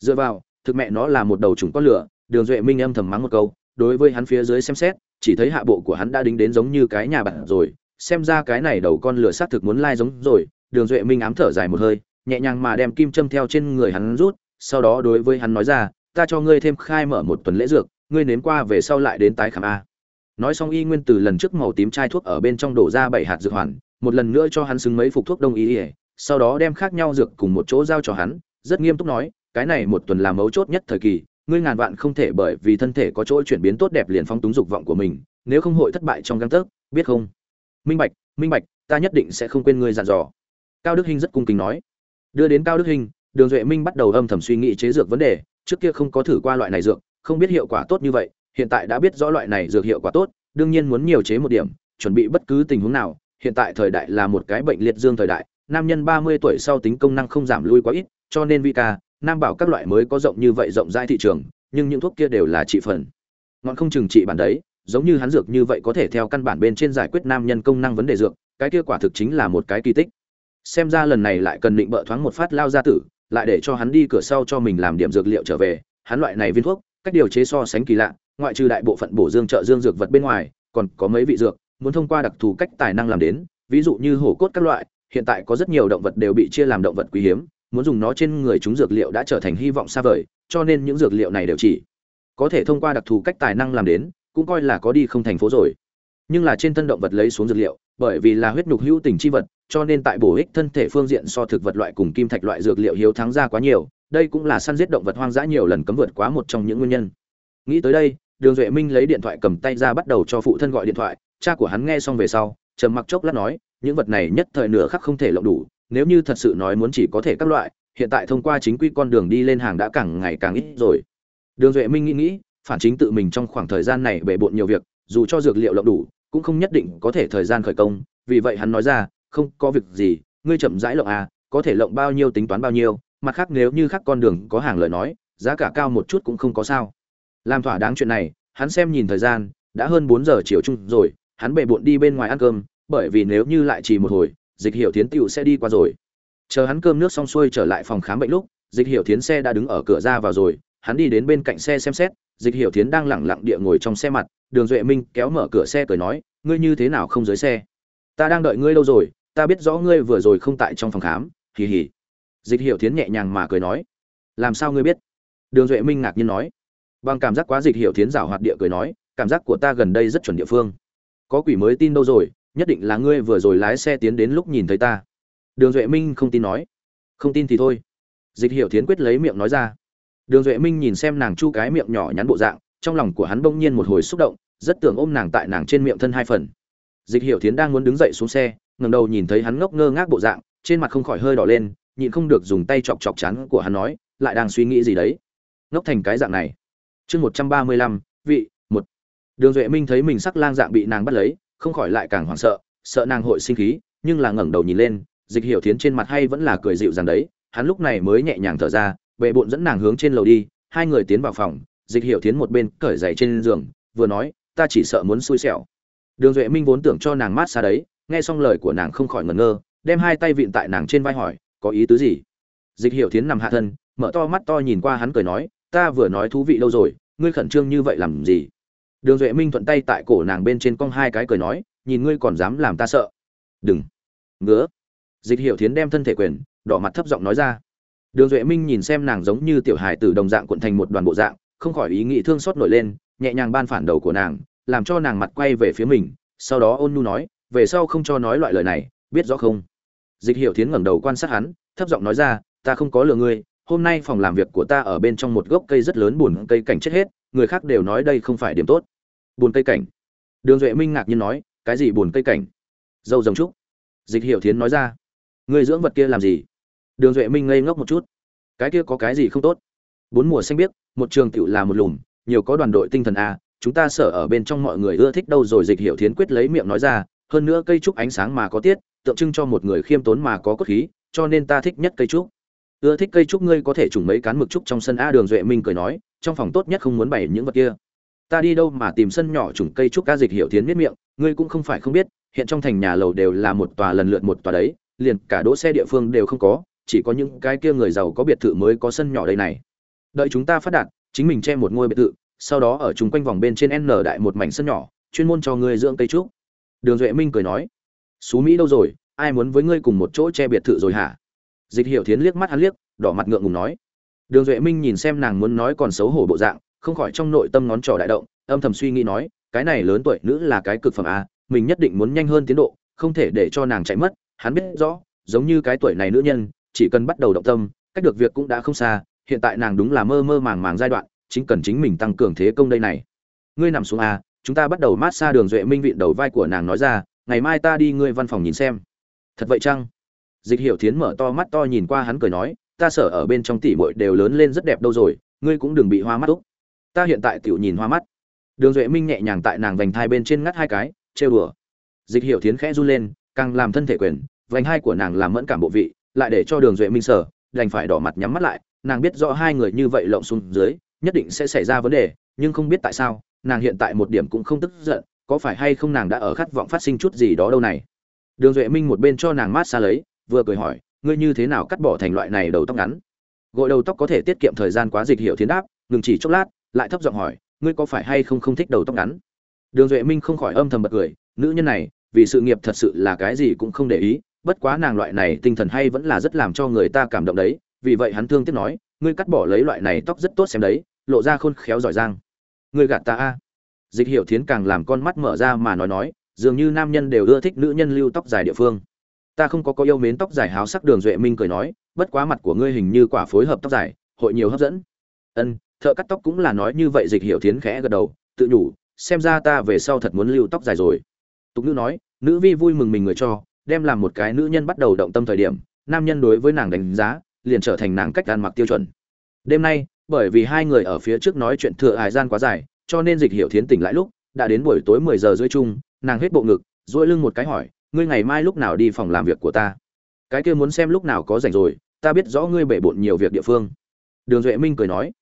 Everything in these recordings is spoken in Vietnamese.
dựa vào, thực mẹ nó là một đầu trùng con lửa, đường duệ minh âm thầm mắng một câu, đối với hắn phía dưới xem xét, chỉ thấy hạ bộ của hắn đã đính đến giống như cái nhà bạn rồi, xem ra cái này đầu con lửa xác thực muốn lai giống rồi. Đường duệ minh ám thở dài một hơi, nhẹ nhàng mà đem kim châm theo trên người hắn rút, sau đó đối với hắn nói ra, ta cho ngươi thêm khai mở một tuần lễ dược, ngươi nếm qua về sau lại đến tái khám a. Nói xong y nguyên từ lần trước màu tím chai thuốc ở bên trong đổ ra bảy hạt dược hoàn, một lần nữa cho hắn xứng mấy phục thuốc đông y ỉa sau đó đem khác nhau dược cùng một chỗ giao cho hắn, rất nghiêm túc nói cái này một tuần là mấu chốt nhất thời kỳ, ngươi ngàn vạn không thể bởi vì thân thể có chỗ chuyển biến tốt đẹp liền phong túng dục vọng của mình, nếu không hội thất bại trong găng tấc, biết không? Minh bạch minh bạch, ta nhất định sẽ không quên ngươi dặn dò. Cao đức hinh rất cung kính nói. Đưa đến cao đức hinh, đường duệ minh bắt đầu âm thầm suy nghĩ chế dược vấn đề, trước kia không có thử qua loại này dược, không biết hiệu quả tốt như vậy, hiện tại đã biết rõ loại này dược hiệu quả tốt, đương nhiên muốn nhiều chế một điểm, chuẩn bị bất cứ tình huống nào, hiện tại thời đại là một cái bệnh liệt dương thời đại, nam nhân ba mươi tuổi sau tính công năng không giảm lui quá ít, cho nên vi ca nam bảo các loại mới có rộng như vậy rộng rãi thị trường, nhưng những thuốc kia đều là trị phần. Ngọn không chừng trị bản đấy, giống như hắn dược như vậy có thể theo căn bản bên trên giải quyết nam nhân công năng vấn đề dược, cái kia quả thực chính là một cái kỳ tích. Xem ra lần này lại cần định bợ thoáng một phát lao ra tử, lại để cho hắn đi cửa sau cho mình làm điểm dược liệu trở về, hắn loại này viên thuốc, cách điều chế so sánh kỳ lạ, ngoại trừ đại bộ phận bổ dương trợ dương dược vật bên ngoài, còn có mấy vị dược, muốn thông qua đặc thù cách tài năng làm đến, ví dụ như hổ cốt các loại, hiện tại có rất nhiều động vật đều bị chia làm động vật quý hiếm muốn dùng nó trên người chúng dược liệu đã trở thành hy vọng xa vời, cho nên những dược liệu này đều chỉ có thể thông qua đặc thù cách tài năng làm đến, cũng coi là có đi không thành phố rồi. Nhưng là trên thân động vật lấy xuống dược liệu, bởi vì là huyết nhục hữu tình chi vật, cho nên tại bổ ích thân thể phương diện so thực vật loại cùng kim thạch loại dược liệu hiếu thắng ra quá nhiều, đây cũng là săn giết động vật hoang dã nhiều lần cấm vượt quá một trong những nguyên nhân. Nghĩ tới đây, đường duệ minh lấy điện thoại cầm tay ra bắt đầu cho phụ thân gọi điện thoại, cha của hắn nghe xong về sau, trầm mặc chốc lát nói, những vật này nhất thời nửa khắc không thể lộng đủ nếu như thật sự nói muốn chỉ có thể các loại, hiện tại thông qua chính quy con đường đi lên hàng đã càng ngày càng ít rồi. Đường duệ minh nghĩ nghĩ, phản chính tự mình trong khoảng thời gian này bề bộn nhiều việc, dù cho dược liệu lộng đủ, cũng không nhất định có thể thời gian khởi công. Vì vậy hắn nói ra, không có việc gì, ngươi chậm rãi lộng à có thể lộng bao nhiêu tính toán bao nhiêu, mặt khác nếu như khác con đường có hàng lời nói, giá cả cao một chút cũng không có sao. Làm thỏa đáng chuyện này, hắn xem nhìn thời gian, đã hơn bốn giờ chiều chung rồi, hắn bề bộn đi bên ngoài ăn cơm, bởi vì nếu như lại chỉ một hồi dịch hiệu Thiến tựu sẽ đi qua rồi. Chờ hắn cơm nước xong xuôi trở lại phòng khám bệnh lúc, dịch hiệu Thiến xe đã đứng ở cửa ra vào rồi. Hắn đi đến bên cạnh xe xem xét, dịch hiệu Thiến đang lẳng lặng địa ngồi trong xe mặt. Đường duệ minh kéo mở cửa xe cười nói, ngươi như thế nào không dưới xe? Ta đang đợi ngươi lâu rồi? Ta biết rõ ngươi vừa rồi không tại trong phòng khám. Hì hì. Dịch hiệu Thiến nhẹ nhàng mà cười nói, làm sao ngươi biết? Đường duệ minh ngạc nhiên nói, bằng cảm giác quá dịch hiệu Thiến rảo hoạt địa cười nói, cảm giác của ta gần đây rất chuẩn địa phương. Có quỷ mới tin đâu rồi? Nhất định là ngươi vừa rồi lái xe tiến đến lúc nhìn thấy ta. Đường duệ minh không tin nói. Không tin thì thôi. Dịch hiệu tiến quyết lấy miệng nói ra. Đường duệ minh nhìn xem nàng chu cái miệng nhỏ nhắn bộ dạng, trong lòng của hắn bỗng nhiên một hồi xúc động, rất tưởng ôm nàng tại nàng trên miệng thân hai phần. Dịch hiệu tiến đang muốn đứng dậy xuống xe ngầm đầu nhìn thấy hắn ngốc ngơ ngác bộ dạng, trên mặt không khỏi hơi đỏ lên, nhịn không được dùng tay chọc chọc chắn của hắn nói, lại đang suy nghĩ gì đấy? Ngốc thành cái dạng này. Chương một trăm ba mươi lăm, vị, một. Đường duệ minh thấy mình sắc lang dạng bị nàng bắt lấy không khỏi lại càng hoảng sợ sợ nàng hội sinh khí, nhưng là ngẩng đầu nhìn lên, dịch hiểu thiến trên mặt hay vẫn là cười dịu dàng đấy, hắn lúc này mới nhẹ nhàng thở ra, bệ bộn dẫn nàng hướng trên lầu đi, hai người tiến vào phòng, dịch hiểu thiến một bên cởi giày trên giường, vừa nói, ta chỉ sợ muốn xui xẻo. Đường duệ minh vốn tưởng cho nàng mát xa đấy, nghe xong lời của nàng không khỏi ngẩn ngơ, đem hai tay vịn tại nàng trên vai hỏi, có ý tứ gì? Dịch hiểu thiến nằm hạ thân, mở to mắt to nhìn qua hắn cười nói, ta vừa nói thú vị lâu rồi, ngươi khẩn trương như vậy làm gì? Đường duệ minh thuận tay tại cổ nàng bên trên cong hai cái cười nói, nhìn ngươi còn dám làm ta sợ. Đừng. Ngứa. Dịch hiệu thiến đem thân thể quyền, đỏ mặt thấp giọng nói ra. Đường duệ minh nhìn xem nàng giống như tiểu hài tử đồng dạng cuộn thành một đoàn bộ dạng, không khỏi ý nghĩ thương xót nổi lên, nhẹ nhàng ban phản đầu của nàng, làm cho nàng mặt quay về phía mình, sau đó ôn nhu nói, về sau không cho nói loại lời này, biết rõ không? Dịch hiệu thiến ngẩng đầu quan sát hắn, thấp giọng nói ra, ta không có lừa ngươi, hôm nay phòng làm việc của ta ở bên trong một gốc cây rất lớn buồn cây cảnh chết hết người khác đều nói đây không phải điểm tốt. Buồn cây cảnh. Đường duệ minh ngạc nhiên nói, cái gì buồn cây cảnh? Dâu rồng trúc. Dịch hiệu thiến nói ra, người dưỡng vật kia làm gì? Đường duệ minh ngây ngốc một chút. Cái kia có cái gì không tốt? Bốn mùa xanh biếc, một trường tiểu là một lùm, nhiều có đoàn đội tinh thần a chúng ta sở ở bên trong mọi người ưa thích đâu rồi, dịch hiệu thiến quyết lấy miệng nói ra, hơn nữa cây trúc ánh sáng mà có tiết, tượng trưng cho một người khiêm tốn mà có cốt khí, cho nên ta thích nhất cây trúc ưa thích cây trúc ngươi có thể trùng mấy cán mực trúc trong sân a đường duệ minh cười nói, trong phòng tốt nhất không muốn bày những vật kia. Ta đi đâu mà tìm sân nhỏ trùng cây trúc ca dịch hiểu tiến miết miệng, ngươi cũng không phải không biết, hiện trong thành nhà lầu đều là một tòa lần lượt một tòa đấy, liền cả đỗ xe địa phương đều không có, chỉ có những cái kia người giàu có biệt thự mới có sân nhỏ đây này. Đợi chúng ta phát đạt, chính mình che một ngôi biệt thự, sau đó ở chung quanh vòng bên trên n đại một mảnh sân nhỏ, chuyên môn cho ngươi dưỡng cây trúc. Đường duệ minh cười nói, xú mỹ đâu rồi, ai muốn với ngươi cùng một chỗ che biệt thự rồi hả? Dịch hiểu thiến liếc mắt hắn liếc, đỏ mặt ngượng ngùng nói. Đường duệ minh nhìn xem nàng muốn nói còn xấu hổ bộ dạng, không khỏi trong nội tâm ngón trỏ đại động, âm thầm suy nghĩ nói, cái này lớn tuổi nữ là cái cực phẩm à? mình nhất định muốn nhanh hơn tiến độ, không thể để cho nàng chạy mất, hắn biết rõ, giống như cái tuổi này nữ nhân, chỉ cần bắt đầu động tâm, cách được việc cũng đã không xa, hiện tại nàng đúng là mơ mơ màng màng giai đoạn, chính cần chính mình tăng cường thế công đây này. Ngươi nằm xuống a chúng ta bắt đầu mát xa đường duệ minh vịn đầu vai của nàng nói ra, ngày mai ta đi ngươi văn phòng nhìn xem. Thật vậy chăng? Dịch hiểu thiến mở to mắt to nhìn qua hắn cười nói, ta sở ở bên trong tỷ muội đều lớn lên rất đẹp đâu rồi, ngươi cũng đừng bị hoa mắt úc. Ta hiện tại tiểu nhìn hoa mắt. Đường duệ minh nhẹ nhàng tại nàng vành thai bên trên ngắt hai cái, trêu đùa. Dịch hiểu thiến khẽ run lên, càng làm thân thể quyền, vành hai của nàng làm mẫn cảm bộ vị, lại để cho đường duệ minh sở, đành phải đỏ mặt nhắm mắt lại, nàng biết rõ hai người như vậy lộng xuống dưới, nhất định sẽ xảy ra vấn đề, nhưng không biết tại sao, nàng hiện tại một điểm cũng không tức giận, có phải hay không nàng đã ở khát vọng phát sinh chút gì đó đâu này. Đường duệ minh một bên cho nàng mát xa lấy vừa cười hỏi, ngươi như thế nào cắt bỏ thành loại này đầu tóc ngắn? Gội đầu tóc có thể tiết kiệm thời gian quá dịch hiệu thiến đáp ngừng chỉ chốc lát, lại thấp giọng hỏi, ngươi có phải hay không không thích đầu tóc ngắn? Đường duệ minh không khỏi âm thầm bật cười, nữ nhân này, vì sự nghiệp thật sự là cái gì cũng không để ý, bất quá nàng loại này tinh thần hay vẫn là rất làm cho người ta cảm động đấy, vì vậy hắn thương tiếc nói, ngươi cắt bỏ lấy loại này tóc rất tốt xem đấy, lộ ra khôn khéo giỏi giang. Ngươi gạt ta a? Dịch hiệu thiến càng làm con mắt mở ra mà nói nói, dường như nam nhân đều ưa thích nữ nhân lưu tóc dài địa phương ta không có có yêu mến tóc dài háo sắc đường duệ minh cười nói, bất quá mặt của ngươi hình như quả phối hợp tóc dài, hội nhiều hấp dẫn. Ân, thợ cắt tóc cũng là nói như vậy, dịch hiệu thiến khẽ gật đầu, tự nhủ, xem ra ta về sau thật muốn lưu tóc dài rồi. Tục nữ nói, nữ vi vui mừng mình người cho, đem làm một cái nữ nhân bắt đầu động tâm thời điểm, nam nhân đối với nàng đánh giá, liền trở thành nàng cách ăn mặc tiêu chuẩn. Đêm nay, bởi vì hai người ở phía trước nói chuyện thừa hải gian quá dài, cho nên dịch hiệu thiến tỉnh lại lúc, đã đến buổi tối mười giờ rưỡi chung, nàng hết bộ ngực, duỗi lưng một cái hỏi ngươi ngày mai lúc nào đi phòng làm việc của ta? Cái kia muốn xem lúc nào có rảnh rồi, ta biết rõ ngươi bể bộn nhiều việc địa phương. Đường duệ minh cười nói,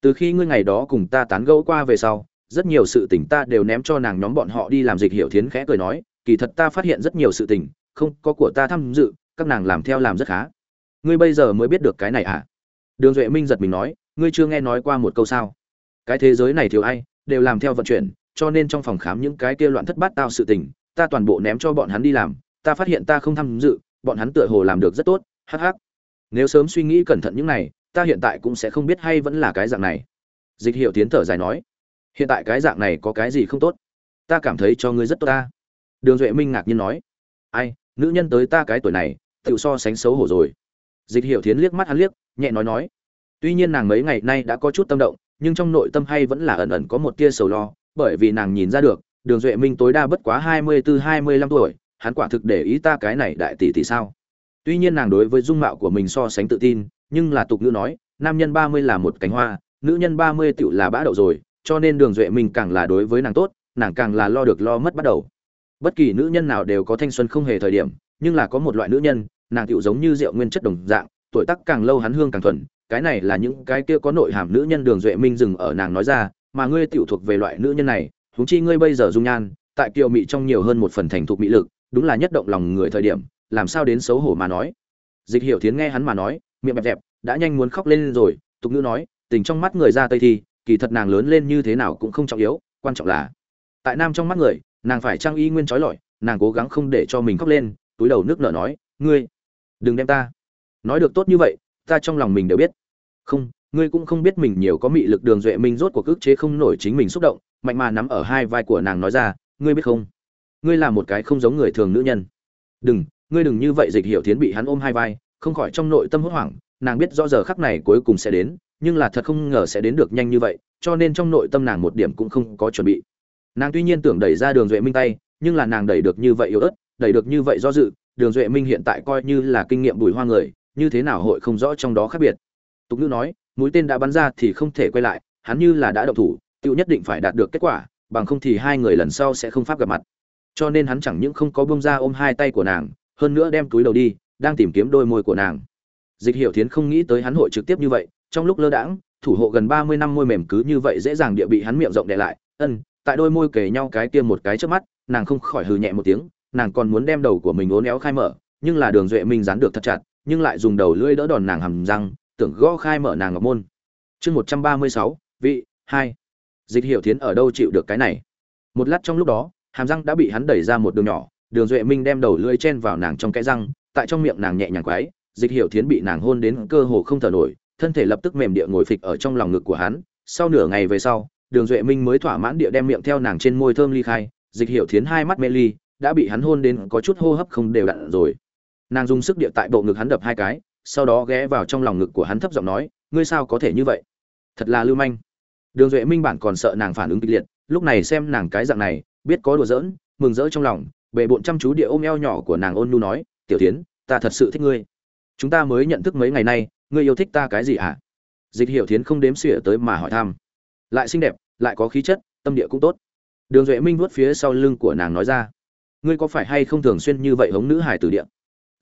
từ khi ngươi ngày đó cùng ta tán gẫu qua về sau, rất nhiều sự tình ta đều ném cho nàng nhóm bọn họ đi làm dịch hiểu thiến khẽ cười nói, kỳ thật ta phát hiện rất nhiều sự tình, không có của ta tham dự, các nàng làm theo làm rất khá. Ngươi bây giờ mới biết được cái này à? Đường duệ minh giật mình nói, ngươi chưa nghe nói qua một câu sao? Cái thế giới này thiếu ai, đều làm theo vận chuyển, cho nên trong phòng khám những cái kia loạn thất bát tao sự tình ta toàn bộ ném cho bọn hắn đi làm, ta phát hiện ta không tham dự, bọn hắn tựa hồ làm được rất tốt, hắc hắc. Nếu sớm suy nghĩ cẩn thận những này, ta hiện tại cũng sẽ không biết hay vẫn là cái dạng này. Dịch hiệu tiến thở dài nói, hiện tại cái dạng này có cái gì không tốt? Ta cảm thấy cho ngươi rất tốt ta. Đường duệ minh ngạc nhiên nói, ai, nữ nhân tới ta cái tuổi này tự so sánh xấu hổ rồi. Dịch hiệu tiến liếc mắt hắn liếc, nhẹ nói nói, tuy nhiên nàng mấy ngày nay đã có chút tâm động, nhưng trong nội tâm hay vẫn là ẩn ẩn có một tia sầu lo, bởi vì nàng nhìn ra được đường duệ minh tối đa bất quá hai mươi bốn hai mươi lăm tuổi, hắn quả thực để ý ta cái này đại tỷ tỷ sao. Tuy nhiên nàng đối với dung mạo của mình so sánh tự tin, nhưng là tục ngữ nói, nam nhân ba mươi là một cánh hoa, nữ nhân ba mươi tựu là bã đậu rồi, cho nên đường duệ minh càng là đối với nàng tốt, nàng càng là lo được lo mất bắt đầu. Bất kỳ nữ nhân nào đều có thanh xuân không hề thời điểm, nhưng là có một loại nữ nhân, nàng tựu giống như rượu nguyên chất đồng dạng, tuổi tác càng lâu hắn hương càng thuần, cái này là những cái kia có nội hàm nữ nhân đường duệ minh dừng ở nàng nói ra, mà ngươi tựu thuộc về loại nữ nhân này huống chi ngươi bây giờ dung nhan tại kiều mị trong nhiều hơn một phần thành thục mỹ lực đúng là nhất động lòng người thời điểm làm sao đến xấu hổ mà nói? Dịch hiểu thiến nghe hắn mà nói miệng bẹp đẹp, đã nhanh muốn khóc lên rồi tục ngữ nói tình trong mắt người ra tây thi kỳ thật nàng lớn lên như thế nào cũng không trọng yếu quan trọng là tại nam trong mắt người nàng phải trang y nguyên trói lọi nàng cố gắng không để cho mình khóc lên túi đầu nước nở nói ngươi đừng đem ta. Nói được tốt như vậy ta trong lòng mình đều biết. Không ngươi cũng không biết mình nhiều có mị lực đường duệ minh rốt cuộc ức chế không nổi chính mình xúc động mạnh mà nắm ở hai vai của nàng nói ra, ngươi biết không? Ngươi là một cái không giống người thường nữ nhân. Đừng, ngươi đừng như vậy dịch hiểu thiến bị hắn ôm hai vai, không khỏi trong nội tâm hốt hoảng, nàng biết rõ giờ khắc này cuối cùng sẽ đến, nhưng là thật không ngờ sẽ đến được nhanh như vậy, cho nên trong nội tâm nàng một điểm cũng không có chuẩn bị. Nàng tuy nhiên tưởng đẩy ra đường duệ minh tay, nhưng là nàng đẩy được như vậy yếu ớt, đẩy được như vậy do dự, đường duệ minh hiện tại coi như là kinh nghiệm bùi hoa người, như thế nào hội không rõ trong đó khác biệt. Tục ngữ nói, mũi tên đã bắn ra thì không thể quay lại, hắn như là đã động thủ tự nhất định phải đạt được kết quả, bằng không thì hai người lần sau sẽ không pháp gặp mặt. Cho nên hắn chẳng những không có bông ra ôm hai tay của nàng, hơn nữa đem túi đầu đi, đang tìm kiếm đôi môi của nàng. Dịch hiểu thiến không nghĩ tới hắn hội trực tiếp như vậy, trong lúc lơ đãng, thủ hộ gần ba mươi năm môi mềm cứ như vậy dễ dàng địa bị hắn miệng rộng đè lại. Ân, tại đôi môi kề nhau cái kia một cái trước mắt, nàng không khỏi hừ nhẹ một tiếng, nàng còn muốn đem đầu của mình ố néo khai mở, nhưng là đường duệ minh dán được thật chặt, nhưng lại dùng đầu lưỡi đỡ đòn nàng hầm răng, tưởng gõ khai mở nàng ngọc môn. Chương một trăm ba mươi sáu, vị, hai dịch hiểu thiến ở đâu chịu được cái này? Một lát trong lúc đó, hàm răng đã bị hắn đẩy ra một đường nhỏ, đường duệ minh đem đầu lưỡi chen vào nàng trong cái răng, tại trong miệng nàng nhẹ nhàng quái, dịch hiểu thiến bị nàng hôn đến cơ hồ không thở nổi, thân thể lập tức mềm địa ngồi phịch ở trong lòng ngực của hắn. Sau nửa ngày về sau, đường duệ minh mới thỏa mãn địa đem miệng theo nàng trên môi thơm ly khai, dịch hiểu thiến hai mắt mê ly, đã bị hắn hôn đến có chút hô hấp không đều đặn rồi. Nàng dùng sức địa tại bộ ngực hắn đập hai cái, sau đó ghé vào trong lòng ngực của hắn thấp giọng nói, ngươi sao có thể như vậy? Thật là lưu manh đường duệ minh bản còn sợ nàng phản ứng kịch liệt, lúc này xem nàng cái dạng này, biết có đùa giỡn, mừng rỡ trong lòng bệ bộn chăm chú địa ôm eo nhỏ của nàng ôn nhu nói, tiểu tiến ta thật sự thích ngươi. Chúng ta mới nhận thức mấy ngày nay, ngươi yêu thích ta cái gì hả? Dịch hiểu thiến không đếm xỉa tới mà hỏi thăm. Lại xinh đẹp, lại có khí chất, tâm địa cũng tốt. Đường duệ minh vuốt phía sau lưng của nàng nói ra. Ngươi có phải hay không thường xuyên như vậy hống nữ hải từ địa?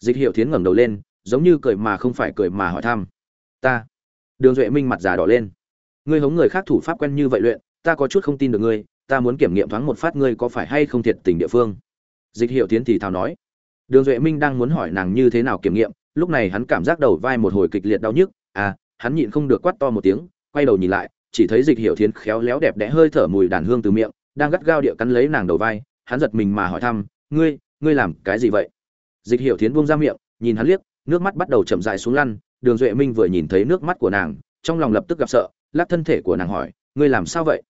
dịch hiểu thiến ngẩng đầu lên, giống như cười mà không phải cười mà hỏi thăm. Ta. Đường duệ minh mặt già đỏ lên ngươi hống người khác thủ pháp quen như vậy luyện, ta có chút không tin được ngươi, ta muốn kiểm nghiệm thoáng một phát ngươi có phải hay không thiệt tình địa phương. Dịch hiệu tiến thì thào nói. Đường duệ minh đang muốn hỏi nàng như thế nào kiểm nghiệm, lúc này hắn cảm giác đầu vai một hồi kịch liệt đau nhức à hắn nhịn không được quát to một tiếng, quay đầu nhìn lại, chỉ thấy dịch hiệu Thiến khéo léo đẹp đẽ hơi thở mùi đàn hương từ miệng, đang gắt gao địa cắn lấy nàng đầu vai, hắn giật mình mà hỏi thăm, ngươi ngươi làm cái gì vậy? Dịch hiệu Thiến buông ra miệng, nhìn hắn liếc, nước mắt bắt đầu chậm rãi xuống lăn, đường duệ minh vừa nhìn thấy nước mắt của nàng, trong lòng lập tức gặp sợ lắc thân thể của nàng hỏi, ngươi làm sao vậy?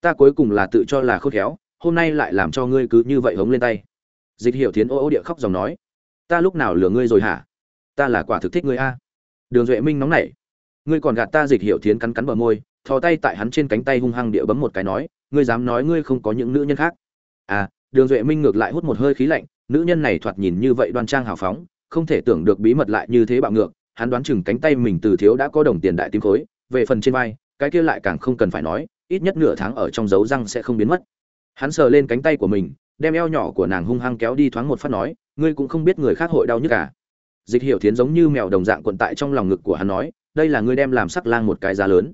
Ta cuối cùng là tự cho là khôn khéo, hôm nay lại làm cho ngươi cứ như vậy hống lên tay. Dịch hiểu thiến ô ô địa khóc dòng nói, ta lúc nào lừa ngươi rồi hả? Ta là quả thực thích ngươi a. Đường duệ minh nóng nảy, ngươi còn gạt ta? Dịch hiểu thiến cắn cắn bờ môi, thò tay tại hắn trên cánh tay hung hăng địa bấm một cái nói, ngươi dám nói ngươi không có những nữ nhân khác. À đường duệ minh ngược lại hút một hơi khí lạnh, nữ nhân này thoạt nhìn như vậy đoan trang hào phóng, không thể tưởng được bí mật lại như thế bạo ngược, hắn đoán chừng cánh tay mình từ thiếu đã có đồng tiền đại tim khối, về phần trên vai cái kia lại càng không cần phải nói, ít nhất nửa tháng ở trong dấu răng sẽ không biến mất. Hắn sờ lên cánh tay của mình, đem eo nhỏ của nàng hung hăng kéo đi thoáng một phát nói, ngươi cũng không biết người khác hội đau nhức cả dịch hiểu thiến giống như mèo đồng dạng quận tại trong lòng ngực của hắn nói, đây là ngươi đem làm sắc lang một cái giá lớn.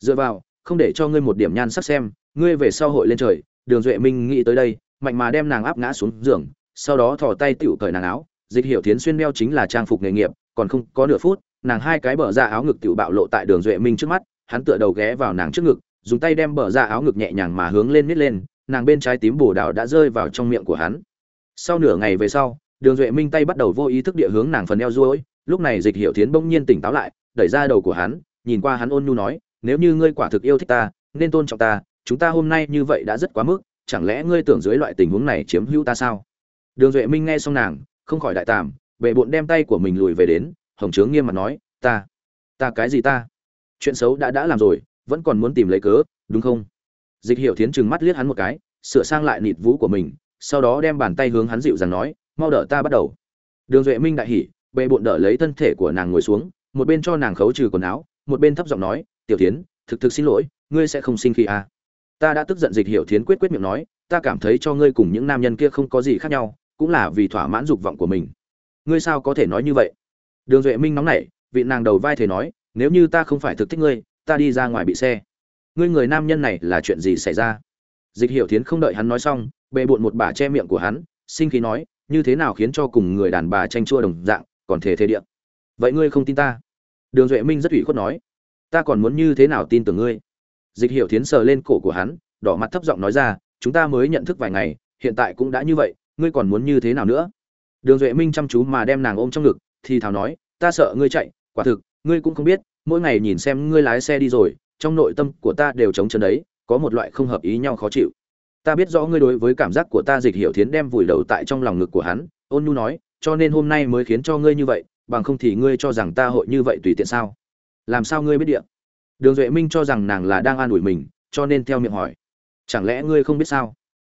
Dựa vào, không để cho ngươi một điểm nhan sắc xem, ngươi về sau hội lên trời, đường duệ minh nghĩ tới đây, mạnh mà đem nàng áp ngã xuống giường, sau đó thò tay tựu cởi nàng áo. Dịch hiểu thiến xuyên đeo chính là trang phục nghề nghiệp, còn không có nửa phút, nàng hai cái bờ ra áo ngực tựu bạo lộ tại đường duệ minh trước mắt hắn tựa đầu ghé vào nàng trước ngực, dùng tay đem bờ ra áo ngực nhẹ nhàng mà hướng lên nít lên, nàng bên trái tím bồ đào đã rơi vào trong miệng của hắn. Sau nửa ngày về sau, đường duệ minh tay bắt đầu vô ý thức địa hướng nàng phần eo ruôi lúc này dịch hiệu tiến bỗng nhiên tỉnh táo lại, đẩy ra đầu của hắn, nhìn qua hắn ôn nhu nói, nếu như ngươi quả thực yêu thích ta, nên tôn trọng ta, chúng ta hôm nay như vậy đã rất quá mức, chẳng lẽ ngươi tưởng dưới loại tình huống này chiếm hữu ta sao? Đường duệ minh nghe xong nàng, không khỏi đại tàm bệ bộn đem tay của mình lùi về đến, hồng trướng nghiêm mặt nói, ta ta cái gì ta? Chuyện xấu đã đã làm rồi, vẫn còn muốn tìm lấy cớ, đúng không? Dịch hiệu thiến trừng mắt liếc hắn một cái, sửa sang lại nịt vú của mình, sau đó đem bàn tay hướng hắn dịu dàng nói, mau đỡ ta bắt đầu. Đường duệ minh đại hỉ, bệ bộn đỡ lấy thân thể của nàng ngồi xuống, một bên cho nàng khấu trừ quần áo, một bên thấp giọng nói, tiểu thiến, thực thực xin lỗi, ngươi sẽ không sinh khi à. ta đã tức giận dịch hiệu thiến quyết quyết miệng nói, ta cảm thấy cho ngươi cùng những nam nhân kia không có gì khác nhau, cũng là vì thỏa mãn dục vọng của mình. Ngươi sao có thể nói như vậy? Đường duệ minh nóng nảy, vị nàng đầu vai thể nói nếu như ta không phải thực thích ngươi, ta đi ra ngoài bị xe. Ngươi người nam nhân này là chuyện gì xảy ra? Dịch hiểu thiến không đợi hắn nói xong bệ bộn một bà che miệng của hắn, sinh khí nói, như thế nào khiến cho cùng người đàn bà tranh chua đồng dạng, còn thể thế điện. Vậy ngươi không tin ta? Đường duệ minh rất ủy khuất nói, ta còn muốn như thế nào tin tưởng ngươi? Dịch hiểu thiến sờ lên cổ của hắn, đỏ mặt thấp giọng nói ra, chúng ta mới nhận thức vài ngày, hiện tại cũng đã như vậy, ngươi còn muốn như thế nào nữa? Đường duệ minh chăm chú mà đem nàng ôm trong ngực, thì thào nói, ta sợ ngươi chạy, quả thực ngươi cũng không biết, mỗi ngày nhìn xem ngươi lái xe đi rồi, trong nội tâm của ta đều chống chân đấy, có một loại không hợp ý nhau khó chịu. Ta biết rõ ngươi đối với cảm giác của ta dịch hiểu thiến đem vùi đầu tại trong lòng ngực của hắn, ôn nhu nói, cho nên hôm nay mới khiến cho ngươi như vậy, bằng không thì ngươi cho rằng ta hội như vậy tùy tiện sao? Làm sao ngươi biết địa? Đường duệ minh cho rằng nàng là đang an ủi mình, cho nên theo miệng hỏi. Chẳng lẽ ngươi không biết sao?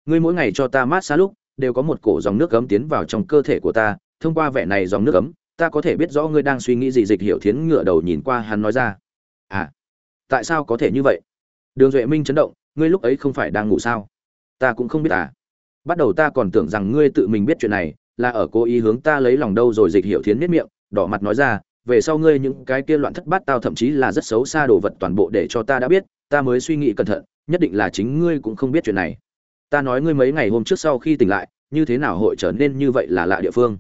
Ngươi mỗi ngày cho ta mát xa lúc, đều có một cổ dòng nước gấm tiến vào trong cơ thể của ta, thông qua vẻ này dòng nước gấm ta có thể biết rõ ngươi đang suy nghĩ gì, dịch hiểu thiến ngựa đầu nhìn qua hắn nói ra. À tại sao có thể như vậy? Đường duệ minh chấn động, ngươi lúc ấy không phải đang ngủ sao? Ta cũng không biết à. Bắt đầu ta còn tưởng rằng ngươi tự mình biết chuyện này, là ở cố ý hướng ta lấy lòng đâu rồi, dịch hiểu thiến miết miệng, đỏ mặt nói ra, về sau ngươi những cái kia loạn thất bát tao thậm chí là rất xấu xa đồ vật toàn bộ để cho ta đã biết, ta mới suy nghĩ cẩn thận, nhất định là chính ngươi cũng không biết chuyện này. Ta nói ngươi mấy ngày hôm trước sau khi tỉnh lại, như thế nào hội trở nên như vậy là lạ địa phương?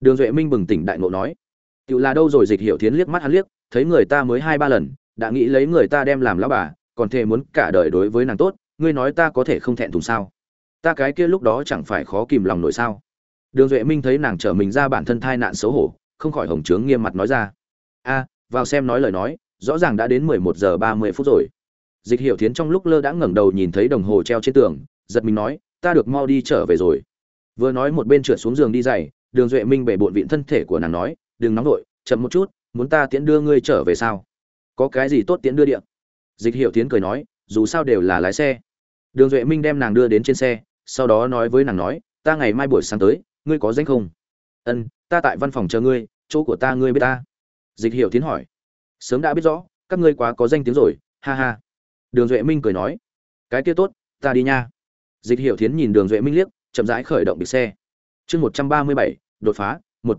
Đường duệ minh bừng tỉnh đại ngộ nói tự là đâu rồi? Dịch hiểu thiến liếc mắt hắn liếc, thấy người ta mới hai ba lần, đã nghĩ lấy người ta đem làm lão bà, còn thề muốn cả đời đối với nàng tốt, ngươi nói ta có thể không thẹn thùng sao? Ta cái kia lúc đó chẳng phải khó kìm lòng nổi sao? Đường duệ minh thấy nàng trở mình ra bản thân thai nạn xấu hổ, không khỏi hồng trướng nghiêm mặt nói ra, a, vào xem nói lời nói, rõ ràng đã đến mười một giờ ba mươi phút rồi. Dịch hiểu thiến trong lúc lơ đã ngẩng đầu nhìn thấy đồng hồ treo trên tường, giật mình nói, ta được mau đi trở về rồi. Vừa nói một bên trượt xuống giường đi giày đường duệ minh bể bộn vịn thân thể của nàng nói, đừng nóng vội, chậm một chút, muốn ta tiễn đưa ngươi trở về sao? Có cái gì tốt tiễn đưa điện dịch hiểu thiến cười nói, dù sao đều là lái xe. Đường duệ minh đem nàng đưa đến trên xe, sau đó nói với nàng nói, ta ngày mai buổi sáng tới, ngươi có danh không? Ân, ta tại văn phòng chờ ngươi, chỗ của ta ngươi biết ta. Dịch hiểu tiến hỏi. Sớm đã biết rõ, các ngươi quá có danh tiếng rồi, ha ha. Đường duệ minh cười nói. Cái kia tốt, ta đi nha. Dịch hiểu tiến nhìn đường duệ minh liếc, chậm rãi khởi động bị xe chương một trăm ba mươi bảy, đột phá, một.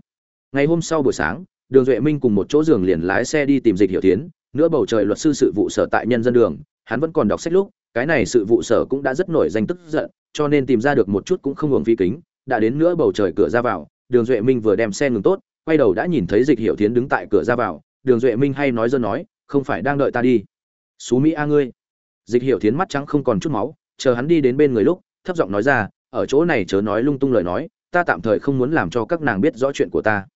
Ngày hôm sau buổi sáng, đường duệ minh cùng một chỗ giường liền lái xe đi tìm dịch hiểu tiến nữa bầu trời luật sư sự vụ sở tại nhân dân đường, hắn vẫn còn đọc sách lúc, cái này sự vụ sở cũng đã rất nổi danh tức giận, cho nên tìm ra được một chút cũng không hưởng phí kính, đã đến nữa bầu trời cửa ra vào, đường duệ minh vừa đem xe ngừng tốt, quay đầu đã nhìn thấy dịch hiểu tiến đứng tại cửa ra vào, đường duệ minh hay nói dân nói, không phải đang đợi ta đi. Xú mỹ a ngươi. Dịch hiểu tiến mắt trắng không còn chút máu, chờ hắn đi đến bên người lúc, thấp giọng nói ra, ở chỗ này chớ nói lung tung lời nói ta tạm thời không muốn làm cho các nàng biết rõ chuyện của ta.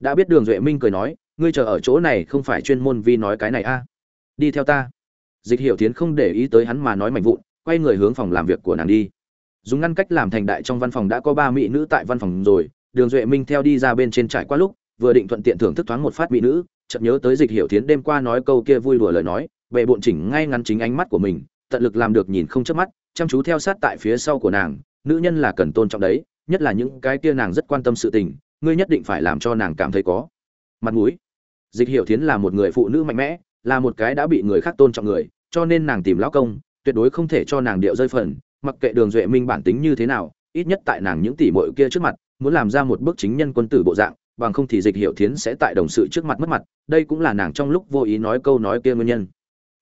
Đã biết đường duệ minh cười nói, ngươi chờ ở chỗ này không phải chuyên môn vi nói cái này a. Đi theo ta. Dịch hiểu tiến không để ý tới hắn mà nói mạnh vụn, quay người hướng phòng làm việc của nàng đi. Dùng ngăn cách làm thành đại trong văn phòng đã có ba mỹ nữ tại văn phòng rồi, đường duệ minh theo đi ra bên trên trải qua lúc, vừa định thuận tiện thưởng thức thoáng một phát mỹ nữ, chợt nhớ tới dịch hiểu tiến đêm qua nói câu kia vui đùa lời nói về bộn chỉnh ngay ngắn chính ánh mắt của mình, tận lực làm được nhìn không chớp mắt, chăm chú theo sát tại phía sau của nàng, nữ nhân là cần tôn trọng đấy nhất là những cái kia nàng rất quan tâm sự tình, ngươi nhất định phải làm cho nàng cảm thấy có. Mặt mũi. Dịch hiểu Thiến là một người phụ nữ mạnh mẽ, là một cái đã bị người khác tôn trọng người, cho nên nàng tìm lão công, tuyệt đối không thể cho nàng điệu rơi phần, mặc kệ đường duệ minh bản tính như thế nào, ít nhất tại nàng những tỷ muội kia trước mặt, muốn làm ra một bức chính nhân quân tử bộ dạng, bằng không thì dịch Hiểu thiến sẽ tại đồng sự trước mặt mất mặt, đây cũng là nàng trong lúc vô ý nói câu nói kia nguyên nhân.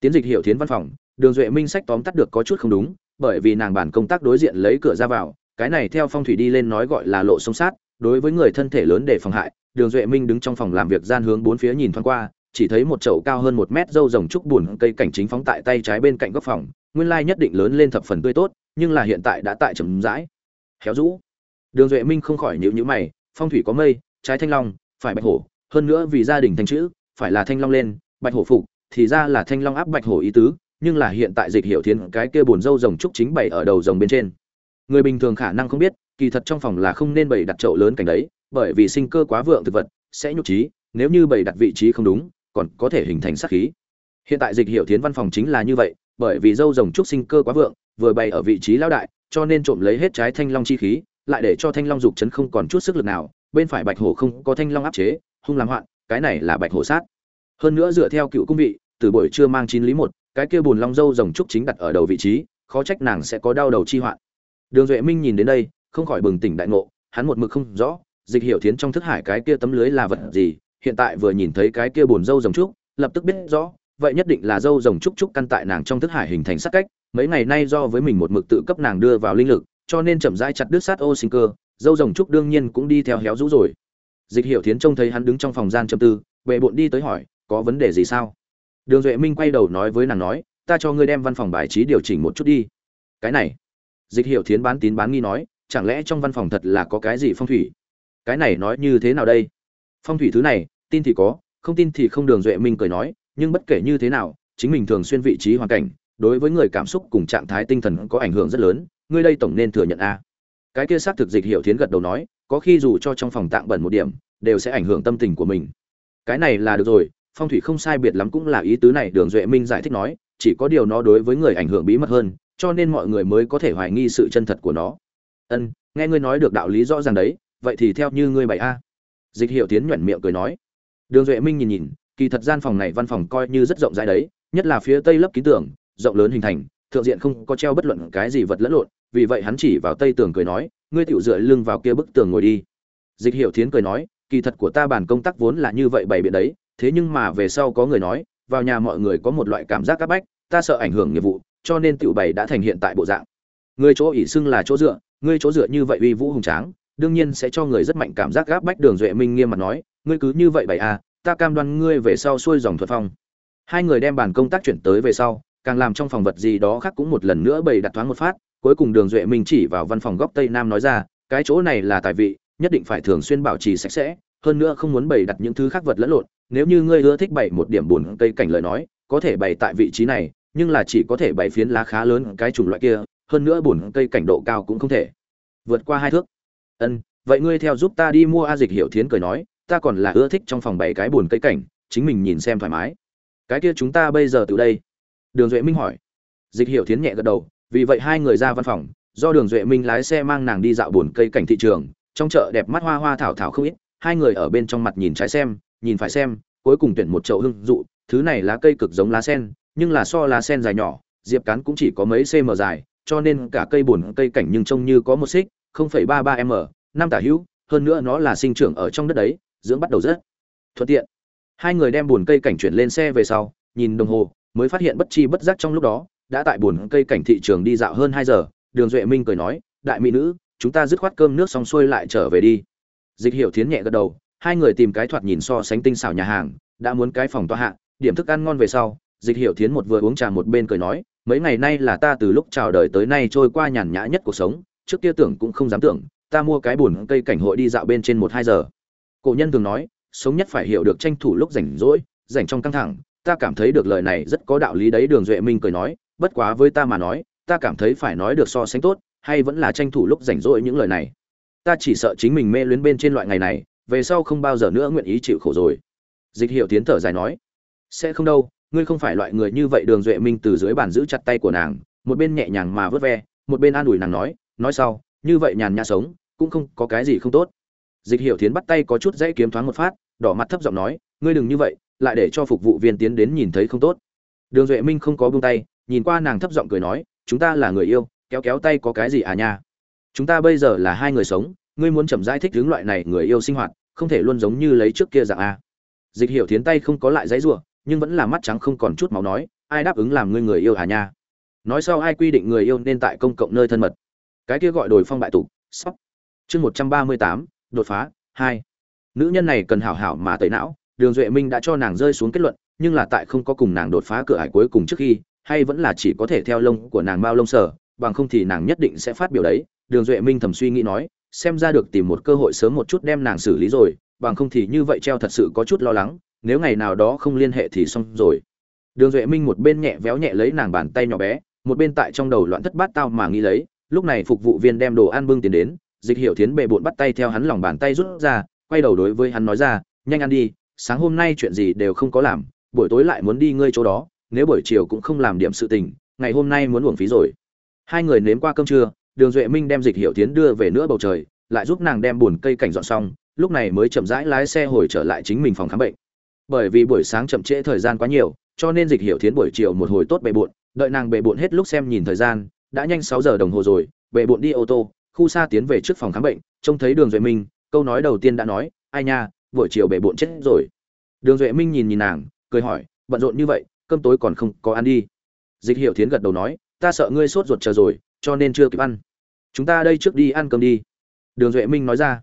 Tiến dịch Hiểu thiến văn phòng, đường duệ minh sách tóm tắt được có chút không đúng, bởi vì nàng bản công tác đối diện lấy cửa ra vào cái này theo phong thủy đi lên nói gọi là lộ sông sát, đối với người thân thể lớn để phòng hại, đường duệ minh đứng trong phòng làm việc gian hướng bốn phía nhìn thoáng qua, chỉ thấy một chậu cao hơn một mét dâu rồng trúc buồn cây cảnh chính phóng tại tay trái bên cạnh góc phòng, nguyên lai nhất định lớn lên thập phần tươi tốt, nhưng là hiện tại đã tại chấm rãi. Héo rũ. Đường duệ minh không khỏi nhíu nhữ mày, phong thủy có mây, trái thanh long, phải bạch hổ, hơn nữa vì gia đình thanh chữ, phải là thanh long lên, bạch hổ phục, thì ra là thanh long áp bạch hổ ý tứ, nhưng là hiện tại dịch hiểu thiên cái kia buồn dâu rồng trúc chính bày ở đầu rồng bên trên người bình thường khả năng không biết, kỳ thật trong phòng là không nên bày đặt chậu lớn cảnh đấy, bởi vì sinh cơ quá vượng thực vật, sẽ nhục trí, nếu như bày đặt vị trí không đúng, còn có thể hình thành sát khí. Hiện tại dịch hiệu thiến văn phòng chính là như vậy, bởi vì dâu rồng trúc sinh cơ quá vượng, vừa bày ở vị trí lão đại, cho nên trộm lấy hết trái thanh long chi khí, lại để cho thanh long dục chấn không còn chút sức lực nào, bên phải bạch hổ không có thanh long áp chế, hung làm hoạn, cái này là bạch hổ sát. Hơn nữa dựa theo cựu cung vị, từ buổi trưa mang chín lý một, cái kia bùn long dâu rồng trúc chính đặt ở đầu vị trí, khó trách nàng sẽ có đau đầu chi hoạn đường duệ minh nhìn đến đây, không khỏi bừng tỉnh đại ngộ, hắn một mực không rõ, dịch hiểu thiến trong thức hải cái kia tấm lưới là vật gì, hiện tại vừa nhìn thấy cái kia buồn dâu rồng trúc, lập tức biết rõ, vậy nhất định là dâu rồng trúc trúc căn tại nàng trong thức hải hình thành sát cách, mấy ngày nay do với mình một mực tự cấp nàng đưa vào linh lực, cho nên chậm rãi chặt đứt sát ô sinh cơ dâu rồng trúc đương nhiên cũng đi theo héo rũ rồi. Dịch hiểu thiến trông thấy hắn đứng trong phòng gian trầm tư, bệ bộn đi tới hỏi, có vấn đề gì sao? Đường duệ minh quay đầu nói với nàng nói, ta cho ngươi đem văn phòng bài trí điều chỉnh một chút đi. Cái này? Dịch hiểu thiến bán tín bán nghi nói, chẳng lẽ trong văn phòng thật là có cái gì phong thủy? Cái này nói như thế nào đây? Phong thủy thứ này, tin thì có, không tin thì không đường duệ minh cười nói, nhưng bất kể như thế nào, chính mình thường xuyên vị trí hoàn cảnh, đối với người cảm xúc cùng trạng thái tinh thần có ảnh hưởng rất lớn, ngươi đây tổng nên thừa nhận a. Cái kia xác thực dịch hiểu thiến gật đầu nói, có khi dù cho trong phòng tạng bẩn một điểm, đều sẽ ảnh hưởng tâm tình của mình. Cái này là được rồi, phong thủy không sai biệt lắm cũng là ý tứ này, đường duệ minh giải thích nói, chỉ có điều nó đối với người ảnh hưởng bí mật hơn cho nên mọi người mới có thể hoài nghi sự chân thật của nó. Ân, nghe ngươi nói được đạo lý rõ ràng đấy, vậy thì theo như ngươi bày a. Dịch hiệu tiến nhuận miệng cười nói. Đường duệ minh nhìn nhìn, kỳ thật gian phòng này văn phòng coi như rất rộng rãi đấy, nhất là phía tây lấp ký tường, rộng lớn hình thành, thượng diện không có treo bất luận cái gì vật lẫn lộn, vì vậy hắn chỉ vào tây tường cười nói, ngươi tiểu dựa lưng vào kia bức tường ngồi đi. Dịch hiệu thiến cười nói, kỳ thật của ta bản công tác vốn là như vậy bày biện đấy, thế nhưng mà về sau có người nói, vào nhà mọi người có một loại cảm giác áp bách, ta sợ ảnh hưởng nghiệp vụ cho nên tiểu bày đã thành hiện tại bộ dạng. Ngươi chỗ ỷ xưng là chỗ dựa ngươi chỗ dựa như vậy uy vũ hùng tráng, đương nhiên sẽ cho người rất mạnh cảm giác gáp bách đường duệ minh nghiêm mặt nói, ngươi cứ như vậy bày à ta cam đoan ngươi về sau xuôi dòng thuật phong. Hai người đem bàn công tác chuyển tới về sau, càng làm trong phòng vật gì đó khác cũng một lần nữa bày đặt thoáng một phát, cuối cùng đường duệ minh chỉ vào văn phòng góc tây nam nói ra, cái chỗ này là tài vị, nhất định phải thường xuyên bảo trì sạch sẽ, hơn nữa không muốn bày đặt những thứ khác vật lẫn lộn, nếu như ngươi ưa thích bày một điểm buồn cây cảnh lời nói, có thể bày tại vị trí này nhưng là chỉ có thể bày phiến lá khá lớn cái chủng loại kia, hơn nữa buồn cây cảnh độ cao cũng không thể. Vượt qua hai thước. Ân, vậy ngươi theo giúp ta đi mua a dịch hiểu thiến cười nói, ta còn là ưa thích trong phòng bảy cái buồn cây cảnh, chính mình nhìn xem thoải mái. Cái kia chúng ta bây giờ từ đây? Đường duệ minh hỏi. Dịch hiểu thiến nhẹ gật đầu, vì vậy hai người ra văn phòng, do đường duệ minh lái xe mang nàng đi dạo buồn cây cảnh thị trường, trong chợ đẹp mắt hoa hoa thảo thảo không ít, hai người ở bên trong mặt nhìn trái xem, nhìn phải xem, cuối cùng tuyển một chậu hưng dụ, thứ này lá cây cực giống lá sen nhưng là so lá sen dài nhỏ diệp cán cũng chỉ có mấy cm dài cho nên cả cây buồn cây cảnh nhưng trông như có một xích 0,33 m năm tả hữu hơn nữa nó là sinh trưởng ở trong đất đấy dưỡng bắt đầu rất thuận tiện. Hai người đem buồn cây cảnh chuyển lên xe về sau nhìn đồng hồ mới phát hiện bất chi bất giác trong lúc đó đã tại buồn cây cảnh thị trường đi dạo hơn hai giờ đường duệ minh cười nói đại mỹ nữ chúng ta dứt khoát cơm nước xong xuôi lại trở về đi. Dịch hiểu thiến nhẹ gật đầu hai người tìm cái thoạt nhìn so sánh tinh xảo nhà hàng đã muốn cái phòng tòa hạ điểm thức ăn ngon về sau dịch hiểu thiến một vừa uống trà một bên cười nói, mấy ngày nay là ta từ lúc chào đời tới nay trôi qua nhàn nhã nhất cuộc sống, trước kia tưởng cũng không dám tưởng, ta mua cái buồn cây cảnh hội đi dạo bên trên một hai giờ. Cổ nhân thường nói, sống nhất phải hiểu được tranh thủ lúc rảnh rỗi, rảnh trong căng thẳng, ta cảm thấy được lời này rất có đạo lý đấy, đường duệ minh cười nói, bất quá với ta mà nói, ta cảm thấy phải nói được so sánh tốt, hay vẫn là tranh thủ lúc rảnh rỗi những lời này. Ta chỉ sợ chính mình mê luyến bên trên loại ngày này, về sau không bao giờ nữa nguyện ý chịu khổ rồi. Dịch hiệu tiến thở dài nói, sẽ không đâu ngươi không phải loại người như vậy, đường duệ minh từ dưới bàn giữ chặt tay của nàng, một bên nhẹ nhàng mà vớt ve, một bên an ủi nàng nói nói sau, như vậy nhàn nhã sống, cũng không có cái gì không tốt. Dịch Hiểu tiến bắt tay có chút dãy kiếm thoáng một phát, đỏ mặt thấp giọng nói, ngươi đừng như vậy, lại để cho phục vụ viên tiến đến nhìn thấy không tốt. Đường duệ minh không có buông tay, nhìn qua nàng thấp giọng cười nói, chúng ta là người yêu, kéo kéo tay có cái gì à nha? Chúng ta bây giờ là hai người sống, ngươi muốn chậm rãi thích hướng loại này người yêu sinh hoạt, không thể luôn giống như lấy trước kia dạng a. Dịch hiểu thiến tay không có lại dãy rủa nhưng vẫn là mắt trắng không còn chút máu nói, ai đáp ứng làm ngươi người yêu hà nha? Nói sau ai quy định người yêu nên tại công cộng nơi thân mật. Cái kia gọi đổi phong bại tục, sóc. Chương một trăm ba mươi tám, đột phá, hai. Nữ nhân này cần hảo hảo mà tẩy não, đường duệ minh đã cho nàng rơi xuống kết luận, nhưng là tại không có cùng nàng đột phá cửa ải cuối cùng trước khi, hay vẫn là chỉ có thể theo lông của nàng bao lông sở bằng không thì nàng nhất định sẽ phát biểu đấy. Đường duệ minh thầm suy nghĩ nói, xem ra được tìm một cơ hội sớm một chút đem nàng xử lý rồi, bằng không thì như vậy treo thật sự có chút lo lắng nếu ngày nào đó không liên hệ thì xong rồi. Đường duệ minh một bên nhẹ véo nhẹ lấy nàng bàn tay nhỏ bé, một bên tại trong đầu loạn thất bát tao mà nghĩ lấy, lúc này phục vụ viên đem đồ ăn bưng tiền đến, dịch Hiệu thiến bệ bụn bắt tay theo hắn lòng bàn tay rút ra, quay đầu đối với hắn nói ra, nhanh ăn đi, sáng hôm nay chuyện gì đều không có làm, buổi tối lại muốn đi ngơi chỗ đó, nếu buổi chiều cũng không làm điểm sự tình, ngày hôm nay muốn uổng phí rồi. Hai người nếm qua cơm trưa, đường duệ minh đem dịch hiệu tiến đưa về nữa bầu trời, lại giúp nàng đem bùn cây cảnh dọn xong, lúc này mới chậm rãi lái xe hồi trở lại chính mình phòng khám bệnh bởi vì buổi sáng chậm trễ thời gian quá nhiều, cho nên dịch hiểu thiến buổi chiều một hồi tốt bề bộn, đợi nàng bề bộn hết lúc xem nhìn thời gian, đã nhanh sáu giờ đồng hồ rồi, bề bộn đi ô tô, khu xa tiến về trước phòng khám bệnh, trông thấy đường duệ minh, câu nói đầu tiên đã nói, ai nha, buổi chiều bề bộn chết rồi. Đường duệ minh nhìn nhìn nàng, cười hỏi, bận rộn như vậy, cơm tối còn không có ăn đi? Dịch hiểu thiến gật đầu nói, ta sợ ngươi sốt ruột chờ rồi, cho nên chưa kịp ăn. Chúng ta đây trước đi ăn cơm đi. Đường duệ minh nói ra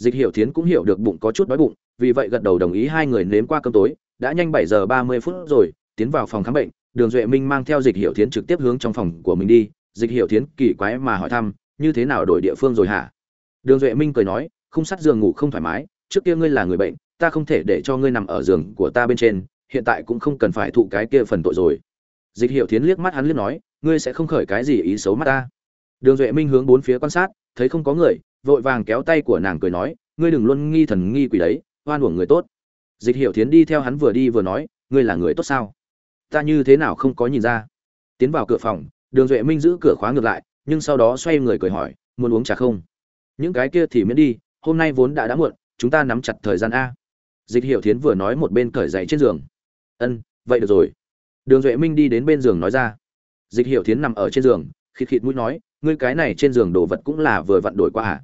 dịch hiểu thiến cũng hiểu được bụng có chút đói bụng, vì vậy gật đầu đồng ý hai người nếm qua cơm tối. Đã nhanh bảy giờ ba mươi phút rồi, tiến vào phòng khám bệnh. Đường duệ minh mang theo dịch hiểu thiến trực tiếp hướng trong phòng của mình đi. Dịch hiểu thiến kỳ quái mà hỏi thăm, như thế nào đổi địa phương rồi hả? Đường duệ minh cười nói không sát giường ngủ không thoải mái, trước kia ngươi là người bệnh, ta không thể để cho ngươi nằm ở giường của ta bên trên, hiện tại cũng không cần phải thụ cái kia phần tội rồi. Dịch hiểu thiến liếc mắt hắn liếc nói, ngươi sẽ không khởi cái gì ý xấu mắt ta. Đường duệ minh hướng bốn phía quan sát, thấy không có người vội vàng kéo tay của nàng cười nói, ngươi đừng luôn nghi thần nghi quỷ đấy, oan uổng người tốt. Dịch hiểu thiến đi theo hắn vừa đi vừa nói, ngươi là người tốt sao? Ta như thế nào không có nhìn ra? Tiến vào cửa phòng, đường duệ minh giữ cửa khóa ngược lại, nhưng sau đó xoay người cười hỏi, muốn uống trà không? Những cái kia thì miễn đi, hôm nay vốn đã đã muộn, chúng ta nắm chặt thời gian a. Dịch hiểu thiến vừa nói một bên cởi giày trên giường. Ân, vậy được rồi. Đường duệ minh đi đến bên giường nói ra. Dịch hiểu thiến nằm ở trên giường, khịt khịt mũi nói, ngươi cái này trên giường đồ vật cũng là vừa vặn đổi qua hả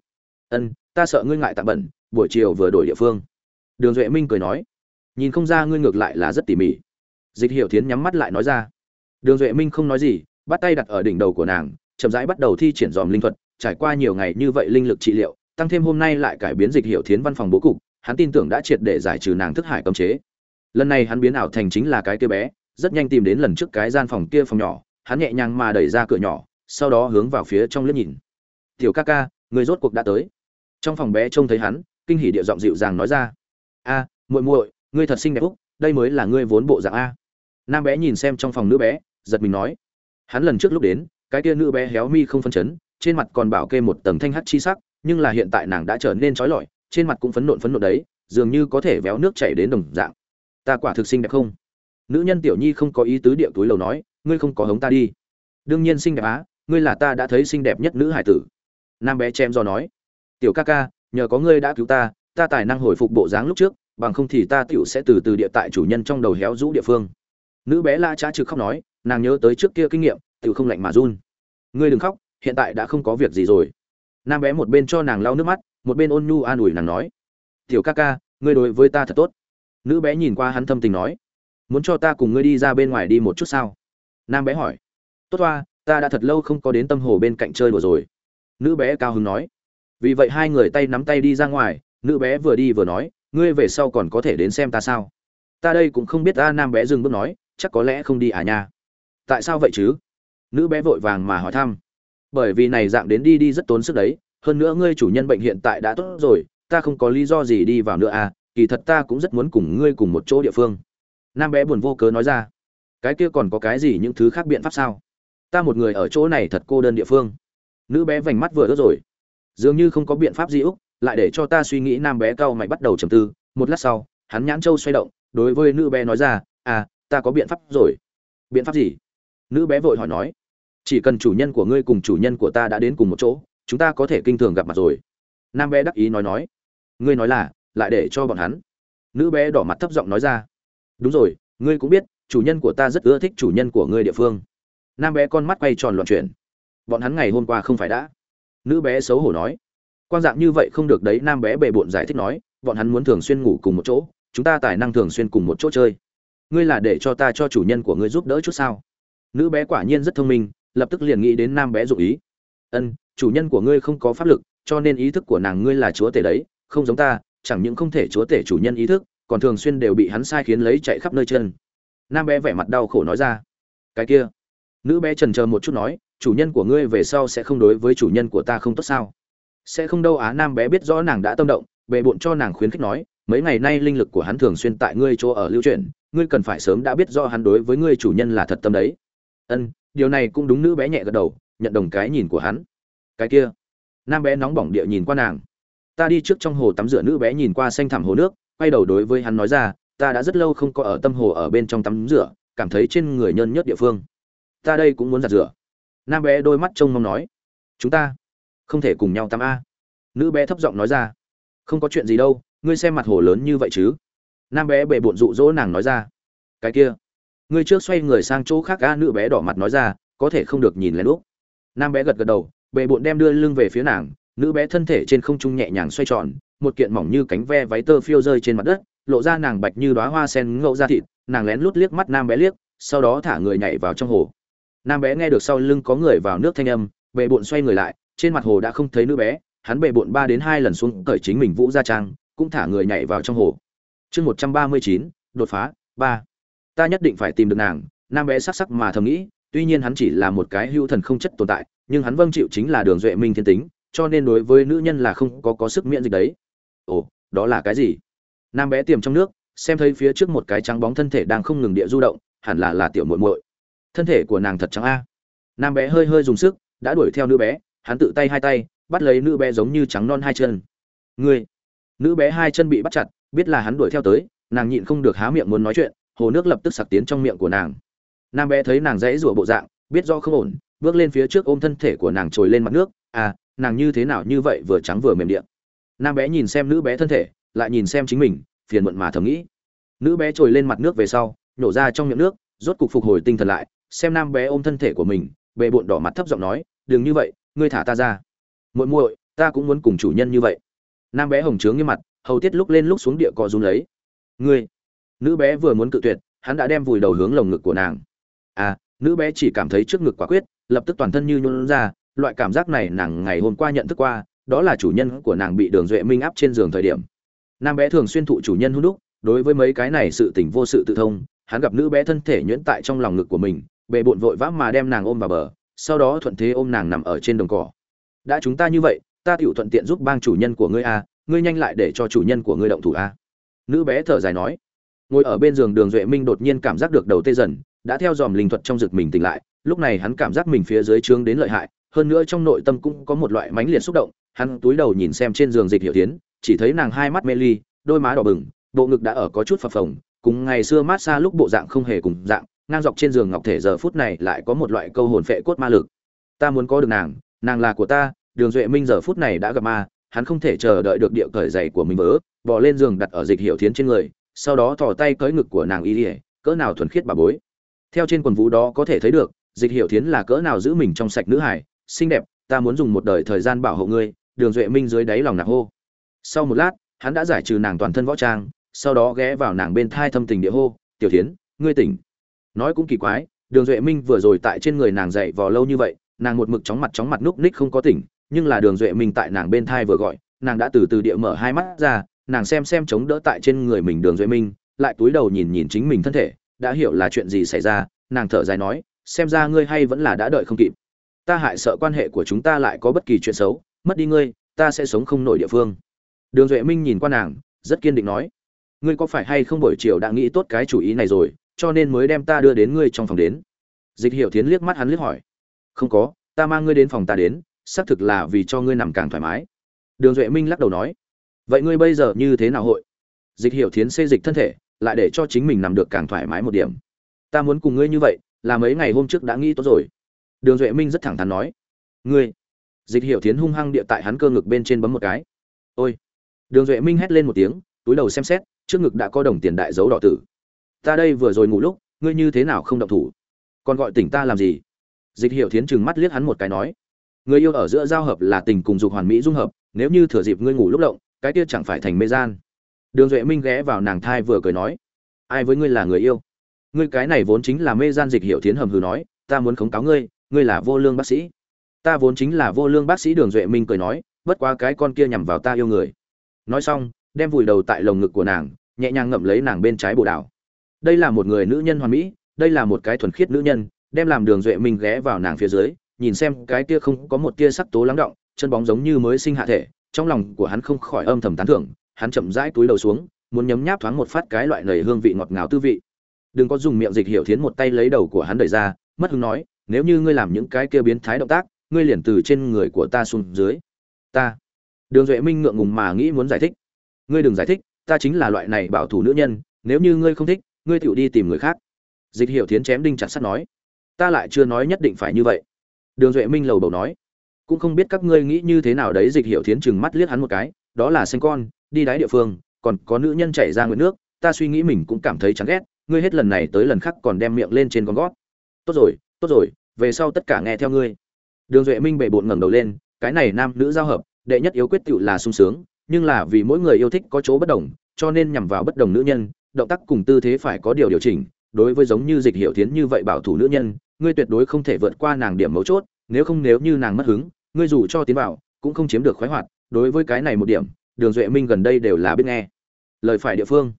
ân, ta sợ ngươi ngại tạm bẩn, buổi chiều vừa đổi địa phương. Đường duệ minh cười nói. Nhìn không ra ngươi ngược lại là rất tỉ mỉ. Dịch hiểu thiến nhắm mắt lại nói ra. Đường duệ minh không nói gì, bắt tay đặt ở đỉnh đầu của nàng, chậm rãi bắt đầu thi triển dòm linh thuật, trải qua nhiều ngày như vậy linh lực trị liệu, tăng thêm hôm nay lại cải biến dịch hiểu thiến văn phòng bố cục, hắn tin tưởng đã triệt để giải trừ nàng thức hải cấm chế. Lần này hắn biến ảo thành chính là cái kia bé, rất nhanh tìm đến lần trước cái gian phòng kia phòng nhỏ, hắn nhẹ nhàng mà đẩy ra cửa nhỏ, sau đó hướng vào phía trong liếc nhìn. Tiểu ca ca, người rốt cuộc đã tới trong phòng bé trông thấy hắn, kinh hỉ địa giọng dịu dàng nói ra. A, muội muội, ngươi thật xinh đẹp úc, đây mới là ngươi vốn bộ dạng a. Nam bé nhìn xem trong phòng nữ bé, giật mình nói. Hắn lần trước lúc đến, cái kia nữ bé héo mi không phân chấn, trên mặt còn bảo kê một tầng thanh hắt chi sắc, nhưng là hiện tại nàng đã trở nên trói lọi, trên mặt cũng phấn nộn phấn nộn đấy, dường như có thể véo nước chảy đến đồng dạng. Ta quả thực xinh đẹp không? Nữ nhân tiểu nhi không có ý tứ địa túi lầu nói, ngươi không có hống ta đi. Đương nhiên xinh đẹp á, ngươi là ta đã thấy xinh đẹp nhất nữ hải tử. Nam bé chém do nói tiểu ca ca, nhờ có ngươi đã cứu ta ta tài năng hồi phục bộ dáng lúc trước, bằng không thì ta tiểu sẽ từ từ địa tại chủ nhân trong đầu héo rũ địa phương. Nữ bé la trá trực khóc nói, nàng nhớ tới trước kia kinh nghiệm, tiểu không lạnh mà run. Ngươi đừng khóc, hiện tại đã không có việc gì rồi. Nam bé một bên cho nàng lau nước mắt, một bên ôn nhu an ủi nàng nói, tiểu ca ca, ngươi đối với ta thật tốt. Nữ bé nhìn qua hắn thâm tình nói, muốn cho ta cùng ngươi đi ra bên ngoài đi một chút sao? Nam bé hỏi, tốt toa ta đã thật lâu không có đến tâm hồ bên cạnh chơi đùa rồi. Nữ bé cao hứng nói vì vậy hai người tay nắm tay đi ra ngoài, nữ bé vừa đi vừa nói, ngươi về sau còn có thể đến xem ta sao? Ta đây cũng không biết ta nam bé dừng bước nói, chắc có lẽ không đi à nha. Tại sao vậy chứ? Nữ bé vội vàng mà hỏi thăm. Bởi vì này dạng đến đi đi rất tốn sức đấy, hơn nữa ngươi chủ nhân bệnh hiện tại đã tốt rồi, ta không có lý do gì đi vào nữa à kỳ thật ta cũng rất muốn cùng ngươi cùng một chỗ địa phương. Nam bé buồn vô cớ nói ra. Cái kia còn có cái gì những thứ khác biện pháp sao? Ta một người ở chỗ này thật cô đơn địa phương. Nữ bé vành mắt vừa đốt rồi dường như không có biện pháp gì úc, lại để cho ta suy nghĩ nam bé cao mày bắt đầu trầm tư. Một lát sau, hắn nhãn châu xoay động, đối với nữ bé nói ra à ta có biện pháp rồi. Biện pháp gì? Nữ bé vội hỏi nói. Chỉ cần chủ nhân của ngươi cùng chủ nhân của ta đã đến cùng một chỗ, chúng ta có thể kinh thường gặp mặt rồi. Nam bé đắc ý nói nói. Ngươi nói là, lại để cho bọn hắn. Nữ bé đỏ mặt thấp giọng nói ra. Đúng rồi, ngươi cũng biết, chủ nhân của ta rất ưa thích chủ nhân của ngươi địa phương. Nam bé con mắt quay tròn loạn chuyển. Bọn hắn ngày hôm qua không phải đã nữ bé xấu hổ nói. Quan dạng như vậy không được đấy, nam bé bề bộn giải thích nói, bọn hắn muốn thường xuyên ngủ cùng một chỗ, chúng ta tài năng thường xuyên cùng một chỗ chơi. Ngươi là để cho ta cho chủ nhân của ngươi giúp đỡ chút sao? Nữ bé quả nhiên rất thông minh, lập tức liền nghĩ đến nam bé dụ ý. Ân, chủ nhân của ngươi không có pháp lực, cho nên ý thức của nàng ngươi là chúa tể đấy, không giống ta, chẳng những không thể chúa tể chủ nhân ý thức, còn thường xuyên đều bị hắn sai khiến lấy chạy khắp nơi chân. Nam bé vẻ mặt đau khổ nói ra. Cái kia. Nữ bé trần chờ một chút nói chủ nhân của ngươi về sau sẽ không đối với chủ nhân của ta không tốt sao? Sẽ không đâu á, nam bé biết rõ nàng đã tâm động, bề bộn cho nàng khuyến khích nói, mấy ngày nay linh lực của hắn thường xuyên tại ngươi chỗ ở lưu truyền ngươi cần phải sớm đã biết rõ hắn đối với ngươi chủ nhân là thật tâm đấy. Ân, điều này cũng đúng, nữ bé nhẹ gật đầu, nhận đồng cái nhìn của hắn. Cái kia, nam bé nóng bỏng địa nhìn qua nàng. Ta đi trước trong hồ tắm rửa, nữ bé nhìn qua xanh thẳm hồ nước, quay đầu đối với hắn nói ra, ta đã rất lâu không có ở tâm hồ ở bên trong tắm rửa, cảm thấy trên người nhơn nhất địa phương. Ta đây cũng muốn giặt rửa nam bé đôi mắt trông mong nói, chúng ta không thể cùng nhau tắm a. Nữ bé thấp giọng nói ra, không có chuyện gì đâu, ngươi xem mặt hồ lớn như vậy chứ? Nam bé bệ bộn dụ dỗ nàng nói ra, cái kia. Ngươi trước xoay người sang chỗ khác a nữ bé đỏ mặt nói ra, có thể không được nhìn lén lúc nam bé gật gật đầu bệ bộn đem đưa lưng về phía nàng, nữ bé thân thể trên không trung nhẹ nhàng xoay tròn, một kiện mỏng như cánh ve váy tơ phiêu rơi trên mặt đất, lộ ra nàng bạch như đóa hoa sen ngậu ra thịt, nàng lén lút liếc mắt nam bé liếc, sau đó thả người nhảy vào trong hồ nam bé nghe được sau lưng có người vào nước thanh âm bệ bộn xoay người lại, trên mặt hồ đã không thấy nữ bé, hắn bệ bộn ba đến hai lần xuống cởi chính mình vũ ra trang, cũng thả người nhảy vào trong hồ. Chương một trăm ba mươi chín, đột phá, ba. Ta nhất định phải tìm được nàng, nam bé sắc sắc mà thầm nghĩ, tuy nhiên hắn chỉ là một cái hưu thần không chất tồn tại, nhưng hắn vâng chịu chính là đường duệ minh thiên tính, cho nên đối với nữ nhân là không có có sức miễn dịch đấy. Ồ, đó là cái gì? Nam bé tiềm trong nước, xem thấy phía trước một cái trắng bóng thân thể đang không ngừng địa du động, hẳn là là tiểu muội muội thân thể của nàng thật trắng a. Nam bé hơi hơi dùng sức, đã đuổi theo nữ bé, hắn tự tay hai tay, bắt lấy nữ bé giống như trắng non hai chân. Người nữ bé hai chân bị bắt chặt, biết là hắn đuổi theo tới, nàng nhịn không được há miệng muốn nói chuyện, hồ nước lập tức sặc tiến trong miệng của nàng. Nam bé thấy nàng dãy rủa bộ dạng, biết do không ổn, bước lên phía trước ôm thân thể của nàng trồi lên mặt nước à nàng như thế nào như vậy vừa trắng vừa mềm điện nam bé nhìn xem nữ bé thân thể, lại nhìn xem chính mình, phiền muộn mà thầm nghĩ. Nữ bé trồi lên mặt nước về sau, nhổ ra trong miệng nước, rốt cục phục hồi tinh thần lại xem nam bé ôm thân thể của mình, bề bộn đỏ mặt thấp giọng nói, đừng như vậy, ngươi thả ta ra. Muội muội, ta cũng muốn cùng chủ nhân như vậy. Nam bé hồng trướng như mặt, hầu tiết lúc lên lúc xuống địa cọ run lấy. Ngươi. Nữ bé vừa muốn cự tuyệt, hắn đã đem vùi đầu hướng lồng ngực của nàng. À nữ bé chỉ cảm thấy trước ngực quả quyết, lập tức toàn thân như nhún ra, loại cảm giác này nàng ngày hôm qua nhận thức qua, đó là chủ nhân của nàng bị đường duệ minh áp trên giường thời điểm. Nam bé thường xuyên thụ chủ nhân hôn đúc, đối với mấy cái này sự tình vô sự tự thông, hắn gặp nữ bé thân thể nhuyễn tại trong lòng ngực của mình bệ bộn vội vã mà đem nàng ôm vào bờ, sau đó thuận thế ôm nàng nằm ở trên đồng cỏ. Đã chúng ta như vậy, ta tựu thuận tiện giúp bang chủ nhân của ngươi a, ngươi nhanh lại để cho chủ nhân của ngươi động thủ a. Nữ bé thở dài nói. Ngồi ở bên giường đường duệ minh đột nhiên cảm giác được đầu tê dần, đã theo dòm linh thuật trong rực mình tỉnh lại, lúc này hắn cảm giác mình phía dưới trướng đến lợi hại, hơn nữa trong nội tâm cũng có một loại mãnh liệt xúc động, hắn túi đầu nhìn xem trên giường dịch hiệu tiến, chỉ thấy nàng hai mắt mê ly, đôi má đỏ bừng, bộ ngực đã ở có chút phập phồng, cùng ngày xưa mát xa lúc bộ dạng không hề cùng dạng ngang dọc trên giường ngọc thể giờ phút này lại có một loại câu hồn phệ cốt ma lực. Ta muốn có được nàng nàng là của ta, đường duệ minh giờ phút này đã gặp ma, hắn không thể chờ đợi được địa cởi giày của mình vỡ bỏ lên giường đặt ở dịch hiệu thiến trên người, sau đó thò tay cởi ngực của nàng y ỉa cỡ nào thuần khiết bà bối. Theo trên quần vũ đó có thể thấy được, dịch hiệu thiến là cỡ nào giữ mình trong sạch nữ hải xinh đẹp, ta muốn dùng một đời thời gian bảo hộ ngươi, đường duệ minh dưới đáy lòng nạc hô. Sau một lát, hắn đã giải trừ nàng toàn thân võ trang, sau đó ghé vào nàng bên thai thâm tình địa hô, tiểu thiến, ngươi tỉnh nói cũng kỳ quái, đường duệ minh vừa rồi tại trên người nàng dậy vò lâu như vậy, nàng một mực chóng mặt chóng mặt núp ních không có tỉnh, nhưng là đường duệ minh tại nàng bên thai vừa gọi, nàng đã từ từ địa mở hai mắt ra, nàng xem xem chống đỡ tại trên người mình đường duệ minh, lại túi đầu nhìn nhìn chính mình thân thể, đã hiểu là chuyện gì xảy ra, nàng thở dài nói, xem ra ngươi hay vẫn là đã đợi không kịp. Ta hại sợ quan hệ của chúng ta lại có bất kỳ chuyện xấu, mất đi ngươi, ta sẽ sống không nổi địa phương. Đường duệ minh nhìn qua nàng, rất kiên định nói, ngươi có phải hay không buổi chiều đã nghĩ tốt cái chủ ý này rồi? Cho nên mới đem ta đưa đến ngươi trong phòng đến. Dịch hiểu thiến liếc mắt hắn liếc hỏi. Không có, ta mang ngươi đến phòng ta đến, xác thực là vì cho ngươi nằm càng thoải mái. Đường duệ minh lắc đầu nói. Vậy ngươi bây giờ như thế nào hội? Dịch hiểu thiến xê dịch thân thể, lại để cho chính mình nằm được càng thoải mái một điểm. Ta muốn cùng ngươi như vậy, là mấy ngày hôm trước đã nghĩ tốt rồi. Đường duệ minh rất thẳng thắn nói. Ngươi. Dịch hiểu thiến hung hăng địa tại hắn cơ ngực bên trên bấm một cái. Ôi. Đường duệ minh hét lên một tiếng, túi đầu xem xét, trước ngực đã có đồng tiền đại dấu đỏ tử ta đây vừa rồi ngủ lúc, ngươi như thế nào không động thủ? Còn gọi tỉnh ta làm gì? Dịch Hiệu thiến chừng mắt liếc hắn một cái nói, người yêu ở giữa giao hợp là tình cùng dục hoàn mỹ dung hợp, nếu như thừa dịp ngươi ngủ lúc động cái kia chẳng phải thành mê gian. Đường duệ minh ghé vào nàng thai vừa cười nói, ai với ngươi là người yêu? Ngươi cái này vốn chính là mê gian dịch Hiệu thiến hầm hừ nói, ta muốn khống cáo ngươi ngươi là vô lương bác sĩ. Ta vốn chính là vô lương bác sĩ đường duệ minh cười nói, bất quá cái con kia nhằm vào ta yêu người. Nói xong, đem vùi đầu tại lồng ngực của nàng, nhẹ nhàng ngậm lấy nàng bên trái bồ đảo đây là một người nữ nhân hoàn mỹ, đây là một cái thuần khiết nữ nhân, đem làm đường duệ minh ghé vào nàng phía dưới, nhìn xem cái kia không có một tia sắc tố lắng động, chân bóng giống như mới sinh hạ thể, trong lòng của hắn không khỏi âm thầm tán thưởng, hắn chậm rãi túi đầu xuống, muốn nhấm nháp thoáng một phát cái loại nầy hương vị ngọt ngào tư vị. Đừng có dùng miệng dịch hiểu thiến một tay lấy đầu của hắn đẩy ra, mất hứng nói, nếu như ngươi làm những cái kia biến thái động tác, ngươi liền từ trên người của ta xuống dưới. Ta. Đường duệ minh ngượng ngùng mà nghĩ muốn giải thích. Ngươi đừng giải thích, ta chính là loại này bảo thủ nữ nhân, nếu như ngươi không thích ngươi tựu đi tìm người khác. Dịch hiểu thiến chém đinh chặt sắt nói. Ta lại chưa nói nhất định phải như vậy. Đường duệ minh lầu bầu nói. Cũng không biết các ngươi nghĩ như thế nào đấy, dịch hiểu thiến chừng mắt liếc hắn một cái. Đó là sinh con, đi đáy địa phương, còn có nữ nhân chảy ra nguyện nước. Ta suy nghĩ mình cũng cảm thấy chán ghét. Ngươi hết lần này tới lần khác còn đem miệng lên trên con gót. Tốt rồi tốt rồi, về sau tất cả nghe theo ngươi. Đường duệ minh bệ bộn ngẩng đầu lên. Cái này nam nữ giao hợp, đệ nhất yếu quyết tựu là sung sướng, nhưng là vì mỗi người yêu thích có chỗ bất đồng, cho nên nhằm vào bất đồng nữ nhân động tác cùng tư thế phải có điều điều chỉnh, đối với giống như dịch hiểu thiến như vậy bảo thủ nữ nhân, ngươi tuyệt đối không thể vượt qua nàng điểm mấu chốt, nếu không nếu như nàng mất hứng, ngươi dù cho tiến vào, cũng không chiếm được khoái hoạt, đối với cái này một điểm, đường duệ minh gần đây đều là biết nghe. Lời phải địa phương.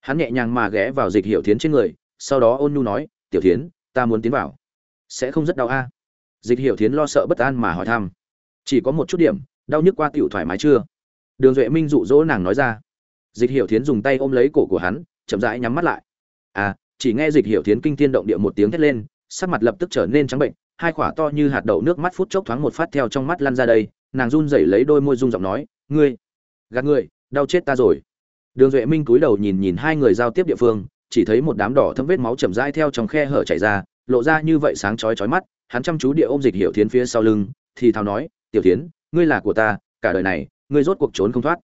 Hắn nhẹ nhàng mà ghé vào dịch hiểu thiến trên người, sau đó ôn nhu nói, tiểu thiến, ta muốn tiến vào. Sẽ không rất đau a. Dịch hiểu thiến lo sợ bất an mà hỏi thăm. Chỉ có một chút điểm, đau nhức qua tiểu thoải mái chưa? Đường duệ minh dụ dỗ nàng nói ra. Dịch hiểu thiến dùng tay ôm lấy cổ của hắn chậm rãi nhắm mắt lại. À chỉ nghe dịch hiểu thiến kinh thiên động địa một tiếng thét lên, sắc mặt lập tức trở nên trắng bệnh, hai khỏa to như hạt đậu nước mắt phút chốc thoáng một phát theo trong mắt lăn ra đây, nàng run rẩy lấy đôi môi rung giọng nói, ngươi, gạt ngươi đau chết ta rồi. Đường duệ minh cúi đầu nhìn nhìn hai người giao tiếp địa phương, chỉ thấy một đám đỏ thâm vết máu chậm rãi theo trong khe hở chảy ra, lộ ra như vậy sáng chói chói mắt, hắn chăm chú địa ôm dịch hiểu thiến phía sau lưng, thì thào nói, tiểu thiến, ngươi là của ta, cả đời này, ngươi rốt cuộc trốn không thoát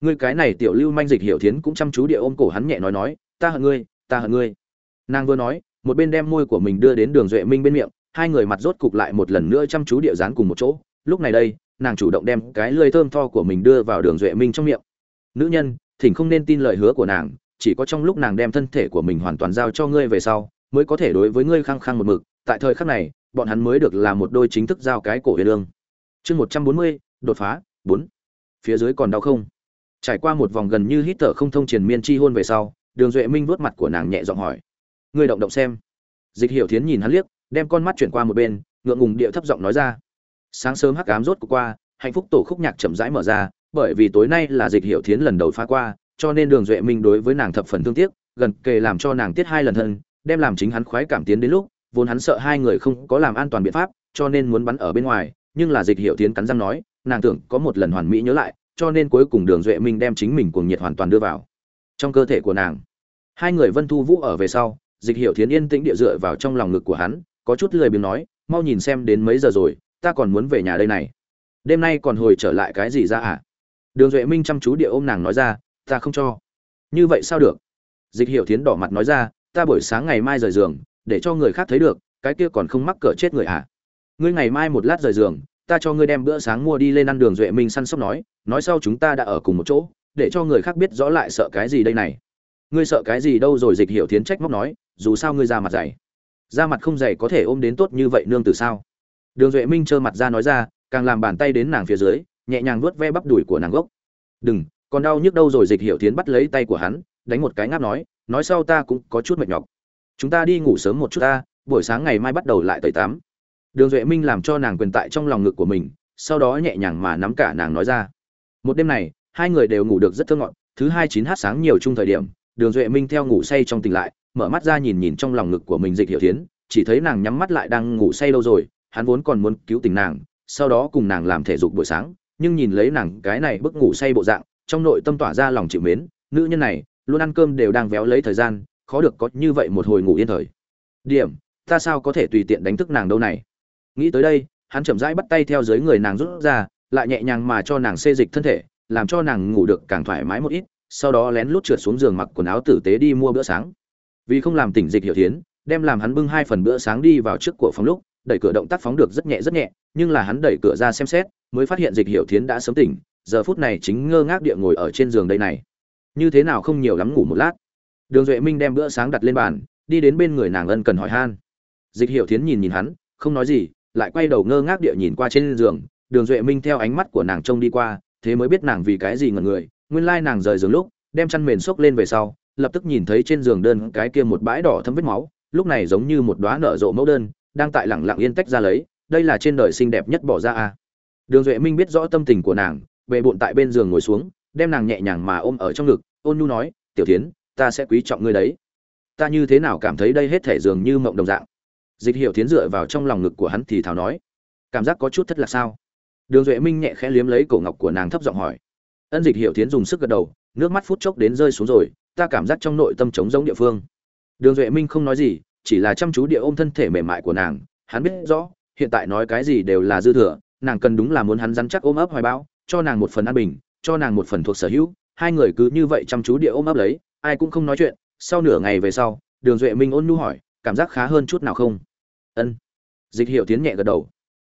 ngươi cái này tiểu lưu manh dịch hiểu thiến cũng chăm chú địa ôm cổ hắn nhẹ nói nói, ta hận ngươi, ta hận ngươi. Nàng vừa nói, một bên đem môi của mình đưa đến đường duệ minh bên miệng, hai người mặt rốt cục lại một lần nữa chăm chú địa dán cùng một chỗ. Lúc này đây, nàng chủ động đem cái lưỡi thơm tho của mình đưa vào đường duệ minh trong miệng. Nữ nhân, thỉnh không nên tin lời hứa của nàng, chỉ có trong lúc nàng đem thân thể của mình hoàn toàn giao cho ngươi về sau, mới có thể đối với ngươi khăng khăng một mực. Tại thời khắc này, bọn hắn mới được làm một đôi chính thức giao cái cổ huyền lương. Chương một trăm bốn mươi, đột phá, bốn. Phía dưới còn đau không? Trải qua một vòng gần như hít thở không thông triền miên chi hôn về sau, đường duệ minh vuốt mặt của nàng nhẹ giọng hỏi, ngươi động động xem. Dịch hiểu thiến nhìn hắn liếc, đem con mắt chuyển qua một bên, ngượng ngùng địa thấp giọng nói ra, sáng sớm hắc ám rốt của qua, hạnh phúc tổ khúc nhạc chậm rãi mở ra, bởi vì tối nay là dịch hiểu thiến lần đầu phá qua, cho nên đường duệ minh đối với nàng thập phần thương tiếc, gần kề làm cho nàng tiết hai lần thân, đem làm chính hắn khoái cảm tiến đến lúc, vốn hắn sợ hai người không có làm an toàn biện pháp, cho nên muốn bắn ở bên ngoài, nhưng là dịch hiểu thiến cắn răng nói, nàng tưởng có một lần hoàn mỹ nhớ lại cho nên cuối cùng đường duệ minh đem chính mình cuồng nhiệt hoàn toàn đưa vào. Trong cơ thể của nàng, hai người vân thu vũ ở về sau, dịch hiểu thiến yên tĩnh địa dựa vào trong lòng ngực của hắn, có chút lười biếng nói, mau nhìn xem đến mấy giờ rồi, ta còn muốn về nhà đây này. Đêm nay còn hồi trở lại cái gì ra à? Đường duệ minh chăm chú địa ôm nàng nói ra, ta không cho. Như vậy sao được? Dịch hiểu thiến đỏ mặt nói ra, ta buổi sáng ngày mai rời giường, để cho người khác thấy được, cái kia còn không mắc cỡ chết người à? Ngươi ngày mai một lát rời giường ta cho ngươi đem bữa sáng mua đi lên ăn đường duệ minh săn sóc nói nói sau chúng ta đã ở cùng một chỗ, để cho người khác biết rõ lại sợ cái gì đây này. Ngươi sợ cái gì đâu rồi dịch hiểu thiến trách móc nói, dù sao ngươi ra mặt dày. Da mặt không dày có thể ôm đến tốt như vậy nương từ sao? Đường duệ minh trơ mặt ra nói ra, càng làm bàn tay đến nàng phía dưới, nhẹ nhàng vuốt ve bắp đùi của nàng gốc. Đừng, còn đau nhức đâu rồi dịch hiểu tiến bắt lấy tay của hắn, đánh một cái ngáp nói nói sau ta cũng có chút mệt nhọc. Chúng ta đi ngủ sớm một chút ta, buổi sáng ngày mai bắt đầu lại tẩy tắm đường duệ minh làm cho nàng quyền tại trong lòng ngực của mình, sau đó nhẹ nhàng mà nắm cả nàng nói ra. Một đêm này, hai người đều ngủ được rất thơ ngọt, thứ hai chín h sáng nhiều chung thời điểm, đường duệ minh theo ngủ say trong tỉnh lại, mở mắt ra nhìn nhìn trong lòng ngực của mình dịch hiệu tiến chỉ thấy nàng nhắm mắt lại đang ngủ say lâu rồi, hắn vốn còn muốn cứu tình nàng, sau đó cùng nàng làm thể dục buổi sáng, nhưng nhìn lấy nàng cái này bức ngủ say bộ dạng, trong nội tâm tỏa ra lòng chịu mến, nữ nhân này, luôn ăn cơm đều đang véo lấy thời gian, khó được có như vậy một hồi ngủ yên thời. Điểm, ta sao có thể tùy tiện đánh thức nàng đâu này? Nghĩ tới đây, hắn chậm rãi bắt tay theo dưới người nàng rút ra, lại nhẹ nhàng mà cho nàng xê dịch thân thể, làm cho nàng ngủ được càng thoải mái một ít, sau đó lén lút trượt xuống giường mặc quần áo tử tế đi mua bữa sáng. Vì không làm tỉnh dịch hiệu thiến, đem làm hắn bưng hai phần bữa sáng đi vào trước của phòng lúc, đẩy cửa động tác phóng được rất nhẹ rất nhẹ, nhưng là hắn đẩy cửa ra xem xét, mới phát hiện dịch hiệu thiến đã sớm tỉnh, giờ phút này chính ngơ ngác địa ngồi ở trên giường đây này. Như thế nào không nhiều lắm ngủ một lát. Đường duệ minh đem bữa sáng đặt lên bàn, đi đến bên người nàng ân cần hỏi han. Dịch hiệu thiến nhìn nhìn hắn, không nói gì lại quay đầu ngơ ngác địa nhìn qua trên giường, đường duệ minh theo ánh mắt của nàng trông đi qua, thế mới biết nàng vì cái gì ngẩn người, nguyên lai nàng rời giường lúc, đem chăn mền xốc lên về sau, lập tức nhìn thấy trên giường đơn cái kia một bãi đỏ thấm vết máu, lúc này giống như một đóa nở rộ mẫu đơn, đang tại lẳng lặng yên tách ra lấy, đây là trên đời xinh đẹp nhất bỏ ra a. Đường duệ minh biết rõ tâm tình của nàng về bụng tại bên giường ngồi xuống, đem nàng nhẹ nhàng mà ôm ở trong ngực, ôn nhu nói, tiểu tiến ta sẽ quý trọng ngươi đấy. Ta như thế nào cảm thấy đây hết thể dường như mộng đồng dạng dịch hiểu tiến dựa vào trong lòng ngực của hắn thì thào nói, cảm giác có chút thất là sao? Đường duệ minh nhẹ khẽ liếm lấy cổ ngọc của nàng thấp giọng hỏi. Ân dịch hiểu tiến dùng sức gật đầu, nước mắt phút chốc đến rơi xuống rồi, ta cảm giác trong nội tâm trống giống địa phương. Đường duệ minh không nói gì, chỉ là chăm chú địa ôm thân thể mềm mại của nàng, hắn biết rõ, hiện tại nói cái gì đều là dư thừa, nàng cần đúng là muốn hắn rắn chắc ôm ấp hoài bão, cho nàng một phần an bình, cho nàng một phần thuộc sở hữu, hai người cứ như vậy chăm chú địa ôm ấp lấy, ai cũng không nói chuyện, sau nửa ngày về sau, đường duệ minh ôn nhu hỏi, cảm giác khá hơn chút nào không? Ân. Dịch hiệu tiến nhẹ gật đầu.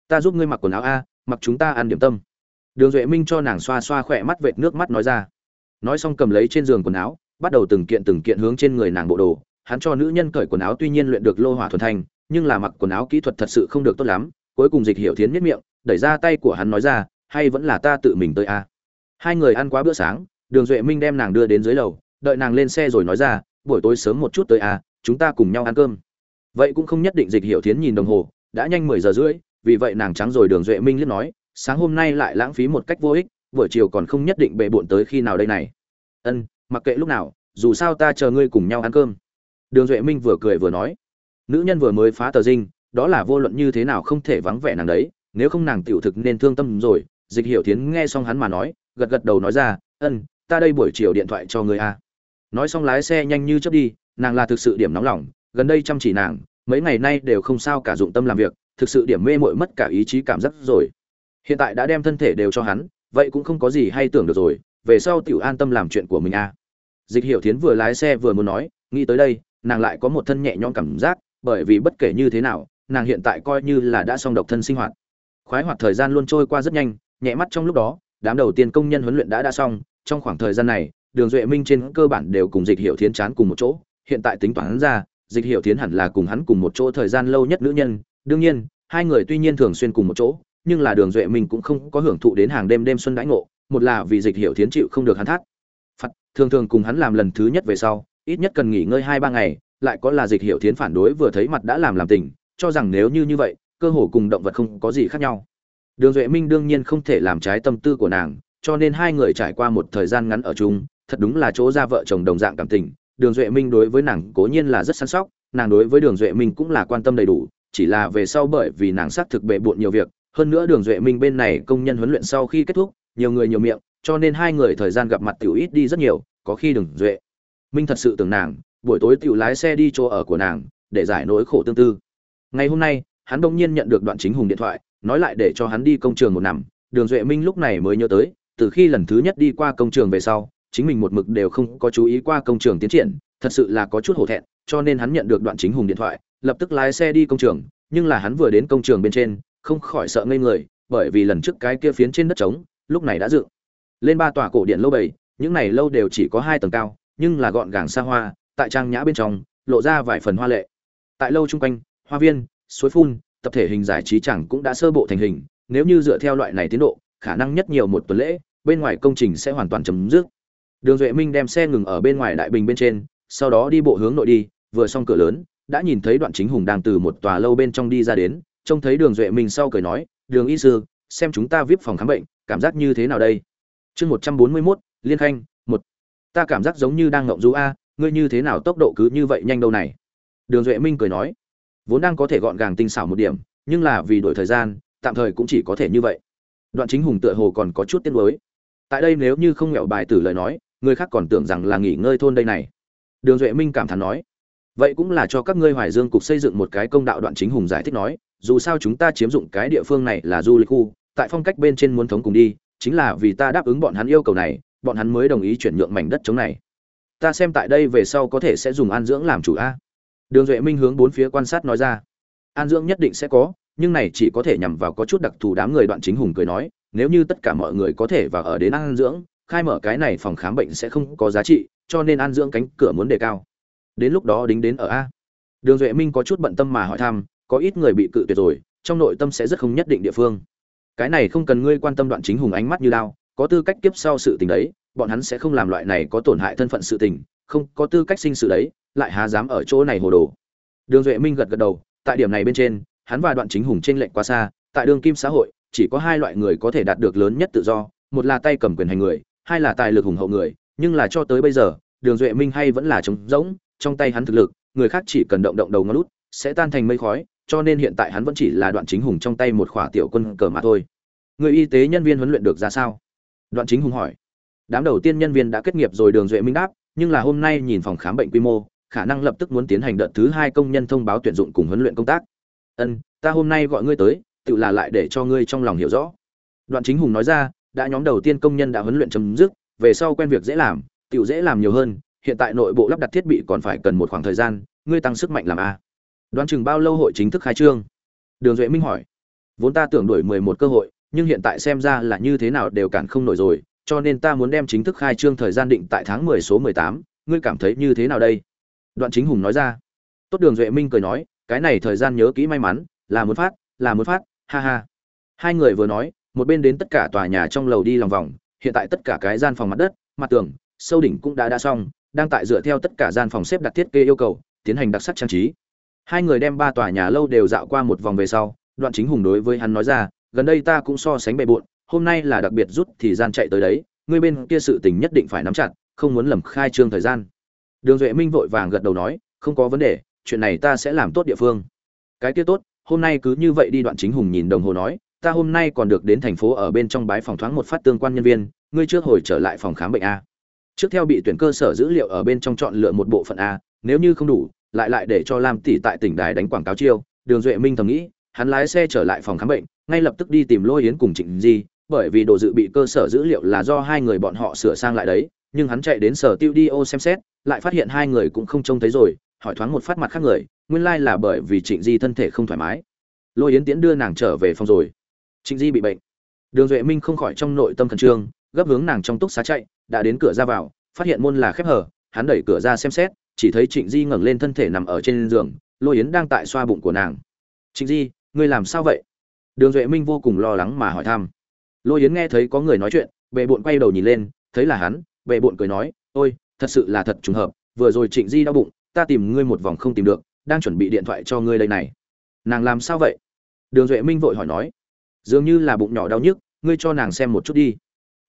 Ta giúp ngươi mặc quần áo a, mặc chúng ta ăn điểm tâm. Đường duệ minh cho nàng xoa xoa khỏe mắt vệt nước mắt nói ra. Nói xong cầm lấy trên giường quần áo, bắt đầu từng kiện từng kiện hướng trên người nàng bộ đồ. Hắn cho nữ nhân cởi quần áo tuy nhiên luyện được lô hỏa thuần thành, nhưng là mặc quần áo kỹ thuật thật sự không được tốt lắm. Cuối cùng dịch hiểu thiến nhất miệng, đẩy ra tay của hắn nói ra, hay vẫn là ta tự mình tới a. Hai người ăn quá bữa sáng, đường duệ minh đem nàng đưa đến dưới lầu, đợi nàng lên xe rồi nói ra, buổi tối sớm một chút tới a, chúng ta cùng nhau ăn cơm vậy cũng không nhất định dịch hiểu thiến nhìn đồng hồ, đã nhanh mười giờ rưỡi, vì vậy nàng trắng rồi đường duệ minh liếc nói, sáng hôm nay lại lãng phí một cách vô ích, buổi chiều còn không nhất định bệ bộn tới khi nào đây này. Ân, mặc kệ lúc nào, dù sao ta chờ ngươi cùng nhau ăn cơm. Đường duệ minh vừa cười vừa nói, nữ nhân vừa mới phá tờ dinh, đó là vô luận như thế nào không thể vắng vẻ nàng đấy, nếu không nàng tiểu thực nên thương tâm rồi. Dịch hiểu tiến nghe xong hắn mà nói, gật gật đầu nói ra, ân, ta đây buổi chiều điện thoại cho người a. Nói xong lái xe nhanh như chớp đi, nàng là thực sự điểm nóng lòng gần đây chăm chỉ nàng, mấy ngày nay đều không sao cả dụng tâm làm việc, thực sự điểm mê mội mất cả ý chí cảm giác rồi. Hiện tại đã đem thân thể đều cho hắn, vậy cũng không có gì hay tưởng được rồi, về sau tiểu an tâm làm chuyện của mình à. Dịch hiểu thiến vừa lái xe vừa muốn nói, nghĩ tới đây, nàng lại có một thân nhẹ nhõm cảm giác, bởi vì bất kể như thế nào, nàng hiện tại coi như là đã xong độc thân sinh hoạt. Khoái hoạt thời gian luôn trôi qua rất nhanh, nhẹ mắt trong lúc đó, đám đầu tiên công nhân huấn luyện đã đã xong, trong khoảng thời gian này, đường duệ minh trên cơ bản đều cùng dịch hiểu thiến chán cùng một chỗ, hiện tại tính toán ra dịch hiệu thiến hẳn là cùng hắn cùng một chỗ thời gian lâu nhất nữ nhân. Đương nhiên, hai người tuy nhiên thường xuyên cùng một chỗ, nhưng là đường duệ minh cũng không có hưởng thụ đến hàng đêm đêm xuân đãi ngộ, một là vì dịch hiểu thiến chịu không được hắn thắt. Phật, thường thường cùng hắn làm lần thứ nhất về sau, ít nhất cần nghỉ ngơi hai ba ngày, lại có là dịch hiểu thiến phản đối vừa thấy mặt đã làm làm tình, cho rằng nếu như như vậy, cơ hồ cùng động vật không có gì khác nhau. Đường duệ minh đương nhiên không thể làm trái tâm tư của nàng, cho nên hai người trải qua một thời gian ngắn ở chung, thật đúng là chỗ ra vợ chồng đồng dạng cảm tình đường duệ minh đối với nàng cố nhiên là rất săn sóc, nàng đối với đường duệ minh cũng là quan tâm đầy đủ, chỉ là về sau bởi vì nàng xác thực bệ bộn nhiều việc, hơn nữa đường duệ minh bên này công nhân huấn luyện sau khi kết thúc, nhiều người nhiều miệng, cho nên hai người thời gian gặp mặt tiểu ít đi rất nhiều, có khi đường duệ minh thật sự tưởng nàng, buổi tối tiểu lái xe đi chỗ ở của nàng, để giải nỗi khổ tương tư. Ngày hôm nay, hắn đông nhiên nhận được đoạn chính hùng điện thoại, nói lại để cho hắn đi công trường một năm đường duệ minh lúc này mới nhớ tới, từ khi lần thứ nhất đi qua công trường về sau chính mình một mực đều không có chú ý qua công trường tiến triển thật sự là có chút hổ thẹn cho nên hắn nhận được đoạn chính hùng điện thoại lập tức lái xe đi công trường nhưng là hắn vừa đến công trường bên trên không khỏi sợ ngây người bởi vì lần trước cái kia phiến trên đất trống lúc này đã dựng. Lên ba tòa cổ điện lâu bảy, những này lâu đều chỉ có hai tầng cao nhưng là gọn gàng xa hoa tại trang nhã bên trong lộ ra vài phần hoa lệ. Tại lâu chung quanh hoa viên suối phun tập thể hình giải trí chẳng cũng đã sơ bộ thành hình nếu như dựa theo loại này tiến độ khả năng nhất nhiều một tuần lễ bên ngoài công trình sẽ hoàn toàn chấm dứt đường duệ minh đem xe ngừng ở bên ngoài đại bình bên trên, sau đó đi bộ hướng nội đi, vừa xong cửa lớn, đã nhìn thấy đoạn chính hùng đang từ một tòa lâu bên trong đi ra đến, trông thấy đường duệ minh sau cười nói, đường y sư, xem chúng ta vip phòng khám bệnh, cảm giác như thế nào đây? Chương một trăm bốn mươi mốt, liên khanh, một. Ta cảm giác giống như đang ngộng du a, ngươi như thế nào tốc độ cứ như vậy nhanh đâu này? Đường duệ minh cười nói, vốn đang có thể gọn gàng tinh xảo một điểm, nhưng là vì đổi thời gian, tạm thời cũng chỉ có thể như vậy. Đoạn chính hùng tựa hồ còn có chút tiếc nuối. Tại đây nếu như không nghẹo bài tử lời nói người khác còn tưởng rằng là nghỉ ngơi thôn đây này. Đường duệ minh cảm thán nói, vậy cũng là cho các ngươi hoài dương cục xây dựng một cái công đạo đoạn chính hùng giải thích nói, dù sao chúng ta chiếm dụng cái địa phương này là du lịch khu, tại phong cách bên trên muốn thống cùng đi, chính là vì ta đáp ứng bọn hắn yêu cầu này, bọn hắn mới đồng ý chuyển nhượng mảnh đất chống này. Ta xem tại đây về sau có thể sẽ dùng an dưỡng làm chủ a. Đường duệ minh hướng bốn phía quan sát nói ra, an dưỡng nhất định sẽ có, nhưng này chỉ có thể nhằm vào có chút đặc thù đám người đoạn chính hùng cười nói, nếu như tất cả mọi người có thể vào ở đến an dưỡng khai mở cái này phòng khám bệnh sẽ không có giá trị, cho nên an dưỡng cánh cửa muốn đề cao. Đến lúc đó đính đến ở a. Đường duệ minh có chút bận tâm mà hỏi thăm, có ít người bị cự tuyệt rồi, trong nội tâm sẽ rất không nhất định địa phương. Cái này không cần ngươi quan tâm đoạn chính hùng ánh mắt như lao có tư cách kiếp sau sự tình đấy, bọn hắn sẽ không làm loại này có tổn hại thân phận sự tình, không có tư cách sinh sự đấy, lại há dám ở chỗ này hồ đồ. Đường duệ minh gật gật đầu, tại điểm này bên trên, hắn và đoạn chính hùng trên lệnh quá xa, tại đường kim xã hội, chỉ có hai loại người có thể đạt được lớn nhất tự do, một là tay cầm quyền hành người hai là tài lực hùng hậu người, nhưng là cho tới bây giờ, đường duệ minh hay vẫn là trống rỗng, trong tay hắn thực lực, người khác chỉ cần động động đầu ngón út, sẽ tan thành mây khói, cho nên hiện tại hắn vẫn chỉ là đoạn chính hùng trong tay một khỏa tiểu quân cờ mà thôi. Người y tế nhân viên huấn luyện được ra sao? Đoạn chính hùng hỏi. Đám đầu tiên nhân viên đã kết nghiệp rồi, đường duệ minh đáp, nhưng là hôm nay nhìn phòng khám bệnh quy mô, khả năng lập tức muốn tiến hành đợt thứ hai công nhân thông báo tuyển dụng cùng huấn luyện công tác. Ân, ta hôm nay gọi ngươi tới, tự là lại để cho ngươi trong lòng hiểu rõ. Đoạn chính hùng nói ra đã nhóm đầu tiên công nhân đã huấn luyện chấm dứt, về sau quen việc dễ làm, tiểu dễ làm nhiều hơn, hiện tại nội bộ lắp đặt thiết bị còn phải cần một khoảng thời gian, ngươi tăng sức mạnh làm a. Đoán chừng bao lâu hội chính thức khai trương? Đường duệ minh hỏi. Vốn ta tưởng đổi mười một cơ hội, nhưng hiện tại xem ra là như thế nào đều cản không nổi rồi, cho nên ta muốn đem chính thức khai trương thời gian định tại tháng mười số mười tám, ngươi cảm thấy như thế nào đây? Đoạn chính hùng nói ra. Tốt, đường duệ minh cười nói, cái này thời gian nhớ kỹ may mắn, là muốn phát, là muốn phát, ha ha. Hai người vừa nói một bên đến tất cả tòa nhà trong lầu đi lòng vòng, hiện tại tất cả cái gian phòng mặt đất, mặt tường, sâu đỉnh cũng đã đã xong, đang tại dựa theo tất cả gian phòng xếp đặt thiết kế yêu cầu, tiến hành đặc sắc trang trí. Hai người đem ba tòa nhà lâu đều dạo qua một vòng về sau, đoạn chính hùng đối với hắn nói ra, gần đây ta cũng so sánh bề bộn, hôm nay là đặc biệt rút thì gian chạy tới đấy, ngươi bên kia sự tình nhất định phải nắm chặt, không muốn lầm khai trương thời gian. Đường duệ minh vội vàng gật đầu nói, không có vấn đề, chuyện này ta sẽ làm tốt địa phương. Cái kia tốt, hôm nay cứ như vậy đi. Đoạn chính hùng nhìn đồng hồ nói ta hôm nay còn được đến thành phố ở bên trong bái phòng thoáng một phát tương quan nhân viên, ngươi trước hồi trở lại phòng khám bệnh a. Trước theo bị tuyển cơ sở dữ liệu ở bên trong chọn lựa một bộ phận a, nếu như không đủ, lại lại để cho lam tỷ tại tỉnh đài đánh quảng cáo chiêu, đường duệ minh thầm nghĩ, hắn lái xe trở lại phòng khám bệnh, ngay lập tức đi tìm lôi yến cùng trịnh di, bởi vì đồ dự bị cơ sở dữ liệu là do hai người bọn họ sửa sang lại đấy, nhưng hắn chạy đến sở tiêu đi ô xem xét, lại phát hiện hai người cũng không trông thấy rồi, hỏi thoáng một phát mặt khác người, nguyên lai là bởi vì trịnh di thân thể không thoải mái. Lôi yến tiễn đưa nàng trở về phòng rồi trịnh di bị bệnh. Đường duệ minh không khỏi trong nội tâm khẩn trương, gấp hướng nàng trong túc xá chạy, đã đến cửa ra vào, phát hiện môn là khép hở, hắn đẩy cửa ra xem xét, chỉ thấy trịnh di ngẩng lên thân thể nằm ở trên giường, lôi yến đang tại xoa bụng của nàng. Trịnh di, ngươi làm sao vậy? Đường duệ minh vô cùng lo lắng mà hỏi thăm. Lôi yến nghe thấy có người nói chuyện bệ bụng quay đầu nhìn lên, thấy là hắn bệ bụng cười nói, ôi, thật sự là thật trùng hợp, vừa rồi trịnh di đau bụng, ta tìm ngươi một vòng không tìm được, đang chuẩn bị điện thoại cho ngươi đây này. Nàng làm sao vậy? Đường duệ minh vội hỏi nói dường như là bụng nhỏ đau nhức, ngươi cho nàng xem một chút đi.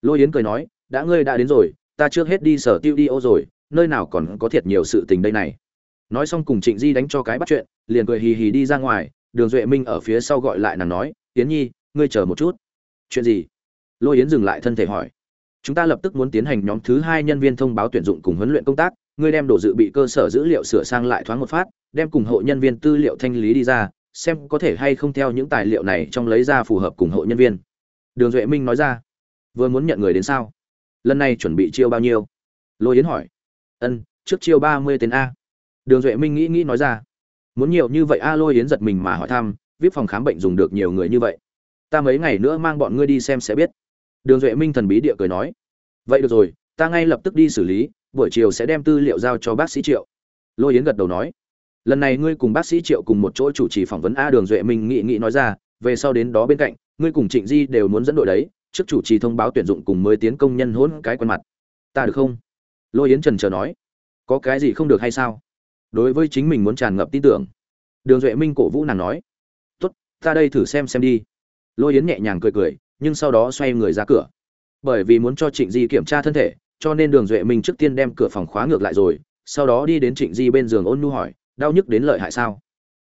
Lôi yến cười nói, đã ngươi đã đến rồi, ta trước hết đi sở tiêu đi ô rồi, nơi nào còn có thiệt nhiều sự tình đây này. Nói xong cùng trịnh di đánh cho cái bắt chuyện, liền cười hì hì đi ra ngoài, đường duệ minh ở phía sau gọi lại nàng nói, yến nhi, ngươi chờ một chút. Chuyện gì? Lôi yến dừng lại thân thể hỏi. Chúng ta lập tức muốn tiến hành nhóm thứ hai nhân viên thông báo tuyển dụng cùng huấn luyện công tác, ngươi đem đồ dự bị cơ sở dữ liệu sửa sang lại thoáng một phát, đem cùng hộ nhân viên tư liệu thanh lý đi ra xem có thể hay không theo những tài liệu này trong lấy ra phù hợp cùng hộ nhân viên. Đường duệ minh nói ra, vừa muốn nhận người đến sao? Lần này chuẩn bị chiêu bao nhiêu? Lôi yến hỏi, ân, trước chiêu ba mươi tên a. Đường duệ minh nghĩ nghĩ nói ra, muốn nhiều như vậy a? Lôi yến giật mình mà hỏi thăm, vip phòng khám bệnh dùng được nhiều người như vậy? Ta mấy ngày nữa mang bọn ngươi đi xem sẽ biết. Đường duệ minh thần bí địa cười nói, vậy được rồi, ta ngay lập tức đi xử lý, buổi chiều sẽ đem tư liệu giao cho bác sĩ triệu. Lôi yến gật đầu nói lần này ngươi cùng bác sĩ triệu cùng một chỗ chủ trì phỏng vấn a đường duệ minh nghị nghị nói ra, về sau đến đó bên cạnh, ngươi cùng trịnh di đều muốn dẫn đội đấy, trước chủ trì thông báo tuyển dụng cùng mới tiến công nhân hỗn cái quen mặt. Ta được không? Lôi yến trần chờ nói. Có cái gì không được hay sao? Đối với chính mình muốn tràn ngập tin tưởng. Đường duệ minh cổ vũ nàng nói. Tốt, ta đây thử xem xem đi. Lôi yến nhẹ nhàng cười cười, nhưng sau đó xoay người ra cửa. Bởi vì muốn cho trịnh di kiểm tra thân thể, cho nên đường duệ minh trước tiên đem cửa phòng khóa ngược lại rồi, sau đó đi đến trịnh di bên giường ôn nu hỏi đau nhức đến lợi hại sao?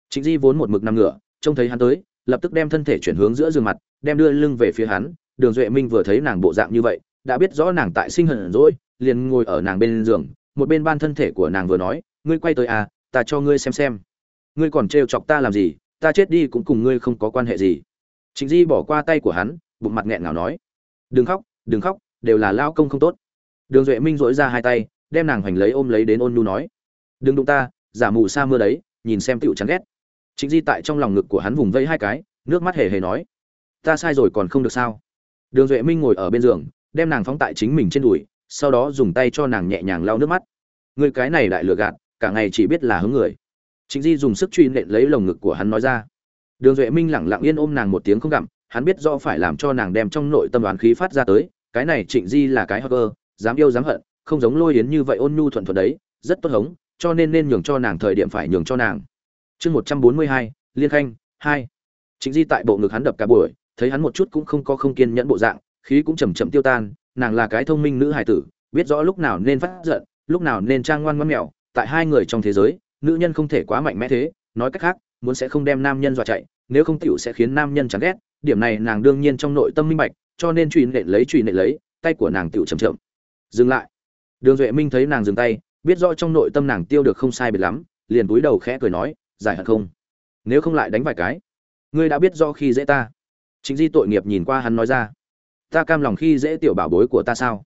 Trịnh di vốn một mực nằm ngửa, trông thấy hắn tới, lập tức đem thân thể chuyển hướng giữa giường mặt, đem đưa lưng về phía hắn. Đường duệ minh vừa thấy nàng bộ dạng như vậy, đã biết rõ nàng tại sinh hận rỗi liền ngồi ở nàng bên giường. Một bên ban thân thể của nàng vừa nói, ngươi quay tới à ta cho ngươi xem xem. Ngươi còn trêu chọc ta làm gì, ta chết đi cũng cùng ngươi không có quan hệ gì. Trịnh di bỏ qua tay của hắn, bụng mặt nghẹn ngào nói, đừng khóc đừng khóc, đều là lao công không tốt. Đường duệ minh dỗi ra hai tay, đem nàng hoành lấy ôm lấy đến ôn nhu nói, đừng đụng ta giả mù sa mưa đấy, nhìn xem tựu chán ghét. Chính di tại trong lòng ngực của hắn vùng vẫy hai cái, nước mắt hề hề nói, ta sai rồi còn không được sao? Đường duệ minh ngồi ở bên giường, đem nàng phóng tại chính mình trên đùi, sau đó dùng tay cho nàng nhẹ nhàng lau nước mắt. Người cái này đại lừa gạt, cả ngày chỉ biết là hướng người. Chính di dùng sức truy nện lấy lồng ngực của hắn nói ra. Đường duệ minh lẳng lặng yên ôm nàng một tiếng không gặm, hắn biết do phải làm cho nàng đem trong nội tâm đoán khí phát ra tới, cái này trịnh di là cái hơ dám yêu dám hận, không giống lôi yến như vậy ôn nhu thuận thuận đấy, rất tốt hống cho nên nên nhường cho nàng thời điểm phải nhường cho nàng. Chương một trăm bốn mươi hai, liên khanh, hai. Trịnh di tại bộ ngực hắn đập cả buổi, thấy hắn một chút cũng không có không kiên nhẫn bộ dạng, khí cũng chầm chậm tiêu tan, nàng là cái thông minh nữ hài tử, biết rõ lúc nào nên phát giận, lúc nào nên trang ngoan ngoãn mèo tại hai người trong thế giới, nữ nhân không thể quá mạnh mẽ thế, nói cách khác, muốn sẽ không đem nam nhân dọa chạy, nếu không tiểu sẽ khiến nam nhân chán ghét, điểm này nàng đương nhiên trong nội tâm minh bạch, cho nên truy nện lấy, truy nện lấy, tay của nàng tiểu chậm chậm. Dừng lại. Đường duệ minh thấy nàng dừng tay biết rõ trong nội tâm nàng tiêu được không sai biệt lắm, liền cúi đầu khẽ cười nói, giải hận không? Nếu không lại đánh vài cái, ngươi đã biết do khi dễ ta. Chính di tội nghiệp nhìn qua hắn nói ra, ta cam lòng khi dễ tiểu bảo bối của ta sao?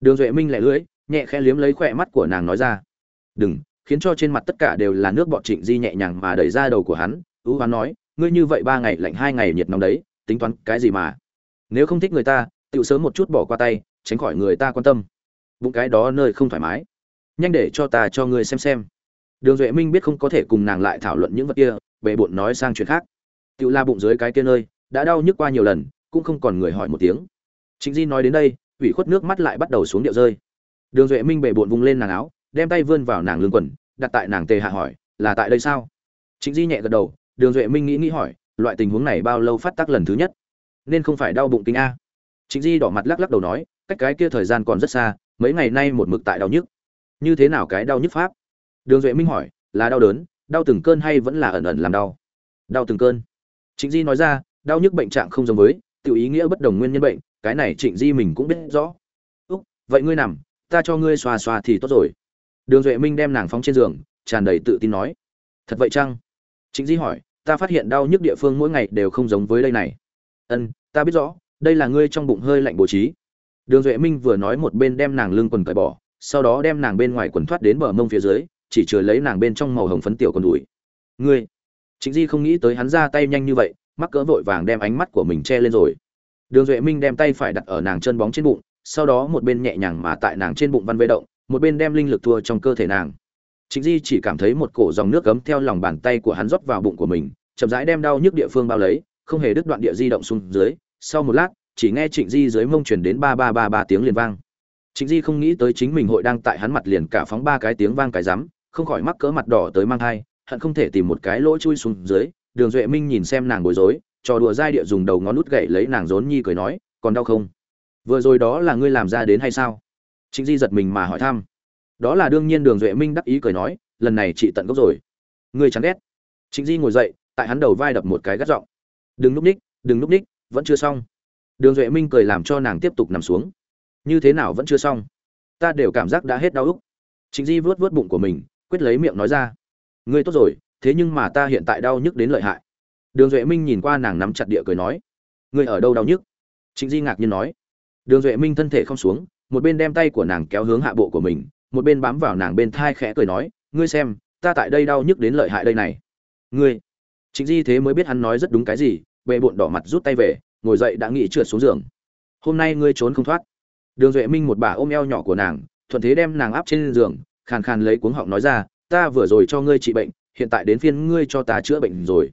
Đường duệ minh lẻ lưỡi, nhẹ khẽ liếm lấy khỏe mắt của nàng nói ra, đừng, khiến cho trên mặt tất cả đều là nước bọt. Trịnh di nhẹ nhàng mà đẩy ra đầu của hắn, ưu hoán nói, ngươi như vậy ba ngày lạnh hai ngày nhiệt nóng đấy, tính toán cái gì mà? Nếu không thích người ta tự sớm một chút bỏ qua tay, tránh khỏi người ta quan tâm. Bụng cái đó nơi không thoải mái nhanh để cho ta cho ngươi xem xem. Đường duệ minh biết không có thể cùng nàng lại thảo luận những vật kia, bề bộn nói sang chuyện khác. Tự la bụng dưới cái kia nơi, đã đau nhức qua nhiều lần, cũng không còn người hỏi một tiếng. Chính di nói đến đây, ủy khuất nước mắt lại bắt đầu xuống điệu rơi. Đường duệ minh bề bộn vung lên nàng áo, đem tay vươn vào nàng lưng quần, đặt tại nàng tề hạ hỏi, là tại đây sao? Chính di nhẹ gật đầu, đường duệ minh nghĩ nghĩ hỏi, loại tình huống này bao lâu phát tác lần thứ nhất? Nên không phải đau bụng kinh a? Chính di đỏ mặt lắc lắc đầu nói, cách cái kia thời gian còn rất xa, mấy ngày nay một mực tại đau nhức như thế nào cái đau nhức pháp? Đường duệ minh hỏi, là đau đớn, đau từng cơn hay vẫn là ẩn ẩn làm đau? Đau từng cơn. Trịnh di nói ra, đau nhức bệnh trạng không giống với, tự ý nghĩa bất đồng nguyên nhân bệnh, cái này trịnh di mình cũng biết rõ. Úc, vậy ngươi nằm, ta cho ngươi xoa xoa thì tốt rồi. Đường duệ minh đem nàng phóng trên giường, tràn đầy tự tin nói. Thật vậy chăng? Trịnh di hỏi, ta phát hiện đau nhức địa phương mỗi ngày đều không giống với đây này. Ân, ta biết rõ, đây là ngươi trong bụng hơi lạnh bố trí. Đường duệ minh vừa nói một bên đem nàng lưng quần cởi bỏ sau đó đem nàng bên ngoài quần thoát đến bờ mông phía dưới, chỉ chừa lấy nàng bên trong màu hồng phấn tiểu còn đùi. Ngươi? Chính di không nghĩ tới hắn ra tay nhanh như vậy, mắc cỡ vội vàng đem ánh mắt của mình che lên rồi. Đường duệ minh đem tay phải đặt ở nàng chân bóng trên bụng, sau đó một bên nhẹ nhàng mà tại nàng trên bụng văn vê động, một bên đem linh lực thua trong cơ thể nàng. Chính di chỉ cảm thấy một cổ dòng nước cấm theo lòng bàn tay của hắn rót vào bụng của mình, chậm rãi đem đau nhức địa phương bao lấy, không hề đứt đoạn địa di động xuống dưới. Sau một lát, chỉ nghe trịnh di dưới mông truyền đến ba ba ba ba tiếng liền vang trịnh di không nghĩ tới chính mình hội đang tại hắn mặt liền cả phóng ba cái tiếng vang cái rắm không khỏi mắc cỡ mặt đỏ tới mang hai, hận không thể tìm một cái lỗ chui xuống dưới. Đường duệ minh nhìn xem nàng bối rối trò đùa dai địa dùng đầu ngón nút gậy lấy nàng rốn nhi cười nói còn đau không? Vừa rồi đó là ngươi làm ra đến hay sao? Trịnh di giật mình mà hỏi thăm. Đó là đương nhiên đường duệ minh đắc ý cười nói lần này chị tận gốc rồi. Ngươi chán ghét. Trịnh di ngồi dậy tại hắn đầu vai đập một cái gắt giọng. Đừng núp ních đừng núp ních vẫn chưa xong. Đường duệ minh cười làm cho nàng tiếp tục nằm xuống như thế nào vẫn chưa xong. Ta đều cảm giác đã hết đau ức. Trịnh di vuốt vuốt bụng của mình, quyết lấy miệng nói ra. Ngươi tốt rồi, thế nhưng mà ta hiện tại đau nhức đến lợi hại. Đường duệ minh nhìn qua nàng nắm chặt địa cười nói. Ngươi ở đâu đau nhức? Trịnh di ngạc nhiên nói. Đường duệ minh thân thể không xuống, một bên đem tay của nàng kéo hướng hạ bộ của mình, một bên bám vào nàng bên thai khẽ cười nói. Ngươi xem, ta tại đây đau nhức đến lợi hại đây này. Ngươi. Trịnh di thế mới biết hắn nói rất đúng cái gì bệ bộn đỏ mặt rút tay về, ngồi dậy đã nghĩ trượt xuống giường. Hôm nay ngươi trốn không thoát đường duệ minh một bà ôm eo nhỏ của nàng, thuận thế đem nàng áp trên giường, khàn khàn lấy cuống họng nói ra, ta vừa rồi cho ngươi trị bệnh, hiện tại đến phiên ngươi cho ta chữa bệnh rồi.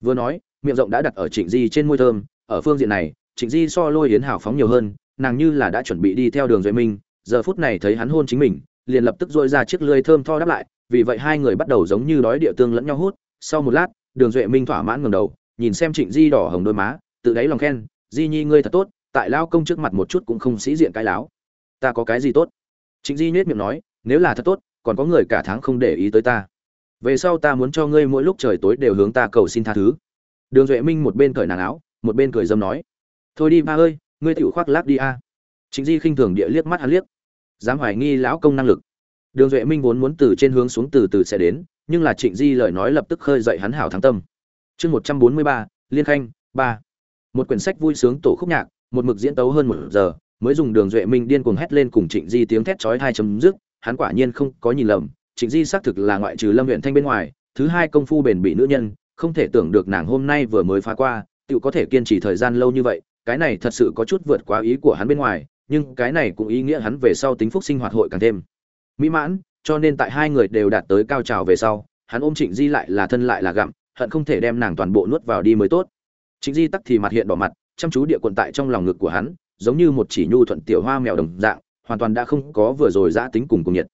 Vừa nói, miệng rộng đã đặt ở trịnh di trên môi thơm, ở phương diện này, trịnh di so lôi yến hào phóng nhiều hơn, nàng như là đã chuẩn bị đi theo đường duệ minh, giờ phút này thấy hắn hôn chính mình, liền lập tức dội ra chiếc lưỡi thơm tho đáp lại, vì vậy hai người bắt đầu giống như đói địa tương lẫn nhau hút. Sau một lát, đường duệ minh thỏa mãn ngầm đầu, nhìn xem trịnh di đỏ hồng đôi má, tự đáy lòng khen, di nhi ngươi thật tốt tại lao công trước mặt một chút cũng không sĩ diện cái láo. Ta có cái gì tốt? Trịnh di nhếch miệng nói, nếu là thật tốt, còn có người cả tháng không để ý tới ta. Về sau ta muốn cho ngươi mỗi lúc trời tối đều hướng ta cầu xin tha thứ. Đường duệ minh một bên cởi nàng áo, một bên cười dâm nói, thôi đi ba ơi, ngươi tiểu khoác lác đi a. Trịnh di khinh thường địa liếc mắt hắn liếc, dám hoài nghi lão công năng lực. Đường duệ minh vốn muốn từ trên hướng xuống từ từ sẽ đến, nhưng là trịnh di lời nói lập tức khơi dậy hắn hảo thắng tâm. Chương một trăm bốn mươi ba, liên khanh, ba. Một quyển sách vui sướng tổ khúc nhạc một mực diễn tấu hơn một giờ, mới dùng đường duệ minh điên cuồng hét lên cùng trịnh di tiếng thét chói hai chấm dứt, hắn quả nhiên không có nhìn lầm, trịnh di xác thực là ngoại trừ lâm huyện thanh bên ngoài, thứ hai công phu bền bị nữ nhân, không thể tưởng được nàng hôm nay vừa mới phá qua tự có thể kiên trì thời gian lâu như vậy, cái này thật sự có chút vượt quá ý của hắn bên ngoài, nhưng cái này cũng ý nghĩa hắn về sau tính phúc sinh hoạt hội càng thêm mỹ mãn, cho nên tại hai người đều đạt tới cao trào về sau, hắn ôm trịnh di lại là thân lại là gặm, hận không thể đem nàng toàn bộ nuốt vào đi mới tốt. Trịnh di tắc thì mặt hiện đỏ mặt chăm chú địa quận tại trong lòng ngực của hắn, giống như một chỉ nhu thuận tiểu hoa mèo đồng dạng, hoàn toàn đã không có vừa rồi giã tính cùng cùng nhiệt.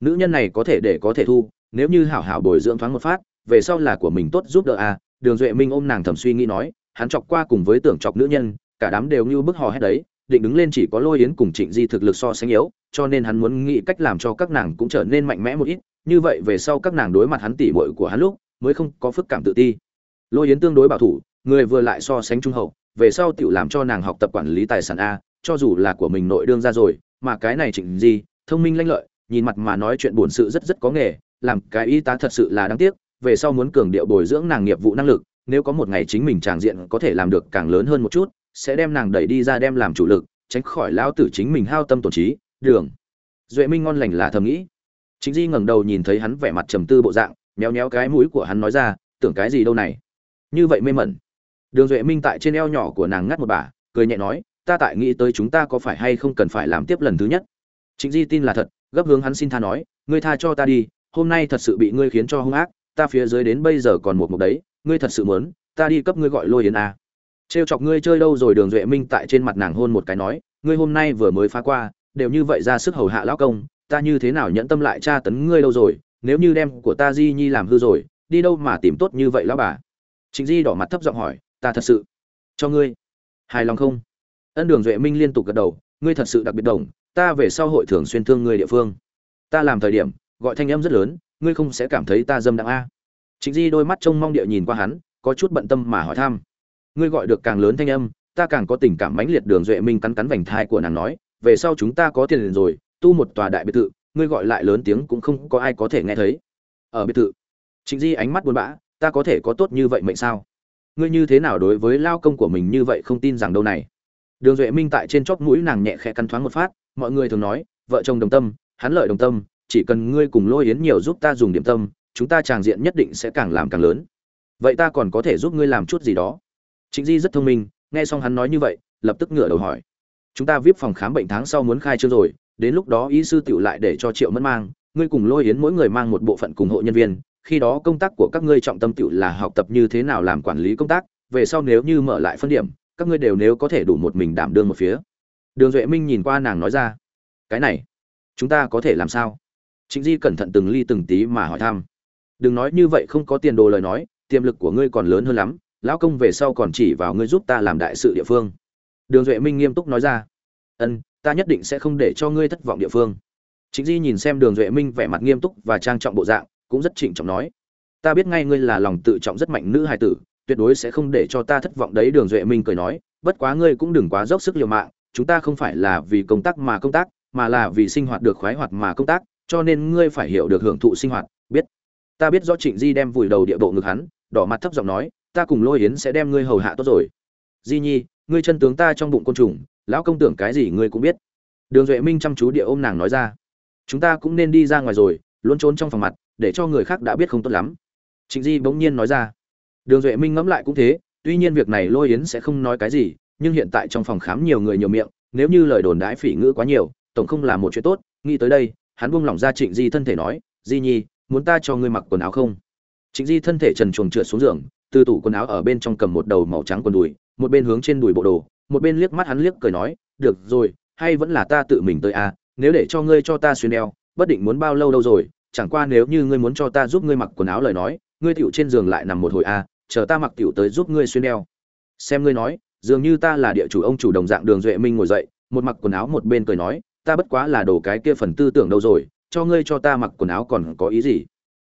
Nữ nhân này có thể để có thể thu, nếu như hảo hảo bồi dưỡng thoáng một phát, về sau là của mình tốt giúp đỡ à đường duệ minh ôm nàng thầm suy nghĩ nói, hắn chọc qua cùng với tưởng chọc nữ nhân, cả đám đều như bức hò hét đấy, định đứng lên chỉ có lôi yến cùng trịnh di thực lực so sánh yếu, cho nên hắn muốn nghĩ cách làm cho các nàng cũng trở nên mạnh mẽ một ít, như vậy về sau các nàng đối mặt hắn tỉ bội của hắn lúc, mới không có phức cảm tự ti. Lôi yến tương đối bảo thủ, người vừa lại so sánh trung hậu về sau Tiểu làm cho nàng học tập quản lý tài sản a, cho dù là của mình nội đương ra rồi, mà cái này trịnh di thông minh lanh lợi, nhìn mặt mà nói chuyện buồn sự rất rất có nghề, làm cái y tá thật sự là đáng tiếc, về sau muốn cường điệu bồi dưỡng nàng nghiệp vụ năng lực, nếu có một ngày chính mình tràng diện có thể làm được càng lớn hơn một chút, sẽ đem nàng đẩy đi ra đem làm chủ lực, tránh khỏi lão tử chính mình hao tâm tổn trí, đường. Duệ minh ngon lành là thầm nghĩ. Chính di ngẩng đầu nhìn thấy hắn vẻ mặt trầm tư bộ dạng, méo méo cái mũi của hắn nói ra, tưởng cái gì đâu này? Như vậy mê mẩn đường duệ minh tại trên eo nhỏ của nàng ngắt một bà, cười nhẹ nói, ta tại nghĩ tới chúng ta có phải hay không cần phải làm tiếp lần thứ nhất? Chính di tin là thật, gấp hướng hắn xin tha nói, ngươi tha cho ta đi, hôm nay thật sự bị ngươi khiến cho hung ác, ta phía dưới đến bây giờ còn một mục đấy, ngươi thật sự muốn, ta đi cấp ngươi gọi lôi yến a. Trêu chọc ngươi chơi đâu rồi, đường duệ minh tại trên mặt nàng hôn một cái nói, ngươi hôm nay vừa mới phá qua, đều như vậy ra sức hầu hạ lão công, ta như thế nào nhẫn tâm lại tra tấn ngươi đâu rồi, nếu như đem của ta di nhi làm hư rồi, đi đâu mà tìm tốt như vậy lão bà? Chính di đỏ mặt thấp giọng hỏi ta thật sự. Cho ngươi. Hài lòng không? Ân đường duệ minh liên tục gật đầu, ngươi thật sự đặc biệt đồng, ta về sau hội thường xuyên thương ngươi địa phương. Ta làm thời điểm, gọi thanh âm rất lớn, ngươi không sẽ cảm thấy ta dâm đặng a. Chính di đôi mắt trông mong địa nhìn qua hắn, có chút bận tâm mà hỏi thăm. Ngươi gọi được càng lớn thanh âm, ta càng có tình cảm mãnh liệt đường duệ minh cắn cắn vành thai của nàng nói, về sau chúng ta có tiền rồi, tu một tòa đại biệt thự, ngươi gọi lại lớn tiếng cũng không có ai có thể nghe thấy. Ở biệt thự, trịnh di ánh mắt buồn bã, ta có thể có tốt như vậy mệnh sao? Ngươi như thế nào đối với lao công của mình như vậy không tin rằng đâu này? Đường duệ minh tại trên chóp mũi nàng nhẹ khẽ cắn thoáng một phát mọi người thường nói vợ chồng đồng tâm hắn lợi đồng tâm chỉ cần ngươi cùng lôi yến nhiều giúp ta dùng điểm tâm chúng ta tràng diện nhất định sẽ càng làm càng lớn. Vậy ta còn có thể giúp ngươi làm chút gì đó? Trịnh Di rất thông minh, nghe xong hắn nói như vậy, lập tức ngửa đầu hỏi: "Chúng ta viết phòng khám bệnh tháng sau muốn khai trương rồi, đến lúc đó y sư tiểu lại để cho Triệu Mẫn mang, ngươi cùng Lôi Yến mỗi người mang một bộ phận cùng hộ nhân viên, khi đó công tác của các ngươi trọng tâm tựu là học tập như thế nào làm quản lý công tác, về sau nếu như mở lại phân điểm, các ngươi đều nếu có thể đủ một mình đảm đương một phía. Đường duệ minh nhìn qua nàng nói ra cái này chúng ta có thể làm sao? Trịnh di cẩn thận từng ly từng tí mà hỏi thăm. Đừng nói như vậy không có tiền đồ lời nói tiềm lực của ngươi còn lớn hơn lắm lão công về sau còn chỉ vào ngươi giúp ta làm đại sự địa phương. Đường duệ minh nghiêm túc nói ra ân ta nhất định sẽ không để cho ngươi thất vọng địa phương. Chính di nhìn xem đường duệ minh vẻ mặt nghiêm túc và trang trọng bộ dạng cũng rất trịnh trọng nói, ta biết ngay ngươi là lòng tự trọng rất mạnh nữ hài tử, tuyệt đối sẽ không để cho ta thất vọng đấy. Đường duệ minh cười nói, bất quá ngươi cũng đừng quá dốc sức liều mạng, chúng ta không phải là vì công tác mà công tác, mà là vì sinh hoạt được khoái hoạt mà công tác, cho nên ngươi phải hiểu được hưởng thụ sinh hoạt, biết. Ta biết rõ trịnh di đem vùi đầu địa bộ ngực hắn, đỏ mặt thấp giọng nói, ta cùng lôi yến sẽ đem ngươi hầu hạ tốt rồi. Di nhi, ngươi chân tướng ta trong bụng côn trùng, lão công tưởng cái gì ngươi cũng biết. Đường duệ minh chăm chú địa ôm nàng nói ra, chúng ta cũng nên đi ra ngoài rồi luôn trốn trong phòng mặt để cho người khác đã biết không tốt lắm. Trịnh di bỗng nhiên nói ra. Đường duệ minh ngẫm lại cũng thế, tuy nhiên việc này lôi yến sẽ không nói cái gì, nhưng hiện tại trong phòng khám nhiều người nhiều miệng, nếu như lời đồn đãi phỉ ngữ quá nhiều, tổng không là một chuyện tốt. Nghĩ tới đây, hắn buông lỏng ra trịnh di thân thể nói, di nhi, muốn ta cho ngươi mặc quần áo không? Trịnh di thân thể trần chuồng trượt xuống giường, từ tủ quần áo ở bên trong cầm một đầu màu trắng quần đùi, một bên hướng trên đùi bộ đồ, một bên liếc mắt hắn liếc cười nói, được rồi, hay vẫn là ta tự mình tới à nếu để cho ngươi cho ta xuyên đeo bất định muốn bao lâu đâu rồi chẳng qua nếu như ngươi muốn cho ta giúp ngươi mặc quần áo lời nói, ngươi tiểu trên giường lại nằm một hồi à chờ ta mặc tiểu tới giúp ngươi xuyên đeo. Xem ngươi nói, dường như ta là địa chủ ông chủ đồng dạng đường duệ minh ngồi dậy, một mặc quần áo một bên cười nói, ta bất quá là đồ cái kia phần tư tưởng đâu rồi, cho ngươi cho ta mặc quần áo còn có ý gì?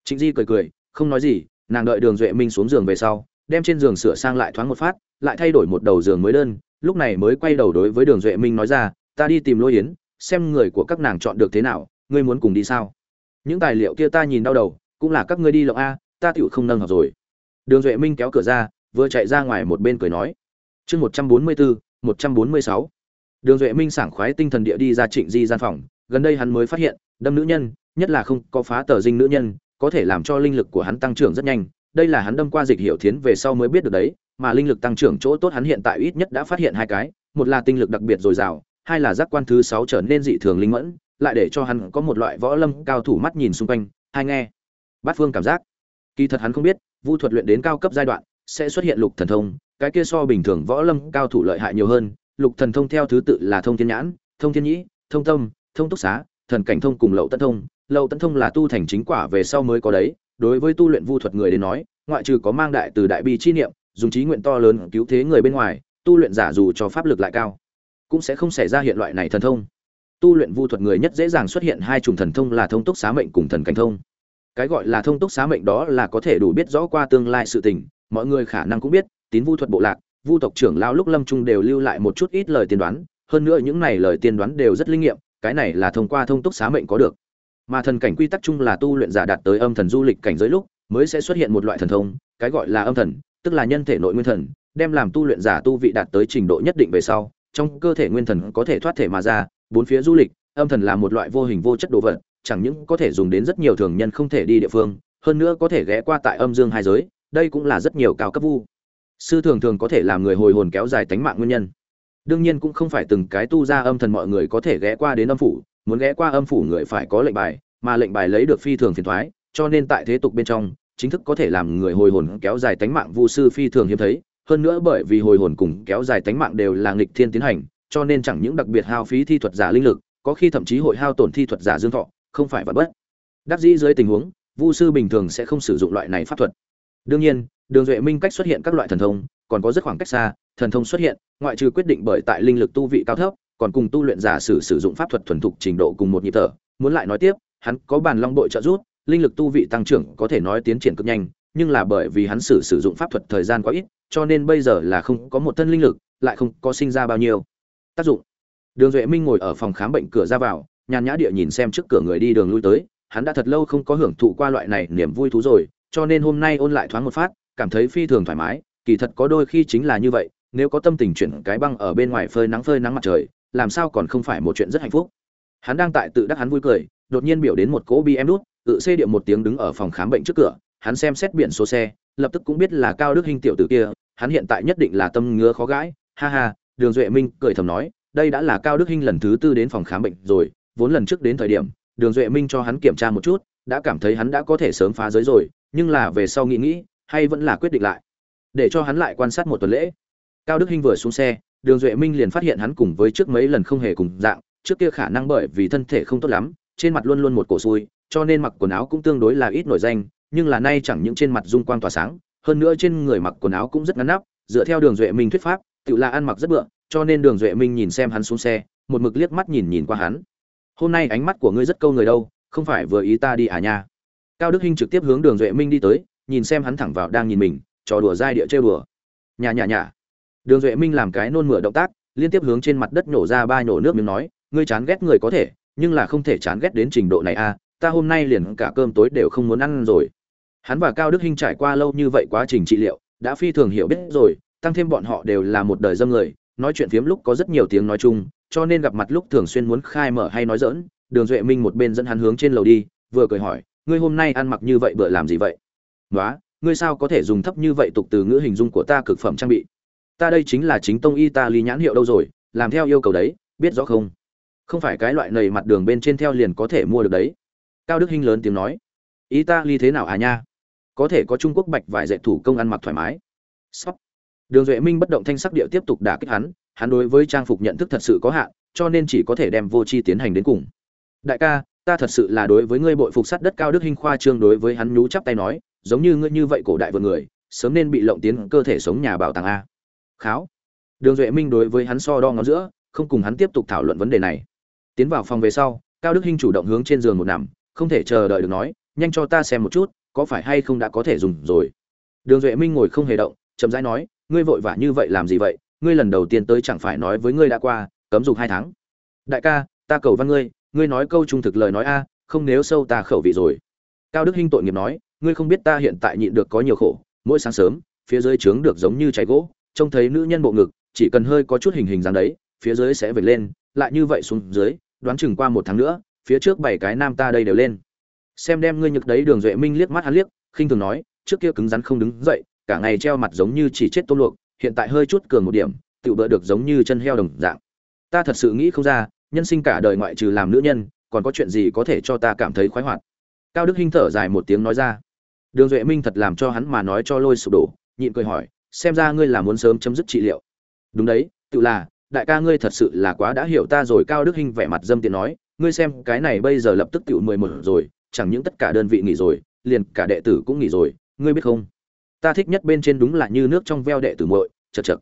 Trịnh di cười cười, không nói gì, nàng đợi đường duệ minh xuống giường về sau, đem trên giường sửa sang lại thoáng một phát, lại thay đổi một đầu giường mới đơn, lúc này mới quay đầu đối với đường duệ minh nói ra, ta đi tìm lôi yến, xem người của các nàng chọn được thế nào, ngươi muốn cùng đi sao? Những tài liệu kia ta nhìn đau đầu, cũng là các ngươi đi lộng a, ta tựu không nâng học rồi. Đường duệ minh kéo cửa ra, vừa chạy ra ngoài một bên cười nói. Chương một trăm bốn mươi bốn một trăm bốn mươi sáu. Đường duệ minh sảng khoái tinh thần địa đi ra trịnh di gian phòng, gần đây hắn mới phát hiện, đâm nữ nhân, nhất là không có phá tờ dinh nữ nhân, có thể làm cho linh lực của hắn tăng trưởng rất nhanh. Đây là hắn đâm qua dịch hiệu thiến về sau mới biết được đấy, mà linh lực tăng trưởng chỗ tốt hắn hiện tại ít nhất đã phát hiện hai cái, một là tinh lực đặc biệt dồi dào, hai là giác quan thứ sáu trở nên dị thường linh mẫn lại để cho hắn có một loại võ lâm cao thủ mắt nhìn xung quanh hay nghe. Bát phương cảm giác, kỳ thật hắn không biết, vu thuật luyện đến cao cấp giai đoạn, sẽ xuất hiện lục thần thông, cái kia so bình thường võ lâm cao thủ lợi hại nhiều hơn. Lục thần thông theo thứ tự là thông thiên nhãn, thông thiên nhĩ, thông tâm, thông túc xá, thần cảnh thông cùng lậu tận thông. Lậu tận thông là tu thành chính quả về sau mới có đấy. Đối với tu luyện vu thuật người đến nói, ngoại trừ có mang đại từ đại bi chi niệm, dùng trí nguyện to lớn cứu thế người bên ngoài, tu luyện giả dù cho pháp lực lại cao, cũng sẽ không xảy ra hiện loại này thần thông tu luyện vu thuật người nhất dễ dàng xuất hiện hai chủng thần thông là thông túc xá mệnh cùng thần cảnh thông. Cái gọi là thông túc xá mệnh đó là có thể đủ biết rõ qua tương lai sự tình, mọi người khả năng cũng biết, tín vu thuật bộ lạc, vu tộc trưởng lao lúc lâm trung đều lưu lại một chút ít lời tiên đoán, hơn nữa những này lời tiên đoán đều rất linh nghiệm, cái này là thông qua thông túc xá mệnh có được. Mà thần cảnh quy tắc chung là tu luyện giả đạt tới âm thần du lịch cảnh giới lúc, mới sẽ xuất hiện một loại thần thông, cái gọi là âm thần, tức là nhân thể nội nguyên thần, đem làm tu luyện giả tu vị đạt tới trình độ nhất định về sau, trong cơ thể nguyên thần có thể thoát thể mà ra bốn phía du lịch, âm thần là một loại vô hình vô chất đồ vật, chẳng những có thể dùng đến rất nhiều thường nhân không thể đi địa phương, hơn nữa có thể ghé qua tại âm dương hai giới, đây cũng là rất nhiều cao cấp vu. Sư thường thường có thể làm người hồi hồn kéo dài tánh mạng nguyên nhân. Đương nhiên cũng không phải từng cái tu ra âm thần mọi người có thể ghé qua đến âm phủ, muốn ghé qua âm phủ người phải có lệnh bài, mà lệnh bài lấy được phi thường phiền thoái cho nên tại thế tục bên trong, chính thức có thể làm người hồi hồn kéo dài tánh mạng vu sư phi thường hiếm thấy, hơn nữa bởi vì hồi hồn cùng kéo dài tánh mạng đều là nghịch thiên tiến hành cho nên chẳng những đặc biệt hao phí thi thuật giả linh lực, có khi thậm chí hội hao tổn thi thuật giả dương thọ, không phải vật bất. Đắc dĩ dưới tình huống, vu sư bình thường sẽ không sử dụng loại này pháp thuật. Đương nhiên, đường duệ minh cách xuất hiện các loại thần thông, còn có rất khoảng cách xa, thần thông xuất hiện, ngoại trừ quyết định bởi tại linh lực tu vị cao thấp, còn cùng tu luyện giả sử sử dụng pháp thuật thuần thục trình độ cùng một nhịp thở. Muốn lại nói tiếp, hắn có bàn long bội trợ giúp, linh lực tu vị tăng trưởng có thể nói tiến triển cực nhanh, nhưng là bởi vì hắn sử sử dụng pháp thuật thời gian quá ít, cho nên bây giờ là không có một thân linh lực, lại không có sinh ra bao nhiêu tác dụng. Đường duệ minh ngồi ở phòng khám bệnh cửa ra vào, nhàn nhã địa nhìn xem trước cửa người đi đường lui tới, hắn đã thật lâu không có hưởng thụ qua loại này niềm vui thú rồi, cho nên hôm nay ôn lại thoáng một phát, cảm thấy phi thường thoải mái, kỳ thật có đôi khi chính là như vậy, nếu có tâm tình chuyển cái băng ở bên ngoài phơi nắng phơi nắng mặt trời, làm sao còn không phải một chuyện rất hạnh phúc. Hắn đang tại tự đắc hắn vui cười, đột nhiên biểu đến một cỗ bi em đút, tự xê điệu một tiếng đứng ở phòng khám bệnh trước cửa, hắn xem xét biển số xe, lập tức cũng biết là cao đức hinh tiểu tử kia, hắn hiện tại nhất định là tâm ngứa khó gãi, ha ha đường duệ minh cười thầm nói, đây đã là cao đức hinh lần thứ tư đến phòng khám bệnh rồi, vốn lần trước đến thời điểm, đường duệ minh cho hắn kiểm tra một chút, đã cảm thấy hắn đã có thể sớm phá giới rồi, nhưng là về sau nghĩ nghĩ, hay vẫn là quyết định lại, để cho hắn lại quan sát một tuần lễ. Cao đức hinh vừa xuống xe, đường duệ minh liền phát hiện hắn cùng với trước mấy lần không hề cùng dạng, trước kia khả năng bởi vì thân thể không tốt lắm, trên mặt luôn luôn một cổ xui, cho nên mặc quần áo cũng tương đối là ít nổi danh, nhưng là nay chẳng những trên mặt dung quang tỏa sáng, hơn nữa trên người mặc quần áo cũng rất ngắn nắp, dựa theo đường duệ minh thuyết pháp tự là ăn mặc rất bựa, cho nên đường duệ minh nhìn xem hắn xuống xe, một mực liếc mắt nhìn nhìn qua hắn. Hôm nay ánh mắt của ngươi rất câu người đâu, không phải vừa ý ta đi à nha? Cao đức hinh trực tiếp hướng đường duệ minh đi tới, nhìn xem hắn thẳng vào đang nhìn mình, trò đùa dai địa trêu đùa. Nhà nhà nhà đường duệ minh làm cái nôn mửa động tác, liên tiếp hướng trên mặt đất nhổ ra ba nhổ nước miếng nói, ngươi chán ghét người có thể, nhưng là không thể chán ghét đến trình độ này à ta hôm nay liền cả cơm tối đều không muốn ăn rồi. Hắn và cao đức hinh trải qua lâu như vậy quá trình trị liệu, đã phi thường hiểu biết rồi tăng thêm bọn họ đều là một đời dâm người, nói chuyện phiếm lúc có rất nhiều tiếng nói chung, cho nên gặp mặt lúc thường xuyên muốn khai mở hay nói dỡn đường duệ minh một bên dẫn hắn hướng trên lầu đi, vừa cười hỏi, ngươi hôm nay ăn mặc như vậy bữa làm gì vậy? Nói ngươi sao có thể dùng thấp như vậy tục từ ngữ hình dung của ta cực phẩm trang bị? Ta đây chính là chính tông italy nhãn hiệu đâu rồi, làm theo yêu cầu đấy, biết rõ không? Không phải cái loại nầy mặt đường bên trên theo liền có thể mua được đấy. Cao đức hinh lớn tiếng nói. Italy thế nào à nha? Có thể có trung quốc bạch vải dạy thủ công ăn mặc thoải mái. Sóc đường duệ minh bất động thanh sắc địa tiếp tục đả kích hắn hắn đối với trang phục nhận thức thật sự có hạn, cho nên chỉ có thể đem vô chi tiến hành đến cùng. Đại ca, ta thật sự là đối với ngươi bội phục sắt đất cao đức hinh khoa trương đối với hắn nhú chắp tay nói, giống như ngươi như vậy cổ đại vương người, sớm nên bị lộng tiến cơ thể sống nhà bảo tàng a. Kháo. Đường duệ minh đối với hắn so đo ngó giữa, không cùng hắn tiếp tục thảo luận vấn đề này. Tiến vào phòng về sau, cao đức hinh chủ động hướng trên giường một nằm, không thể chờ đợi được nói, nhanh cho ta xem một chút, có phải hay không đã có thể dùng rồi. Đường duệ minh ngồi không hề động, chậm rãi nói ngươi vội vã như vậy làm gì vậy? Ngươi lần đầu tiên tới chẳng phải nói với ngươi đã qua, cấm dục hai tháng. Đại ca, ta cầu văn ngươi ngươi nói câu trung thực lời nói a, không nếu sâu ta khẩu vị rồi. Cao đức hinh tội nghiệp nói, ngươi không biết ta hiện tại nhịn được có nhiều khổ, mỗi sáng sớm, phía dưới trướng được giống như cháy gỗ, trông thấy nữ nhân bộ ngực, chỉ cần hơi có chút hình hình dáng đấy, phía dưới sẽ vệt lên, lại như vậy xuống dưới, đoán chừng qua một tháng nữa, phía trước bảy cái nam ta đây đều lên. Xem đem ngươi nhược đấy đường duệ minh liếc mắt hắn liếc, khinh thường nói, trước kia cứng rắn không đứng dậy cả ngày treo mặt giống như chỉ chết tôm luộc, hiện tại hơi chút cường một điểm tự bỡ được giống như chân heo đồng dạng. Ta thật sự nghĩ không ra, nhân sinh cả đời ngoại trừ làm nữ nhân, còn có chuyện gì có thể cho ta cảm thấy khoái hoạt? Cao đức hinh thở dài một tiếng nói ra. Đường duệ minh thật làm cho hắn mà nói cho lôi sụp đổ, nhịn cười hỏi, xem ra ngươi là muốn sớm chấm dứt trị liệu. Đúng đấy tự là, đại ca ngươi thật sự là quá đã hiểu ta rồi, cao đức hinh vẻ mặt dâm tiện nói, ngươi xem, cái này bây giờ lập tức tự mười một rồi, chẳng những tất cả đơn vị nghỉ rồi, liền cả đệ tử cũng nghỉ rồi, ngươi biết không? Ta thích nhất bên trên đúng là như nước trong veo đệ tử muội, chật chật.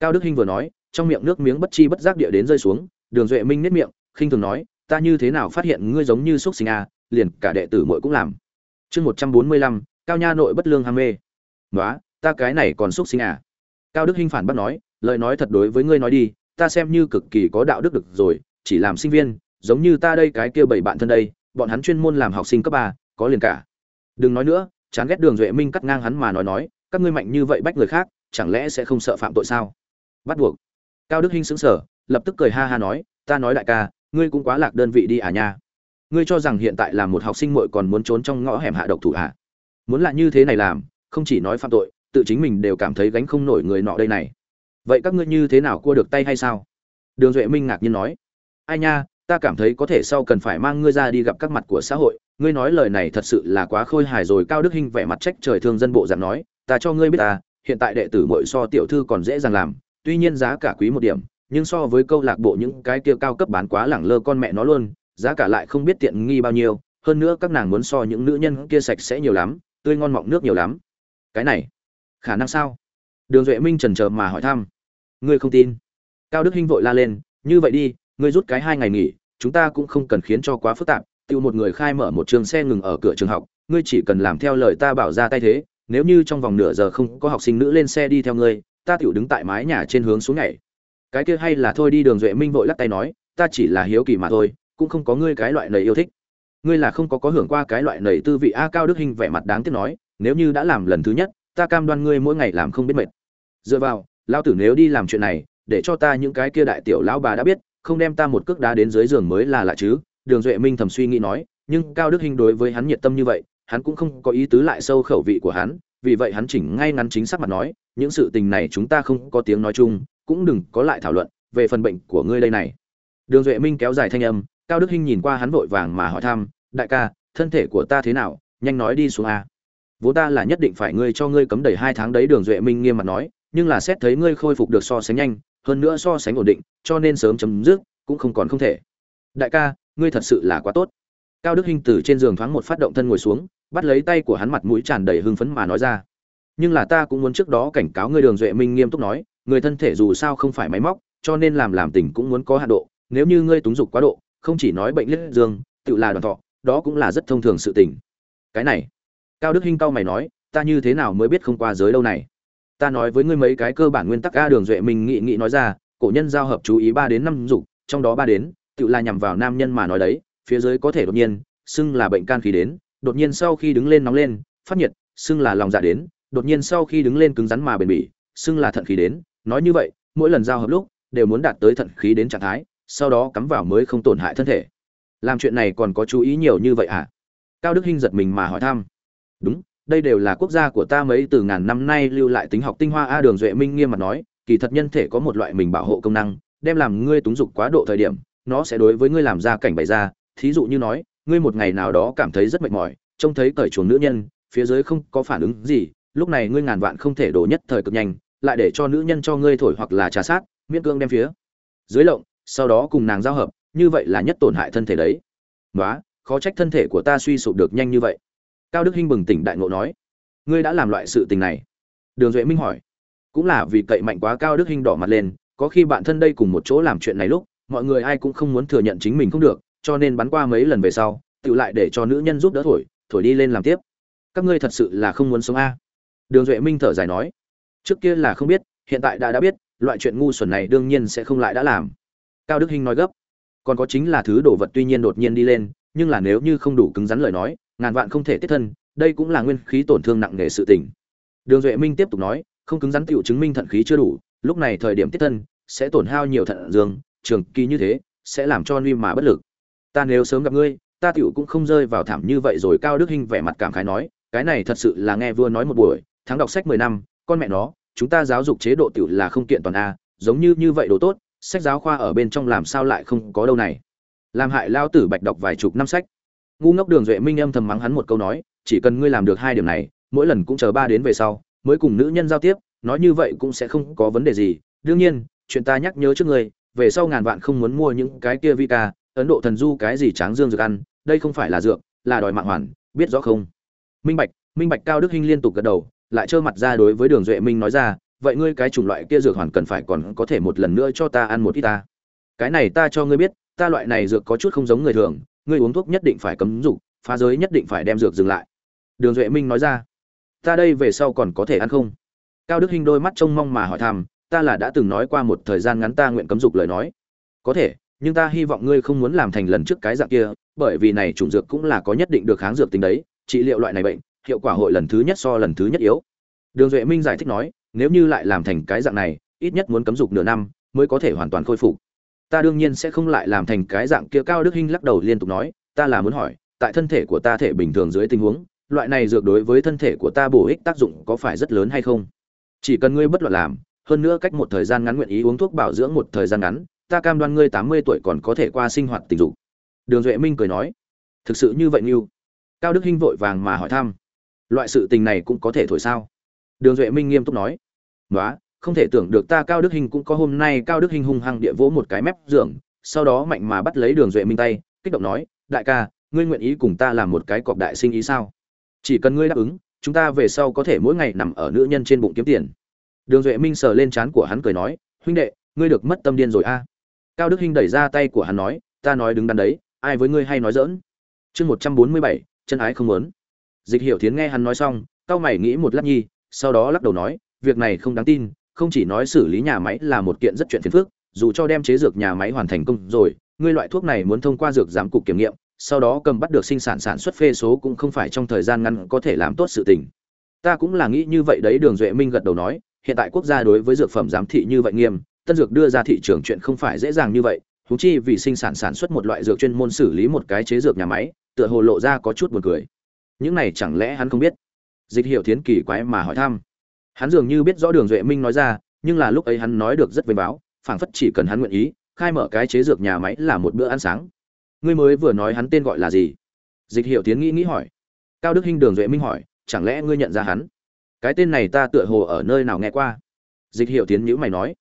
Cao đức hinh vừa nói, trong miệng nước miếng bất chi bất giác địa đến rơi xuống, đường duệ minh nếp miệng, khinh thường nói, ta như thế nào phát hiện ngươi giống như xúc sinh a, liền cả đệ tử muội cũng làm. Chương một trăm bốn mươi lăm, cao nha nội bất lương ham mê. Nói ta cái này còn xúc sinh à? Cao đức hinh phản bác nói, lời nói thật đối với ngươi nói đi, ta xem như cực kỳ có đạo đức được rồi, chỉ làm sinh viên, giống như ta đây cái kia bảy bạn thân đây, bọn hắn chuyên môn làm học sinh cấp ba, có liền cả. Đừng nói nữa chán ghét đường duệ minh cắt ngang hắn mà nói nói, các ngươi mạnh như vậy bách người khác, chẳng lẽ sẽ không sợ phạm tội sao? Bắt buộc. Cao đức hinh xứng sở lập tức cười ha ha nói, ta nói đại ca, ngươi cũng quá lạc đơn vị đi à nha. Ngươi cho rằng hiện tại là một học sinh muội còn muốn trốn trong ngõ hẻm hạ độc thủ à muốn là như thế này làm, không chỉ nói phạm tội, tự chính mình đều cảm thấy gánh không nổi người nọ đây này. Vậy các ngươi như thế nào cua được tay hay sao? Đường duệ minh ngạc nhiên nói, ai nha ta cảm thấy có thể sau cần phải mang ngươi ra đi gặp các mặt của xã hội. Ngươi nói lời này thật sự là quá khôi hài rồi. Cao đức hinh vẻ mặt trách trời thương dân bộ dạng nói, ta cho ngươi biết ta, hiện tại đệ tử mội so tiểu thư còn dễ dàng làm, tuy nhiên giá cả quý một điểm, nhưng so với câu lạc bộ những cái kia cao cấp bán quá lẳng lơ con mẹ nó luôn, giá cả lại không biết tiện nghi bao nhiêu. Hơn nữa các nàng muốn so những nữ nhân kia sạch sẽ nhiều lắm, tươi ngon mọng nước nhiều lắm. Cái này, khả năng sao? Đường duệ minh trần trờ mà hỏi thăm. Ngươi không tin. Cao đức hinh vội la lên, như vậy đi ngươi rút cái hai ngày nghỉ, chúng ta cũng không cần khiến cho quá phức tạp tự một người khai mở một trường xe ngừng ở cửa trường học, ngươi chỉ cần làm theo lời ta bảo ra tay thế, nếu như trong vòng nửa giờ không có học sinh nữ lên xe đi theo ngươi, ta tiểu đứng tại mái nhà trên hướng xuống nhảy. Cái kia hay là thôi đi đường duệ minh vội lắc tay nói, ta chỉ là hiếu kỳ mà thôi, cũng không có ngươi cái loại nầy yêu thích. Ngươi là không có có hưởng qua cái loại nầy tư vị a cao đức hình vẻ mặt đáng tiếc nói, nếu như đã làm lần thứ nhất, ta cam đoan ngươi mỗi ngày làm không biết mệt. Dựa vào, lão tử nếu đi làm chuyện này, để cho ta những cái kia đại tiểu lão bà đã biết không đem ta một cước đá đến dưới giường mới là lạ chứ? Đường duệ minh thầm suy nghĩ nói, nhưng cao đức hình đối với hắn nhiệt tâm như vậy, hắn cũng không có ý tứ lại sâu khẩu vị của hắn, vì vậy hắn chỉnh ngay ngắn chính xác mặt nói, những sự tình này chúng ta không có tiếng nói chung, cũng đừng có lại thảo luận về phần bệnh của ngươi đây này. Đường duệ minh kéo dài thanh âm, cao đức hinh nhìn qua hắn vội vàng mà hỏi thăm, đại ca, thân thể của ta thế nào? Nhanh nói đi xuống a. Vốn ta là nhất định phải ngươi cho ngươi cấm đầy hai tháng đấy, đường duệ minh nghiêm mặt nói, nhưng là xét thấy ngươi khôi phục được so sánh nhanh hơn nữa so sánh ổn định, cho nên sớm chấm dứt, cũng không còn không thể. Đại ca, ngươi thật sự là quá tốt. Cao đức hinh từ trên giường thoáng một phát động thân ngồi xuống, bắt lấy tay của hắn mặt mũi tràn đầy hưng phấn mà nói ra. Nhưng là ta cũng muốn trước đó cảnh cáo ngươi đường duệ minh nghiêm túc nói, người thân thể dù sao không phải máy móc, cho nên làm làm tình cũng muốn có hạn độ, nếu như ngươi túng dục quá độ, không chỉ nói bệnh liệt dương, tự là đoàn thọ, đó cũng là rất thông thường sự tình. Cái này, cao đức hinh cao mày nói, ta như thế nào mới biết không qua giới lâu này? Ta nói với ngươi mấy cái cơ bản nguyên tắc a đường duệ mình nghị nghị nói ra, cổ nhân giao hợp chú ý ba đến năm dục, trong đó ba đến, tự là nhằm vào nam nhân mà nói đấy, phía dưới có thể đột nhiên, xưng là bệnh can khí đến, đột nhiên sau khi đứng lên nóng lên, phát nhiệt, xưng là lòng dạ đến, đột nhiên sau khi đứng lên cứng rắn mà bền bỉ, xưng là thận khí đến, nói như vậy, mỗi lần giao hợp lúc, đều muốn đạt tới thận khí đến trạng thái, sau đó cắm vào mới không tổn hại thân thể. Làm chuyện này còn có chú ý nhiều như vậy à? Cao đức hinh giật mình mà hỏi thăm. Đúng đây đều là quốc gia của ta mấy từ ngàn năm nay lưu lại tính học tinh hoa a đường duệ minh nghiêm mặt nói, kỳ thật nhân thể có một loại mình bảo hộ công năng, đem làm ngươi túng dục quá độ thời điểm, nó sẽ đối với ngươi làm ra cảnh bày ra, thí dụ như nói, ngươi một ngày nào đó cảm thấy rất mệt mỏi, trông thấy cởi chuồng nữ nhân, phía dưới không có phản ứng gì, lúc này ngươi ngàn vạn không thể đổ nhất thời cực nhanh, lại để cho nữ nhân cho ngươi thổi hoặc là trà sát, miễn cương đem phía dưới lộng, sau đó cùng nàng giao hợp, như vậy là nhất tổn hại thân thể đấy. Nói khó trách thân thể của ta suy sụp được nhanh như vậy cao đức hinh bừng tỉnh đại ngộ nói, ngươi đã làm loại sự tình này? Đường duệ minh hỏi, cũng là vì cậy mạnh quá cao đức hinh đỏ mặt lên, có khi bạn thân đây cùng một chỗ làm chuyện này lúc, mọi người ai cũng không muốn thừa nhận chính mình không được, cho nên bắn qua mấy lần về sau, tự lại để cho nữ nhân giúp đỡ thổi thổi đi lên làm tiếp. Các ngươi thật sự là không muốn sống a? Đường duệ minh thở dài nói, trước kia là không biết, hiện tại đã đã biết, loại chuyện ngu xuẩn này đương nhiên sẽ không lại đã làm. Cao đức hinh nói gấp, còn có chính là thứ đồ vật tuy nhiên đột nhiên đi lên, nhưng là nếu như không đủ cứng rắn lời nói ngàn vạn không thể tiết thân, đây cũng là nguyên khí tổn thương nặng nề sự tình. Đường duệ minh tiếp tục nói, không cứng rắn tựu chứng minh thận khí chưa đủ, lúc này thời điểm tiết thân, sẽ tổn hao nhiều thận dương, trường kỳ như thế, sẽ làm cho nuy mà bất lực. Ta nếu sớm gặp ngươi, ta tựu cũng không rơi vào thảm như vậy rồi, cao đức hinh vẻ mặt cảm khái nói, cái này thật sự là nghe vua nói một buổi, tháng đọc sách mười năm, con mẹ nó, chúng ta giáo dục chế độ tựu là không kiện toàn a, giống như như vậy đồ tốt, sách giáo khoa ở bên trong làm sao lại không có đâu này. Làm hại lao tử bạch đọc vài chục năm sách ngu ngốc đường duệ minh âm thầm mắng hắn một câu nói, chỉ cần ngươi làm được hai điểm này, mỗi lần cũng chờ ba đến về sau, mới cùng nữ nhân giao tiếp, nói như vậy cũng sẽ không có vấn đề gì. Đương nhiên, chuyện ta nhắc nhớ trước ngươi, về sau ngàn vạn không muốn mua những cái kia vi ca ấn độ thần du cái gì tráng dương dược ăn, đây không phải là dược, là đòi mạng hoàn, biết rõ không? Minh bạch minh bạch cao đức hinh liên tục gật đầu, lại trơ mặt ra đối với đường duệ minh nói ra, vậy ngươi cái chủng loại kia dược hoàn cần phải còn có thể một lần nữa cho ta ăn một ít ta. Cái này ta cho ngươi biết, ta loại này dược có chút không giống người thường ngươi uống thuốc nhất định phải cấm dục, phá giới nhất định phải đem dược dừng lại. Đường duệ minh nói ra. Ta đây về sau còn có thể ăn không? Cao đức hinh đôi mắt trông mong mà hỏi thăm, ta là đã từng nói qua một thời gian ngắn ta nguyện cấm dục lời nói. Có thể, nhưng ta hy vọng ngươi không muốn làm thành lần trước cái dạng kia, bởi vì này chủng dược cũng là có nhất định được kháng dược tính đấy, trị liệu loại này bệnh, hiệu quả hội lần thứ nhất so lần thứ nhất yếu. Đường duệ minh giải thích nói, nếu như lại làm thành cái dạng này, ít nhất muốn cấm dục nửa năm mới có thể hoàn toàn khôi phục ta đương nhiên sẽ không lại làm thành cái dạng kia cao đức hinh lắc đầu liên tục nói, ta là muốn hỏi, tại thân thể của ta thể bình thường dưới tình huống, loại này dược đối với thân thể của ta bổ ích tác dụng có phải rất lớn hay không? Chỉ cần ngươi bất luận làm, hơn nữa cách một thời gian ngắn nguyện ý uống thuốc bảo dưỡng một thời gian ngắn, ta cam đoan ngươi tám mươi tuổi còn có thể qua sinh hoạt tình dục. Đường duệ minh cười nói, thực sự như vậy như cao đức hinh vội vàng mà hỏi thăm, loại sự tình này cũng có thể thổi sao? Đường duệ minh nghiêm túc nói nói không thể tưởng được ta cao đức hình cũng có hôm nay cao đức hình hung hăng địa vỗ một cái mép giường, sau đó mạnh mà bắt lấy đường duệ minh tay, kích động nói, đại ca, ngươi nguyện ý cùng ta làm một cái cọp đại sinh ý sao? Chỉ cần ngươi đáp ứng, chúng ta về sau có thể mỗi ngày nằm ở nữ nhân trên bụng kiếm tiền. Đường duệ minh sờ lên trán của hắn cười nói, huynh đệ, ngươi được mất tâm điên rồi a. Cao đức hinh đẩy ra tay của hắn nói, ta nói đứng đắn đấy, ai với ngươi hay nói dỡn chương một trăm bốn mươi bảy, chân ái không muốn. Dịch hiểu thiến nghe hắn nói xong cao mày nghĩ một lát nhi, sau đó lắc đầu nói, việc này không đáng tin không chỉ nói xử lý nhà máy là một kiện rất chuyện phiền phức, dù cho đem chế dược nhà máy hoàn thành công rồi, ngươi loại thuốc này muốn thông qua dược giám cục kiểm nghiệm, sau đó cầm bắt được sinh sản sản xuất phê số cũng không phải trong thời gian ngắn có thể làm tốt sự tình. Ta cũng là nghĩ như vậy đấy, Đường Duệ Minh gật đầu nói, hiện tại quốc gia đối với dược phẩm giám thị như vậy nghiêm, tân dược đưa ra thị trường chuyện không phải dễ dàng như vậy, huống chi vì sinh sản sản xuất một loại dược chuyên môn xử lý một cái chế dược nhà máy, tựa hồ lộ ra có chút buồn cười. Những này chẳng lẽ hắn không biết? Dịch Hiểu Thiến kỳ quái mà hỏi thăm hắn dường như biết rõ đường duệ minh nói ra, nhưng là lúc ấy hắn nói được rất vênh báo, phảng phất chỉ cần hắn nguyện ý, khai mở cái chế dược nhà máy là một bữa ăn sáng. Ngươi mới vừa nói hắn tên gọi là gì? Dịch hiệu tiến nghĩ nghĩ hỏi. Cao đức hinh đường duệ minh hỏi, chẳng lẽ ngươi nhận ra hắn? Cái tên này ta tựa hồ ở nơi nào nghe qua? Dịch hiệu tiến nhữ mày nói.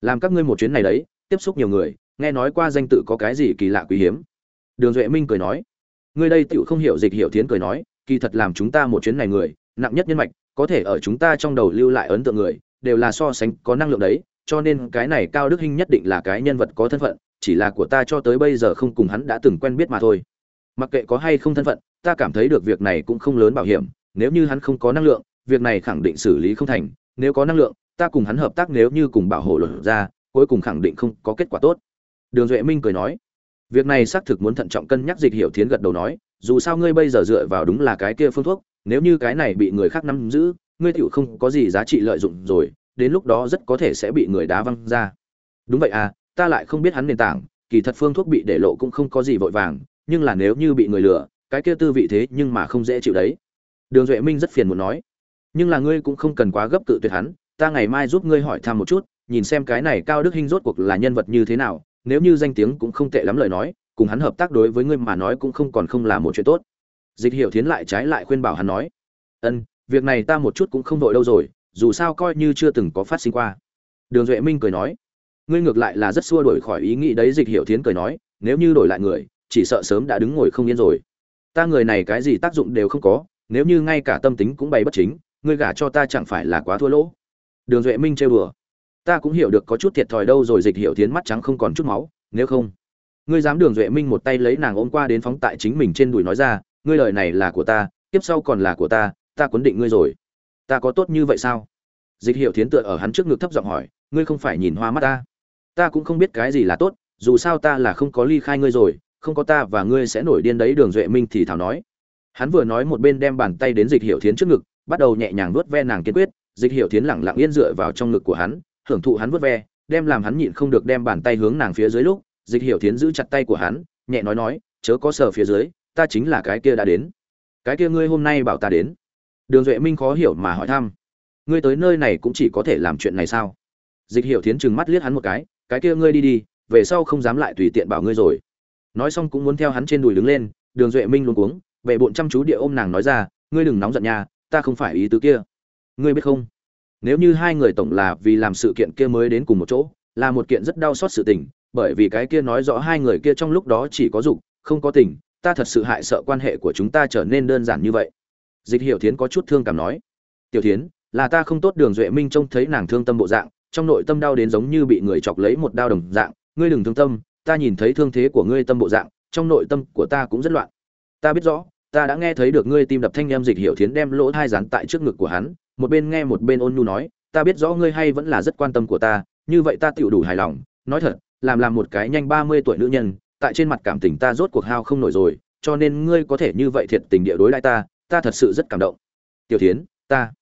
Làm các ngươi một chuyến này đấy, tiếp xúc nhiều người, nghe nói qua danh tự có cái gì kỳ lạ quý hiếm. Đường duệ minh cười nói. Ngươi đây tựu không hiểu, dịch hiệu tiến cười nói, kỳ thật làm chúng ta một chuyến này người, nặng nhất nhân mạch có thể ở chúng ta trong đầu lưu lại ấn tượng người, đều là so sánh có năng lượng đấy, cho nên cái này cao đức hinh nhất định là cái nhân vật có thân phận, chỉ là của ta cho tới bây giờ không cùng hắn đã từng quen biết mà thôi. Mặc kệ có hay không thân phận, ta cảm thấy được việc này cũng không lớn bảo hiểm, nếu như hắn không có năng lượng, việc này khẳng định xử lý không thành, nếu có năng lượng, ta cùng hắn hợp tác nếu như cùng bảo hộ luật ra, cuối cùng khẳng định không có kết quả tốt. Đường duệ minh cười nói. Việc này xác thực muốn thận trọng cân nhắc dịch hiểu thiến gật đầu nói, dù sao ngươi bây giờ dựa vào đúng là cái kia phương thuốc nếu như cái này bị người khác nắm giữ, ngươi tựu không có gì giá trị lợi dụng rồi, đến lúc đó rất có thể sẽ bị người đá văng ra. Đúng vậy à ta lại không biết hắn nền tảng, kỳ thật phương thuốc bị để lộ cũng không có gì vội vàng, nhưng là nếu như bị người lừa, cái kia tư vị thế nhưng mà không dễ chịu đấy. Đường duệ minh rất phiền muốn nói. Nhưng là ngươi cũng không cần quá gấp cự tuyệt hắn, ta ngày mai giúp ngươi hỏi thăm một chút, nhìn xem cái này cao đức hinh rốt cuộc là nhân vật như thế nào, nếu như danh tiếng cũng không tệ lắm lời nói, cùng hắn hợp tác đối với ngươi mà nói cũng không còn không là một chuyện tốt dịch hiệu thiến lại trái lại khuyên bảo hắn nói, ân, việc này ta một chút cũng không vội đâu rồi, dù sao coi như chưa từng có phát sinh qua. Đường duệ minh cười nói, ngươi ngược lại là rất xua đổi khỏi ý nghĩ đấy. Dịch hiệu thiến cười nói, nếu như đổi lại người, chỉ sợ sớm đã đứng ngồi không yên rồi. Ta người này cái gì tác dụng đều không có, nếu như ngay cả tâm tính cũng bày bất chính, ngươi gả cho ta chẳng phải là quá thua lỗ. Đường duệ minh trêu đùa, ta cũng hiểu được có chút thiệt thòi đâu rồi. Dịch hiệu Thiến mắt trắng không còn chút máu, nếu không, ngươi dám đường duệ minh một tay lấy nàng ôm qua đến phóng tại chính mình trên đùi nói ra ngươi lời này là của ta tiếp sau còn là của ta ta quấn định ngươi rồi. Ta có tốt như vậy sao? Dịch hiệu Thiến tựa ở hắn trước ngực thấp giọng hỏi, ngươi không phải nhìn hoa mắt ta? Ta cũng không biết cái gì là tốt, dù sao ta là không có ly khai ngươi rồi, không có ta và ngươi sẽ nổi điên đấy, đường duệ minh thì thảo nói. Hắn vừa nói một bên đem bàn tay đến dịch hiệu thiến trước ngực, bắt đầu nhẹ nhàng vuốt ve nàng kiên quyết. Dịch hiệu thiến lẳng lặng yên dựa vào trong ngực của hắn, hưởng thụ hắn vuốt ve, đem làm hắn nhịn không được đem bàn tay hướng nàng phía dưới lúc, dịch hiệu thiến giữ chặt tay của hắn, nhẹ nói nói, chớ có sờ phía dưới ta chính là cái kia đã đến. Cái kia ngươi hôm nay bảo ta đến. Đường duệ minh khó hiểu mà hỏi thăm. Ngươi tới nơi này cũng chỉ có thể làm chuyện này sao? Dịch hiệu thiến trừng mắt liếc hắn một cái. Cái kia ngươi đi đi, về sau không dám lại tùy tiện bảo ngươi rồi. Nói xong cũng muốn theo hắn trên đùi đứng lên, đường duệ minh luôn cuống vệ bộn chăm chú địa ôm nàng nói ra, ngươi đừng nóng giận nha, ta không phải ý tứ kia. Ngươi biết không? Nếu như hai người tổng là vì làm sự kiện kia mới đến cùng một chỗ, là một kiện rất đau xót sự tình, bởi vì cái kia nói rõ hai người kia trong lúc đó chỉ có dục, không có tình ta thật sự hại sợ quan hệ của chúng ta trở nên đơn giản như vậy. Dịch hiểu thiến có chút thương cảm nói. Tiểu thiến, là ta không tốt đường duệ minh trông thấy nàng thương tâm bộ dạng, trong nội tâm đau đến giống như bị người chọc lấy một đao đồng dạng. Ngươi đừng thương tâm, ta nhìn thấy thương thế của ngươi tâm bộ dạng, trong nội tâm của ta cũng rất loạn. Ta biết rõ, ta đã nghe thấy được ngươi tim đập thanh em dịch hiểu thiến đem lỗ thai dán tại trước ngực của hắn, một bên nghe một bên ôn nhu nói, ta biết rõ ngươi hay vẫn là rất quan tâm của ta, như vậy ta tựu đủ hài lòng. Nói thật, làm làm một cái nhanh ba mươi tuổi nữ nhân tại trên mặt cảm tình ta rốt cuộc hao không nổi rồi, cho nên ngươi có thể như vậy thiệt tình địa đối lại ta ta thật sự rất cảm động. Tiểu thiến, ta.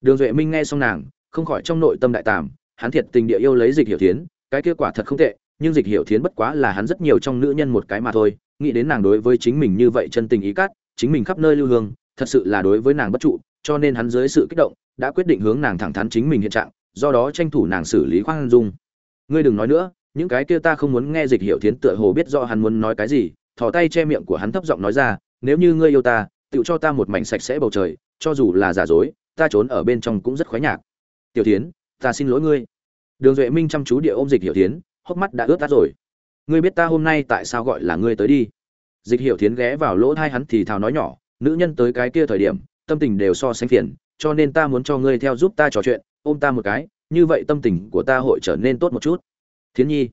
Đường duệ minh nghe xong nàng, không khỏi trong nội tâm đại tàm, hắn thiệt tình địa yêu lấy dịch hiểu thiến, cái kết quả thật không tệ, nhưng dịch hiểu thiến bất quá là hắn rất nhiều trong nữ nhân một cái mà thôi, nghĩ đến nàng đối với chính mình như vậy chân tình ý cát, chính mình khắp nơi lưu hương, thật sự là đối với nàng bất trụ, cho nên hắn dưới sự kích động, đã quyết định hướng nàng thẳng thắn chính mình hiện trạng, do đó tranh thủ nàng xử lý khoan dung. Ngươi đừng nói nữa những cái kia ta không muốn nghe dịch hiểu thiến tựa hồ biết rõ hắn muốn nói cái gì, thò tay che miệng của hắn thấp giọng nói ra, nếu như ngươi yêu ta, tự cho ta một mảnh sạch sẽ bầu trời, cho dù là giả dối, ta trốn ở bên trong cũng rất khoái nhạc. Tiểu thiến, ta xin lỗi ngươi. Đường duệ minh chăm chú địa ôm dịch hiểu thiến, hốc mắt đã ướt tắt rồi. Ngươi biết ta hôm nay tại sao gọi là ngươi tới đi? Dịch hiểu thiến ghé vào lỗ thai hắn thì thào nói nhỏ, nữ nhân tới cái kia thời điểm, tâm tình đều so sánh phiền, cho nên ta muốn cho ngươi theo giúp ta trò chuyện, ôm ta một cái, như vậy tâm tình của ta hội trở nên tốt một chút thiến nhi.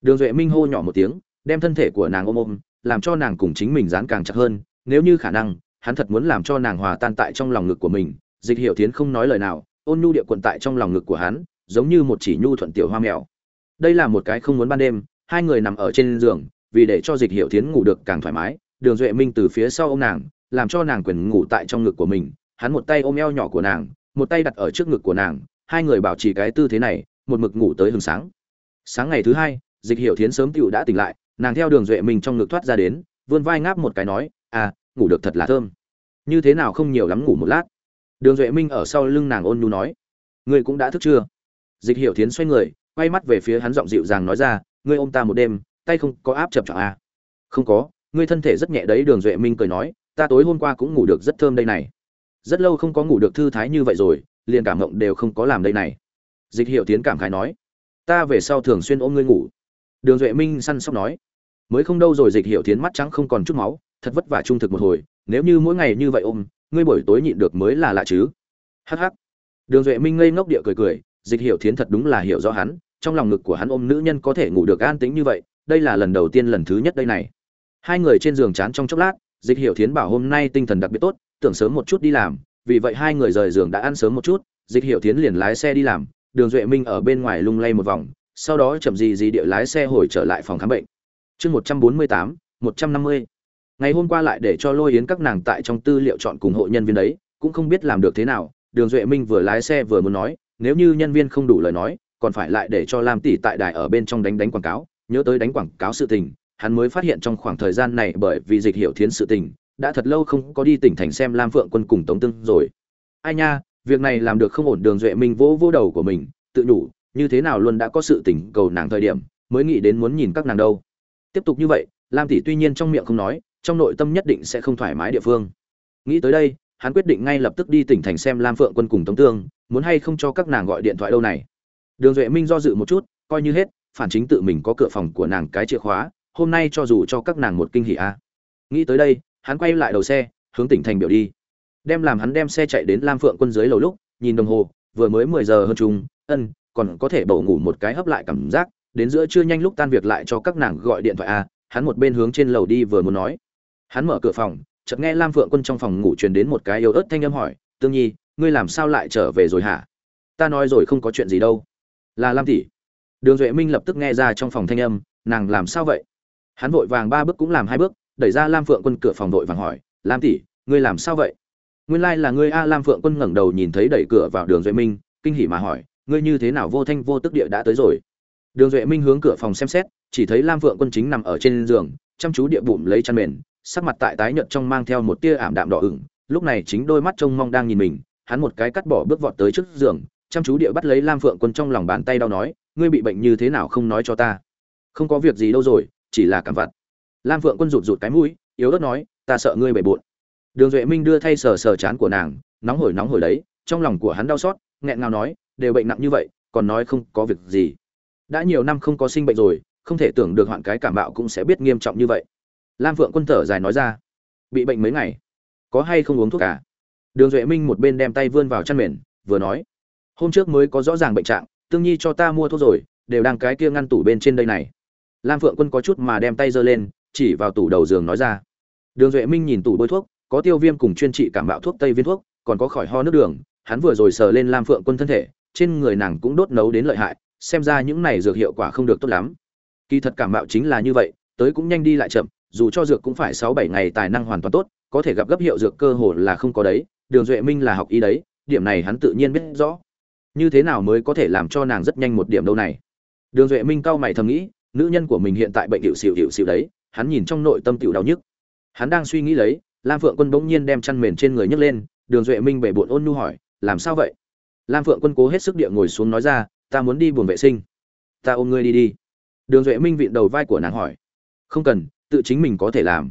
Đường duệ minh hô nhỏ một tiếng, đem thân thể của nàng ôm ôm, làm cho nàng cùng chính mình dán càng chặt hơn. Nếu như khả năng, hắn thật muốn làm cho nàng hòa tan tại trong lòng ngực của mình. Dịch hiểu thiến không nói lời nào, ôn nhu địa quận tại trong lòng ngực của hắn, giống như một chỉ nhu thuận tiểu hoa mèo. Đây là một cái không muốn ban đêm, hai người nằm ở trên giường, vì để cho dịch Hiểu thiến ngủ được càng thoải mái, đường duệ minh từ phía sau ô m nàng, làm cho nàng quyền ngủ tại trong ngực của mình. Hắn một tay ôm eo nhỏ của nàng, một tay đặt ở trước ngực của nàng. Hai người bảo trì cái tư thế này, một mực ngủ tới hừng sáng sáng ngày thứ hai, dịch Hiểu thiến sớm tựu đã tỉnh lại, nàng theo đường duệ minh trong ngực thoát ra đến, vươn vai ngáp một cái nói à ngủ được thật là thơm. Như thế nào không nhiều lắm ngủ một lát? Đường duệ minh ở sau lưng nàng ôn nhu nói, ngươi cũng đã thức chưa? Dịch Hiểu thiến xoay người, quay mắt về phía hắn giọng dịu dàng nói ra, ngươi ôm ta một đêm, tay không có áp chập chọn à. không có, ngươi thân thể rất nhẹ đấy, đường duệ minh cười nói, ta tối hôm qua cũng ngủ được rất thơm đây này. Rất lâu không có ngủ được thư thái như vậy rồi, liền cảm mộng đều không có làm đây này. Dịch Hiểu tiến cảm khái nói ta về sau thường xuyên ôm ngươi ngủ. Đường duệ minh săn sóc nói. Mới không đâu rồi, dịch hiệu tiến mắt trắng không còn chút máu, thật vất vả trung thực một hồi, nếu như mỗi ngày như vậy ôm, ngươi buổi tối nhịn được mới là lạ chứ. Hh đường duệ minh ngây ngốc địa cười cười, dịch hiệu tiến thật đúng là hiểu rõ hắn, trong lòng ngực của hắn ôm nữ nhân có thể ngủ được an tĩnh như vậy, đây là lần đầu tiên lần thứ nhất đây này. Hai người trên giường chán trong chốc lát, dịch hiệu thiến bảo hôm nay tinh thần đặc biệt tốt, tưởng sớm một chút đi làm, vì vậy hai người rời giường đã ăn sớm một chút, dịch hiệu thiến liền lái xe đi làm đường duệ minh ở bên ngoài lung lay một vòng, sau đó chậm gì gì địa lái xe hồi trở lại phòng khám bệnh. Chương một trăm bốn mươi tám, một trăm năm mươi. Ngày hôm qua lại để cho lôi yến các nàng tại trong tư liệu chọn cùng hộ nhân viên đấy, cũng không biết làm được thế nào, đường duệ minh vừa lái xe vừa muốn nói, nếu như nhân viên không đủ lời nói, còn phải lại để cho lam tỷ tại đài ở bên trong đánh đánh quảng cáo, nhớ tới đánh quảng cáo sự tình, hắn mới phát hiện trong khoảng thời gian này bởi vì dịch hiểu thiến sự tình, đã thật lâu không có đi tỉnh thành xem lam phượng quân cùng tống tương rồi. Ai nha việc này làm được không ổn đường duệ minh vỗ vỗ đầu của mình, tự nhủ, như thế nào luôn đã có sự tỉnh cầu nàng thời điểm, mới nghĩ đến muốn nhìn các nàng đâu. Tiếp tục như vậy, lam tỷ tuy nhiên trong miệng không nói, trong nội tâm nhất định sẽ không thoải mái địa phương. Nghĩ tới đây, hắn quyết định ngay lập tức đi tỉnh thành xem lam phượng quân cùng tống tương, muốn hay không cho các nàng gọi điện thoại đâu này. Đường duệ minh do dự một chút, coi như hết, phản chính tự mình có cửa phòng của nàng cái chìa khóa, hôm nay cho dù cho các nàng một kinh hỉ a. Nghĩ tới đây, hắn quay lại đầu xe, hướng tỉnh thành biểu đi đem làm hắn đem xe chạy đến lam phượng quân dưới lầu lúc, nhìn đồng hồ, vừa mới mười giờ hơn chung, ân, còn có thể bầu ngủ một cái hấp lại cảm giác, đến giữa trưa nhanh lúc tan việc lại cho các nàng gọi điện thoại a, hắn một bên hướng trên lầu đi vừa muốn nói. Hắn mở cửa phòng, chợt nghe lam phượng quân trong phòng ngủ truyền đến một cái yếu ớt thanh âm hỏi, tương nhi, ngươi làm sao lại trở về rồi hả? Ta nói rồi không có chuyện gì đâu. Là lam tỷ. Đường duệ minh lập tức nghe ra trong phòng thanh âm, nàng làm sao vậy? Hắn vội vàng ba bước cũng làm hai bước, đẩy ra lam phượng quân cửa phòng vội vàng hỏi, lam tỷ, ngươi làm sao vậy? Nguyên lai là ngươi a lam phượng quân ngẩng đầu nhìn thấy đẩy cửa vào đường duệ minh, kinh hỉ mà hỏi, ngươi như thế nào vô thanh vô tức địa đã tới rồi? Đường duệ minh hướng cửa phòng xem xét, chỉ thấy lam phượng quân chính nằm ở trên giường, chăm chú địa bụng lấy chăn mền, sắc mặt tại tái nhợt trong mang theo một tia ảm đạm đỏ ửng, lúc này chính đôi mắt trông mong đang nhìn mình, hắn một cái cắt bỏ bước vọt tới trước giường, chăm chú địa bắt lấy lam phượng quân trong lòng bàn tay đau nói, ngươi bị bệnh như thế nào không nói cho ta? Không có việc gì đâu rồi, chỉ là cảm vặt. Lam phượng quân rụt rụt cái mũi, yếu ớt nói, ta sợ ngươi bể bộn đường duệ minh đưa thay sờ sờ chán của nàng, nóng hổi nóng hổi đấy, trong lòng của hắn đau xót, nghẹn ngào nói, đều bệnh nặng như vậy, còn nói không có việc gì. Đã nhiều năm không có sinh bệnh rồi, không thể tưởng được hoạn cái cảm bạo cũng sẽ biết nghiêm trọng như vậy. Lam phượng quân thở dài nói ra, bị bệnh mấy ngày? Có hay không uống thuốc cả đường duệ minh một bên đem tay vươn vào chăn mền, vừa nói, hôm trước mới có rõ ràng bệnh trạng, tương nhi cho ta mua thuốc rồi, đều đang cái kia ngăn tủ bên trên đây này. Lam phượng quân có chút mà đem tay giơ lên, chỉ vào tủ đầu giường nói ra. Đường duệ minh nhìn tủ bôi thuốc có tiêu viêm cùng chuyên trị cảm bạo thuốc tây viên thuốc, còn có khỏi ho nước đường, hắn vừa rồi sờ lên lam phượng quân thân thể, trên người nàng cũng đốt nấu đến lợi hại, xem ra những này dược hiệu quả không được tốt lắm. Kỳ thật cảm bạo chính là như vậy, tới cũng nhanh đi lại chậm, dù cho dược cũng phải sáu bảy ngày tài năng hoàn toàn tốt, có thể gặp gấp hiệu dược cơ hồ là không có đấy, đường duệ minh là học y đấy, điểm này hắn tự nhiên biết rõ. Như thế nào mới có thể làm cho nàng rất nhanh một điểm đâu này? Đường duệ minh cao mày thầm nghĩ, nữ nhân của mình hiện tại bệnh hiệu xịu hiệu xịu đấy, hắn nhìn trong nội tâm tiểu đau nhức. Hắn đang suy nghĩ lấy lam phượng quân bỗng nhiên đem chăn mền trên người nhấc lên, đường duệ minh bể bộn ôn nhu hỏi, làm sao vậy? Lam phượng quân cố hết sức địa ngồi xuống nói ra, ta muốn đi buồng vệ sinh. Ta ôm ngươi đi đi. Đường duệ minh vịn đầu vai của nàng hỏi, không cần, tự chính mình có thể làm.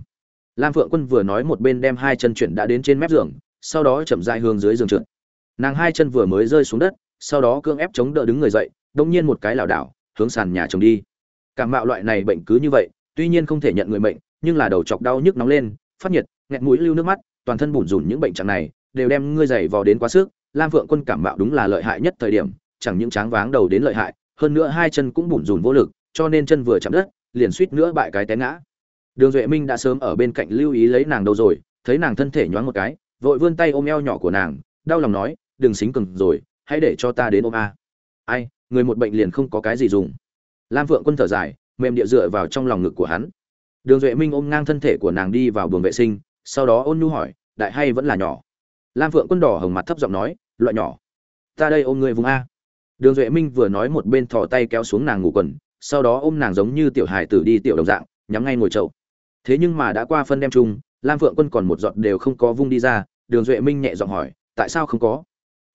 Lam phượng quân vừa nói một bên đem hai chân chuyển đã đến trên mép giường, sau đó chậm dại hướng dưới giường trượt. Nàng hai chân vừa mới rơi xuống đất, sau đó cưỡng ép chống đỡ đứng người dậy đông nhiên một cái lảo đảo, hướng sàn nhà chồng đi. Cảm mạo loại này bệnh cứ như vậy, tuy nhiên không thể nhận người bệnh nhưng là đầu chọc đau nhức nóng lên, phát nhiệt nghẹt mũi lưu nước mắt, toàn thân bủn rủn những bệnh trạng này đều đem ngươi dày vò đến quá sức. Lam phượng quân cảm mạo đúng là lợi hại nhất thời điểm, chẳng những tráng váng đầu đến lợi hại, hơn nữa hai chân cũng bủn rủn vô lực, cho nên chân vừa chạm đất, liền suýt nữa bại cái té ngã. Đường duệ minh đã sớm ở bên cạnh lưu ý lấy nàng đâu rồi, thấy nàng thân thể nhoáng một cái, vội vươn tay ôm eo nhỏ của nàng, đau lòng nói, đừng xính cừng rồi, hãy để cho ta đến ôm a. Ai, người một bệnh liền không có cái gì dùng. Lam phượng quân thở dài, mềm địa dựa vào trong lòng ngực của hắn. Đường duệ minh ôm ngang thân thể của nàng đi vào buồng vệ sinh sau đó ôn nhu hỏi, đại hay vẫn là nhỏ? Lam phượng quân đỏ hồng mặt thấp giọng nói, loại nhỏ. Ta đây ôm người vùng a. Đường duệ minh vừa nói một bên thò tay kéo xuống nàng ngủ quần, sau đó ôm nàng giống như tiểu hài tử đi tiểu đồng dạng, nhắm ngay ngồi chậu. Thế nhưng mà đã qua phân đem chung, lam phượng quân còn một giọt đều không có vung đi ra, đường duệ minh nhẹ giọng hỏi, tại sao không có?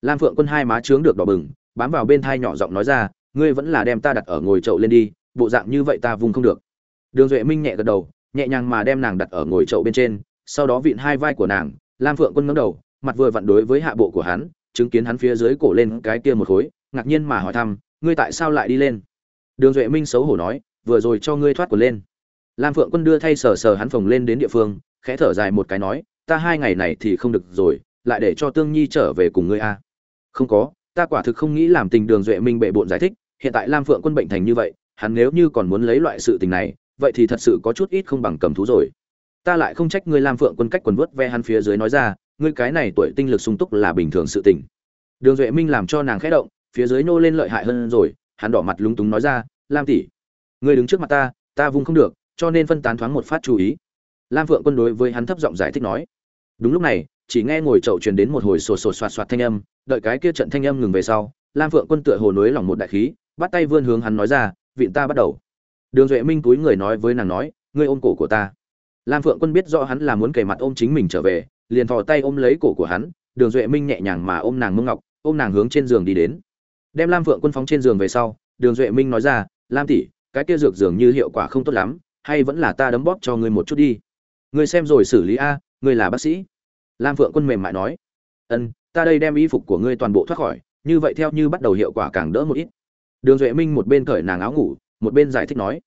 Lam phượng quân hai má trướng được đỏ bừng, bám vào bên thai nhỏ giọng nói ra, ngươi vẫn là đem ta đặt ở ngồi chậu lên đi, bộ dạng như vậy ta vung không được. Đường duệ minh nhẹ gật đầu, nhẹ nhàng mà đem nàng đặt ở ngồi chậu bên trên sau đó vịn hai vai của nàng, lam phượng quân ngẩng đầu, mặt vừa vặn đối với hạ bộ của hắn, chứng kiến hắn phía dưới cổ lên cái kia một khối, ngạc nhiên mà hỏi thăm, ngươi tại sao lại đi lên? Đường duệ minh xấu hổ nói, vừa rồi cho ngươi thoát quần lên. Lam phượng quân đưa thay sờ sờ hắn phồng lên đến địa phương, khẽ thở dài một cái nói, ta hai ngày này thì không được rồi, lại để cho tương nhi trở về cùng ngươi a. Không có, ta quả thực không nghĩ làm tình đường duệ minh bệ bộn giải thích, hiện tại lam phượng quân bệnh thành như vậy, hắn nếu như còn muốn lấy loại sự tình này, vậy thì thật sự có chút ít không bằng cầm thú rồi ta lại không trách ngươi lam phượng quân cách quần vớt ve hắn phía dưới nói ra, ngươi cái này tuổi tinh lực sung túc là bình thường sự tình. Đường duệ minh làm cho nàng khẽ động, phía dưới nô lên lợi hại hơn rồi, hắn đỏ mặt lúng túng nói ra, lam tỷ, ngươi đứng trước mặt ta ta vung không được, cho nên phân tán thoáng một phát chú ý. Lam phượng quân đối với hắn thấp giọng giải thích nói. Đúng lúc này, chỉ nghe ngồi chậu truyền đến một hồi sột sột soạt soạt thanh âm, đợi cái kia trận thanh âm ngừng về sau, lam phượng quân tựa hồ nối lòng một đại khí, bắt tay vươn hướng hắn nói ra, vịn ta bắt đầu. Đường duệ minh túi người nói với nàng nói, ngươi ôm cổ của ta lam phượng quân biết rõ hắn là muốn kề mặt ôm chính mình trở về, liền thò tay ôm lấy cổ của hắn, đường duệ minh nhẹ nhàng mà ôm nàng mông ngọc, ôm nàng hướng trên giường đi đến. Đem lam phượng quân phóng trên giường về sau, đường duệ minh nói ra, lam tỷ, cái kia dược dường như hiệu quả không tốt lắm, hay vẫn là ta đấm bóp cho ngươi một chút đi. Ngươi xem rồi xử lý a, ngươi là bác sĩ. Lam phượng quân mềm mại nói, ân, ta đây đem y phục của ngươi toàn bộ thoát khỏi, như vậy theo như bắt đầu hiệu quả càng đỡ một ít. Đường duệ minh một bên cởi nàng áo ngủ, một bên giải thích nói,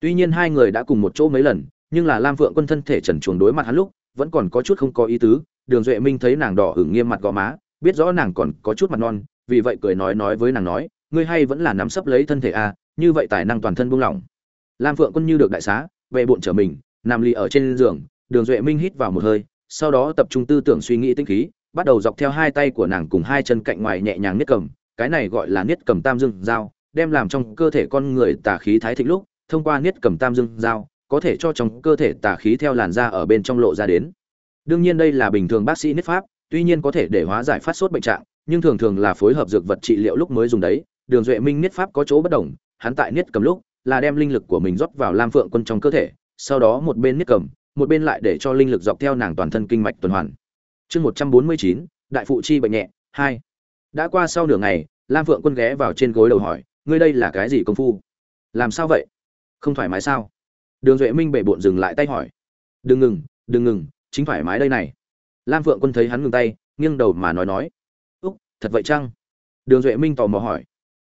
tuy nhiên hai người đã cùng một chỗ mấy lần nhưng là lam phượng quân thân thể trần chuồng đối mặt hắn lúc, vẫn còn có chút không có ý tứ. Đường duệ minh thấy nàng đỏ hửng nghiêm mặt gò má, biết rõ nàng còn có chút mặt non, vì vậy cười nói nói với nàng nói, ngươi hay vẫn là nắm sấp lấy thân thể a, như vậy tài năng toàn thân buông lỏng. Lam phượng quân như được đại xá về bụng trở mình, nằm lì ở trên giường, đường duệ minh hít vào một hơi, sau đó tập trung tư tưởng suy nghĩ tinh khí, bắt đầu dọc theo hai tay của nàng cùng hai chân cạnh ngoài nhẹ nhàng niết cầm, cái này gọi là niết cầm tam dương dao, đem làm trong cơ thể con người tà khí thái thịnh lúc, thông qua niết cầm tam dương dao có thể cho trong cơ thể tà khí theo làn da ở bên trong lộ ra đến. Đương nhiên đây là bình thường bác sĩ niết pháp, tuy nhiên có thể để hóa giải phát sốt bệnh trạng, nhưng thường thường là phối hợp dược vật trị liệu lúc mới dùng đấy. Đường duệ minh niết pháp có chỗ bất đồng, hắn tại niết cầm lúc là đem linh lực của mình rót vào lam phượng quân trong cơ thể, sau đó một bên niết cầm, một bên lại để cho linh lực dọc theo nàng toàn thân kinh mạch tuần hoàn. Chương một trăm bốn mươi chín, đại phụ chi bệnh nhẹ, hai. Đã qua sau nửa ngày, lam phượng quân ghé vào trên gối đầu hỏi, ngươi đây là cái gì công phu? Làm sao vậy? Không thoải mái sao? Đường duệ minh bể bộn dừng lại tay hỏi. Đừng ngừng đừng ngừng, chính thoải mái đây này. Lam phượng quân thấy hắn ngừng tay, nghiêng đầu mà nói nói. Úc, thật vậy chăng? Đường duệ minh tò mò hỏi.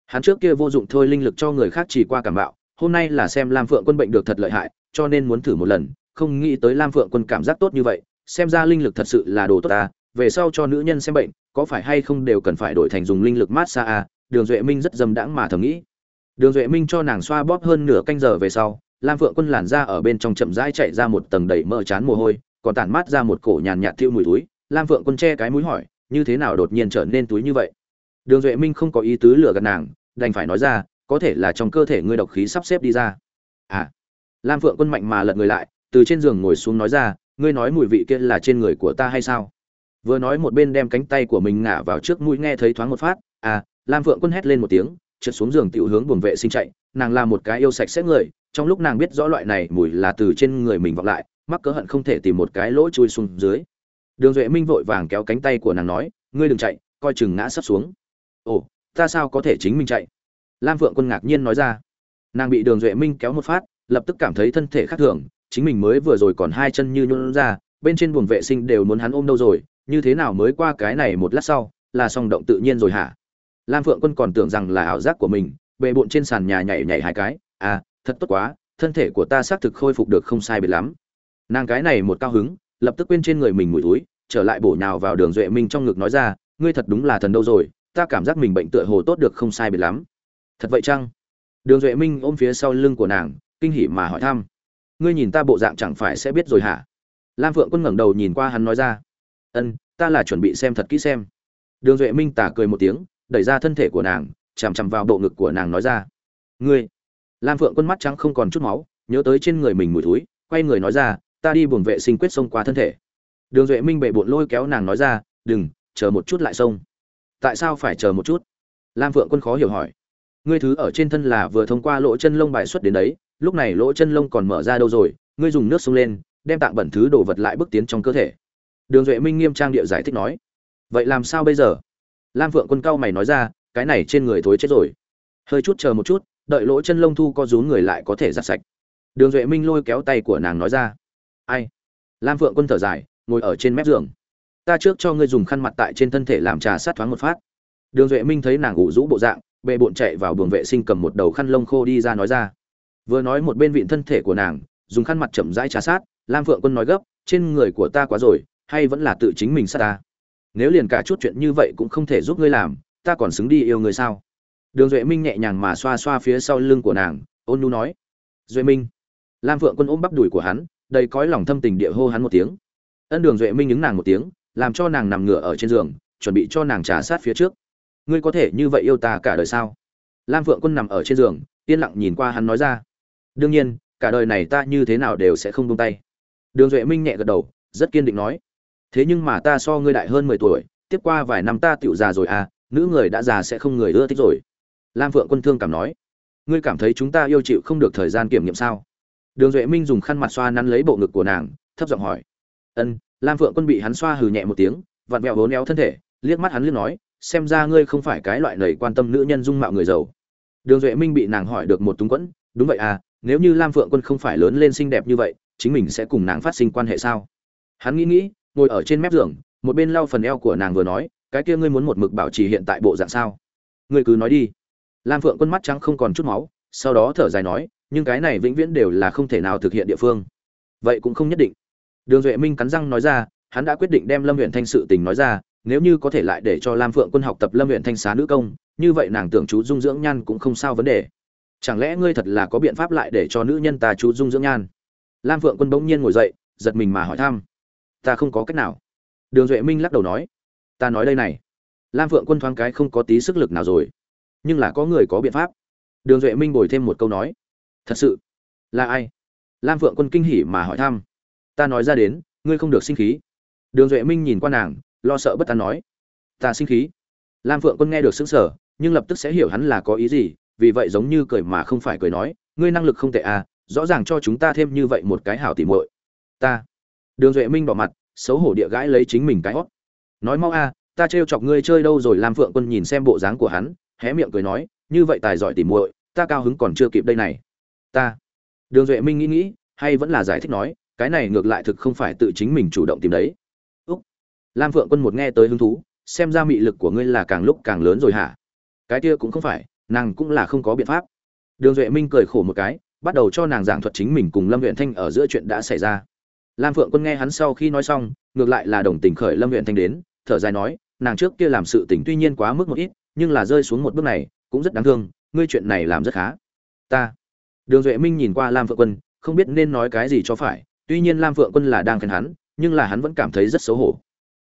Hắn trước kia vô dụng thôi linh lực cho người khác chỉ qua cảm bạo, hôm nay là xem lam phượng quân bệnh được thật lợi hại, cho nên muốn thử một lần, không nghĩ tới lam phượng quân cảm giác tốt như vậy, xem ra linh lực thật sự là đồ tốt ta, về sau cho nữ nhân xem bệnh, có phải hay không đều cần phải đổi thành dùng linh lực mát xa à? Đường duệ minh rất dâm đãng mà thầm nghĩ. Đường duệ minh cho nàng xoa bóp hơn nửa canh giờ về sau lam phượng quân làn ra ở bên trong chậm rãi chạy ra một tầng đầy mỡ chán mồ hôi, còn tản mát ra một cổ nhàn nhạt thiêu mùi túi. Lam phượng quân che cái mũi hỏi, như thế nào đột nhiên trở nên túi như vậy? Đường duệ minh không có ý tứ lừa gạt nàng, đành phải nói ra, có thể là trong cơ thể ngươi độc khí sắp xếp đi ra. À. Lam phượng quân mạnh mà lật người lại, từ trên giường ngồi xuống nói ra, ngươi nói mùi vị kia là trên người của ta hay sao? Vừa nói một bên đem cánh tay của mình ngả vào trước mũi nghe thấy thoáng một phát à lam phượng quân hét lên một tiếng, trượt xuống giường tiểu hướng buồng vệ sinh chạy, nàng là một cái yêu sạch sẽ người trong lúc nàng biết rõ loại này mùi là từ trên người mình vọng lại, mắc cỡ hận không thể tìm một cái lỗ chui xuống dưới. Đường duệ minh vội vàng kéo cánh tay của nàng nói, ngươi đừng chạy, coi chừng ngã sắp xuống. Ồ, ta sao có thể chính mình chạy? Lam phượng quân ngạc nhiên nói ra. Nàng bị đường duệ minh kéo một phát, lập tức cảm thấy thân thể khác thường, chính mình mới vừa rồi còn hai chân như nhuôn ra, bên trên buồng vệ sinh đều muốn hắn ôm đâu rồi, như thế nào mới qua cái này một lát sau, là song động tự nhiên rồi hả? Lam phượng quân còn tưởng rằng là ảo giác của mình, bề bộn trên sàn nhà nhảy nhảy hai cái à thật tốt quá, thân thể của ta xác thực khôi phục được không sai biệt lắm. Nàng cái này một cao hứng, lập tức quên trên người mình mùi túi, trở lại bổ nhào vào đường duệ minh trong ngực nói ra, ngươi thật đúng là thần đâu rồi, ta cảm giác mình bệnh tựa hồ tốt được không sai biệt lắm. Thật vậy chăng? Đường duệ minh ôm phía sau lưng của nàng, kinh hỉ mà hỏi thăm. Ngươi nhìn ta bộ dạng chẳng phải sẽ biết rồi hả? Lam phượng quân ngẩng đầu nhìn qua hắn nói ra. Ân, ta là chuẩn bị xem thật kỹ xem. Đường duệ minh tả cười một tiếng, đẩy ra thân thể của nàng, chằm chằm vào bộ ngực của nàng nói ra. Ngươi lam phượng quân mắt trắng không còn chút máu, nhớ tới trên người mình mùi thúi, quay người nói ra, ta đi buồng vệ sinh quyết xông qua thân thể. Đường duệ minh bệ bộn lôi kéo nàng nói ra, đừng, chờ một chút lại xông. Tại sao phải chờ một chút? Lam phượng quân khó hiểu hỏi. Ngươi thứ ở trên thân là vừa thông qua lỗ chân lông bài xuất đến đấy, lúc này lỗ chân lông còn mở ra đâu rồi, ngươi dùng nước xông lên, đem tạng bẩn thứ đổ vật lại bước tiến trong cơ thể. Đường duệ minh nghiêm trang địa giải thích nói. Vậy làm sao bây giờ? Lam phượng quân cao mày nói ra, cái này trên người thối chết rồi. Hơi chút chờ một chút đợi lỗ chân lông thu co rú người lại có thể giặt sạch. Đường duệ minh lôi kéo tay của nàng nói ra. Ai? Lam phượng quân thở dài, ngồi ở trên mép giường. Ta trước cho ngươi dùng khăn mặt tại trên thân thể làm trà sát thoáng một phát. Đường duệ minh thấy nàng ủ rũ bộ dạng, bệ bộn chạy vào buồng vệ sinh cầm một đầu khăn lông khô đi ra nói ra. Vừa nói một bên vịn thân thể của nàng, dùng khăn mặt chậm rãi trà sát, lam phượng quân nói gấp, trên người của ta quá rồi, hay vẫn là tự chính mình sát ta? Nếu liền cả chút chuyện như vậy cũng không thể giúp ngươi làm, ta còn xứng đi yêu người sao? Đường duệ minh nhẹ nhàng mà xoa xoa phía sau lưng của nàng, ôn nhu nói, duệ minh. Lam phượng quân ôm bắp đùi của hắn, đầy cõi lòng thâm tình địa hô hắn một tiếng. Ân đường duệ minh ứng nàng một tiếng, làm cho nàng nằm ngửa ở trên giường, chuẩn bị cho nàng trà sát phía trước. Ngươi có thể như vậy yêu ta cả đời sao? Lam phượng quân nằm ở trên giường, yên lặng nhìn qua hắn nói ra. Đương nhiên, cả đời này ta như thế nào đều sẽ không buông tay. Đường duệ minh nhẹ gật đầu, rất kiên định nói, thế nhưng mà ta so ngươi đại hơn mười tuổi, tiếp qua vài năm ta tựu già rồi à nữ người đã già sẽ không người ưa thích rồi lam phượng quân thương cảm nói, ngươi cảm thấy chúng ta yêu chịu không được thời gian kiểm nghiệm sao? Đường duệ minh dùng khăn mặt xoa nắn lấy bộ ngực của nàng, thấp giọng hỏi, ân. Lam phượng quân bị hắn xoa hừ nhẹ một tiếng, vặn vẹo vốn éo thân thể, liếc mắt hắn liếc nói, xem ra ngươi không phải cái loại lầy quan tâm nữ nhân dung mạo người giàu. Đường duệ minh bị nàng hỏi được một túng quẫn, đúng vậy à nếu như lam phượng quân không phải lớn lên xinh đẹp như vậy, chính mình sẽ cùng nàng phát sinh quan hệ sao? Hắn nghĩ nghĩ, ngồi ở trên mép giường, một bên lau phần eo của nàng vừa nói, cái kia ngươi muốn một mực bảo trì hiện tại bộ dạng sao? Ngươi cứ nói đi lam phượng quân mắt trắng không còn chút máu, sau đó thở dài nói, nhưng cái này vĩnh viễn đều là không thể nào thực hiện địa phương. Vậy cũng không nhất định. Đường duệ minh cắn răng nói ra, hắn đã quyết định đem lâm huyện thanh sự tình nói ra, nếu như có thể lại để cho lam phượng quân học tập lâm huyện thanh xá nữ công, như vậy nàng tưởng chú dung dưỡng nhan cũng không sao vấn đề. Chẳng lẽ ngươi thật là có biện pháp lại để cho nữ nhân ta chú dung dưỡng nhan? Lam phượng quân bỗng nhiên ngồi dậy, giật mình mà hỏi thăm. Ta không có cách nào. Đường duệ minh lắc đầu nói. Ta nói đây này. Lam phượng quân thoáng cái không có tí sức lực nào rồi nhưng là có người có biện pháp. Đường duệ minh bồi thêm một câu nói. Thật sự? Là ai? Lam phượng quân kinh hỉ mà hỏi thăm. Ta nói ra đến, ngươi không được sinh khí. Đường duệ minh nhìn qua nàng, lo sợ bất an nói. Ta sinh khí. Lam phượng quân nghe được xứng sở nhưng lập tức sẽ hiểu hắn là có ý gì, vì vậy giống như cười mà không phải cười nói, ngươi năng lực không tệ à rõ ràng cho chúng ta thêm như vậy một cái hảo tỉ muội. Ta. Đường duệ minh bỏ mặt, xấu hổ địa gãi lấy chính mình cái hót. Nói mau a ta trêu chọc ngươi chơi đâu rồi, lam phượng quân nhìn xem bộ dáng của hắn hé miệng cười nói, như vậy tài giỏi tỉ muội, ta cao hứng còn chưa kịp đây này. Ta. Đường duệ minh nghĩ nghĩ, hay vẫn là giải thích nói, cái này ngược lại thực không phải tự chính mình chủ động tìm đấy. Úc. Lam phượng quân một nghe tới hứng thú, xem ra mị lực của ngươi là càng lúc càng lớn rồi hả? Cái kia cũng không phải, nàng cũng là không có biện pháp. Đường duệ minh cười khổ một cái, bắt đầu cho nàng giảng thuật chính mình cùng lâm huyện thanh ở giữa chuyện đã xảy ra. Lam phượng quân nghe hắn sau khi nói xong, ngược lại là đồng tình khởi lâm huyện thanh đến, thở dài nói, nàng trước kia làm sự tình tuy nhiên quá mức một ít nhưng là rơi xuống một bước này, cũng rất đáng thương, ngươi chuyện này làm rất khá. Ta. Đường duệ minh nhìn qua lam phượng quân, không biết nên nói cái gì cho phải, tuy nhiên lam phượng quân là đang khen hắn, nhưng là hắn vẫn cảm thấy rất xấu hổ.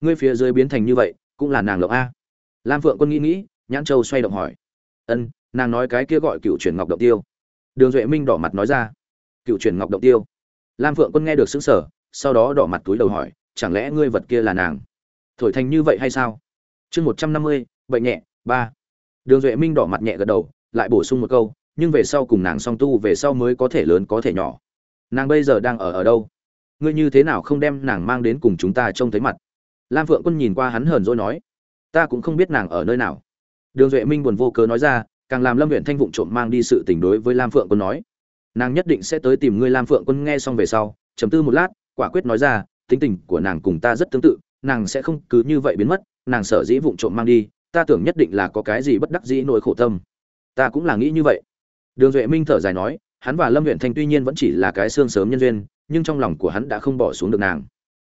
Ngươi phía dưới biến thành như vậy, cũng là nàng lộc a. Lam phượng quân nghĩ nghĩ, nhãn châu xoay động hỏi. Ân, nàng nói cái kia gọi cựu chuyển ngọc động tiêu. Đường duệ minh đỏ mặt nói ra. Cựu chuyển ngọc động tiêu. Lam phượng quân nghe được xứng sở sau đó đỏ mặt túi đầu hỏi, chẳng lẽ ngươi vật kia là nàng? Thổi thành như vậy hay sao? Chương một trăm năm mươi, bệnh nhẹ ba. Đường duệ minh đỏ mặt nhẹ gật đầu, lại bổ sung một câu, nhưng về sau cùng nàng song tu về sau mới có thể lớn có thể nhỏ. Nàng bây giờ đang ở ở đâu? Ngươi như thế nào không đem nàng mang đến cùng chúng ta trông thấy mặt? Lam phượng quân nhìn qua hắn hờn dỗi nói, ta cũng không biết nàng ở nơi nào. Đường duệ minh buồn vô cớ nói ra, càng làm lâm huyện thanh vụng trộm mang đi sự tình đối với lam phượng quân nói. Nàng nhất định sẽ tới tìm ngươi, lam phượng quân nghe xong về sau chấm tư một lát, quả quyết nói ra, tính tình của nàng cùng ta rất tương tự, nàng sẽ không cứ như vậy biến mất, nàng sở dĩ vụng trộm mang đi ta tưởng nhất định là có cái gì bất đắc dĩ nỗi khổ tâm. Ta cũng là nghĩ như vậy. Đường duệ minh thở dài nói, hắn và lâm huyện thanh tuy nhiên vẫn chỉ là cái xương sớm nhân duyên, nhưng trong lòng của hắn đã không bỏ xuống được nàng.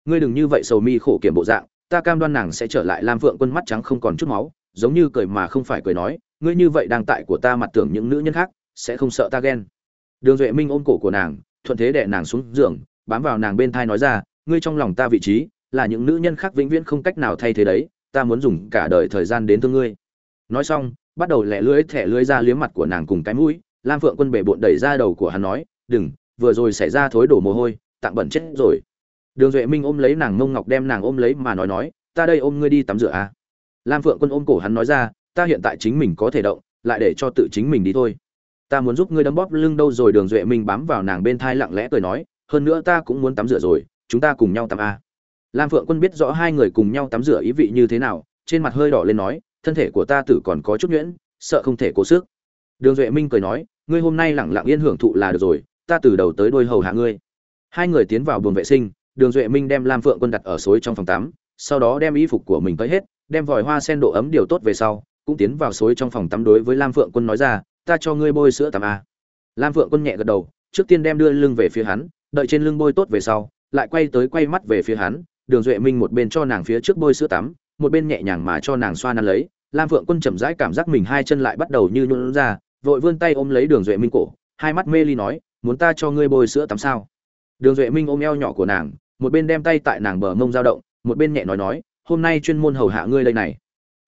Ngươi đừng như vậy sầu mi khổ kiểm bộ dạng, ta cam đoan nàng sẽ trở lại lam phượng quân mắt trắng không còn chút máu, giống như cười mà không phải cười nói, ngươi như vậy đang tại của ta mặt tưởng những nữ nhân khác, sẽ không sợ ta ghen. Đường duệ minh ôm cổ của nàng, thuận thế đè nàng xuống giường, bám vào nàng bên thai nói ra, ngươi trong lòng ta vị trí, là những nữ nhân khác vĩnh viễn không cách nào thay thế đấy ta muốn dùng cả đời thời gian đến thương ngươi. Nói xong, bắt đầu lẻ lưỡi thẻ lưỡi ra liếm mặt của nàng cùng cái mũi, lam phượng quân bể bộn đẩy ra đầu của hắn nói, đừng, vừa rồi xảy ra thối đổ mồ hôi tặng bẩn chết rồi. Đường duệ minh ôm lấy nàng mông ngọc đem nàng ôm lấy mà nói nói, ta đây ôm ngươi đi tắm rửa à. lam phượng quân ôm cổ hắn nói ra, ta hiện tại chính mình có thể động, lại để cho tự chính mình đi thôi. Ta muốn giúp ngươi đấm bóp lưng đâu rồi? Đường duệ minh bám vào nàng bên thai lặng lẽ cười nói, hơn nữa ta cũng muốn tắm rửa rồi, chúng ta cùng nhau tắm a lam phượng quân biết rõ hai người cùng nhau tắm rửa ý vị như thế nào, trên mặt hơi đỏ lên nói, thân thể của ta tử còn có chút nhuyễn, sợ không thể cố sức. Đường duệ minh cười nói, ngươi hôm nay lẳng lặng yên hưởng thụ là được rồi, ta từ đầu tới đôi hầu hạ ngươi. Hai người tiến vào buồng vệ sinh, đường duệ minh đem lam phượng quân đặt ở suối trong phòng tắm, sau đó đem y phục của mình tới hết, đem vòi hoa sen độ ấm điều tốt về sau, cũng tiến vào suối trong phòng tắm đối với lam phượng quân nói ra, ta cho ngươi bôi sữa tắm a lam phượng quân nhẹ gật đầu, trước tiên đem đưa lưng về phía hắn, đợi trên lưng bôi tốt về sau, lại quay tới quay mắt về phía hắn đường duệ minh một bên cho nàng phía trước bôi sữa tắm, một bên nhẹ nhàng mà cho nàng xoa nắn lấy. Lam phượng quân chậm rãi cảm giác mình hai chân lại bắt đầu như nhuận ra, vội vươn tay ôm lấy đường duệ minh cổ, hai mắt mê ly nói, muốn ta cho ngươi bôi sữa tắm sao? Đường duệ minh ôm eo nhỏ của nàng, một bên đem tay tại nàng bờ mông dao động, một bên nhẹ nói nói, hôm nay chuyên môn hầu hạ ngươi đây này.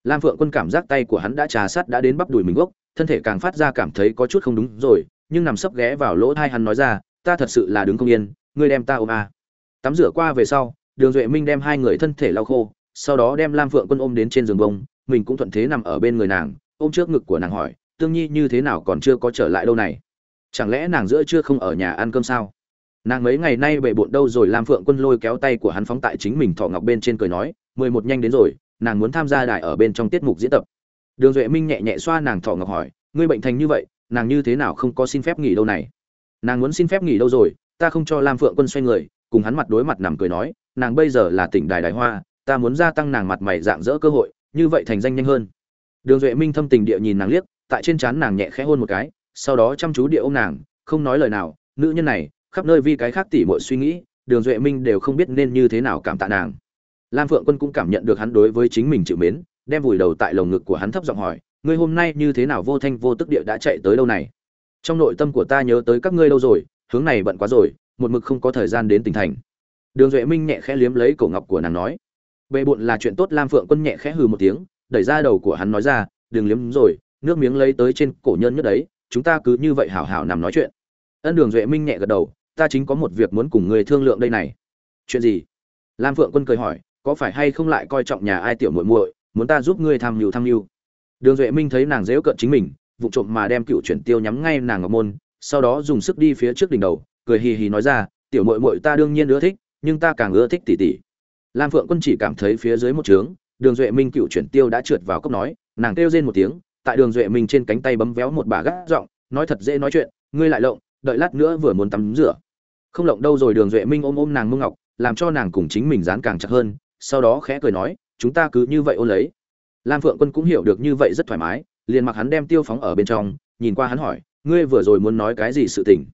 Lam phượng quân cảm giác tay của hắn đã trà sát đã đến bắp đùi mình gốc, thân thể càng phát ra cảm thấy có chút không đúng rồi, nhưng nằm sấp ghé vào lỗ thai hắn nói ra, ta thật sự là đứng không yên, ngươi đem ta ôm à. tắm rửa qua về sau đường duệ minh đem hai người thân thể lau khô, sau đó đem lam phượng quân ôm đến trên giường bông, mình cũng thuận thế nằm ở bên người nàng, ôm trước ngực của nàng hỏi, tương nhi như thế nào còn chưa có trở lại đâu này? Chẳng lẽ nàng giữa chưa không ở nhà ăn cơm sao? Nàng mấy ngày nay bệ bộn đâu rồi, lam phượng quân lôi kéo tay của hắn phóng tại chính mình thọ ngọc bên trên cười nói, mười một nhanh đến rồi, nàng muốn tham gia đại ở bên trong tiết mục diễn tập. Đường duệ minh nhẹ nhẹ xoa nàng thọ ngọc hỏi, ngươi bệnh thành như vậy, nàng như thế nào không có xin phép nghỉ đâu này? Nàng muốn xin phép nghỉ đâu rồi, ta không cho lam phượng quân xoay người. Cùng hắn mặt đối mặt nằm cười nói nàng bây giờ là tỉnh đài đài hoa, ta muốn gia tăng nàng mặt mày dạng dỡ cơ hội, như vậy thành danh nhanh hơn. Đường duệ minh thâm tình địa nhìn nàng liếc, tại trên trán nàng nhẹ khẽ hôn một cái, sau đó chăm chú địa ôm nàng, không nói lời nào, nữ nhân này, khắp nơi vì cái khác tỉ mọi suy nghĩ, đường duệ minh đều không biết nên như thế nào cảm tạ nàng. Lam phượng quân cũng cảm nhận được hắn đối với chính mình chịu mến, đem vùi đầu tại lồng ngực của hắn thấp giọng hỏi, ngươi hôm nay như thế nào vô thanh vô tức địa đã chạy tới đâu này? Trong nội tâm của ta nhớ tới các ngươi lâu rồi, hướng này bận quá rồi, một mực không có thời gian đến tỉnh thành đường duệ minh nhẹ khẽ liếm lấy cổ ngọc của nàng nói, bệ bụn là chuyện tốt. Lam phượng quân nhẹ khẽ hừ một tiếng, đẩy ra đầu của hắn nói ra, đừng liếm rồi, nước miếng lấy tới trên cổ nhân nhất đấy, chúng ta cứ như vậy hảo hảo nằm nói chuyện. Ân đường duệ minh nhẹ gật đầu, ta chính có một việc muốn cùng người thương lượng đây này. Chuyện gì? Lam phượng quân cười hỏi, có phải hay không lại coi trọng nhà ai tiểu muội muội, muốn ta giúp ngươi tham mưu tham mưu đường duệ minh thấy nàng dễu cợt chính mình, vụ trộm mà đem cựu chuyển tiêu nhắm ngay nàng ngọc môn, sau đó dùng sức đi phía trước đỉnh đầu, cười hì hì nói ra, tiểu muội muội ta đương nhiên ưa thích nhưng ta càng ưa thích tỷ tỷ lam phượng quân chỉ cảm thấy phía dưới một trướng, đường duệ minh cựu chuyển tiêu đã trượt vào cốc nói, nàng kêu rên một tiếng, tại đường duệ minh trên cánh tay bấm véo một bà gác giọng, nói thật dễ nói chuyện, ngươi lại lộng, đợi lát nữa vừa muốn tắm rửa. Không lộng đâu rồi, đường duệ minh ôm ôm nàng mông ngọc, làm cho nàng cùng chính mình dán càng chặt hơn, sau đó khẽ cười nói, chúng ta cứ như vậy ôn lấy. Lam phượng quân cũng hiểu được như vậy rất thoải mái, liền mặc hắn đem tiêu phóng ở bên trong, nhìn qua hắn hỏi, ngươi vừa rồi muốn nói cái gì sự tình?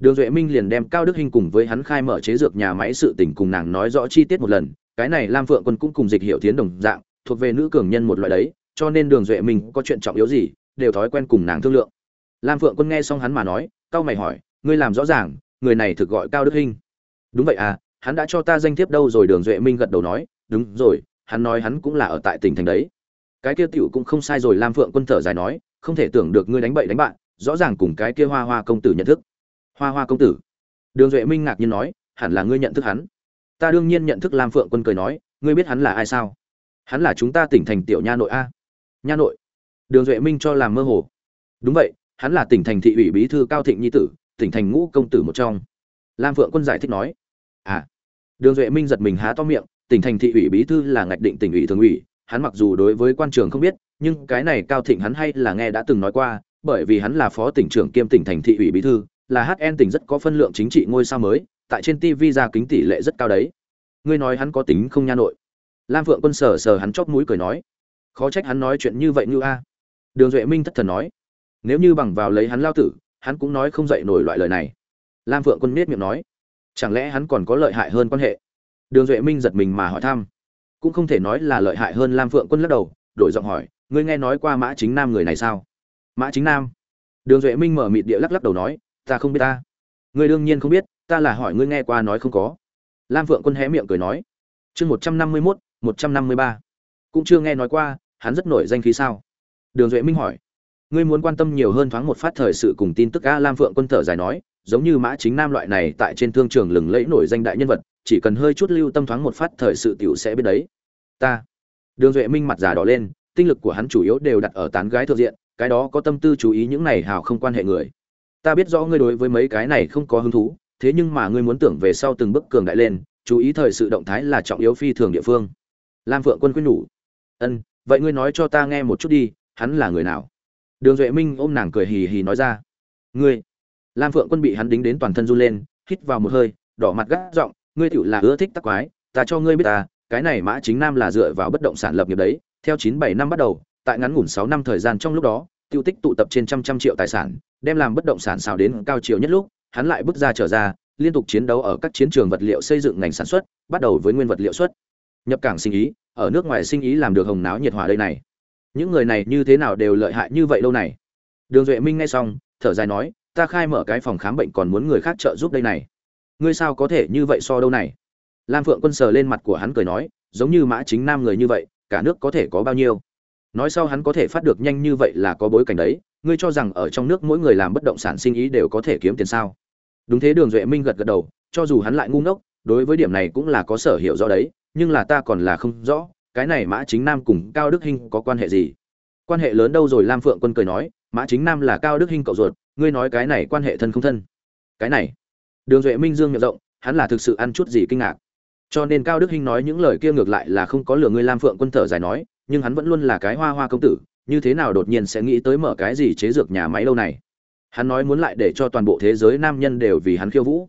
Đường duệ minh liền đem cao đức hinh cùng với hắn khai mở chế dược nhà máy sự tình cùng nàng nói rõ chi tiết một lần, cái này lam phượng quân cũng cùng dịch hiệu tiến đồng dạng, thuộc về nữ cường nhân một loại đấy, cho nên đường duệ minh có chuyện trọng yếu gì, đều thói quen cùng nàng thương lượng. Lam phượng quân nghe xong hắn mà nói cao mày hỏi, ngươi làm rõ ràng, người này thực gọi cao đức hinh? Đúng vậy à hắn đã cho ta danh thiếp đâu rồi? Đường duệ minh gật đầu nói, đúng rồi, hắn nói hắn cũng là ở tại tỉnh thành đấy. Cái kia tiểu cũng không sai rồi, lam phượng quân thở dài nói, không thể tưởng được ngươi đánh bậy đánh bạn, rõ ràng cùng cái kia hoa hoa công tử nhận thức hoa hoa công tử. Đường duệ minh ngạc nhiên nói, hẳn là ngươi nhận thức hắn. Ta đương nhiên nhận thức lam phượng quân cười nói, ngươi biết hắn là ai sao? Hắn là chúng ta tỉnh thành tiểu nha nội a. Nha nội. Đường duệ minh cho làm mơ hồ. Đúng vậy, hắn là tỉnh thành thị ủy bí thư cao thịnh nhi tử, tỉnh thành ngũ công tử một trong. Lam phượng quân giải thích nói. À. Đường duệ minh giật mình há to miệng, tỉnh thành thị ủy bí thư là ngạch định tỉnh ủy thường ủy, hắn mặc dù đối với quan trường không biết, nhưng cái này cao thịnh hắn hay là nghe đã từng nói qua, bởi vì hắn là phó tỉnh trưởng kiêm tỉnh thành thị ủy bí thư là hn tỉnh rất có phân lượng chính trị ngôi sao mới, tại trên tv ra kính tỷ lệ rất cao đấy. Ngươi nói hắn có tính không nha nội? Lam phượng quân sờ sờ hắn chót mũi cười nói. Khó trách hắn nói chuyện như vậy như a. Đường duệ minh thất thần nói. Nếu như bằng vào lấy hắn lao tử, hắn cũng nói không dậy nổi loại lời này. Lam phượng quân miết miệng nói. Chẳng lẽ hắn còn có lợi hại hơn quan hệ? Đường duệ minh giật mình mà hỏi thăm. Cũng không thể nói là lợi hại hơn lam phượng quân lắc đầu, đổi giọng hỏi, ngươi nghe nói qua mã chính nam người này sao? Mã chính nam? Đường duệ minh mở mịt địa lắc lắc đầu nói ta không biết ta. Ngươi đương nhiên không biết, ta là hỏi ngươi nghe qua nói không có. Lam phượng quân hé miệng cười nói. Chương một trăm năm mươi mốt, một trăm năm mươi ba. Cũng chưa nghe nói qua, hắn rất nổi danh khí sao? Đường duệ minh hỏi. Ngươi muốn quan tâm nhiều hơn thoáng một phát thời sự cùng tin tức a lam phượng quân thở dài nói, giống như mã chính nam loại này tại trên thương trường lừng lẫy nổi danh đại nhân vật, chỉ cần hơi chút lưu tâm thoáng một phát thời sự tiểu sẽ biết đấy. Ta. Đường duệ minh mặt già đỏ lên, tinh lực của hắn chủ yếu đều đặt ở tán gái thượng diện, cái đó có tâm tư chú ý những này hào không quan hệ người ta biết rõ ngươi đối với mấy cái này không có hứng thú, thế nhưng mà ngươi muốn tưởng về sau từng bước cường đại lên, chú ý thời sự động thái là trọng yếu phi thường địa phương. Lam phượng quân quyết nhủ. Ân, vậy ngươi nói cho ta nghe một chút đi, hắn là người nào? Đường duệ minh ôm nàng cười hì hì nói ra. Ngươi. Lam phượng quân bị hắn đính đến toàn thân run lên, hít vào một hơi, đỏ mặt gắt giọng, ngươi tựu là ưa thích tắc quái, ta cho ngươi biết ta, cái này mã chính nam là dựa vào bất động sản lập nghiệp đấy, theo chín bảy năm bắt đầu, tại ngắn ngủn sáu năm thời gian trong lúc đó tiêu tích tụ tập trên trăm trăm triệu tài sản, đem làm bất động sản xào đến cao chiều nhất lúc, hắn lại bước ra trở ra, liên tục chiến đấu ở các chiến trường vật liệu xây dựng ngành sản xuất, bắt đầu với nguyên vật liệu xuất. Nhập cảng sinh ý, ở nước ngoài sinh ý làm được hồng náo nhiệt hỏa đây này. Những người này như thế nào đều lợi hại như vậy lâu này. Đường duệ minh nghe xong, thở dài nói, ta khai mở cái phòng khám bệnh còn muốn người khác trợ giúp đây này. Ngươi sao có thể như vậy so đâu này? Lam phượng quân sờ lên mặt của hắn cười nói, giống như mã chính nam người như vậy, cả nước có thể có bao nhiêu? Nói sau hắn có thể phát được nhanh như vậy là có bối cảnh đấy, ngươi cho rằng ở trong nước mỗi người làm bất động sản sinh ý đều có thể kiếm tiền sao? Đúng thế, đường duệ minh gật gật đầu, cho dù hắn lại ngu ngốc, đối với điểm này cũng là có sở hiểu rõ đấy, nhưng là ta còn là không rõ, cái này mã chính nam cùng cao đức hinh có quan hệ gì? Quan hệ lớn đâu rồi? Lam phượng quân cười nói, mã chính nam là cao đức hinh cậu ruột, ngươi nói cái này quan hệ thân không thân? Cái này. Đường duệ minh dương miệng rộng, hắn là thực sự ăn chút gì kinh ngạc. Cho nên cao đức hinh nói những lời kia ngược lại là không có lừa ngươi, lam phượng quân thở dài nói nhưng hắn vẫn luôn là cái hoa hoa công tử, như thế nào đột nhiên sẽ nghĩ tới mở cái gì chế dược nhà máy lâu này? Hắn nói muốn lại để cho toàn bộ thế giới nam nhân đều vì hắn khiêu vũ.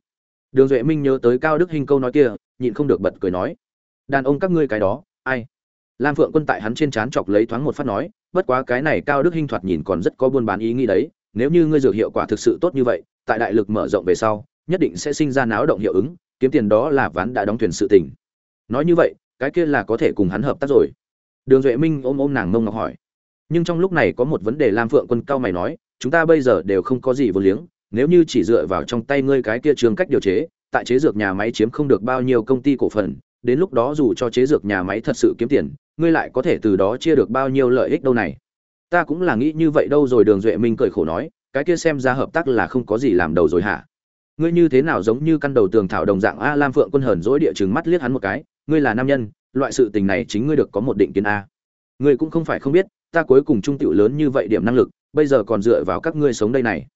Đường duệ minh nhớ tới cao đức hinh câu nói kia, nhịn không được bật cười nói, đàn ông các ngươi cái đó, ai? Lam phượng quân tại hắn trên trán chọc lấy thoáng một phát nói, bất quá cái này cao đức hinh thoạt nhìn còn rất có buôn bán ý nghĩ đấy, nếu như ngươi dược hiệu quả thực sự tốt như vậy, tại đại lực mở rộng về sau, nhất định sẽ sinh ra náo động hiệu ứng, kiếm tiền đó là ván đã đóng thuyền sự tình. Nói như vậy, cái kia là có thể cùng hắn hợp tác rồi đường duệ minh ôm ôm nàng mông ngọc hỏi. Nhưng trong lúc này có một vấn đề lam phượng quân cao mày nói, chúng ta bây giờ đều không có gì vô liếng, nếu như chỉ dựa vào trong tay ngươi cái kia trường cách điều chế, tại chế dược nhà máy chiếm không được bao nhiêu công ty cổ phần, đến lúc đó dù cho chế dược nhà máy thật sự kiếm tiền, ngươi lại có thể từ đó chia được bao nhiêu lợi ích đâu này? Ta cũng là nghĩ như vậy đâu rồi, đường duệ minh cười khổ nói, cái kia xem ra hợp tác là không có gì làm đầu rồi hả? Ngươi như thế nào giống như căn đầu tường thảo đồng dạng, a, lam phượng quân hờn dỗi địa chừng mắt liếc hắn một cái, ngươi là nam nhân loại sự tình này chính ngươi được có một định kiến a. Ngươi cũng không phải không biết, ta cuối cùng trung tiểu lớn như vậy điểm năng lực, bây giờ còn dựa vào các ngươi sống đây này.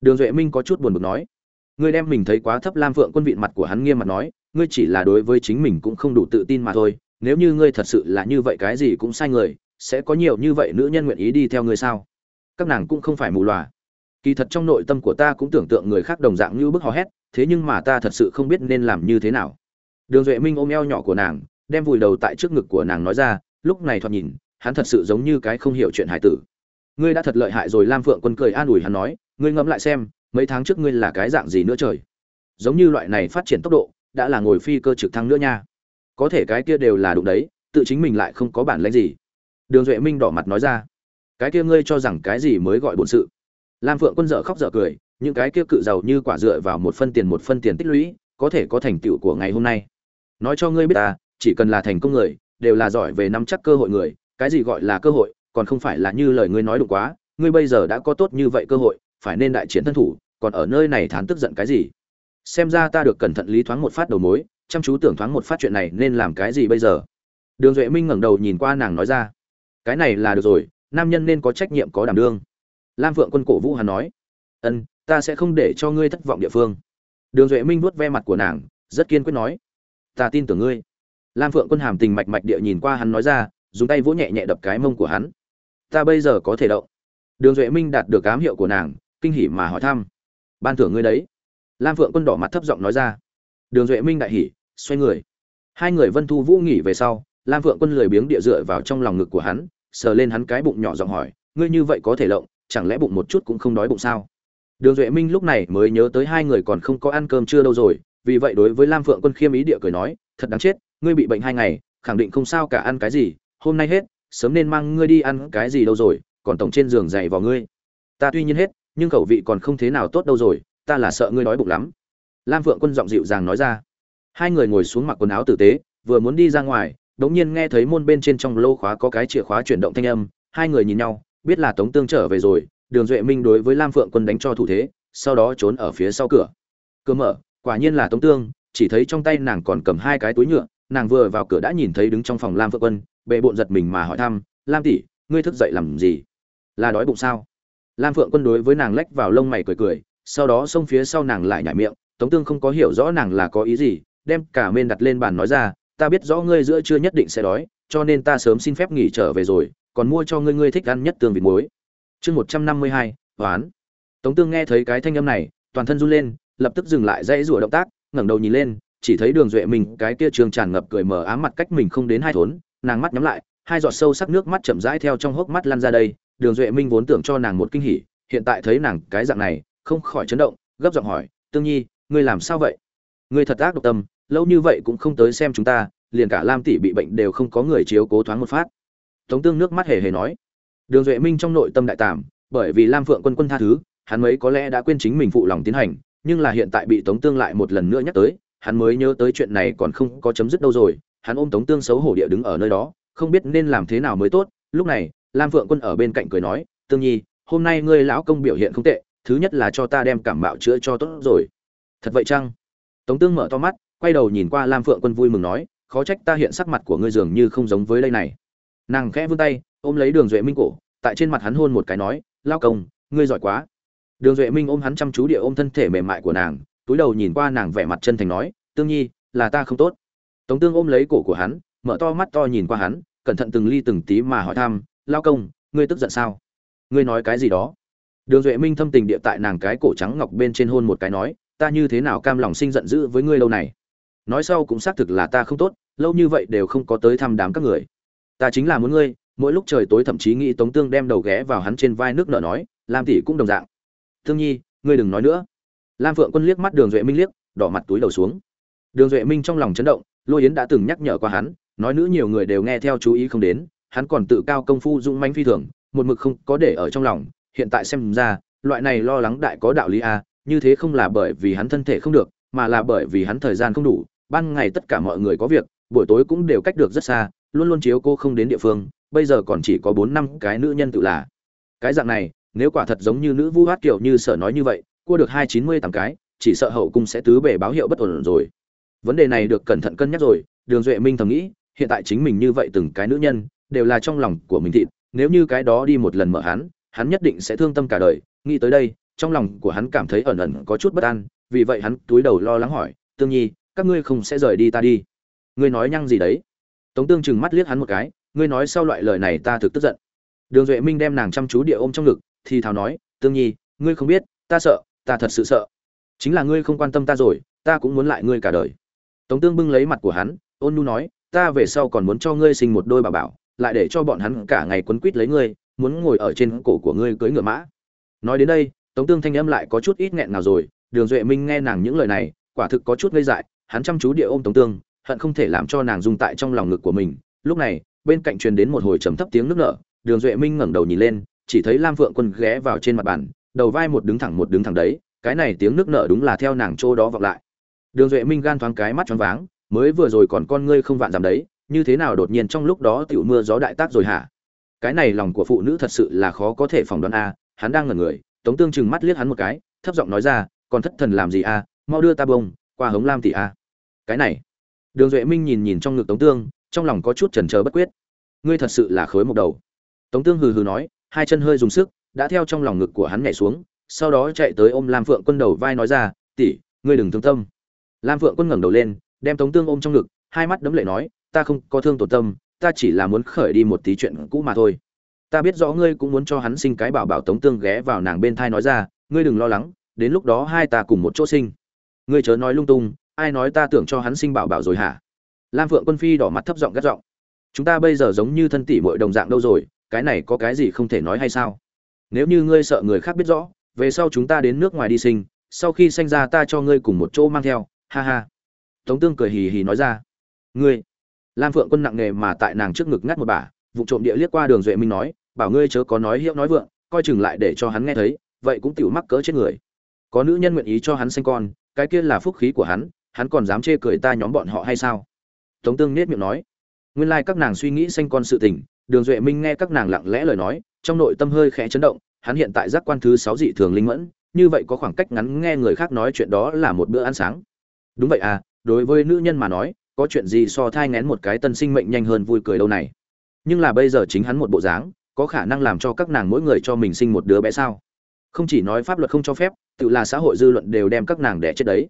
Đường duệ minh có chút buồn bực nói. Ngươi đem mình thấy quá thấp lam phượng quân vịn mặt của hắn nghiêm mặt nói, ngươi chỉ là đối với chính mình cũng không đủ tự tin mà thôi, nếu như ngươi thật sự là như vậy cái gì cũng sai người, sẽ có nhiều như vậy nữ nhân nguyện ý đi theo ngươi sao? Các nàng cũng không phải mù lòa kỳ thật trong nội tâm của ta cũng tưởng tượng người khác đồng dạng như bức hò hét, thế nhưng mà ta thật sự không biết nên làm như thế nào. Đường duệ minh ôm eo nhỏ của nàng đem vùi đầu tại trước ngực của nàng nói ra, lúc này thoạt nhìn, hắn thật sự giống như cái không hiểu chuyện hải tử. Ngươi đã thật lợi hại rồi, lam phượng quân cười an ủi hắn nói, ngươi ngẫm lại xem, mấy tháng trước ngươi là cái dạng gì nữa trời? Giống như loại này phát triển tốc độ, đã là ngồi phi cơ trực thăng nữa nha. Có thể cái kia đều là đụng đấy, tự chính mình lại không có bản lãnh gì. Đường duệ minh đỏ mặt nói ra, cái kia ngươi cho rằng cái gì mới gọi bổn sự? Lam phượng quân dở khóc dở cười, những cái kia cự giàu như quả dựa vào một phân tiền một phân tiền tích lũy, có thể có thành tựu của ngày hôm nay. Nói cho ngươi biết ta chỉ cần là thành công người, đều là giỏi về nắm chắc cơ hội người. Cái gì gọi là cơ hội, còn không phải là như lời ngươi nói đủ quá. Ngươi bây giờ đã có tốt như vậy cơ hội, phải nên đại chiến thân thủ. Còn ở nơi này thán tức giận cái gì? Xem ra ta được cẩn thận lý thoáng một phát đầu mối, chăm chú tưởng thoáng một phát chuyện này nên làm cái gì bây giờ? Đường duệ minh ngẩng đầu nhìn qua nàng nói ra. Cái này là được rồi, nam nhân nên có trách nhiệm có đảm đương. Lam phượng quân cổ vũ hắn nói. Ân, ta sẽ không để cho ngươi thất vọng địa phương. Đường duệ minh vuốt ve mặt của nàng, rất kiên quyết nói. Ta tin tưởng ngươi lam phượng quân hàm tình mạch mạch địa nhìn qua hắn nói ra, dùng tay vỗ nhẹ nhẹ đập cái mông của hắn. Ta bây giờ có thể động. Đường duệ minh đạt được cám hiệu của nàng, kinh hỉ mà hỏi thăm. Ban thưởng ngươi đấy. Lam phượng quân đỏ mặt thấp giọng nói ra. Đường duệ minh đại hỉ, xoay người. Hai người vân thu vũ nghỉ về sau, lam phượng quân lười biếng địa dựa vào trong lòng ngực của hắn, sờ lên hắn cái bụng nhỏ giọng hỏi, ngươi như vậy có thể lộng chẳng lẽ bụng một chút cũng không đói bụng sao? Đường duệ minh lúc này mới nhớ tới hai người còn không có ăn cơm chưa đâu rồi, vì vậy đối với lam phượng quân khiêm ý địa cười nói, thật đáng chết ngươi bị bệnh hai ngày, khẳng định không sao cả ăn cái gì, hôm nay hết, sớm nên mang ngươi đi ăn cái gì đâu rồi, còn tổng trên giường dày vào ngươi. Ta tuy nhiên hết, nhưng khẩu vị còn không thế nào tốt đâu rồi, ta là sợ ngươi đói bụng lắm. Lam phượng quân giọng dịu dàng nói ra. Hai người ngồi xuống mặc quần áo tử tế, vừa muốn đi ra ngoài, đống nhiên nghe thấy môn bên trên trong lô khóa có cái chìa khóa chuyển động thanh âm, hai người nhìn nhau, biết là tống tương trở về rồi, đường duệ minh đối với lam phượng quân đánh cho thủ thế, sau đó trốn ở phía sau cửa. Cửa mở, quả nhiên là tống tương, chỉ thấy trong tay nàng còn cầm hai cái túi nhựa nàng vừa vào cửa đã nhìn thấy đứng trong phòng lam phượng quân bệ bộn giật mình mà hỏi thăm, lam tỷ, ngươi thức dậy làm gì? Là đói bụng sao? Lam phượng quân đối với nàng lách vào lông mày cười cười, sau đó xông phía sau nàng lại nhảy miệng, tống tương không có hiểu rõ nàng là có ý gì, đem cả mên đặt lên bàn nói ra, ta biết rõ ngươi giữa chưa nhất định sẽ đói, cho nên ta sớm xin phép nghỉ trở về rồi, còn mua cho ngươi ngươi thích ăn nhất tương vịt muối. Chương một trăm năm mươi hai, hoán. Tống tương nghe thấy cái thanh âm này, toàn thân run lên, lập tức dừng lại dãy rủa động tác, ngẩng đầu nhìn lên chỉ thấy đường duệ mình, cái kia trường tràn ngập cười mờ ám mặt cách mình không đến hai thốn, nàng mắt nhắm lại, hai giọt sâu sắc nước mắt chậm rãi theo trong hốc mắt lăn ra đây, đường duệ minh vốn tưởng cho nàng một kinh hỉ, hiện tại thấy nàng cái dạng này, không khỏi chấn động, gấp giọng hỏi, tương nhi, ngươi làm sao vậy? Ngươi thật ác độc tâm, lâu như vậy cũng không tới xem chúng ta, liền cả lam tỷ bị bệnh đều không có người chiếu cố thoáng một phát. Tống tương nước mắt hề hề nói. Đường duệ minh trong nội tâm đại tàm bởi vì lam phượng quân quân tha thứ, hắn ấy có lẽ đã quên chính mình phụ lòng tiến hành, nhưng là hiện tại bị tống tương lại một lần nữa nhắc tới hắn mới nhớ tới chuyện này còn không có chấm dứt đâu rồi, hắn ôm tống tương xấu hổ địa đứng ở nơi đó, không biết nên làm thế nào mới tốt. Lúc này, lam phượng quân ở bên cạnh cười nói, tương nhi, hôm nay ngươi lão công biểu hiện không tệ, thứ nhất là cho ta đem cảm mạo chữa cho tốt rồi. Thật vậy chăng? Tống tương mở to mắt, quay đầu nhìn qua lam phượng quân vui mừng nói, khó trách ta hiện sắc mặt của ngươi dường như không giống với đây này. Nàng khẽ vươn tay, ôm lấy đường duệ minh cổ, tại trên mặt hắn hôn một cái nói lao công, ngươi giỏi quá. Đường duệ minh ôm hắn chăm chú địa ôm thân thể mềm mại của nàng túi đầu nhìn qua nàng vẻ mặt chân thành nói, tương nhi, là ta không tốt. Tống tương ôm lấy cổ của hắn, mở to mắt to nhìn qua hắn, cẩn thận từng ly từng tí mà hỏi thăm, lao công, ngươi tức giận sao? Ngươi nói cái gì đó? Đường duệ minh thâm tình địa tại nàng cái cổ trắng ngọc bên trên hôn một cái nói, ta như thế nào cam lòng sinh giận dữ với ngươi lâu này? Nói sau cũng xác thực là ta không tốt, lâu như vậy đều không có tới thăm đám các người. Ta chính là muốn ngươi. Mỗi lúc trời tối thậm chí nghĩ tống tương đem đầu ghé vào hắn trên vai nước nợ nói làm tỷ cũng đồng dạng. Thương nhi, ngươi đừng nói nữa lam phượng quân liếc mắt đường duệ minh liếc, đỏ mặt túi đầu xuống. Đường duệ minh trong lòng chấn động, lôi yến đã từng nhắc nhở qua hắn, nói nữ nhiều người đều nghe theo chú ý không đến, hắn còn tự cao công phu dũng manh phi thường, một mực không có để ở trong lòng, hiện tại xem ra, loại này lo lắng đại có đạo lý a, như thế không là bởi vì hắn thân thể không được, mà là bởi vì hắn thời gian không đủ, ban ngày tất cả mọi người có việc, buổi tối cũng đều cách được rất xa, luôn luôn chiếu cô không đến địa phương, bây giờ còn chỉ có bốn năm cái nữ nhân tự là. Cái dạng này, nếu quả thật giống như nữ vu hát kiểu như sở nói như vậy cua được hai chín mươi tám cái, chỉ sợ hậu cung sẽ tứ bể báo hiệu bất ổn rồi. Vấn đề này được cẩn thận cân nhắc rồi, đường duệ minh thầm nghĩ, hiện tại chính mình như vậy từng cái nữ nhân, đều là trong lòng của mình thịt, nếu như cái đó đi một lần mở hắn hắn nhất định sẽ thương tâm cả đời. Nghĩ tới đây, trong lòng của hắn cảm thấy ẩn ẩn có chút bất an, vì vậy hắn túi đầu lo lắng hỏi, tương nhi, các ngươi không sẽ rời đi ta đi? Ngươi nói nhăng gì đấy? Tống tương chừng mắt liếc hắn một cái, ngươi nói sau loại lời này ta thực tức giận. Đường duệ minh đem nàng chăm chú địa ôm trong ngực, thì thào nói, tương nhi, ngươi không biết, ta sợ ta thật sự sợ. Chính là ngươi không quan tâm ta rồi, ta cũng muốn lại ngươi cả đời. Tống tương bưng lấy mặt của hắn, ôn nu nói, ta về sau còn muốn cho ngươi sinh một đôi bà bảo, lại để cho bọn hắn cả ngày quấn quýt lấy ngươi, muốn ngồi ở trên cổ của ngươi cưới ngựa mã. Nói đến đây, tống tương thanh âm lại có chút ít nghẹn nào rồi, đường duệ minh nghe nàng những lời này, quả thực có chút ngây dại, hắn chăm chú địa ôm tống tương, hận không thể làm cho nàng dung tại trong lòng ngực của mình. Lúc này, bên cạnh truyền đến một hồi trầm thấp tiếng nước nở, đường duệ minh ngẩng đầu nhìn lên, chỉ thấy lam phượng quân ghé vào trên mặt bàn đầu vai một đứng thẳng một đứng thẳng đấy, cái này tiếng nước nở đúng là theo nàng chỗ đó vọng lại. Đường duệ minh gan thoáng cái mắt choáng váng, mới vừa rồi còn con ngươi không vạn giảm đấy, như thế nào đột nhiên trong lúc đó tiểu mưa gió đại tác rồi hả? Cái này lòng của phụ nữ thật sự là khó có thể phỏng đoán a, hắn đang ngẩn người, tống tương chừng mắt liếc hắn một cái, thấp giọng nói ra, còn thất thần làm gì a? Mau đưa ta bông, qua hống lam tỷ a. Cái này, đường duệ minh nhìn nhìn trong ngực tống tương, trong lòng có chút chần chờ bất quyết. Ngươi thật sự là khối một đầu. Tống tương hừ hừ nói, hai chân hơi dùng sức đã theo trong lòng ngực của hắn nhảy xuống, sau đó chạy tới ôm lam phượng quân đầu vai nói ra, tỷ, ngươi đừng thương tâm. Lam phượng quân ngẩng đầu lên, đem tống tương ôm trong ngực, hai mắt đấm lệ nói, ta không có thương tổn tâm, ta chỉ là muốn khởi đi một tí chuyện cũ mà thôi. Ta biết rõ ngươi cũng muốn cho hắn sinh cái bảo bảo tống tương ghé vào nàng bên thai nói ra, ngươi đừng lo lắng, đến lúc đó hai ta cùng một chỗ sinh. Ngươi chớ nói lung tung, ai nói ta tưởng cho hắn sinh bảo bảo rồi hả? Lam phượng quân phi đỏ mặt thấp giọng gắt giọng, chúng ta bây giờ giống như thân tỷ muội đồng dạng đâu rồi, cái này có cái gì không thể nói hay sao? Nếu như ngươi sợ người khác biết rõ, về sau chúng ta đến nước ngoài đi sinh, sau khi sinh ra ta cho ngươi cùng một chỗ mang theo, ha ha. Tống tương cười hì hì nói ra. Ngươi. Lam phượng quân nặng nề mà tại nàng trước ngực ngắt một bà vụ trộm địa liếc qua đường duệ minh nói, bảo ngươi chớ có nói hiệu nói vượng, coi chừng lại để cho hắn nghe thấy, vậy cũng tiểu mắc cỡ chết người. Có nữ nhân nguyện ý cho hắn sinh con, cái kia là phúc khí của hắn hắn còn dám chê cười ta nhóm bọn họ hay sao? Tống tương nết miệng nói. Nguyên lai các nàng suy nghĩ sinh con sự tình, đường duệ minh nghe các nàng lặng lẽ lời nói trong nội tâm hơi khẽ chấn động, hắn hiện tại giác quan thứ sáu dị thường linh mẫn, như vậy có khoảng cách ngắn nghe người khác nói chuyện đó là một bữa ăn sáng. Đúng vậy à đối với nữ nhân mà nói, có chuyện gì so thai ngén một cái tân sinh mệnh nhanh hơn vui cười đâu này. Nhưng là bây giờ chính hắn một bộ dáng, có khả năng làm cho các nàng mỗi người cho mình sinh một đứa bé sao? Không chỉ nói pháp luật không cho phép, tự là xã hội dư luận đều đem các nàng đẻ chết đấy.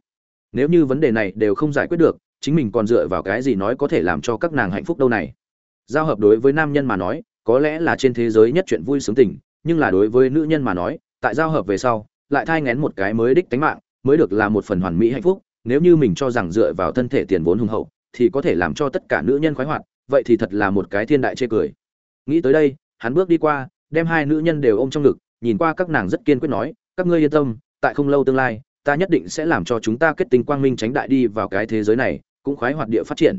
Nếu như vấn đề này đều không giải quyết được, chính mình còn dựa vào cái gì nói có thể làm cho các nàng hạnh phúc đâu này? Giao hợp đối với nam nhân mà nói có lẽ là trên thế giới nhất chuyện vui sướng tình, nhưng là đối với nữ nhân mà nói, tại giao hợp về sau, lại thai ngén một cái mới đích tánh mạng, mới được là một phần hoàn mỹ hạnh phúc, nếu như mình cho rằng dựa vào thân thể tiền vốn hùng hậu, thì có thể làm cho tất cả nữ nhân khoái hoạt, vậy thì thật là một cái thiên đại chê cười. Nghĩ tới đây, hắn bước đi qua, đem hai nữ nhân đều ôm trong ngực, nhìn qua các nàng rất kiên quyết nói, các ngươi yên tâm, tại không lâu tương lai, ta nhất định sẽ làm cho chúng ta kết tinh quang minh tránh đại đi vào cái thế giới này, cũng khoái hoạt địa phát triển.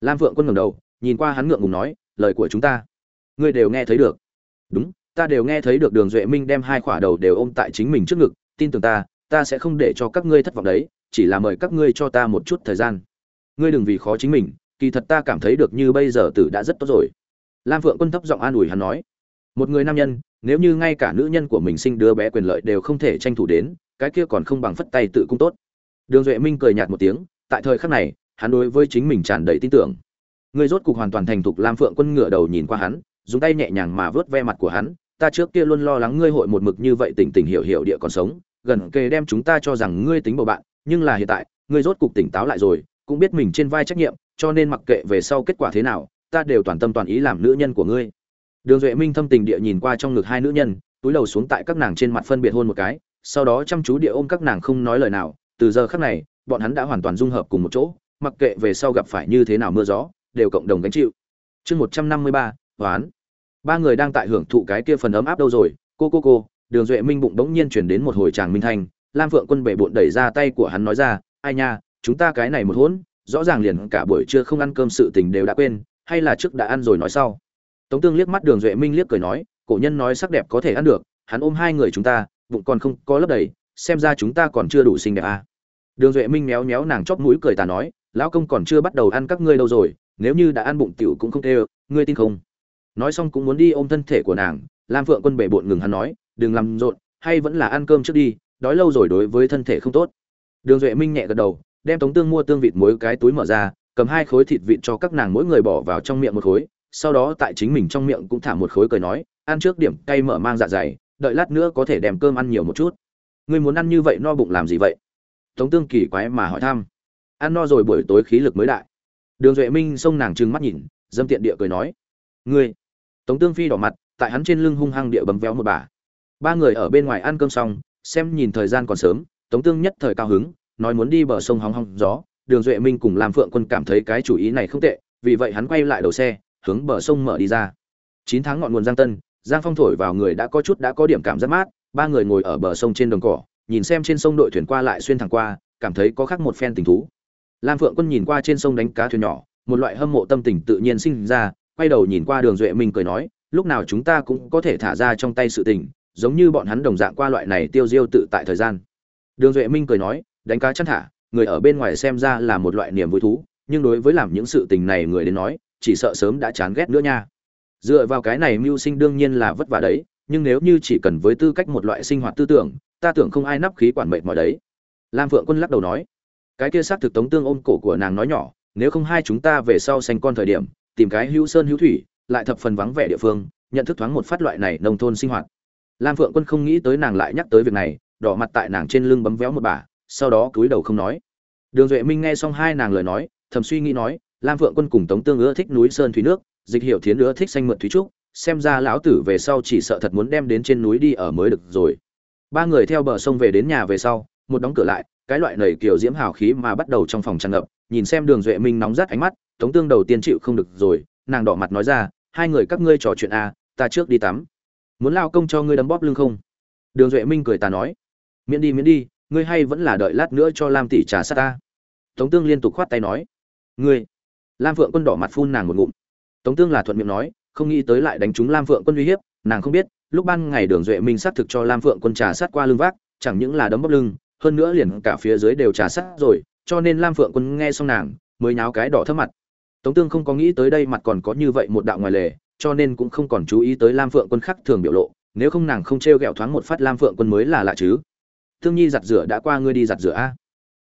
Lam vượng quân ngẩng đầu, nhìn qua hắn ngượng ngùng nói, lời của chúng ta ngươi đều nghe thấy được. Đúng, ta đều nghe thấy được đường duệ minh đem hai khỏa đầu đều ôm tại chính mình trước ngực, tin tưởng ta ta sẽ không để cho các ngươi thất vọng đấy, chỉ là mời các ngươi cho ta một chút thời gian. Ngươi đừng vì khó chính mình, kỳ thật ta cảm thấy được như bây giờ tử đã rất tốt rồi. Lam phượng quân thấp giọng an ủi hắn nói. Một người nam nhân, nếu như ngay cả nữ nhân của mình sinh đứa bé quyền lợi đều không thể tranh thủ đến, cái kia còn không bằng phất tay tự cung tốt. Đường duệ minh cười nhạt một tiếng, tại thời khắc này, hắn đối với chính mình tràn đầy tin tưởng. Ngươi rốt cục hoàn toàn thành thục lam phượng quân ngửa đầu nhìn qua hắn dùng tay nhẹ nhàng mà vớt ve mặt của hắn, ta trước kia luôn lo lắng ngươi hội một mực như vậy tỉnh tỉnh hiểu hiểu địa còn sống, gần kề đem chúng ta cho rằng ngươi tính bầu bạn, nhưng là hiện tại, ngươi rốt cục tỉnh táo lại rồi, cũng biết mình trên vai trách nhiệm, cho nên mặc kệ về sau kết quả thế nào, ta đều toàn tâm toàn ý làm nữ nhân của ngươi. Đường duệ minh thâm tình địa nhìn qua trong ngực hai nữ nhân, túi đầu xuống tại các nàng trên mặt phân biệt hôn một cái, sau đó chăm chú địa ôm các nàng không nói lời nào. Từ giờ khắc này, bọn hắn đã hoàn toàn dung hợp cùng một chỗ, mặc kệ về sau gặp phải như thế nào mưa gió, đều cộng đồng gánh chịu. Chương một trăm năm mươi ba, hoán ba người đang tại hưởng thụ cái kia phần ấm áp đâu rồi, cô cô cô. Đường duệ minh bụng bỗng nhiên chuyển đến một hồi tràng minh thanh. Lam phượng quân bệ bộn đẩy ra tay của hắn nói ra, ai nha, chúng ta cái này một hỗn, rõ ràng liền cả buổi trưa không ăn cơm sự tình đều đã quên, hay là trước đã ăn rồi nói sau. Tống tương liếc mắt đường duệ minh liếc cười nói, cổ nhân nói sắc đẹp có thể ăn được, hắn ôm hai người chúng ta, bụng còn không có lấp đầy, xem ra chúng ta còn chưa đủ xinh đẹp à. đường duệ minh méo méo nàng chóp mũi cười ta nói, lão công còn chưa bắt đầu ăn các ngươi đâu rồi, nếu như đã ăn bụng tiểu cũng không tê, ngươi tin không? Nói xong cũng muốn đi ôm thân thể của nàng, lam phượng quân bể bộn ngừng hắn nói, đừng làm rộn, hay vẫn là ăn cơm trước đi, đói lâu rồi đối với thân thể không tốt. Đường duệ minh nhẹ gật đầu, đem tống tương mua tương vịt muối cái túi mở ra, cầm hai khối thịt vịt cho các nàng mỗi người bỏ vào trong miệng một khối, sau đó tại chính mình trong miệng cũng thả một khối cười nói, ăn trước điểm cay mở mang dạ dày, đợi lát nữa có thể đem cơm ăn nhiều một chút. Ngươi muốn ăn như vậy no bụng làm gì vậy? Tống tương kỳ quái mà hỏi thăm. Ăn no rồi buổi tối khí lực mới đại. Đường duệ minh xông nàng trừng mắt nhìn, dâm tiện địa cười nói, ngươi tống tương phi đỏ mặt, tại hắn trên lưng hung hăng địa bấm véo một bà. Ba người ở bên ngoài ăn cơm xong, xem nhìn thời gian còn sớm, tống tương nhất thời cao hứng, nói muốn đi bờ sông hóng hóng gió. Đường duệ minh cùng làm phượng quân cảm thấy cái chủ ý này không tệ, vì vậy hắn quay lại đầu xe, hướng bờ sông mở đi ra. Chín tháng ngọn nguồn giang tân, giang phong thổi vào người đã có chút đã có điểm cảm giác mát, ba người ngồi ở bờ sông trên đồng cỏ, nhìn xem trên sông đội thuyền qua lại xuyên thẳng qua, cảm thấy có khác một phen tình thú. Lam phượng quân nhìn qua trên sông đánh cá thuyền nhỏ, một loại hâm mộ tâm tình tự nhiên sinh ra quay đầu nhìn qua đường duệ minh cười nói, lúc nào chúng ta cũng có thể thả ra trong tay sự tình, giống như bọn hắn đồng dạng qua loại này tiêu diêu tự tại thời gian. Đường duệ minh cười nói, đánh cá chăn thả, người ở bên ngoài xem ra là một loại niềm vui thú, nhưng đối với làm những sự tình này người đến nói, chỉ sợ sớm đã chán ghét nữa nha. Dựa vào cái này mưu sinh đương nhiên là vất vả đấy, nhưng nếu như chỉ cần với tư cách một loại sinh hoạt tư tưởng, ta tưởng không ai nắp khí quản mệt mỏi đấy. Lam phượng quân lắc đầu nói, cái kia xác thực tống tương ôm cổ của nàng nói nhỏ, nếu không hai chúng ta về sau sanh con thời điểm tìm cái hữu sơn hữu thủy, lại thập phần vắng vẻ địa phương, nhận thức thoáng một phát loại này nông thôn sinh hoạt. Lam phượng quân không nghĩ tới nàng lại nhắc tới việc này, đỏ mặt tại nàng trên lưng bấm véo một bà, sau đó cúi đầu không nói. Đường duệ minh nghe xong hai nàng lời nói, thầm suy nghĩ nói, lam phượng quân cùng tống tương ưa thích núi sơn thủy nước, dịch hiệu thiến ưa thích xanh mượn thúy trúc, xem ra lão tử về sau chỉ sợ thật muốn đem đến trên núi đi ở mới được rồi. Ba người theo bờ sông về đến nhà về sau, một đóng cửa lại, cái loại nầy kiểu diễm hào khí mà bắt đầu trong phòng tràn ngập, nhìn xem đường duệ minh nóng rát ánh mắt tống tương đầu tiên chịu không được rồi, nàng đỏ mặt nói ra, hai người các ngươi trò chuyện à ta trước đi tắm. Muốn lao công cho ngươi đấm bóp lưng không? Đường duệ minh cười ta nói, miễn đi miễn đi, ngươi hay vẫn là đợi lát nữa cho lam tỷ trà sát ta. Tống tương liên tục khoát tay nói, ngươi. Lam phượng quân đỏ mặt phun nàng một ngụm. Tống tương là thuận miệng nói, không nghĩ tới lại đánh trúng lam phượng quân uy hiếp, nàng không biết, lúc ban ngày đường duệ minh xác thực cho lam phượng quân trà sát qua lưng vác, chẳng những là đấm bóp lưng, hơn nữa liền cả phía dưới đều trà sát rồi, cho nên lam phượng quân nghe xong nàng, mới nháo cái đỏ thấp mặt tống tương không có nghĩ tới đây mặt còn có như vậy một đạo ngoài lề, cho nên cũng không còn chú ý tới lam phượng quân khắc thường biểu lộ, nếu không nàng không trêu ghẹo thoáng một phát lam phượng quân mới là lạ chứ. Thương nhi giặt rửa đã qua ngươi đi giặt rửa a.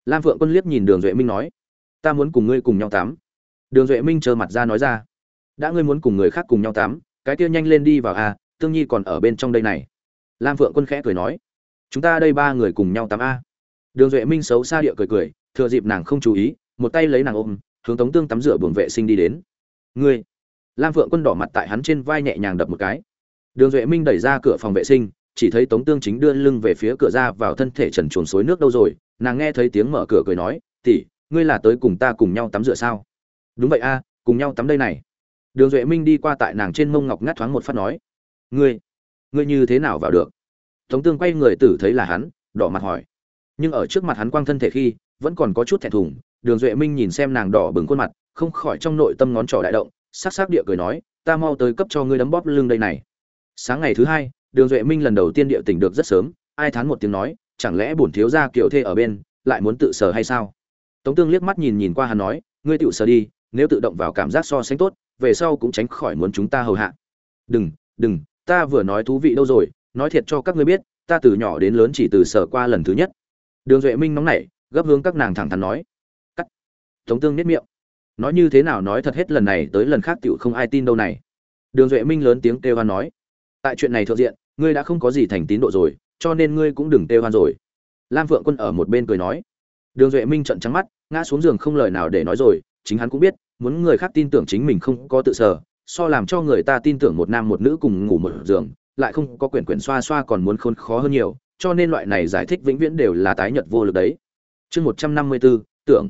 Lam phượng quân liếc nhìn đường duệ minh nói, ta muốn cùng ngươi cùng nhau tắm. Đường duệ minh trơ mặt ra nói ra, đã ngươi muốn cùng người khác cùng nhau tắm, cái kia nhanh lên đi vào a tương nhi còn ở bên trong đây này. Lam phượng quân khẽ cười nói, chúng ta đây ba người cùng nhau tắm a. Đường duệ minh xấu xa địa cười cười, thừa dịp nàng không chú ý, một tay lấy nàng ôm hướng tống tương tắm rửa buồng vệ sinh đi đến. Ngươi. Lam phượng quân đỏ mặt tại hắn trên vai nhẹ nhàng đập một cái. Đường duệ minh đẩy ra cửa phòng vệ sinh, chỉ thấy tống tương chính đưa lưng về phía cửa ra vào thân thể trần chuồn suối nước đâu rồi, nàng nghe thấy tiếng mở cửa cười nói tỉ ngươi là tới cùng ta cùng nhau tắm rửa sao? Đúng vậy a, cùng nhau tắm đây này. Đường duệ minh đi qua tại nàng trên mông ngọc ngắt thoáng một phát nói, ngươi ngươi như thế nào vào được? Tống tương quay người tử thấy là hắn, đỏ mặt hỏi. Nhưng ở trước mặt hắn quang thân thể khi, vẫn còn có chút thẹn thùng đường duệ minh nhìn xem nàng đỏ bừng khuôn mặt, không khỏi trong nội tâm ngón trỏ đại động, sắc sắc địa cười nói, ta mau tới cấp cho ngươi đấm bóp lưng đây này. Sáng ngày thứ hai, đường duệ minh lần đầu tiên địa tỉnh được rất sớm, ai thán một tiếng nói, chẳng lẽ bổn thiếu gia kiểu thê ở bên, lại muốn tự sờ hay sao? Tống tương liếc mắt nhìn nhìn qua hắn nói, ngươi tự sờ đi, nếu tự động vào cảm giác so sánh tốt, về sau cũng tránh khỏi muốn chúng ta hầu hạ. Đừng đừng, ta vừa nói thú vị đâu rồi, nói thiệt cho các ngươi biết, ta từ nhỏ đến lớn chỉ từ sở qua lần thứ nhất. Đường duệ minh nóng nảy, gấp hướng các nàng thẳng thắn nói tống tương nết miệng. Nói như thế nào nói thật hết lần này tới lần khác tựu không ai tin đâu này. Đường duệ minh lớn tiếng kêu hoan nói. Tại chuyện này thượng diện, ngươi đã không có gì thành tín độ rồi, cho nên ngươi cũng đừng kêu hoan rồi. Lam phượng quân ở một bên cười nói. Đường duệ minh trận trắng mắt, ngã xuống giường không lời nào để nói rồi, chính hắn cũng biết, muốn người khác tin tưởng chính mình không có tự sở, so làm cho người ta tin tưởng một nam một nữ cùng ngủ một giường, lại không có quyển quyển xoa xoa còn muốn khôn khó hơn nhiều, cho nên loại này giải thích vĩnh viễn đều là tái nhật vô lực đấy. Chương một trăm năm mươi bốn tưởng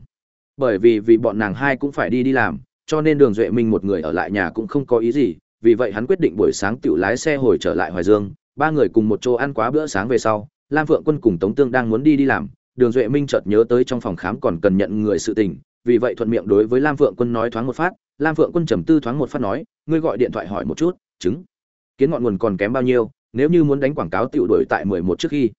bởi vì vì bọn nàng hai cũng phải đi đi làm, cho nên đường duệ minh một người ở lại nhà cũng không có ý gì, vì vậy hắn quyết định buổi sáng tự lái xe hồi trở lại hoài dương, ba người cùng một chỗ ăn quá bữa sáng về sau, lam phượng quân cùng tống tương đang muốn đi đi làm, đường duệ minh chợt nhớ tới trong phòng khám còn cần nhận người sự tình, vì vậy thuận miệng đối với lam phượng quân nói thoáng một phát, lam phượng quân trầm tư thoáng một phát nói, ngươi gọi điện thoại hỏi một chút, chứng kiến ngọn nguồn còn kém bao nhiêu, nếu như muốn đánh quảng cáo tự đổi tại mười một trước khi.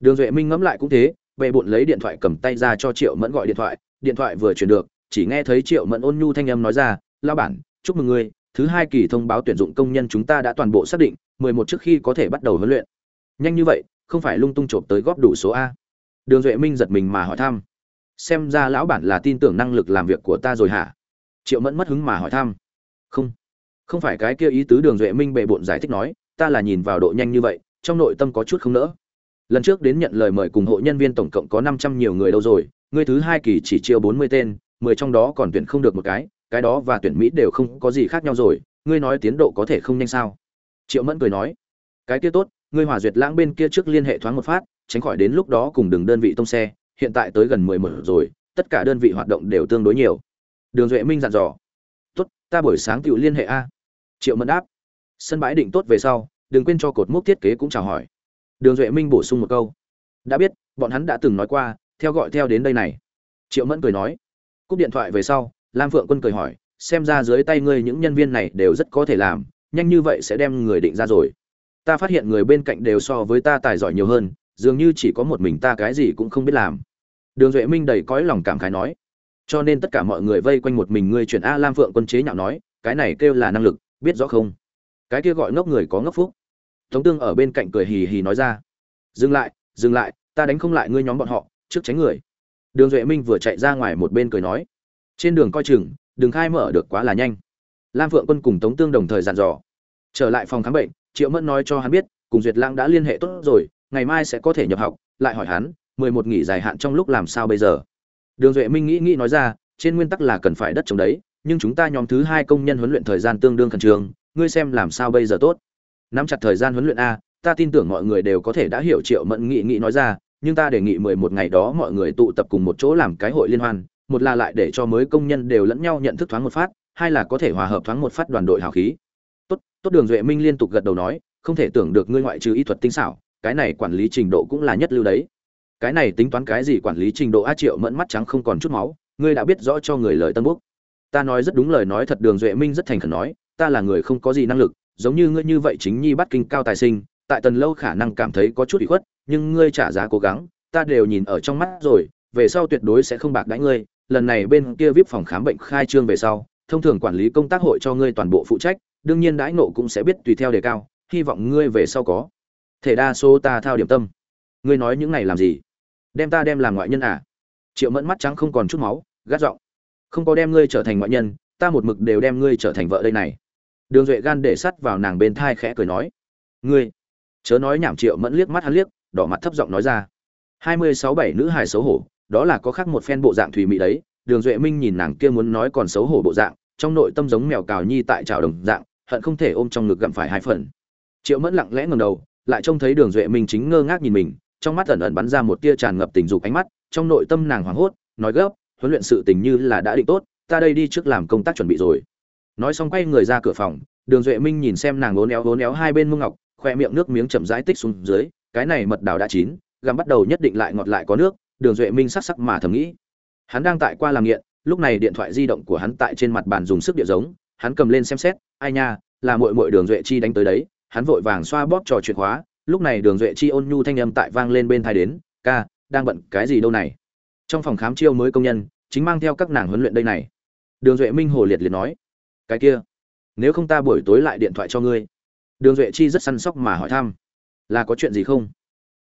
Đường duệ minh ngẫm lại cũng thế, bệ bộn lấy điện thoại cầm tay ra cho triệu mẫn gọi điện thoại điện thoại vừa chuyển được, chỉ nghe thấy triệu mẫn ôn nhu thanh âm nói ra lao bản, chúc mừng ngươi, thứ hai kỳ thông báo tuyển dụng công nhân chúng ta đã toàn bộ xác định, mười một trước khi có thể bắt đầu huấn luyện. Nhanh như vậy, không phải lung tung trộm tới góp đủ số a. Đường duệ minh giật mình mà hỏi thăm. Xem ra lão bản là tin tưởng năng lực làm việc của ta rồi hả? Triệu mẫn mất hứng mà hỏi thăm. Không không phải cái kia ý tứ. Đường duệ minh bệ bộn giải thích nói, ta là nhìn vào độ nhanh như vậy, trong nội tâm có chút không nỡ. Lần trước đến nhận lời mời cùng hộ nhân viên tổng cộng có năm trăm nhiều người đâu rồi ngươi thứ hai kỳ chỉ chiêu bốn mươi tên, mười trong đó còn tuyển không được một cái cái đó và tuyển mỹ đều không có gì khác nhau rồi, ngươi nói tiến độ có thể không nhanh sao? Triệu mẫn cười nói, cái kia tốt, ngươi hòa duyệt lãng bên kia trước liên hệ thoáng một phát, tránh khỏi đến lúc đó cùng đường đơn vị tông xe, hiện tại tới gần mười một rồi, tất cả đơn vị hoạt động đều tương đối nhiều. Đường duệ minh dặn dò, tốt, ta buổi sáng tự liên hệ a. Triệu mẫn đáp, sân bãi định tốt về sau, đừng quên cho cột mốc thiết kế cũng chào hỏi. Đường duệ minh bổ sung một câu, đã biết, bọn hắn đã từng nói qua theo gọi theo đến đây này. Triệu mẫn cười nói. Cúp điện thoại về sau, lam phượng quân cười hỏi, xem ra dưới tay ngươi những nhân viên này đều rất có thể làm, nhanh như vậy sẽ đem người định ra rồi. Ta phát hiện người bên cạnh đều so với ta tài giỏi nhiều hơn, dường như chỉ có một mình ta cái gì cũng không biết làm. Đường duệ minh đầy cõi lòng cảm khái nói. Cho nên tất cả mọi người vây quanh một mình ngươi chuyển a lam phượng quân chế nhạo nói, cái này kêu là năng lực, biết rõ không? Cái kia gọi ngốc người có ngốc phúc. Tống tương ở bên cạnh cười hì hì nói ra. Dừng lại dừng lại, ta đánh không lại ngươi nhóm bọn họ trước tránh người. Đường duệ minh vừa chạy ra ngoài một bên cười nói, trên đường coi chừng, đừng khai mở được quá là nhanh. Lam phượng quân cùng tống tương đồng thời dặn dò. Trở lại phòng khám bệnh, triệu mẫn nói cho hắn biết, cùng duyệt Lang đã liên hệ tốt rồi, ngày mai sẽ có thể nhập học, lại hỏi hắn, mười một nghỉ dài hạn trong lúc làm sao bây giờ? Đường duệ minh nghĩ nghĩ nói ra, trên nguyên tắc là cần phải đất trồng đấy, nhưng chúng ta nhóm thứ hai công nhân huấn luyện thời gian tương đương khẩn trương, ngươi xem làm sao bây giờ tốt? Nắm chặt thời gian huấn luyện a, ta tin tưởng mọi người đều có thể đã hiểu triệu mẫn nghị nghị nói ra nhưng ta đề nghị mười một ngày đó mọi người tụ tập cùng một chỗ làm cái hội liên hoan, một là lại để cho mới công nhân đều lẫn nhau nhận thức thoáng một phát, hai là có thể hòa hợp thoáng một phát đoàn đội hào khí tốt tốt đường duệ minh liên tục gật đầu nói, không thể tưởng được ngươi ngoại trừ y thuật tinh xảo, cái này quản lý trình độ cũng là nhất lưu đấy cái này tính toán cái gì quản lý trình độ a triệu mẫn mắt trắng không còn chút máu, ngươi đã biết rõ cho người lời tân bốc. ta nói rất đúng lời nói thật đường duệ minh rất thành khẩn nói, ta là người không có gì năng lực, giống như ngươi như vậy chính nhi bắt kinh cao tài sinh, tại tần lâu khả năng cảm thấy có chút ủy khuất nhưng ngươi trả giá cố gắng, ta đều nhìn ở trong mắt rồi, về sau tuyệt đối sẽ không bạc đãi ngươi. Lần này bên kia vip phòng khám bệnh khai trương về sau, thông thường quản lý công tác hội cho ngươi toàn bộ phụ trách, đương nhiên đãi nộ cũng sẽ biết tùy theo đề cao, hy vọng ngươi về sau có thể đa số ta thao điểm tâm. Ngươi nói những này làm gì? Đem ta đem làm ngoại nhân à? Triệu mẫn mắt trắng không còn chút máu, gắt giọng. Không có đem ngươi trở thành ngoại nhân, ta một mực đều đem ngươi trở thành vợ đây này. Đường duệ gan để sắt vào nàng bên thai khẽ cười nói. Ngươi, chớ nói nhảm triệu mẫn liếc mắt hắn liếc đỏ mặt thấp giọng nói ra. Hai mươi sáu bảy nữ hài xấu hổ, đó là có khác một phen bộ dạng thùy mị đấy. Đường duệ minh nhìn nàng kia muốn nói còn xấu hổ bộ dạng, trong nội tâm giống mèo cào nhi tại trào đồng dạng, hận không thể ôm trong ngực gặm phải hai phần. Triệu mẫn lặng lẽ ngầm đầu, lại trông thấy đường duệ minh chính ngơ ngác nhìn mình, trong mắt ẩn ẩn bắn ra một tia tràn ngập tình dục ánh mắt, trong nội tâm nàng hoảng hốt, nói gấp, huấn luyện sự tình như là đã định tốt, ta đây đi trước làm công tác chuẩn bị rồi. Nói xong quay người ra cửa phòng, đường duệ minh nhìn xem nàng ốn éo ốn éo hai bên mông ngọc, khoe miệng nước miếng chậm rãi tích xuống dưới cái này mật đào đã chín, gặm bắt đầu nhất định lại ngọt lại có nước, đường duệ minh sắc sắc mà thầm nghĩ. Hắn đang tại qua làm nghiện, lúc này điện thoại di động của hắn tại trên mặt bàn dùng sức địa giống, hắn cầm lên xem xét, ai nha, là mội mội đường duệ chi đánh tới đấy, hắn vội vàng xoa bóp trò chuyện hóa. lúc này đường duệ chi ôn nhu thanh âm tại vang lên bên thai đến, ca, đang bận cái gì đâu này? Trong phòng khám chiêu mới công nhân, chính mang theo các nàng huấn luyện đây này. Đường duệ minh hồ liệt liệt nói, cái kia, nếu không ta buổi tối lại điện thoại cho ngươi. Đường duệ chi rất săn sóc mà hỏi thăm là có chuyện gì không?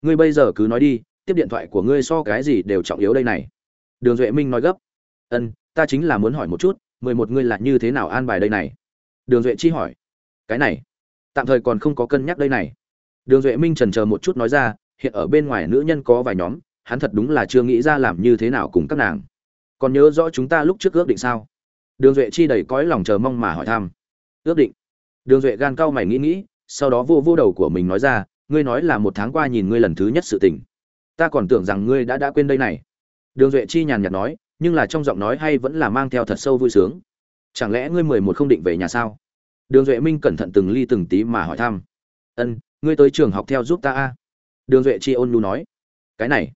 Ngươi bây giờ cứ nói đi, tiếp điện thoại của ngươi so cái gì đều trọng yếu đây này. Đường duệ minh nói gấp. Ân, ta chính là muốn hỏi một chút, mười một ngươi là như thế nào an bài đây này? Đường duệ chi hỏi. Cái này, tạm thời còn không có cân nhắc đây này. Đường duệ minh trần chờ một chút nói ra, hiện ở bên ngoài nữ nhân có vài nhóm, hắn thật đúng là chưa nghĩ ra làm như thế nào cùng các nàng. Còn nhớ rõ chúng ta lúc trước ước định sao? Đường duệ chi đầy cõi lòng chờ mong mà hỏi thăm. Ước định. Đường duệ gan cao mày nghĩ nghĩ, sau đó vô vô đầu của mình nói ra ngươi nói là một tháng qua nhìn ngươi lần thứ nhất sự tình. Ta còn tưởng rằng ngươi đã đã quên đây này. Đường duệ chi nhàn nhạt nói, nhưng là trong giọng nói hay vẫn là mang theo thật sâu vui sướng. Chẳng lẽ ngươi mười một không định về nhà sao? Đường duệ minh cẩn thận từng ly từng tí mà hỏi thăm. Ân, ngươi tới trường học theo giúp ta a. Đường duệ chi ôn lu nói. Cái này.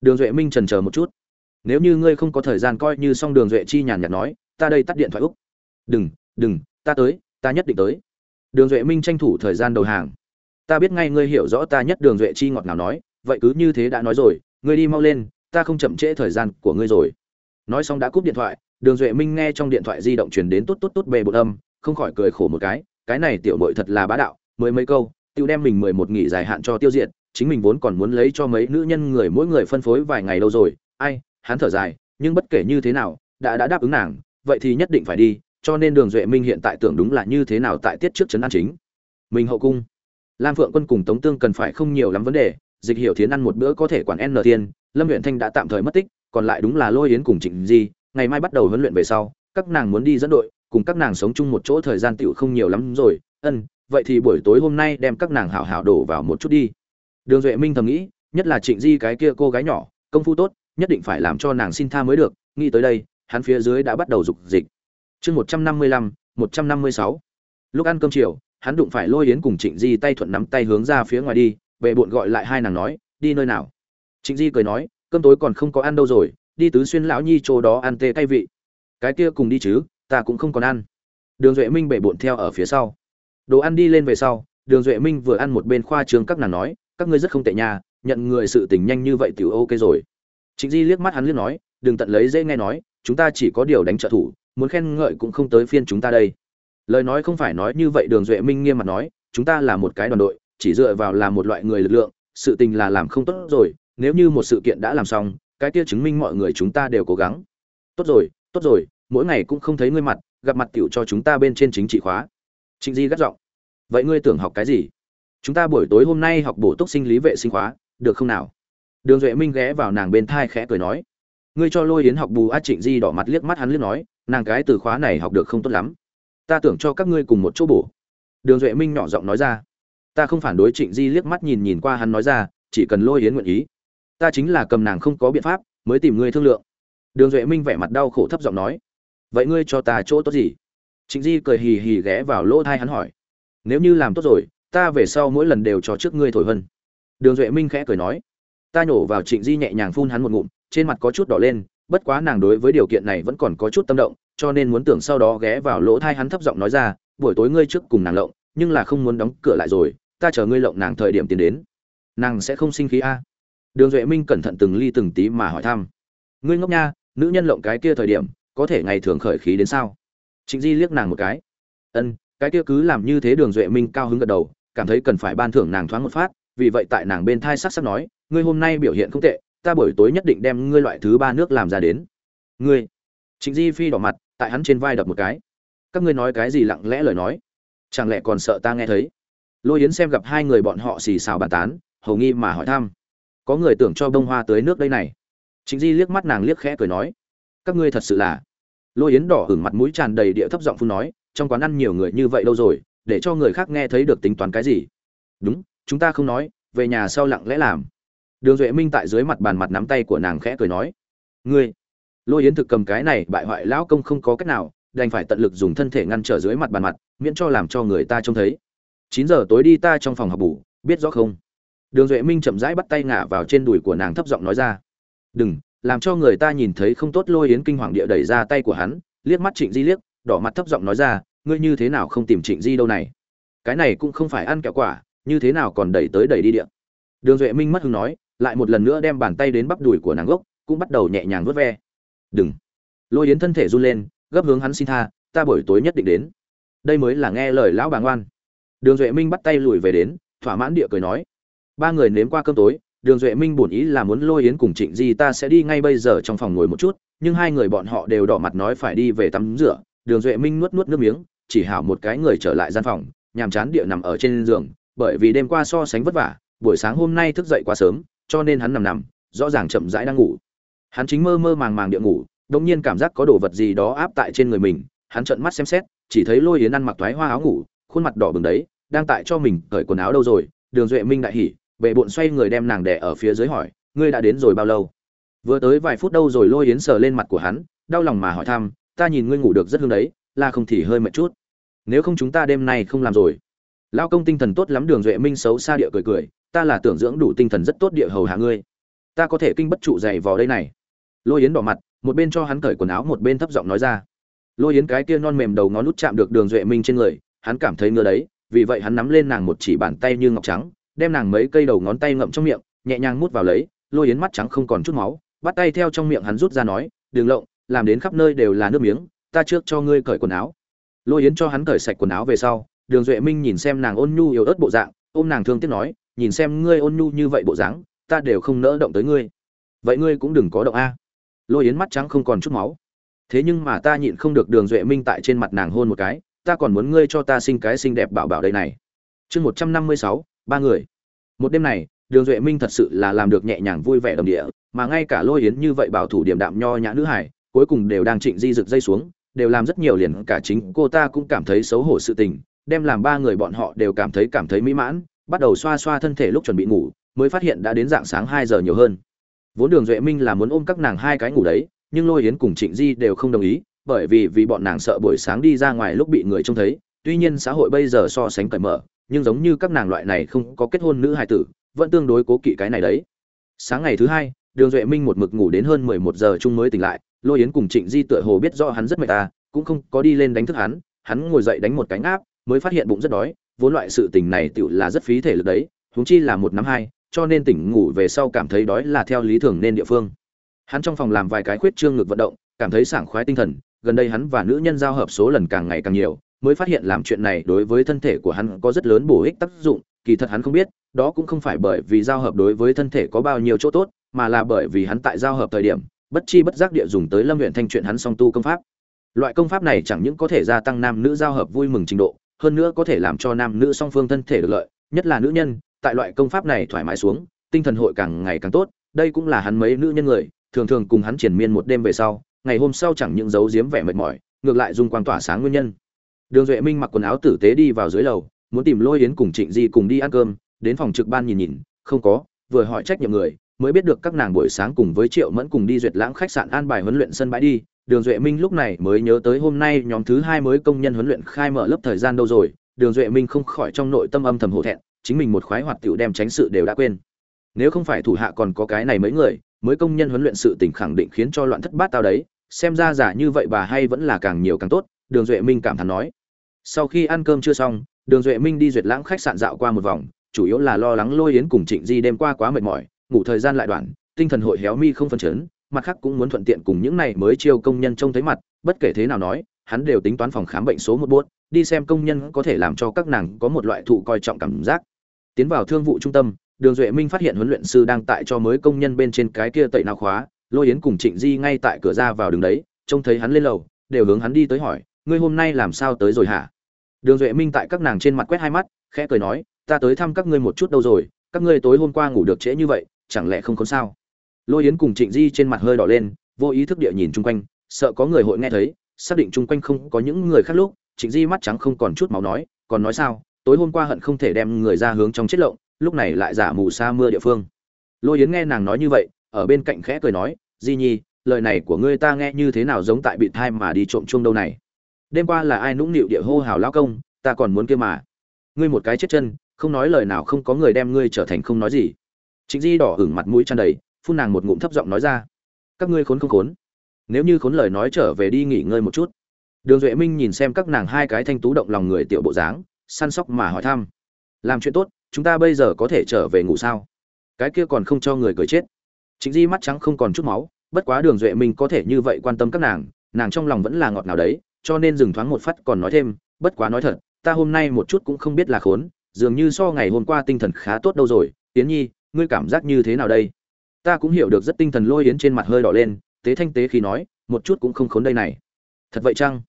Đường duệ minh trần chờ một chút. Nếu như ngươi không có thời gian coi như xong, đường duệ chi nhàn nhạt nói, ta đây tắt điện thoại úc. Đừng đừng, ta tới, ta nhất định tới. Đường duệ minh tranh thủ thời gian đầu hàng ta biết ngay ngươi hiểu rõ ta nhất đường duệ chi ngọt ngào nói, vậy cứ như thế đã nói rồi, ngươi đi mau lên, ta không chậm trễ thời gian của ngươi rồi. Nói xong đã cúp điện thoại, đường duệ minh nghe trong điện thoại di động truyền đến tốt tốt tốt bề bột âm, không khỏi cười khổ một cái cái này tiểu mội thật là bá đạo mới mấy câu tiêu đem mình mười một nghỉ dài hạn cho tiêu diệt, chính mình vốn còn muốn lấy cho mấy nữ nhân người mỗi người phân phối vài ngày lâu rồi, ai, hắn thở dài, nhưng bất kể như thế nào, đã đã đáp ứng nàng, vậy thì nhất định phải đi, cho nên đường duệ minh hiện tại tưởng đúng là như thế nào tại tiết trước trấn an chính. Mình hậu cung lam phượng quân cùng tống tương cần phải không nhiều lắm vấn đề, dịch hiểu thiến ăn một bữa có thể quản n tiên lâm huyện thanh đã tạm thời mất tích, còn lại đúng là lôi yến cùng trịnh di, ngày mai bắt đầu huấn luyện về sau, các nàng muốn đi dẫn đội, cùng các nàng sống chung một chỗ thời gian tựu không nhiều lắm rồi, ân, vậy thì buổi tối hôm nay đem các nàng hảo hảo đổ vào một chút đi. Đường duệ minh thầm nghĩ, nhất là trịnh di cái kia cô gái nhỏ, công phu tốt, nhất định phải làm cho nàng xin tha mới được, nghĩ tới đây, hắn phía dưới đã bắt đầu dục dịch. Chương một trăm năm mươi lăm, một trăm năm mươi sáu. Lúc ăn cơm chiều hắn đụng phải lôi yến cùng trịnh di tay thuận nắm tay hướng ra phía ngoài đi về bộn gọi lại hai nàng nói, đi nơi nào? Trịnh di cười nói, cơm tối còn không có ăn đâu rồi, đi tứ xuyên lão nhi chỗ đó ăn tê cay vị. Cái kia cùng đi chứ, ta cũng không còn ăn. Đường duệ minh bệ bộn theo ở phía sau. Đồ ăn đi lên về sau, đường duệ minh vừa ăn một bên khoa trường các nàng nói, các ngươi rất không tệ nhà nhận người sự tình nhanh như vậy tiểu ok rồi. Trịnh di liếc mắt hắn liếc nói, đừng tận lấy dễ nghe nói, chúng ta chỉ có điều đánh trợ thủ, muốn khen ngợi cũng không tới phiên chúng ta đây lời nói không phải nói như vậy, đường duệ minh nghiêm mặt nói, chúng ta là một cái đoàn đội, chỉ dựa vào là một loại người lực lượng, sự tình là làm không tốt rồi, nếu như một sự kiện đã làm xong, cái kia chứng minh mọi người chúng ta đều cố gắng. Tốt rồi tốt rồi, mỗi ngày cũng không thấy ngươi mặt, gặp mặt tiểu cho chúng ta bên trên chính trị khóa. Trịnh di gắt giọng, vậy ngươi tưởng học cái gì? Chúng ta buổi tối hôm nay học bổ túc sinh lý vệ sinh khóa, được không nào? Đường duệ minh ghé vào nàng bên thai khẽ cười nói. Ngươi cho lôi yến học bù a trịnh di đỏ mặt liếc mắt hắn liếc nói, nàng cái từ khóa này học được không tốt lắm ta tưởng cho các ngươi cùng một chỗ bổ. Đường duệ minh nhỏ giọng nói ra. Ta không phản đối trịnh di liếc mắt nhìn nhìn qua hắn nói ra, chỉ cần lôi yến nguyện ý. Ta chính là cầm nàng không có biện pháp, mới tìm ngươi thương lượng. Đường duệ minh vẻ mặt đau khổ thấp giọng nói. Vậy ngươi cho ta chỗ tốt gì? Trịnh di cười hì hì ghé vào lỗ thai hắn hỏi. Nếu như làm tốt rồi, ta về sau mỗi lần đều cho trước ngươi thổi vân đường duệ minh khẽ cười nói. Ta nhổ vào trịnh di nhẹ nhàng phun hắn một ngụm, trên mặt có chút đỏ lên, bất quá nàng đối với điều kiện này vẫn còn có chút tâm động cho nên muốn tưởng sau đó ghé vào lỗ thai hắn thấp giọng nói ra, buổi tối ngươi trước cùng nàng lộng, nhưng là không muốn đóng cửa lại rồi, ta chờ ngươi lộng nàng thời điểm tiến đến. Nàng sẽ không sinh khí a. Đường duệ minh cẩn thận từng ly từng tí mà hỏi thăm. Ngươi ngốc nha, nữ nhân lộng cái kia thời điểm, có thể ngày thường khởi khí đến sao? Trịnh di liếc nàng một cái. Ân, cái kia cứ làm như thế. Đường duệ minh cao hứng gật đầu, cảm thấy cần phải ban thưởng nàng thoáng một phát, vì vậy tại nàng bên thai sắc sắc nói, ngươi hôm nay biểu hiện không tệ, ta buổi tối nhất định đem ngươi loại thứ ba nước làm ra đến. Ngươi? Trịnh di phi đỏ mặt, tại hắn trên vai đập một cái. Các ngươi nói cái gì lặng lẽ lời nói? Chẳng lẽ còn sợ ta nghe thấy? Lôi yến xem gặp hai người bọn họ xì xào bàn tán, hầu nghi mà hỏi thăm. Có người tưởng cho bông hoa tới nước đây này. Trịnh di liếc mắt nàng liếc khẽ cười nói, các ngươi thật sự là lôi yến đỏ ửng mặt mũi tràn đầy địa thấp giọng phun nói, trong quán ăn nhiều người như vậy đâu rồi, để cho người khác nghe thấy được tính toán cái gì? Đúng, chúng ta không nói, về nhà sau lặng lẽ làm. Đường duệ minh tại dưới mặt bàn mặt nắm tay của nàng khẽ cười nói, ngươi lôi yến thực cầm cái này bại hoại lão công không có cách nào, đành phải tận lực dùng thân thể ngăn trở dưới mặt bàn mặt, miễn cho làm cho người ta trông thấy. Chín giờ tối đi ta trong phòng học bù biết rõ không? Đường duệ minh chậm rãi bắt tay ngả vào trên đùi của nàng thấp giọng nói ra. Đừng, làm cho người ta nhìn thấy không tốt, lôi yến kinh hoàng địa đẩy ra tay của hắn, liếc mắt trịnh di liếc, đỏ mặt thấp giọng nói ra, ngươi như thế nào không tìm trịnh di đâu này? Cái này cũng không phải ăn kẹo quả, như thế nào còn đẩy tới đẩy đi điện đường duệ minh mất hứng nói, lại một lần nữa đem bàn tay đến bắp đùi của nàng gốc, cũng bắt đầu nhẹ nhàng vớt ve đừng. Lôi yến thân thể run lên, gấp hướng hắn xin tha, ta buổi tối nhất định đến. Đây mới là nghe lời lão bà ngoan. Đường duệ minh bắt tay lùi về đến, thỏa mãn địa cười nói. Ba người nếm qua cơm tối, đường duệ minh bổn ý là muốn lôi yến cùng trịnh di ta sẽ đi ngay bây giờ trong phòng ngồi một chút, nhưng hai người bọn họ đều đỏ mặt nói phải đi về tắm rửa. Đường duệ minh nuốt nuốt nước miếng, chỉ hảo một cái người trở lại gian phòng, nhàm chán địa nằm ở trên giường, bởi vì đêm qua so sánh vất vả, buổi sáng hôm nay thức dậy quá sớm, cho nên hắn nằm nằm, rõ ràng chậm rãi đang ngủ hắn chính mơ mơ màng màng địa ngủ đông nhiên cảm giác có đồ vật gì đó áp tại trên người mình, hắn trợn mắt xem xét, chỉ thấy lôi yến ăn mặc thoái hoa áo ngủ, khuôn mặt đỏ bừng đấy, đang tại cho mình cởi quần áo đâu rồi, đường duệ minh đại hỉ, bệ bộn xoay người đem nàng đẻ ở phía dưới hỏi, ngươi đã đến rồi bao lâu? Vừa tới vài phút đâu rồi, lôi yến sờ lên mặt của hắn, đau lòng mà hỏi thăm, ta nhìn ngươi ngủ được rất hương đấy, là không thì hơi mệt chút. Nếu không chúng ta đêm nay không làm rồi. Lao công tinh thần tốt lắm, đường duệ minh xấu xa địa cười cười, ta là tưởng dưỡng đủ tinh thần rất tốt địa hầu hạ ngươi. Ta có thể kinh bất trụ dày vào đây này lôi yến đỏ mặt, một bên cho hắn cởi quần áo, một bên thấp giọng nói ra. Lôi yến cái kia non mềm đầu ngón nút chạm được đường duệ minh trên người, hắn cảm thấy ngứa đấy, vì vậy hắn nắm lên nàng một chỉ bàn tay như ngọc trắng, đem nàng mấy cây đầu ngón tay ngậm trong miệng, nhẹ nhàng mút vào lấy, lôi yến mắt trắng không còn chút máu, bắt tay theo trong miệng hắn rút ra nói, đường lộng, làm đến khắp nơi đều là nước miếng, ta trước cho ngươi cởi quần áo. Lôi yến cho hắn cởi sạch quần áo về sau, đường duệ minh nhìn xem nàng ôn nhu yếu ớt bộ dạng, ôm nàng thương tiếc nói, nhìn xem ngươi ôn nhu như vậy bộ dáng, ta đều không nỡ động tới ngươi. Vậy ngươi cũng đừng có động a lôi yến mắt trắng không còn chút máu. Thế nhưng mà ta nhịn không được đường duệ minh tại trên mặt nàng hôn một cái, ta còn muốn ngươi cho ta sinh cái xinh đẹp bảo bảo đây này. Chương một trăm năm mươi sáu, ba người. Một đêm này, đường duệ minh thật sự là làm được nhẹ nhàng vui vẻ đồng địa, mà ngay cả lôi yến như vậy bảo thủ điểm đạm nho nhã nữ hải cuối cùng đều đang trịnh di rực dây xuống, đều làm rất nhiều liền cả chính cô ta cũng cảm thấy xấu hổ sự tình, đem làm ba người bọn họ đều cảm thấy cảm thấy mỹ mãn, bắt đầu xoa xoa thân thể lúc chuẩn bị ngủ, mới phát hiện đã đến dạng sáng hai giờ nhiều hơn vốn đường duệ minh là muốn ôm các nàng hai cái ngủ đấy, nhưng lôi yến cùng trịnh di đều không đồng ý, bởi vì vì bọn nàng sợ buổi sáng đi ra ngoài lúc bị người trông thấy. Tuy nhiên xã hội bây giờ so sánh cởi mở, nhưng giống như các nàng loại này không có kết hôn nữ hài tử, vẫn tương đối cố kỵ cái này đấy. Sáng ngày thứ hai, đường duệ minh một mực ngủ đến hơn mười một giờ chung mới tỉnh lại. Lôi yến cùng trịnh di tựa hồ biết rõ hắn rất mệt ta cũng không có đi lên đánh thức hắn. Hắn ngồi dậy đánh một cánh áp mới phát hiện bụng rất đói. Vốn loại sự tình này tựu là rất phí thể lực đấy, huống chi là một năm hai cho nên tỉnh ngủ về sau cảm thấy đói là theo lý thường nên địa phương. Hắn trong phòng làm vài cái khuyết trương ngực vận động, cảm thấy sảng khoái tinh thần, gần đây hắn và nữ nhân giao hợp số lần càng ngày càng nhiều, mới phát hiện làm chuyện này đối với thân thể của hắn có rất lớn bổ ích tác dụng, kỳ thật hắn không biết, đó cũng không phải bởi vì giao hợp đối với thân thể có bao nhiêu chỗ tốt, mà là bởi vì hắn tại giao hợp thời điểm, bất chi bất giác địa dùng tới lâm huyện thanh chuyện hắn song tu công pháp. Loại công pháp này chẳng những có thể gia tăng nam nữ giao hợp vui mừng trình độ, hơn nữa có thể làm cho nam nữ song phương thân thể được lợi, nhất là nữ nhân tại loại công pháp này thoải mái xuống, tinh thần hội càng ngày càng tốt, đây cũng là hắn mấy nữ nhân người, thường thường cùng hắn triển miên một đêm về sau, ngày hôm sau chẳng những giấu giếm vẻ mệt mỏi, ngược lại dùng quang tỏa sáng nguyên nhân. Đường duệ minh mặc quần áo tử tế đi vào dưới lầu, muốn tìm lôi yến cùng trịnh di cùng đi ăn cơm, đến phòng trực ban nhìn nhìn, không có, vừa hỏi trách nhiệm người, mới biết được các nàng buổi sáng cùng với triệu mẫn cùng đi duyệt lãng khách sạn an bài huấn luyện sân bãi đi. Đường duệ minh lúc này mới nhớ tới hôm nay nhóm thứ hai mới công nhân huấn luyện khai mở lớp thời gian đâu rồi, đường duệ minh không khỏi trong nội tâm âm thầm hổ thẹn chính mình một khoái hoạt tiểu đem tránh sự đều đã quên. Nếu không phải thủ hạ còn có cái này mấy người, mới công nhân huấn luyện sự tình khẳng định khiến cho loạn thất bát tao đấy. Xem ra giả như vậy bà hay vẫn là càng nhiều càng tốt, đường duệ minh cảm thán nói. Sau khi ăn cơm chưa xong, đường duệ minh đi duyệt lãng khách sạn dạo qua một vòng, chủ yếu là lo lắng lôi yến cùng trịnh di đêm qua quá mệt mỏi, ngủ thời gian lại đoạn, tinh thần hội héo mi không phân chấn, mặt khác cũng muốn thuận tiện cùng những này mới chiêu công nhân trông thấy mặt, bất kể thế nào nói, hắn đều tính toán phòng khám bệnh số một buốt, đi xem công nhân có thể làm cho các nàng có một loại thụ coi trọng cảm giác tiến vào thương vụ trung tâm, đường duệ minh phát hiện huấn luyện sư đang tại cho mới công nhân bên trên cái kia tẩy nào khóa, lôi yến cùng trịnh di ngay tại cửa ra vào đường đấy, trông thấy hắn lên lầu, đều hướng hắn đi tới hỏi, ngươi hôm nay làm sao tới rồi hả? Đường duệ minh tại các nàng trên mặt quét hai mắt, khẽ cười nói, ta tới thăm các ngươi một chút đâu rồi, các ngươi tối hôm qua ngủ được trễ như vậy, chẳng lẽ không có sao? Lôi yến cùng trịnh di trên mặt hơi đỏ lên, vô ý thức địa nhìn chung quanh, sợ có người hội nghe thấy, xác định chung quanh không có những người khác lúc, trịnh di mắt trắng không còn chút máu nói, còn nói sao? Tối hôm qua hận không thể đem người ra hướng trong chết lộng, lúc này lại giả mù sa mưa địa phương. Lôi yến nghe nàng nói như vậy, ở bên cạnh khẽ cười nói, di nhi, lời này của ngươi ta nghe như thế nào giống tại bị thai mà đi trộm chuông đâu này? Đêm qua là ai nũng nịu địa hô hào lao công, ta còn muốn kia mà. Ngươi một cái chết chân, không nói lời nào không có người đem ngươi trở thành không nói gì. Chính di đỏ hửng mặt mũi tràn đầy, phun nàng một ngụm thấp giọng nói ra, các ngươi khốn không khốn. Nếu như khốn lời nói trở về đi nghỉ ngơi một chút. Đường duệ minh nhìn xem các nàng hai cái thanh tú động lòng người tiểu bộ dáng săn sóc mà hỏi thăm. Làm chuyện tốt, chúng ta bây giờ có thể trở về ngủ sao? Cái kia còn không cho người cười chết. Chính di mắt trắng không còn chút máu, bất quá đường duệ minh có thể như vậy quan tâm các nàng nàng trong lòng vẫn là ngọt nào đấy, cho nên dừng thoáng một phát còn nói thêm, bất quá nói thật, ta hôm nay một chút cũng không biết là khốn, dường như so ngày hôm qua tinh thần khá tốt đâu rồi. Tiến nhi, ngươi cảm giác như thế nào đây? Ta cũng hiểu được rất tinh thần lôi yến trên mặt hơi đỏ lên, tế thanh tế khi nói, một chút cũng không khốn đây này. Thật vậy chăng?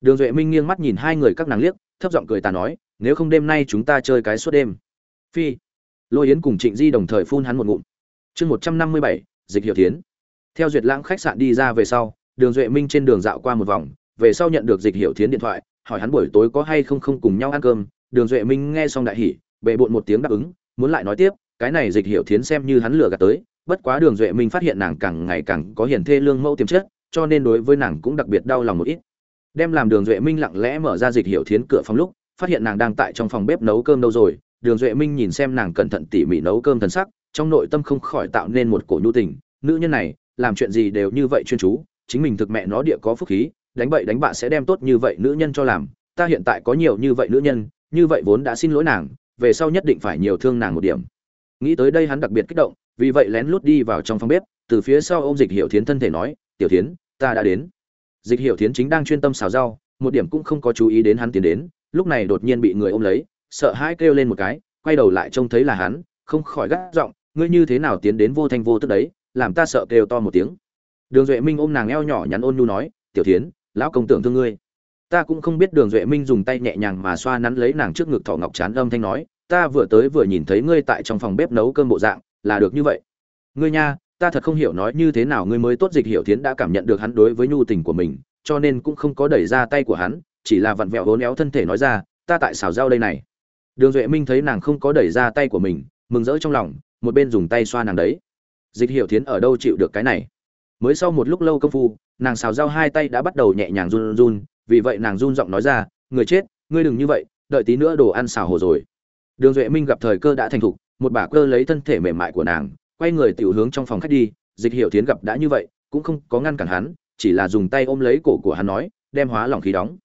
Đường duệ minh nghiêng mắt nhìn hai người các nàng liếc, thấp giọng cười ta nói nếu không đêm nay chúng ta chơi cái suốt đêm. Phi. Lôi yến cùng trịnh di đồng thời phun hắn một ngụm. Chương một trăm năm mươi bảy, dịch hiệu tiến theo duyệt lãng khách sạn đi ra về sau, đường duệ minh trên đường dạo qua một vòng, về sau nhận được dịch hiệu tiến điện thoại, hỏi hắn buổi tối có hay không không cùng nhau ăn cơm. Đường duệ minh nghe xong đại hỉ bệ bộn một tiếng đáp ứng, muốn lại nói tiếp, cái này dịch hiệu tiến xem như hắn lừa gạt tới, bất quá đường duệ minh phát hiện nàng càng ngày càng có hiển thê lương mẫu tiềm chất, cho nên đối với nàng cũng đặc biệt đau lòng một ít. Đem làm đường duệ minh lặng lẽ mở ra dịch hiệu thiến cửa phòng lúc phát hiện nàng đang tại trong phòng bếp nấu cơm đâu rồi. Đường duệ minh nhìn xem nàng cẩn thận tỉ mỉ nấu cơm thần sắc, trong nội tâm không khỏi tạo nên một cổ nhu tình. Nữ nhân này, làm chuyện gì đều như vậy chuyên chú, chính mình thực mẹ nó địa có phúc khí, đánh bậy đánh bạ sẽ đem tốt như vậy nữ nhân cho làm. Ta hiện tại có nhiều như vậy nữ nhân, như vậy vốn đã xin lỗi nàng, về sau nhất định phải nhiều thương nàng một điểm. Nghĩ tới đây hắn đặc biệt kích động, vì vậy lén lút đi vào trong phòng bếp, từ phía sau ô m dịch hiệu thiến thân thể nói, tiểu thiến, ta đã đến. Dịch hiệu thiến chính đang chuyên tâm xào rau, một điểm cũng không có chú ý đến hắn tiến đến lúc này đột nhiên bị người ôm lấy, sợ hãi kêu lên một cái, quay đầu lại trông thấy là hắn, không khỏi gắt giọng, ngươi như thế nào tiến đến vô thanh vô tức đấy, làm ta sợ kêu to một tiếng. Đường duệ minh ôm nàng eo nhỏ nhắn ôn nhu nói, tiểu thiến, lão công tưởng thương ngươi. Ta cũng không biết đường duệ minh dùng tay nhẹ nhàng mà xoa nắn lấy nàng trước ngực thỏ ngọc chán âm thanh nói, ta vừa tới vừa nhìn thấy ngươi tại trong phòng bếp nấu cơm bộ dạng, là được như vậy. Ngươi nha, ta thật không hiểu nói như thế nào ngươi mới tốt dịch hiểu thiến đã cảm nhận được hắn đối với nhu tình của mình, cho nên cũng không có đẩy ra tay của hắn chỉ là vặn vẹo hố néo thân thể nói ra, ta tại xào rau đây này. Đường duệ minh thấy nàng không có đẩy ra tay của mình, mừng rỡ trong lòng, một bên dùng tay xoa nàng đấy. Dịch hiểu thiến ở đâu chịu được cái này? Mới sau một lúc lâu công phu, nàng xào rau hai tay đã bắt đầu nhẹ nhàng run run vì vậy nàng run giọng nói ra, người chết, ngươi đừng như vậy, đợi tí nữa đồ ăn xào hồ rồi. Đường duệ minh gặp thời cơ đã thành thục, một bà cơ lấy thân thể mềm mại của nàng, quay người tiểu hướng trong phòng khách đi. Dịch hiểu tiến gặp đã như vậy, cũng không có ngăn cản hắn, chỉ là dùng tay ôm lấy cổ của hắn nói, đem hóa lỏng khí đóng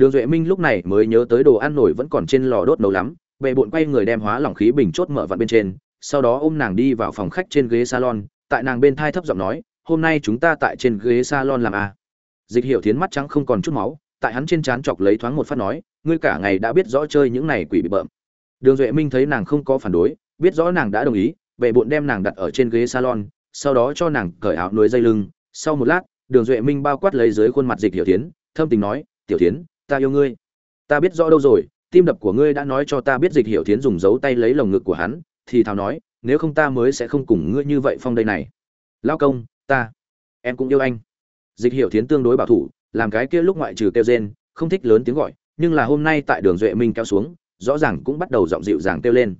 đường duệ minh lúc này mới nhớ tới đồ ăn nổi vẫn còn trên lò đốt nấu lắm, bệ bộn quay người đem hóa lỏng khí bình chốt mở vặn bên trên, sau đó ôm nàng đi vào phòng khách trên ghế salon, tại nàng bên thai thấp giọng nói, hôm nay chúng ta tại trên ghế salon làm à. dịch hiểu Thiến mắt trắng không còn chút máu, tại hắn trên trán chọc lấy thoáng một phát nói, ngươi cả ngày đã biết rõ chơi những này quỷ bị bợm đường duệ minh thấy nàng không có phản đối, biết rõ nàng đã đồng ý, bệ bộn đem nàng đặt ở trên ghế salon, sau đó cho nàng cởi áo nuôi dây lưng sau một lát, đường duệ minh bao quát lấy dưới khuôn mặt dịch hiểu tiến thâm tình nói, tiểu tiến ta yêu ngươi. Ta biết rõ đâu rồi, tim đập của ngươi đã nói cho ta biết dịch hiểu tiến dùng dấu tay lấy lồng ngực của hắn, thì thào nói, nếu không ta mới sẽ không cùng ngươi như vậy phong đây này. Lao công, ta, em cũng yêu anh. Dịch hiểu tiến tương đối bảo thủ, làm cái kia lúc ngoại trừ kêu rên, không thích lớn tiếng gọi, nhưng là hôm nay tại đường duệ minh kéo xuống, rõ ràng cũng bắt đầu giọng dịu dàng kêu lên.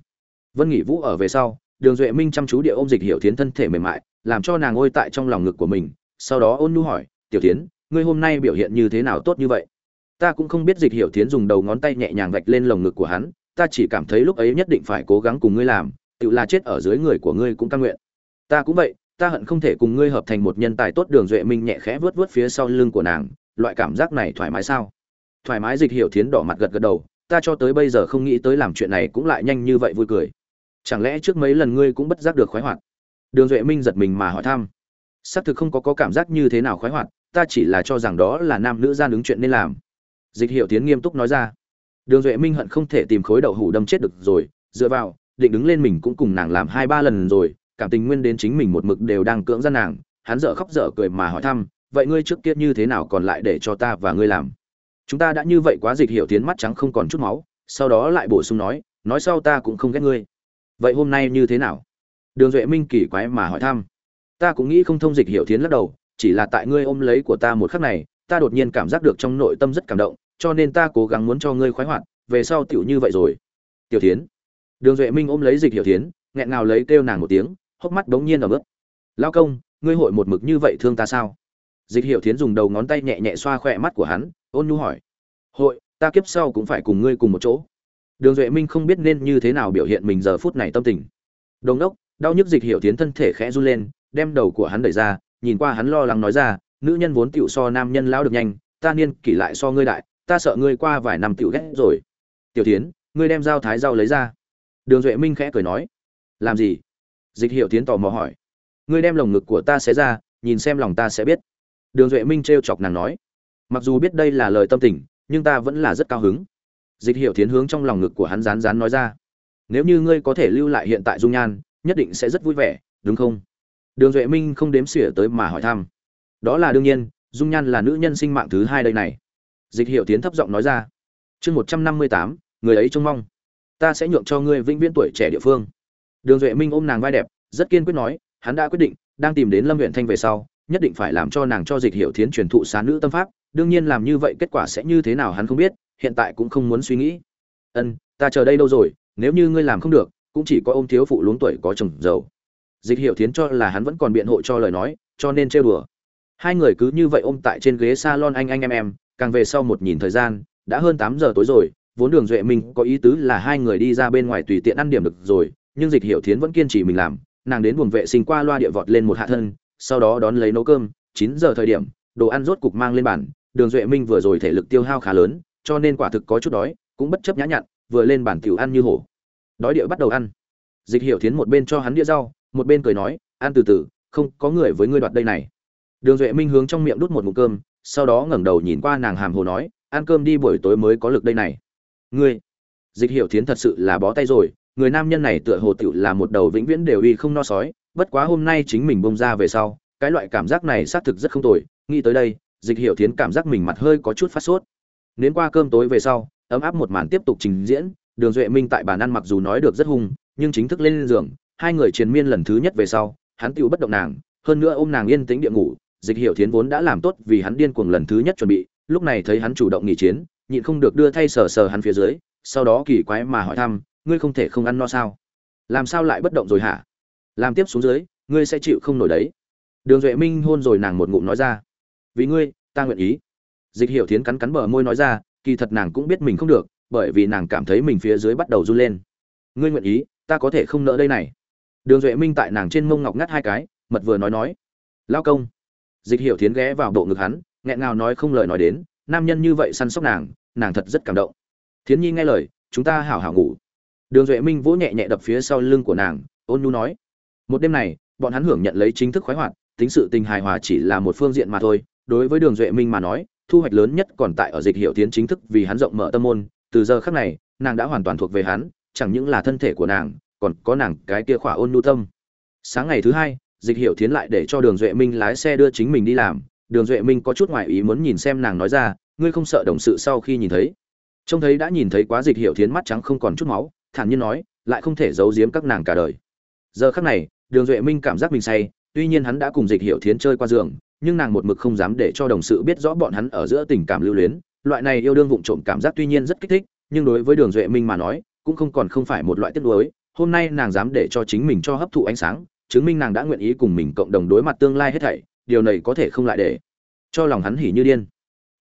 Vân nghỉ vũ ở về sau, đường duệ minh chăm chú địa ôm dịch hiểu tiến thân thể mềm mại, làm cho nàng ôi tại trong lòng ngực của mình, sau đó ôn nhu hỏi, tiểu tiến ngươi hôm nay biểu hiện như thế nào tốt như vậy? Ta cũng không biết dịch hiểu tiến dùng đầu ngón tay nhẹ nhàng vạch lên lồng ngực của hắn ta chỉ cảm thấy lúc ấy nhất định phải cố gắng cùng ngươi làm tự là chết ở dưới người của ngươi cũng căn nguyện. Ta cũng vậy ta hận không thể cùng ngươi hợp thành một nhân tài tốt đường duệ minh nhẹ khẽ vớt vớt phía sau lưng của nàng loại cảm giác này thoải mái sao? Thoải mái dịch hiểu tiến đỏ mặt gật gật đầu ta cho tới bây giờ không nghĩ tới làm chuyện này cũng lại nhanh như vậy vui cười. Chẳng lẽ trước mấy lần ngươi cũng bất giác được khoái hoạt? Đường duệ minh giật mình mà hỏi thăm. Xác thực không có, có cảm giác như thế nào khoái hoạt ta chỉ là cho rằng đó là nam nữ gian ứng chuyện nên làm dịch hiệu tiến nghiêm túc nói ra. Đường duệ minh hận không thể tìm khối đậu hủ đâm chết được rồi, dựa vào, định đứng lên mình cũng cùng nàng làm hai ba lần rồi, cảm tình nguyên đến chính mình một mực đều đang cưỡng gian nàng, hắn dở khóc dở cười mà hỏi thăm, vậy ngươi trước kia như thế nào còn lại để cho ta và ngươi làm? Chúng ta đã như vậy quá, dịch Hiệu tiến mắt trắng không còn chút máu, sau đó lại bổ sung nói nói sau ta cũng không ghét ngươi. Vậy hôm nay như thế nào? Đường duệ minh kỳ quái mà hỏi thăm. Ta cũng nghĩ không thông, dịch Hiệu tiến lắc đầu, chỉ là tại ngươi ôm lấy của ta một khắc này, ta đột nhiên cảm giác được trong nội tâm rất cảm động cho nên ta cố gắng muốn cho ngươi khoái hoạt, về sau tiểu như vậy rồi. Tiểu tiến đường duệ minh ôm lấy dịch hiểu tiến nghẹn ngào lấy kêu nàng một tiếng, hốc mắt đống nhiên ở bước lao công, ngươi hội một mực như vậy thương ta sao? Dịch hiểu tiến dùng đầu ngón tay nhẹ nhẹ xoa khỏe mắt của hắn, ôn nhu hỏi. Hội, ta kiếp sau cũng phải cùng ngươi cùng một chỗ. Đường duệ minh không biết nên như thế nào biểu hiện mình giờ phút này tâm tình. Đồn đốc. Đau nhức dịch hiểu tiến thân thể khẽ run lên, đem đầu của hắn đẩy ra, nhìn qua hắn lo lắng nói ra, nữ nhân vốn tựu so nam nhân lao được nhanh, ta niên kỷ lại so ngươi đại ta sợ ngươi qua vài năm tiểu ghét rồi. Tiểu tiến ngươi đem dao thái dao lấy ra. Đường duệ minh khẽ cười nói. Làm gì? Dịch hiểu tiến tò mò hỏi. Ngươi đem lồng ngực của ta xé ra, nhìn xem lòng ta sẽ biết. Đường duệ minh t chọc nàng nói. Mặc dù biết đây là lời tâm tình, nhưng ta vẫn là rất cao hứng. Dịch hiểu tiến hướng trong lòng ngực của hắn rán rán nói ra. Nếu như ngươi có thể lưu lại hiện tại dung nhan, nhất định sẽ rất vui vẻ, đúng không? Đường duệ minh không đếm xỉa tới mà hỏi thăm. Đó là đương nhiên, dung nhan là nữ nhân sinh mạng thứ hai đây này dịch Hiệu tiến thấp giọng nói ra. Chương một trăm năm mươi tám, người ấy trông mong. Ta sẽ nhượng cho ngươi vĩnh viễn tuổi trẻ địa phương. Đường duệ minh ôm nàng vai đẹp, rất kiên quyết nói, hắn đã quyết định, đang tìm đến lâm huyện thanh về sau, nhất định phải làm cho nàng cho dịch Hiệu thiến truyền thụ xá nữ tâm pháp, đương nhiên làm như vậy kết quả sẽ như thế nào hắn không biết, hiện tại cũng không muốn suy nghĩ. Ân, ta chờ đây đâu rồi, nếu như ngươi làm không được, cũng chỉ có ông thiếu phụ luống tuổi có chồng giàu. Dịch Hiệu thiến cho là hắn vẫn còn biện hộ cho lời nói, cho nên trêu đùa. Hai người cứ như vậy ôm tại trên ghế salon anh anh em em càng về sau một nhìn thời gian, đã hơn tám giờ tối rồi, vốn đường duệ minh có ý tứ là hai người đi ra bên ngoài tùy tiện ăn điểm được rồi, nhưng dịch hiểu thiến vẫn kiên trì mình làm, nàng đến buồng vệ sinh qua loa địa vọt lên một hạ thân, sau đó đón lấy nấu cơm, chín giờ thời điểm, đồ ăn rốt cục mang lên bàn, đường duệ minh vừa rồi thể lực tiêu hao khá lớn, cho nên quả thực có chút đói, cũng bất chấp nhã nhặn, vừa lên bàn tiểu ăn như hổ. Đói địa bắt đầu ăn. Dịch hiểu thiến một bên cho hắn đĩa rau, một bên cười nói, ăn từ từ, không có người với ngươi đoạt đây này. Đường duệ minh hướng trong miệng đút một mụ cơm sau đó ngẩng đầu nhìn qua nàng hàm hồ nói, ăn cơm đi, buổi tối mới có lực đây này. Ngươi? Dịch hiểu thiến thật sự là bó tay rồi, người nam nhân này tựa hồ tựu là một đầu vĩnh viễn đều y không no sói, bất quá hôm nay chính mình bông ra về sau, cái loại cảm giác này xác thực rất không tồi, nghĩ tới đây, dịch hiểu thiến cảm giác mình mặt hơi có chút phát sốt. Nến qua cơm tối về sau, ấm áp một màn tiếp tục trình diễn, đường duệ minh tại bàn ăn mặc dù nói được rất hung, nhưng chính thức lên giường, hai người triền miên lần thứ nhất về sau, hắn tựu bất động nàng, hơn nữa ôm nàng yên tĩnh địa ngủ dịch Hiệu thiến vốn đã làm tốt vì hắn điên cuồng lần thứ nhất chuẩn bị, lúc này thấy hắn chủ động nghỉ chiến, nhịn không được đưa thay sờ sờ hắn phía dưới, sau đó kỳ quái mà hỏi thăm, ngươi không thể không ăn no sao? Làm sao lại bất động rồi hả? Làm tiếp xuống dưới, ngươi sẽ chịu không nổi đấy. Đường duệ minh hôn rồi nàng một ngụm nói ra, vì ngươi, ta nguyện ý. Dịch Hiệu thiến cắn cắn bờ môi nói ra, kỳ thật nàng cũng biết mình không được, bởi vì nàng cảm thấy mình phía dưới bắt đầu run lên. Ngươi nguyện ý, ta có thể không nỡ đây này. Đường duệ minh tại nàng trên mông ngọc ngắt hai cái, mật vừa nói nói, lao công dịch hiểu thiến ghé vào bộ ngực hắn, nghẹn ngào nói không lời nói đến, nam nhân như vậy săn sóc nàng nàng thật rất cảm động. Thiến nhi nghe lời, chúng ta hảo hảo ngủ. Đường duệ minh vỗ nhẹ nhẹ đập phía sau lưng của nàng, ôn nhu nói. Một đêm này, bọn hắn hưởng nhận lấy chính thức khoái hoạt, tính sự tình hài hòa chỉ là một phương diện mà thôi. Đối với đường duệ minh mà nói, thu hoạch lớn nhất còn tại ở dịch hiệu tiến chính thức vì hắn rộng mở tâm môn. Từ giờ khác này, nàng đã hoàn toàn thuộc về hắn, chẳng những là thân thể của nàng, còn có nàng cái kia khỏa ôn nhu tâm. Sáng ngày thứ hai dịch hiệu Thiến lại để cho đường duệ minh lái xe đưa chính mình đi làm. Đường duệ minh có chút ngoại ý muốn nhìn xem nàng nói ra, ngươi không sợ đồng sự sau khi nhìn thấy? Trông thấy đã nhìn thấy quá dịch hiệu Thiến mắt trắng không còn chút máu, thản nhiên nói, lại không thể giấu giếm các nàng cả đời. Giờ khắc này, đường duệ minh cảm giác mình say, tuy nhiên hắn đã cùng dịch hiệu thiến chơi qua giường, nhưng nàng một mực không dám để cho đồng sự biết rõ bọn hắn ở giữa tình cảm lưu luyến. Loại này yêu đương vụng trộm cảm giác tuy nhiên rất kích thích, nhưng đối với đường duệ minh mà nói, cũng không còn không phải một loại tiếc nuối. Hôm nay nàng dám để cho chính mình cho hấp thụ ánh sáng chứng minh nàng đã nguyện ý cùng mình cộng đồng đối mặt tương lai hết thảy, điều này có thể không lại để cho lòng hắn hỉ như điên.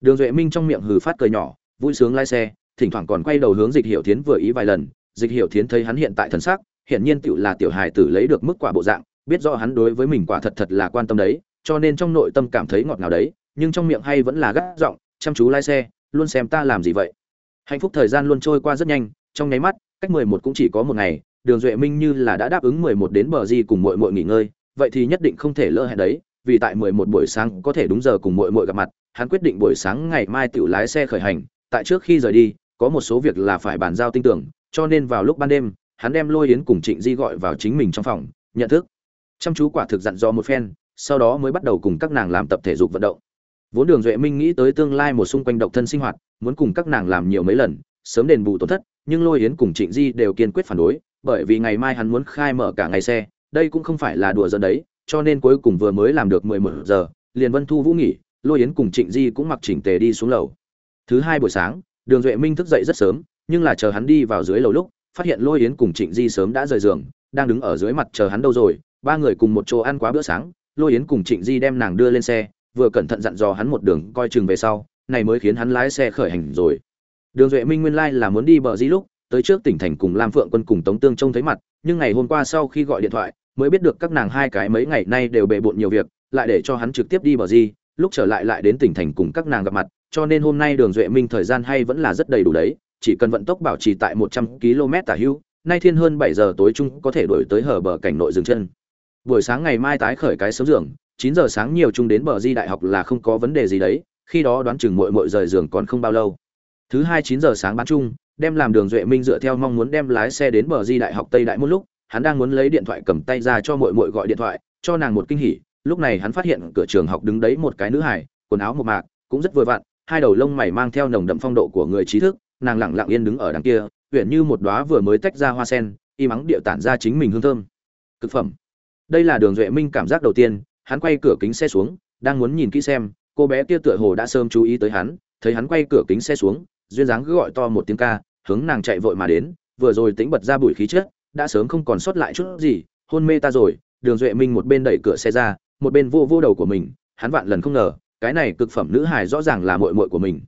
Đường duệ minh trong miệng hừ phát cười nhỏ, vui sướng lái xe, thỉnh thoảng còn quay đầu hướng dịch Hiểu thiến vừa ý vài lần. Dịch hiểu thiến thấy hắn hiện tại thần sắc hiện nhiên tựu là tiểu hài tử lấy được mức quả bộ dạng, biết rõ hắn đối với mình quả thật thật là quan tâm đấy, cho nên trong nội tâm cảm thấy ngọt ngào đấy, nhưng trong miệng hay vẫn là gắt giọng, chăm chú lái xe, luôn xem ta làm gì vậy? Hạnh phúc thời gian luôn trôi qua rất nhanh, trong nháy mắt, cách mười một cũng chỉ có một ngày đường duệ minh như là đã đáp ứng mười một đến bờ di cùng muội muội nghỉ ngơi, vậy thì nhất định không thể lỡ hẹn đấy, vì tại mười một buổi sáng có thể đúng giờ cùng muội muội gặp mặt, hắn quyết định buổi sáng ngày mai tự lái xe khởi hành, tại trước khi rời đi, có một số việc là phải bàn giao tin tưởng, cho nên vào lúc ban đêm, hắn đem lôi yến cùng trịnh di gọi vào chính mình trong phòng, nhận thức. Chăm chú quả thực dặn dò một phen, sau đó mới bắt đầu cùng các nàng làm tập thể dục vận động. Vốn đường duệ minh nghĩ tới tương lai một xung quanh độc thân sinh hoạt, muốn cùng các nàng làm nhiều mấy lần, sớm đền bù tổn thất, nhưng lôi yến cùng trịnh di đều kiên quyết phản đối bởi vì ngày mai hắn muốn khai mở cả ngày xe, đây cũng không phải là đùa giỡn đấy, cho nên cuối cùng vừa mới làm được mười một giờ, liền vân thu vũ nghỉ, lôi yến cùng trịnh di cũng mặc chỉnh tề đi xuống lầu. Thứ hai buổi sáng, đường duệ minh thức dậy rất sớm, nhưng là chờ hắn đi vào dưới lầu lúc, phát hiện lôi yến cùng trịnh di sớm đã rời giường, đang đứng ở dưới mặt chờ hắn đâu rồi, ba người cùng một chỗ ăn quá bữa sáng, lôi yến cùng trịnh di đem nàng đưa lên xe, vừa cẩn thận dặn dò hắn một đường coi chừng về sau, này mới khiến hắn lái xe khởi hành rồi. Đường duệ minh nguyên lai là muốn đi bờ di lúc tới trước tỉnh thành cùng lam phượng quân cùng tống tương trông thấy mặt, nhưng ngày hôm qua sau khi gọi điện thoại, mới biết được các nàng hai cái mấy ngày nay đều bề bộn nhiều việc, lại để cho hắn trực tiếp đi bờ di, lúc trở lại lại đến tỉnh thành cùng các nàng gặp mặt, cho nên hôm nay đường duệ minh thời gian hay vẫn là rất đầy đủ đấy, chỉ cần vận tốc bảo trì tại một trăm km tả hữu nay thiên hơn bảy giờ tối chung có thể đổi tới hở bờ cảnh nội dừng chân. Buổi sáng ngày mai tái khởi cái sớm giường, chín giờ sáng nhiều chung đến bờ di đại học là không có vấn đề gì đấy, khi đó đoán chừng muội muội rời giường còn không bao lâu. Thứ hai chín giờ sáng bán chung đem làm đường duệ minh dựa theo mong muốn đem lái xe đến bờ di đại học tây đại một lúc, hắn đang muốn lấy điện thoại cầm tay ra cho muội muội gọi điện thoại, cho nàng một kinh hỉ. Lúc này hắn phát hiện cửa trường học đứng đấy một cái nữ hải quần áo một mạc, cũng rất vừa vặn, hai đầu lông mày mang theo nồng đậm phong độ của người trí thức, nàng lẳng lặng yên đứng ở đằng kia, huyện như một đóa vừa mới tách ra hoa sen, y mắng điệu tản ra chính mình hương thơm. Cực phẩm. Đây là đường duệ minh cảm giác đầu tiên, hắn quay cửa kính xe xuống, đang muốn nhìn kỹ xem, cô bé kia tựa hồ đã sớm chú ý tới hắn, thấy hắn quay cửa kính xe xuống, duyên dáng cứ gọi to một tiếng ca hướng nàng chạy vội mà đến, vừa rồi tính bật ra bụi khí chết đã sớm không còn sót lại chút gì, hôn mê ta rồi, đường duệ minh một bên đẩy cửa xe ra, một bên vô vô đầu của mình, hắn vạn lần không ngờ, cái này cực phẩm nữ hài rõ ràng là muội muội của mình.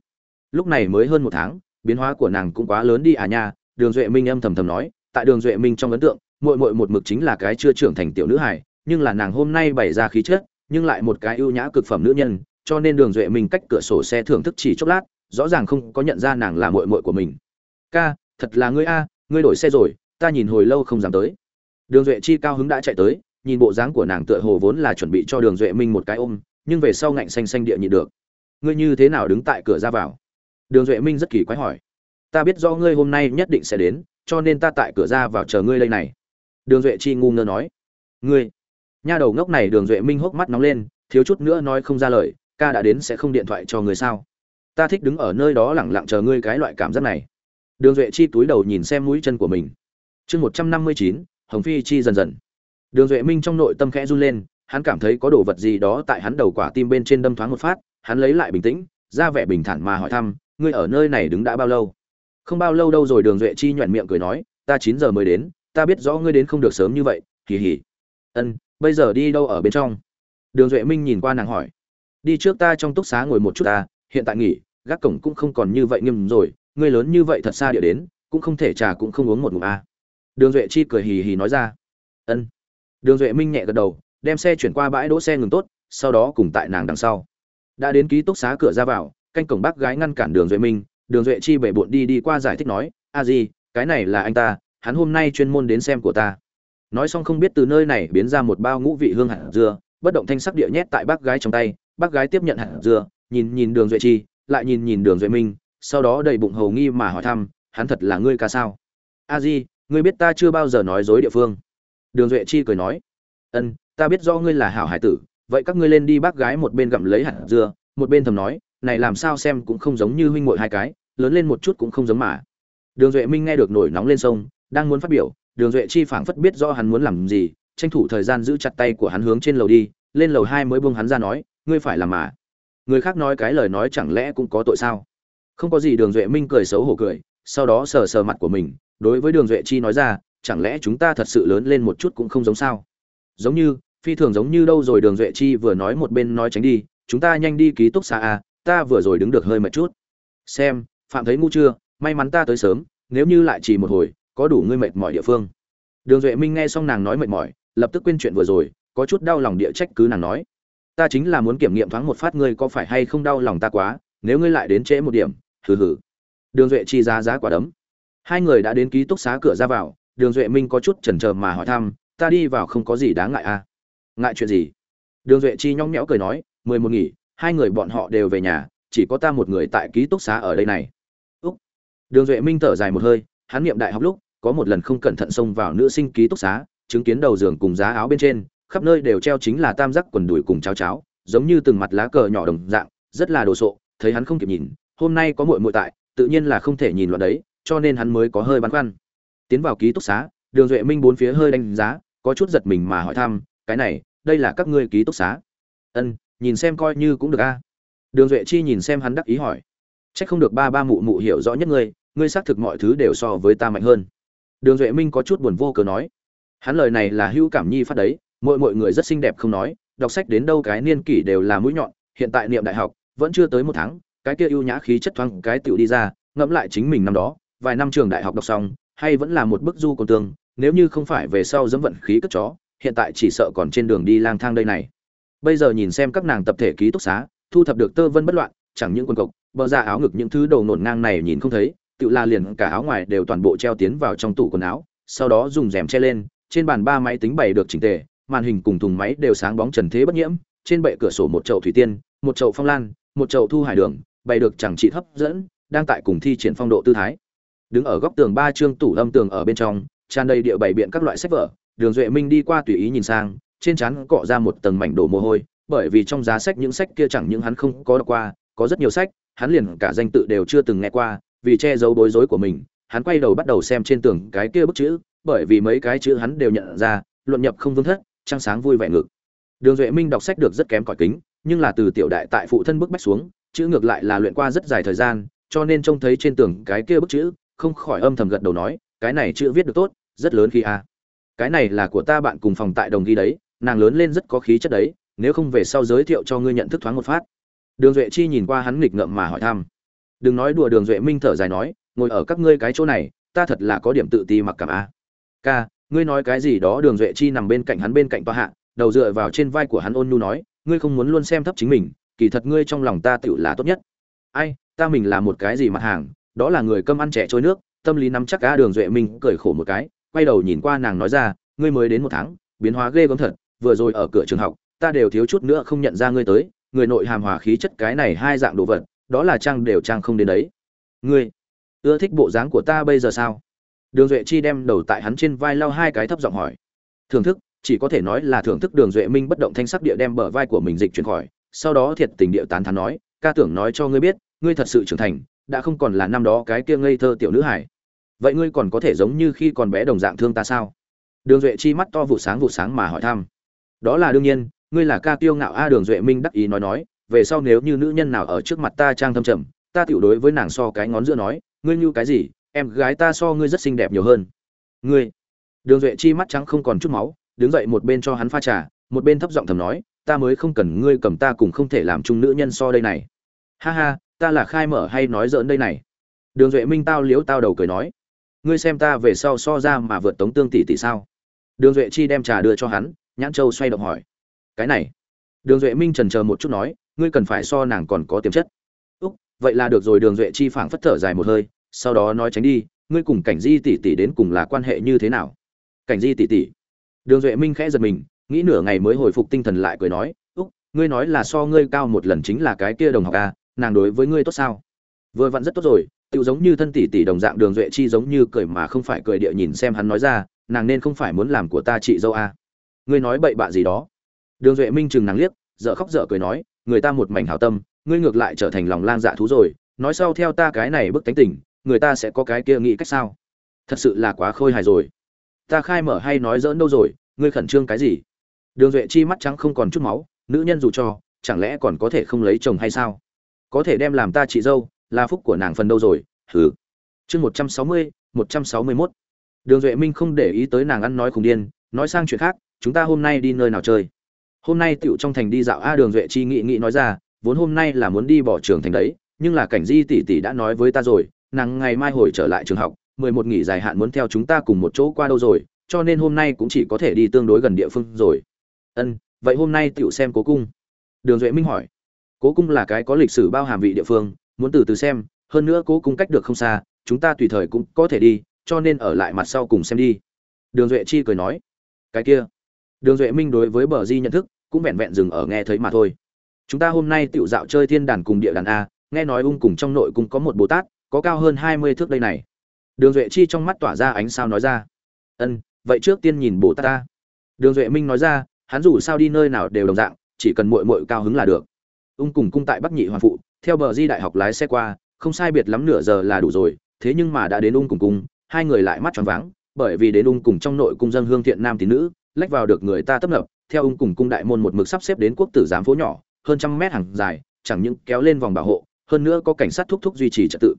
Lúc này mới hơn một tháng, biến hóa của nàng cũng quá lớn đi à nha, đường duệ minh âm thầm thầm nói, tại đường duệ minh trong ấn tượng, muội muội một mực chính là cái chưa trưởng thành tiểu nữ hài, nhưng là nàng hôm nay bày ra khí chất, nhưng lại một cái ưu nhã cực phẩm nữ nhân, cho nên đường duệ minh cách cửa sổ xe thưởng thức chỉ chốc lát, rõ ràng không có nhận ra nàng là muội muội của mình ca, thật là ngươi a, ngươi đổi xe rồi, ta nhìn hồi lâu không dám tới. Đường duệ chi cao hứng đã chạy tới, nhìn bộ dáng của nàng tựa hồ vốn là chuẩn bị cho đường duệ minh một cái ôm, nhưng về sau ngạnh xanh xanh địa nhịn được. Ngươi như thế nào đứng tại cửa ra vào? Đường duệ minh rất kỳ quái hỏi. Ta biết do ngươi hôm nay nhất định sẽ đến, cho nên ta tại cửa ra vào chờ ngươi đây này. Đường duệ chi ngu ngơ nói. Ngươi? Nha đầu ngốc này, đường duệ minh hốc mắt nóng lên, thiếu chút nữa nói không ra lời, ca đã đến sẽ không điện thoại cho người sao? Ta thích đứng ở nơi đó lẳng lặng chờ ngươi cái loại cảm giác này đường duệ chi túi đầu nhìn xem mũi chân của mình. Chương một trăm năm mươi chín, hồng phi chi dần dần. Đường duệ minh trong nội tâm khẽ run lên, hắn cảm thấy có đồ vật gì đó tại hắn đầu quả tim bên trên đâm thoáng một phát, hắn lấy lại bình tĩnh, ra vẻ bình thản mà hỏi thăm, ngươi ở nơi này đứng đã bao lâu? Không bao lâu đâu rồi, đường duệ chi nhọn miệng cười nói, ta chín giờ mới đến, ta biết rõ ngươi đến không được sớm như vậy, hì hì. Ân, bây giờ đi đâu ở bên trong? Đường duệ minh nhìn qua nàng hỏi. Đi trước ta trong túc xá ngồi một chút ta, hiện tại nghỉ, gác cổng cũng không còn như vậy nghiêm rồi ngươi lớn như vậy thật xa địa đến, cũng không thể trà cũng không uống một ngụm a đường duệ chi cười hì hì nói ra. Ân. Đường duệ minh nhẹ gật đầu, đem xe chuyển qua bãi đỗ xe ngừng tốt, sau đó cùng tại nàng đằng sau. Đã đến ký túc xá cửa ra vào, canh cổng bác gái ngăn cản đường duệ minh, đường duệ chi bể bộn đi đi qua giải thích nói, a gì cái này là anh ta, hắn hôm nay chuyên môn đến xem của ta. Nói xong không biết từ nơi này biến ra một bao ngũ vị hương hạt dưa, bất động thanh sắc địa nhét tại bác gái trong tay, bác gái tiếp nhận hạt dưa, nhìn nhìn đường duệ chi, lại nhìn nhìn đường duệ minh sau đó đầy bụng hầu nghi mà hỏi thăm, hắn thật là ngươi ca sao? A di, ngươi biết ta chưa bao giờ nói dối địa phương. Đường duệ chi cười nói, ân, ta biết do ngươi là hảo hải tử, vậy các ngươi lên đi bác gái một bên gặm lấy hạt dưa. Một bên thầm nói, này làm sao xem cũng không giống như huynh muội hai cái, lớn lên một chút cũng không giống mà. Đường duệ minh nghe được nổi nóng lên sông, đang muốn phát biểu, đường duệ chi phảng phất biết do hắn muốn làm gì, tranh thủ thời gian giữ chặt tay của hắn hướng trên lầu đi, lên lầu hai mới buông hắn ra nói, ngươi phải làm mà. Người khác nói cái lời nói chẳng lẽ cũng có tội sao? Không có gì đường duệ minh cười xấu hổ cười, sau đó sờ sờ mặt của mình, đối với đường duệ chi nói ra, chẳng lẽ chúng ta thật sự lớn lên một chút cũng không giống sao? Giống như, phi thường giống như đâu rồi đường duệ chi vừa nói một bên nói tránh đi, chúng ta nhanh đi ký túc xá a ta vừa rồi đứng được hơi mệt chút. Xem, phạm thấy ngu chưa, may mắn ta tới sớm, nếu như lại chỉ một hồi, có đủ ngươi mệt mỏi địa phương. Đường duệ minh nghe xong nàng nói mệt mỏi, lập tức quên chuyện vừa rồi, có chút đau lòng địa trách cứ nàng nói, ta chính là muốn kiểm nghiệm thoáng một phát ngươi có phải hay không đau lòng ta quá, nếu ngươi lại đến trễ một điểm hừ hừ. Đường duệ chi giá giá quả đấm. Hai người đã đến ký túc xá cửa ra vào, đường duệ minh có chút chần chờ mà hỏi thăm, ta đi vào không có gì đáng ngại à? Ngại chuyện gì? Đường duệ chi nhõng nhẽo cười nói, mười một nghỉ, hai người bọn họ đều về nhà, chỉ có ta một người tại ký túc xá ở đây này. Úc. Đường duệ minh thở dài một hơi, hắn niệm đại học lúc, có một lần không cẩn thận xông vào nữ sinh ký túc xá, chứng kiến đầu giường cùng giá áo bên trên, khắp nơi đều treo chính là tam giác quần đùi cùng cháo cháo, giống như từng mặt lá cờ nhỏ đồng dạng, rất là đồ sộ, thấy hắn không kịp nhìn hôm nay có muội muội tại, tự nhiên là không thể nhìn loạn đấy, cho nên hắn mới có hơi băn khoăn. Tiến vào ký túc xá, đường duệ minh bốn phía hơi đánh giá, có chút giật mình mà hỏi thăm, cái này, đây là các ngươi ký túc xá? Ân nhìn xem coi như cũng được a. Đường duệ chi nhìn xem hắn đắc ý hỏi. Chắc không được ba ba mụ mụ hiểu rõ nhất ngươi ngươi xác thực mọi thứ đều so với ta mạnh hơn. Đường duệ minh có chút buồn vô cớ nói. Hắn lời này là hữu cảm nhi phát đấy mọi mọi người rất xinh đẹp không nói, đọc sách đến đâu cái niên kỷ đều là mũi nhọn, hiện tại niệm đại học, vẫn chưa tới một tháng cái kia ưu nhã khí chất thoáng cái tiểu đi ra, ngẫm lại chính mình năm đó, vài năm trường đại học đọc xong, hay vẫn là một bức du còn tương, nếu như không phải về sau dẫm vận khí cất chó, hiện tại chỉ sợ còn trên đường đi lang thang đây này. Bây giờ nhìn xem các nàng tập thể ký túc xá, thu thập được tơ vân bất loạn, chẳng những quần cộc, bờ ra áo ngực những thứ đầu nổn ngang này nhìn không thấy, tự la liền cả áo ngoài đều toàn bộ treo tiến vào trong tủ quần áo, sau đó dùng rèm che lên, trên bàn ba máy tính bày được chỉnh tề, màn hình cùng thùng máy đều sáng bóng trần thế bất nhiễm, trên bệ cửa sổ một chậu thủy tiên, một chậu phong lan, một chậu thu hải đường bày được chẳng trị hấp dẫn, đang tại cùng thi triển phong độ tư thái. Đứng ở góc tường ba chương tủ âm tường ở bên trong, tràn đầy địa bày biện các loại sách vở, đường duệ minh đi qua tùy ý nhìn sang, trên trán cọ ra một tầng mảnh đổ mồ hôi, bởi vì trong giá sách những sách kia chẳng những hắn không có đọc qua, có rất nhiều sách, hắn liền cả danh tự đều chưa từng nghe qua, vì che giấu bối rối của mình, hắn quay đầu bắt đầu xem trên tường cái kia bức chữ, bởi vì mấy cái chữ hắn đều nhận ra, luận nhập không vương thất, trăng sáng vui vẻ ngực. Đường duệ minh đọc sách được rất kém cỏi kính, nhưng là từ tiểu đại tại phụ thân bức bách xuống chữ ngược lại là luyện qua rất dài thời gian, cho nên trông thấy trên tường cái kia bức chữ, không khỏi âm thầm gật đầu nói, cái này chữ viết được tốt, rất lớn khi a. Cái này là của ta bạn cùng phòng tại đồng ghi đấy, nàng lớn lên rất có khí chất đấy, nếu không về sau giới thiệu cho ngươi nhận thức thoáng một phát. Đường duệ chi nhìn qua hắn nghịch ngợm mà hỏi thăm. Đừng nói đùa đường duệ minh thở dài nói, ngồi ở các ngươi cái chỗ này, ta thật là có điểm tự ti mặc cảm a. Ca, ngươi nói cái gì đó, đường duệ chi nằm bên cạnh hắn bên cạnh toa hạ, đầu dựa vào trên vai của hắn ôn nhu nói, ngươi không muốn luôn xem thấp chính mình kỳ thật ngươi trong lòng ta tựu là tốt nhất. Ai, ta mình là một cái gì mặt hàng, đó là người cơm ăn trẻ trôi nước, tâm lý nắm chắc cả đường duệ minh cười khổ một cái, quay đầu nhìn qua nàng nói ra, ngươi mới đến một tháng, biến hóa ghê gớm thật, vừa rồi ở cửa trường học, ta đều thiếu chút nữa không nhận ra ngươi tới, người nội hàm hòa khí chất cái này hai dạng đồ vật, đó là trang đều trang không đến đấy. Ngươi, ưa thích bộ dáng của ta bây giờ sao? Đường duệ chi đem đầu tại hắn trên vai lau hai cái thấp giọng hỏi. Thưởng thức, chỉ có thể nói là thưởng thức đường duệ minh bất động thanh sắc địa đem bờ vai của mình dịch chuyển khỏi sau đó thiệt tình địa tán thán nói, ca tưởng nói cho ngươi biết, ngươi thật sự trưởng thành, đã không còn là năm đó cái kia ngây thơ tiểu nữ hải vậy ngươi còn có thể giống như khi còn bé đồng dạng thương ta sao? Đường duệ chi mắt to vụ sáng vụ sáng mà hỏi thăm. Đó là đương nhiên, ngươi là ca tiêu ngạo a. À, Đường duệ minh đắc ý nói nói, về sau nếu như nữ nhân nào ở trước mặt ta trang thâm trầm, ta tiểu đối với nàng so cái ngón giữa nói, ngươi như cái gì, em gái ta so ngươi rất xinh đẹp nhiều hơn. Ngươi? Đường duệ chi mắt trắng không còn chút máu, đứng dậy một bên cho hắn pha trà, một bên thấp giọng thầm nói ta mới không cần ngươi cầm ta cùng không thể làm chung nữ nhân so đây này. Ha ha, ta là khai mở hay nói dỡn đây này? Đường duệ minh tao liếu tao đầu cười nói. Ngươi xem ta về sau so ra mà vượt tống tương tỷ tỷ sao? Đường duệ chi đem trà đưa cho hắn, nhãn châu xoay động hỏi. Cái này. Đường duệ minh trần chờ một chút nói, ngươi cần phải so nàng còn có tiềm chất. Úc, vậy là được rồi, đường duệ chi phảng phất thở dài một hơi, sau đó nói tránh đi, ngươi cùng cảnh di tỷ tỷ đến cùng là quan hệ như thế nào? Cảnh di tỷ tỷ. Đường duệ minh khẽ giật mình nghĩ nửa ngày mới hồi phục tinh thần lại cười nói úc ngươi nói là so ngươi cao một lần chính là cái kia đồng học a à, nàng đối với ngươi tốt sao? Vừa vặn rất tốt rồi tự giống như thân tỷ tỷ đồng dạng đường duệ chi giống như cười mà không phải cười địa nhìn xem hắn nói ra nàng nên không phải muốn làm của ta chị dâu a à. ngươi nói bậy bạ gì đó? Đường duệ minh chừng nàng liếc dợ khóc dợ cười nói người ta một mảnh hảo tâm ngươi ngược lại trở thành lòng lang dạ thú rồi nói sau theo ta cái này bức tánh tình người ta sẽ có cái kia nghĩ cách sao? Thật sự là quá khôi hài rồi. Ta khai mở hay nói dỡn đâu rồi ngươi khẩn trương cái gì? Đường duệ chi mắt trắng không còn chút máu, nữ nhân dù cho, chẳng lẽ còn có thể không lấy chồng hay sao? Có thể đem làm ta chị dâu, là phúc của nàng phần đâu rồi, hừ. Chương một trăm sáu mươi, một trăm sáu mươi mốt. Đường duệ minh không để ý tới nàng ăn nói khùng điên, nói sang chuyện khác, chúng ta hôm nay đi nơi nào chơi? Hôm nay tựu trong thành đi dạo a, đường duệ chi nghị nghị nói ra, vốn hôm nay là muốn đi bỏ trường thành đấy, nhưng là cảnh di tỷ tỷ đã nói với ta rồi, nàng ngày mai hồi trở lại trường học, mười một nghỉ dài hạn muốn theo chúng ta cùng một chỗ qua đâu rồi, cho nên hôm nay cũng chỉ có thể đi tương đối gần địa phương rồi ân, vậy hôm nay tựu xem cố cung. Đường duệ minh hỏi. Cố cung là cái có lịch sử bao hàm vị địa phương, muốn từ từ xem, hơn nữa cố cung cách được không xa, chúng ta tùy thời cũng có thể đi, cho nên ở lại mặt sau cùng xem đi. Đường duệ chi cười nói. Cái kia. Đường duệ minh đối với bờ di nhận thức, cũng vẹn vẹn dừng ở nghe thấy mà thôi. Chúng ta hôm nay tựu dạo chơi thiên đàn cùng địa đàn a, nghe nói ung cùng trong nội cung có một bồ tát, có cao hơn hai mươi thước đây này. Đường duệ chi trong mắt tỏa ra ánh sao nói ra. Ân, vậy trước tiên nhìn bồ tát ta đường duệ minh nói ra hắn dù sao đi nơi nào đều đồng dạng, chỉ cần mội mội cao hứng là được. Ung cùng cung tại bắc nhị hoàng phụ, theo bờ di đại học lái xe qua, không sai biệt lắm nửa giờ là đủ rồi, thế nhưng mà đã đến ung cùng cung, hai người lại mắt tròn váng, bởi vì đến ung cùng trong nội cung dân hương thiện nam tín nữ, lách vào được người ta tấp nập, theo ung cùng cung đại môn một mực sắp xếp đến quốc tử giám phố nhỏ, hơn trăm mét hàng dài, chẳng những kéo lên vòng bảo hộ, hơn nữa có cảnh sát thúc thúc duy trì trật tự.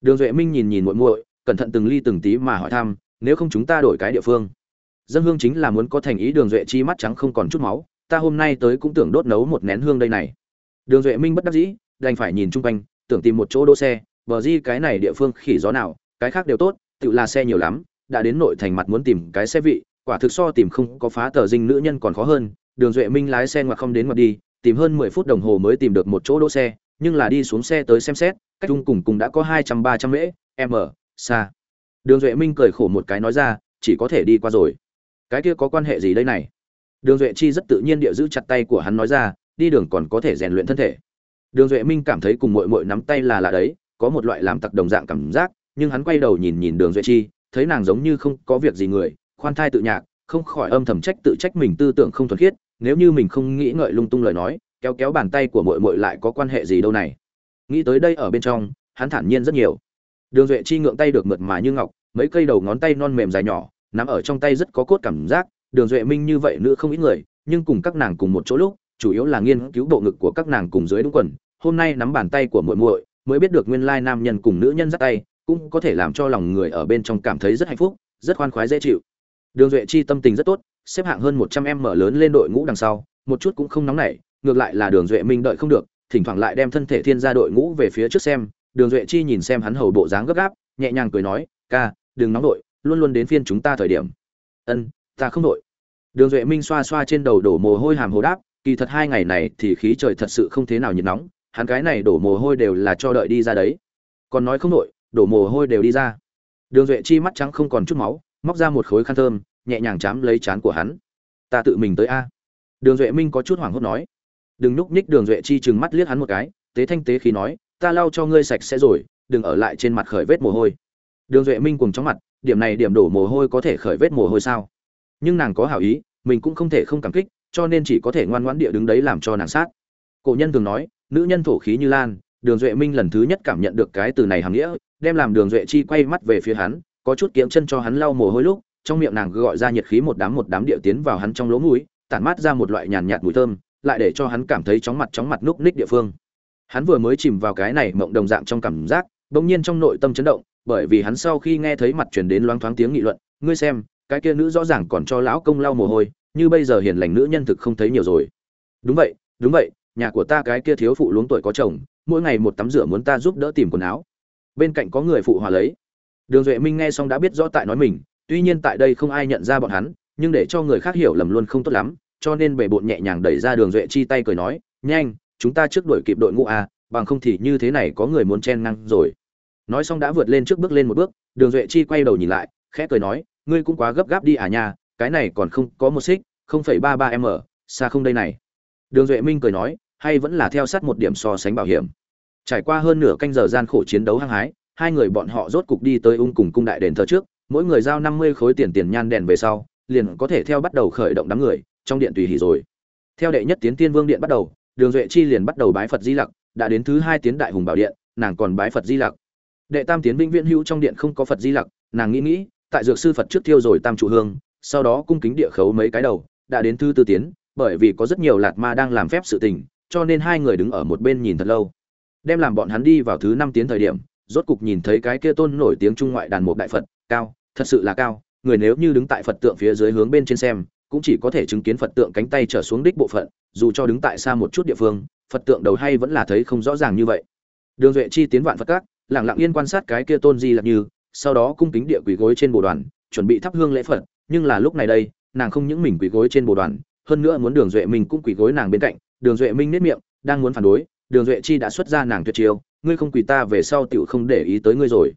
Đường duệ minh nhìn nhìn muội muội, cẩn thận từng ly từng tí mà hỏi thăm, nếu không chúng ta đổi cái địa phương? Dân hương chính là muốn có thành ý đường duệ chi mắt trắng không còn chút máu, ta hôm nay tới cũng tưởng đốt nấu một nén hương đây này. Đường duệ minh bất đắc dĩ, đành phải nhìn chung quanh, tưởng tìm một chỗ đỗ xe, bờ di cái này địa phương khỉ gió nào, cái khác đều tốt tự là xe nhiều lắm, đã đến nội thành mặt muốn tìm cái xe vị, quả thực so tìm không có phá tờ dinh nữ nhân còn khó hơn. Đường duệ minh lái xe ngoặt không đến ngoặt đi, tìm hơn mười phút đồng hồ mới tìm được một chỗ đỗ xe, nhưng là đi xuống xe tới xem xét, cách chung cùng cùng đã có hai trăm ba trăm mễ m xa. Đường duệ minh cười khổ một cái nói ra, chỉ có thể đi qua rồi cái kia có quan hệ gì đây này? Đường duệ chi rất tự nhiên địa giữ chặt tay của hắn nói ra, đi đường còn có thể rèn luyện thân thể. Đường duệ minh cảm thấy cùng mội mội nắm tay là lạ đấy, có một loại làm tặc đồng dạng cảm giác, nhưng hắn quay đầu nhìn nhìn đường duệ chi, thấy nàng giống như không có việc gì người, khoan thai tự nhạc, không khỏi âm thầm trách tự trách mình tư tưởng không thuần khiết, nếu như mình không nghĩ ngợi lung tung lời nói, kéo kéo bàn tay của mội mội lại có quan hệ gì đâu này? Nghĩ tới đây ở bên trong, hắn thản nhiên rất nhiều. Đường duệ chi ngượng tay được mượt mà như ngọc, mấy cây đầu ngón tay non mềm dài nhỏ nắm ở trong tay rất có cốt cảm giác, đường duệ minh như vậy nữa không ít người, nhưng cùng các nàng cùng một chỗ lúc, chủ yếu là nghiên cứu bộ ngực của các nàng cùng dưới đúng quần, hôm nay nắm bàn tay của muội muội, mới biết được nguyên lai nam nhân cùng nữ nhân dắt tay, cũng có thể làm cho lòng người ở bên trong cảm thấy rất hạnh phúc, rất khoan khoái dễ chịu. Đường duệ chi tâm tình rất tốt, xếp hạng hơn một trăm em mở lớn lên đội ngũ đằng sau, một chút cũng không nóng nảy, ngược lại là đường duệ minh đợi không được, thỉnh thoảng lại đem thân thể thiên gia đội ngũ về phía trước xem, đường duệ chi nhìn xem hắn hầu bộ dáng gấp gáp, nhẹ nhàng cười nói, ca, đừng nóng đội luôn luôn đến phiên chúng ta thời điểm. Ân, ta không đội. Đường duệ minh xoa xoa trên đầu đổ mồ hôi hàm hồ đáp, kỳ thật hai ngày này thì khí trời thật sự không thế nào nhiệt nóng, hắn cái này đổ mồ hôi đều là cho đợi đi ra đấy. Còn nói không nội đổ mồ hôi đều đi ra. Đường duệ chi mắt trắng không còn chút máu, móc ra một khối khăn thơm, nhẹ nhàng chám lấy chán của hắn. Ta tự mình tới a. Đường duệ minh có chút hoảng hốt nói. Đừng núp nhích, đường duệ chi chừng mắt liếc hắn một cái, tế thanh tế khí nói, ta lau cho ngươi sạch sẽ rồi, đừng ở lại trên mặt khởi vết mồ hôi. Đường duệ minh cùng chóng mặt điểm này điểm đổ mồ hôi có thể khởi vết mồ hôi sao? Nhưng nàng có hảo ý, mình cũng không thể không cảm kích, cho nên chỉ có thể ngoan ngoãn địa đứng đấy làm cho nàng sát. Cổ nhân thường nói, nữ nhân thổ khí như lan, đường duệ minh lần thứ nhất cảm nhận được cái từ này hàm nghĩa, đem làm đường duệ chi quay mắt về phía hắn, có chút kiếm chân cho hắn lau mồ hôi lúc, trong miệng nàng gọi ra nhiệt khí một đám một đám địa tiến vào hắn trong lỗ mũi, tản mát ra một loại nhàn nhạt mùi thơm, lại để cho hắn cảm thấy chóng mặt chóng mặt núp ních địa phương. Hắn vừa mới chìm vào cái này mộng đồng dạng trong cảm giác, bỗng nhiên trong nội tâm chấn động bởi vì hắn sau khi nghe thấy mặt truyền đến loáng thoáng tiếng nghị luận, ngươi xem, cái kia nữ rõ ràng còn cho lão công lau mồ hôi, như bây giờ hiền lành nữ nhân thực không thấy nhiều rồi. Đúng vậy đúng vậy, nhà của ta cái kia thiếu phụ luống tuổi có chồng, mỗi ngày một tắm rửa muốn ta giúp đỡ tìm quần áo. Bên cạnh có người phụ hòa lấy. Đường duệ minh nghe xong đã biết rõ tại nói mình, tuy nhiên tại đây không ai nhận ra bọn hắn, nhưng để cho người khác hiểu lầm luôn không tốt lắm, cho nên bề bộn nhẹ nhàng đẩy ra đường duệ chi tay cười nói, nhanh, chúng ta trước đuổi kịp đội ngũ a, bằng không thì như thế này có người muốn chen ngang rồi nói xong đã vượt lên trước bước lên một bước, đường duệ chi quay đầu nhìn lại, khẽ cười nói, ngươi cũng quá gấp gáp đi à nha, cái này còn không có một xích, không phẩy ba ba m xa không đây này. Đường duệ minh cười nói, hay vẫn là theo sát một điểm so sánh bảo hiểm. Trải qua hơn nửa canh giờ gian khổ chiến đấu hăng hái, hai người bọn họ rốt cục đi tới ung cùng cung đại đền thờ trước, mỗi người giao năm mươi khối tiền tiền nhan đèn về sau, liền có thể theo bắt đầu khởi động đám người, trong điện tùy hỉ rồi. Theo đệ nhất tiến tiên vương điện bắt đầu, đường duệ chi liền bắt đầu bái phật di lặc, đã đến thứ hai tiến đại hùng bảo điện, nàng còn bái phật di lặc đệ tam tiến vĩnh viễn hữu trong điện không có phật di lặc, nàng nghĩ nghĩ, tại dược sư phật trước thiêu rồi tam trụ hương, sau đó cung kính địa khấu mấy cái đầu, đã đến thứ tư tiến, bởi vì có rất nhiều lạt ma đang làm phép sự tình, cho nên hai người đứng ở một bên nhìn thật lâu. Đem làm bọn hắn đi vào thứ năm tiến thời điểm, rốt cục nhìn thấy cái kia tôn nổi tiếng trung ngoại đàn một đại phật, cao, thật sự là cao, người nếu như đứng tại phật tượng phía dưới hướng bên trên xem, cũng chỉ có thể chứng kiến phật tượng cánh tay trở xuống đích bộ phận, dù cho đứng tại xa một chút địa phương, phật tượng đầu hay vẫn là thấy không rõ ràng như vậy. Đường duệ chi tiến vạn phật các lặng lặng yên quan sát cái kia tôn di lạc như, sau đó cung kính địa quỳ gối trên bồ đoàn, chuẩn bị thắp hương lễ phật. Nhưng là lúc này đây, nàng không những mình quỳ gối trên bồ đoàn, hơn nữa muốn đường duệ minh cũng quỳ gối nàng bên cạnh. Đường duệ minh nết miệng, đang muốn phản đối, đường duệ chi đã xuất ra nàng tuyệt chiêu, ngươi không quỳ ta về sau tiểu không để ý tới ngươi rồi.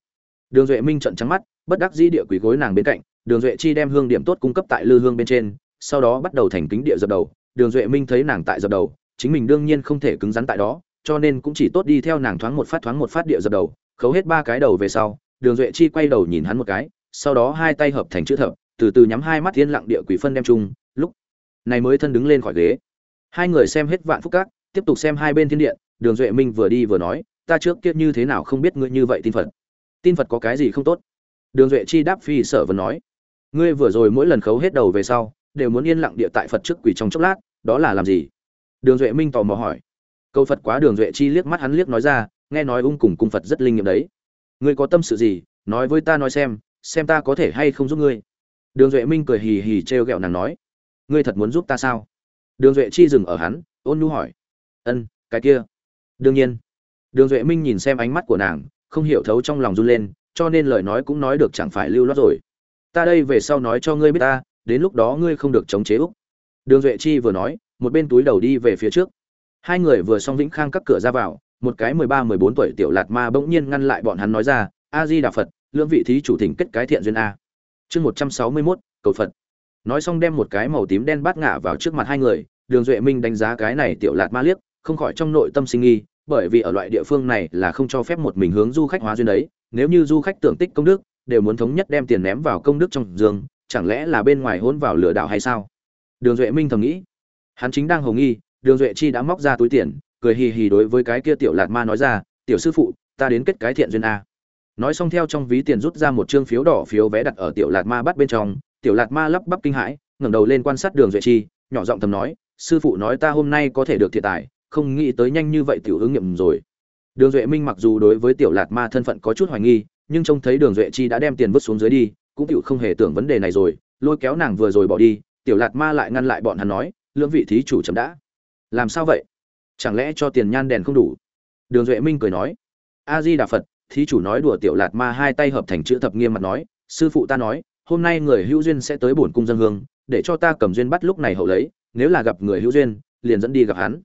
Đường duệ minh trận trắng mắt, bất đắc dĩ địa quỳ gối nàng bên cạnh. Đường duệ chi đem hương điểm tốt cung cấp tại lư hương bên trên, sau đó bắt đầu thành kính địa dập đầu. Đường duệ minh thấy nàng tại dập đầu, chính mình đương nhiên không thể cứng rắn tại đó cho nên cũng chỉ tốt đi theo nàng thoáng một phát thoáng một phát địa dập đầu, khấu hết ba cái đầu về sau, đường duệ chi quay đầu nhìn hắn một cái, sau đó hai tay hợp thành chữ thập, từ từ nhắm hai mắt thiên lặng địa quỷ phân đem chung, lúc này mới thân đứng lên khỏi ghế. Hai người xem hết vạn phúc các, tiếp tục xem hai bên thiên điện đường duệ minh vừa đi vừa nói, ta trước kia như thế nào không biết ngươi như vậy tin phật? Tin phật có cái gì không tốt? Đường duệ chi đáp phi sở vừa nói, ngươi vừa rồi mỗi lần khấu hết đầu về sau, đều muốn yên lặng địa tại phật trước quỷ trong chốc lát, đó là làm gì? Đường duệ minh tò mò hỏi câu phật quá đường duệ chi liếc mắt hắn liếc nói ra, nghe nói ung cùng cung phật rất linh nghiệm đấy. Ngươi có tâm sự gì, nói với ta nói xem xem ta có thể hay không giúp ngươi. Đường duệ minh cười hì hì trêu ghẹo nàng nói. Ngươi thật muốn giúp ta sao? Đường duệ chi dừng ở hắn, ôn nhu hỏi. Ân, cái kia. Đương nhiên. Đường duệ minh nhìn xem ánh mắt của nàng, không hiểu thấu trong lòng run lên, cho nên lời nói cũng nói được chẳng phải lưu loát rồi. Ta đây về sau nói cho ngươi biết ta, đến lúc đó ngươi không được chống chế úc. Đường duệ chi vừa nói, một bên túi đầu đi về phía trước hai người vừa xong vĩnh khang các cửa ra vào, một cái mười ba, mười bốn tuổi tiểu lạt ma bỗng nhiên ngăn lại bọn hắn nói ra, a di đà phật, lưỡng vị thí chủ thỉnh kết cái thiện duyên a. Chương một trăm sáu mươi mốt, cầu phật. Nói xong đem một cái màu tím đen bát ngã vào trước mặt hai người, đường duệ minh đánh giá cái này tiểu lạt ma liếc, không khỏi trong nội tâm sinh nghi bởi vì ở loại địa phương này là không cho phép một mình hướng du khách hóa duyên đấy, nếu như du khách tưởng tích công đức, đều muốn thống nhất đem tiền ném vào công đức trong giường, chẳng lẽ là bên ngoài hỗn vào lừa đảo hay sao? Đường duệ minh thầm nghĩ. Hắn chính đang hồ nghi đường duệ chi đã móc ra túi tiền, cười hì hì đối với cái kia tiểu lạt ma nói ra, tiểu sư phụ, ta đến kết cái thiện duyên a. Nói xong theo trong ví tiền rút ra một trương phiếu đỏ phiếu vé đặt ở tiểu lạt ma bắt bên trong, tiểu lạt ma lắp bắp kinh hãi, ngẩng đầu lên quan sát đường duệ chi, nhỏ giọng thầm nói, sư phụ nói ta hôm nay có thể được thiệt tài, không nghĩ tới nhanh như vậy tiểu ứng nghiệm rồi. Đường duệ minh mặc dù đối với tiểu lạt ma thân phận có chút hoài nghi, nhưng trông thấy đường duệ chi đã đem tiền vứt xuống dưới đi, cũng tiểu không hề tưởng vấn đề này rồi, lôi kéo nàng vừa rồi bỏ đi, tiểu lạt ma lại ngăn lại bọn hắn nói, lưỡng vị thí chủ chấm đã làm sao vậy? Chẳng lẽ cho tiền nhan đèn không đủ? Đường duệ minh cười nói. A di đà phật, thí chủ nói đùa tiểu lạt ma hai tay hợp thành chữ thập nghiêm mặt nói, sư phụ ta nói, hôm nay người hữu duyên sẽ tới bổn cung dân hương, để cho ta cầm duyên bắt lúc này hậu lấy, nếu là gặp người hữu duyên, liền dẫn đi gặp hắn.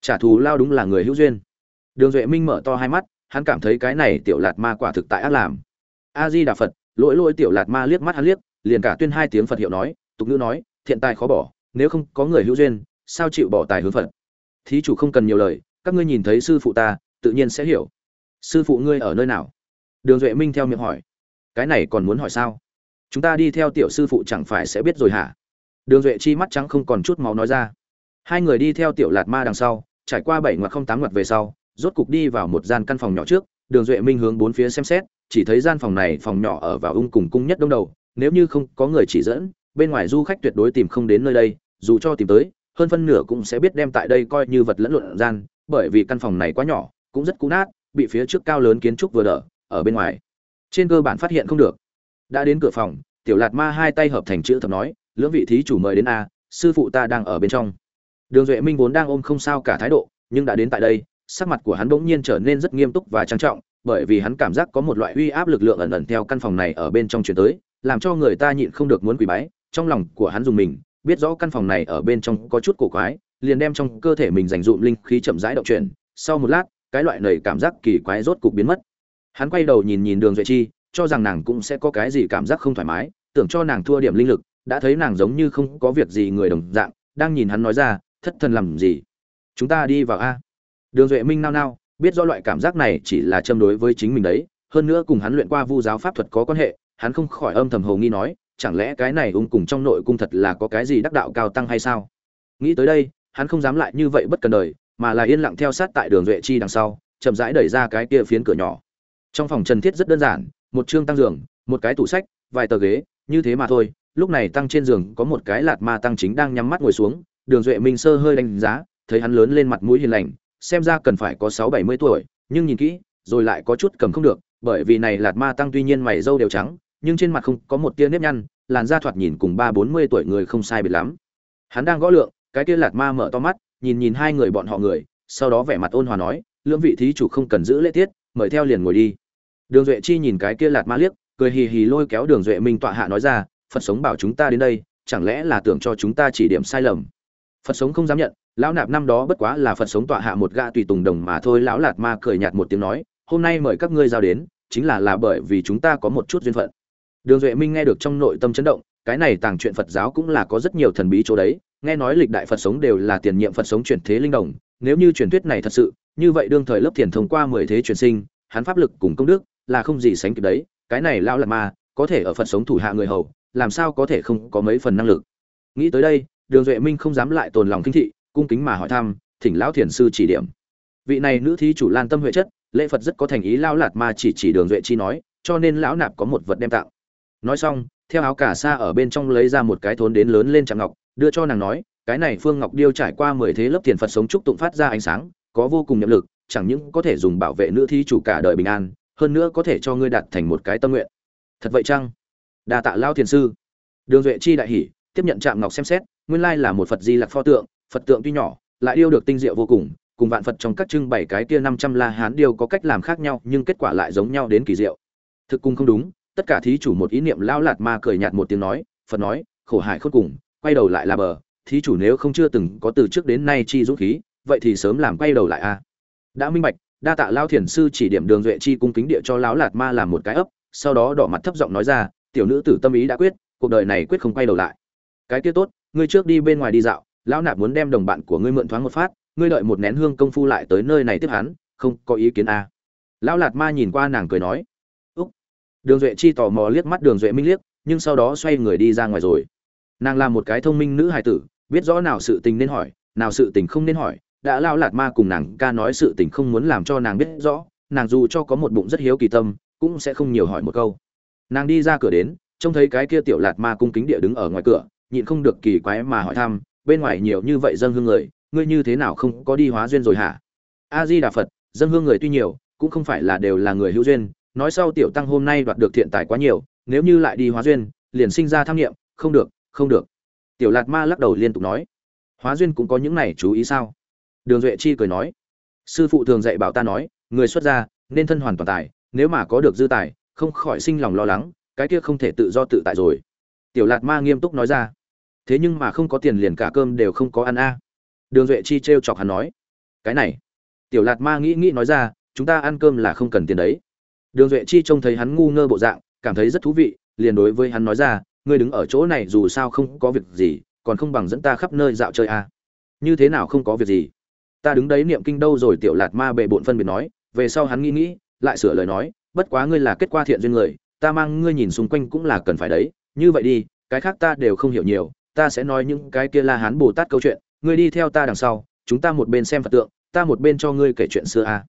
Trả thù lao đúng là người hữu duyên. Đường duệ minh mở to hai mắt, hắn cảm thấy cái này tiểu lạt ma quả thực tại ác làm. A di đà phật, lỗi lỗi tiểu lạt ma liếc mắt hắn liếc, liền cả tuyên hai tiếng phật hiệu nói, tục ngữ nói, thiện tài khó bỏ, nếu không có người hữu duyên sao chịu bỏ tài hướng phật? Thí chủ không cần nhiều lời, các ngươi nhìn thấy sư phụ ta, tự nhiên sẽ hiểu. Sư phụ ngươi ở nơi nào? Đường duệ minh theo miệng hỏi. Cái này còn muốn hỏi sao? Chúng ta đi theo tiểu sư phụ chẳng phải sẽ biết rồi hả? Đường duệ chi mắt trắng không còn chút máu nói ra. Hai người đi theo tiểu lạt ma đằng sau, trải qua bảy ngoặt không tám ngoặt về sau, rốt cục đi vào một gian căn phòng nhỏ trước. Đường duệ minh hướng bốn phía xem xét, chỉ thấy gian phòng này phòng nhỏ ở vào ung cùng cung nhất đông đầu. Nếu như không có người chỉ dẫn, bên ngoài du khách tuyệt đối tìm không đến nơi đây, dù cho tìm tới hơn phân nửa cũng sẽ biết đem tại đây coi như vật lẫn lộn gian, bởi vì căn phòng này quá nhỏ, cũng rất cũ nát, bị phía trước cao lớn kiến trúc vừa đỡ, ở bên ngoài. Trên cơ bản phát hiện không được. Đã đến cửa phòng, tiểu lạt ma hai tay hợp thành chữ thập nói, lưỡng vị thí chủ mời đến a, sư phụ ta đang ở bên trong. Đường duệ minh vốn đang ôm không sao cả thái độ, nhưng đã đến tại đây, sắc mặt của hắn bỗng nhiên trở nên rất nghiêm túc và trang trọng, bởi vì hắn cảm giác có một loại uy áp lực lượng ẩn ẩn theo căn phòng này ở bên trong truyền tới, làm cho người ta nhịn không được muốn quỳ bái, trong lòng của hắn dùng mình biết rõ căn phòng này ở bên trong có chút cổ quái, liền đem trong cơ thể mình dành dụm linh khí chậm rãi động chuyển. Sau một lát, cái loại nảy cảm giác kỳ quái rốt cục biến mất. Hắn quay đầu nhìn nhìn đường duệ chi, cho rằng nàng cũng sẽ có cái gì cảm giác không thoải mái, tưởng cho nàng thua điểm linh lực, đã thấy nàng giống như không có việc gì người đồng dạng, đang nhìn hắn nói ra, thất thần làm gì? Chúng ta đi vào a. Đường duệ minh nao nao, biết rõ loại cảm giác này chỉ là châm đối với chính mình đấy, hơn nữa cùng hắn luyện qua vu giáo pháp thuật có quan hệ, hắn không khỏi âm thầm hồ nghi nói chẳng lẽ cái này ung cùng trong nội cung thật là có cái gì đắc đạo cao tăng hay sao? Nghĩ tới đây, hắn không dám lại như vậy bất cần đời, mà là yên lặng theo sát tại đường duệ chi đằng sau, chậm rãi đẩy ra cái kia phiến cửa nhỏ. Trong phòng trần thiết rất đơn giản, một chương tăng giường, một cái tủ sách, vài tờ ghế, như thế mà thôi, lúc này tăng trên giường có một cái lạt ma tăng chính đang nhắm mắt ngồi xuống, đường duệ minh sơ hơi đánh giá, thấy hắn lớn lên mặt mũi hiền lành, xem ra cần phải có sáu bảy mươi tuổi, nhưng nhìn kỹ, rồi lại có chút cầm không được, bởi vì này lạt ma tăng tuy nhiên mày râu đều trắng nhưng trên mặt không có một tia nếp nhăn, làn da thoạt nhìn cùng ba bốn mươi tuổi người không sai biệt lắm. Hắn đang gõ lượng, cái kia lạt ma mở to mắt, nhìn nhìn hai người bọn họ người, sau đó vẻ mặt ôn hòa nói, lưỡng vị thí chủ không cần giữ lễ tiết, mời theo liền ngồi đi. Đường duệ chi nhìn cái kia lạt ma liếc, cười hì hì lôi kéo đường duệ minh tọa hạ nói ra, phật sống bảo chúng ta đến đây, chẳng lẽ là tưởng cho chúng ta chỉ điểm sai lầm? Phật sống không dám nhận, lão nạp năm đó bất quá là phật sống tọa hạ một gã tùy tùng đồng mà thôi, lão lạt ma cười nhạt một tiếng nói, hôm nay mời các ngươi giao đến, chính là là bởi vì chúng ta có một chút duyên phận đường duệ minh nghe được trong nội tâm chấn động, cái này tàng chuyện phật giáo cũng là có rất nhiều thần bí chỗ đấy, nghe nói lịch đại phật sống đều là tiền nhiệm phật sống chuyển thế linh đồng, nếu như truyền thuyết này thật sự, như vậy đương thời lớp thiền thông qua mười thế truyền sinh, hắn pháp lực cùng công đức là không gì sánh kịp đấy, cái này lao lạt ma, có thể ở phật sống thủ hạ người hầu, làm sao có thể không có mấy phần năng lực? Nghĩ tới đây, đường duệ minh không dám lại tồn lòng kinh thị, cung kính mà hỏi thăm, thỉnh lão thiền sư chỉ điểm. Vị này nữ thí chủ lan tâm huệ chất, lễ phật rất có thành ý lao lạt ma chỉ chỉ đường duệ chi nói, cho nên lão nạp có một vật đem tặng nói xong, theo áo cả sa ở bên trong lấy ra một cái thốn đến lớn lên chạm ngọc, đưa cho nàng nói, cái này phương ngọc điêu trải qua mười thế lớp tiền phật sống trúc tụng phát ra ánh sáng, có vô cùng nhậm lực, chẳng những có thể dùng bảo vệ nữ thí chủ cả đời bình an, hơn nữa có thể cho ngươi đạt thành một cái tâm nguyện. Thật vậy chăng? Đa tạ lao thiền sư. Đường duệ chi đại hỉ, tiếp nhận trạm ngọc xem xét, nguyên lai là một phật di lặc pho tượng, phật tượng tuy nhỏ, lại yêu được tinh diệu vô cùng cùng vạn phật trong các trưng bày cái kia năm trăm la hán điều có cách làm khác nhau, nhưng kết quả lại giống nhau đến kỳ diệu. Thực cung không đúng tất cả thí chủ một ý niệm lao lạt ma cười nhạt một tiếng nói, phật nói, khổ hại khốt cùng, quay đầu lại là bờ, thí chủ nếu không chưa từng có từ trước đến nay chi dũng khí, vậy thì sớm làm quay đầu lại a đã minh bạch, đa tạ lao thiền sư chỉ điểm đường duệ chi cung kính địa cho lão lạt ma làm một cái ấp, sau đó đỏ mặt thấp giọng nói ra, tiểu nữ tử tâm ý đã quyết, cuộc đời này quyết không quay đầu lại cái kia tốt, ngươi trước đi bên ngoài đi dạo, lão nạp muốn đem đồng bạn của ngươi mượn thoáng một phát, ngươi đợi một nén hương công phu lại tới nơi này tiếp hắn, không có ý kiến à. lão lạt ma nhìn qua nàng cười nói đường duệ chi tò mò liếc mắt đường duệ minh liếc, nhưng sau đó xoay người đi ra ngoài rồi. Nàng là một cái thông minh nữ hài tử, biết rõ nào sự tình nên hỏi, nào sự tình không nên hỏi, đã lao lạt ma cùng nàng ca nói sự tình không muốn làm cho nàng biết rõ, nàng dù cho có một bụng rất hiếu kỳ tâm, cũng sẽ không nhiều hỏi một câu. Nàng đi ra cửa đến, trông thấy cái kia tiểu lạt ma cung kính địa đứng ở ngoài cửa, nhịn không được kỳ quái mà hỏi thăm, bên ngoài nhiều như vậy dân hương người, ngươi như thế nào không có đi hóa duyên rồi hả? A di đà phật, dân hương người tuy nhiều, cũng không phải là đều là người hữu duyên nói sau tiểu tăng hôm nay đoạt được thiện tài quá nhiều, nếu như lại đi hóa duyên, liền sinh ra tham nghiệm không được không được. Tiểu lạt ma lắc đầu liên tục nói, hóa duyên cũng có những này chú ý sao? Đường duệ chi cười nói, sư phụ thường dạy bảo ta nói, người xuất gia, nên thân hoàn toàn tài, nếu mà có được dư tài, không khỏi sinh lòng lo lắng, cái kia không thể tự do tự tại rồi. Tiểu lạt ma nghiêm túc nói ra, thế nhưng mà không có tiền liền cả cơm đều không có ăn a. Đường duệ chi t r e o chọc hắn nói, cái này. Tiểu lạt ma nghĩ nghĩ nói ra, chúng ta ăn cơm là không cần tiền đấy đường duệ chi trông thấy hắn ngu ngơ bộ dạng, cảm thấy rất thú vị, liền đối với hắn nói ra, ngươi đứng ở chỗ này dù sao không có việc gì, còn không bằng dẫn ta khắp nơi dạo chơi a như thế nào không có việc gì? Ta đứng đấy niệm kinh đâu rồi? Tiểu lạt ma bệ bộn phân biệt nói. Về sau hắn nghĩ nghĩ, lại sửa lời nói, bất quá ngươi là kết quả thiện duyên người, ta mang ngươi nhìn xung quanh cũng là cần phải đấy. Như vậy đi, cái khác ta đều không hiểu nhiều, ta sẽ nói những cái kia la hán bồ tát câu chuyện, ngươi đi theo ta đằng sau, chúng ta một bên xem phật tượng, ta một bên cho ngươi kể chuyện xưa a à.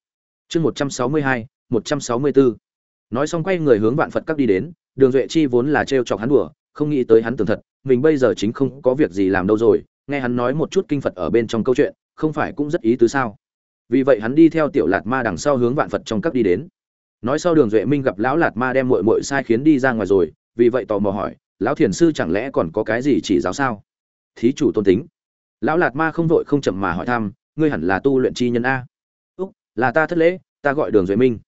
chương một trăm sáu mươi hai một trăm sáu mươi bốn nói xong quay người hướng vạn phật các đi đến, đường duệ chi vốn là trêu chọc hắn đùa, không nghĩ tới hắn tưởng thật, mình bây giờ chính không có việc gì làm đâu rồi, nghe hắn nói một chút kinh phật ở bên trong câu chuyện, không phải cũng rất ý tứ sao? Vì vậy hắn đi theo tiểu lạt ma đằng sau hướng vạn phật trong các đi đến. Nói sau đường duệ minh gặp lão lạt ma đem muội muội sai khiến đi ra ngoài rồi, vì vậy tò mò hỏi, lão thiền sư chẳng lẽ còn có cái gì chỉ giáo sao? Thí chủ tôn tính. Lão lạt ma không vội không chậm mà hỏi thăm, ngươi hẳn là tu luyện chi nhân a? Úc, là ta thất lễ, ta gọi đường duệ minh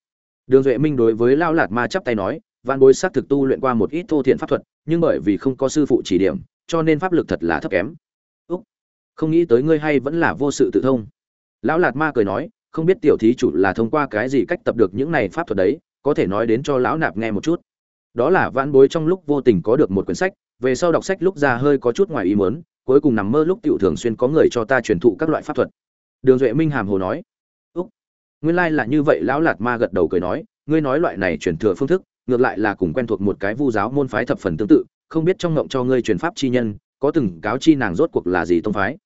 đường duệ minh đối với lão lạt ma chắp tay nói văn bối xác thực tu luyện qua một ít thô thiện pháp thuật, nhưng bởi vì không có sư phụ chỉ điểm, cho nên pháp lực thật là thấp kém. Úc, không nghĩ tới ngươi hay vẫn là vô sự tự thông. Lão lạt ma cười nói, không biết tiểu thí chủ là thông qua cái gì cách tập được những này pháp thuật đấy, có thể nói đến cho lão nạp nghe một chút. Đó là Vạn bối trong lúc vô tình có được một quyển sách, về sau đọc sách lúc ra hơi có chút ngoài ý muốn, cuối cùng nằm mơ lúc tiểu thường xuyên có người cho ta truyền thụ các loại pháp thuật. Đường duệ minh hàm hồ nói nguyên lai là như vậy, lão lạt ma gật đầu cười nói, ngươi nói loại này truyền thừa phương thức, ngược lại là cùng quen thuộc một cái vu giáo môn phái thập phần tương tự, không biết trong ngộng cho ngươi truyền pháp chi nhân, có từng cáo chi nàng rốt cuộc là gì tông phái.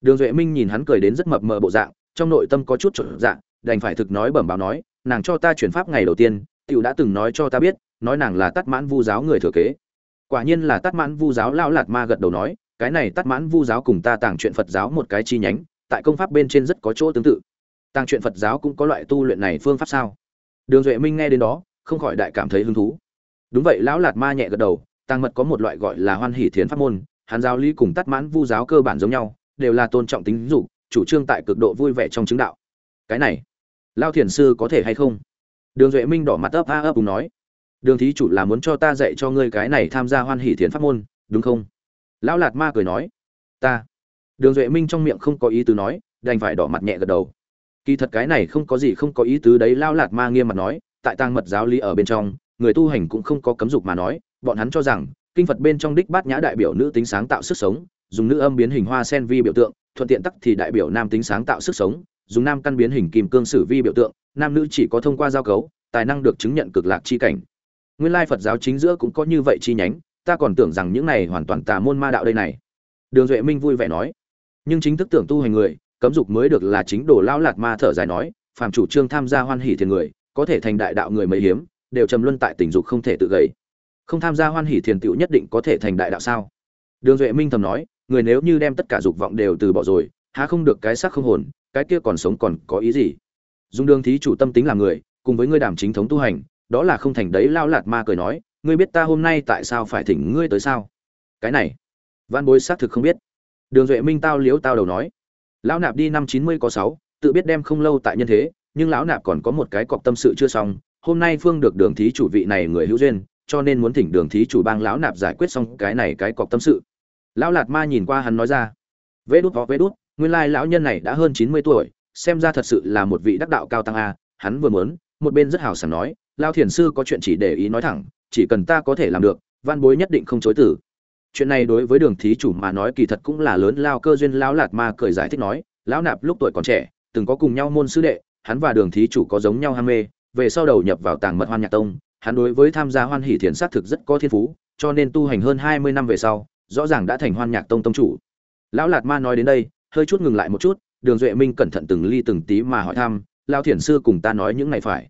Đường duệ minh nhìn hắn cười đến rất mập mờ bộ dạng, trong nội tâm có chút trộn dạng, đành phải thực nói bẩm báo nói, nàng cho ta chuyển pháp ngày đầu tiên, tiểu đã từng nói cho ta biết, nói nàng là tắt mãn vu giáo người thừa kế. Quả nhiên là tắt mãn vu giáo, lão lạt ma gật đầu nói, cái này tắt mãn vu giáo cùng ta tàng chuyện phật giáo một cái chi nhánh, tại công pháp bên trên rất có chỗ tương tự tàng chuyện phật giáo cũng có loại tu luyện này phương pháp sao? Đường duệ minh nghe đến đó, không khỏi đại cảm thấy hứng thú. Đúng vậy, lão lạt ma nhẹ gật đầu, tàng mật có một loại gọi là hoan hỷ thiến pháp môn hàn giáo lý cùng tắt mãn vu giáo cơ bản giống nhau, đều là tôn trọng tính dục, chủ trương tại cực độ vui vẻ trong chứng đạo. Cái này lao thiền sư có thể hay không? Đường duệ minh đỏ mặt ấp a ấp cùng nói. Đường thí chủ là muốn cho ta dạy cho ngươi cái này tham gia hoan hỷ thiến pháp môn, đúng không? Lão lạt ma cười nói. Ta. Đường duệ minh trong miệng không có ý tứ nói, đành phải đỏ mặt nhẹ gật đầu kỳ thật cái này không có gì không có ý tứ đấy, lao lạt ma nghiêm mặt nói, tại tang mật giáo lý ở bên trong, người tu hành cũng không có cấm dục mà nói, bọn hắn cho rằng, kinh phật bên trong đích bát nhã đại biểu nữ tính sáng tạo sức sống, dùng nữ âm biến hình hoa sen vi biểu tượng, thuận tiện tắc thì đại biểu nam tính sáng tạo sức sống, dùng nam căn biến hình kim cương sử vi biểu tượng, nam nữ chỉ có thông qua giao cấu, tài năng được chứng nhận cực lạc chi cảnh. Nguyên lai phật giáo chính giữa cũng có như vậy chi nhánh, ta còn tưởng rằng những này hoàn toàn tà môn ma đạo đây này. Đường duệ minh vui vẻ nói. Nhưng chính thức tưởng tu hành người cấm dục mới được là chính đồ lao lạt ma thở dài nói, phàm chủ trương tham gia hoan hỷ thiền người, có thể thành đại đạo người mấy hiếm, đều trầm luân tại tình dục không thể tự gầy. Không tham gia hoan hỷ thiền tựu nhất định có thể thành đại đạo sao? Đường duệ minh thầm nói, người nếu như đem tất cả dục vọng đều từ bỏ rồi, há không được cái xác không hồn, cái kia còn sống còn có ý gì? Dung đường thí chủ tâm tính là người, cùng với ngươi đảm chính thống tu hành, đó là không thành đấy lao lạt ma cười nói, ngươi biết ta hôm nay tại sao phải thỉnh ngươi tới sao? Cái này văn bối xác thực không biết. Đường duệ minh tao liếu tao đầu nói lão nạp đi năm chín mươi có sáu, tự biết đem không lâu tại nhân thế, nhưng lão nạp còn có một cái cọc tâm sự chưa xong. Hôm nay phương được đường thí chủ vị này người hữu duyên, cho nên muốn thỉnh đường thí chủ bang lão nạp giải quyết xong cái này cái cọc tâm sự. Lão lạt ma nhìn qua hắn nói ra vê đút, vó vê đút, nguyên lai lão nhân này đã hơn chín mươi tuổi, xem ra thật sự là một vị đắc đạo cao tăng a. Hắn vừa muốn, một bên rất hào sảng nói lao thiền sư có chuyện chỉ để ý nói thẳng, chỉ cần ta có thể làm được, văn bối nhất định không chối tử chuyện này đối với đường thí chủ mà nói kỳ thật cũng là lớn lao cơ duyên lão lạt ma cười giải thích nói, lão nạp lúc tuổi còn trẻ, từng có cùng nhau môn sư đệ, hắn và đường thí chủ có giống nhau ham mê, về sau đầu nhập vào tàng mật hoan nhạc tông, hắn đối với tham gia hoan hỷ thiền sát thực rất có thiên phú, cho nên tu hành hơn hai mươi năm về sau, rõ ràng đã thành hoan nhạc tông tông chủ. Lão lạt ma nói đến đây, hơi chút ngừng lại một chút, đường duệ minh cẩn thận từng ly từng tí mà hỏi thăm lao thiền sư cùng ta nói những này phải.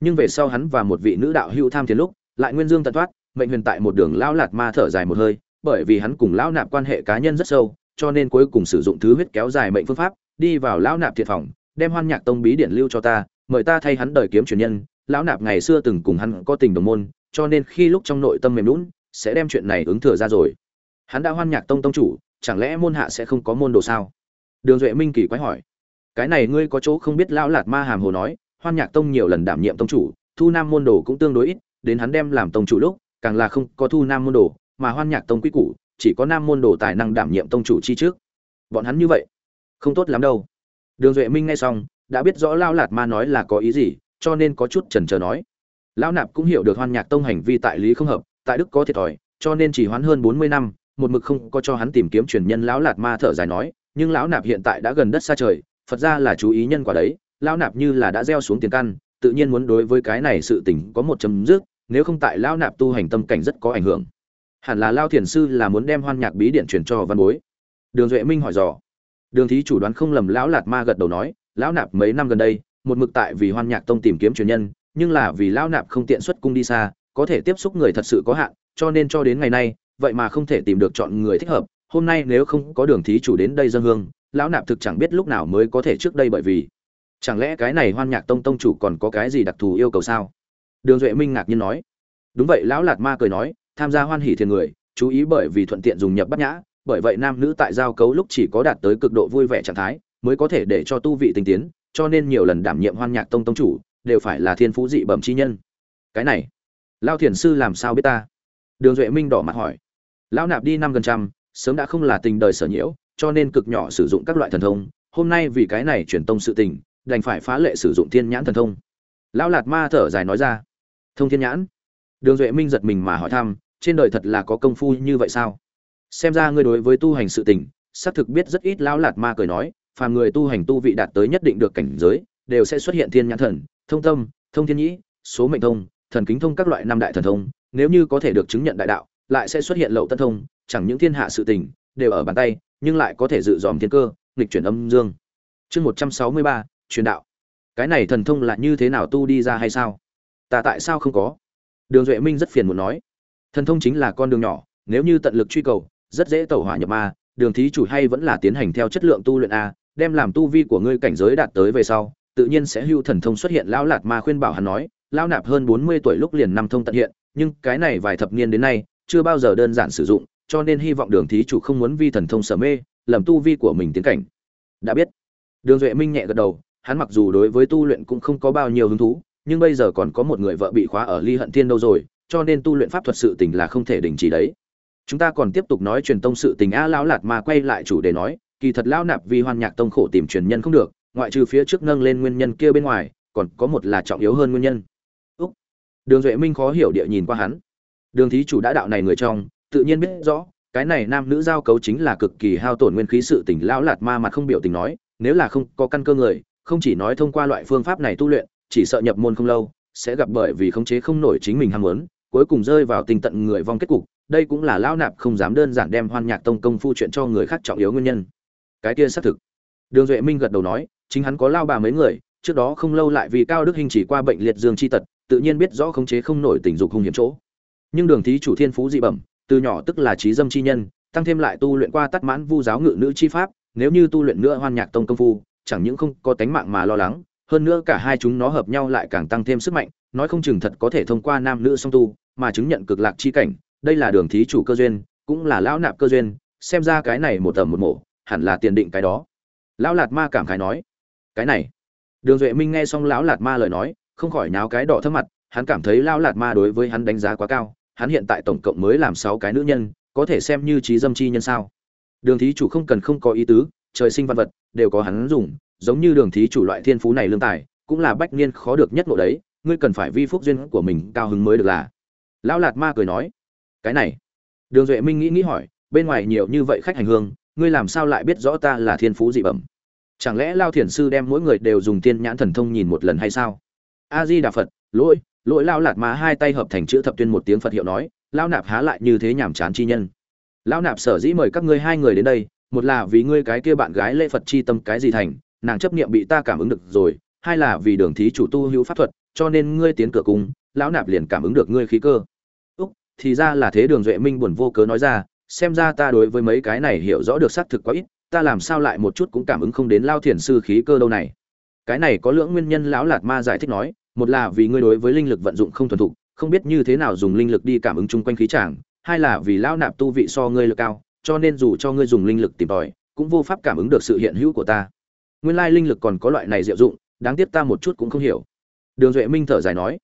Nhưng về sau hắn và một vị nữ đạo hữu tham thiền lúc, lại nguyên dương tận thoát, mệnh huyền tại một đường lão lạt ma thở dài một hơi bởi vì hắn cùng lão nạp quan hệ cá nhân rất sâu, cho nên cuối cùng sử dụng thứ huyết kéo dài mệnh phương pháp, đi vào lão nạp thiệt phòng, đem hoan nhạc tông bí điển lưu cho ta, mời ta thay hắn đời kiếm truyền nhân. Lão nạp ngày xưa từng cùng hắn có tình đồng môn, cho nên khi lúc trong nội tâm mềm lún sẽ đem chuyện này ứng thừa ra rồi. Hắn đã hoan nhạc tông tông chủ, chẳng lẽ môn hạ sẽ không có môn đồ sao? Đường duệ minh kỳ quái hỏi. Cái này ngươi có chỗ không biết, lão lạt ma hàm hồ nói, hoan nhạc tông nhiều lần đảm nhiệm tông chủ, thu nam môn đồ cũng tương đối ít, đến hắn đem làm tông chủ lúc, càng là không có thu nam môn đồ mà hoan nhạc tông quy củ, chỉ có nam môn đồ tài năng đảm nhiệm tông chủ chi trước. Bọn hắn như vậy, không tốt lắm đâu. Đường duệ minh nghe xong, đã biết rõ lao lạt ma nói là có ý gì, cho nên có chút chần chờ nói. Lão nạp cũng hiểu được hoan nhạc tông hành vi tại lý không hợp, tại đức có thiệt thòi, cho nên chỉ hoãn hơn bốn mươi năm, một mực không có cho hắn tìm kiếm truyền nhân lão lạt ma thở dài nói, nhưng lão nạp hiện tại đã gần đất xa trời, phật ra là chú ý nhân quả đấy, lão nạp như là đã gieo xuống tiền căn, tự nhiên muốn đối với cái này sự tình có một chấm dứt, nếu không tại lão nạp tu hành tâm cảnh rất có ảnh hưởng hẳn là lao thiền sư là muốn đem hoan nhạc bí điện truyền cho văn bối. Đường duệ minh hỏi dò. Đường thí chủ đoán không lầm lão lạt ma gật đầu nói, lão nạp mấy năm gần đây, một mực tại vì hoan nhạc tông tìm kiếm truyền nhân, nhưng là vì lão nạp không tiện xuất cung đi xa, có thể tiếp xúc người thật sự có hạn, cho nên cho đến ngày nay, vậy mà không thể tìm được chọn người thích hợp. Hôm nay nếu không có đường thí chủ đến đây dân hương, lão nạp thực chẳng biết lúc nào mới có thể trước đây bởi vì chẳng lẽ cái này hoan nhạc tông tông chủ còn có cái gì đặc thù yêu cầu sao? Đường duệ minh ngạc nhiên nói. Đúng vậy, lão lạt ma cười nói tham gia hoan hỷ thiền người, chú ý bởi vì thuận tiện dùng nhập bát nhã, bởi vậy nam nữ tại giao cấu lúc chỉ có đạt tới cực độ vui vẻ trạng thái, mới có thể để cho tu vị tinh tiến, cho nên nhiều lần đảm nhiệm hoan nhạc tông tông chủ, đều phải là thiên phú dị bẩm chi nhân. Cái này, lao thiền sư làm sao biết ta? Đường duệ minh đỏ mặt hỏi. Lão nạp đi năm gần trăm, sớm đã không là tình đời sở nhiễu, cho nên cực nhỏ sử dụng các loại thần thông, hôm nay vì cái này truyền tông sự tình, đành phải phá lệ sử dụng thiên nhãn thần thông. Lão lạt ma thở dài nói ra. Thông thiên nhãn? Đường duệ minh giật mình mà hỏi thăm trên đời thật là có công phu như vậy sao? Xem ra ngươi đối với tu hành sự tình, xác thực biết rất ít lão lạt ma cười nói, phàm người tu hành tu vị đạt tới nhất định được cảnh giới, đều sẽ xuất hiện thiên nhãn thần, thông tâm, thông thiên nhĩ, số mệnh thông, thần kính thông các loại năm đại thần thông, nếu như có thể được chứng nhận đại đạo, lại sẽ xuất hiện lậu tân thông, chẳng những thiên hạ sự tình đều ở bàn tay, nhưng lại có thể dự dòm thiên cơ, nghịch chuyển âm dương. Chương một trăm sáu mươi ba, truyền đạo. Cái này thần thông là như thế nào tu đi ra hay sao? Ta tại sao không có? Đường duệ minh rất phiền muốn nói thần thông chính là con đường nhỏ, nếu như tận lực truy cầu, rất dễ tẩu hỏa nhập ma, đường thí chủ hay vẫn là tiến hành theo chất lượng tu luyện a, đem làm tu vi của ngươi cảnh giới đạt tới về sau, tự nhiên sẽ hưu thần thông xuất hiện lão lạt ma khuyên bảo hắn nói, lão nạp hơn bốn mươi tuổi lúc liền năm thông tận hiện, nhưng cái này vài thập niên đến nay, chưa bao giờ đơn giản sử dụng, cho nên hy vọng đường thí chủ không muốn vi thần thông sở mê, lầm tu vi của mình tiến cảnh. Đã biết. Đường duệ minh nhẹ gật đầu, hắn mặc dù đối với tu luyện cũng không có bao nhiêu hứng thú, nhưng bây giờ còn có một người vợ bị khóa ở ly hận thiên đâu rồi cho nên tu luyện pháp thuật sự tình là không thể đình chỉ đấy. Chúng ta còn tiếp tục nói truyền tông sự tình a lão lạt mà quay lại chủ đề nói, kỳ thật lão nạp vì hoan nhạc tông khổ tìm truyền nhân không được, ngoại trừ phía trước nâng lên nguyên nhân kia bên ngoài, còn có một là trọng yếu hơn nguyên nhân. Úc. đường duệ minh khó hiểu địa nhìn qua hắn. Đường thí chủ đã đạo này người trong, tự nhiên biết rõ, cái này nam nữ giao cấu chính là cực kỳ hao tổn nguyên khí sự tình lão lạt ma mặt không biểu tình nói, nếu là không có căn cơ người, không chỉ nói thông qua loại phương pháp này tu luyện, chỉ sợ nhập môn không lâu, sẽ gặp bởi vì khống chế không nổi chính mình ham muốn cuối cùng rơi vào tình tận người vong kết cục, đây cũng là lão nạp không dám đơn giản đem hoan nhạc tông công phu chuyện cho người khác trọng yếu nguyên nhân. Cái kia xác thực. Đường duệ minh gật đầu nói, chính hắn có lao bà mấy người, trước đó không lâu lại vì cao đức hình chỉ qua bệnh liệt dương chi tật, tự nhiên biết rõ khống chế không nổi tình dục hung hiểm chỗ. Nhưng đường thí chủ thiên phú dị bẩm, từ nhỏ tức là trí dâm chi nhân, tăng thêm lại tu luyện qua tắt mãn vu giáo ngự nữ chi pháp, nếu như tu luyện nữa hoan nhạc tông công phu, chẳng những không có tánh mạng mà lo lắng hơn nữa cả hai chúng nó hợp nhau lại càng tăng thêm sức mạnh, nói không chừng thật có thể thông qua nam nữ song tu mà chứng nhận cực lạc chi cảnh. Đây là đường thí chủ cơ duyên, cũng là lão nạp cơ duyên, xem ra cái này một tầm một mổ hẳn là tiền định cái đó. Lão lạt ma cảm khái nói, cái này. Đường duệ minh nghe xong lão lạt ma lời nói, không khỏi náo cái đỏ thấp mặt, hắn cảm thấy lão lạt ma đối với hắn đánh giá quá cao, hắn hiện tại tổng cộng mới làm sáu cái nữ nhân, có thể xem như trí dâm chi nhân sao? Đường thí chủ không cần không có ý tứ, trời sinh văn vật, đều có hắn dùng giống như đường thí chủ loại thiên phú này lương tài, cũng là bách niên khó được nhất ngộ đấy, ngươi cần phải vi phúc duyên của mình cao hứng mới được là. Lão lạt ma cười nói, cái này. Đường duệ minh nghĩ nghĩ hỏi, bên ngoài nhiều như vậy khách hành hương, ngươi làm sao lại biết rõ ta là thiên phú dị bẩm? Chẳng lẽ lao thiền sư đem mỗi người đều dùng tiên nhãn thần thông nhìn một lần hay sao? A di đà phật, lỗi lỗi lao lạt má hai tay hợp thành chữ thập tuyên một tiếng phật hiệu nói, lao nạp há lại như thế nhảm chán chi nhân. Lao nạp sở dĩ mời các ngươi hai người đến đây, một là vì ngươi cái kia bạn gái lễ phật chi tâm cái gì thành nàng chấp niệm bị ta cảm ứng được rồi, hai là vì đường thí chủ tu hữu pháp thuật, cho nên ngươi tiến cửa cung lão nạp liền cảm ứng được ngươi khí cơ. Úc, thì ra là thế đường duệ minh buồn vô cớ nói ra, xem ra ta đối với mấy cái này hiểu rõ được xác thực quá ít, ta làm sao lại một chút cũng cảm ứng không đến lao thiền sư khí cơ đâu này. Cái này có lưỡng nguyên nhân lão lạt ma giải thích nói, một là vì ngươi đối với linh lực vận dụng không thuần thục, không biết như thế nào dùng linh lực đi cảm ứng chung quanh khí tràng, hai là vì lão nạp tu vị so ngươi lực cao, cho nên dù cho ngươi dùng linh lực tìm tòi, cũng vô pháp cảm ứng được sự hiện hữu của ta nguyên lai linh lực còn có loại này diệu dụng, đáng tiếc ta một chút cũng không hiểu. Đường duệ minh thở dài nói.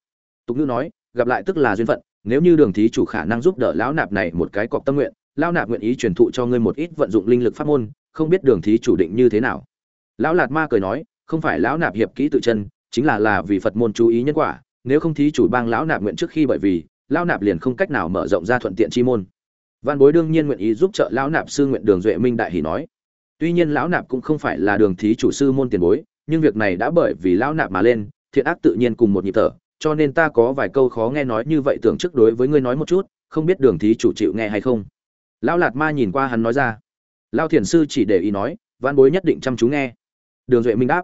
Tục ngữ nói, gặp lại tức là duyên phận, nếu như đường thí chủ khả năng giúp đỡ lão nạp này một cái cọc tâm nguyện, lão nạp nguyện ý truyền thụ cho ngươi một ít vận dụng linh lực pháp môn, không biết đường thí chủ định như thế nào. Lão lạt ma cười nói, không phải lão nạp hiệp kỹ tự chân, chính là là vì phật môn chú ý nhân quả, nếu không thí chủ bang lão nạp nguyện trước khi bởi vì, lão nạp liền không cách nào mở rộng ra thuận tiện chi môn. Văn bối đương nhiên nguyện ý giúp trợ lão nạp sư nguyện đường duệ minh đại hỷ nói tuy nhiên lão nạp cũng không phải là đường thí chủ sư môn tiền bối, nhưng việc này đã bởi vì lão nạp mà lên, thiện ác tự nhiên cùng một nhịp thở, cho nên ta có vài câu khó nghe nói như vậy tưởng trước đối với ngươi nói một chút, không biết đường thí chủ chịu nghe hay không. Lão lạt ma nhìn qua hắn nói ra. Lao thiền sư chỉ để ý nói, văn bối nhất định chăm chú nghe. Đường duệ minh đáp,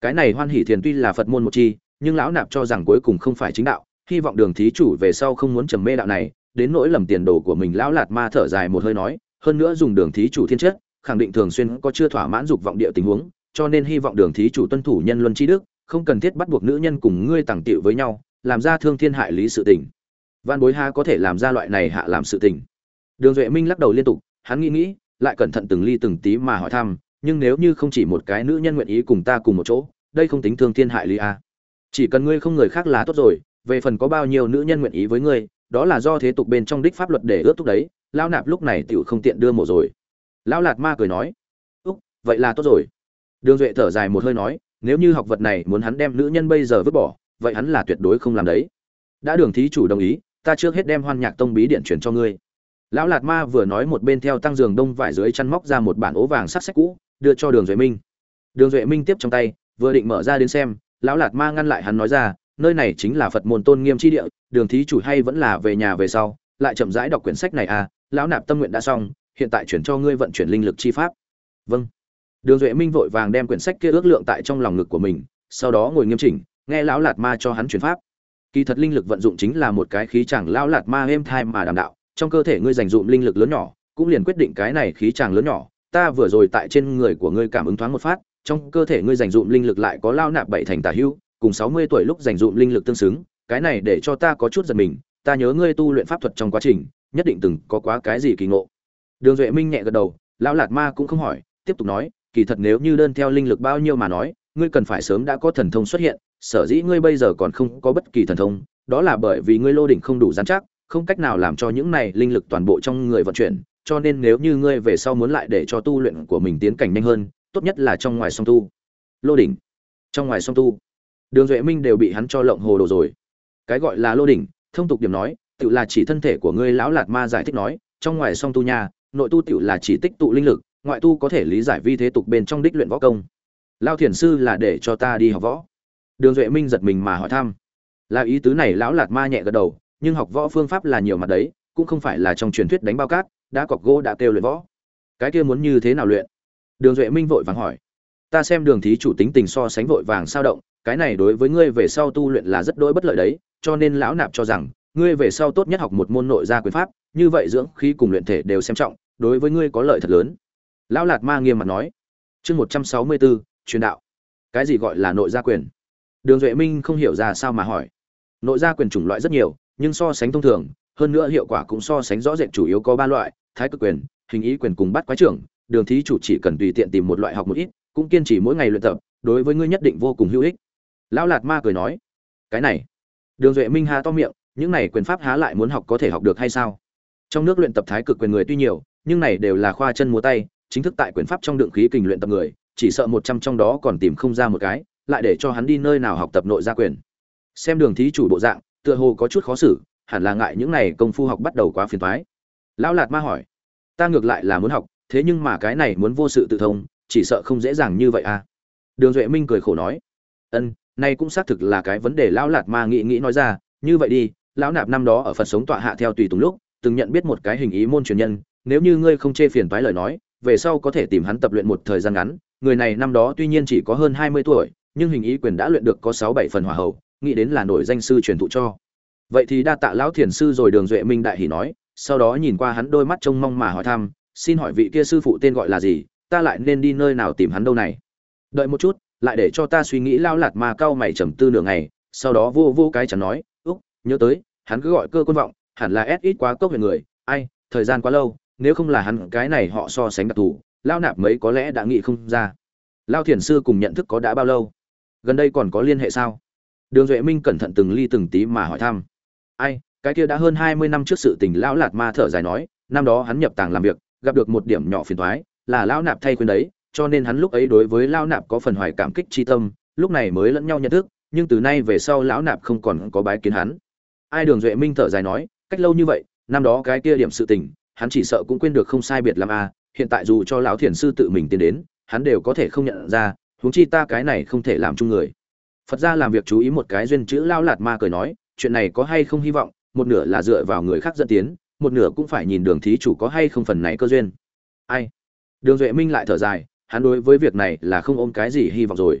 cái này hoan hỷ thiền tuy là phật môn một chi, nhưng lão nạp cho rằng cuối cùng không phải chính đạo, hy vọng đường thí chủ về sau không muốn trầm mê đạo này, đến nỗi lầm tiền đồ của mình lão lạt ma thở dài một hơi nói, hơn nữa dùng đường thí chủ thiên chất khẳng định thường xuyên có chưa thỏa mãn dục vọng địa tình huống, cho nên hy vọng đường thí chủ tuân thủ nhân luân chi đức, không cần thiết bắt buộc nữ nhân cùng ngươi tàng tiệu với nhau, làm ra thương thiên hại lý sự tình. Văn bối ha có thể làm ra loại này hạ làm sự tình? Đường duệ minh lắc đầu liên tục, hắn nghĩ nghĩ, lại cẩn thận từng ly từng tí mà hỏi thăm, nhưng nếu như không chỉ một cái nữ nhân nguyện ý cùng ta cùng một chỗ, đây không tính thương thiên hại lý a chỉ cần ngươi không người khác là tốt rồi, về phần có bao nhiêu nữ nhân nguyện ý với ngươi, đó là do thế tục bên trong đích pháp luật để ước thúc đấy lao nạp lúc này tiểu không tiện đưa mổ rồi lão lạt ma cười nói, úc, vậy là tốt rồi. Đường duệ thở dài một hơi nói, nếu như học vật này muốn hắn đem nữ nhân bây giờ vứt bỏ, vậy hắn là tuyệt đối không làm đấy. Đã đường thí chủ đồng ý, ta trước hết đem hoan nhạc tông bí điện chuyển cho ngươi. Lão lạt ma vừa nói một bên theo tăng giường đông vải dưới chăn móc ra một bản ố vàng sắc sách cũ, đưa cho đường duệ minh. Đường duệ minh tiếp trong tay, vừa định mở ra đến xem, lão lạt ma ngăn lại hắn nói ra, nơi này chính là phật môn tôn nghiêm tri địa, đường thí chủ hay vẫn là về nhà về sau, lại chậm rãi đọc quyển sách này à lão nạp tâm nguyện đã xong hiện tại chuyển cho ngươi vận chuyển linh lực chi pháp. Vâng. Đường duệ minh vội vàng đem quyển sách kia ước lượng tại trong lòng ngực của mình, sau đó ngồi nghiêm chỉnh, nghe lão lạt ma cho hắn chuyển pháp. Kỳ thật linh lực vận dụng chính là một cái khí chẳng lão lạt ma êm thai mà đảm đạo, trong cơ thể ngươi dành dụm linh lực lớn nhỏ, cũng liền quyết định cái này khí chàng lớn nhỏ, ta vừa rồi tại trên người của ngươi cảm ứng thoáng một phát, trong cơ thể ngươi dành dụm linh lực lại có lao nạp bảy thành tả hưu cùng sáu mươi tuổi lúc dành dụm linh lực tương xứng, cái này để cho ta có chút giật mình, ta nhớ ngươi tu luyện pháp thuật trong quá trình, nhất định từng có quá cái gì kỳ ngộ đường duệ minh nhẹ gật đầu lão lạt ma cũng không hỏi tiếp tục nói kỳ thật nếu như đơn theo linh lực bao nhiêu mà nói ngươi cần phải sớm đã có thần thông xuất hiện sở dĩ ngươi bây giờ còn không có bất kỳ thần thông đó là bởi vì ngươi lô đỉnh không đủ dán chắc không cách nào làm cho những này linh lực toàn bộ trong người vận chuyển, cho nên nếu như ngươi về sau muốn lại để cho tu luyện của mình tiến cảnh nhanh hơn, tốt nhất là trong ngoài song tu. Lô đỉnh. Trong ngoài song tu. Đường Duệ Minh đều bị hắn cho lộng hồ đồ rồi. Cái gọi là lô đỉnh, thông tục điểm nói, tự là chỉ thân thể của ngươi lão lạt ma giải thích nói, trong ngoài song tu nha, nội tu tiểu là chỉ tích tụ linh lực, ngoại tu có thể lý giải vi thế tục bên trong đích luyện võ công. Lao thiền sư là để cho ta đi học võ. Đường Duệ Minh giật mình mà hỏi thăm. Là ý tứ này lão lạt ma nhẹ gật đầu, nhưng học võ phương pháp là nhiều mặt đấy cũng không phải là trong truyền thuyết đánh bao cát đã cọc gỗ đã kêu luyện võ cái kia muốn như thế nào luyện đường duệ minh vội vàng hỏi ta xem đường thí chủ tính tình so sánh vội vàng sao động cái này đối với ngươi về sau tu luyện là rất đối bất lợi đấy cho nên lão nạp cho rằng ngươi về sau tốt nhất học một môn nội gia quyền pháp như vậy dưỡng khí cùng luyện thể đều xem trọng đối với ngươi có lợi thật lớn. Lão lạt ma nghiêm mặt nói. Chương một trăm sáu mươi bốn truyền đạo. Cái gì gọi là nội gia quyền? Đường duệ minh không hiểu ra sao mà hỏi. Nội gia quyền chủng loại rất nhiều nhưng so sánh thông thường, hơn nữa hiệu quả cũng so sánh rõ rệt chủ yếu có ba loại, thái cực quyền, hình ý quyền cùng bắt quái trưởng, đường thí chủ chỉ cần tùy tiện tìm một loại học một ít, cũng kiên trì mỗi ngày luyện tập, đối với ngươi nhất định vô cùng hữu ích. Lão lạt ma cười nói. Cái này. Đường duệ minh há to miệng những này quyền pháp há lại muốn học có thể học được hay sao? Trong nước luyện tập thái cực quyền người tuy nhiều nhưng này đều là khoa chân múa tay, chính thức tại quyền pháp trong đượng khí kình luyện tập người, chỉ sợ một trăm trong đó còn tìm không ra một cái, lại để cho hắn đi nơi nào học tập nội gia quyền. Xem đường thí chủ bộ dạng, tựa hồ có chút khó xử, hẳn là ngại những này công phu học bắt đầu quá phiền toái. Lão lạt ma hỏi, ta ngược lại là muốn học, thế nhưng mà cái này muốn vô sự tự thông, chỉ sợ không dễ dàng như vậy à? Đường duệ minh cười khổ nói, ân, nay cũng xác thực là cái vấn đề lão lạt ma nghĩ nghĩ nói ra, như vậy đi, lão nạp năm đó ở phật sống tọa hạ theo tùy tùng lúc, từng nhận biết một cái hình ý môn truyền nhân nếu như ngươi không chê phiền toái lời nói, về sau có thể tìm hắn tập luyện một thời gian ngắn. Người này năm đó tuy nhiên chỉ có hơn hai mươi tuổi, nhưng hình ý quyền đã luyện được có sáu bảy phần hòa hậu nghĩ đến là nổi danh sư truyền thụ cho. Vậy thì đa tạ lão thiền sư rồi đường duệ minh đại hỉ nói, sau đó nhìn qua hắn đôi mắt trông mong mà hỏi thăm, xin hỏi vị kia sư phụ tên gọi là gì, ta lại nên đi nơi nào tìm hắn đâu này? Đợi một chút, lại để cho ta suy nghĩ lao lạt mà cao mày trầm tư nửa ngày, sau đó vô vô cái chẳng nói, úc, nhớ tới, hắn cứ gọi cơ quân vọng, hẳn là ít quá cốc về người, ai, thời gian quá lâu nếu không là hắn, cái này họ so sánh đặc thù lao nạp mấy có lẽ đã nghĩ không ra. Lao thiền sư cùng nhận thức có đã bao lâu? Gần đây còn có liên hệ sao? Đường duệ minh cẩn thận từng ly từng tí mà hỏi thăm. Ai, cái kia đã hơn hai mươi năm trước sự tình, lão lạt ma thở dài nói, năm đó hắn nhập tàng làm việc, gặp được một điểm nhỏ phiền thoái là lão nạp thay khuyên đấy, cho nên hắn lúc ấy đối với lão nạp có phần hoài cảm kích chi tâm, lúc này mới lẫn nhau nhận thức, nhưng từ nay về sau lão nạp không còn có bái kiến hắn. Ai đường duệ minh thở dài nói, cách lâu như vậy, năm đó cái kia điểm sự tình hắn chỉ sợ cũng quên được không sai biệt làm a à, hiện tại dù cho lão thiền sư tự mình tiến đến, hắn đều có thể không nhận ra, huống chi ta cái này không thể làm chung người. Phật gia làm việc chú ý một cái duyên chữ lao lạt ma cười nói, chuyện này có hay không hy vọng, một nửa là dựa vào người khác dẫn tiến, một nửa cũng phải nhìn đường thí chủ có hay không phần này cơ duyên. Ai? Đường duệ minh lại thở dài, hắn đối với việc này là không ôm cái gì hy vọng rồi.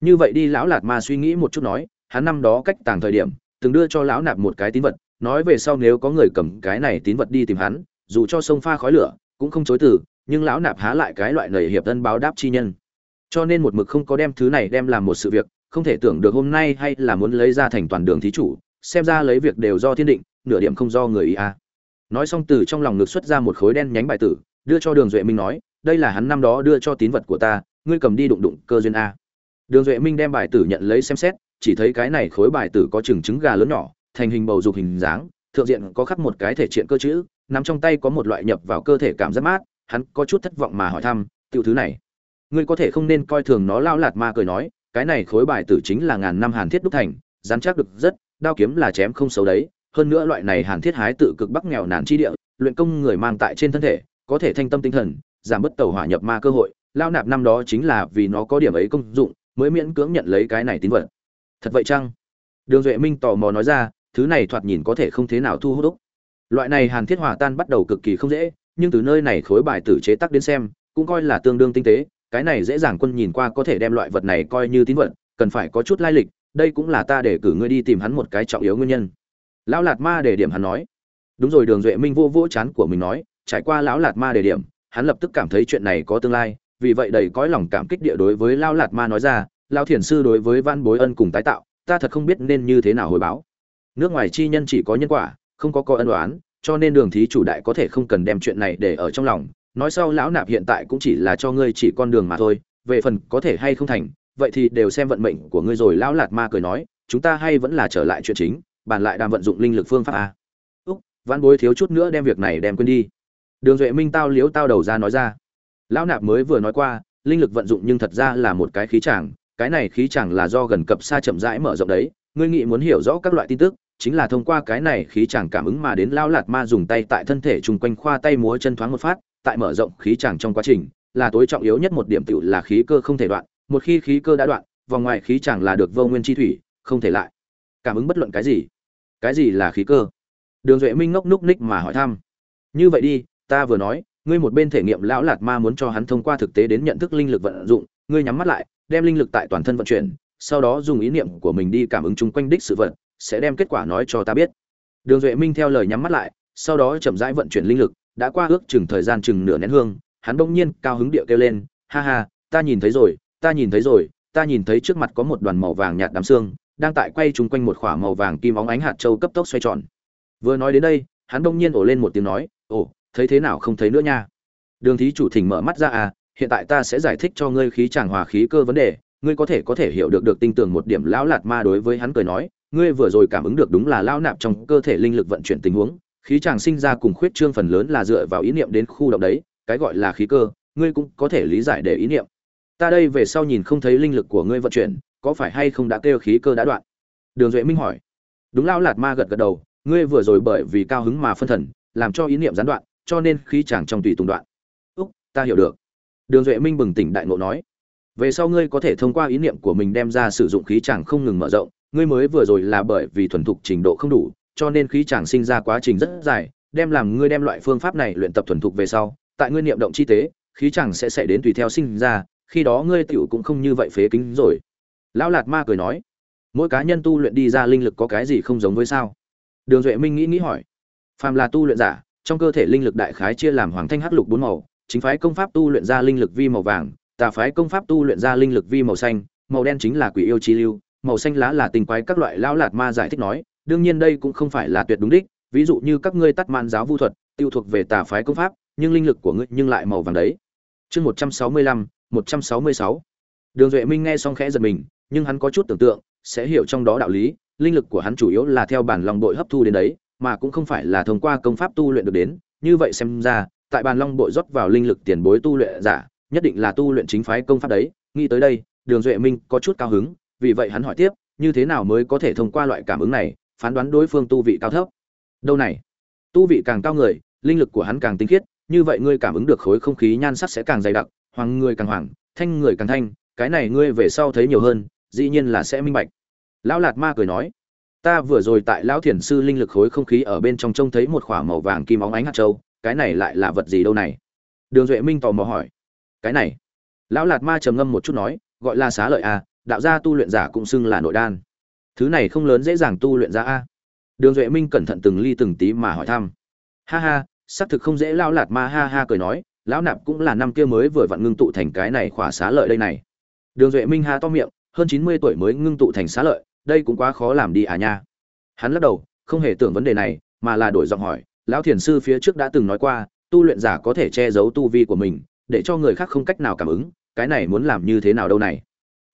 Như vậy đi lão lạt ma suy nghĩ một chút nói, hắn năm đó cách tàng thời điểm, từng đưa cho lão nạp một cái tín vật, nói về sau nếu có người cầm cái này tín vật đi tìm hắn dù cho sông pha khói lửa, cũng không chối từ, nhưng lão nạp há lại cái loại nầy hiệp thân báo đáp chi nhân. Cho nên một mực không có đem thứ này đem làm một sự việc, không thể tưởng được hôm nay hay là muốn lấy ra thành toàn đường thí chủ, xem ra lấy việc đều do thiên định, nửa điểm không do người ý a. Nói xong từ trong lòng ngực xuất ra một khối đen nhánh bài tử, đưa cho đường duệ minh nói, đây là hắn năm đó đưa cho tín vật của ta, ngươi cầm đi đụng đụng cơ duyên a. Đường duệ minh đem bài tử nhận lấy xem xét, chỉ thấy cái này khối bài tử có chừng trứng gà lớn nhỏ, thành hình bầu dục hình dáng, thượng diện có khắc một cái thể triện cơ chữ nắm trong tay có một loại nhập vào cơ thể cảm giác mát, hắn có chút thất vọng mà hỏi thăm, tiểu thứ này, ngươi có thể không nên coi thường nó? Lao lạt ma cười nói, cái này khối bài tử chính là ngàn năm hàn thiết đúc thành dán chắc được rất, đao kiếm là chém không xấu đấy. Hơn nữa loại này hàn thiết hái tự cực bắc nghèo nàn chi địa, luyện công người mang tại trên thân thể, có thể thanh tâm tinh thần, giảm bớt tàu hỏa nhập ma cơ hội. Lao nạp năm đó chính là vì nó có điểm ấy công dụng, mới miễn cưỡng nhận lấy cái này tín vật. Thật vậy chăng? Đường duệ minh tò mò nói ra, thứ này thoạt nhìn có thể không thế nào thu hút đúc loại này hàn thiết hòa tan bắt đầu cực kỳ không dễ, nhưng từ nơi này khối bài tử chế tác đến xem, cũng coi là tương đương tinh tế, cái này dễ dàng quân nhìn qua có thể đem loại vật này coi như tín vật, cần phải có chút lai lịch, đây cũng là ta để cử ngươi đi tìm hắn một cái trọng yếu nguyên nhân. Lão lạt ma để điểm hắn nói. Đúng rồi, đường duệ minh vô vỗ chán của mình nói, trải qua lão lạt ma để điểm, hắn lập tức cảm thấy chuyện này có tương lai, vì vậy đầy cõi lòng cảm kích địa đối với lão lạt ma nói ra, lão thiền sư đối với văn bối ân cùng tái tạo, ta thật không biết nên như thế nào hồi báo. Nước ngoài chi nhân chỉ có nhân quả không có có ân đoán cho nên đường thí chủ đại có thể không cần đem chuyện này để ở trong lòng. Nói sau lão nạp hiện tại cũng chỉ là cho ngươi chỉ con đường mà thôi, về phần có thể hay không thành, vậy thì đều xem vận mệnh của ngươi rồi, lão lạt ma cười nói, chúng ta hay vẫn là trở lại chuyện chính, bàn lại đang vận dụng linh lực phương pháp a. Úc văn bối thiếu chút nữa đem việc này đem quên đi. Đường duệ minh tao liếu tao đầu ra nói ra. Lão nạp mới vừa nói qua, linh lực vận dụng nhưng thật ra là một cái khí chàng, cái này khí chàng là do gần cập xa chậm rãi mở rộng đấy, ngươi nghĩ muốn hiểu rõ các loại tin tức chính là thông qua cái này khí chàng cảm ứng mà đến lao lạt ma dùng tay tại thân thể chung quanh khoa tay múa chân thoáng một phát, tại mở rộng khí chàng trong quá trình, là tối trọng yếu nhất một điểm tựu là khí cơ không thể đoạn, một khi khí cơ đã đoạn, vòng ngoài khí chàng là được vô nguyên chi thủy, không thể lại. Cảm ứng bất luận cái gì? Cái gì là khí cơ? Đường duệ minh ngốc núc ních mà hỏi thăm. Như vậy đi, ta vừa nói, ngươi một bên thể nghiệm lão lạt ma muốn cho hắn thông qua thực tế đến nhận thức linh lực vận dụng, ngươi nhắm mắt lại, đem linh lực tại toàn thân vận chuyển, sau đó dùng ý niệm của mình đi cảm ứng chung quanh đích sự vật sẽ đem kết quả nói cho ta biết. Đường duệ minh theo lời nhắm mắt lại, sau đó chậm rãi vận chuyển linh lực, đã qua ước chừng thời gian chừng nửa nén hương, hắn bỗng nhiên cao hứng địa kêu lên, ha ha, ta nhìn thấy rồi, ta nhìn thấy rồi, ta nhìn thấy trước mặt có một đoàn màu vàng nhạt đám xương, đang tại quay chung quanh một khỏa màu vàng kim óng ánh hạt châu cấp tốc xoay tròn. Vừa nói đến đây, hắn bỗng nhiên ổ lên một tiếng nói, ồ, thấy thế nào không thấy nữa nha? Đường thí chủ thỉnh mở mắt ra à hiện tại ta sẽ giải thích cho ngươi khí tràng hòa khí cơ vấn đề, ngươi có thể có thể hiểu được được tin tưởng một điểm lão lạt ma đối với hắn cười nói ngươi vừa rồi cảm ứng được đúng là lão nạp trong cơ thể linh lực vận chuyển tình huống, khí chàng sinh ra cùng khuyết trương phần lớn là dựa vào ý niệm đến khu động đấy, cái gọi là khí cơ, ngươi cũng có thể lý giải để ý niệm. Ta đây về sau nhìn không thấy linh lực của ngươi vận chuyển, có phải hay không đã kêu khí cơ đã đoạn? Đường duệ minh hỏi. Đúng lão lạt ma gật gật đầu, ngươi vừa rồi bởi vì cao hứng mà phân thần, làm cho ý niệm gián đoạn, cho nên khí chàng trong tùy tùng đoạn. Úc, ta hiểu được. Đường duệ minh bừng tỉnh đại ngộ nói. Về sau ngươi có thể thông qua ý niệm của mình đem ra sử dụng khí chàng không ngừng mở rộng ngươi mới vừa rồi là bởi vì thuần thục trình độ không đủ, cho nên khí chàng sinh ra quá trình rất dài, đem làm ngươi đem loại phương pháp này luyện tập thuần thục về sau, tại ngươi niệm động chi tế, khí chàng sẽ xảy đến tùy theo sinh ra, khi đó ngươi tiểu cũng không như vậy phế kính rồi. Lão lạt ma cười nói, mỗi cá nhân tu luyện đi ra linh lực có cái gì không giống với sao? Đường duệ minh nghĩ nghĩ hỏi, phàm là tu luyện giả, trong cơ thể linh lực đại khái chia làm hoàng thanh hắc lục bốn màu, chính phái công pháp tu luyện ra linh lực vi màu vàng, tà phái công pháp tu luyện ra linh lực vi màu xanh, màu đen chính là quỷ yêu chi lưu màu xanh lá là tình quái các loại lão lạt ma giải thích nói, đương nhiên đây cũng không phải là tuyệt đúng đích, ví dụ như các ngươi tắt man giáo vu thuật, tiêu thuộc về tà phái công pháp, nhưng linh lực của ngươi nhưng lại màu vàng đấy. Chương một trăm sáu mươi lăm, một trăm sáu mươi sáu. Đường duệ minh nghe xong khẽ giật mình, nhưng hắn có chút tưởng tượng, sẽ hiểu trong đó đạo lý, linh lực của hắn chủ yếu là theo bản lòng bội hấp thu đến đấy, mà cũng không phải là thông qua công pháp tu luyện được đến. Như vậy xem ra, tại bàn long bội rót vào linh lực tiền bối tu luyện giả, nhất định là tu luyện chính phái công pháp đấy. Nghĩ tới đây, đường duệ minh có chút cao hứng vì vậy hắn hỏi tiếp, như thế nào mới có thể thông qua loại cảm ứng này, phán đoán đối phương tu vị cao thấp? Đâu này? Tu vị càng cao người, linh lực của hắn càng tinh khiết, như vậy ngươi cảm ứng được khối không khí nhan sắc sẽ càng dày đặc, hoàng người càng hoàng, thanh người càng thanh, cái này ngươi về sau thấy nhiều hơn, dĩ nhiên là sẽ minh bạch. Lão lạt ma cười nói, ta vừa rồi tại lão thiền sư linh lực khối không khí ở bên trong trông thấy một khỏa màu vàng kim óng ánh hạt châu, cái này lại là vật gì đâu này? Đường duệ minh tò mò hỏi, cái này? Lão lạt ma trầm ngâm một chút nói, gọi là xá lợi a đạo gia tu luyện giả cũng xưng là nội đan. Thứ này không lớn dễ dàng tu luyện ra a. Đường duệ minh cẩn thận từng ly từng tí mà hỏi thăm. Ha ha, xác thực không dễ lao lạt ma ha ha cười nói, lão nạp cũng là năm kia mới vừa vặn ngưng tụ thành cái này khỏa xá lợi đây này. Đường duệ minh ha to miệng, hơn chín mươi tuổi mới ngưng tụ thành xá lợi, đây cũng quá khó làm đi à nha. Hắn lắc đầu, không hề tưởng vấn đề này, mà là đổi giọng hỏi, lão thiền sư phía trước đã từng nói qua, tu luyện giả có thể che giấu tu vi của mình, để cho người khác không cách nào cảm ứng, cái này muốn làm như thế nào đâu này?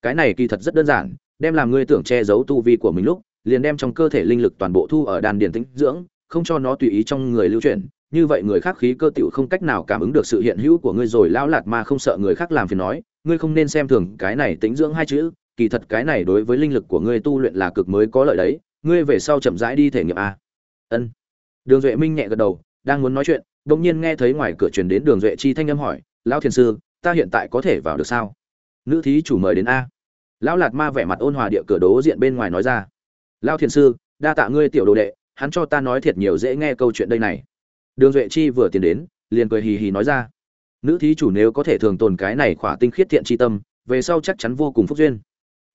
Cái này kỳ thật rất đơn giản, đem làm ngươi tưởng che giấu tu vi của mình lúc, liền đem trong cơ thể linh lực toàn bộ thu ở đan điền tĩnh dưỡng, không cho nó tùy ý trong người lưu chuyển. Như vậy người khác khí cơ tiểu không cách nào cảm ứng được sự hiện hữu của ngươi rồi lão lạt mà không sợ người khác làm phiền nói, ngươi không nên xem thường cái này tĩnh dưỡng hai chữ, kỳ thật cái này đối với linh lực của ngươi tu luyện là cực mới có lợi đấy, ngươi về sau chậm rãi đi thể nghiệm a. Ân. Đường duệ minh nhẹ gật đầu, đang muốn nói chuyện bỗng nhiên nghe thấy ngoài cửa truyền đến đường duệ chi thanh âm hỏi, lão thiền sư, ta hiện tại có thể vào được sao? Nữ thí chủ mời đến a. Lão lạt ma vẻ mặt ôn hòa địa cửa đố diện bên ngoài nói ra. Lão thiền sư, đa tạ ngươi tiểu đồ đệ, hắn cho ta nói thiệt nhiều dễ nghe câu chuyện đây này. Đường duệ chi vừa tiến đến, liền cười hì hì nói ra. Nữ thí chủ nếu có thể thường tồn cái này khỏa tinh khiết thiện chi tâm, về sau chắc chắn vô cùng phúc duyên.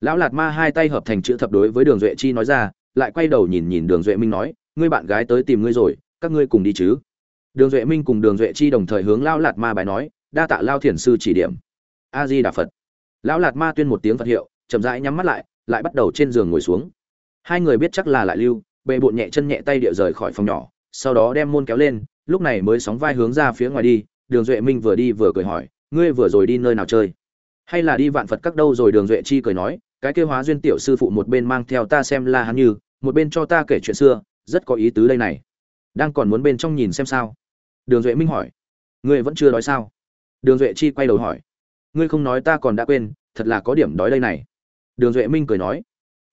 Lão lạt ma hai tay hợp thành chữ thập đối với đường duệ chi nói ra, lại quay đầu nhìn nhìn đường duệ minh nói, ngươi bạn gái tới tìm ngươi rồi, các ngươi cùng đi chứ? Đường duệ minh cùng đường duệ chi đồng thời hướng lão lạt ma bài nói, đa tạ lao thiền sư chỉ điểm. A di đà phật lão lạt ma tuyên một tiếng phật hiệu, chậm rãi nhắm mắt lại lại bắt đầu trên giường ngồi xuống. Hai người biết chắc là lại lưu bệ bộn nhẹ chân nhẹ tay địa rời khỏi phòng nhỏ, sau đó đem môn kéo lên, lúc này mới sóng vai hướng ra phía ngoài đi, đường duệ minh vừa đi vừa cười hỏi, ngươi vừa rồi đi nơi nào chơi? Hay là đi vạn phật các đâu rồi? Đường duệ chi cười nói, cái kêu hóa duyên tiểu sư phụ một bên mang theo ta xem la hắn như, một bên cho ta kể chuyện xưa, rất có ý tứ đây này. Đang còn muốn bên trong nhìn xem sao? Đường duệ minh hỏi, ngươi vẫn chưa nói sao? Đường duệ chi quay đầu hỏi ngươi không nói ta còn đã quên, thật là có điểm đói đây này. Đường duệ minh cười nói,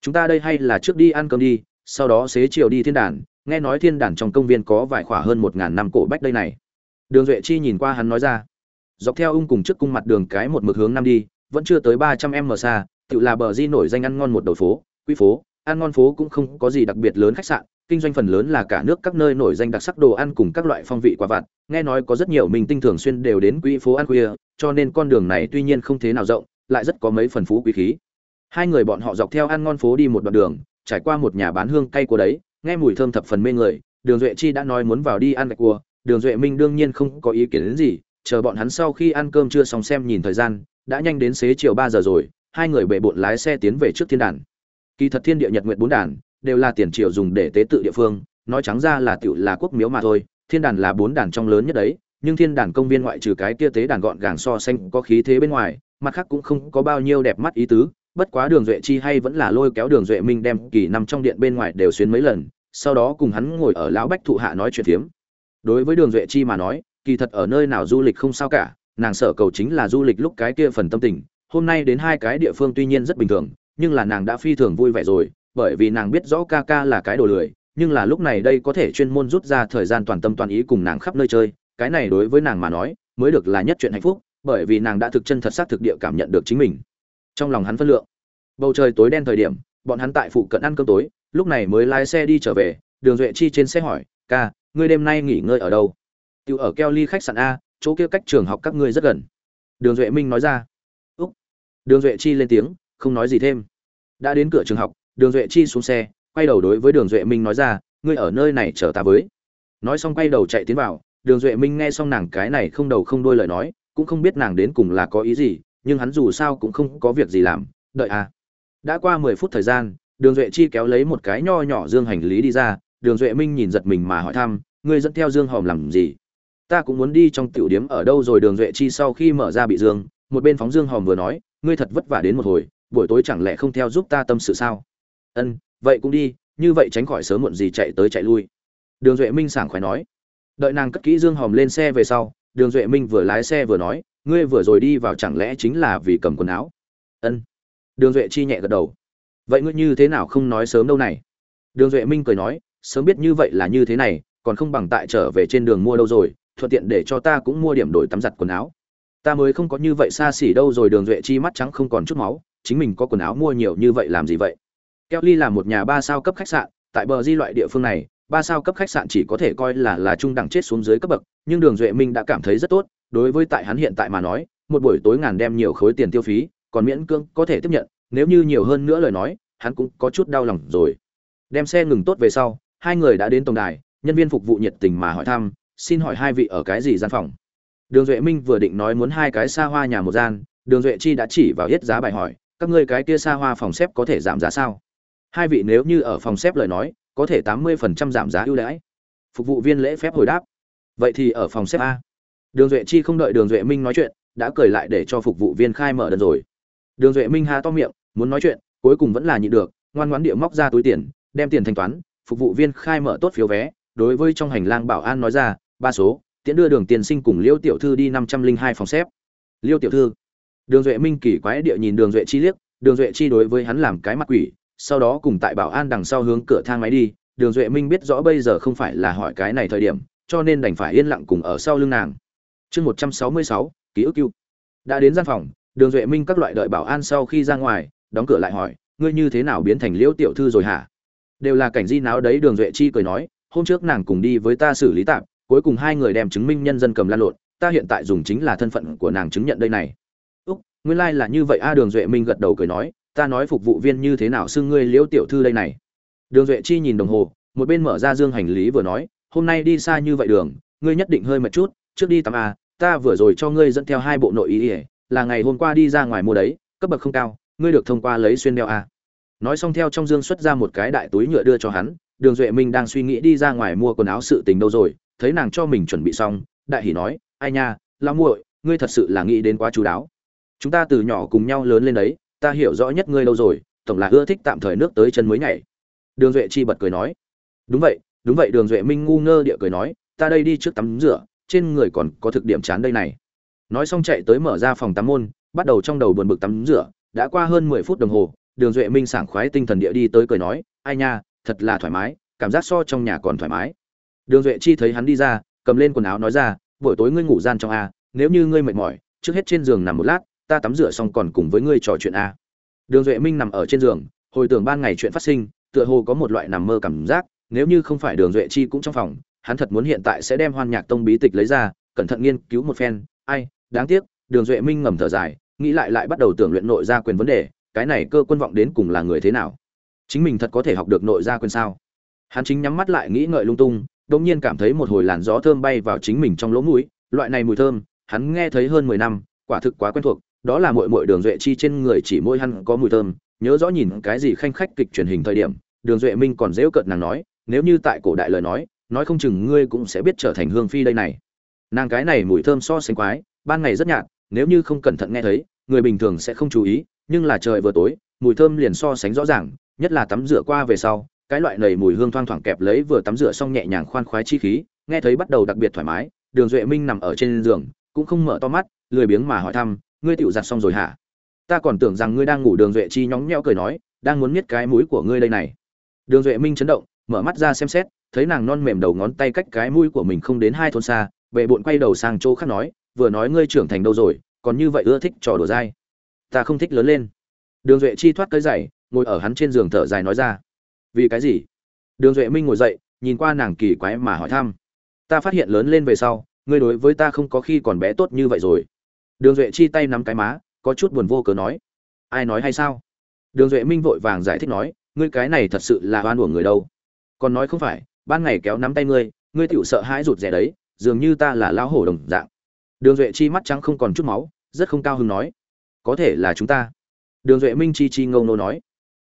chúng ta đây hay là trước đi ăn cơm đi, sau đó xế chiều đi thiên đàn, nghe nói thiên đàn trong công viên có vài khỏa hơn một ngàn năm cổ bách đây này. Đường duệ chi nhìn qua hắn nói ra, dọc theo ung cùng trước cung mặt đường cái một mực hướng năm đi, vẫn chưa tới ba trăm m xa, tự là bờ di nổi danh ăn ngon một đầu phố quy phố, ăn ngon phố cũng không có gì đặc biệt lớn khách sạn kinh doanh phần lớn là cả nước các nơi nổi danh đặc sắc đồ ăn cùng các loại phong vị quả vặt. Nghe nói có rất nhiều mình tinh thường xuyên đều đến quỹ phố ăn khuya, cho nên con đường này tuy nhiên không thế nào rộng, lại rất có mấy phần phú quý khí. Hai người bọn họ dọc theo ăn ngon phố đi một đoạn đường, trải qua một nhà bán hương cay của đấy, nghe mùi thơm thập phần mê người, đường duệ chi đã nói muốn vào đi ăn gạch cua. Đường duệ minh đương nhiên không có ý kiến đến gì, chờ bọn hắn sau khi ăn cơm chưa xong xem nhìn thời gian, đã nhanh đến xế chiều ba giờ rồi, hai người bệ bộn lái xe tiến về trước thiên đàn. Kỳ thật thiên địa nhật nguyện bốn đàn đều là tiền triều dùng để tế tự địa phương, nói trắng ra là tiểu là quốc miếu mà thôi, thiên đàn là bốn đàn trong lớn nhất đấy, nhưng thiên đàn công viên ngoại trừ cái kia tế đàn gọn gàng so xanh có khí thế bên ngoài, mặt khác cũng không có bao nhiêu đẹp mắt ý tứ, bất quá đường duệ chi hay vẫn là lôi kéo đường duệ minh đem kỳ nằm trong điện bên ngoài đều xuyến mấy lần, sau đó cùng hắn ngồi ở lão bách thụ hạ nói chuyện phiếm. Đối với đường duệ chi mà nói, kỳ thật ở nơi nào du lịch không sao cả, nàng sở cầu chính là du lịch lúc cái kia phần tâm tình, hôm nay đến hai cái địa phương tuy nhiên rất bình thường, nhưng là nàng đã phi thường vui vẻ rồi bởi vì nàng biết rõ ca ca là cái đồ lười, nhưng là lúc này đây có thể chuyên môn rút ra thời gian toàn tâm toàn ý cùng nàng khắp nơi chơi, cái này đối với nàng mà nói, mới được là nhất chuyện hạnh phúc, bởi vì nàng đã thực chân thật xác thực địa cảm nhận được chính mình. Trong lòng hắn phân lượng, bầu trời tối đen thời điểm, bọn hắn tại phụ cận ăn cơm tối, lúc này mới lái xe đi trở về, đường duệ chi trên xe hỏi, ca, ngươi đêm nay nghỉ ngơi ở đâu? Tự ở keo ly khách sạn a, chỗ kia cách trường học các ngươi rất gần. Đường duệ minh nói ra. Úc. Đường duệ chi lên tiếng, không nói gì thêm. Đã đến cửa trường học đường duệ chi xuống xe, quay đầu đối với đường duệ minh nói ra, ngươi ở nơi này chờ ta với. Nói xong quay đầu chạy tiến vào, đường duệ minh nghe xong nàng cái này không đầu không đôi lời nói, cũng không biết nàng đến cùng là có ý gì, nhưng hắn dù sao cũng không có việc gì làm, đợi à. Đã qua mười phút thời gian, đường duệ chi kéo lấy một cái nho nhỏ dương hành lý đi ra, đường duệ minh nhìn giật mình mà hỏi thăm, ngươi dẫn theo dương hòm làm gì? Ta cũng muốn đi trong tiểu điếm ở đâu rồi? Đường duệ chi sau khi mở ra bị dương, một bên phóng dương hòm vừa nói, ngươi thật vất vả đến một hồi, buổi tối chẳng lẽ không theo giúp ta tâm sự sao? Ân, vậy cũng đi, như vậy tránh khỏi sớm muộn gì chạy tới chạy lui. Đường duệ minh sảng khoái nói. Đợi nàng cất kỹ dương hòm lên xe về sau, đường duệ minh vừa lái xe vừa nói, ngươi vừa rồi đi vào chẳng lẽ chính là vì cầm quần áo? Ân. Đường duệ chi nhẹ gật đầu. Vậy ngươi như thế nào không nói sớm đâu này? Đường duệ minh cười nói, sớm biết như vậy là như thế này, còn không bằng tại trở về trên đường mua đâu rồi, thuận tiện để cho ta cũng mua điểm đổi tắm giặt quần áo. Ta mới không có như vậy xa xỉ đâu rồi. Đường duệ chi mắt trắng không còn chút máu, chính mình có quần áo mua nhiều như vậy làm gì vậy? Kelly là một nhà ba sao cấp khách sạn, tại bờ di loại địa phương này, ba sao cấp khách sạn chỉ có thể coi là là trung đẳng chết xuống dưới cấp bậc, nhưng đường duệ minh đã cảm thấy rất tốt, đối với tại hắn hiện tại mà nói, một buổi tối ngàn đem nhiều khối tiền tiêu phí, còn miễn cưỡng có thể tiếp nhận, nếu như nhiều hơn nữa lời nói, hắn cũng có chút đau lòng rồi. Đem xe ngừng tốt về sau, hai người đã đến tổng đài, nhân viên phục vụ nhiệt tình mà hỏi thăm, xin hỏi hai vị ở cái gì gian phòng? Đường duệ minh vừa định nói muốn hai cái xa hoa nhà một gian, đường duệ chi đã chỉ vào hết giá bài hỏi, các ngươi cái kia xa hoa phòng xếp có thể giảm giá sao? Hai vị nếu như ở phòng xếp lời nói, có thể tám mươi phần trăm giảm giá ưu đãi. Phục vụ viên lễ phép hồi đáp. Vậy thì ở phòng xếp a. Đường duệ chi không đợi đường duệ minh nói chuyện, đã cười lại để cho phục vụ viên khai mở đơn rồi. Đường duệ minh ha to miệng, muốn nói chuyện, cuối cùng vẫn là nhịn được, ngoan ngoãn địa móc ra túi tiền, đem tiền thanh toán, phục vụ viên khai mở tốt phiếu vé, đối với trong hành lang bảo an nói ra, ba số, tiễn đưa đường tiền sinh cùng liêu tiểu thư đi năm trăm linh hai phòng xếp. Liêu tiểu thư? Đường duệ minh kỳ quái địa nhìn đường duệ chi liếc, đường duệ chi đối với hắn làm cái mặt quỷ sau đó cùng tại bảo an đằng sau hướng cửa thang máy đi, đường duệ minh biết rõ bây giờ không phải là hỏi cái này thời điểm, cho nên đành phải yên lặng cùng ở sau lưng nàng. Chương một trăm sáu mươi sáu, ký ức cưu đã đến gian phòng, đường duệ minh các loại đợi bảo an sau khi ra ngoài, đóng cửa lại hỏi, ngươi như thế nào biến thành liễu tiểu thư rồi hả? Đều là cảnh di náo đấy, đường duệ chi cười nói, hôm trước nàng cùng đi với ta xử lý tạm cuối cùng hai người đem chứng minh nhân dân cầm lan lộn, ta hiện tại dùng chính là thân phận của nàng chứng nhận đây này. Úc, nguyên lai、like、là như vậy a, đường duệ minh gật đầu cười nói ta nói phục vụ viên như thế nào xưng ngươi liễu tiểu thư đây này? Đường duệ chi nhìn đồng hồ, một bên mở ra dương hành lý vừa nói, hôm nay đi xa như vậy đường, ngươi nhất định hơi mệt chút, trước đi tắm à ta vừa rồi cho ngươi dẫn theo hai bộ nội ý ỉa là ngày hôm qua đi ra ngoài mua đấy, cấp bậc không cao, ngươi được thông qua lấy xuyên đeo à. Nói xong theo trong dương xuất ra một cái đại túi nhựa đưa cho hắn, đường duệ minh đang suy nghĩ đi ra ngoài mua quần áo sự tình đâu rồi, thấy nàng cho mình chuẩn bị xong, đại hỉ nói, ai nha lao muội, ngươi thật sự là nghĩ đến quá chú đáo. Chúng ta từ nhỏ cùng nhau lớn lên đấy ta hiểu rõ nhất ngươi lâu rồi, tổng là ưa thích tạm thời nước tới chân mới nhảy. Đường duệ chi bật cười nói. Đúng vậy đúng vậy, đường duệ minh ngu ngơ địa cười nói, ta đây đi trước tắm rửa, trên người còn có thực điểm chán đây này. Nói xong chạy tới mở ra phòng tắm môn, bắt đầu trong đầu buồn bực tắm rửa, đã qua hơn mười phút đồng hồ, đường duệ minh sảng khoái tinh thần địa đi tới cười nói, ai nha, thật là thoải mái, cảm giác so trong nhà còn thoải mái. Đường duệ chi thấy hắn đi ra, cầm lên quần áo nói ra, buổi tối ngươi ngủ gian trong a nếu như ngươi mệt mỏi, trước hết trên giường nằm một lát ta tắm rửa xong còn cùng với ngươi trò chuyện a đường duệ minh nằm ở trên giường, hồi tưởng ban ngày chuyện phát sinh, tựa hồ có một loại nằm mơ cảm giác, nếu như không phải đường duệ chi cũng trong phòng, hắn thật muốn hiện tại sẽ đem hoan nhạc tông bí tịch lấy ra, cẩn thận nghiên cứu một phen, ai, đáng tiếc, đường duệ minh ngầm thở dài, nghĩ lại lại bắt đầu tưởng luyện nội gia quyền vấn đề, cái này cơ quân vọng đến cùng là người thế nào? Chính mình thật có thể học được nội gia quyền sao? Hắn chính nhắm mắt lại nghĩ ngợi lung tung, đột nhiên cảm thấy một hồi làn gió thơm bay vào chính mình trong lỗ mũi, loại này mùi thơm, hắn nghe thấy hơn mười năm, quả thực quá quen thuộc đó là muội muội đường duệ chi trên người chỉ môi hắn có mùi thơm, nhớ rõ nhìn cái gì khanh khách kịch truyền hình thời điểm, đường duệ minh còn dễu cợt nàng nói, nếu như tại cổ đại lời nói nói không chừng ngươi cũng sẽ biết trở thành hương phi đây này. Nàng cái này mùi thơm so sánh quái, ban ngày rất nhạt, nếu như không cẩn thận nghe thấy, người bình thường sẽ không chú ý, nhưng là trời vừa tối, mùi thơm liền so sánh rõ ràng, nhất là tắm rửa qua về sau, cái loại nầy mùi hương thoang thoảng kẹp lấy vừa tắm rửa xong nhẹ nhàng khoan khoái chi khí, nghe thấy bắt đầu đặc biệt thoải mái, đường duệ minh nằm ở trên giường, cũng không mở to mắt, lười biếng mà hỏi thăm ngươi tựu giặt xong rồi hả? Ta còn tưởng rằng ngươi đang ngủ đường duệ chi nhóng nhẽo cười nói, đang muốn miết cái mũi của ngươi đây này. Đường duệ minh chấn động, mở mắt ra xem xét, thấy nàng non mềm đầu ngón tay cách cái mũi của mình không đến hai thôn xa vệ bộn quay đầu sang chỗ khác nói, vừa nói ngươi trưởng thành đâu rồi, còn như vậy ưa thích trò đùa dai. Ta không thích lớn lên. Đường duệ chi thoát cơi dày ngồi ở hắn trên giường thở dài nói ra. Vì cái gì? Đường duệ minh ngồi dậy, nhìn qua nàng kỳ quái mà hỏi thăm. Ta phát hiện lớn lên về sau, ngươi đối với ta không có khi còn bé tốt như vậy rồi đường duệ chi tay nắm cái má, có chút buồn vô cớ nói. Ai nói hay sao? Đường duệ minh vội vàng giải thích nói, ngươi cái này thật sự là oan uổng người đâu. Còn nói không phải, ban ngày kéo nắm tay ngươi ngươi tựu sợ hãi rụt rè đấy, dường như ta là lão hổ đồng dạng. Đường duệ chi mắt trắng không còn chút máu, rất không cao hứng nói. Có thể là chúng ta. Đường duệ minh chi chi ngâu nô nói.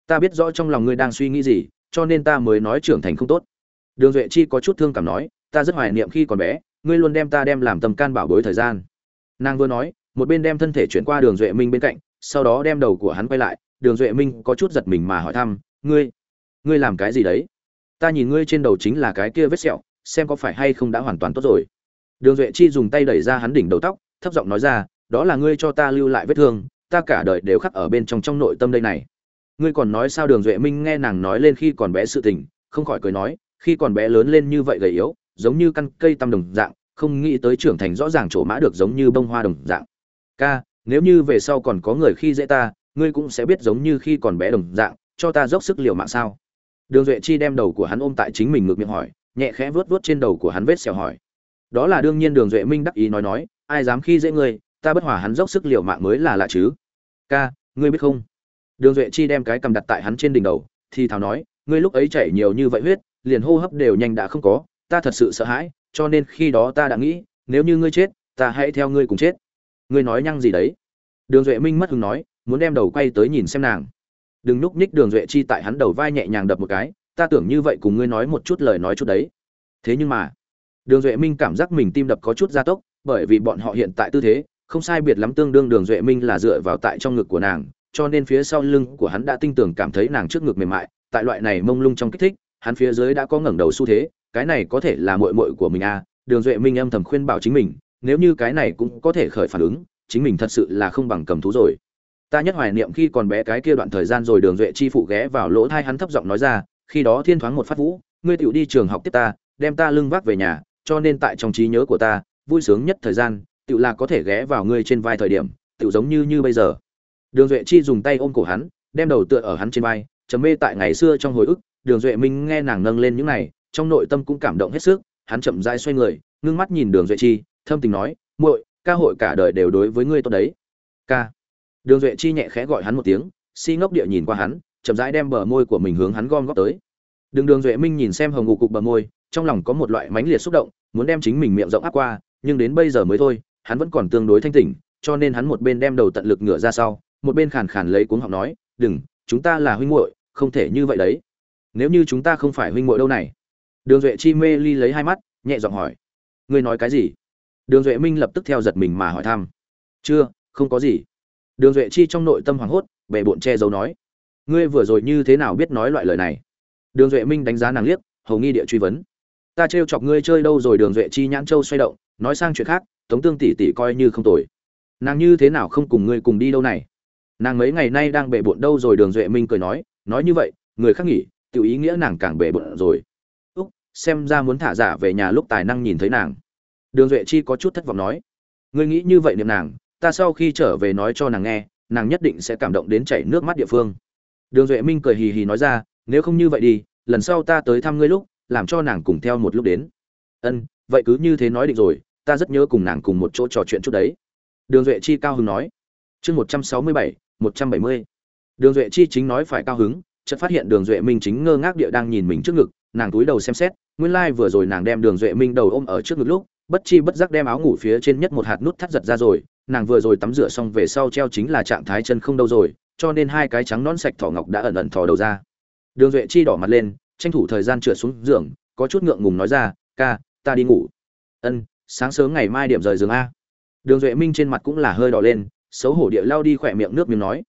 Ta biết rõ trong lòng ngươi đang suy nghĩ gì, cho nên ta mới nói trưởng thành không tốt. Đường duệ chi có chút thương cảm nói, ta rất hoài niệm khi còn bé, ngươi luôn đem ta đem làm tầm can bảo bối thời gian. Nàng vừa nói một bên đem thân thể chuyển qua đường duệ minh bên cạnh, sau đó đem đầu của hắn quay lại. Đường duệ minh có chút giật mình mà hỏi thăm, ngươi ngươi làm cái gì đấy? Ta nhìn ngươi trên đầu chính là cái kia vết sẹo, xem có phải hay không đã hoàn toàn tốt rồi. Đường duệ chi dùng tay đẩy ra hắn đỉnh đầu tóc, thấp giọng nói ra, đó là ngươi cho ta lưu lại vết thương, ta cả đời đều khắc ở bên trong trong nội tâm đây này. Ngươi còn nói sao? Đường duệ minh nghe nàng nói lên khi còn bé sự tình, không khỏi cười nói, khi còn bé lớn lên như vậy gầy yếu, giống như căn cây tăm đồng dạng, không nghĩ tới trưởng thành rõ ràng chỗ mã được giống như bông hoa đồng dạng ca, nếu như về sau còn có người khi dễ ta, ngươi cũng sẽ biết giống như khi còn bé đồng dạng, cho ta dốc sức liều mạng sao? Đường duệ chi đem đầu của hắn ôm tại chính mình ngược miệng hỏi, nhẹ khẽ vuốt vuốt trên đầu của hắn vết xẻo hỏi. Đó là đương nhiên đường duệ minh đắc ý nói nói, ai dám khi dễ ngươi, ta bất hòa hắn dốc sức liều mạng mới là lạ chứ. Ca, ngươi biết không? Đường duệ chi đem cái cầm đặt tại hắn trên đỉnh đầu, thì thào nói, ngươi lúc ấy chảy nhiều như vậy huyết, liền hô hấp đều nhanh đã không có, ta thật sự sợ hãi, cho nên khi đó ta đã nghĩ, nếu như ngươi chết, ta hãy theo ngươi cùng chết ngươi nói nhăng gì đấy? Đường duệ minh mất hứng nói, muốn đem đầu quay tới nhìn xem nàng. Đừng núp nhích đường duệ chi tại hắn đầu vai nhẹ nhàng đập một cái, ta tưởng như vậy cùng ngươi nói một chút lời nói chút đấy. Thế nhưng mà, đường duệ minh cảm giác mình tim đập có chút gia tốc, bởi vì bọn họ hiện tại tư thế, không sai biệt lắm tương đương đường duệ minh là dựa vào tại trong ngực của nàng, cho nên phía sau lưng của hắn đã tinh tường cảm thấy nàng trước ngực mềm mại, tại loại này mông lung trong kích thích, hắn phía dưới đã có ngẩng đầu xu thế, cái này có thể là muội muội của mình à? Đường duệ minh âm thầm khuyên bảo chính mình nếu như cái này cũng có thể khởi phản ứng, chính mình thật sự là không bằng cầm thú rồi. Ta nhất hoài niệm khi còn bé cái kia đoạn thời gian rồi đường duệ chi phụ ghé vào lỗ thai hắn thấp giọng nói ra, khi đó thiên thoáng một phát vũ, ngươi tựu đi trường học tiếp ta, đem ta lưng vác về nhà, cho nên tại trong trí nhớ của ta, vui sướng nhất thời gian tựu là có thể ghé vào ngươi trên vai thời điểm tựu giống như như bây giờ. Đường duệ chi dùng tay ôm cổ hắn, đem đầu tựa ở hắn trên vai chấm mê tại ngày xưa trong hồi ức, đường duệ minh nghe nàng nâng lên những này, trong nội tâm cũng cảm động hết sức, hắn chậm rãi xoay người, ngưng mắt nhìn đường duệ chi thâm tình nói, muội, ca hội cả đời đều đối với ngươi tốt đấy. Ca. Đường duệ chi nhẹ khẽ gọi hắn một tiếng, si ngốc địa nhìn qua hắn, chậm rãi đem bờ môi của mình hướng hắn gom góp tới. Đường đường duệ minh nhìn xem hồng ngục cục bờ môi, trong lòng có một loại mãnh liệt xúc động, muốn đem chính mình miệng rộng áp qua, nhưng đến bây giờ mới thôi, hắn vẫn còn tương đối thanh tỉnh, cho nên hắn một bên đem đầu tận lực ngửa ra sau, một bên khàn khàn lấy cuống họng nói, đừng, chúng ta là huynh muội, không thể như vậy đấy. Nếu như chúng ta không phải huynh muội đâu này. Đường duệ chi mê ly lấy hai mắt, nhẹ giọng hỏi, ngươi nói cái gì? Đường duệ minh lập tức theo giật mình mà hỏi thăm. Chưa, không có gì. Đường duệ chi trong nội tâm hoảng hốt bệ bộn che giấu nói, ngươi vừa rồi như thế nào biết nói loại lời này? Đường duệ minh đánh giá nàng liếc, hầu nghi địa truy vấn. Ta trêu chọc ngươi chơi đâu rồi? Đường duệ chi nhãn châu xoay động, nói sang chuyện khác, tống tương tỷ tỷ coi như không tồi. Nàng như thế nào không cùng ngươi cùng đi đâu này? Nàng mấy ngày nay đang bệ bộn đâu rồi? Đường duệ minh cười nói nói như vậy, người khác nghỉ tự ý nghĩa nàng càng bệ bộn rồi. Úc, xem ra muốn thả giả về nhà lúc tài năng nhìn thấy nàng đường duệ chi có chút thất vọng nói, ngươi nghĩ như vậy niệm nàng, ta sau khi trở về nói cho nàng nghe, nàng nhất định sẽ cảm động đến chảy nước mắt địa phương. Đường duệ minh cười hì hì nói ra, nếu không như vậy đi, lần sau ta tới thăm ngươi lúc, làm cho nàng cùng theo một lúc đến. Ân, vậy cứ như thế nói định rồi, ta rất nhớ cùng nàng cùng một chỗ trò chuyện chút đấy. Đường duệ chi cao hứng nói, chương một trăm sáu mươi bảy, một trăm bảy mươi. Đường duệ chi chính nói phải cao hứng, chợt phát hiện đường duệ minh chính ngơ ngác địa đang nhìn mình trước ngực, nàng túi đầu xem xét, nguyên lai、like、vừa rồi nàng đem đường duệ minh đầu ôm ở trước ngực lúc bất chi bất giác đem áo ngủ phía trên nhất một hạt nút thắt giật ra rồi, nàng vừa rồi tắm rửa xong về sau treo chính là trạng thái chân không đâu rồi, cho nên hai cái trắng nón sạch thỏ ngọc đã ẩn ẩn thò đầu ra. Đường duệ chi đỏ mặt lên, tranh thủ thời gian trượt xuống giường, có chút ngượng ngùng nói ra, ca, ta đi ngủ. Ân, sáng sớm ngày mai điểm rời giường a. Đường duệ minh trên mặt cũng là hơi đỏ lên, xấu hổ địa lao đi khỏe miệng nước miếng nói,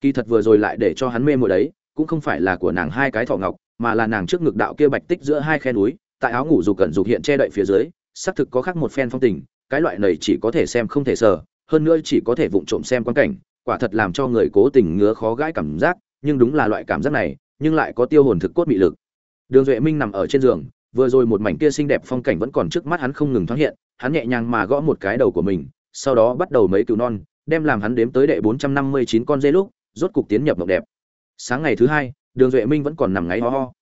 kỳ thật vừa rồi lại để cho hắn mê mùa đấy, cũng không phải là của nàng hai cái thỏ ngọc, mà là nàng trước ngực đạo kia bạch tích giữa hai khe núi, tại áo ngủ dù cẩn dục hiện che đậy phía dưới xác thực có khác một phen phong tình, cái loại này chỉ có thể xem không thể sờ, hơn nữa chỉ có thể vụng trộm xem quan cảnh, quả thật làm cho người cố tình ngứa khó gãi cảm giác, nhưng đúng là loại cảm giác này, nhưng lại có tiêu hồn thực cốt bị lực. Đường duệ minh nằm ở trên giường, vừa rồi một mảnh kia xinh đẹp phong cảnh vẫn còn trước mắt hắn không ngừng thoáng hiện, hắn nhẹ nhàng mà gõ một cái đầu của mình, sau đó bắt đầu mấy cừu non, đem làm hắn đếm tới đệ bốn trăm năm mươi chín con dê lúc, rốt cục tiến nhập mộng đẹp. Sáng ngày thứ hai, đường duệ minh vẫn còn nằm ngáy ho ho.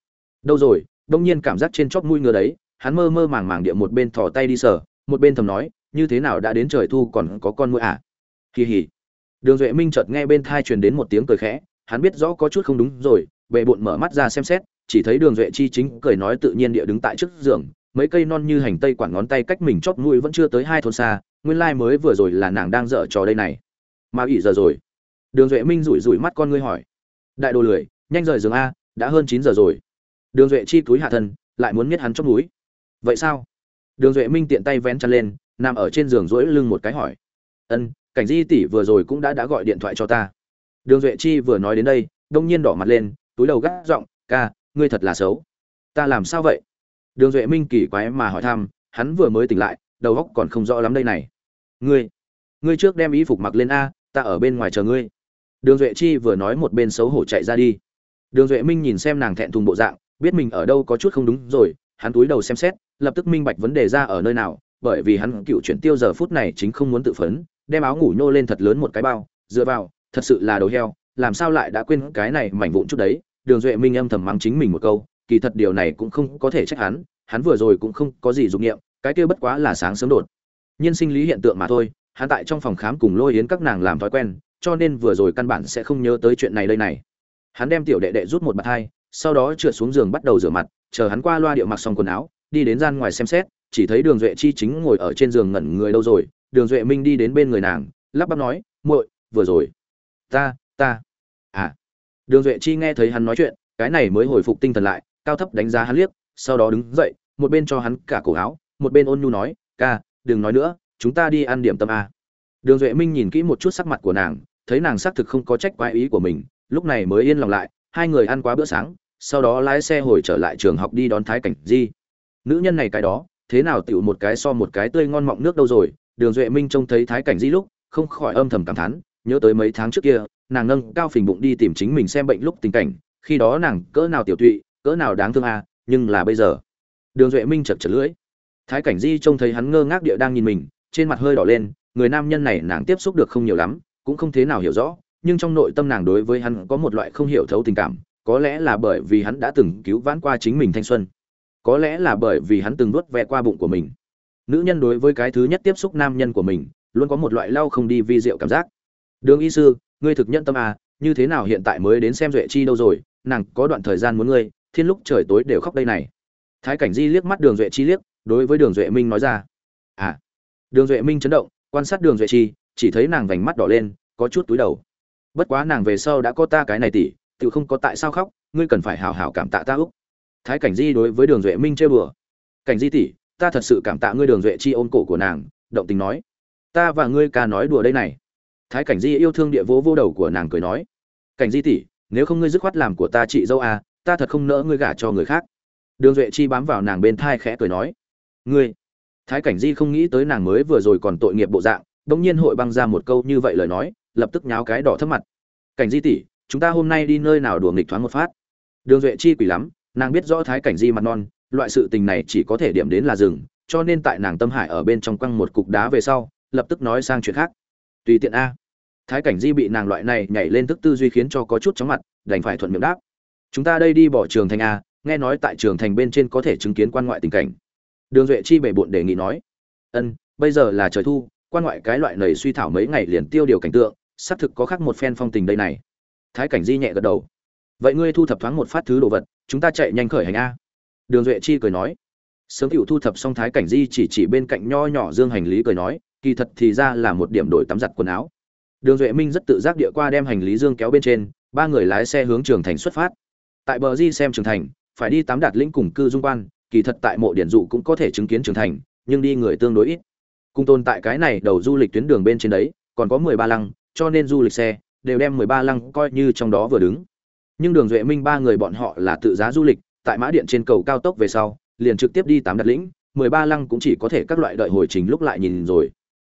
Đâu rồi, đông nhiên cảm giác trên chóp mũi ngứa đấy hắn mơ mơ màng màng địa một bên thò tay đi sờ, một bên thầm nói, như thế nào đã đến trời thu còn có con mũi à? Kỳ hỉ. Đường duệ minh chợt nghe bên thai truyền đến một tiếng cười khẽ, hắn biết rõ có chút không đúng rồi bệ bụng mở mắt ra xem xét, chỉ thấy đường duệ chi chính cười nói tự nhiên địa đứng tại trước giường, mấy cây non như hành tây quản ngón tay cách mình chót mũi vẫn chưa tới hai thôn xa, nguyên lai mới vừa rồi là nàng đang dở trò đây này. Mà ỉ giờ rồi? Đường duệ minh rủi rủi mắt con ngươi hỏi. Đại đồ lười, nhanh rời giường a, đã hơn chín giờ rồi. Đường duệ chi túi hạ thân, lại muốn miết hắn chót núi vậy sao? Đường duệ minh tiện tay vén chăn lên, nằm ở trên giường rỗi lưng một cái hỏi. Ân, cảnh di tỷ vừa rồi cũng đã đã gọi điện thoại cho ta. Đường duệ chi vừa nói đến đây, đông nhiên đỏ mặt lên, túi đầu gác giọng, ca, ngươi thật là xấu. Ta làm sao vậy? Đường duệ minh kỳ quái mà hỏi thăm, hắn vừa mới tỉnh lại, đầu óc còn không rõ lắm đây này. Ngươi ngươi trước đem y phục mặc lên a, ta ở bên ngoài chờ ngươi. Đường duệ chi vừa nói một bên xấu hổ chạy ra đi. Đường duệ minh nhìn xem nàng thẹn thùng bộ dạng, biết mình ở đâu có chút không đúng rồi, hắn túi đầu xem xét lập tức minh bạch vấn đề ra ở nơi nào, bởi vì hắn cựu chuyển tiêu giờ phút này chính không muốn tự phấn, đem áo ngủ nhô lên thật lớn một cái bao, dựa vào, thật sự là đầu heo, làm sao lại đã quên cái này mảnh vụn chút đấy, đường duệ minh âm thầm mắng chính mình một câu, kỳ thật điều này cũng không có thể trách hắn hắn vừa rồi cũng không có gì dụng nghiệm cái kia bất quá là sáng sớm đột. Nhiên sinh lý hiện tượng mà thôi, hắn tại trong phòng khám cùng lôi yến các nàng làm thói quen, cho nên vừa rồi căn bản sẽ không nhớ tới chuyện này đây này. Hắn đem tiểu đệ đệ rút một bạt hai, sau đó trượt xuống giường bắt đầu rửa mặt, chờ hắn qua loa điệu mặc xong quần áo đi đến gian ngoài xem xét, chỉ thấy đường duệ chi chính ngồi ở trên giường ngẩn người đâu rồi. Đường duệ minh đi đến bên người nàng, lắp bắp nói, muội, vừa rồi. Ta ta. À. Đường duệ chi nghe thấy hắn nói chuyện, cái này mới hồi phục tinh thần lại, cao thấp đánh giá hắn liếc, sau đó đứng dậy, một bên cho hắn cả cổ áo, một bên ôn nhu nói, ca, đừng nói nữa, chúng ta đi ăn điểm tâm a. Đường duệ minh nhìn kỹ một chút sắc mặt của nàng, thấy nàng xác thực không có trách quái ý của mình, lúc này mới yên lòng lại, hai người ăn quá bữa sáng, sau đó lái xe hồi trở lại trường học đi đón thái cảnh di nữ nhân này cái đó, thế nào tựu một cái so một cái tươi ngon mọng nước đâu rồi? Đường duệ minh trông thấy thái cảnh di lúc, không khỏi âm thầm cảm thán, nhớ tới mấy tháng trước kia, nàng nâng cao phình bụng đi tìm chính mình xem bệnh lúc tình cảnh, khi đó nàng cỡ nào tiểu tụy, cỡ nào đáng thương à nhưng là bây giờ, đường duệ minh chật chật lưỡi. Thái cảnh di trông thấy hắn ngơ ngác địa đang nhìn mình, trên mặt hơi đỏ lên, người nam nhân này nàng tiếp xúc được không nhiều lắm, cũng không thế nào hiểu rõ, nhưng trong nội tâm nàng đối với hắn có một loại không hiểu thấu tình cảm, có lẽ là bởi vì hắn đã từng cứu vãn qua chính mình thanh xuân có lẽ là bởi vì hắn từng nuốt vẹ qua bụng của mình. Nữ nhân đối với cái thứ nhất tiếp xúc nam nhân của mình, luôn có một loại lau không đi vi diệu cảm giác. Đường y sư, ngươi thực nhận tâm à như thế nào hiện tại mới đến xem duệ chi đâu rồi, nàng có đoạn thời gian muốn ngươi, thiên lúc trời tối đều khóc đây này. Thái cảnh di liếc mắt đường duệ chi liếc, đối với đường duệ minh nói ra. À. Đường duệ minh chấn động, quan sát đường duệ chi, chỉ thấy nàng vành mắt đỏ lên, có chút túi đầu. Bất quá nàng về sau đã có ta cái này tỷ tự không có tại sao khóc, ngươi cần phải hào hào cảm tạ ta úc thái cảnh di đối với đường duệ minh chơi bừa cảnh di tỷ, ta thật sự cảm tạ ngươi đường duệ chi ôm cổ của nàng, động tình nói. Ta và ngươi ca nói đùa đây này. Thái cảnh di yêu thương địa vỗ vô đầu của nàng cười nói. Cảnh di tỷ, nếu không ngươi dứt khoát làm của ta chị dâu à ta thật không nỡ ngươi gả cho người khác. Đường duệ chi bám vào nàng bên thai khẽ cười nói. Ngươi. Thái cảnh di không nghĩ tới nàng mới vừa rồi còn tội nghiệp bộ dạng, bỗng nhiên hội băng ra một câu như vậy lời nói, lập tức nháo cái đỏ thấp mặt. Cảnh di tỷ, chúng ta hôm nay đi nơi nào đùa nghịch thoáng một phát? Đường duệ chi quỷ lắm nàng biết rõ thái cảnh di mặt non, loại sự tình này chỉ có thể điểm đến là rừng, cho nên tại nàng tâm hải ở bên trong quăng một cục đá về sau, lập tức nói sang chuyện khác. Tùy tiện a. Thái cảnh di bị nàng loại này nhảy lên thức tư duy khiến cho có chút chóng mặt, đành phải thuận miệng đáp. Chúng ta đây đi bỏ trường thành a, nghe nói tại trường thành bên trên có thể chứng kiến quan ngoại tình cảnh. Đường duệ chi bể bộn đề nghị nói. Ân, bây giờ là trời thu, quan ngoại cái loại nầy suy thảo mấy ngày liền tiêu điều cảnh tượng, xác thực có khác một phen phong tình đây này. Thái cảnh di nhẹ gật đầu vậy ngươi thu thập thoáng một phát thứ đồ vật, chúng ta chạy nhanh khởi hành a. Đường duệ chi cười nói. Sớm cựu thu thập xong thái cảnh di chỉ chỉ bên cạnh nho nhỏ dương hành lý cười nói, kỳ thật thì ra là một điểm đổi tắm giặt quần áo. Đường duệ minh rất tự giác địa qua đem hành lý dương kéo bên trên, ba người lái xe hướng trường thành xuất phát. Tại bờ di xem trường thành, phải đi tám đạt lĩnh cùng cư dung quan, kỳ thật tại mộ điển dụ cũng có thể chứng kiến trường thành, nhưng đi người tương đối ít. Cung tồn tại cái này đầu du lịch tuyến đường bên trên đấy, còn có mười ba lăng, cho nên du lịch xe đều đem mười ba lăng coi như trong đó vừa đứng nhưng đường duệ minh ba người bọn họ là tự giá du lịch, tại mã điện trên cầu cao tốc về sau, liền trực tiếp đi tám đặt lĩnh, mười ba lăng cũng chỉ có thể các loại đợi hồi trình lúc lại nhìn rồi.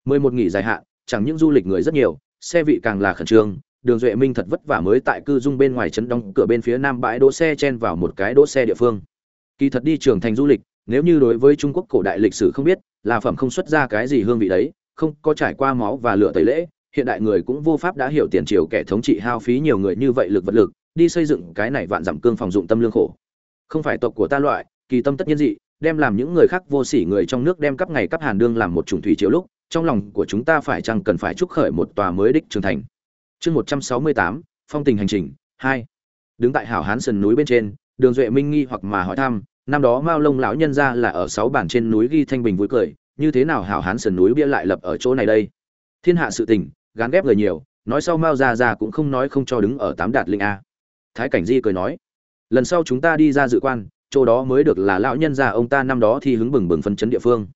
mười một nghỉ dài hạn, chẳng những du lịch người rất nhiều, xe vị càng là khẩn trương, đường duệ minh thật vất vả mới tại cư dung bên ngoài trấn đóng cửa bên phía nam bãi đỗ xe chen vào một cái đỗ xe địa phương. Kỳ thật đi trường thành du lịch, nếu như đối với trung quốc cổ đại lịch sử không biết, là phẩm không xuất ra cái gì hương vị đấy, không có trải qua máu và lửa tẩy lễ, hiện đại người cũng vô pháp đã hiểu tiền triều kẻ thống trị hao phí nhiều người như vậy lực vật lực đi xây dựng cái này vạn giảm cương phòng dụng tâm lương khổ. Không phải tộc của ta loại, kỳ tâm tất nhiên dị, đem làm những người khác vô sỉ người trong nước đem cấp ngày cấp hàn đương làm một chủng thủy triệu lúc, trong lòng của chúng ta phải chăng cần phải chúc khởi một tòa mới đích trường thành. Chương một trăm sáu mươi tám, phong tình hành trình, hai. Đứng tại hảo hán sườn núi bên trên, đường duệ minh nghi hoặc mà hỏi thăm, năm đó mao lông lão nhân ra là ở sáu bản trên núi ghi thanh bình vui cười, như thế nào hảo hán sườn núi bia lại lập ở chỗ này đây? Thiên hạ sự tình, gán ghép người nhiều, nói sau mao ra ra cũng không nói không cho đứng ở tám đạt linh a thái cảnh di cười nói, lần sau chúng ta đi ra dự quan, chỗ đó mới được là lão nhân già ông ta năm đó thì hứng bừng bừng phân chấn địa phương.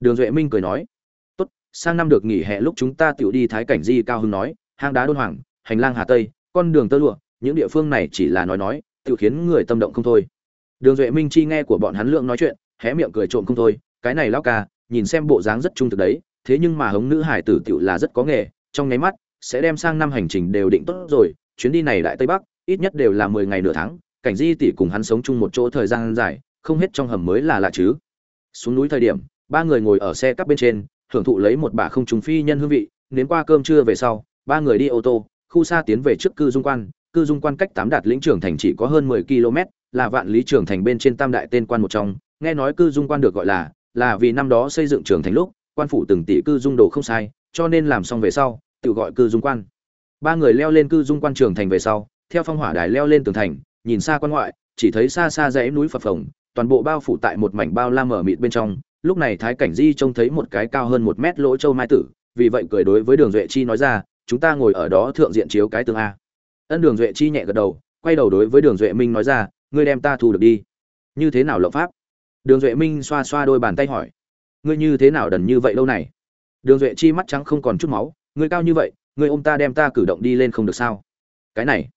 Đường duệ minh cười nói, tốt, sang năm được nghỉ hè lúc chúng ta tựu đi thái cảnh di cao hưng nói, hang đá đôn hoàng, hành lang hà tây, con đường tơ lụa, những địa phương này chỉ là nói nói tự khiến người tâm động không thôi. Đường duệ minh chi nghe của bọn hắn lượng nói chuyện, hé miệng cười trộm không thôi, cái này lão ca, nhìn xem bộ dáng rất trung thực đấy, thế nhưng mà hống nữ hải tử tựu là rất có nghề, trong nháy mắt, sẽ đem sang năm hành trình đều định tốt rồi, chuyến đi này lại tây bắc ít nhất đều là mười ngày nửa tháng, cảnh di tỷ cùng hắn sống chung một chỗ thời gian dài, không hết trong hầm mới là lạ chứ. Xuống núi thời điểm, ba người ngồi ở xe cắp bên trên, hưởng thụ lấy một bà không trùng phi nhân hương vị, nếm qua cơm trưa về sau, ba người đi ô tô, khu xa tiến về trước cư dung quan, cư dung quan cách tám đạt lĩnh trưởng thành chỉ có hơn mười km, là vạn lý trưởng thành bên trên tam đại tên quan một trong, nghe nói cư dung quan được gọi là là vì năm đó xây dựng trưởng thành lúc, quan phủ từng tỷ cư dung đồ không sai, cho nên làm xong về sau, tự gọi cư dung quan. Ba người leo lên cư dung quan trường thành về sau theo phong hỏa đài leo lên tường thành, nhìn xa quan ngoại, chỉ thấy xa xa dãy núi phập phồng, toàn bộ bao phủ tại một mảnh bao la mở mịt bên trong. Lúc này thái cảnh di trông thấy một cái cao hơn một mét lỗ châu mai tử, vì vậy cười đối với đường duệ chi nói ra, chúng ta ngồi ở đó thượng diện chiếu cái tường a. Ân đường duệ chi nhẹ gật đầu, quay đầu đối với đường duệ minh nói ra, ngươi đem ta thu được đi. Như thế nào lộng pháp? Đường duệ minh xoa xoa đôi bàn tay hỏi, ngươi như thế nào đần như vậy lâu này? Đường duệ chi mắt trắng không còn chút máu, ngươi cao như vậy, ngươi ôm ta đem ta cử động đi lên không được sao? Cái này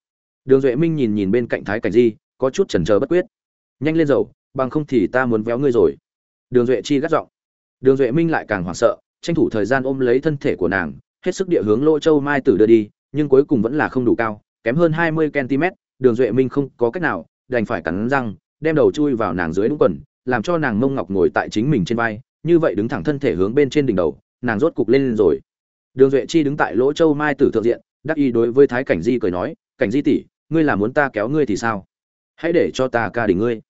đường duệ minh nhìn nhìn bên cạnh thái cảnh di, có chút chần chờ bất quyết. Nhanh lên dầu, bằng không thì ta muốn véo ngươi rồi. Đường duệ chi gắt giọng. Đường duệ minh lại càng hoảng sợ, tranh thủ thời gian ôm lấy thân thể của nàng, hết sức địa hướng lỗ châu mai tử đưa đi, nhưng cuối cùng vẫn là không đủ cao, kém hơn hai mươi cm, đường duệ minh không có cách nào, đành phải cắn răng, đem đầu chui vào nàng dưới đúng quần, làm cho nàng mông ngọc ngồi tại chính mình trên vai, như vậy đứng thẳng thân thể hướng bên trên đỉnh đầu, nàng rốt cục lên lên rồi. Đường duệ chi đứng tại lỗ châu mai tử thượng diện, đắc y đối với thái cảnh di cười nói, cảnh di tỷ ngươi là muốn ta kéo ngươi thì sao? Hãy để cho ta ca đỉnh ngươi.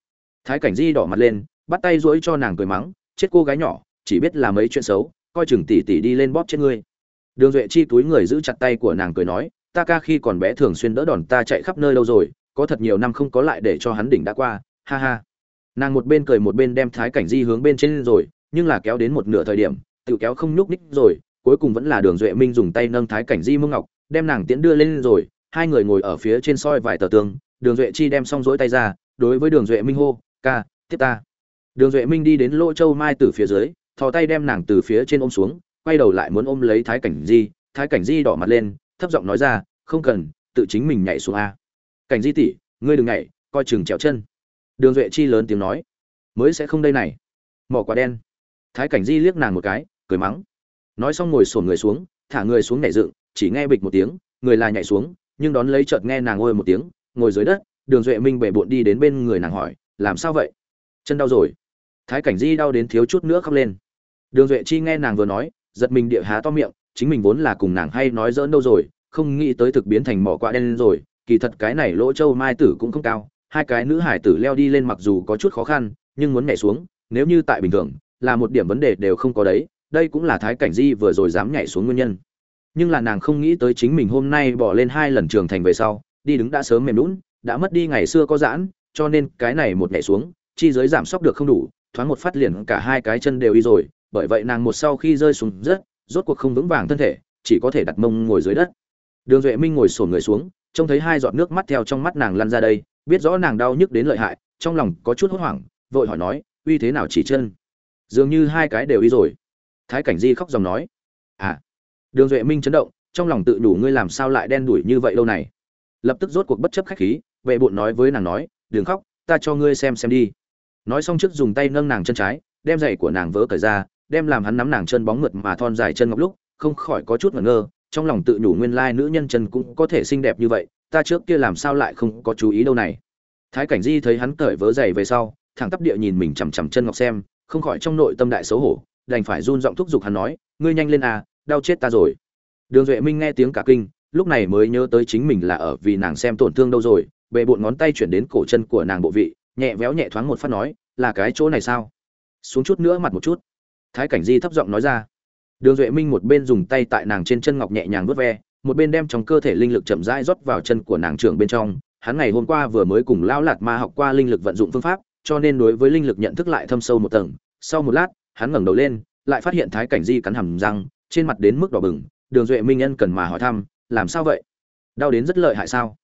Thái cảnh di đỏ mặt lên, bắt tay duỗi cho nàng cười mắng, chết cô gái nhỏ, chỉ biết làm mấy chuyện xấu, coi chừng tỷ tỷ đi lên bóp chết ngươi. Đường duệ chi túi người giữ chặt tay của nàng cười nói, ta ca khi còn bé thường xuyên đỡ đòn ta chạy khắp nơi lâu rồi, có thật nhiều năm không có lại để cho hắn đỉnh đã qua, ha ha. Nàng một bên cười một bên đem thái cảnh di hướng bên trên rồi, nhưng là kéo đến một nửa thời điểm, tự kéo không nhúc ních rồi, cuối cùng vẫn là đường duệ minh dùng tay nâng thái cảnh di mông ngọc, đem nàng tiễn đưa lên rồi hai người ngồi ở phía trên soi vài tờ tường, đường duệ chi đem xong rỗi tay ra, đối với đường duệ minh hô, ca, tiếp ta. Đường duệ minh đi đến lỗ châu mai từ phía dưới, thò tay đem nàng từ phía trên ôm xuống, quay đầu lại muốn ôm lấy thái cảnh di. Thái cảnh di đỏ mặt lên, thấp giọng nói ra, không cần, tự chính mình nhảy xuống a. Cảnh di tỷ, ngươi đừng nhảy, coi chừng trèo chân. Đường duệ chi lớn tiếng nói, mới sẽ không đây này. Mỏ quả đen. Thái cảnh di liếc nàng một cái, cười mắng, nói xong ngồi sổn người xuống, thả người xuống nhảy dựng, chỉ nghe bịch một tiếng, người là nhảy xuống nhưng đón lấy chợt nghe nàng ôi một tiếng, ngồi dưới đất, đường duệ minh bể bộn đi đến bên người nàng hỏi, làm sao vậy? Chân đau rồi. Thái cảnh di đau đến thiếu chút nữa khóc lên. Đường duệ chi nghe nàng vừa nói, giật mình địa há to miệng, chính mình vốn là cùng nàng hay nói dỡn đâu rồi, không nghĩ tới thực biến thành mỏ quạ đen rồi, kỳ thật cái này lỗ châu mai tử cũng không cao, hai cái nữ hải tử leo đi lên mặc dù có chút khó khăn, nhưng muốn nhảy xuống, nếu như tại bình thường, là một điểm vấn đề đều không có đấy, đây cũng là thái cảnh di vừa rồi dám nhảy xuống nguyên nhân nhưng là nàng không nghĩ tới chính mình hôm nay bỏ lên hai lần trường thành về sau, đi đứng đã sớm mềm lún đã mất đi ngày xưa có giãn, cho nên cái này một nhảy xuống, chi giới giảm sốc được không đủ, thoáng một phát liền cả hai cái chân đều đi rồi, bởi vậy nàng một sau khi rơi xuống rất, rốt cuộc không vững vàng thân thể, chỉ có thể đặt mông ngồi dưới đất. Đường duệ minh ngồi sổn người xuống, trông thấy hai giọt nước mắt theo trong mắt nàng lăn ra đây, biết rõ nàng đau nhức đến lợi hại, trong lòng có chút hốt hoảng, vội hỏi nói, uy thế nào chỉ chân? Dường như hai cái đều đi rồi. Thái cảnh di khóc dòng nói đường duệ minh chấn động, trong lòng tự đủ ngươi làm sao lại đen đủi như vậy lâu này. Lập tức rốt cuộc bất chấp khách khí vệ bộn nói với nàng nói, đừng khóc, ta cho ngươi xem xem đi. Nói xong trước dùng tay nâng nàng chân trái, đem giày của nàng vỡ cởi ra, đem làm hắn nắm nàng chân bóng mượt mà thon dài chân ngọc lúc, không khỏi có chút ngẩn ngơ, trong lòng tự nhủ nguyên lai nữ nhân chân cũng có thể xinh đẹp như vậy, ta trước kia làm sao lại không có chú ý đâu này. Thái cảnh di thấy hắn cởi vớ giày về sau, thẳng tắp địa nhìn mình chằm chằm chân ngọc xem, không khỏi trong nội tâm đại xấu hổ, đành phải run giọng thúc giục hắn nói, ngươi nhanh lên à đau chết ta rồi. Đường duệ minh nghe tiếng cả kinh, lúc này mới nhớ tới chính mình là ở vì nàng xem tổn thương đâu rồi bệ bộn ngón tay chuyển đến cổ chân của nàng bộ vị, nhẹ véo nhẹ thoáng một phát nói, là cái chỗ này sao? Xuống chút nữa mặt một chút. Thái cảnh di thấp giọng nói ra. Đường duệ minh một bên dùng tay tại nàng trên chân ngọc nhẹ nhàng vớt ve, một bên đem trong cơ thể linh lực chậm rãi rót vào chân của nàng trưởng bên trong. Hắn ngày hôm qua vừa mới cùng lão lạt ma học qua linh lực vận dụng phương pháp, cho nên đối với linh lực nhận thức lại thâm sâu một tầng. Sau một lát, hắn ngẩng đầu lên, lại phát hiện thái cảnh di cắn hầm răng trên mặt đến mức đỏ bừng, đường duệ minh nhân cần mà hỏi thăm, làm sao vậy? Đau đến rất lợi hại sao?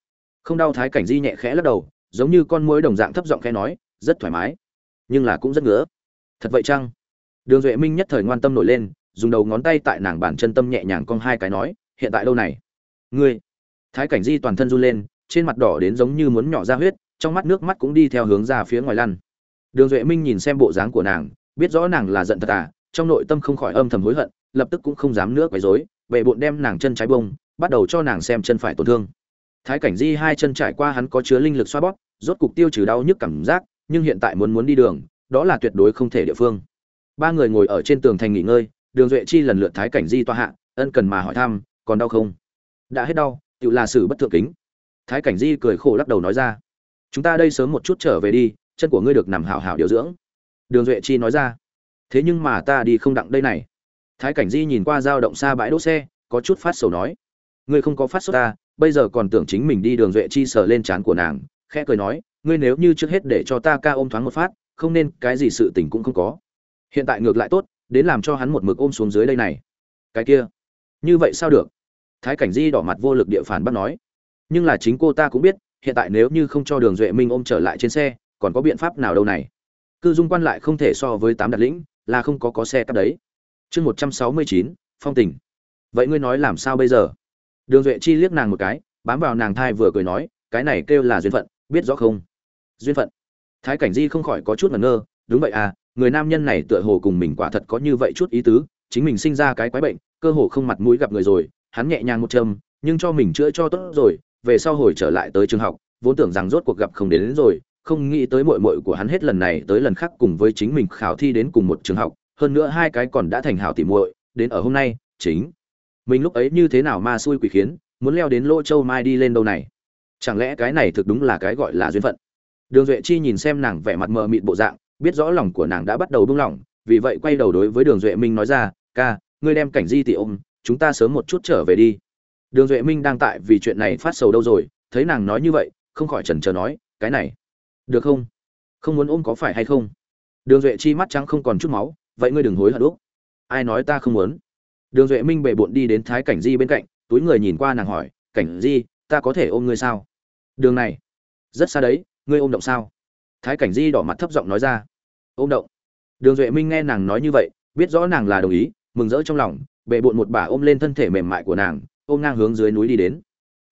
Không đau thái cảnh di nhẹ khẽ lắc đầu, giống như con muỗi đồng dạng thấp giọng khẽ nói, rất thoải mái, nhưng là cũng rất ngứa. Thật vậy chăng? Đường duệ minh nhất thời ngoan tâm nổi lên, dùng đầu ngón tay tại nàng bàn chân tâm nhẹ nhàng cong hai cái nói, hiện tại đâu này? Ngươi. Thái cảnh di toàn thân run lên, trên mặt đỏ đến giống như muốn nhỏ ra huyết, trong mắt nước mắt cũng đi theo hướng ra phía ngoài lăn. Đường duệ minh nhìn xem bộ dáng của nàng, biết rõ nàng là giận thật à trong nội tâm không khỏi âm thầm hối hận lập tức cũng không dám nữa quấy rối bệ bộn đem nàng chân trái bông, bắt đầu cho nàng xem chân phải tổn thương. Thái cảnh di hai chân trải qua hắn có chứa linh lực xoa bóp, rốt cục tiêu trừ đau nhức cảm giác, nhưng hiện tại muốn muốn đi đường, đó là tuyệt đối không thể địa phương. Ba người ngồi ở trên tường thành nghỉ ngơi, đường duệ chi lần lượt thái cảnh di toa hạ, ân cần mà hỏi thăm, còn đau không? Đã hết đau tự là sự bất thượng kính. Thái cảnh di cười khổ lắc đầu nói ra, chúng ta đây sớm một chút trở về đi, chân của ngươi được nằm hảo hảo điều dưỡng. Đường duệ chi nói ra, thế nhưng mà ta đi không đặng đây này thái cảnh di nhìn qua dao động xa bãi đỗ xe, có chút phát sầu nói, ngươi không có phát sốt ta, bây giờ còn tưởng chính mình đi đường duệ chi sờ lên trán của nàng, khẽ cười nói, ngươi nếu như trước hết để cho ta ca ôm thoáng một phát, không nên cái gì sự tình cũng không có. Hiện tại ngược lại tốt, đến làm cho hắn một mực ôm xuống dưới đây này. Cái kia, như vậy sao được? Thái cảnh di đỏ mặt vô lực địa phản bắt nói, nhưng là chính cô ta cũng biết, hiện tại nếu như không cho đường duệ minh ôm trở lại trên xe, còn có biện pháp nào đâu này? Cư dung quan lại không thể so với tám đặt lĩnh, là không có có xe cắp đấy chương một trăm sáu mươi chín phong tình. Vậy ngươi nói làm sao bây giờ? Đường duệ chi liếc nàng một cái bám vào nàng thai vừa cười nói cái này kêu là duyên phận biết rõ không? Duyên phận. Thái cảnh di không khỏi có chút ngẩn ngơ đúng vậy à người nam nhân này tựa hồ cùng mình quả thật có như vậy chút ý tứ chính mình sinh ra cái quái bệnh cơ hồ không mặt mũi gặp người rồi hắn nhẹ nhàng một châm nhưng cho mình chữa cho tốt rồi về sau hồi trở lại tới trường học vốn tưởng rằng rốt cuộc gặp không đến, đến rồi không nghĩ tới muội muội của hắn hết lần này tới lần khác cùng với chính mình khảo thi đến cùng một trường học hơn nữa hai cái còn đã thành hảo tỉ muội, đến ở hôm nay, chính. Mình lúc ấy như thế nào ma xui quỷ khiến, muốn leo đến lỗ châu mai đi lên đâu này? Chẳng lẽ cái này thực đúng là cái gọi là duyên phận? Đường duệ chi nhìn xem nàng vẻ mặt mờ mịt bộ dạng, biết rõ lòng của nàng đã bắt đầu buông lỏng, vì vậy quay đầu đối với đường duệ minh nói ra, ca, ngươi đem cảnh di tỷ ôm, chúng ta sớm một chút trở về đi. Đường duệ minh đang tại vì chuyện này phát sầu đâu rồi, thấy nàng nói như vậy, không khỏi chần chờ nói, cái này, được không? Không muốn ôm có phải hay không? Đường duệ chi mắt trắng không còn chút máu vậy ngươi đừng hối hận úc. Ai nói ta không muốn? Đường duệ minh bệ bộn đi đến thái cảnh di bên cạnh, túi người nhìn qua nàng hỏi, cảnh di, ta có thể ôm ngươi sao? Đường này. Rất xa đấy, ngươi ôm động sao? Thái cảnh di đỏ mặt thấp giọng nói ra. Ôm động. Đường duệ minh nghe nàng nói như vậy, biết rõ nàng là đồng ý, mừng rỡ trong lòng bệ bộn một bà ôm lên thân thể mềm mại của nàng, ôm ngang hướng dưới núi đi đến.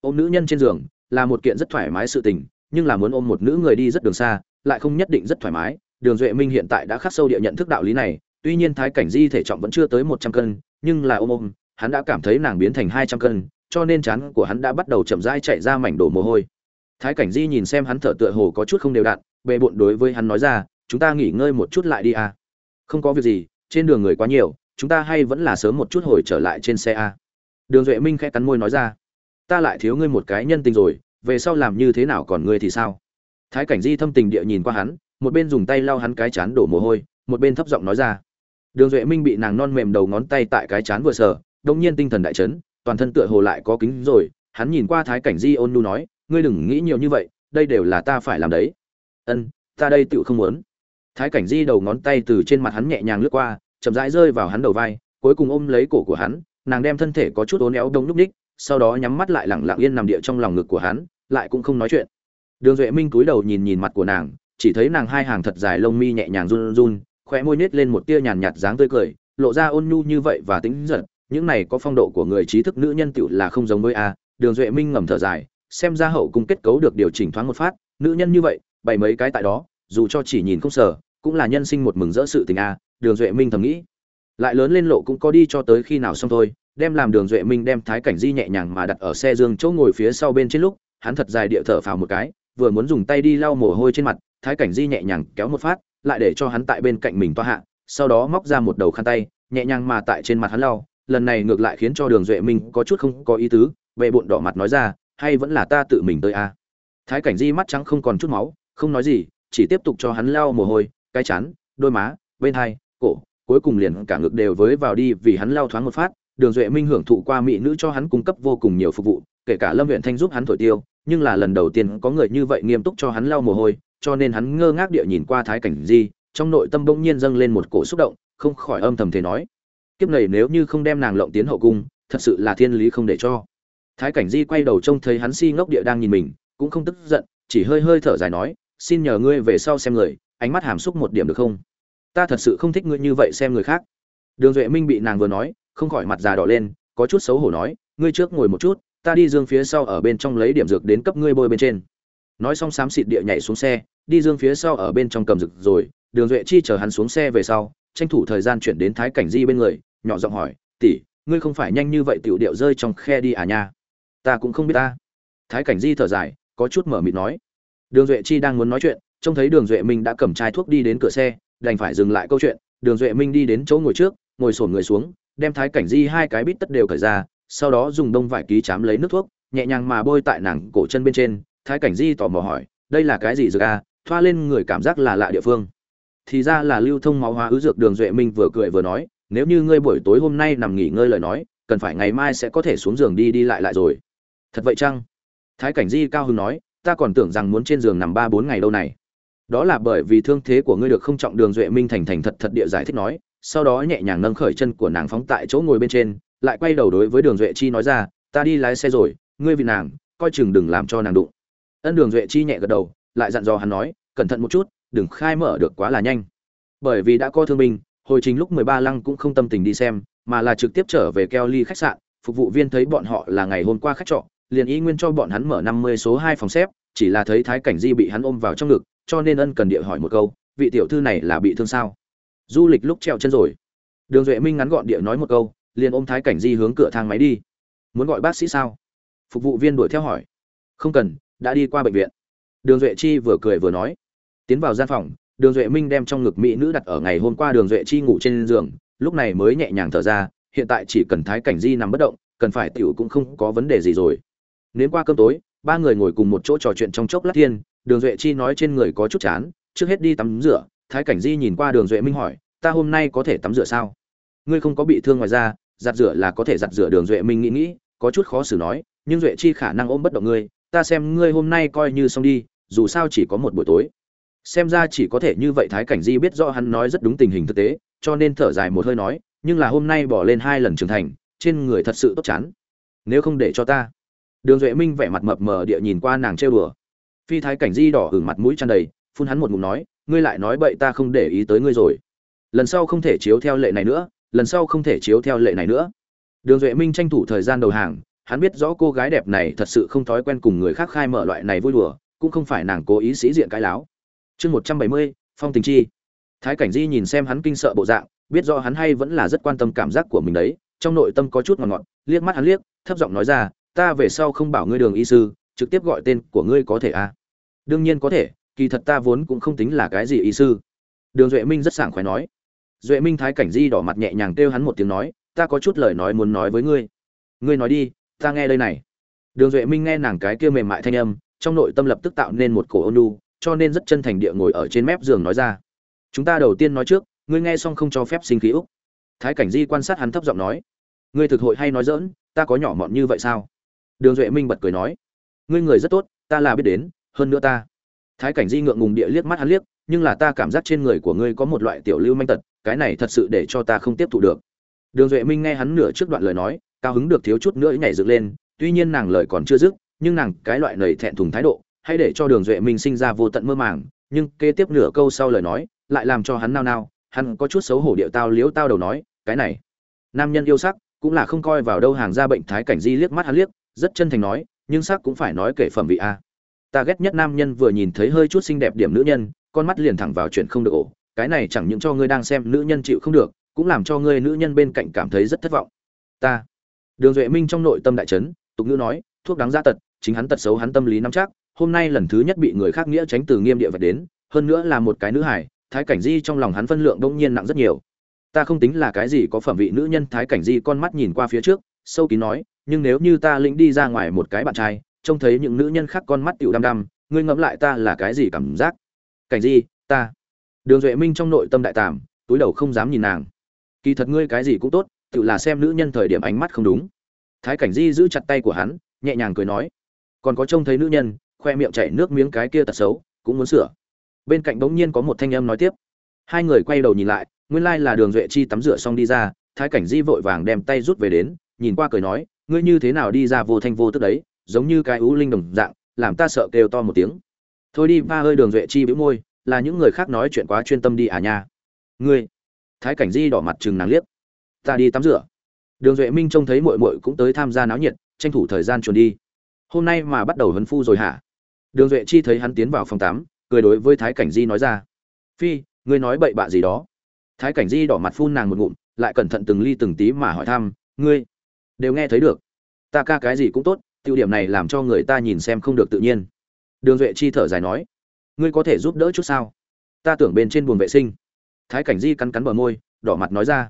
Ôm nữ nhân trên giường là một kiện rất thoải mái sự tình, nhưng là muốn ôm một nữ người đi rất đường xa, lại không nhất định rất thoải mái. Đường duệ minh hiện tại đã khắc sâu địa nhận thức đạo lý này tuy nhiên thái cảnh di thể trọng vẫn chưa tới một trăm cân, nhưng là ôm ôm, hắn đã cảm thấy nàng biến thành hai trăm cân, cho nên chán của hắn đã bắt đầu chậm rãi chạy ra mảnh đổ mồ hôi. Thái cảnh di nhìn xem hắn thở tựa hồ có chút không đều đặn, bề bộn đối với hắn nói ra, chúng ta nghỉ ngơi một chút lại đi à. không có việc gì, trên đường người quá nhiều, chúng ta hay vẫn là sớm một chút hồi trở lại trên xe a. Đường duệ minh khẽ cắn môi nói ra, ta lại thiếu ngươi một cái nhân tình rồi, về sau làm như thế nào còn ngươi thì sao? Thái cảnh di thâm tình địa nhìn qua hắn, một bên dùng tay lau hắn cái chán đổ mồ hôi, một bên thấp giọng nói ra đường duệ minh bị nàng non mềm đầu ngón tay tại cái chán vừa sờ đông nhiên tinh thần đại chấn, toàn thân tựa hồ lại có kính rồi, hắn nhìn qua thái cảnh di ôn nu nói, ngươi đừng nghĩ nhiều như vậy, đây đều là ta phải làm đấy. Ân, ta đây tựu không muốn. Thái cảnh di đầu ngón tay từ trên mặt hắn nhẹ nhàng lướt qua, chậm rãi rơi vào hắn đầu vai, cuối cùng ôm lấy cổ của hắn, nàng đem thân thể có chút uốn éo đông lúc ních sau đó nhắm mắt lại lẳng lặng yên nằm địa trong lòng ngực của hắn, lại cũng không nói chuyện. Đường duệ minh cúi đầu nhìn nhìn mặt của nàng, chỉ thấy nàng hai hàng thật dài lông mi nhẹ nhàng run run khóe môi nhếch lên một tia nhàn nhạt dáng tươi cười, lộ ra ôn nhu như vậy và tính giận những này có phong độ của người trí thức nữ nhân tiểu là không giống với a. Đường duệ minh ngầm thở dài, xem ra hậu cung kết cấu được điều chỉnh thoáng một phát, nữ nhân như vậy bảy mấy cái tại đó, dù cho chỉ nhìn không sở cũng là nhân sinh một mừng rỡ sự tình a, đường duệ minh thầm nghĩ. Lại lớn lên lộ cũng có đi cho tới khi nào xong thôi, đem làm đường duệ minh đem thái cảnh di nhẹ nhàng mà đặt ở xe dương chỗ ngồi phía sau bên trên lúc, hắn thật dài địa thở phào một cái, vừa muốn dùng tay đi lau mồ hôi trên mặt, thái cảnh di nhẹ nhàng kéo một phát lại để cho hắn tại bên cạnh mình toa hạ, sau đó móc ra một đầu khăn tay, nhẹ nhàng mà tại trên mặt hắn lau. Lần này ngược lại khiến cho đường duệ minh có chút không có ý tứ vệ bụn đỏ mặt nói ra, hay vẫn là ta tự mình tới a? Thái cảnh di mắt trắng không còn chút máu, không nói gì, chỉ tiếp tục cho hắn lau mồ hôi, cái chán, đôi má, bên hai, cổ, cuối cùng liền cả ngực đều với vào đi vì hắn lau thoáng một phát. Đường duệ minh hưởng thụ qua mỹ nữ cho hắn cung cấp vô cùng nhiều phục vụ, kể cả lâm huyện thanh giúp hắn thổi tiêu, nhưng là lần đầu tiên có người như vậy nghiêm túc cho hắn lau mồ hôi cho nên hắn ngơ ngác địa nhìn qua thái cảnh di, trong nội tâm bỗng nhiên dâng lên một cổ xúc động, không khỏi âm thầm thế nói, kiếp này nếu như không đem nàng lộng tiến hậu cung, thật sự là thiên lý không để cho. Thái cảnh di quay đầu trông thấy hắn si ngốc địa đang nhìn mình, cũng không tức giận, chỉ hơi hơi thở dài nói, xin nhờ ngươi về sau xem người, ánh mắt hàm xúc một điểm được không? Ta thật sự không thích ngươi như vậy xem người khác. Đường duệ minh bị nàng vừa nói, không khỏi mặt già đỏ lên, có chút xấu hổ nói, ngươi trước ngồi một chút, ta đi dương phía sau ở bên trong lấy điểm dược đến cấp ngươi bôi bên trên nói xong xám xịt địa nhảy xuống xe, đi dương phía sau ở bên trong cầm rực rồi, đường duệ chi chờ hắn xuống xe về sau, tranh thủ thời gian chuyển đến thái cảnh di bên người, nhỏ giọng hỏi, tỷ, ngươi không phải nhanh như vậy tiểu điệu rơi trong khe đi à nha? Ta cũng không biết ta. Thái cảnh di thở dài, có chút mở mịt nói. Đường duệ chi đang muốn nói chuyện, trông thấy đường duệ minh đã cầm chai thuốc đi đến cửa xe, đành phải dừng lại câu chuyện. Đường duệ minh đi đến chỗ ngồi trước, ngồi sổn người xuống, đem thái cảnh di hai cái bít tất đều cởi ra, sau đó dùng đông vải ký chám lấy nước thuốc, nhẹ nhàng mà bôi tại nàng cổ chân bên trên thái cảnh di tò mò hỏi, đây là cái gì dược a thoa lên người cảm giác là lạ địa phương. Thì ra là lưu thông máu hóa ứ dược đường duệ minh vừa cười vừa nói, nếu như ngươi buổi tối hôm nay nằm nghỉ ngơi lời nói, cần phải ngày mai sẽ có thể xuống giường đi đi lại lại rồi. Thật vậy chăng? Thái cảnh di cao hưng nói, ta còn tưởng rằng muốn trên giường nằm ba bốn ngày lâu này. Đó là bởi vì thương thế của ngươi được không trọng đường duệ minh thành thành thật thật địa giải thích nói, sau đó nhẹ nhàng nâng khởi chân của nàng phóng tại chỗ ngồi bên trên, lại quay đầu đối với đường duệ chi nói ra, ta đi lái xe rồi, ngươi vì nàng, coi chừng đừng làm cho nàng đụng ân đường duệ chi nhẹ gật đầu, lại dặn dò hắn nói, cẩn thận một chút, đừng khai mở được quá là nhanh. Bởi vì đã có thương binh, hồi trình lúc mười ba lăng cũng không tâm tình đi xem, mà là trực tiếp trở về keo ly khách sạn, phục vụ viên thấy bọn họ là ngày hôm qua khách trọ, liền y nguyên cho bọn hắn mở năm mươi số hai phòng xếp, chỉ là thấy thái cảnh di bị hắn ôm vào trong ngực, cho nên ân cần địa hỏi một câu, vị tiểu thư này là bị thương sao? Du lịch lúc treo chân rồi. Đường duệ minh ngắn gọn địa nói một câu, liền ôm thái cảnh di hướng cửa thang máy đi. Muốn gọi bác sĩ sao? Phục vụ viên đuổi theo hỏi. Không cần đã đi qua bệnh viện. Đường duệ chi vừa cười vừa nói. Tiến vào gian phòng, đường duệ minh đem trong ngực mỹ nữ đặt ở ngày hôm qua đường duệ chi ngủ trên giường, lúc này mới nhẹ nhàng thở ra, hiện tại chỉ cần thái cảnh di nằm bất động, cần phải tiểu cũng không có vấn đề gì rồi. Nếu qua cơm tối, ba người ngồi cùng một chỗ trò chuyện trong chốc lát thiên, đường duệ chi nói trên người có chút chán, trước hết đi tắm rửa, thái cảnh di nhìn qua đường duệ minh hỏi, ta hôm nay có thể tắm rửa sao? Ngươi không có bị thương ngoài ra giặt rửa là có thể giặt rửa, đường duệ minh nghĩ nghĩ, có chút khó xử nói, nhưng duệ chi khả năng ôm bất động ngươi ta xem ngươi hôm nay coi như xong đi, dù sao chỉ có một buổi tối. Xem ra chỉ có thể như vậy thái cảnh di biết rõ hắn nói rất đúng tình hình thực tế, cho nên thở dài một hơi nói, nhưng là hôm nay bỏ lên hai lần trưởng thành, trên người thật sự tốt chán. Nếu không để cho ta. Đường duệ minh vẻ mặt mập mờ địa nhìn qua nàng trêu đùa. Phi thái cảnh di đỏ hửng mặt mũi tràn đầy, phun hắn một ngụm nói, ngươi lại nói bậy ta không để ý tới ngươi rồi. Lần sau không thể chiếu theo lệ này nữa, lần sau không thể chiếu theo lệ này nữa. Đường duệ minh tranh thủ thời gian đầu hàng hắn biết rõ cô gái đẹp này thật sự không thói quen cùng người khác khai mở loại này vui đùa, cũng không phải nàng cố ý sĩ diện cái láo. Chương một trăm bảy mươi, phong tình chi. Thái cảnh di nhìn xem hắn kinh sợ bộ dạng, biết rõ hắn hay vẫn là rất quan tâm cảm giác của mình đấy, trong nội tâm có chút ngọt ngọt, liếc mắt hắn liếc, thấp giọng nói ra, ta về sau không bảo ngươi đường y sư, trực tiếp gọi tên của ngươi có thể à? Đương nhiên có thể, kỳ thật ta vốn cũng không tính là cái gì y sư. Đường duệ minh rất sảng khoái nói. Duệ minh thái cảnh di đỏ mặt nhẹ nhàng kêu hắn một tiếng nói, ta có chút lời nói muốn nói với ngươi. Ngươi nói đi ta nghe đây này. Đường duệ minh nghe nàng cái kia mềm mại thanh âm, trong nội tâm lập tức tạo nên một cổ ôn lu cho nên rất chân thành địa ngồi ở trên mép giường nói ra. Chúng ta đầu tiên nói trước, ngươi nghe xong không cho phép sinh khí úc. Thái cảnh di quan sát hắn thấp giọng nói. Ngươi thực hội hay nói dỡn ta có nhỏ mọn như vậy sao? Đường duệ minh bật cười nói. Ngươi người rất tốt, ta là biết đến, hơn nữa ta. Thái cảnh di ngượng ngùng địa liếc mắt hắn liếc, nhưng là ta cảm giác trên người của ngươi có một loại tiểu lưu manh tật, cái này thật sự để cho ta không tiếp thụ được. Đường duệ minh nghe hắn nửa trước đoạn lời nói cao hứng được thiếu chút nữa nhảy dựng lên, tuy nhiên nàng lời còn chưa dứt, nhưng nàng cái loại lời thẹn thùng thái độ, hay để cho đường duệ minh sinh ra vô tận mơ màng, nhưng kế tiếp nửa câu sau lời nói, lại làm cho hắn nao nao, hắn có chút xấu hổ điệu tao liếu tao đầu nói, cái này, nam nhân yêu sắc, cũng là không coi vào đâu hàng ra bệnh thái cảnh di liếc mắt hắn liếc, rất chân thành nói, nhưng sắc cũng phải nói kể phẩm vị a. Ta ghét nhất nam nhân vừa nhìn thấy hơi chút xinh đẹp điểm nữ nhân, con mắt liền thẳng vào chuyện không được ổ, cái này chẳng những cho ngươi đang xem nữ nhân chịu không được, cũng làm cho ngươi nữ nhân bên cạnh cảm thấy rất thất vọng. Ta đường duệ minh trong nội tâm đại trấn tục ngữ nói, thuốc đáng giá tật, chính hắn tật xấu hắn tâm lý nắm chắc, hôm nay lần thứ nhất bị người khác nghĩa tránh từ nghiêm địa vật đến, hơn nữa là một cái nữ hải thái cảnh di trong lòng hắn phân lượng đông nhiên nặng rất nhiều. Ta không tính là cái gì có phẩm vị nữ nhân thái cảnh di con mắt nhìn qua phía trước, sâu kín nói, nhưng nếu như ta lĩnh đi ra ngoài một cái bạn trai, trông thấy những nữ nhân khác con mắt tiểu đăm đăm, ngươi ngẫm lại ta là cái gì cảm giác? Cảnh di, ta. Đường duệ minh trong nội tâm đại tàm túi đầu không dám nhìn nàng. Kỳ thật ngươi cái gì cũng tốt tự là xem nữ nhân thời điểm ánh mắt không đúng. Thái cảnh di giữ chặt tay của hắn, nhẹ nhàng cười nói, còn có trông thấy nữ nhân, khoe miệng chảy nước miếng cái kia tật xấu, cũng muốn sửa. Bên cạnh bỗng nhiên có một thanh âm nói tiếp. Hai người quay đầu nhìn lại, nguyên lai là đường duệ chi tắm rửa xong đi ra, thái cảnh di vội vàng đem tay rút về đến, nhìn qua cười nói, ngươi như thế nào đi ra vô thanh vô tức đấy, giống như cái ú linh đồng dạng, làm ta sợ kêu to một tiếng. Thôi đi, ba hơi đường duệ chi bĩu môi, là những người khác nói chuyện quá chuyên tâm đi à nha. Ngươi? Thái cảnh di đỏ mặt chừng nàng liếc ta đi tắm rửa. Đường duệ minh trông thấy mội mội cũng tới tham gia náo nhiệt, tranh thủ thời gian chuồn đi. Hôm nay mà bắt đầu hấn phu rồi hả? Đường duệ chi thấy hắn tiến vào phòng tắm, cười đối với thái cảnh di nói ra. Phi, ngươi nói bậy bạ gì đó? Thái cảnh di đỏ mặt phun nàng một ngụm, lại cẩn thận từng ly từng tí mà hỏi thăm, ngươi đều nghe thấy được. Ta ca cái gì cũng tốt tiêu điểm này làm cho người ta nhìn xem không được tự nhiên. Đường duệ chi thở dài nói, ngươi có thể giúp đỡ chút sao? Ta tưởng bên trên buồng vệ sinh. Thái cảnh di cắn cắn bờ môi, đỏ mặt nói ra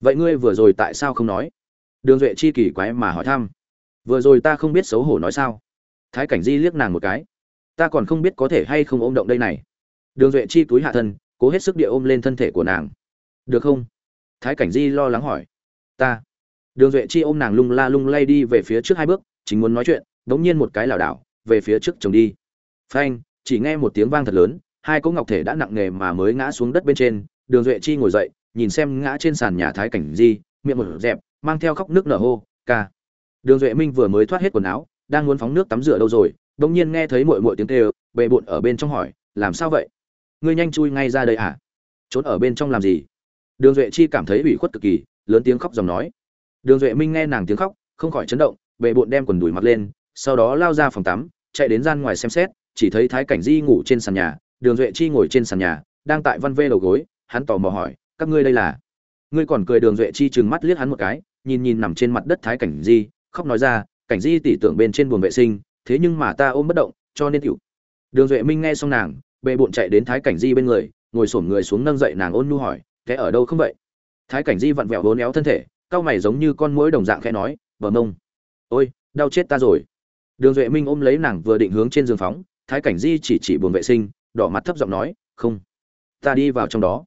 vậy ngươi vừa rồi tại sao không nói? Đường duệ chi kỳ quái mà hỏi thăm. Vừa rồi ta không biết xấu hổ nói sao. Thái cảnh di liếc nàng một cái. Ta còn không biết có thể hay không ôm động đây này. Đường duệ chi túi hạ thân, cố hết sức địa ôm lên thân thể của nàng. Được không? Thái cảnh di lo lắng hỏi. Ta. Đường duệ chi ôm nàng lung la lung lay đi về phía trước hai bước, chính muốn nói chuyện đ ố n g nhiên một cái lảo đảo, về phía trước chồng đi. Phanh, chỉ nghe một tiếng vang thật lớn, hai cỗ ngọc thể đã nặng nề mà mới ngã xuống đất bên trên. Đường duệ chi ngồi dậy nhìn xem ngã trên sàn nhà thái cảnh di, miệng một dẹp, mang theo khóc nước nở hô, ca. Đường duệ minh vừa mới thoát hết quần áo, đang muốn phóng nước tắm rửa đâu rồi đ ỗ n g nhiên nghe thấy mội mội tiếng kêu bệ bộn ở bên trong hỏi, làm sao vậy? Ngươi nhanh chui ngay ra đây à? Trốn ở bên trong làm gì? Đường duệ chi cảm thấy ủy khuất cực kỳ, lớn tiếng khóc dòng nói. Đường duệ minh nghe nàng tiếng khóc, không khỏi chấn động bệ bộn đem quần đùi mặc lên, sau đó lao ra phòng tắm, chạy đến gian ngoài xem xét, chỉ thấy thái cảnh di ngủ trên sàn nhà, đường duệ chi ngồi trên sàn nhà, đang tại văn vê đầu gối, hắn tò mò hỏi các ngươi đây là. Ngươi còn cười đường duệ chi chừng mắt liếc hắn một cái, nhìn nhìn nằm trên mặt đất thái cảnh di, khóc nói ra, cảnh di tỉ tưởng bên trên buồng vệ sinh, thế nhưng mà ta ôm bất động, cho nên tiểu. Đường duệ minh nghe xong nàng bệ bụng chạy đến thái cảnh di bên người, ngồi xổm người xuống nâng dậy nàng ôn nhu hỏi thế ở đâu không vậy? Thái cảnh di vặn vẹo vốn éo thân thể cau mày giống như con muỗi đồng dạng khẽ nói bờ mông. Ôi, đau chết ta rồi. Đường duệ minh ôm lấy nàng vừa định hướng trên giường phóng, thái cảnh di chỉ chỉ buồng vệ sinh, đỏ mặt thấp giọng nói, không, ta đi vào trong đó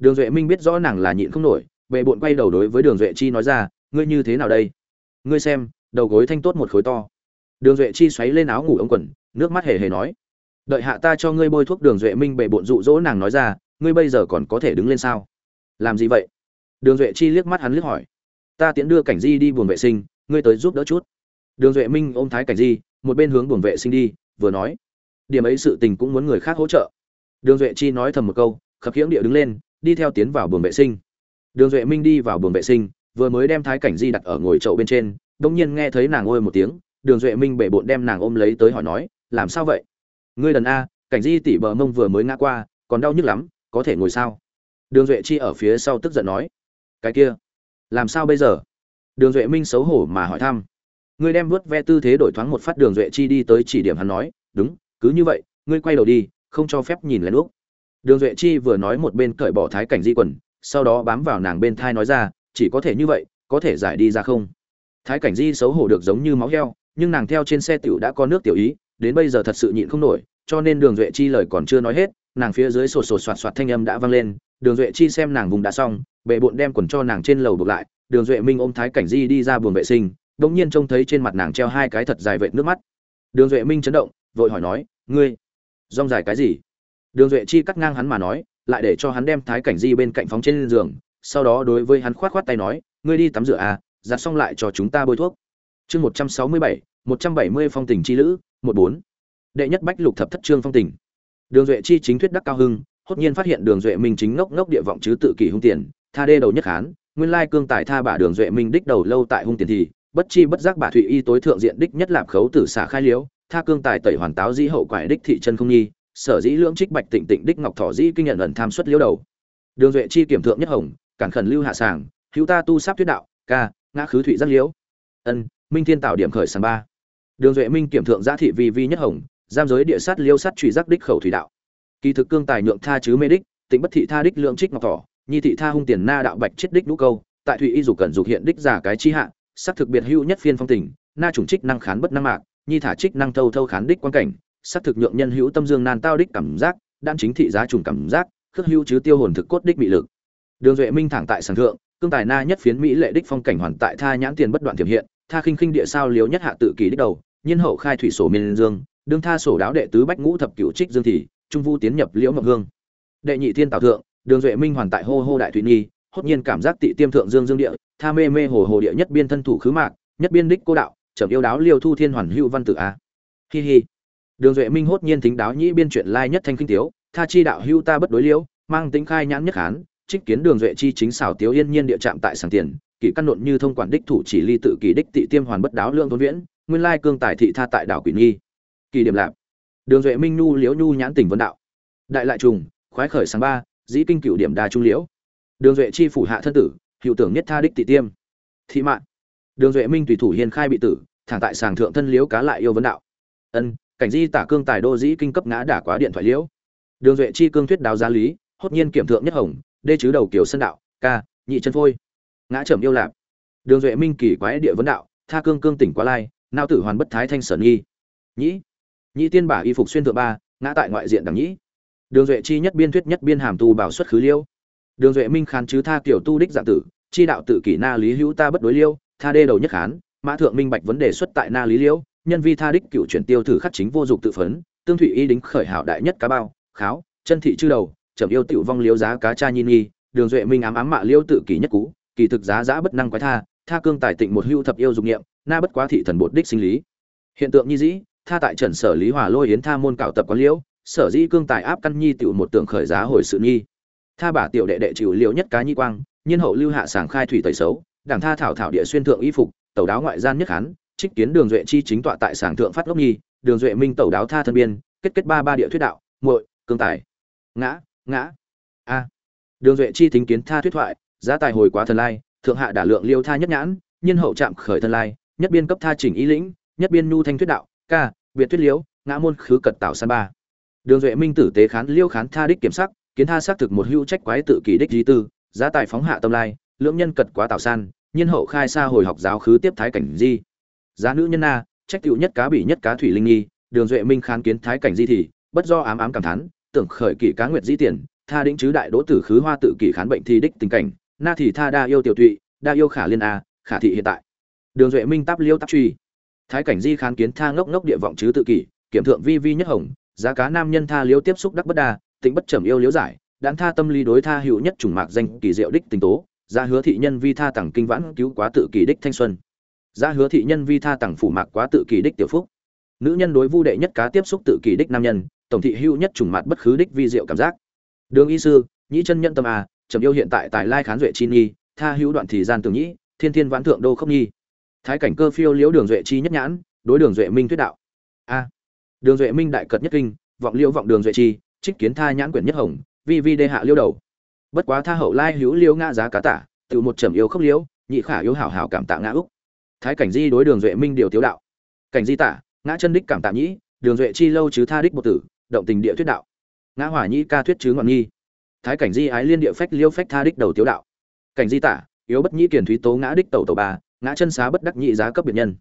đường duệ minh biết rõ nàng là nhịn không nổi, bệ bộn quay đầu đối với đường duệ chi nói ra, ngươi như thế nào đây? Ngươi xem, đầu gối thanh tốt một khối to. Đường duệ chi xoáy lên áo ngủ ống quần, nước mắt hề hề nói, đợi hạ ta cho ngươi bôi thuốc. Đường duệ minh bệ bộn dụ dỗ nàng nói ra, ngươi bây giờ còn có thể đứng lên sao? Làm gì vậy? Đường duệ chi liếc mắt hắn liếc hỏi, ta tiễn đưa cảnh di đi buồng vệ sinh, ngươi tới giúp đỡ chút. Đường duệ minh ôm thái cảnh di, một bên hướng buồng vệ sinh đi, vừa nói, điểm ấy sự tình cũng muốn người khác hỗ trợ. Đường duệ chi nói thầm một câu, khập khiễng địa đứng lên đi theo tiến vào buồng vệ sinh. Đường duệ minh đi vào buồng vệ sinh, vừa mới đem thái cảnh di đặt ở ngồi chậu bên trên đông nhiên nghe thấy nàng ôi một tiếng, đường duệ minh bệ bộn đem nàng ôm lấy tới hỏi nói, làm sao vậy? Ngươi đần a, cảnh di tỉ bờ mông vừa mới ngã qua, còn đau nhức lắm, có thể ngồi sao? Đường duệ chi ở phía sau tức giận nói, cái kia, làm sao bây giờ? Đường duệ minh xấu hổ mà hỏi thăm, ngươi đem vớt ve tư thế đổi thoáng một phát. Đường duệ chi đi tới chỉ điểm hắn nói, đúng, cứ như vậy, ngươi quay đầu đi, không cho phép nhìn lén úp đường duệ chi vừa nói một bên cởi bỏ thái cảnh di quần, sau đó bám vào nàng bên thai nói ra, chỉ có thể như vậy, có thể giải đi ra không? Thái cảnh di xấu hổ được giống như máu heo, nhưng nàng theo trên xe tiểu đã có nước tiểu ý, đến bây giờ thật sự nhịn không nổi, cho nên đường duệ chi lời còn chưa nói hết, nàng phía dưới sột sột soạt soạt thanh âm đã vang lên, đường duệ chi xem nàng vùng đã xong bệ bộn đem quần cho nàng trên lầu buộc lại, đường duệ minh ôm thái cảnh di đi ra buồng vệ sinh đ ỗ n g nhiên trông thấy trên mặt nàng treo hai cái thật dài vệt nước mắt. Đường duệ minh chấn động, vội hỏi nói, ngươi, rong dài cái gì? Đường duệ chi cắt ngang hắn mà nói, lại để cho hắn đem thái cảnh di bên cạnh phóng trên giường, sau đó đối với hắn khoát khoát tay nói, ngươi đi tắm rửa à giặt xong lại cho chúng ta bôi thuốc chương một trăm sáu mươi bảy, một trăm bảy mươi phong tình chi lữ, một bốn đệ nhất bách lục thập thất trương phong tình đường duệ chi chính thuyết đắc cao hưng, hốt nhiên phát hiện đường duệ minh chính ngốc ngốc địa vọng chứ tự kỷ hung tiền, tha đê đầu nhất hắn. nguyên lai cương tài tha bả đường duệ minh đích đầu lâu tại hung tiền thì, bất chi bất giác bà thụy y tối thượng diện đích nhất lạp khấu tử xả khai liếu, tha cương tài tẩy hoàn táo dĩ hậu quải đích thị chân không nhi sở dĩ lưỡng trích bạch tịnh tịnh đích ngọc thọ dĩ kinh nhận ẩn tham xuất liễu đầu. Đường duệ chi kiểm thượng nhất hồng, cản khẩn lưu hạ sàng, hữu ta tu sáp thuyết đạo, ca, ngã khứ thụy giác liễu. Ân, minh thiên tạo điểm khởi sàng ba. Đường duệ minh kiểm thượng giá thị vi vi nhất hồng, giam giới địa sát liêu sát truy giác đích khẩu thủy đạo. Kỳ thực cương tài nhượng tha chứ mê đích, tịnh bất thị tha đích lượng trích ngọc thỏ, nhi thị tha hung tiền na đạo bạch chết đích đũ câu, tại thụy y dục cần dục hiện đích giả cái chi hạ, sắc thực biệt hữu nhất phiên phong tình, na chủng trích năng khán bất năng mạc, nhi thả trích năng thâu thâu khán đích quan cảnh sắc thực nhượng nhân hữu tâm dương nan tao đích cảm giác, đan chính thị giá trùng cảm giác, khước hữu chứ tiêu hồn thực cốt đích bị lực. Đường duệ minh thẳng tại sàn thượng, cương tài na nhất phiến mỹ lệ đích phong cảnh hoàn tại tha nhãn tiền bất đoạn tiềm hiện, tha khinh khinh địa sao liếu nhất hạ tự kỳ đích đầu, nhiên hậu khai thủy sổ miền dương, đương tha sổ đáo đệ tứ bách ngũ thập cửu trích dương thị trung vu tiến nhập liễu ngọc hương. Đệ nhị thiên tào thượng, đường duệ minh hoàn tại hô hô đại thủy nhi hốt nhiên cảm giác tị tiêm thượng dương dương địa, tha mê mê hồ hồ địa nhất biên thân thủ khứ mạc, nhất biên đích cô đạo trầm yêu đáo liêu thu thiên hoàn hữu văn tử a. Hi hi đường duệ minh hốt nhiên thính đáo nhĩ biên chuyện lai nhất thanh kinh tiếu, tha chi đạo hưu ta bất đối liễu, mang tính khai nhãn nhất hán trích kiến đường duệ chi chính xảo tiếu yên nhiên địa chạm tại sàng tiền, kỷ căn nộn như thông quản đích thủ chỉ ly tự kỷ đích tị tiêm hoàn bất đáo lượng thôn viễn, nguyên lai cương tài thị tha tại đảo quỷ nghi. Kỳ điểm lạp. Đường duệ minh nhu liễu nhu nhãn tỉnh vấn đạo. Đại lại trùng, khoái khởi sáng ba, dĩ kinh cựu điểm đa trung liễu. Đường duệ chi phủ hạ thân tử hiệu tưởng nhất tha đích tị tiêm. Thị mạn đường duệ minh tùy thủ hiền khai bị tử, thẳng tại sàng thượng thân liễu cá lại yêu vấn đạo. Ân cảnh di tả cương tài đô dĩ kinh cấp ngã đả quá điện thoại liễu. Đường duệ chi cương thuyết đáo giá lý, hốt nhiên kiểm thượng nhất hồng, đê chứ đầu kiểu sân đạo, ca, nhị chân phôi. Ngã trầm yêu lạp. Đường duệ minh kỳ quái địa vấn đạo, tha cương cương tỉnh quá lai, nao tử hoàn bất thái thanh sở nghi. Nhĩ. Nhĩ tiên bả y phục xuyên thượng ba, ngã tại ngoại diện đẳng nhĩ. Đường duệ chi nhất biên thuyết nhất biên hàm tu bảo xuất khứ liêu. Đường duệ minh khán chứ tha kiểu tu đích dạng tử, chi đạo tự kỷ na lý hữu ta bất đối liêu, tha đê đầu nhất khán, mã thượng minh bạch vấn đề xuất tại na lý liêu nhân vi tha đích cựu chuyển tiêu thử khắc chính vô dụng tự phấn, tương thủy y đính khởi hảo đại nhất cá bao, kháo, chân thị chư đầu trầm yêu tiểu vong liếu giá cá cha nhi nhi, đường duệ minh ám ám mạ liêu tự kỷ nhất cú kỳ thực giá giá bất năng quái tha tha cương tài tịnh một hưu thập yêu dục nghiệm na bất quá thị thần bột đích sinh lý. Hiện tượng nhi dĩ, tha tại trần sở lý hòa lôi yến tha môn cạo tập có liễu, sở dĩ cương tài áp căn nhi tiểu một tượng khởi giá hồi sự nhi. Tha bả tiểu đệ đệ chịu liễu nhất cá nhi quang, nhiên hậu lưu hạ sảng khai thủy tẩy xấu, đảng tha thảo thảo địa xuyên thượng y phục, tẩu đáo ngoại gian nhất hán trích kiến đường duệ chi chính tọa tại sảng thượng phát ngốc nhi, đường duệ minh tẩu đáo tha thân biên, kết kết ba ba địa thuyết đạo, muội, cương tài. Ngã ngã. A. Đường duệ chi thính kiến tha thuyết thoại, giá tài hồi quá thần lai, thượng hạ đả lượng liêu tha nhất nhãn nhân hậu chạm khởi thân lai, nhất biên cấp tha chỉnh ý lĩnh, nhất biên nhu thanh thuyết đạo, ca, biệt thuyết liễu, ngã môn khứ cật tạo san ba. Đường duệ minh tử tế khán liêu khán tha đích kiểm sắc, kiến tha xác thực một hữu trách quái tự kỷ đích di tư, giá tài phóng hạ tâm lai lưỡng nhân cật quá tạo san, nhiên hậu khai xa hồi học giáo khứ tiếp thái cảnh di giá nữ nhân na, trách tựu nhất cá bị nhất cá thủy linh nghi đường duệ minh khán kiến thái cảnh di thì, bất do ám ám cảm thán, tưởng khởi kỷ cá nguyệt di tiền, tha đĩnh chứ đại đỗ tử khứ hoa tự kỷ khán bệnh thi đích tình cảnh, na thì tha đa yêu tiểu tụy, đa yêu khả liên a, khả thị hiện tại. Đường duệ minh táp liêu táp truy. Thái cảnh di khán kiến tha ngốc ngốc địa vọng chứ tự kỷ, kiểm thượng vi vi nhất hồng, giá cá nam nhân tha liêu tiếp xúc đắc bất đa, tịnh bất trầm yêu liếu giải đáng tha tâm lý đối tha hữu nhất trùng mạc danh kỳ diệu đích tình tố ra hứa thị nhân vi tha tặng kinh vãn cứu quá tự kỷ đích thanh xuân giá hứa thị nhân vi tha tặng phủ mạc quá tự kỳ đích tiểu phúc. Nữ nhân đối vu đệ nhất cá tiếp xúc tự kỳ đích nam nhân, tổng thị hữu nhất trùng mặt bất khứ đích vi diệu cảm giác. Đường y sư, nhĩ chân nhân tâm à trầm yêu hiện tại tại lai khán duệ chi nhi, tha hữu đoạn thì gian tưởng nhĩ, thiên thiên vãn thượng đô khốc nhi. Thái cảnh cơ phiêu liễu đường duệ chi nhất nhãn, đối đường duệ minh thuyết đạo. A. Đường duệ minh đại cật nhất kinh, vọng liễu vọng đường duệ chi, trích kiến tha nhãn quyển nhất hồng, vi vi đê hạ liêu đầu. Bất quá tha hậu lai hữu liễu ngã giá cá tả, tự một trầm yêu khốc liễu, nhị khả yếu hảo hảo cảm tạ ngã úc thái cảnh di đối đường duệ minh điều tiếu đạo. Cảnh di tả, ngã chân đích cảm tạ nhĩ, đường duệ chi lâu chứ tha đích một tử, động tình địa thuyết đạo. Ngã hỏa nhĩ ca thuyết chứ ngọn nhi thái cảnh di ái liên địa phách liêu phách tha đích đầu tiếu đạo. Cảnh di tả, yếu bất nhĩ kiền thúy tố ngã đích tẩu tẩu ba ngã chân xá bất đắc nhị giá cấp biệt nhân.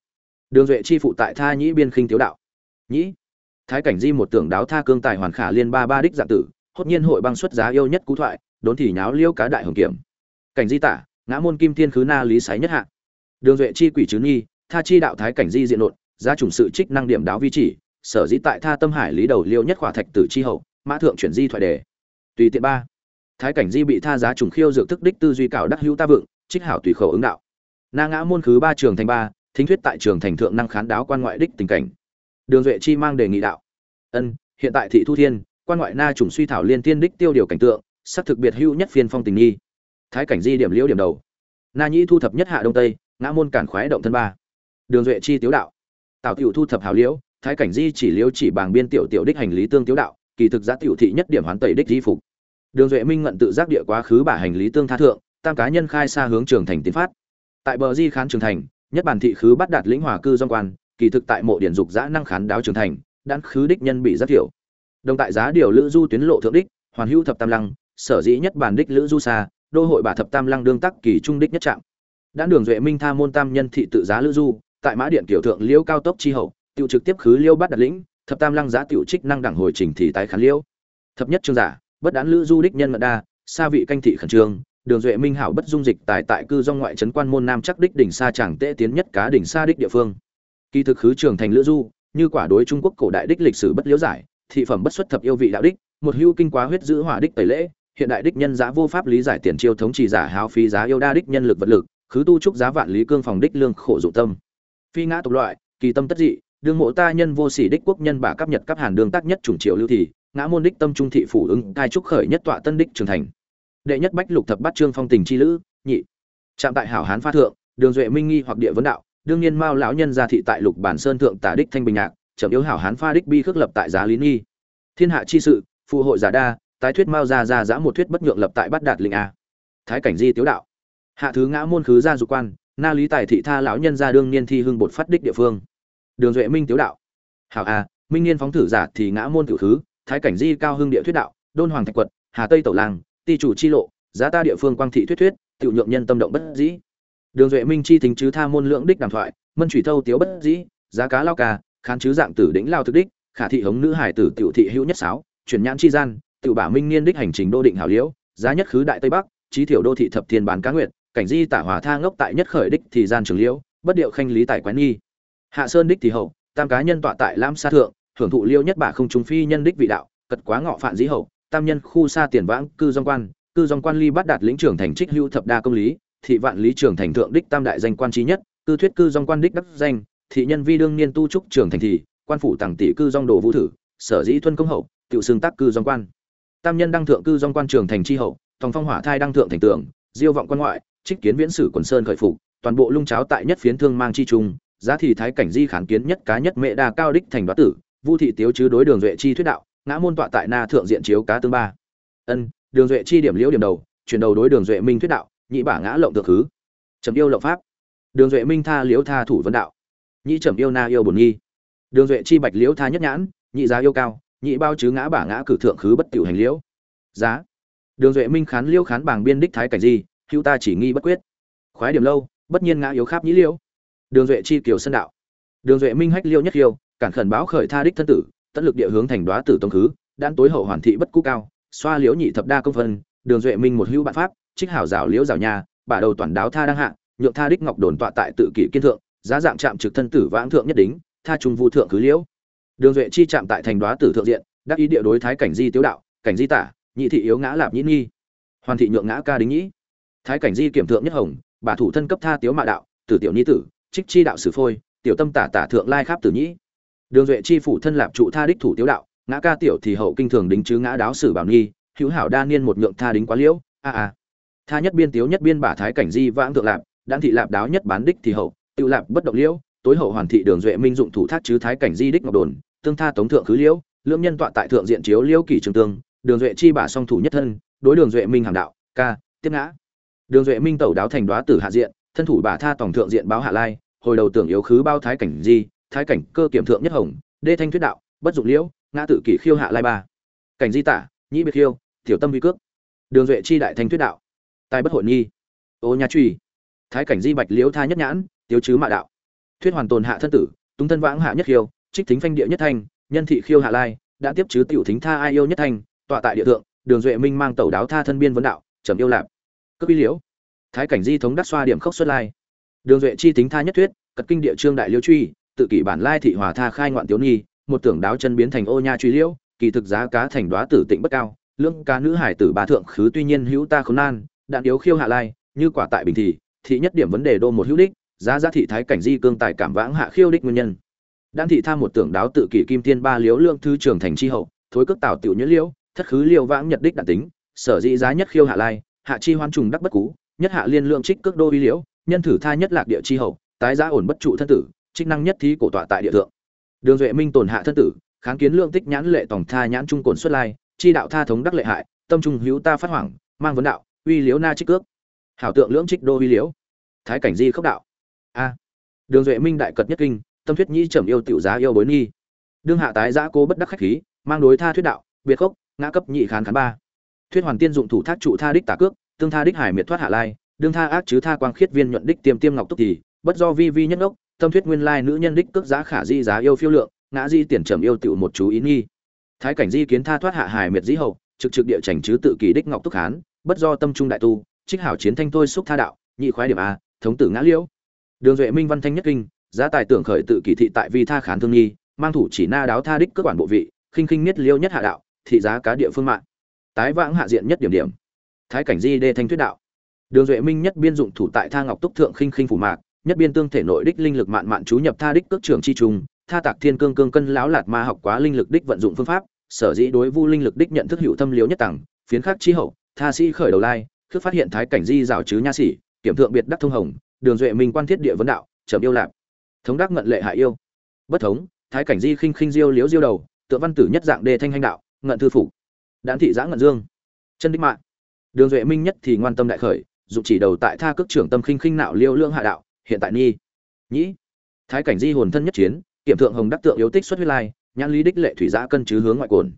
Đường duệ chi phụ tại tha nhĩ biên khinh tiếu đạo. Nhĩ. Thái cảnh di một tưởng đáo tha cương tài hoàn khả liên ba ba đích dạng tử, hốt nhiên hội băng xuất giá yêu nhất cú thoại, đốn thì nháo liêu cá đại hồng kiểm. Cảnh di tả, ngã môn kim thiên khứ na lý sái nhất hạ đường duệ chi quỷ chứ nghi, tha chi đạo thái cảnh di diện nộn giá chủng sự trích năng điểm đáo vi chỉ, sở dĩ tại tha tâm hải lý đầu liêu nhất khỏa thạch tử chi hậu, mã thượng chuyển di thoại đề. Tùy tiện ba. Thái cảnh di bị tha giá trùng khiêu dược thức đích tư duy cảo đắc hữu ta vượng, trích hảo tùy khẩu ứng đạo. Na ngã môn khứ ba trường thành ba, thính thuyết tại trường thành thượng năng khán đáo quan ngoại đích tình cảnh. Đường duệ chi mang đề nghị đạo. Ân, hiện tại thị thu thiên, quan ngoại na trùng suy thảo liên tiên đích tiêu điều cảnh tượng, sắc thực biệt hữu nhất phiên phong tình nghi. Thái cảnh di điểm liễu điểm đầu. Na nhĩ thu thập nhất hạ đông tây ngã môn cản khoái động thân ba. Đường duệ chi tiếu đạo. Tào tiểu thu thập hào liễu, thái cảnh di chỉ liễu chỉ bảng biên tiểu tiểu đích hành lý tương tiếu đạo, kỳ thực giá tiểu thị nhất điểm hoán tẩy đích di phục. Đường duệ minh ngận tự giác địa quá khứ bả hành lý tương tha thượng, tam cá nhân khai xa hướng trường thành tiến phát. Tại bờ di khán trường thành, nhất bản thị khứ bắt đạt lĩnh hòa cư dòng quan, kỳ thực tại mộ điển dục giã năng khán đáo trường thành đan khứ đích nhân bị rất thiểu. Đồng tại giá điều lữ du tuyến lộ thượng đích, hoàn hữu thập tam lăng, sở dĩ nhất bản đích lữ du xa, đô hội bà thập tam lăng đương tắc kỳ trung đích nhất trạng đã đường duệ minh tha môn tam nhân thị tự giá lữ du, tại mã điện tiểu thượng liêu cao tốc chi hậu tiêu trực tiếp khứ liêu bắt đặt lĩnh, thập tam lăng giá tiểu trích năng đẳng hồi trình thì tái khán liêu. Thập nhất trương giả, bất đán lữ du đích nhân mật đa xa vị canh thị khẩn trương, đường duệ minh hảo bất dung dịch tại tại cư do ngoại trấn quan môn nam chắc đích đỉnh xa chẳng tệ tiến nhất cá đỉnh xa đích địa phương. Kỳ thực khứ trường thành lữ du, như quả đối trung quốc cổ đại đích lịch sử bất liễu giải, thị phẩm bất xuất thập yêu vị đạo đích, một hưu kinh quá huyết giữ hỏa đích tẩy lễ, hiện đại đích nhân giá vô pháp lý giải tiền chiêu thống trì giả háo phí giá yêu đa đích nhân lực vật lực khứ tu trúc giá vạn lý cương phòng đích lương khổ dụng tâm. Phi ngã tục loại, kỳ tâm tất dị, đương mộ ta nhân vô sỉ đích quốc nhân bà cấp nhật cấp hàn đường tác nhất chủng triệu lưu thì, ngã môn đích tâm trung thị phủ ứng, cai trúc khởi nhất tọa tân đích trường thành. Đệ nhất bách lục thập bát trương phong tình chi lữ, nhị. Trạm tại hảo hán pha thượng, đường duệ minh nghi hoặc địa vấn đạo, đương nhiên mao lão nhân gia thị tại lục bản sơn thượng tả đích thanh bình nhạc, chậm yếu hảo hán pha đích bi khước lập tại giá lý nghi. Thiên hạ chi sự phụ hội giả đa, tái thuyết mao gia gia giã một thuyết bất nhượng lập tại bát đạt linh a. Thái cảnh di tiếu đạo hạ thứ ngã môn khứ gia dục quan, na lý tài thị tha lão nhân gia đương niên thi hưng bột phát đích địa phương. Đường duệ minh tiếu đạo. Hảo a minh niên phóng thử giả thì ngã môn tiểu thứ, thái cảnh di cao hưng địa thuyết đạo, đôn hoàng thạch quật, hà tây tẩu làng, ti chủ chi lộ, giá ta địa phương quang thị thuyết thuyết, tiểu nhượng nhân tâm động bất dĩ. Đường duệ minh chi thính chứ tha môn lượng đích đàm thoại, mân thủy thâu tiếu bất dĩ, giá cá lao ca, khán chứ dạng tử đỉnh lao thực đích, khả thị hống nữ hải tử tiểu thị hữu nhất sáo, chuyển nhãn chi gian, tiểu bả minh niên đích hành trình đô định hảo liễu, giá nhất khứ đại tây bắc trí thiểu đô thị thập thiên bán cá nguyệt cảnh di tả hòa tha ngốc tại nhất khởi đích thì gian trường liễu, bất điệu khanh lý tài quán nghi. Hạ sơn đích thì hậu, tam cá nhân tọa tại lam sa thượng, hưởng thụ liêu nhất bả không trung phi nhân đích vị đạo, cật quá ngọ phạn dĩ hậu, tam nhân khu xa tiền vãng, cư dòng quan, cư dòng quan ly bắt đạt lĩnh trưởng thành trích hưu thập đa công lý, thị vạn lý trưởng thành thượng đích tam đại danh quan trí nhất, cư thuyết cư dòng quan đích đắc danh, thị nhân vi đương niên tu trúc trưởng thành thị quan phủ tàng tỷ cư dòng đồ vũ thử, sở dĩ thuân công hậu, tiểu xương tác cư dòng quan. Tam nhân đăng thượng cư dòng quan trưởng thành chi hậu, tòng phong hỏa thai đăng thượng thành tượng diêu vọng quan ngoại trích kiến viễn sử quần sơn khởi phục, toàn bộ lung cháo tại nhất phiến thương mang chi trung, giá thị thái cảnh di kháng kiến nhất cá nhất mẹ đa cao đích thành đoá tử, vu thị tiếu chứ đối đường duệ chi thuyết đạo, ngã môn tọa tại na thượng diện chiếu cá tương ba. Ân, đường duệ chi điểm liễu điểm đầu, chuyển đầu đối đường duệ minh thuyết đạo, nhị bả ngã lộng thượng khứ. Trầm yêu lộng pháp. Đường duệ minh tha liễu tha thủ vấn đạo. Nhị trầm yêu na yêu bổn nghi. Đường duệ chi bạch liễu tha nhất nhãn, nhị giá yêu cao, nhị bao chứ ngã bả ngã cử thượng khứ bất tiểu hành liễu. Giá. Đường duệ minh khán liễu khán bảng biên đích thái cảnh di hữu ta chỉ nghi bất quyết. Khoái điểm lâu, bất nhiên ngã yếu kháp nhĩ liêu. Đường duệ chi kiều sân đạo. Đường duệ minh hách liêu nhất liêu cản khẩn báo khởi tha đích thân tử, tất lực địa hướng thành đoá tử tông khứ, đan tối hậu hoàn thị bất cú cao, xoa liễu nhị thập đa công phân đường duệ minh một hữu bạn pháp, trích hảo rào liễu rào nhà, bả đầu toàn đáo tha đang hạ, nhượng tha đích ngọc đồn tọa tại tự kỷ kiên thượng, giá dạng chạm trực thân tử vãng thượng nhất đính, tha trung vu thượng cứ liễu. Đường duệ chi chạm tại thành đoá tử thượng diện, đắc ý địa đối thái cảnh di tiếu đạo, cảnh di tả, nhị thị yếu ngã lạp nhĩ nghi. Hoàn thị nhượng ngã ca đính nhĩ thái cảnh di kiểm thượng nhất hồng, bà thủ thân cấp tha tiếu mạ đạo, tử tiểu nhi tử, trích chi đạo sử phôi, tiểu tâm tả tả thượng lai kháp tử nhĩ. Đường duệ chi phủ thân lạp trụ tha đích thủ tiếu đạo, ngã ca tiểu thì hậu kinh thường đính chứ ngã đáo sử bảo nghi hữu hảo đa niên một nhượng tha đính quá liễu, a a. Tha nhất biên tiếu nhất biên bả thái cảnh di vãng thượng lạp đan thị lạp đáo nhất bán đích thì hậu tự lạp bất động liễu, tối hậu hoàn thị đường duệ minh dụng thủ thác chứ thái cảnh di đích ngọc đồn, tương tha tống thượng khứ liễu, lưỡng nhân tọa tại thượng diện chiếu liễu kỷ trường tương, đường duệ chi bả song thủ nhất thân, đối đường duệ minh hàng đạo, ca, tiếp ngã đường duệ minh tẩu đáo thành đoá tử hạ diện, thân thủ bà tha tổng thượng diện báo hạ lai, hồi đầu tưởng yếu khứ bao thái cảnh di, thái cảnh cơ kiểm thượng nhất hồng, đê thanh thuyết đạo, bất dụng liễu, ngã tự kỷ khiêu hạ lai ba. Cảnh di tả, nhĩ biệt khiêu, tiểu tâm vi cước. Đường duệ chi đại thanh thuyết đạo, tài bất hội nghi. Ô nhà truy. Thái cảnh di bạch liễu tha nhất nhãn, tiếu chứ mạ đạo. Thuyết hoàn tồn hạ thân tử tung thân vãng hạ nhất khiêu, trích thính phanh địa nhất thanh, nhân thị khiêu hạ lai, đã tiếp chứ tiểu thính tha ai yêu nhất thanh, tọa tại địa thượng, đường duệ minh mang tẩu đáo tha thân biên vấn đạo, trầm yêu lạp cấp bi liễu. Thái cảnh di thống đắc xoa điểm khốc xuất lai. Đường duệ chi tính tha nhất thuyết, cật kinh địa trương đại liêu truy, tự kỷ bản lai thị hòa tha khai ngoạn tiểu nghi một tưởng đáo chân biến thành ô nha truy liễu, kỳ thực giá cá thành đoá tử tịnh bất cao lương cá nữ hải tử bà thượng khứ tuy nhiên hữu ta khốn nan, đạn yếu khiêu hạ lai, như quả tại bình thị thị nhất điểm vấn đề đô một hữu đích, giá giá thị thái cảnh di cương tài cảm vãng hạ khiêu đích nguyên nhân. Đan thị tham một tưởng đáo tự kỷ kim tiên ba liễu lương thư trường thành chi hậu, thối cước tảo tiểu nhuyễn liễu, thất khứ liêu vãng nhật đích đạn tính, sở dĩ giá nhất khiêu hạ lai hạ chi hoan trùng đắc bất cú, nhất hạ liên lượng trích cước đô uy liễu, nhân thử tha nhất lạc địa chi hậu, tái giá ổn bất trụ thân tử, trích năng nhất thí cổ tọa tại địa thượng. Đường duệ minh tổn hạ thân tử, kháng kiến lượng tích nhãn lệ tổng tha nhãn trung cồn xuất lai, chi đạo tha thống đắc lệ hại, tâm trung hữu ta phát hoảng, mang vấn đạo, uy liễu na trích cước. Hảo tượng lưỡng trích đô uy liễu. Thái cảnh di khốc đạo. A. Đường duệ minh đại cật nhất kinh, tâm thuyết nhĩ trầm yêu tiểu giá yêu bối nghi. Đương hạ tái giã cố bất đắc khách khí, mang đối tha thuyết đạo, biệt khốc, ngã cấp nhị khán khán ba. Thuyết hoàn tiên dụng thủ thác trụ tha đích tả cước tương tha đích hải miệt thoát hạ lai, đương tha ác chứ tha quang khiết viên nhuận đích tiêm tiêm ngọc túc thì, bất do vi vi nhất ngốc, tâm thuyết nguyên lai nữ nhân đích cước giá khả di giá yêu phiêu lượng, ngã di tiền trầm yêu tựu một chú ý nghi. Thái cảnh di kiến tha thoát hạ hải miệt dĩ hậu, trực trực địa chảnh chứ tự kỳ đích ngọc túc hán, bất do tâm trung đại tu, trích hảo chiến thanh thôi xúc tha đạo, nhị khoái điểm a, thống tử ngã liễu. Đường duệ minh văn thanh nhất kinh, giá tài tưởng khởi tự kỳ thị tại vi tha khán thương nghi, mang thủ chỉ na đáo tha đích cơ quản bộ vị, khinh khinh nhất liêu nhất hạ đạo, thị giá cá địa phương mạng. Tái vãng hạ diện nhất điểm điểm thái cảnh di đê thanh thuyết đạo. Đường duệ minh nhất biên dụng thủ tại tha ngọc túc thượng khinh khinh phủ mạc, nhất biên tương thể nội đích linh lực mạn mạn chú nhập tha đích cước trường chi trùng tha tạc thiên cương cương cân lão lạt ma học quá linh lực đích vận dụng phương pháp, sở dĩ đối vu linh lực đích nhận thức hữu tâm liếu nhất tặng phiến khắc chi hậu, tha sĩ khởi đầu lai, khước phát hiện thái cảnh di rào chứ nha sĩ, kiểm thượng biệt đắc thông hồng, đường duệ minh quan thiết địa vấn đạo trầm yêu lạp. Thống đắc ngận lệ hạ yêu. Bất thống, thái cảnh di khinh khinh diêu liếu diêu đầu tượng văn tử nhất dạng đề thanh hành đạo, ngận thư phủ đán thị giã ngận dương. Chân đích mạng đường duệ minh nhất thì ngoan tâm đại khởi, dụng chỉ đầu tại tha cước trưởng tâm khinh khinh nạo liêu lương hạ đạo, hiện tại nhi. Nhĩ. Thái cảnh di hồn thân nhất chiến, kiểm thượng hồng đắc tượng yếu tích xuất huyết lai, nhãn lý đích lệ thủy giã cân chứ hướng ngoại cồn.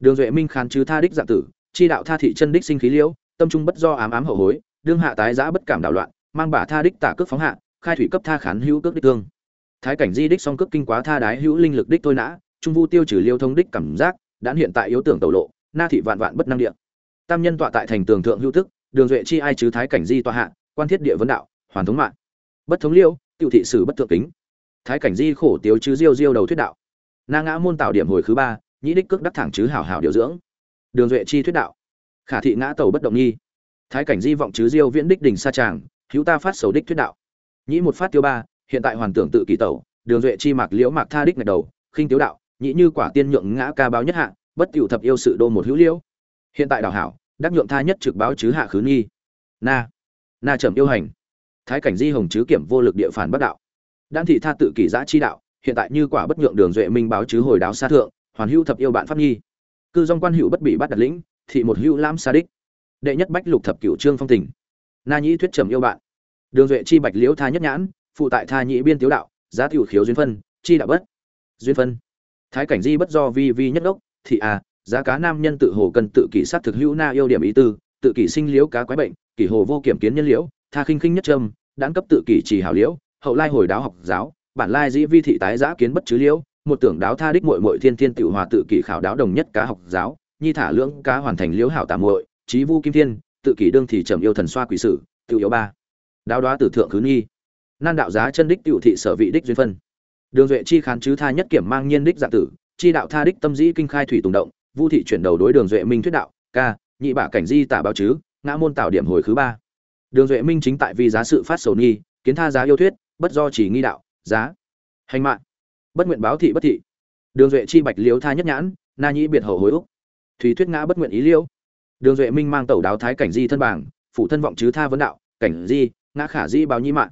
Đường duệ minh khán chứ tha đích dạng tử, chi đạo tha thị chân đích sinh khí liễu, tâm trung bất do ám ám hậu hối, đương hạ tái giã bất cảm đảo loạn, mang bả tha đích tả cước phóng hạ, khai thủy cấp tha khán hữu cước đích tương thái cảnh di đích song cước kinh quá tha đái hữu linh lực đích tôi nã, trung vu tiêu trừ liêu thông đích cảm giác đã hiện tại yếu tưởng tẩu lộ, na thị vạn vạn bất năng địa tam nhân tọa tại thành tường thượng hữu tức, đường duệ chi ai chứ thái cảnh di tọa hạ quan thiết địa vấn đạo hoàn thống mạng. Bất thống liêu tiêu thị sử bất thượng kính. Thái cảnh di khổ tiếu chứ diêu diêu đầu thuyết đạo. Na ngã môn tạo điểm hồi thứ ba nhĩ đích cước đắc thẳng chứ hảo hảo điều dưỡng. Đường duệ chi thuyết đạo. Khả thị ngã tàu bất động nghi. Thái cảnh di vọng chứ diêu viễn đích đỉnh sa tràng hữu ta phát sầu đích thuyết đạo. Nhĩ một phát tiêu ba hiện tại hoàn tưởng tự kỳ tẩu đường duệ chi mạc liễu mạc tha đích ngày đầu khinh tiếu đạo nhĩ như quả tiên nhượng ngã ca báo nhất hạ bất tiểu thập yêu sự đô một hữu liễu hiện tại đào hảo, đắc nhượng tha nhất trực báo chứ hạ khứ nghi. Na na trầm yêu hành. Thái cảnh di hồng chứ kiểm vô lực địa phản bất đạo. Đan thị tha tự kỷ giã chi đạo, hiện tại như quả bất nhượng đường duệ minh báo chứ hồi đáo xa thượng, hoàn hữu thập yêu bạn pháp nghi. Cư dòng quan hữu bất bị bắt đặt lĩnh, thị một hữu lam sa đích. Đệ nhất bách lục thập cửu trương phong tình. Na nhĩ thuyết trầm yêu bạn. Đường duệ chi bạch liễu tha nhất nhãn, phụ tại tha nhĩ biên tiếu đạo, giá tiểu khiếu duyên phân, chi đạo bất. Duyên phân. Thái cảnh di bất do vi vi nhất đốc, thị à giá cá nam nhân tự hồ cần tự kỷ sát thực hữu na yêu điểm ý tư, tự kỷ sinh liễu cá quái bệnh, kỷ hồ vô kiểm kiến nhân liễu, tha khinh khinh nhất trâm đãn cấp tự kỷ chỉ hảo liễu, hậu lai hồi đáo học giáo, bản lai dĩ vi thị tái giã kiến bất chứ liễu, một tưởng đáo tha đích muội muội thiên thiên tiểu hòa tự kỷ khảo đáo đồng nhất cá học giáo, nhi thả lưỡng cá hoàn thành liễu hảo tạm muội trí vu kim thiên, tự kỷ đương thì trầm yêu thần xoa quỷ sử, tự yếu ba. Đáo đoá tử thượng khứ nghi nan đạo giá chân đích tiểu thị sở vị đích duyên phân. Đường duệ chi khán chứ tha nhất kiểm mang nhiên đích dạng tử, chi đạo tha đích tâm dĩ kinh khai thủy tùng động vu thị chuyển đầu đối đường duệ minh thuyết đạo, ca, nhị bả cảnh di tả báo chứ, ngã môn tạo điểm hồi thứ ba. Đường duệ minh chính tại vì giá sự phát sầu nghi, kiến tha giá yêu thuyết, bất do chỉ nghi đạo, giá, hành mạng bất nguyện báo thị bất thị. Đường duệ chi bạch liếu tha nhất nhãn, na nhĩ biệt hậu hối úc. Thủy thuyết ngã bất nguyện ý liêu đường duệ minh mang tẩu đáo thái cảnh di thân bảng phụ thân vọng chứ tha vấn đạo, cảnh di, ngã khả di báo nhi mạng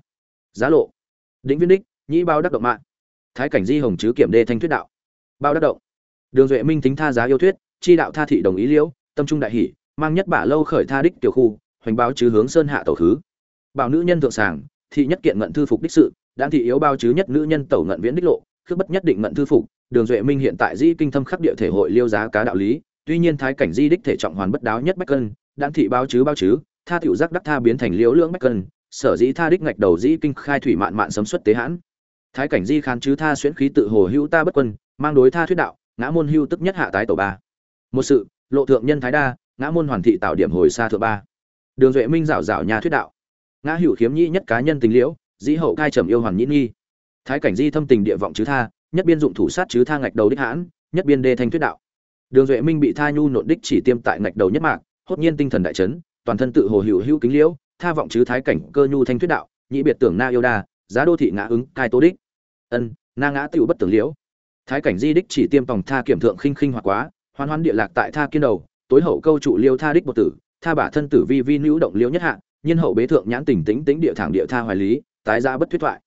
giá lộ. Đĩnh viên đích, nhĩ báo đắc động mạng thái cảnh di hồng chứ kiểm đê thanh thuyết đạo. Bao đắc động đường duệ minh tính tha giá yêu thuyết, chi đạo tha thị đồng ý liễu, tâm trung đại hỷ, mang nhất bả lâu khởi tha đích tiểu khu, hoành báo chứ hướng sơn hạ tẩu thứ. bảo nữ nhân thượng sàng, thị nhất kiện ngận thư phục đích sự đan thị yếu bao chứ nhất nữ nhân tẩu ngận viễn đích lộ, khước bất nhất định ngận thư phục, đường duệ minh hiện tại di kinh thâm khắc địa thể hội liêu giá cá đạo lý, tuy nhiên thái cảnh di đích thể trọng hoàn bất đáo nhất bách cân đan thị bao chứ bao chứ, tha tiểu giác đắc tha biến thành liễu lưỡng bách cân, sở dĩ tha đích ngạch đầu dĩ kinh khai thủy mạn mạn sấm xuất tế hãn thái cảnh di khán chứ tha xuyễn khí tự hồ hữu ta bất quân, mang đối tha thuyết đạo ngã môn hưu tức nhất hạ tái tổ ba. Một sự, lộ thượng nhân thái đa, ngã môn hoàn thị tạo điểm hồi xa thượng ba. Đường duệ minh rảo rảo nhà thuyết đạo. Ngã hữu khiếm nhĩ nhất cá nhân tình liễu, dĩ hậu cai trầm yêu hoàn nhĩ nghi. Thái cảnh di thâm tình địa vọng chứ tha, nhất biên dụng thủ sát chứ tha ngạch đầu đích hãn, nhất biên đê thanh thuyết đạo. Đường duệ minh bị tha nhu nộn đích chỉ tiêm tại ngạch đầu nhất mạc, hốt nhiên tinh thần đại chấn, toàn thân tự hồ hữu hữu kính liễu, tha vọng chứ thái cảnh cơ nhu thanh thuyết đạo, nhĩ biệt tưởng na yêu đa, giá đô thị ngã ứng cai tố đích. Ân, na ngã tựu bất tưởng liễu thái cảnh di đích chỉ tiêm tòng tha kiểm thượng khinh khinh hoặc quá, hoan hoan địa lạc tại tha kiên đầu, tối hậu câu trụ liêu tha đích bột tử, tha bả thân tử vi vi nữ động liễu nhất hạ, nhiên hậu bế thượng nhãn tỉnh tính tính địa thẳng địa tha hoài lý, tái ra bất thuyết thoại.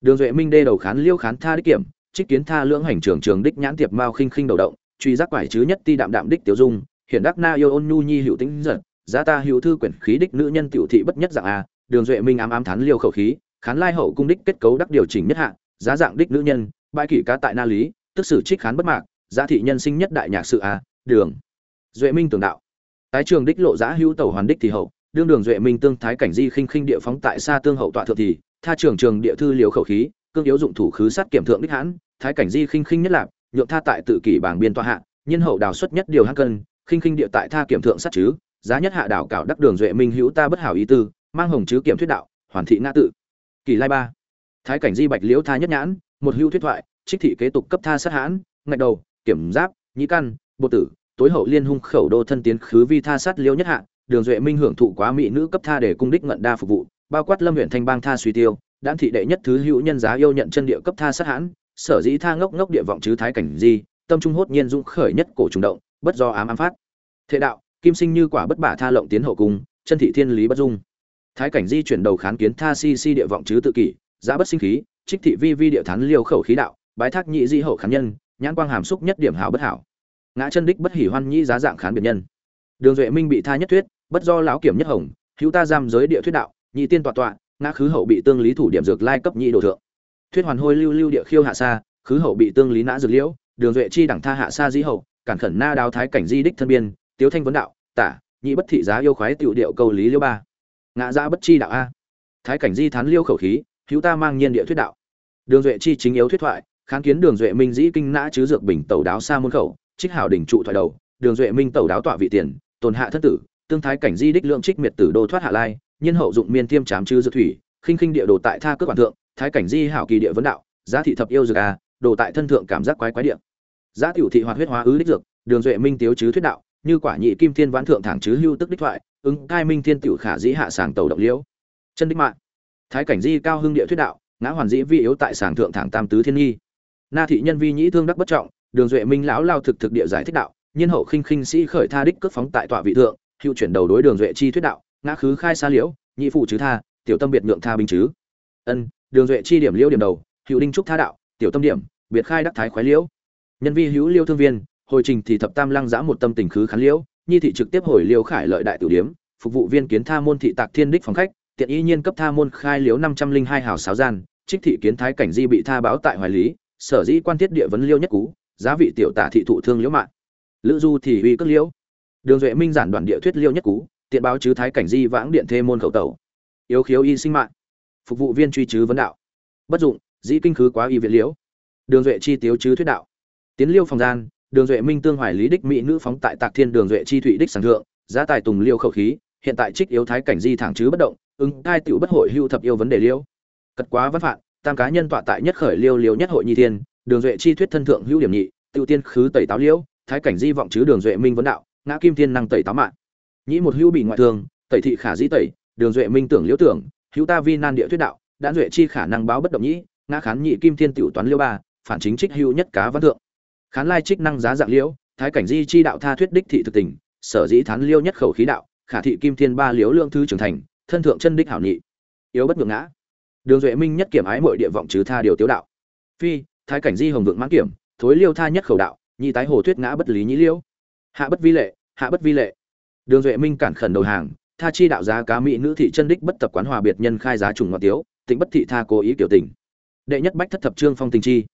Đường duệ minh đê đầu khán liêu khán tha đích kiểm, trích kiến tha lưỡng hành trường trường đích nhãn tiệp mao khinh khinh đầu động, truy giác quải chứ nhất ti đạm đạm đích tiểu dung, hiện đắc na yêu ôn nhu nhi hữu tính giật, giá ta hữu thư quyển khí đích nữ nhân tiểu thị bất nhất dạng a, đường duệ minh ám ám thán liêu khẩu khí, khán lai hậu cung đích kết cấu đắc điều chỉnh nhất hạ, giá dạng đích nữ nhân, bãi kỷ cá tại na lý tức sử trích khán bất mạc, giá thị nhân sinh nhất đại nhạc sự a, đường. Duệ minh tưởng đạo. Tái trường đích lộ giá hữu tẩu hoàn đích thì hậu, đương đường duệ minh tương thái cảnh di khinh khinh địa phóng tại xa tương hậu tọa thượng thì, tha trường trường địa thư liều khẩu khí, cương yếu dụng thủ khứ sát kiểm thượng đích hãn, thái cảnh di khinh khinh nhất lạc, nhượng tha tại tự kỷ bảng biên tọa hạ, nhân hậu đào xuất nhất điều hắc cân, khinh khinh địa tại tha kiểm thượng sát chứ, giá nhất hạ đảo cảo đắc đường duệ minh hữu ta bất hảo ý tư, mang hồng chứ kiểm thuyết đạo, hoàn thị ngã tự. Kỳ lai ba. Thái cảnh di bạch liễu tha nhất nhãn, một hữu thuyết thoại trích thị kế tục cấp tha sát hãn, ngạch đầu, kiểm giáp, nhĩ căn, bộ tử, tối hậu liên hung khẩu đô thân tiến khứ vi tha sát liêu nhất hạ, đường duệ minh hưởng thụ quá mỹ nữ cấp tha để cung đích ngận đa phục vụ, bao quát lâm huyện thanh bang tha suy tiêu đan thị đệ nhất thứ hữu nhân giá yêu nhận chân địa cấp tha sát hãn, sở dĩ tha ngốc ngốc địa vọng chứ thái cảnh di, tâm trung hốt nhiên dũng khởi nhất cổ trùng động, bất do ám ám phát. Thế đạo, kim sinh như quả bất bả tha lộng tiến hậu cung, chân thị thiên lý bất dung. Thái cảnh di chuyển đầu khán kiến tha si si địa vọng chứ tự kỷ, giá bất sinh khí, trích thị vi vi địa thán liêu khẩu khí đạo bái thác nhị di hậu khán nhân, nhãn quang hàm xúc nhất điểm hảo bất hảo. Ngã chân đích bất hỉ hoan nhĩ giá dạng khán biệt nhân. Đường duệ minh bị tha nhất thuyết, bất do lão kiểm nhất hồng, hữu ta giam giới địa thuyết đạo, nhị tiên tọa tọa, ngã khứ hậu bị tương lý thủ điểm dược lai cấp nhị đồ thượng. Thuyết hoàn hôi lưu lưu địa khiêu hạ xa khứ hậu bị tương lý nã dược liễu, đường duệ chi đẳng tha hạ xa di hậu, cản khẩn na đáo thái cảnh di đích thân biên, tiếu thanh vấn đạo, tả, nhị bất thị giá yêu khoái tiểu điệu câu lý liêu ba. Ngã ra bất chi đạo a. Thái cảnh di thán liêu khẩu khí, hữu ta mang nhiên địa thuyết đạo. Đường duệ chi chính yếu thuyết thoại kháng kiến đường duệ minh dĩ kinh nã chứ dược bình tẩu đáo xa môn khẩu, trích hảo đỉnh trụ thoại đầu, đường duệ minh tẩu đáo tọa vị tiền, tồn hạ thất tử, tương thái cảnh di đích lượng trích miệt tử đô thoát hạ lai, nhân hậu dụng miên tiêm chám chư dược thủy, khinh khinh địa đồ tại tha cước quản thượng, thái cảnh di hảo kỳ địa vấn đạo, giá thị thập yêu dược a đồ tại thân thượng cảm giác quái quái địa. Giá tiểu thị hoạt huyết hóa ứ đích dược, đường duệ minh tiếu chứ thuyết đạo, như quả nhị kim thiên vãn thượng thẳng chứ hưu tức đích thoại, ứng cai minh thiên tiểu khả dĩ hạ sàng tàu động liễu. Chân đích mạng. Thái cảnh di cao hưng địa thuyết đạo, ngã hoàn dĩ vi yếu tại sàng thượng thẳng tam tứ thiên nghi na thị nhân vi nhĩ thương đắc bất trọng, đường duệ minh lão lao thực thực địa giải thích đạo, nhiên hậu khinh khinh sĩ khởi tha đích cước phóng tại tọa vị thượng, hữu chuyển đầu đối đường duệ chi thuyết đạo, ngã khứ khai xa liễu nhị phụ chứ tha, tiểu tâm biệt nhượng tha binh chứ. Ân, đường duệ chi điểm liễu điểm đầu, hữu đinh trúc tha đạo, tiểu tâm điểm, biệt khai đắc thái khoái liễu. Nhân vi hữu liêu thương viên, hồi trình thì thập tam lăng giã một tâm tình khứ khán liễu, nhi thị trực tiếp hồi liêu khải lợi đại tử điếm, phục vụ viên kiến tha môn thị tạc thiên đích phòng khách, tiện y nhiên cấp tha môn khai liếu năm trăm linh hai hào sáo gian, trích thị kiến thái cảnh di bị tha báo tại hoài lý sở dĩ quan thiết địa vấn liêu nhất cú, giá vị tiểu tả thị thụ thương liễu mạng. Lữ du thì uy cất liễu. Đường duệ minh giản đoạn địa thuyết liêu nhất cú, tiện báo chứ thái cảnh di vãng điện thê môn khẩu tẩu. Yếu khiếu y sinh mạng. Phục vụ viên truy chứ vấn đạo. Bất dụng, dĩ kinh khứ quá y viện liễu. Đường duệ chi tiếu chứ thuyết đạo. Tiến liêu phòng gian, đường duệ minh tương hoài lý đích mỹ nữ phóng tại tạc thiên đường duệ chi thụy đích sản thượng, giá tài tùng liêu khẩu khí, hiện tại trích yếu thái cảnh di thẳng chứ bất động, ứng cai tiểu bất hội hưu thập yêu vấn đề liêu cật quá văn phạn tam cá nhân tọa tại nhất khởi liêu liêu nhất hội nhi thiên, đường duệ chi thuyết thân thượng hữu điểm nhị, tiêu tiên khứ tẩy táo liễu, thái cảnh di vọng chứ đường duệ minh vấn đạo, ngã kim thiên năng tẩy táo mạng. Nhĩ một hữu bị ngoại thương, tẩy thị khả dĩ tẩy, đường duệ minh tưởng liễu tưởng, hữu ta vi nan địa thuyết đạo, đã duệ chi khả năng báo bất động nhĩ, ngã khán nhị kim thiên tiểu toán liêu ba, phản chính trích hữu nhất cá văn thượng. Khán lai trích năng giá dạng liễu, thái cảnh di chi đạo tha thuyết đích thị thực tình, sở dĩ thán liêu nhất khẩu khí đạo, khả thị kim thiên ba liễu lương thư trưởng thành, thân thượng chân đích hảo nhị. Yếu bất ngược ngã đường duệ minh nhất kiểm ái mọi địa vọng chứ tha điều tiếu đạo. Phi, thái cảnh di hồng vượng mãn kiểm, thối liêu tha nhất khẩu đạo, nhị tái hồ thuyết ngã bất lý nhĩ liễu hạ bất vi lệ, hạ bất vi lệ. Đường duệ minh cản khẩn đầu hàng, tha chi đạo giá cá mỹ nữ thị chân đích bất tập quán hòa biệt nhân khai giá trùng ngọt tiếu, tịnh bất thị tha cố ý kiểu tình. Đệ nhất bách thất thập trương phong tình chi.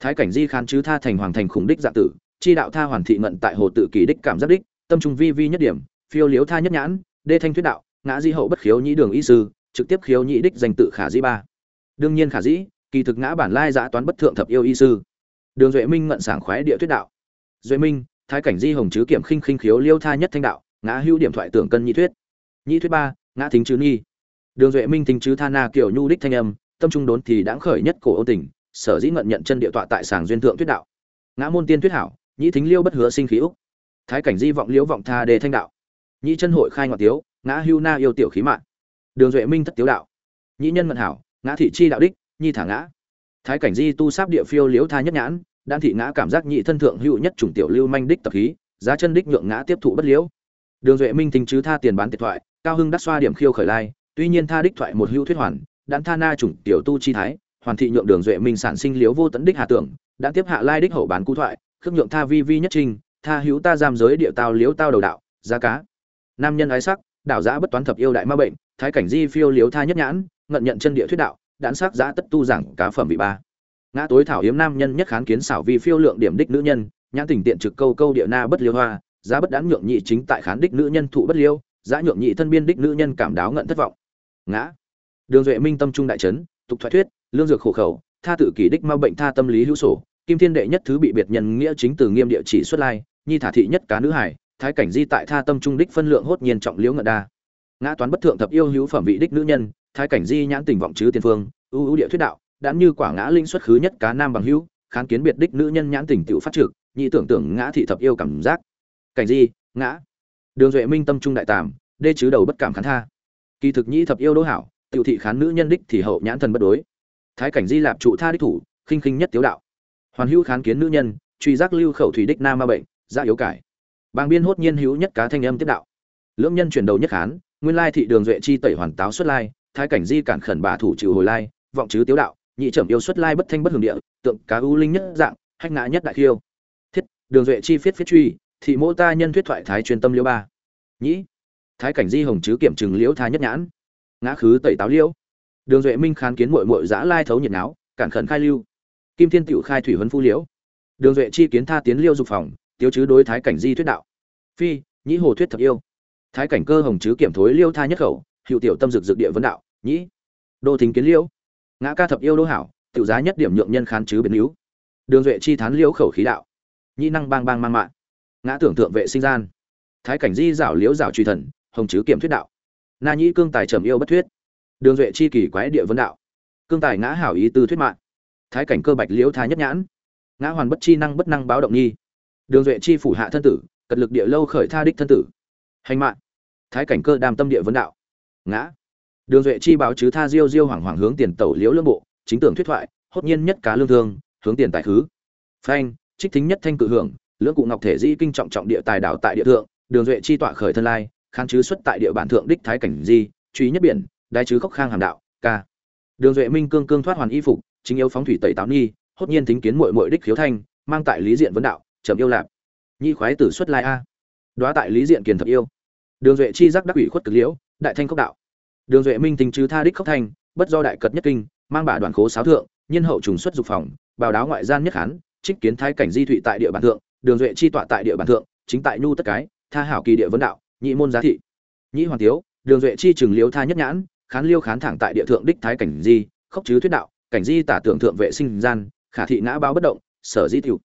Thái cảnh di khán chứ tha thành hoàng thành khủng đích dạ tử, chi đạo tha hoàn thị ngận tại hồ tự kỷ đích cảm giác đích, tâm trung vi vi nhất điểm, phiêu liếu tha nhất nhãn, đê thanh thuyết đạo, ngã di hậu bất khiếu nhĩ đường y sư trực tiếp khiếu nhị đích danh tự khả dĩ ba. Đương nhiên khả dĩ, kỳ thực ngã bản lai giã toán bất thượng thập yêu y sư. Đường duệ minh ngận sảng khoái địa thuyết đạo. Duệ minh, thái cảnh di hồng chứ kiểm khinh khinh khiếu liêu tha nhất thanh đạo, ngã hữu điểm thoại tưởng cân nhị thuyết. Nhị thuyết ba, ngã thính chứ nghi đường duệ minh thính chứ tha na kiểu nhu đích thanh âm, tâm trung đốn thì đáng khởi nhất cổ ô tình, sở dĩ ngận nhận chân địa tọa tại sàng duyên thượng thuyết đạo. Ngã môn tiên thuyết hảo, nhị thính liêu bất hứa sinh khí úc. Thái cảnh di vọng liễu vọng tha đề thanh đạo. Nhị chân hội khai ngọt tiếu, ngã hưu na yêu tiểu khí mạng đường duệ minh thất tiếu đạo. Nhĩ nhân mận hảo, ngã thị chi đạo đích, nhi thả ngã. Thái cảnh di tu sáp địa phiêu liễu tha nhất nhãn, đan thị ngã cảm giác nhị thân thượng hữu nhất chủng tiểu lưu manh đích tập khí, giá chân đích nhượng ngã tiếp thụ bất liễu. Đường duệ minh thính chứ tha tiền bán tiệt thoại, cao hưng đắc xoa điểm khiêu khởi lai, tuy nhiên tha đích thoại một hữu thuyết hoàn, đan tha na chủng tiểu tu chi thái, hoàn thị nhượng đường duệ minh sản sinh liếu vô tận đích hạ tưởng đã tiếp hạ lai đích hậu bán cú thoại, khước nhượng tha vi vi nhất trinh tha hữu ta giam giới địa tao liếu tao đầu đạo, giá cá. Nam nhân ái sắc đảo giã bất toán thập yêu đại ma bệnh, thái cảnh di phiêu liếu tha nhất nhãn, ngận nhận chân địa thuyết đạo, đãn sắc giã tất tu giảng cá phẩm vị ba. Ngã tối thảo hiếm nam nhân nhất kháng kiến xảo vi phiêu lượng điểm đích nữ nhân, nhãn tình tiện trực câu câu địa na bất liêu hoa giá bất đãn nhượng nhị chính tại khán đích nữ nhân thụ bất liêu giá nhượng nhị thân biên đích nữ nhân cảm đáo ngận thất vọng. Ngã. Đường duệ minh tâm trung đại trấn tục thoại thuyết, lương dược khổ khẩu, tha tự kỷ đích ma bệnh tha tâm lý hữu sổ, kim thiên đệ nhất thứ bị biệt nhân nghĩa chính từ nghiêm địa chỉ xuất lai, nhi thả thị nhất cá nữ hải thái cảnh di tại tha tâm trung đích phân lượng hốt nhiên trọng liễu ngận đa. Ngã toán bất thượng thập yêu hữu phẩm vị đích nữ nhân, thái cảnh di nhãn tình vọng chứ tiên phương, ưu ưu địa thuyết đạo, đã như quả ngã linh xuất khứ nhất cá nam bằng hữu kháng kiến biệt đích nữ nhân nhãn tình tiểu phát trực, nhị tưởng tưởng ngã thị thập yêu cảm giác. Cảnh di, ngã. Đường duệ minh tâm trung đại tàm, đê chứ đầu bất cảm khán tha. Kỳ thực nhị thập yêu đỗ hảo, tiểu thị khán nữ nhân đích thì hậu nhãn thần bất đối. Thái cảnh di lạp trụ tha đích thủ, khinh khinh nhất tiếu đạo. Hoàn hữu kháng kiến nữ nhân, truy giác lưu khẩu thủy đích nam ma bệnh, ra yếu cải bàng biên hốt nhiên hữu nhất cá thanh âm tiếp đạo. Lưỡng nhân chuyển đầu nhất khán, nguyên lai thị đường duệ chi tẩy hoàn táo xuất lai, thái cảnh di cản khẩn bà thủ trừ hồi lai, vọng chứ tiếu đạo, nhị trầm yêu xuất lai bất thanh bất hưởng địa, tượng cá ưu linh nhất dạng, hách ngã nhất đại khiêu. Thiết, đường duệ chi phiết phiết truy, thị mô ta nhân thuyết thoại thái truyền tâm liễu ba. Nhĩ, thái cảnh di hồng chứ kiểm chứng liễu tha nhất nhãn. Ngã khứ tẩy táo liễu. Đường duệ minh khán kiến muội muội dã lai thấu nhiệt náo, cản khẩn khai lưu. Kim thiên tiểu khai thủy huấn phu liễu. Đường duệ chi kiến tha tiến liêu dục phòng tiêu chứ đối thái cảnh di thuyết đạo. Phi, nhĩ hồ thuyết thật yêu. Thái cảnh cơ hồng chứ kiểm thối liêu tha nhất khẩu hiệu tiểu tâm dực dực địa vấn đạo, nhĩ. Đô thính kiến liêu. Ngã ca thập yêu đô hảo, tiểu giá nhất điểm nhượng nhân khán chứ biến yếu. Đường duệ chi thán liêu khẩu khí đạo. Nhĩ năng bang bang man mạng. Ngã tưởng tượng vệ sinh gian. Thái cảnh di rảo liễu rảo truy thần, hồng chứ kiểm thuyết đạo. Na nhĩ cương tài trầm yêu bất thuyết. Đường duệ chi kỳ quái địa vấn đạo. Cương tài ngã hảo ý tư thuyết mạng. Thái cảnh cơ bạch liễu tha nhất nhãn. Ngã hoàn bất chi năng bất năng báo động nhi đường duệ chi phủ hạ thân tử, cật lực địa lâu khởi tha đích thân tử. Hành mạng thái cảnh cơ đàm tâm địa vấn đạo. Ngã. Đường duệ chi báo chứ tha diêu diêu hoảng hoảng hướng tiền tẩu liễu lương bộ, chính tưởng thuyết thoại, hốt nhiên nhất cá lương thương, hướng tiền tài khứ. Phanh, trích thính nhất thanh cự hưởng, lưỡng cụ ngọc thể di kinh trọng trọng địa tài đảo tại địa thượng, đường duệ chi tọa khởi thân lai, kháng chứ xuất tại địa bản thượng đích thái cảnh di, truy nhất biển đai chứ khốc khang hàm đạo, ca. Đường duệ minh cương cương thoát hoàn y phục, chính yếu phóng thủy tẩy táo nhi hốt nhiên thính kiến muội muội đích khiếu thanh, mang tại lý diện vấn đạo trầm yêu lạp. Nhi khoái tử xuất lai a. Đoá tại lý diện kiền thập yêu. Đường duệ chi giác đắc ủy khuất cực liễu, đại thanh khốc đạo. Đường duệ minh tình chứ tha đích khốc thanh, bất do đại cật nhất kinh, mang bả đoàn khố sáo thượng nhân hậu trùng xuất dục phòng, bào đáo ngoại gian nhất hán, trích kiến thái cảnh di thụy tại địa bàn thượng, đường duệ chi tọa tại địa bàn thượng, chính tại nhu tất cái, tha hảo kỳ địa vấn đạo, nhị môn giá thị. Nhị hoàng tiếu đường duệ chi trường liếu tha nhất nhãn, khán liêu khán thẳng tại địa thượng đích thái cảnh di, khốc chứ thuyết đạo, cảnh di tả tưởng thượng vệ sinh gian, khả thị ngã báo bất động, sở di tiểu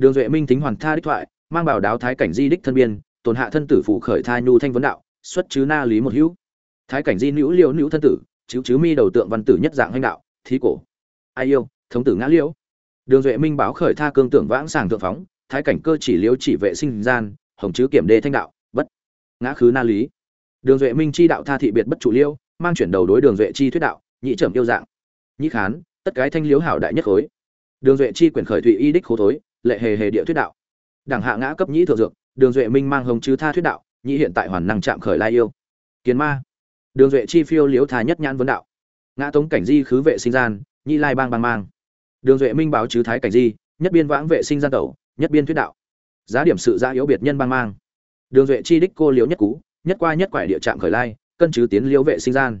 đường duệ minh tính hoàn tha đích thoại, mang bảo đáo thái cảnh di đích thân biên, tồn hạ thân tử phụ khởi thai nhu thanh vấn đạo, xuất chứ na lý một hữu. Thái cảnh di nữ liễu nữ thân tử, chứ chứ mi đầu tượng văn tử nhất dạng hành đạo, thí cổ. Ai yêu, thống tử ngã liễu. Đường duệ minh báo khởi tha cương tưởng vãng sàng thượng phóng, thái cảnh cơ chỉ liễu chỉ vệ sinh gian, hồng chứ kiểm đê thanh đạo, bất. Ngã khứ na lý. Đường duệ minh chi đạo tha thị biệt bất chủ liễu mang chuyển đầu đối đường duệ chi thuyết đạo, nhị trầm yêu dạng. Nhị khán, tất cái thanh liễu hảo đại nhất khối. Đường duệ chi quyển khởi thụy y đích khố thối lệ hề hề địa thuyết đạo. Đảng hạ ngã cấp nhĩ thượng dược, đường duệ minh mang hồng chứ tha thuyết đạo, nhĩ hiện tại hoàn năng chạm khởi lai yêu. Kiến ma. Đường duệ chi phiêu liếu thà nhất nhãn vấn đạo. Ngã tống cảnh di khứ vệ sinh gian, nhĩ lai bang bang mang. Đường duệ minh báo chứ thái cảnh di, nhất biên vãng vệ sinh gian tẩu, nhất biên thuyết đạo. Giá điểm sự gia yếu biệt nhân bang mang. Đường duệ chi đích cô liếu nhất cú, nhất qua nhất quải địa trạm khởi lai, cân chứ tiến liếu vệ sinh gian.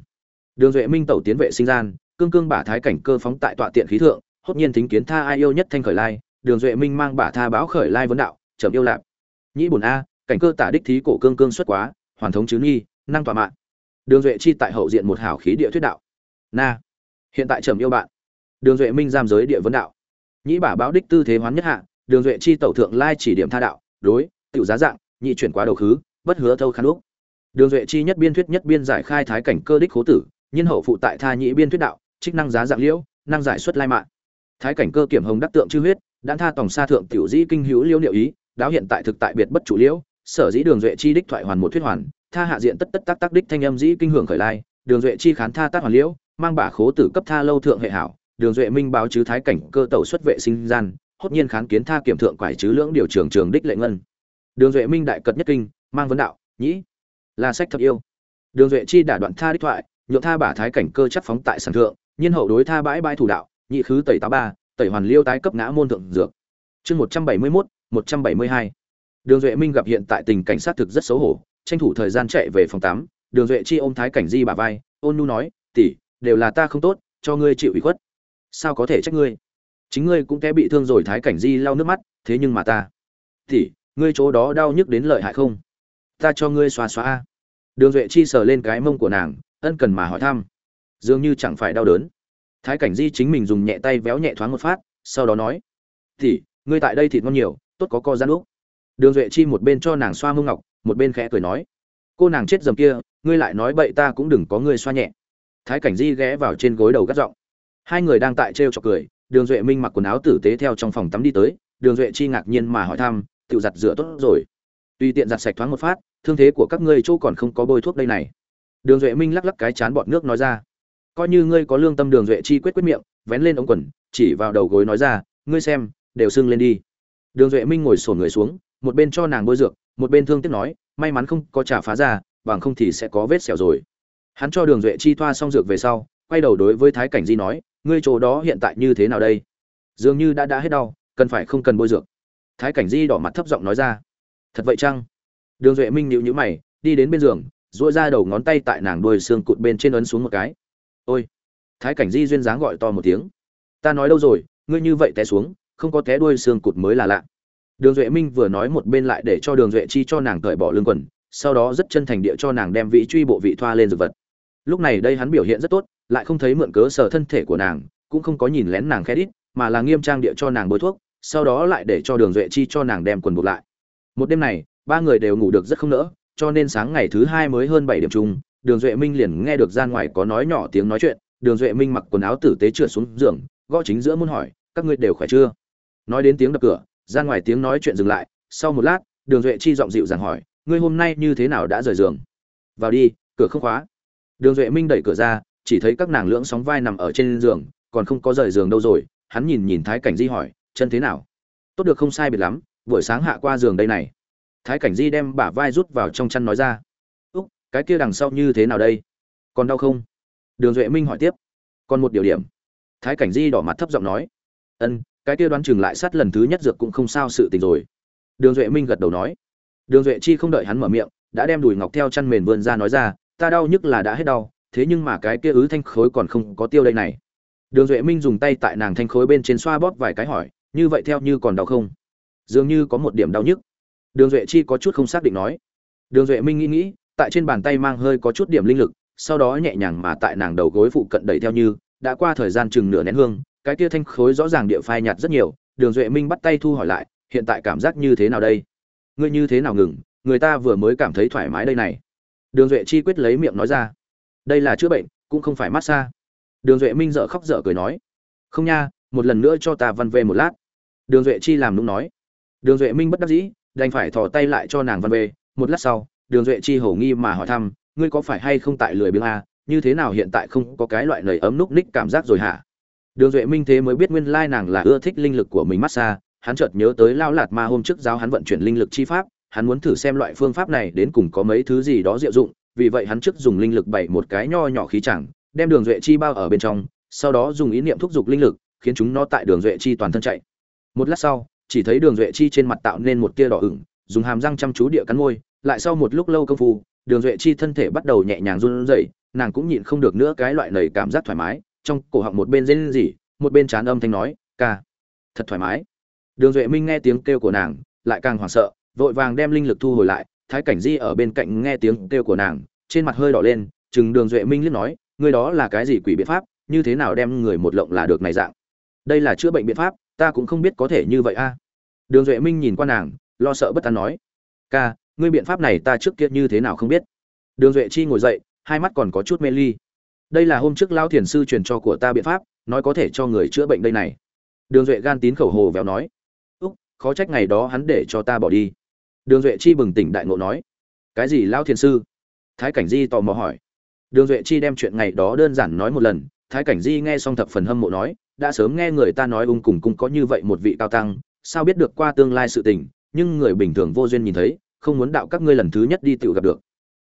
Đường duệ minh tẩu tiến vệ sinh gian, cương cương bả thái cảnh cơ phóng tại tọa tiện khí thượng, hốt nhiên thính kiến tha ai yêu nhất thanh khởi lai đường duệ minh mang bả tha báo khởi lai vấn đạo trầm yêu lạp. Nhĩ bổn a, cảnh cơ tả đích thí cổ cương cương xuất quá, hoàn thống chứ nghi, năng tọa mạng. Đường duệ chi tại hậu diện một hảo khí địa thuyết đạo. Na, hiện tại trầm yêu bạn. Đường duệ minh giam giới địa vấn đạo. Nhĩ bả báo đích tư thế hoán nhất hạ, đường duệ chi tẩu thượng lai chỉ điểm tha đạo, đối, tiểu giá dạng, nhị chuyển quá đầu khứ, bất hứa thâu khán úc. Đường duệ chi nhất biên thuyết nhất biên giải khai thái cảnh cơ đích khố tử nhân hậu phụ tại tha nhị biên thuyết đạo, trích năng giá dạng liễu, năng giải xuất lai mạng. Thái cảnh cơ kiểm hồng đắc tượng chư huyết đã tha tổng sa thượng tiểu dĩ kinh hữu liêu liệu ý, đáo hiện tại thực tại biệt bất chủ liễu, sở dĩ đường duệ chi đích thoại hoàn một thuyết hoàn, tha hạ diện tất tất tác tác đích thanh âm dĩ kinh hưởng khởi lai, đường duệ chi khán tha tác hoàn liễu, mang bả khố tử cấp tha lâu thượng hệ hảo, đường duệ minh báo chứ thái cảnh cơ tẩu xuất vệ sinh gian, hốt nhiên khán kiến tha kiểm thượng quải chứ lưỡng điều trường trường đích lệ ngân. Đường duệ minh đại cật nhất kinh, mang vấn đạo, nhĩ, là sách thật yêu. Đường duệ chi đả đoạn tha đích thoại, nhượng tha bả thái cảnh cơ chắc phóng tại sản thượng, nhiên hậu đối tha bãi bãi thủ đạo, nhị khứ tẩy táo ba tẩy hoàn liêu tái cấp ngã môn thượng dược. Chương một trăm bảy mươi mốt, một trăm bảy mươi hai. Đường duệ minh gặp hiện tại tình cảnh sát thực rất xấu hổ, tranh thủ thời gian chạy về phòng tắm. Đường duệ chi ôm thái cảnh di bà vai, ôn nu nói, tỷ, đều là ta không tốt, cho ngươi chịu ủy khuất. Sao có thể trách ngươi? Chính ngươi cũng té bị thương rồi. Thái cảnh di lau nước mắt, thế nhưng mà ta. Tỷ, ngươi chỗ đó đau nhức đến lợi hại không? Ta cho ngươi xoa xoa a. Đường duệ chi sờ lên cái mông của nàng, ân cần mà hỏi thăm. Dường như chẳng phải đau đớn thái cảnh di chính mình dùng nhẹ tay véo nhẹ thoáng một phát sau đó nói "Thì, ngươi tại đây thịt ngon nhiều tốt có co gian úc. Đường duệ chi một bên cho nàng xoa mông ngọc một bên khẽ cười nói cô nàng chết dầm kia ngươi lại nói bậy ta cũng đừng có ngươi xoa nhẹ. Thái cảnh di ghé vào trên gối đầu gắt giọng. Hai người đang tại trêu chọc cười đường duệ minh mặc quần áo tử tế theo trong phòng tắm đi tới đường duệ chi ngạc nhiên mà hỏi thăm tự giặt rửa tốt rồi. Tùy tiện giặt sạch thoáng một phát thương thế của các ngươi chỗ còn không có bôi thuốc đây này. Đường duệ minh lắc lắc cái chán bọt nước nói ra coi như ngươi có lương tâm đường duệ chi quyết quyết miệng, vén lên ống quần, chỉ vào đầu gối nói ra, ngươi xem, đều sưng lên đi. Đường duệ minh ngồi sổn người xuống, một bên cho nàng bôi dược, một bên thương tiếc nói, may mắn không có trả phá ra, bằng không thì sẽ có vết sẹo rồi. Hắn cho đường duệ chi thoa xong dược về sau, quay đầu đối với thái cảnh di nói, ngươi chỗ đó hiện tại như thế nào đây? Dường như đã đã hết đau, cần phải không cần bôi dược. Thái cảnh di đỏ mặt thấp giọng nói ra, thật vậy chăng? Đường duệ minh nhịu nhữ mày, đi đến bên giường dỗi ra đầu ngón tay tại nàng đuôi xương cụt bên trên ấn xuống một cái ôi, thái cảnh di duyên dáng gọi to một tiếng. Ta nói đâu rồi, ngươi như vậy té xuống, không có té đuôi xương cụt mới là lạ. Đường duệ minh vừa nói một bên lại để cho đường duệ chi cho nàng cởi bỏ lương quần, sau đó rất chân thành địa cho nàng đem vị truy bộ vị thoa lên dược vật. Lúc này đây hắn biểu hiện rất tốt, lại không thấy mượn cớ sở thân thể của nàng, cũng không có nhìn lén nàng khẽ đít, mà là nghiêm trang địa cho nàng bôi thuốc, sau đó lại để cho đường duệ chi cho nàng đem quần buộc lại. Một đêm này, ba người đều ngủ được rất không nỡ, cho nên sáng ngày thứ hai mới hơn bảy điểm chung đường duệ minh liền nghe được gian ngoài có nói nhỏ tiếng nói chuyện, đường duệ minh mặc quần áo tử tế trượt xuống giường, gõ chính giữa muốn hỏi, các ngươi đều khỏe chưa? Nói đến tiếng đập cửa gian ngoài tiếng nói chuyện dừng lại, sau một lát, đường duệ chi giọng dịu dàng hỏi, ngươi hôm nay như thế nào đã rời giường? Vào đi, cửa không khóa. Đường duệ minh đẩy cửa ra, chỉ thấy các nàng lưỡng sóng vai nằm ở trên giường, còn không có rời giường đâu rồi, hắn nhìn nhìn thái cảnh di hỏi, chân thế nào? Tốt được không sai biệt lắm, buổi sáng hạ qua giường đây này. Thái cảnh di đem bả vai rút vào trong chăn nói ra cái kia đằng sau như thế nào đây? Còn đau không? Đường duệ minh hỏi tiếp. Còn một điều điểm. Thái cảnh di đỏ mặt thấp giọng nói. Ân, cái kia đoán chừng lại sát lần thứ nhất dược cũng không sao sự tình rồi. Đường duệ minh gật đầu nói. Đường duệ chi không đợi hắn mở miệng, đã đem đùi ngọc theo chăn mền vươn ra nói ra, ta đau nhức là đã hết đau, thế nhưng mà cái kia ứ thanh khối còn không có tiêu đây này. Đường duệ minh dùng tay tại nàng thanh khối bên trên xoa bóp vài cái hỏi, như vậy theo như còn đau không? Dường như có một điểm đau nhức. Đường duệ chi có chút không xác định nói. Đường duệ minh nghĩ nghĩ tại trên bàn tay mang hơi có chút điểm linh lực, sau đó nhẹ nhàng mà tại nàng đầu gối phụ cận đẩy theo như, đã qua thời gian chừng nửa nén hương, cái kia thanh khối rõ ràng địa phai nhạt rất nhiều, đường duệ minh bắt tay thu hỏi lại, hiện tại cảm giác như thế nào đây? Ngươi như thế nào ngừng? Người ta vừa mới cảm thấy thoải mái đây này. Đường duệ chi quyết lấy miệng nói ra. Đây là chữa bệnh, cũng không phải massage. Đường duệ minh dợ khóc dở cười nói. Không nha, một lần nữa cho ta văn về một lát. Đường duệ chi làm đúng nói. Đường duệ minh bất đắc dĩ, đành phải thò tay lại cho nàng văn về một lát sau đường duệ chi hổ nghi mà hỏi thăm, ngươi có phải hay không tại lười biếng a như thế nào hiện tại không có cái loại lời ấm núc ních cảm giác rồi hả? Đường duệ minh thế mới biết nguyên lai nàng là ưa thích linh lực của mình massage, hắn chợt nhớ tới lao lạt ma hôm trước giáo hắn vận chuyển linh lực chi pháp, hắn muốn thử xem loại phương pháp này đến cùng có mấy thứ gì đó diệu dụng, vì vậy hắn trước dùng linh lực bảy một cái nho nhỏ khí chẳng, đem đường duệ chi bao ở bên trong, sau đó dùng ý niệm thúc giục linh lực, khiến chúng nó tại đường duệ chi toàn thân chạy. Một lát sau, chỉ thấy đường duệ chi trên mặt tạo nên một tia đỏ ửng, dùng hàm răng chăm chú địa cắn môi lại sau một lúc lâu công phu, đường duệ chi thân thể bắt đầu nhẹ nhàng run rẩy, nàng cũng nhịn không được nữa cái loại nầy cảm giác thoải mái, trong cổ họng một bên rên rỉ, một bên chán âm thanh nói, ca, thật thoải mái. Đường duệ minh nghe tiếng kêu của nàng, lại càng hoảng sợ, vội vàng đem linh lực thu hồi lại, thái cảnh di ở bên cạnh nghe tiếng kêu của nàng, trên mặt hơi đỏ lên, chừng đường duệ minh liếc nói, ngươi đó là cái gì quỷ biện pháp, như thế nào đem người một lộng là được này dạng? Đây là chữa bệnh biện pháp, ta cũng không biết có thể như vậy a. Đường duệ minh nhìn qua nàng, lo sợ bất an nói, ca ngươi biện pháp này ta trước kia như thế nào không biết. Đường duệ chi ngồi dậy, hai mắt còn có chút mê ly. Đây là hôm trước lão thiền sư truyền cho của ta biện pháp, nói có thể cho người chữa bệnh đây này. Đường duệ gan tín khẩu hồ véo nói. Úc, khó trách ngày đó hắn để cho ta bỏ đi. Đường duệ chi bừng tỉnh đại ngộ nói. Cái gì lão thiền sư? Thái cảnh di tò mò hỏi. Đường duệ chi đem chuyện ngày đó đơn giản nói một lần, thái cảnh di nghe xong thập phần hâm mộ nói, đã sớm nghe người ta nói ung cùng cung có như vậy một vị cao tăng, sao biết được qua tương lai sự tình, nhưng người bình thường vô duyên nhìn thấy không muốn đạo các ngươi lần thứ nhất đi tiểu gặp được.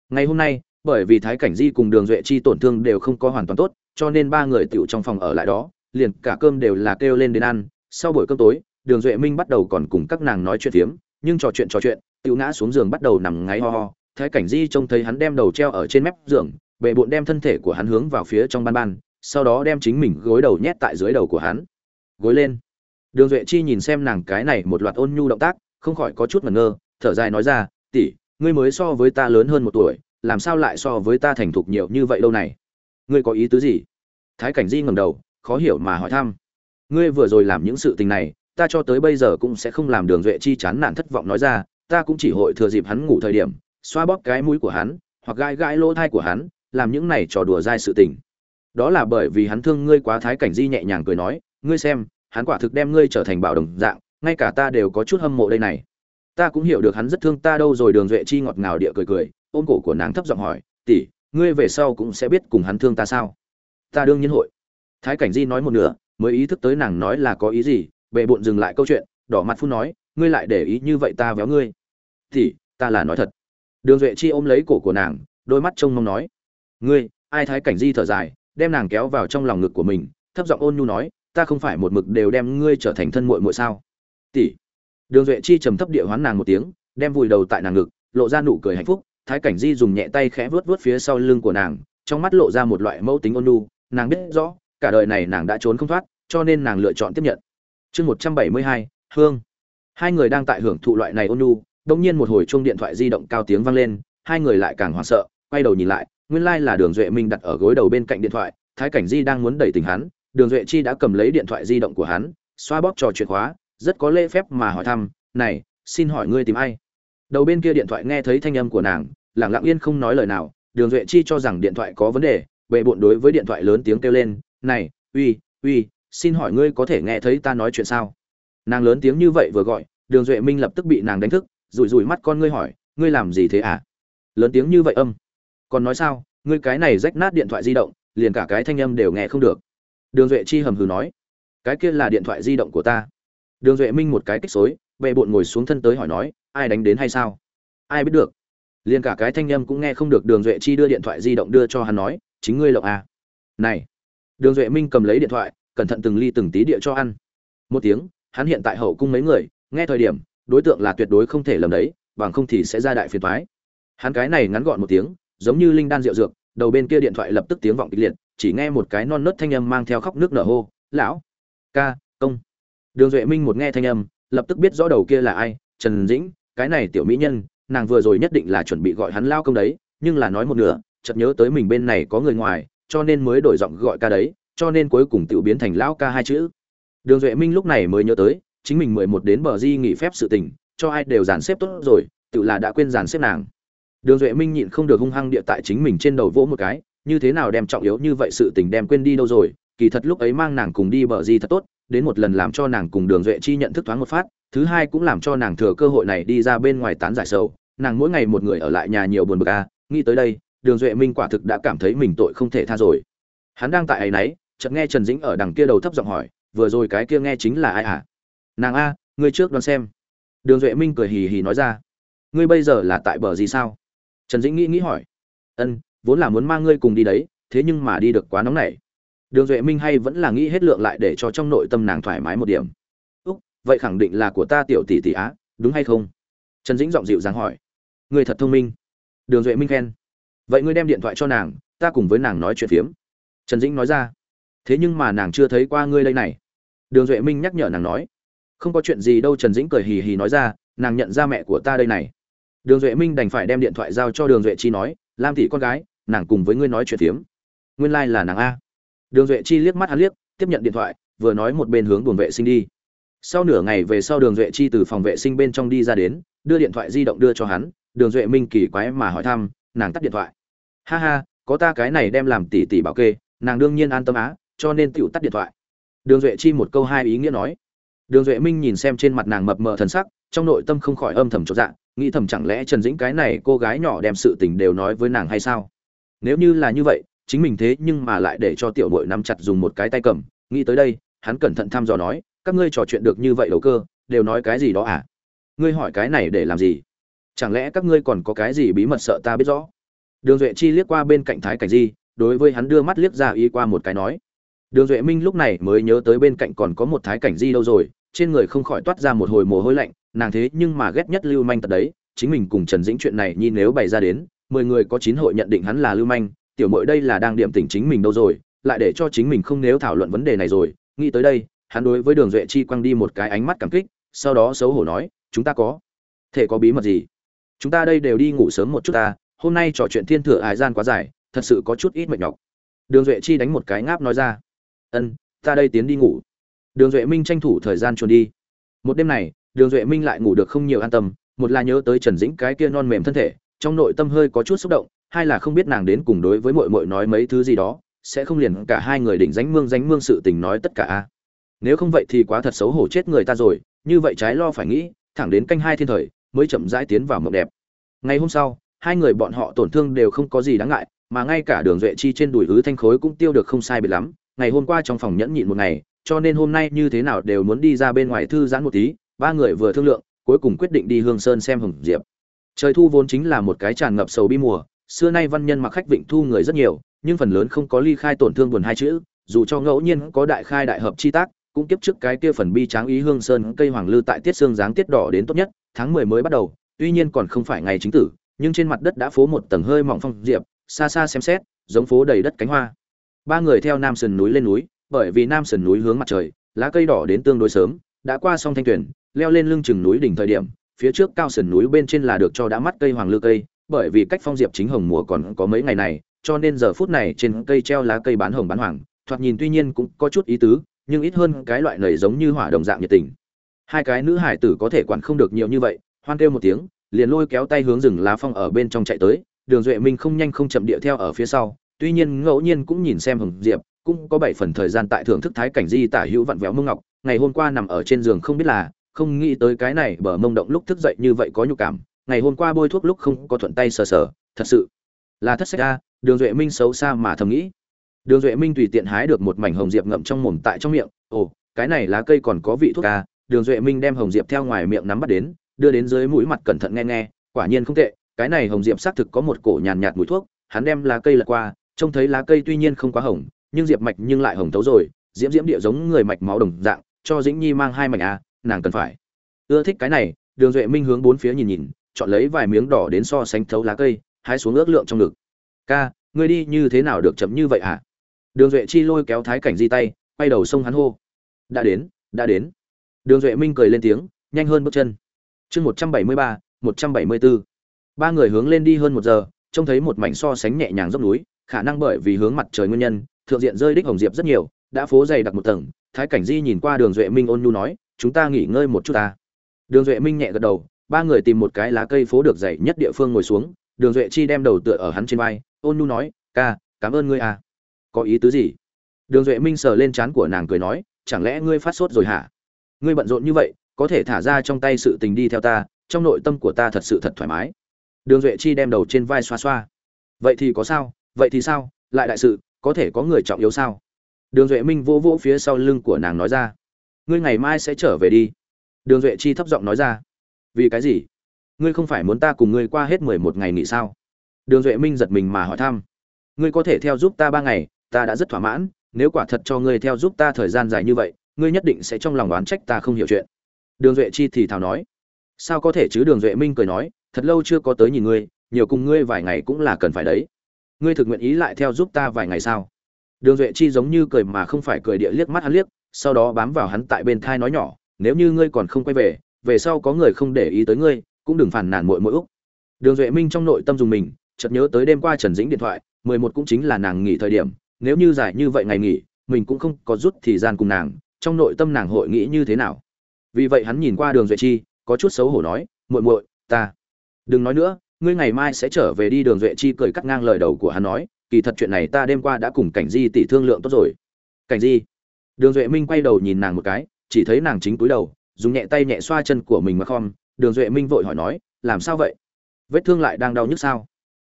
Ngày hôm nay, bởi vì thái cảnh di cùng đường duệ chi tổn thương đều không có hoàn toàn tốt, cho nên ba người tựu trong phòng ở lại đó, liền cả cơm đều là kêu lên đến ăn. Sau buổi cơm tối, đường duệ minh bắt đầu còn cùng các nàng nói chuyện phiếm, nhưng trò chuyện trò chuyện tựu ngã xuống giường bắt đầu nằm ngáy ho ho. Thái cảnh di trông thấy hắn đem đầu treo ở trên mép giường bệ bộn đem thân thể của hắn hướng vào phía trong ban ban, sau đó đem chính mình gối đầu nhét tại dưới đầu của hắn. Gối lên. Đường duệ chi nhìn xem nàng cái này một loạt ôn nhu động tác, không khỏi có chút ngẩn ngơ thở dài nói ra, tỷ, ngươi mới so với ta lớn hơn một tuổi, làm sao lại so với ta thành thục nhiều như vậy lâu này? Ngươi có ý tứ gì? Thái cảnh di ngầm đầu, khó hiểu mà hỏi thăm. Ngươi vừa rồi làm những sự tình này, ta cho tới bây giờ cũng sẽ không làm đường duệ chi chán nản thất vọng nói ra, ta cũng chỉ hội thừa dịp hắn ngủ thời điểm, xoa bóp cái mũi của hắn, hoặc gãi gãi lỗ thai của hắn, làm những này trò đùa dai sự tình. Đó là bởi vì hắn thương ngươi quá, thái cảnh di nhẹ nhàng cười nói, ngươi xem, hắn quả thực đem ngươi trở thành bảo đồng dạng, ngay cả ta đều có chút hâm mộ đây này ta cũng hiểu được hắn rất thương ta đâu rồi, đường duệ chi ngọt ngào địa cười cười, ôm cổ của nàng thấp giọng hỏi, tỷ, ngươi về sau cũng sẽ biết cùng hắn thương ta sao? Ta đương nhiên hội. Thái cảnh di nói một nửa, mới ý thức tới nàng nói là có ý gì bệ bộn dừng lại câu chuyện, đỏ mặt phun nói, ngươi lại để ý như vậy ta véo ngươi. Tỷ, ta là nói thật. Đường duệ chi ôm lấy cổ của nàng, đôi mắt trông mong nói, ngươi, ai? Thái cảnh di thở dài, đem nàng kéo vào trong lòng ngực của mình, thấp giọng ôn nhu nói, ta không phải một mực đều đem ngươi trở thành thân muội muội sao? Tỷ đường duệ chi trầm thấp địa hoán nàng một tiếng, đem vùi đầu tại nàng ngực, lộ ra nụ cười hạnh phúc, thái cảnh di dùng nhẹ tay khẽ vuốt vuốt phía sau lưng của nàng, trong mắt lộ ra một loại mẫu tính ôn nhu, nàng biết rõ, cả đời này nàng đã trốn không thoát, cho nên nàng lựa chọn tiếp nhận. Chương một trăm bảy mươi hai, hương. Hai người đang tại hưởng thụ loại này ôn nhu đông nhiên một hồi chuông điện thoại di động cao tiếng vang lên, hai người lại càng hoảng sợ, quay đầu nhìn lại, nguyên lai là đường duệ minh đặt ở gối đầu bên cạnh điện thoại, thái cảnh di đang muốn đẩy tình hắn, đường duệ chi đã cầm lấy điện thoại di động của hắn, xoa bóp trò chuyện khóa rất có lễ phép mà hỏi thăm, này, xin hỏi ngươi tìm ai? Đầu bên kia điện thoại nghe thấy thanh âm của nàng lặng lặng yên không nói lời nào, đường duệ chi cho rằng điện thoại có vấn đề bệ bộn đối với điện thoại lớn tiếng kêu lên, này, uy uy, xin hỏi ngươi có thể nghe thấy ta nói chuyện sao? Nàng lớn tiếng như vậy vừa gọi, đường duệ minh lập tức bị nàng đánh thức, rủi rủi mắt con ngươi hỏi, ngươi làm gì thế à? Lớn tiếng như vậy âm. Còn nói sao? Ngươi cái này rách nát điện thoại di động, liền cả cái thanh âm đều nghe không được. Đường duệ chi hầm hừ nói, cái kia là điện thoại di động của ta đường duệ minh một cái kích xối vệ bộn ngồi xuống thân tới hỏi nói, ai đánh đến hay sao? Ai biết được. Liền cả cái thanh âm cũng nghe không được đường duệ chi đưa điện thoại di động đưa cho hắn nói, chính ngươi lộng à. này. Đường duệ minh cầm lấy điện thoại, cẩn thận từng ly từng tí địa cho ăn. Một tiếng, hắn hiện tại hậu cung mấy người, nghe thời điểm, đối tượng là tuyệt đối không thể lầm đấy, bằng không thì sẽ ra đại phiền thoái hắn cái này ngắn gọn một tiếng, giống như linh đan rượu dược, đầu bên kia điện thoại lập tức tiếng vọng kịch liệt, chỉ nghe một cái non nớt thanh âm mang theo khóc nước nở hô, lão, ca, công đường duệ minh một nghe thanh âm, lập tức biết rõ đầu kia là ai, trần dĩnh, cái này tiểu mỹ nhân, nàng vừa rồi nhất định là chuẩn bị gọi hắn lao công đấy, nhưng là nói một nửa, chợt nhớ tới mình bên này có người ngoài, cho nên mới đổi giọng gọi ca đấy, cho nên cuối cùng tự biến thành lão ca hai chữ. Đường duệ minh lúc này mới nhớ tới, chính mình mười một đến bờ di nghỉ phép sự tình, cho ai đều dàn xếp tốt rồi, tự là đã quên dàn xếp nàng. Đường duệ minh nhịn không được hung hăng địa tại chính mình trên đầu vỗ một cái, như thế nào đem trọng yếu như vậy sự tình đem quên đi đâu rồi, kỳ thật lúc ấy mang nàng cùng đi bờ di thật tốt đến một lần làm cho nàng cùng đường duệ chi nhận thức thoáng một phát, thứ hai cũng làm cho nàng thừa cơ hội này đi ra bên ngoài tán giải sầu. Nàng mỗi ngày một người ở lại nhà nhiều buồn bực à nghĩ tới đây, đường duệ minh quả thực đã cảm thấy mình tội không thể tha rồi. Hắn đang tại ấy nấy, chợt nghe trần dĩnh ở đằng kia đầu thấp giọng hỏi, vừa rồi cái kia nghe chính là ai à? Nàng a, ngươi trước đoán xem. Đường duệ minh cười hì hì nói ra, ngươi bây giờ là tại bờ gì sao? Trần dĩnh nghĩ nghĩ hỏi, ân, vốn là muốn mang ngươi cùng đi đấy, thế nhưng mà đi được quá nóng nảy đường duệ minh hay vẫn là nghĩ hết lượng lại để cho trong nội tâm nàng thoải mái một điểm. Úc, vậy khẳng định là của ta tiểu tỷ tỷ á, đúng hay không? Trần dĩnh giọng dịu dàng hỏi. Người thật thông minh. Đường duệ minh khen. Vậy ngươi đem điện thoại cho nàng, ta cùng với nàng nói chuyện phiếm. Trần dĩnh nói ra. Thế nhưng mà nàng chưa thấy qua ngươi đây này. Đường duệ minh nhắc nhở nàng nói. Không có chuyện gì đâu. Trần dĩnh cười hì hì nói ra. Nàng nhận ra mẹ của ta đây này. Đường duệ minh đành phải đem điện thoại giao cho đường duệ chi nói. Lam thị con gái, nàng cùng với ngươi nói chuyện phiếm. Nguyên lai、like、là nàng a đường duệ chi liếc mắt hắn liếc, tiếp nhận điện thoại, vừa nói một bên hướng buồng vệ sinh đi. Sau nửa ngày về sau đường duệ chi từ phòng vệ sinh bên trong đi ra đến, đưa điện thoại di động đưa cho hắn. Đường duệ minh kỳ quái mà hỏi thăm, nàng tắt điện thoại. Ha ha, có ta cái này đem làm tỷ tỷ bảo kê, nàng đương nhiên an tâm á, cho nên tựu tắt điện thoại. Đường duệ chi một câu hai ý nghĩa nói. Đường duệ minh nhìn xem trên mặt nàng mập mờ thần sắc, trong nội tâm không khỏi âm thầm chột dạ nghĩ thầm chẳng lẽ trần dĩnh cái này cô gái nhỏ đem sự tình đều nói với nàng hay sao? Nếu như là như vậy chính mình thế nhưng mà lại để cho tiểu bội nắm chặt dùng một cái tay cầm, nghĩ tới đây, hắn cẩn thận thăm dò nói, các ngươi trò chuyện được như vậy đầu cơ, đều nói cái gì đó à? Ngươi hỏi cái này để làm gì? Chẳng lẽ các ngươi còn có cái gì bí mật sợ ta biết rõ? Đường duệ chi liếc qua bên cạnh thái cảnh di, đối với hắn đưa mắt liếc ra ý qua một cái nói. Đường duệ minh lúc này mới nhớ tới bên cạnh còn có một thái cảnh di đâu rồi, trên người không khỏi toát ra một hồi mồ hôi lạnh, nàng thế nhưng mà ghét nhất lưu manh tật đấy, chính mình cùng trần dĩnh chuyện này nhìn nếu bày ra đến, mười người có chín hội nhận định hắn là lưu manh tiểu mội đây là đang điểm tỉnh chính mình đâu rồi, lại để cho chính mình không nếu thảo luận vấn đề này rồi. Nghĩ tới đây, hắn đối với đường duệ chi quăng đi một cái ánh mắt cảm kích, sau đó xấu hổ nói, chúng ta có thể có bí mật gì? Chúng ta đây đều đi ngủ sớm một chút ta, hôm nay trò chuyện thiên thừa hải gian quá dài, thật sự có chút ít mệt nhọc. Đường duệ chi đánh một cái ngáp nói ra, ân, ta đây tiến đi ngủ. Đường duệ minh tranh thủ thời gian chuồn đi. Một đêm này, đường duệ minh lại ngủ được không nhiều an tâm, một là nhớ tới trần dĩnh cái kia non mềm thân thể, trong nội tâm hơi có chút xúc động hai là không biết nàng đến cùng đối với mội mội nói mấy thứ gì đó, sẽ không liền cả hai người định dánh mương dánh mương sự tình nói tất cả a. Nếu không vậy thì quá thật xấu hổ chết người ta rồi, như vậy trái lo phải nghĩ, thẳng đến canh hai thiên thời, mới chậm rãi tiến vào mộng đẹp. Ngày hôm sau, hai người bọn họ tổn thương đều không có gì đáng ngại, mà ngay cả đường duệ chi trên đùi ứ thanh khối cũng tiêu được không sai biệt lắm. Ngày hôm qua trong phòng nhẫn nhịn một ngày, cho nên hôm nay như thế nào đều muốn đi ra bên ngoài thư giãn một tí, ba người vừa thương lượng, cuối cùng quyết định đi hương sơn xem hồng diệp. Trời thu vốn chính là một cái tràn ngập sầu bi mùa xưa nay văn nhân mặc khách vịnh thu người rất nhiều, nhưng phần lớn không có ly khai tổn thương buồn hai chữ, dù cho ngẫu nhiên có đại khai đại hợp chi tác, cũng kiếp trước cái kia phần bi tráng ý hương sơn cây hoàng lư tại tiết xương dáng tiết đỏ đến tốt nhất, tháng mười mới bắt đầu, tuy nhiên còn không phải ngày chính tử, nhưng trên mặt đất đã phố một tầng hơi mỏng phong diệp, xa xa xem xét, giống phố đầy đất cánh hoa. Ba người theo nam sườn núi lên núi, bởi vì nam sườn núi hướng mặt trời, lá cây đỏ đến tương đối sớm, đã qua sông thanh tuyển, leo lên lưng chừng núi đỉnh thời điểm, phía trước cao sườn núi bên trên là được cho đã mắt cây hoàng lư cây bởi vì cách phong diệp chính hồng mùa còn có mấy ngày này, cho nên giờ phút này trên cây treo lá cây bán hồng bán hoàng, thoạt nhìn tuy nhiên cũng có chút ý tứ, nhưng ít hơn cái loại nầy giống như hỏa đồng dạng nhiệt tình. Hai cái nữ hải tử có thể quản không được nhiều như vậy, hoan kêu một tiếng, liền lôi kéo tay hướng rừng lá phong ở bên trong chạy tới, đường duệ minh không nhanh không chậm địa theo ở phía sau, tuy nhiên ngẫu nhiên cũng nhìn xem hồng diệp, cũng có bảy phần thời gian tại thưởng thức thái cảnh di tả hữu vặn vẹo mông ngọc, ngày hôm qua nằm ở trên giường không biết là, không nghĩ tới cái này bờ mông động lúc thức dậy như vậy có nhục cảm ngày hôm qua bôi thuốc lúc không có thuận tay sờ sờ, thật sự là thất sách a, đường duệ minh xấu xa mà thầm nghĩ. Đường duệ minh tùy tiện hái được một mảnh hồng diệp ngậm trong mồm tại trong miệng, ồ, cái này lá cây còn có vị thuốc a. Đường duệ minh đem hồng diệp theo ngoài miệng nắm bắt đến, đưa đến dưới mũi mặt cẩn thận nghe nghe, quả nhiên không tệ, cái này hồng diệp xác thực có một cổ nhàn nhạt mùi thuốc, hắn đem lá cây lật qua, trông thấy lá cây tuy nhiên không quá hồng, nhưng diệp mạch nhưng lại hồng tấu rồi, diễm diễm địa giống người mạch máu đồng dạng, cho dĩnh nhi mang hai mảnh a, nàng cần phải. Ưa thích cái này, đường duệ minh hướng bốn phía nhìn nhìn chọn lấy vài miếng đỏ đến so sánh thấu lá cây, hái xuống ước lượng trong ngực. Ca, ngươi đi như thế nào được chậm như vậy hả? Đường duệ chi lôi kéo thái cảnh di tay, quay đầu sông hắn hô. Đã đến đã đến. Đường duệ minh cười lên tiếng, nhanh hơn bước chân. Chương một trăm bảy mươi ba, một trăm bảy mươi bốn. Ba người hướng lên đi hơn một giờ, trông thấy một mảnh so sánh nhẹ nhàng dốc núi, khả năng bởi vì hướng mặt trời nguyên nhân, thượng diện rơi đích hồng diệp rất nhiều, đã phố dày đặc một tầng. Thái cảnh di nhìn qua đường duệ minh ôn nhu nói, chúng ta nghỉ ngơi một chút ta. Đường duệ minh nhẹ gật đầu ba người tìm một cái lá cây phố được dày nhất địa phương ngồi xuống, đường duệ chi đem đầu tựa ở hắn trên vai, ôn nhu nói, ca, cảm ơn ngươi à. Có ý tứ gì? Đường duệ minh sờ lên trán của nàng cười nói, chẳng lẽ ngươi phát sốt rồi hả? Ngươi bận rộn như vậy, có thể thả ra trong tay sự tình đi theo ta, trong nội tâm của ta thật sự thật thoải mái. Đường duệ chi đem đầu trên vai xoa xoa. Vậy thì có sao, vậy thì sao, lại đại sự, có thể có người trọng yếu sao? Đường duệ minh vỗ vỗ phía sau lưng của nàng nói ra. Ngươi ngày mai sẽ trở về đi. Đường duệ chi thấp giọng nói ra vì cái gì? Ngươi không phải muốn ta cùng ngươi qua hết mười một ngày nghỉ sao? Đường duệ minh giật mình mà hỏi thăm. Ngươi có thể theo giúp ta ba ngày, ta đã rất thỏa mãn, nếu quả thật cho ngươi theo giúp ta thời gian dài như vậy, ngươi nhất định sẽ trong lòng oán trách ta không hiểu chuyện. Đường duệ chi thì thào nói. Sao có thể chứ? Đường duệ minh cười nói, thật lâu chưa có tới nhìn ngươi, nhiều cùng ngươi vài ngày cũng là cần phải đấy. Ngươi thực nguyện ý lại theo giúp ta vài ngày sao? Đường duệ chi giống như cười mà không phải cười địa liếc mắt hắn liếc, sau đó bám vào hắn tại bên thai nói nhỏ, nếu như ngươi còn không quay về về sau có người không để ý tới ngươi, cũng đừng phản nàn muội muội úc. Đường duệ minh trong nội tâm dùng mình, chợt nhớ tới đêm qua trần dĩnh điện thoại, mười một cũng chính là nàng nghỉ thời điểm, nếu như dài như vậy ngày nghỉ, mình cũng không có rút thì gian cùng nàng, trong nội tâm nàng hội nghĩ như thế nào. Vì vậy hắn nhìn qua đường duệ chi, có chút xấu hổ nói, muội muội, ta đừng nói nữa, ngươi ngày mai sẽ trở về đi. Đường duệ chi cười cắt ngang lời đầu của hắn nói, kỳ thật chuyện này ta đêm qua đã cùng cảnh di tỷ thương lượng tốt rồi. Cảnh di? Đường duệ minh quay đầu nhìn nàng một cái, chỉ thấy nàng chính cúi đầu dùng nhẹ tay nhẹ xoa chân của mình mà khom. Đường duệ minh vội hỏi nói, làm sao vậy? Vết thương lại đang đau nhức sao?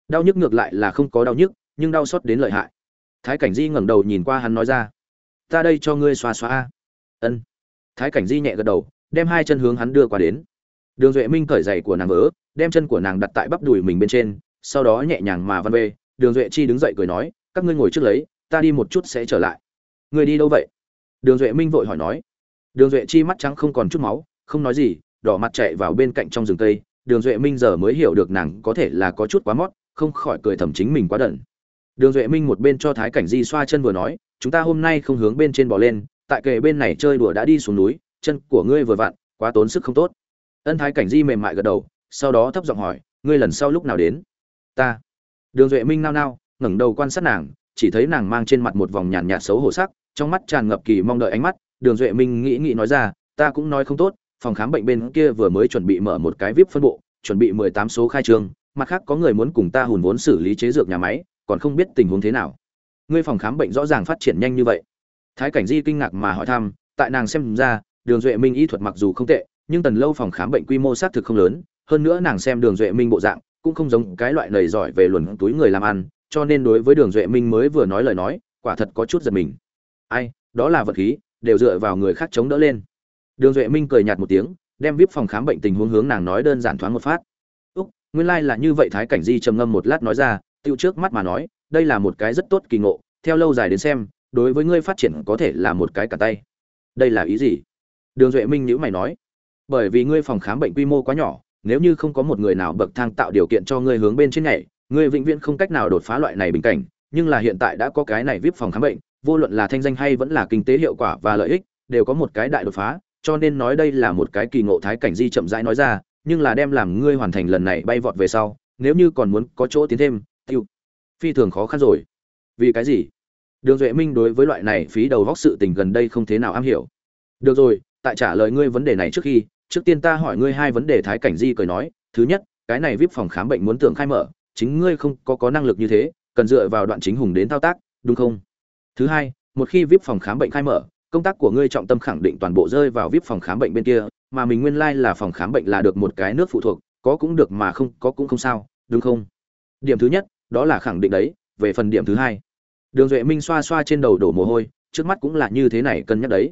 Đau nhức ngược lại là không có đau nhức, nhưng đau xót đến lợi hại. Thái cảnh di ngẩng đầu nhìn qua hắn nói ra, ta đây cho ngươi xoa xoa a. Ân. Thái cảnh di nhẹ gật đầu, đem hai chân hướng hắn đưa qua đến. Đường duệ minh cởi giày của nàng vỡ đem chân của nàng đặt tại bắp đùi mình bên trên, sau đó nhẹ nhàng mà văn về. Đường duệ chi đứng dậy cười nói, các ngươi ngồi trước lấy, ta đi một chút sẽ trở lại. Người đi đâu vậy? Đường duệ minh vội hỏi nói đường duệ chi mắt trắng không còn chút máu, không nói gì, đỏ mặt chạy vào bên cạnh trong rừng cây đường duệ minh giờ mới hiểu được nàng có thể là có chút quá mót, không khỏi cười thầm chính mình quá đần. Đường duệ minh một bên cho thái cảnh di xoa chân vừa nói, chúng ta hôm nay không hướng bên trên bò lên, tại kề bên này chơi đùa đã đi xuống núi, chân của ngươi vừa vặn, quá tốn sức không tốt. Ân thái cảnh di mềm mại gật đầu, sau đó thấp giọng hỏi, ngươi lần sau lúc nào đến? Ta. Đường duệ minh nao nao, ngẩng đầu quan sát nàng, chỉ thấy nàng mang trên mặt một vòng nhàn nhạt xấu hổ sắc, trong mắt tràn ngập kỳ mong đợi ánh mắt đường duệ minh nghĩ nghĩ nói ra, ta cũng nói không tốt, phòng khám bệnh bên kia vừa mới chuẩn bị mở một cái vip phân bộ, chuẩn bị mười tám số khai trương mặt khác có người muốn cùng ta hùn vốn xử lý chế dược nhà máy, còn không biết tình huống thế nào. Ngươi phòng khám bệnh rõ ràng phát triển nhanh như vậy. Thái cảnh di kinh ngạc mà hỏi thăm, tại nàng xem ra, đường duệ minh y thuật mặc dù không tệ, nhưng tần lâu phòng khám bệnh quy mô xác thực không lớn, hơn nữa nàng xem đường duệ minh bộ dạng, cũng không giống cái loại lầy giỏi về luồn túi người làm ăn, cho nên đối với đường duệ minh mới vừa nói lời nói, quả thật có chút giật mình. Ai, đó là vật khí đều dựa vào người khác chống đỡ lên. Đường duệ minh cười nhạt một tiếng đem vip phòng khám bệnh tình huống hướng nàng nói đơn giản thoáng một phát. Úc nguyên lai là như vậy. Thái cảnh di trầm ngâm một lát nói ra tiêu trước mắt mà nói đây là một cái rất tốt kỳ ngộ theo lâu dài đến xem đối với ngươi phát triển có thể là một cái cả tay. Đây là ý gì? Đường duệ minh nhữ mày nói. Bởi vì ngươi phòng khám bệnh quy mô quá nhỏ nếu như không có một người nào bậc thang tạo điều kiện cho ngươi hướng bên trên này, ngươi vĩnh viễn không cách nào đột phá loại này bình cảnh nhưng là hiện tại đã có cái này vip phòng khám bệnh, vô luận là thanh danh hay vẫn là kinh tế hiệu quả và lợi ích, đều có một cái đại đột phá, cho nên nói đây là một cái kỳ ngộ thái cảnh di chậm rãi nói ra, nhưng là đem làm ngươi hoàn thành lần này bay vọt về sau, nếu như còn muốn có chỗ tiến thêm, tiêu, phi thường khó khăn rồi. Vì cái gì? Đường duệ minh đối với loại này phí đầu góc sự tình gần đây không thế nào am hiểu. Được rồi, tại trả lời ngươi vấn đề này trước khi, trước tiên ta hỏi ngươi hai vấn đề thái cảnh di cười nói, thứ nhất, cái này vip phòng khám bệnh muốn tưởng khai mở, chính ngươi không có có năng lực như thế cần dựa vào đoạn chính hùng đến thao tác, đúng không? Thứ hai, một khi vip phòng khám bệnh khai mở, công tác của ngươi trọng tâm khẳng định toàn bộ rơi vào vip phòng khám bệnh bên kia, mà mình nguyên lai là phòng khám bệnh là được một cái nước phụ thuộc, có cũng được mà không, có cũng không sao, đúng không? Điểm thứ nhất, đó là khẳng định đấy, về phần điểm thứ hai. Đường duệ minh xoa xoa trên đầu đổ mồ hôi, trước mắt cũng là như thế này cân nhắc đấy.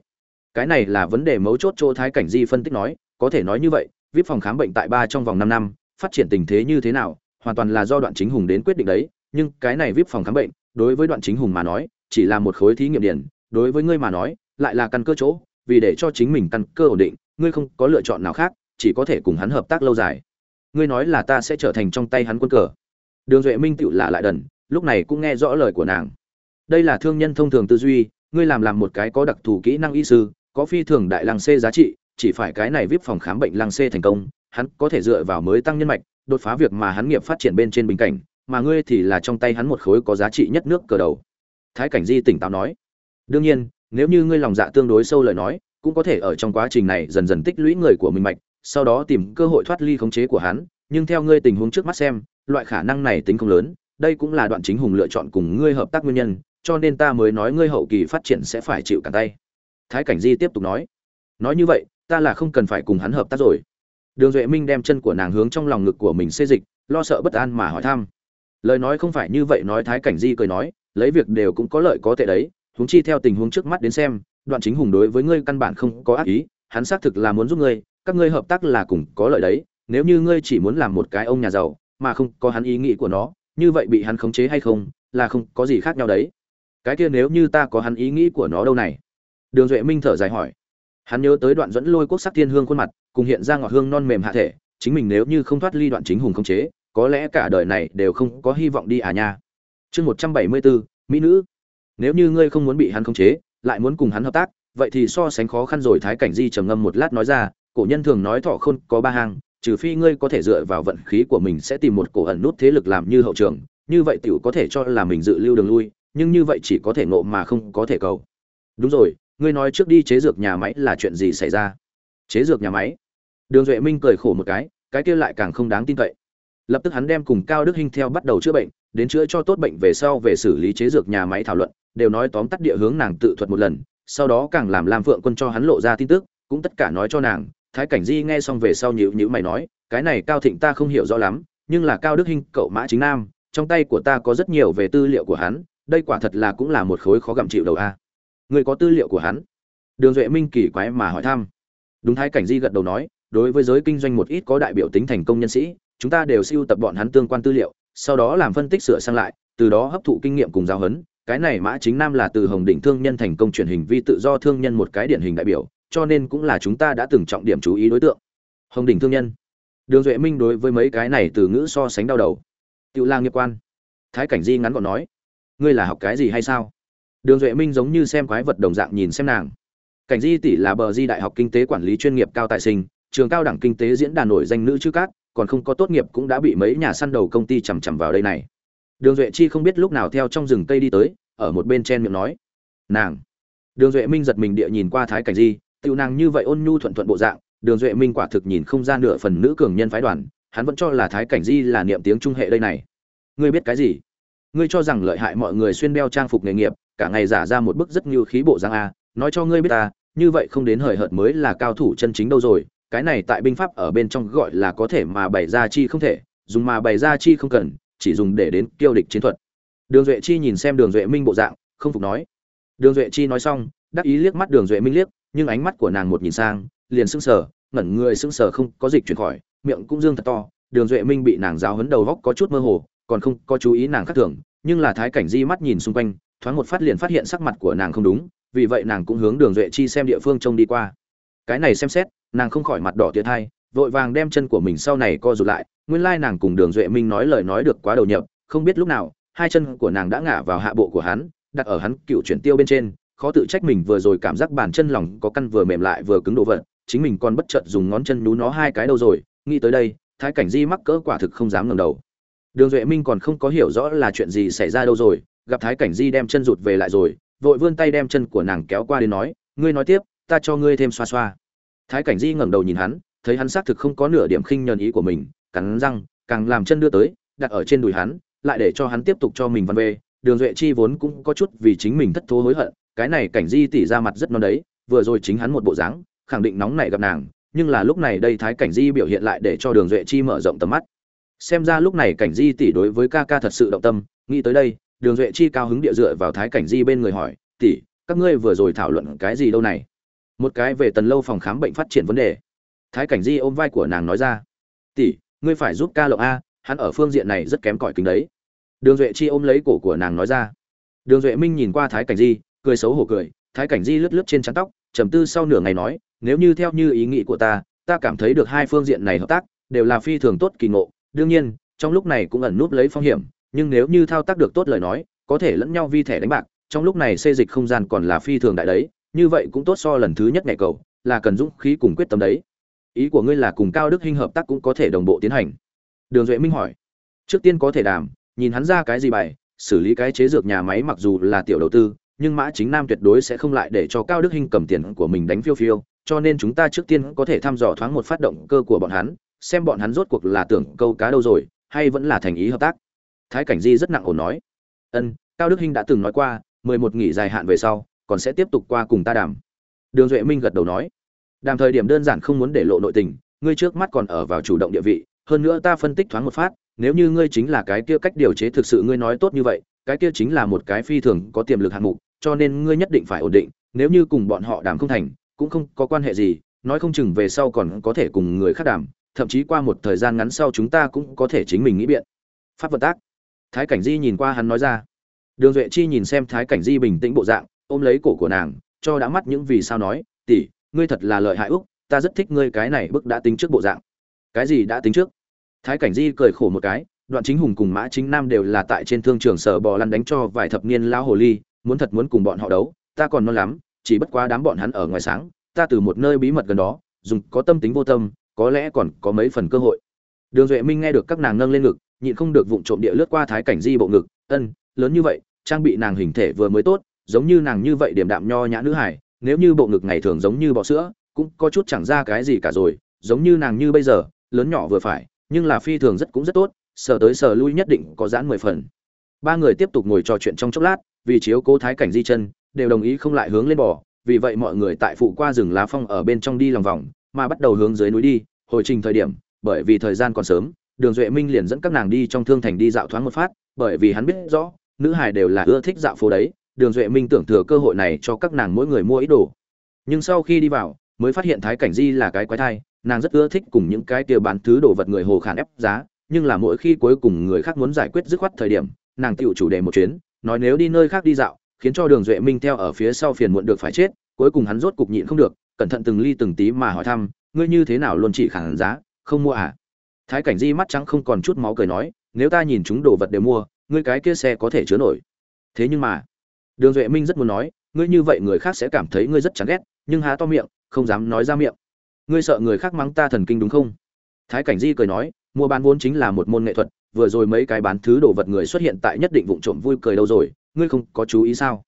Cái này là vấn đề mấu chốt chỗ thái cảnh di phân tích nói, có thể nói như vậy, vip phòng khám bệnh tại ba trong vòng năm năm, phát triển tình thế như thế nào, hoàn toàn là do đoạn chính hùng đến quyết định đấy nhưng cái này vip phòng khám bệnh, đối với đoạn chính hùng mà nói, chỉ là một khối thí nghiệm điển đối với ngươi mà nói, lại là căn cơ chỗ, vì để cho chính mình căn cơ ổn định, ngươi không có lựa chọn nào khác, chỉ có thể cùng hắn hợp tác lâu dài. Ngươi nói là ta sẽ trở thành trong tay hắn quân cờ. Đường duệ minh tựu là lại đần, lúc này cũng nghe rõ lời của nàng. Đây là thương nhân thông thường tư duy, ngươi làm làm một cái có đặc thù kỹ năng y sư, có phi thường đại lăng xê giá trị, chỉ phải cái này vip phòng khám bệnh lăng xê thành công, hắn có thể dựa vào mới tăng nhân mạch, đột phá việc mà hắn nghiệp phát triển bên trên bình cảnh mà ngươi thì là trong tay hắn một khối có giá trị nhất nước cờ đầu. Thái cảnh di tỉnh táo nói, đương nhiên, nếu như ngươi lòng dạ tương đối sâu lời nói, cũng có thể ở trong quá trình này dần dần tích lũy người của mình mạch, sau đó tìm cơ hội thoát ly khống chế của hắn, nhưng theo ngươi tình huống trước mắt xem, loại khả năng này tính không lớn, đây cũng là đoạn chính hùng lựa chọn cùng ngươi hợp tác nguyên nhân, cho nên ta mới nói ngươi hậu kỳ phát triển sẽ phải chịu cả tay. Thái cảnh di tiếp tục nói nói như vậy, ta là không cần phải cùng hắn hợp tác rồi. Đường duệ minh đem chân của nàng hướng trong lòng ngực của mình xê dịch, lo sợ bất an mà hỏi thăm lời nói không phải như vậy nói thái cảnh di cười nói, lấy việc đều cũng có lợi có tệ đấy, huống chi theo tình huống trước mắt đến xem, đoạn chính hùng đối với ngươi căn bản không có ác ý, hắn xác thực là muốn giúp ngươi, các ngươi hợp tác là cùng có lợi đấy, nếu như ngươi chỉ muốn làm một cái ông nhà giàu, mà không có hắn ý nghĩ của nó, như vậy bị hắn khống chế hay không, là không có gì khác nhau đấy. Cái kia nếu như ta có hắn ý nghĩ của nó đâu này? Đường duệ minh thở dài hỏi. Hắn nhớ tới đoạn dẫn lôi quốc sắc thiên hương khuôn mặt, cùng hiện ra ngọt hương non mềm hạ thể, chính mình nếu như không thoát ly đoạn chính hùng khống chế có lẽ cả đời này đều không có hy vọng đi à nha. Chương một trăm bảy mươi bốn mỹ nữ. Nếu như ngươi không muốn bị hắn khống chế, lại muốn cùng hắn hợp tác, vậy thì so sánh khó khăn rồi thái cảnh di trầm ngâm một lát nói ra, cổ nhân thường nói thọ khôn có ba hàng trừ phi ngươi có thể dựa vào vận khí của mình sẽ tìm một cổ ẩn nút thế lực làm như hậu trường, như vậy tiểu có thể cho là mình dự lưu đường lui, nhưng như vậy chỉ có thể ngộ mà không có thể cầu. Đúng rồi, ngươi nói trước đi chế dược nhà máy là chuyện gì xảy ra? Chế dược nhà máy? Đường duệ minh cười khổ một cái cái kia lại càng không đáng tin cậy lập tức hắn đem cùng cao đức hinh theo bắt đầu chữa bệnh, đến chữa cho tốt bệnh về sau về xử lý chế dược nhà máy thảo luận, đều nói tóm tắt địa hướng nàng tự thuật một lần, sau đó càng làm lam phượng quân cho hắn lộ ra tin tức, cũng tất cả nói cho nàng, thái cảnh di nghe xong về sau nhịu nhữ mày nói, cái này cao thịnh ta không hiểu rõ lắm, nhưng là cao đức hinh, cậu mã chính nam, trong tay của ta có rất nhiều về tư liệu của hắn, đây quả thật là cũng là một khối khó gặm chịu đầu a. Người có tư liệu của hắn? Đường duệ minh kỳ quái mà hỏi thăm. Đúng thái cảnh di gật đầu nói, đối với giới kinh doanh một ít có đại biểu tính thành công nhân sĩ chúng ta đều siêu tập bọn hắn tương quan tư liệu, sau đó làm phân tích sửa sang lại, từ đó hấp thụ kinh nghiệm cùng giáo huấn. Cái này mã chính nam là từ hồng đỉnh thương nhân thành công truyền hình vi tự do thương nhân một cái điển hình đại biểu, cho nên cũng là chúng ta đã từng trọng điểm chú ý đối tượng. Hồng đỉnh thương nhân. Đường duệ minh đối với mấy cái này từ ngữ so sánh đau đầu. Tiểu lang nghiệp quan. Thái cảnh di ngắn gọn nói, ngươi là học cái gì hay sao? Đường duệ minh giống như xem quái vật đồng dạng nhìn xem nàng. Cảnh di tỷ là bờ di đại học kinh tế quản lý chuyên nghiệp cao tài sinh, trường cao đẳng kinh tế diễn đàn nổi danh nữ chữ cát còn không có tốt nghiệp cũng đã bị mấy nhà săn đầu công ty chằm chằm vào đây này. Đường duệ chi không biết lúc nào theo trong rừng cây đi tới, ở một bên chen miệng nói. Nàng. Đường duệ minh giật mình địa nhìn qua thái cảnh di tiêu nàng như vậy ôn nhu thuận thuận bộ dạng, đường duệ minh quả thực nhìn không ra nửa phần nữ cường nhân phái đoàn, hắn vẫn cho là thái cảnh di là niệm tiếng trung hệ đây này. Ngươi biết cái gì? Ngươi cho rằng lợi hại mọi người xuyên đeo trang phục nghề nghiệp, cả ngày giả ra một bức rất như khí bộ giang a, nói cho ngươi biết ta, như vậy không đến hời hợt mới là cao thủ chân chính đâu rồi cái này tại binh pháp ở bên trong gọi là có thể mà bày ra chi không thể, dùng mà bày ra chi không cần, chỉ dùng để đến tiêu địch chiến thuật. Đường duệ chi nhìn xem đường duệ minh bộ dạng, không phục nói. Đường duệ chi nói xong, đắc ý liếc mắt đường duệ minh liếc, nhưng ánh mắt của nàng một nhìn sang, liền sững sờ, ngẩn người sững sờ không có dịch chuyển khỏi, miệng cũng dương thật to. Đường duệ minh bị nàng giáo hấn đầu góc có chút mơ hồ, còn không có chú ý nàng khác thường, nhưng là thái cảnh di mắt nhìn xung quanh, thoáng một phát liền phát hiện sắc mặt của nàng không đúng, vì vậy nàng cũng hướng đường duệ chi xem địa phương trông đi qua cái này xem xét, nàng không khỏi mặt đỏ tiệt hai vội vàng đem chân của mình sau này co rụt lại, nguyên lai nàng cùng đường duệ minh nói lời nói được quá đầu nhập, không biết lúc nào, hai chân của nàng đã ngả vào hạ bộ của hắn, đặt ở hắn cựu chuyển tiêu bên trên, khó tự trách mình vừa rồi cảm giác bàn chân lòng có căn vừa mềm lại vừa cứng độ vật, chính mình còn bất chợt dùng ngón chân nhú nó hai cái đâu rồi, nghĩ tới đây, thái cảnh di mắc cỡ quả thực không dám ngẩng đầu. Đường duệ minh còn không có hiểu rõ là chuyện gì xảy ra đâu rồi, gặp thái cảnh di đem chân rụt về lại rồi, vội vươn tay đem chân của nàng kéo qua đến nói, ngươi nói tiếp ta cho ngươi thêm xoa xoa. Thái cảnh di ngẩng đầu nhìn hắn, thấy hắn xác thực không có nửa điểm khinh nhờn ý của mình, cắn răng, càng làm chân đưa tới, đặt ở trên đùi hắn, lại để cho hắn tiếp tục cho mình văn về đường duệ chi vốn cũng có chút vì chính mình thất thố hối hận, cái này cảnh di tỉ ra mặt rất non đấy, vừa rồi chính hắn một bộ dáng, khẳng định nóng nảy gặp nàng, nhưng là lúc này đây thái cảnh di biểu hiện lại để cho đường duệ chi mở rộng tầm mắt. Xem ra lúc này cảnh di tỷ đối với ca ca thật sự động tâm, nghĩ tới đây, đường duệ chi cao hứng địa dựa vào thái cảnh di bên người hỏi tỷ các ngươi vừa rồi thảo luận cái gì đâu này? Một cái về tần lâu phòng khám bệnh phát triển vấn đề. Thái cảnh di ôm vai của nàng nói ra, tỷ, ngươi phải giúp ca lộng a, hắn ở phương diện này rất kém cỏi kính đấy. Đường duệ chi ôm lấy cổ của nàng nói ra. Đường duệ minh nhìn qua thái cảnh di, cười xấu hổ cười. Thái cảnh di lướt lướt trên trán tóc, trầm tư sau nửa ngày nói, nếu như theo như ý nghĩ của ta ta cảm thấy được hai phương diện này hợp tác đều là phi thường tốt kỳ ngộ. Đương nhiên, trong lúc này cũng ẩn núp lấy phong hiểm, nhưng nếu như thao tác được tốt lời nói, có thể lẫn nhau vi thẻ đánh bạc, trong lúc này xây dịch không gian còn là phi thường đại đấy như vậy cũng tốt so lần thứ nhất ngày cầu, là cần dũng khí cùng quyết tâm đấy. Ý của ngươi là cùng cao đức hinh hợp tác cũng có thể đồng bộ tiến hành. Đường duệ minh hỏi. Trước tiên có thể đàm, nhìn hắn ra cái gì bài, xử lý cái chế dược nhà máy mặc dù là tiểu đầu tư, nhưng mã chính nam tuyệt đối sẽ không lại để cho cao đức hinh cầm tiền của mình đánh phiêu phiêu, cho nên chúng ta trước tiên có thể thăm dò thoáng một phát động cơ của bọn hắn, xem bọn hắn rốt cuộc là tưởng câu cá đâu rồi, hay vẫn là thành ý hợp tác. Thái cảnh di rất nặng ổn nói. Ân, cao đức hinh đã từng nói qua, mười một nghỉ dài hạn về sau còn sẽ tiếp tục qua cùng ta đàm. Đường duệ minh gật đầu nói. Đàm thời điểm đơn giản không muốn để lộ nội tình, ngươi trước mắt còn ở vào chủ động địa vị, hơn nữa ta phân tích thoáng một phát, nếu như ngươi chính là cái kia cách điều chế thực sự ngươi nói tốt như vậy, cái kia chính là một cái phi thường có tiềm lực hạng mục, cho nên ngươi nhất định phải ổn định, nếu như cùng bọn họ đàm không thành, cũng không có quan hệ gì, nói không chừng về sau còn có thể cùng người khác đàm, thậm chí qua một thời gian ngắn sau chúng ta cũng có thể chính mình nghĩ biện. Pháp vận tác. Thái cảnh di nhìn qua hắn nói ra. Đường duệ chi nhìn xem thái cảnh di bình tĩnh bộ dạng ôm lấy cổ của nàng, cho đã mắt những vì sao nói, tỷ, ngươi thật là lợi hại úc, ta rất thích ngươi cái này bức đã tính trước bộ dạng. Cái gì đã tính trước? Thái cảnh di cười khổ một cái, đoạn chính hùng cùng mã chính nam đều là tại trên thương trường sở bò lăn đánh cho vài thập niên lao hồ ly, muốn thật muốn cùng bọn họ đấu, ta còn non lắm, chỉ bất quá đám bọn hắn ở ngoài sáng, ta từ một nơi bí mật gần đó, dùng có tâm tính vô tâm, có lẽ còn có mấy phần cơ hội. Đường duệ minh nghe được các nàng nâng lên ngực, nhịn không được vụng trộm địa lướt qua thái cảnh di bộ ngực, ân, lớn như vậy, trang bị nàng hình thể vừa mới tốt giống như nàng như vậy điểm đạm nho nhã nữ hải nếu như bộ ngực ngày thường giống như bọ sữa, cũng có chút chẳng ra cái gì cả rồi, giống như nàng như bây giờ, lớn nhỏ vừa phải, nhưng là phi thường rất cũng rất tốt, sờ tới sờ lui nhất định có giãn mười phần. Ba người tiếp tục ngồi trò chuyện trong chốc lát, vì chiếu cố thái cảnh di chân, đều đồng ý không lại hướng lên bò, vì vậy mọi người tại phụ qua rừng lá phong ở bên trong đi lòng vòng, mà bắt đầu hướng dưới núi đi, hồi trình thời điểm, bởi vì thời gian còn sớm, đường duệ minh liền dẫn các nàng đi trong thương thành đi dạo thoáng một phát, bởi vì hắn biết rõ, nữ hải đều là ưa thích dạo phố đấy đường duệ minh tưởng thừa cơ hội này cho các nàng mỗi người mua ít đồ. Nhưng sau khi đi vào, mới phát hiện thái cảnh di là cái quái thai, nàng rất ưa thích cùng những cái kia bán thứ đồ vật người hồ khản ép giá, nhưng là mỗi khi cuối cùng người khác muốn giải quyết dứt khoát thời điểm, nàng tựu chủ đề một chuyến, nói nếu đi nơi khác đi dạo, khiến cho đường duệ minh theo ở phía sau phiền muộn được phải chết, cuối cùng hắn rốt cục nhịn không được, cẩn thận từng ly từng tí mà hỏi thăm, ngươi như thế nào luôn chỉ khẳng giá, không mua à? Thái cảnh di mắt trắng không còn chút máu cười nói, nếu ta nhìn chúng đồ vật đều mua, ngươi cái kia xe có thể chứa nổi. Thế nhưng mà đường duệ minh rất muốn nói, ngươi như vậy người khác sẽ cảm thấy ngươi rất chán ghét, nhưng há to miệng, không dám nói ra miệng. Ngươi sợ người khác mắng ta thần kinh đúng không? Thái cảnh di cười nói, mua bán vốn chính là một môn nghệ thuật, vừa rồi mấy cái bán thứ đồ vật người xuất hiện tại nhất định vụng trộm vui cười đâu rồi, ngươi không có chú ý sao?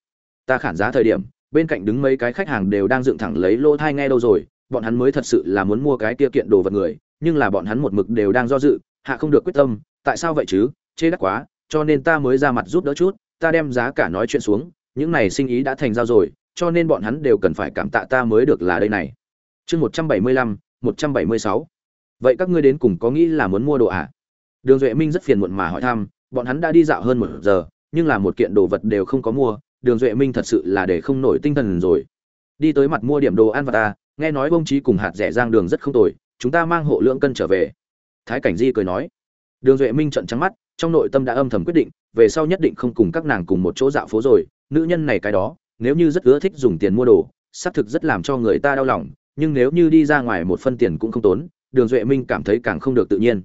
Ta khản giá thời điểm, bên cạnh đứng mấy cái khách hàng đều đang dựng thẳng lấy lỗ thai nghe đâu rồi, bọn hắn mới thật sự là muốn mua cái kia kiện đồ vật người, nhưng là bọn hắn một mực đều đang do dự, hạ không được quyết tâm, tại sao vậy chứ? Chê đắt quá, cho nên ta mới ra mặt giúp đỡ chút, ta đem giá cả nói chuyện xuống những này sinh ý đã thành giao rồi, cho nên bọn hắn đều cần phải cảm tạ ta mới được là đây này. Chương một trăm bảy mươi lăm, một trăm bảy mươi sáu. Vậy các ngươi đến cùng có nghĩ là muốn mua đồ ạ à? đường duệ minh rất phiền muộn mà hỏi thăm, bọn hắn đã đi dạo hơn một giờ, nhưng là một kiện đồ vật đều không có mua, đường duệ minh thật sự là để không nổi tinh thần rồi. Đi tới mặt mua điểm đồ ăn và ta, nghe nói bông trí cùng hạt rẻ giang đường rất không tồi, chúng ta mang hộ lượng cân trở về. Thái cảnh di cười nói. Đường duệ minh trận trắng mắt, trong nội tâm đã âm thầm quyết định, về sau nhất định không cùng các nàng cùng một chỗ dạo phố rồi nữ nhân này cái đó, nếu như rất ưa thích dùng tiền mua đồ, xác thực rất làm cho người ta đau lòng, nhưng nếu như đi ra ngoài một phân tiền cũng không tốn, đường duệ minh cảm thấy càng không được tự nhiên.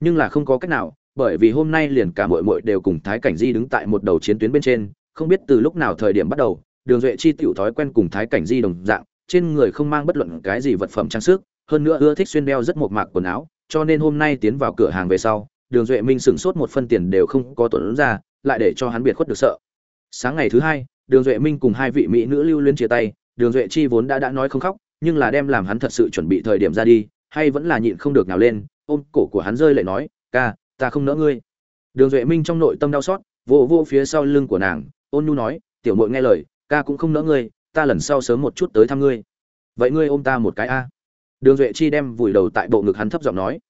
Nhưng là không có cách nào, bởi vì hôm nay liền cả mội mội đều cùng thái cảnh di đứng tại một đầu chiến tuyến bên trên, không biết từ lúc nào thời điểm bắt đầu, đường duệ chi tiểu thói quen cùng thái cảnh di đồng dạng, trên người không mang bất luận cái gì vật phẩm trang sức, hơn nữa ưa thích xuyên đeo rất một mạc quần áo, cho nên hôm nay tiến vào cửa hàng về sau, đường duệ minh sửng sốt một phân tiền đều không có tuần ra, lại để cho hắn biệt khuất được sợ sáng ngày thứ hai, đường duệ minh cùng hai vị mỹ nữ lưu luyến chia tay, đường duệ chi vốn đã đã nói không khóc, nhưng là đem làm hắn thật sự chuẩn bị thời điểm ra đi, hay vẫn là nhịn không được nào lên, ôm cổ của hắn rơi lại nói, ca, ta không nỡ ngươi. Đường duệ minh trong nội tâm đau xót vô vô phía sau lưng của nàng, ôn nhu nói, tiểu mội nghe lời, ca cũng không nỡ ngươi, ta lần sau sớm một chút tới thăm ngươi. Vậy ngươi ôm ta một cái a. Đường duệ chi đem vùi đầu tại bộ ngực hắn thấp giọng nói.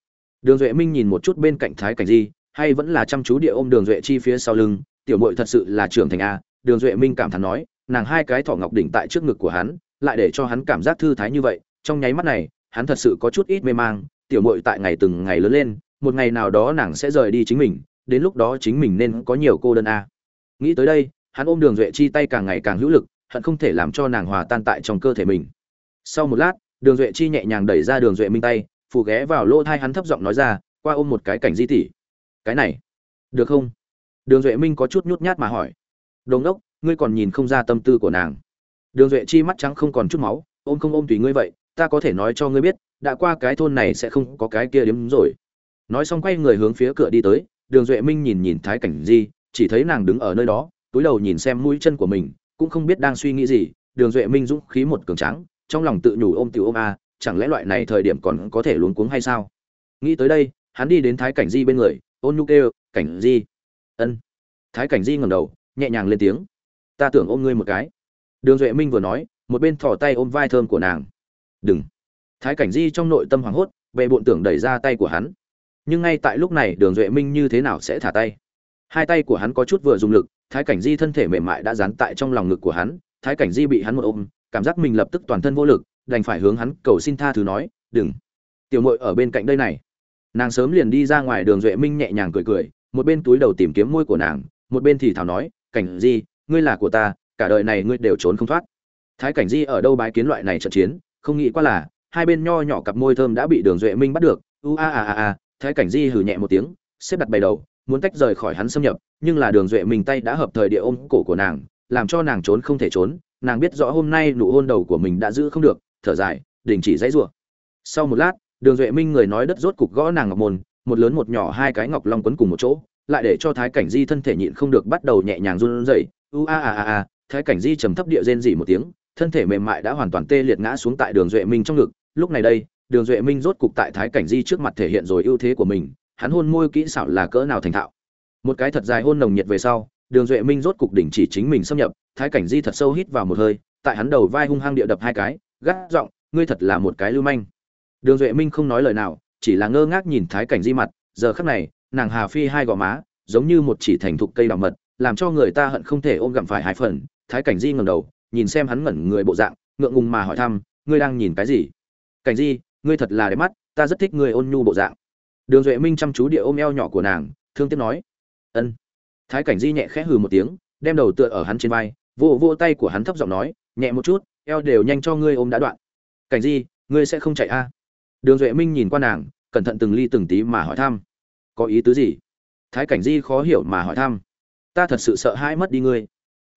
Đường duệ minh nhìn một chút bên cạnh thái cảnh di, hay vẫn là chăm chú địa ôm đường duệ chi phía sau lưng tiểu mội thật sự là trưởng thành a, đường duệ minh cảm thán nói, nàng hai cái thỏ ngọc đỉnh tại trước ngực của hắn, lại để cho hắn cảm giác thư thái như vậy, trong nháy mắt này, hắn thật sự có chút ít mê mang, tiểu mội tại ngày từng ngày lớn lên, một ngày nào đó nàng sẽ rời đi chính mình, đến lúc đó chính mình nên có nhiều cô đơn a. Nghĩ tới đây, hắn ôm đường duệ chi tay càng ngày càng hữu lực, hận không thể làm cho nàng hòa tan tại trong cơ thể mình. Sau một lát, đường duệ chi nhẹ nhàng đẩy ra đường duệ minh tay, phù ghé vào lỗ thai hắn thấp giọng nói ra, qua ôm một cái cảnh di tỉ cái này, được không? Đường duệ minh có chút nhút nhát mà hỏi. Đồn đốc ngươi còn nhìn không ra tâm tư của nàng. Đường duệ chi mắt trắng không còn chút máu, ôm không ôm tùy ngươi vậy, ta có thể nói cho ngươi biết, đã qua cái thôn này sẽ không có cái kia đếm rồi. Nói xong quay người hướng phía cửa đi tới, đường duệ minh nhìn nhìn thái cảnh di, chỉ thấy nàng đứng ở nơi đó, túi đầu nhìn xem mũi chân của mình, cũng không biết đang suy nghĩ gì, đường duệ minh dũng khí một cường trắng trong lòng tự nhủ ôm tiểu ôm a, chẳng lẽ loại này thời điểm còn có thể luống cuống hay sao? Nghĩ tới đây, hắn đi đến thái cảnh di bên người, ôn nhu kêu, cảnh di ân thái cảnh di ngẩng đầu, nhẹ nhàng lên tiếng. Ta tưởng ôm ngươi một cái. Đường duệ minh vừa nói, một bên thò tay ôm vai thơm của nàng. Đừng. Thái cảnh di trong nội tâm hoảng hốt về bộn tưởng đẩy ra tay của hắn. Nhưng ngay tại lúc này, đường duệ minh như thế nào sẽ thả tay? Hai tay của hắn có chút vừa dùng lực, thái cảnh di thân thể mềm mại đã dán tại trong lòng ngực của hắn. Thái cảnh di bị hắn một ôm, cảm giác mình lập tức toàn thân vô lực, đành phải hướng hắn cầu xin tha thứ nói, đừng. Tiểu mội ở bên cạnh đây này. Nàng sớm liền đi ra ngoài, đường duệ minh nhẹ nhàng cười cười một bên túi đầu tìm kiếm môi của nàng, một bên thì thảo nói, cảnh di, ngươi là của ta, cả đời này ngươi đều trốn không thoát. Thái cảnh di ở đâu bái kiến loại này trận chiến, không nghĩ qua là, hai bên nho nhỏ cặp môi thơm đã bị đường duệ minh bắt được. U a a a a, thái cảnh di hừ nhẹ một tiếng, xếp đặt bày đầu, muốn tách rời khỏi hắn xâm nhập, nhưng là đường duệ minh tay đã hợp thời địa ôm cổ của nàng, làm cho nàng trốn không thể trốn. Nàng biết rõ hôm nay nụ hôn đầu của mình đã giữ không được, thở dài, đình chỉ dãy rủa. Sau một lát, đường duệ minh người nói đất rốt cục gõ nàng ngọc môn một lớn một nhỏ hai cái ngọc long quấn cùng một chỗ, lại để cho thái cảnh di thân thể nhịn không được bắt đầu nhẹ nhàng run rẩy. U a a a a, thái cảnh di trầm thấp địa rên rỉ một tiếng, thân thể mềm mại đã hoàn toàn tê liệt ngã xuống tại đường duệ minh trong ngực. Lúc này đây, đường duệ minh rốt cục tại thái cảnh di trước mặt thể hiện rồi ưu thế của mình, hắn hôn môi kỹ xảo là cỡ nào thành thạo. Một cái thật dài hôn nồng nhiệt về sau, đường duệ minh rốt cục đỉnh chỉ chính mình xâm nhập, thái cảnh di thật sâu hít vào một hơi, tại hắn đầu vai hung hăng địa đập hai cái, gắt giọng, ngươi thật là một cái lưu manh. Đường duệ minh không nói lời nào chỉ là ngơ ngác nhìn thái cảnh di mặt, giờ khắc này, nàng hà phi hai gò má, giống như một chỉ thành thục cây đào mật, làm cho người ta hận không thể ôm gặm phải hai phần. Thái cảnh di ngẩng đầu, nhìn xem hắn ngẩn người bộ dạng, ngượng ngùng mà hỏi thăm, ngươi đang nhìn cái gì? Cảnh di, ngươi thật là đẹp mắt, ta rất thích ngươi ôn nhu bộ dạng. Đường duệ minh chăm chú địa ôm eo nhỏ của nàng, thương tiếc nói, ân. Thái cảnh di nhẹ khẽ hừ một tiếng, đem đầu tựa ở hắn trên vai, vô vô tay của hắn thấp giọng nói, nhẹ một chút, eo đều nhanh cho ngươi ôm đã đoạn. Cảnh di, ngươi sẽ không chạy a? à? Đường duệ minh nhìn qua nàng, cẩn thận từng ly từng tí mà hỏi thăm. Có ý tứ gì? Thái cảnh di khó hiểu mà hỏi thăm. Ta thật sự sợ hãi mất đi ngươi.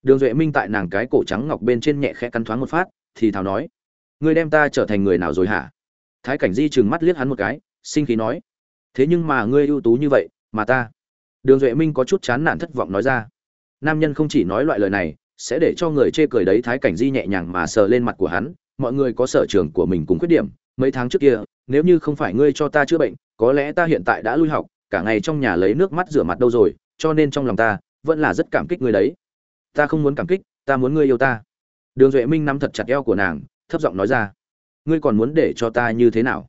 Đường duệ minh tại nàng cái cổ trắng ngọc bên trên nhẹ khẽ cắn thoáng một phát, thì thào nói, ngươi đem ta trở thành người nào rồi hả? Thái cảnh di trừng mắt liếc hắn một cái, sinh khí nói, thế nhưng mà ngươi ưu tú như vậy, mà ta. Đường duệ minh có chút chán nản thất vọng nói ra, nam nhân không chỉ nói loại lời này, sẽ để cho người chê cười đấy. Thái cảnh di nhẹ nhàng mà sờ lên mặt của hắn, mọi người có sở trường của mình cùng khuyết điểm mấy tháng trước kia, nếu như không phải ngươi cho ta chữa bệnh, có lẽ ta hiện tại đã lui học, cả ngày trong nhà lấy nước mắt rửa mặt đâu rồi, cho nên trong lòng ta vẫn là rất cảm kích ngươi đấy. Ta không muốn cảm kích, ta muốn ngươi yêu ta. Đường duệ minh nắm thật chặt eo của nàng, thấp giọng nói ra. Ngươi còn muốn để cho ta như thế nào?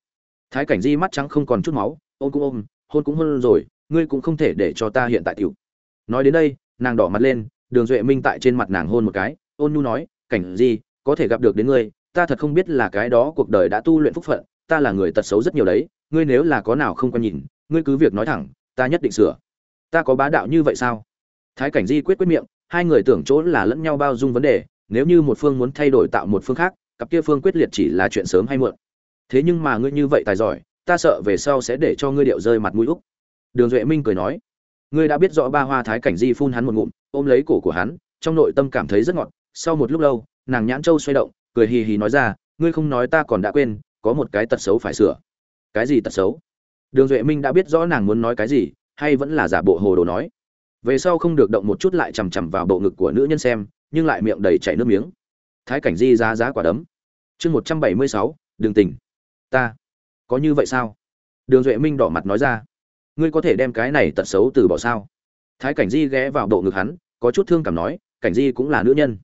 Thái cảnh di mắt trắng không còn chút máu, ôm cũng ôm, hôn cũng hôn rồi, ngươi cũng không thể để cho ta hiện tại tiểu. Nói đến đây, nàng đỏ mặt lên, đường duệ minh tại trên mặt nàng hôn một cái, ôn nhu nói, cảnh di, có thể gặp được đến ngươi ta thật không biết là cái đó cuộc đời đã tu luyện phúc phận, ta là người tật xấu rất nhiều đấy, ngươi nếu là có nào không có nhìn, ngươi cứ việc nói thẳng, ta nhất định sửa. Ta có bá đạo như vậy sao? Thái cảnh di quyết quyết miệng, hai người tưởng chỗ là lẫn nhau bao dung vấn đề, nếu như một phương muốn thay đổi tạo một phương khác, cặp kia phương quyết liệt chỉ là chuyện sớm hay muộn. Thế nhưng mà ngươi như vậy tài giỏi, ta sợ về sau sẽ để cho ngươi điệu rơi mặt mũi úc. Đường duệ minh cười nói, ngươi đã biết rõ ba hoa thái cảnh di phun hắn một ngụm, ôm lấy cổ của hắn, trong nội tâm cảm thấy rất ngọt, sau một lúc lâu, nàng nhãn châu xoay động cười hì hì nói ra, ngươi không nói ta còn đã quên, có một cái tật xấu phải sửa. Cái gì tật xấu? Đường duệ minh đã biết rõ nàng muốn nói cái gì, hay vẫn là giả bộ hồ đồ nói. Về sau không được động một chút lại chằm chằm vào bộ ngực của nữ nhân xem, nhưng lại miệng đầy chảy nước miếng. Thái cảnh di giá giá quả đấm. Chương một trăm bảy mươi sáu đường tình ta, có như vậy sao? Đường duệ minh đỏ mặt nói ra. Ngươi có thể đem cái này tật xấu từ bỏ sao? Thái cảnh di ghé vào bộ ngực hắn, có chút thương cảm nói, cảnh di cũng là nữ nhân.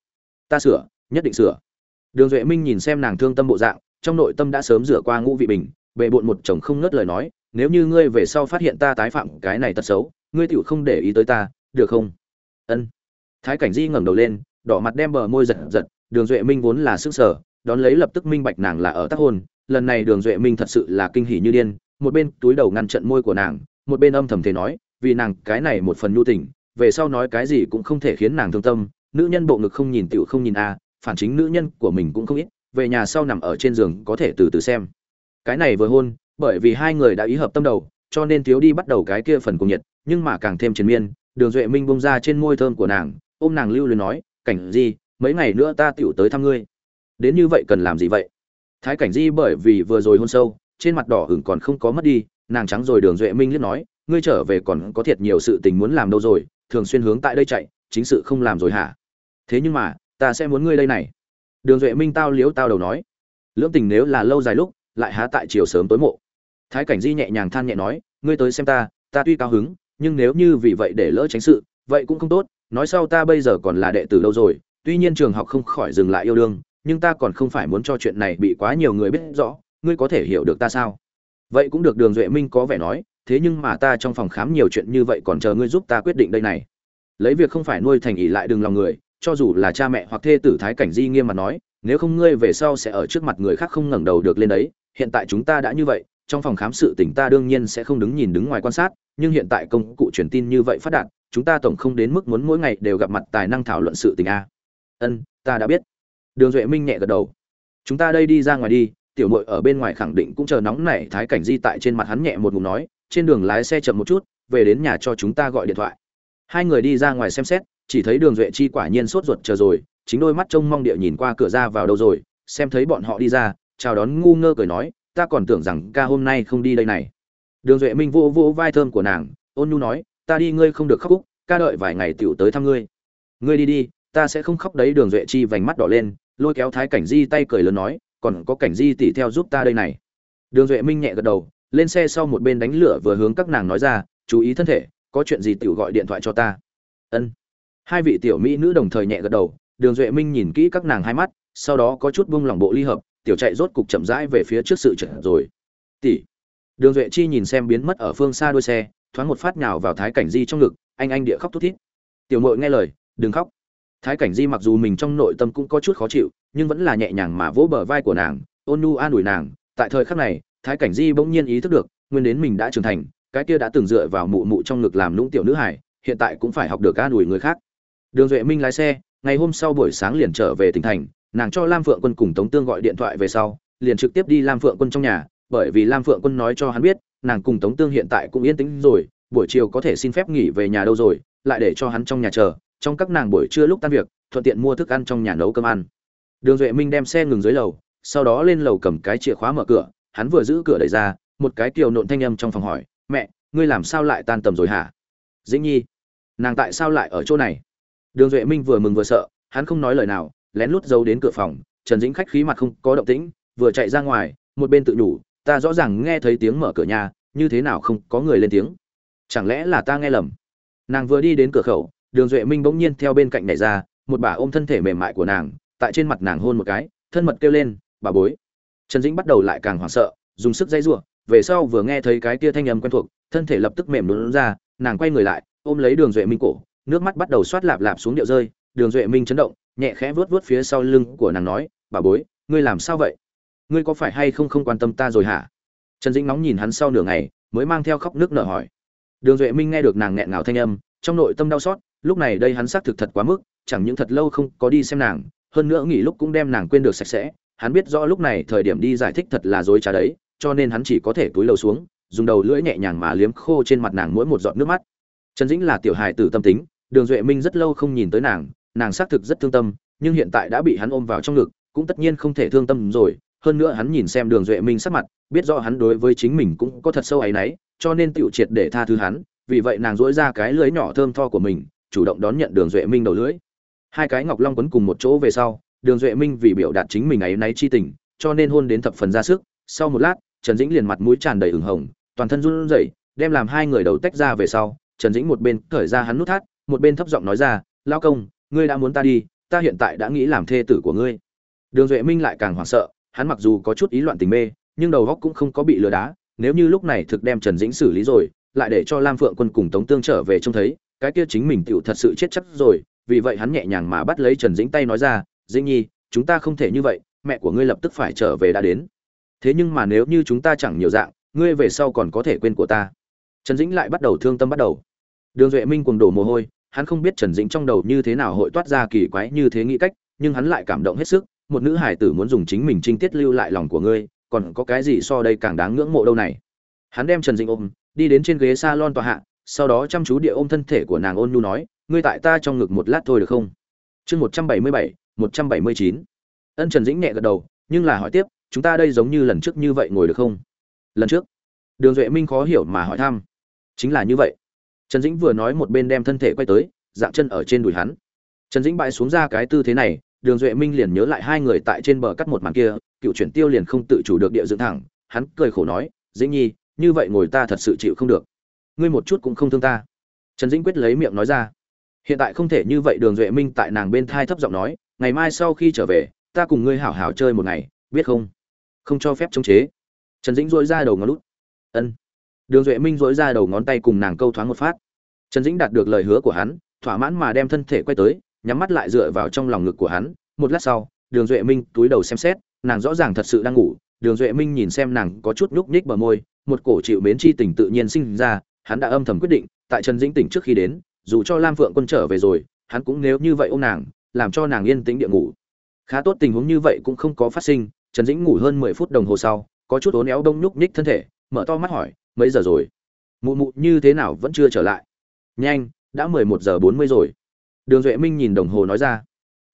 Ta sửa, nhất định sửa đường duệ minh nhìn xem nàng thương tâm bộ dạng, trong nội tâm đã sớm rửa qua ngũ vị bình bệ bộn một chồng không ngớt lời nói, nếu như ngươi về sau phát hiện ta tái phạm cái này tật xấu, ngươi tựu không để ý tới ta, được không? Ân. Thái cảnh di ngẩng đầu lên, đỏ mặt đem bờ môi giật giật, đường duệ minh vốn là sức sở, đón lấy lập tức minh bạch nàng là ở tác hôn, lần này đường duệ minh thật sự là kinh hỉ như điên, một bên túi đầu ngăn trận môi của nàng, một bên âm thầm thế nói, vì nàng, cái này một phần nhu tình, về sau nói cái gì cũng không thể khiến nàng thương tâm, nữ nhân bộ ngực không nhìn tiểu không nhìn a phản chính nữ nhân của mình cũng không ít, về nhà sau nằm ở trên giường có thể từ từ xem. Cái này vừa hôn, bởi vì hai người đã ý hợp tâm đầu, cho nên thiếu đi bắt đầu cái kia phần cùng nhiệt, nhưng mà càng thêm triền miên, đường duệ minh bông ra trên môi thơm của nàng, ôm nàng lưu luyến nói, cảnh di, mấy ngày nữa ta tiểu tới thăm ngươi. Đến như vậy cần làm gì vậy? Thái cảnh di bởi vì vừa rồi hôn sâu, trên mặt đỏ hửng còn không có mất đi, nàng trắng rồi đường duệ minh liếc nói, ngươi trở về còn có thiệt nhiều sự tình muốn làm đâu rồi, thường xuyên hướng tại đây chạy, chính sự không làm rồi hả? Thế nhưng mà ta sẽ muốn ngươi đây này. Đường duệ minh tao liếu tao đầu nói. Lưỡng tình nếu là lâu dài lúc, lại há tại chiều sớm tối mộ. Thái cảnh di nhẹ nhàng than nhẹ nói, ngươi tới xem ta ta tuy cao hứng, nhưng nếu như vì vậy để lỡ tránh sự, vậy cũng không tốt, nói sau ta bây giờ còn là đệ tử lâu rồi, tuy nhiên trường học không khỏi dừng lại yêu đương, nhưng ta còn không phải muốn cho chuyện này bị quá nhiều người biết rõ, ngươi có thể hiểu được ta sao? Vậy cũng được, đường duệ minh có vẻ nói, thế nhưng mà ta trong phòng khám nhiều chuyện như vậy còn chờ ngươi giúp ta quyết định đây này. Lấy việc không phải nuôi thành ỷ lại đừng lòng người cho dù là cha mẹ hoặc thê tử thái cảnh di nghiêm mà nói, nếu không ngươi về sau sẽ ở trước mặt người khác không ngẩng đầu được lên đấy, hiện tại chúng ta đã như vậy, trong phòng khám sự tỉnh ta đương nhiên sẽ không đứng nhìn đứng ngoài quan sát, nhưng hiện tại công cụ truyền tin như vậy phát đạt, chúng ta tổng không đến mức muốn mỗi ngày đều gặp mặt tài năng thảo luận sự tình a. Ân, ta đã biết. Đường duệ minh nhẹ gật đầu. Chúng ta đây đi ra ngoài đi, tiểu mội ở bên ngoài khẳng định cũng chờ nóng nảy thái cảnh di tại trên mặt hắn nhẹ một ngụm nói, trên đường lái xe chậm một chút, về đến nhà cho chúng ta gọi điện thoại. Hai người đi ra ngoài xem xét chỉ thấy đường duệ chi quả nhiên sốt ruột chờ rồi, chính đôi mắt trông mong địa nhìn qua cửa ra vào đâu rồi, xem thấy bọn họ đi ra, chào đón ngu ngơ cười nói, ta còn tưởng rằng ca hôm nay không đi đây này. Đường duệ minh vô vô vai thơm của nàng, ôn nhu nói, ta đi ngươi không được khóc úc, ca đợi vài ngày tựu tới thăm ngươi. Ngươi đi đi, ta sẽ không khóc đấy, đường duệ chi vành mắt đỏ lên, lôi kéo thái cảnh di tay cười lớn nói, còn có cảnh di tỉ theo giúp ta đây này. Đường duệ minh nhẹ gật đầu, lên xe sau một bên đánh lửa vừa hướng các nàng nói ra, chú ý thân thể, có chuyện gì tiểu gọi điện thoại cho ta. Ân hai vị tiểu mỹ nữ đồng thời nhẹ gật đầu, đường duệ minh nhìn kỹ các nàng hai mắt, sau đó có chút bung lòng bộ ly hợp, tiểu chạy rốt cục chậm rãi về phía trước sự trở rồi. Tỷ. Đường duệ chi nhìn xem biến mất ở phương xa đuôi xe, thoáng một phát nhào vào thái cảnh di trong ngực, anh anh địa khóc thút thít. Tiểu mội nghe lời, đừng khóc. Thái cảnh di mặc dù mình trong nội tâm cũng có chút khó chịu, nhưng vẫn là nhẹ nhàng mà vỗ bờ vai của nàng, ôn nu an ủi nàng. Tại thời khắc này, thái cảnh di bỗng nhiên ý thức được, nguyên đến mình đã trưởng thành, cái kia đã từng dựa vào mụ mụ trong ngực làm lũng tiểu nữ hải hiện tại cũng phải học được an ủi người khác đường duệ minh lái xe, ngày hôm sau buổi sáng liền trở về tỉnh thành, nàng cho lam phượng quân cùng tống tương gọi điện thoại về sau, liền trực tiếp đi lam phượng quân trong nhà, bởi vì lam phượng quân nói cho hắn biết, nàng cùng tống tương hiện tại cũng yên tĩnh rồi, buổi chiều có thể xin phép nghỉ về nhà đâu rồi, lại để cho hắn trong nhà chờ, trong các nàng buổi trưa lúc tan việc, thuận tiện mua thức ăn trong nhà nấu cơm ăn. Đường duệ minh đem xe ngừng dưới lầu, sau đó lên lầu cầm cái chìa khóa mở cửa, hắn vừa giữ cửa đẩy ra, một cái kiều nộn thanh âm trong phòng hỏi, mẹ, ngươi làm sao lại tan tầm rồi hả? Dĩnh nhi, nàng tại sao lại ở chỗ này? Đường duệ minh vừa mừng vừa sợ, hắn không nói lời nào, lén lút giấu đến cửa phòng, trần dĩnh khách khí mặt không có động tĩnh, vừa chạy ra ngoài, một bên tự nhủ, ta rõ ràng nghe thấy tiếng mở cửa nhà, như thế nào không có người lên tiếng? Chẳng lẽ là ta nghe lầm? Nàng vừa đi đến cửa khẩu, đường duệ minh bỗng nhiên theo bên cạnh nhảy ra, một bà ôm thân thể mềm mại của nàng, tại trên mặt nàng hôn một cái, thân mật kêu lên, bà bối. Trần dĩnh bắt đầu lại càng hoảng sợ, dùng sức dây giụa, về sau vừa nghe thấy cái kia thanh âm quen thuộc, thân thể lập tức mềm lún ra, nàng quay người lại, ôm lấy đường duệ minh cổ nước mắt bắt đầu xoát lạp lạp xuống điệu rơi, đường duệ minh chấn động, nhẹ khẽ vuốt vuốt phía sau lưng của nàng nói, bà bối, ngươi làm sao vậy? Ngươi có phải hay không không quan tâm ta rồi hả? Trần dĩnh nóng nhìn hắn sau nửa ngày, mới mang theo khóc nước nở hỏi. Đường duệ minh nghe được nàng nghẹn ngào thanh âm, trong nội tâm đau xót, lúc này đây hắn xác thực thật quá mức, chẳng những thật lâu không có đi xem nàng, hơn nữa nghỉ lúc cũng đem nàng quên được sạch sẽ, hắn biết rõ lúc này thời điểm đi giải thích thật là dối trá đấy, cho nên hắn chỉ có thể túi lầu xuống, dùng đầu lưỡi nhẹ nhàng mà liếm khô trên mặt nàng mỗi một giọt nước mắt. Trần dĩnh là tiểu hài tử tâm tính đường duệ minh rất lâu không nhìn tới nàng nàng xác thực rất thương tâm, nhưng hiện tại đã bị hắn ôm vào trong ngực, cũng tất nhiên không thể thương tâm rồi. Hơn nữa hắn nhìn xem đường duệ minh sắc mặt, biết rõ hắn đối với chính mình cũng có thật sâu áy náy, cho nên tựu triệt để tha thứ hắn, vì vậy nàng dỗi ra cái lưới nhỏ thơm tho của mình, chủ động đón nhận đường duệ minh đầu lưỡi. Hai cái ngọc long quấn cùng một chỗ về sau, đường duệ minh vì biểu đạt chính mình áy náy chi tình, cho nên hôn đến thập phần ra sức. Sau một lát, trần dĩnh liền mặt mũi tràn đầy ửng hồng, toàn thân run rẩy, đem làm hai người đầu tách ra về sau, trần dĩnh một bên cởi ra hắn nút thắt một bên thấp giọng nói ra lao công, ngươi đã muốn ta đi, ta hiện tại đã nghĩ làm thê tử của ngươi. Đường duệ minh lại càng hoảng sợ, hắn mặc dù có chút ý loạn tình mê, nhưng đầu óc cũng không có bị lừa đá, nếu như lúc này thực đem trần dĩnh xử lý rồi, lại để cho lam phượng quân cùng tống tương trở về trông thấy, cái kia chính mình tựu thật sự chết chắc rồi, vì vậy hắn nhẹ nhàng mà bắt lấy trần dĩnh tay nói ra, dĩnh nhi, chúng ta không thể như vậy, mẹ của ngươi lập tức phải trở về đã đến. Thế nhưng mà nếu như chúng ta chẳng nhiều dạng, ngươi về sau còn có thể quên của ta. Trần dĩnh lại bắt đầu thương tâm bắt đầu. Đường duệ minh cùng đổ mồ hôi hắn không biết trần dĩnh trong đầu như thế nào hội toát ra kỳ quái như thế nghĩ cách, nhưng hắn lại cảm động hết sức, một nữ hải tử muốn dùng chính mình trinh tiết lưu lại lòng của ngươi, còn có cái gì so đây càng đáng ngưỡng mộ đâu này. Hắn đem trần dĩnh ôm, đi đến trên ghế salon tòa hạ, sau đó chăm chú địa ôm thân thể của nàng ôn nhu nói, ngươi tại ta trong ngực một lát thôi được không? Chương một trăm bảy mươi bảy, một trăm bảy mươi chín. Ân trần dĩnh nhẹ gật đầu, nhưng là hỏi tiếp, chúng ta đây giống như lần trước như vậy ngồi được không? Lần trước. Đường duệ minh khó hiểu mà hỏi thăm, chính là như vậy trần dĩnh vừa nói một bên đem thân thể quay tới, dạng chân ở trên đùi hắn. Trần dĩnh bãi xuống ra cái tư thế này, đường duệ minh liền nhớ lại hai người tại trên bờ cắt một màn kia, cựu chuyển tiêu liền không tự chủ được địa dựng thẳng, hắn cười khổ nói, dĩnh nhi, như vậy ngồi ta thật sự chịu không được. Ngươi một chút cũng không thương ta. Trần dĩnh quyết lấy miệng nói ra. Hiện tại không thể như vậy, đường duệ minh tại nàng bên thai thấp giọng nói, ngày mai sau khi trở về, ta cùng ngươi hảo hảo chơi một ngày, biết không? Không cho phép chống chế. Trần dĩnh rũa ra đầu ngó lút. Ân đường duệ minh dỗi ra đầu ngón tay cùng nàng câu thoáng một phát. Trần dĩnh đạt được lời hứa của hắn, thỏa mãn mà đem thân thể quay tới, nhắm mắt lại dựa vào trong lòng ngực của hắn. Một lát sau, đường duệ minh túi đầu xem xét, nàng rõ ràng thật sự đang ngủ. Đường duệ minh nhìn xem nàng có chút nhúc nhích bờ môi, một cổ chịu mến chi tình tự nhiên sinh ra, hắn đã âm thầm quyết định, tại trần dĩnh tỉnh trước khi đến, dù cho lam phượng quân trở về rồi, hắn cũng nếu như vậy ô nàng, làm cho nàng yên tĩnh địa ngủ. Khá tốt tình huống như vậy cũng không có phát sinh, trần dĩnh ngủ hơn mười phút đồng hồ sau, có chút ố néo đông nhúc nhích thân thể, mở to mắt hỏi mấy giờ rồi? Mụ mụ như thế nào vẫn chưa trở lại? Nhanh, đã mười một giờ bốn mươi rồi. Đường duệ minh nhìn đồng hồ nói ra.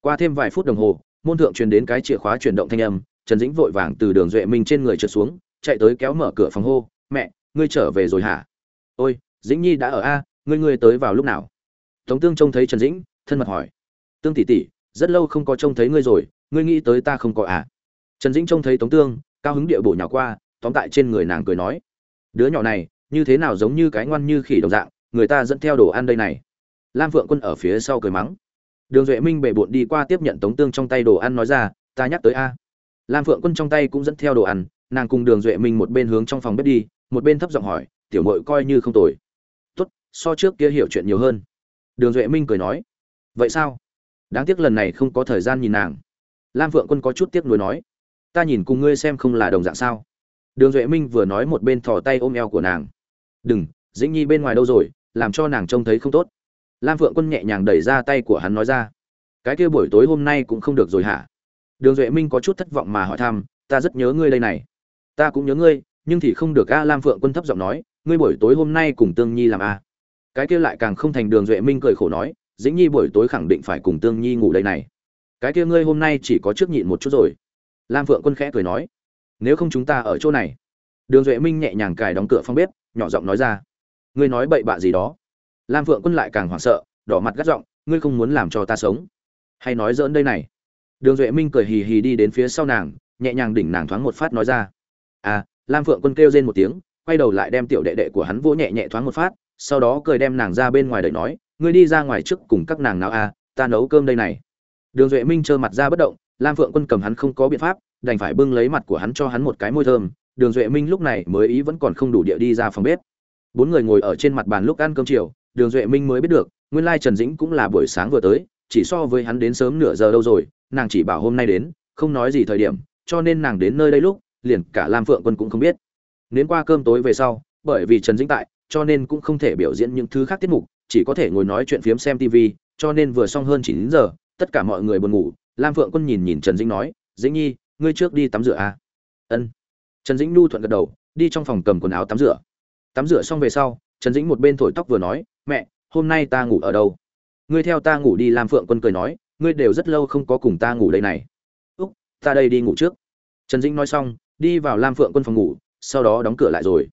Qua thêm vài phút đồng hồ, môn thượng truyền đến cái chìa khóa chuyển động thanh âm. Trần dĩnh vội vàng từ đường duệ minh trên người trượt xuống, chạy tới kéo mở cửa phòng hô, mẹ, ngươi trở về rồi hả? Ôi, dĩnh nhi đã ở a, ngươi ngươi tới vào lúc nào? Tống tương trông thấy trần dĩnh, thân mật hỏi. Tương tỷ tỷ, rất lâu không có trông thấy ngươi rồi, ngươi nghĩ tới ta không có à? Trần dĩnh trông thấy tống tương, cao hứng địa bổ nhỏ qua, tóm tại trên người nàng cười nói đứa nhỏ này, như thế nào giống như cái ngoan như khỉ đồng dạng, người ta dẫn theo đồ ăn đây này. Lam phượng quân ở phía sau cười mắng. Đường duệ minh bệ bộn đi qua tiếp nhận tống tương trong tay đồ ăn nói ra, ta nhắc tới a. Lam phượng quân trong tay cũng dẫn theo đồ ăn, nàng cùng đường duệ minh một bên hướng trong phòng bếp đi, một bên thấp giọng hỏi, tiểu mội coi như không tồi. Tốt, so trước kia hiểu chuyện nhiều hơn. Đường duệ minh cười nói, vậy sao? Đáng tiếc lần này không có thời gian nhìn nàng. Lam phượng quân có chút tiếc nuối nói, ta nhìn cùng ngươi xem không là đồng dạng sao? Đường duệ minh vừa nói một bên thò tay ôm eo của nàng. Đừng, dĩnh nhi bên ngoài đâu rồi, làm cho nàng trông thấy không tốt. Lam phượng quân nhẹ nhàng đẩy ra tay của hắn nói ra. Cái kia buổi tối hôm nay cũng không được rồi hả? Đường duệ minh có chút thất vọng mà hỏi thăm, ta rất nhớ ngươi đây này. Ta cũng nhớ ngươi, nhưng thì không được a, lam phượng quân thấp giọng nói. Ngươi buổi tối hôm nay cùng tương nhi làm a? Cái kia lại càng không thành đường duệ minh cười khổ nói. Dĩnh nhi buổi tối khẳng định phải cùng tương nhi ngủ đây này. Cái kia ngươi hôm nay chỉ có trước nhịn một chút rồi. Lam phượng quân khẽ cười nói nếu không chúng ta ở chỗ này. Đường duệ minh nhẹ nhàng cài đóng cửa phòng bếp nhỏ giọng nói ra. Ngươi nói bậy bạ gì đó? Lam phượng quân lại càng hoảng sợ đỏ mặt gắt giọng ngươi không muốn làm cho ta sống. Hay nói dỡn đây này. Đường duệ minh cười hì hì đi đến phía sau nàng nhẹ nhàng đỉnh nàng thoáng một phát nói ra. À lam phượng quân kêu rên một tiếng quay đầu lại đem tiểu đệ đệ của hắn vỗ nhẹ nhẹ thoáng một phát sau đó cười đem nàng ra bên ngoài đợi nói ngươi đi ra ngoài trước cùng các nàng nào à, ta nấu cơm đây này. Đường duệ minh trơ mặt ra bất động lam phượng quân cầm hắn không có biện pháp, đành phải bưng lấy mặt của hắn cho hắn một cái môi thơm. Đường duệ minh lúc này mới ý vẫn còn không đủ địa đi ra phòng bếp. Bốn người ngồi ở trên mặt bàn lúc ăn cơm chiều, đường duệ minh mới biết được, nguyên lai trần dĩnh cũng là buổi sáng vừa tới, chỉ so với hắn đến sớm nửa giờ đâu rồi, nàng chỉ bảo hôm nay đến, không nói gì thời điểm, cho nên nàng đến nơi đây lúc, liền cả lam phượng quân cũng không biết. Nếm qua cơm tối về sau, bởi vì trần dĩnh tại, cho nên cũng không thể biểu diễn những thứ khác tiết mục, chỉ có thể ngồi nói chuyện phiếm xem tv cho nên vừa xong hơn chín giờ, tất cả mọi người buồn ngủ lam phượng quân nhìn nhìn trần dĩnh nói, dĩnh nhi, ngươi trước đi tắm rửa à? ân. Trần dĩnh nhu thuận gật đầu, đi trong phòng cầm quần áo tắm rửa. Tắm rửa xong về sau, trần dĩnh một bên thổi tóc vừa nói, mẹ, hôm nay ta ngủ ở đâu? Ngươi theo ta ngủ đi, lam phượng quân cười nói, ngươi đều rất lâu không có cùng ta ngủ đây này. Úc, ta đây đi ngủ trước. Trần dĩnh nói xong, đi vào lam phượng quân phòng ngủ, sau đó đóng cửa lại rồi.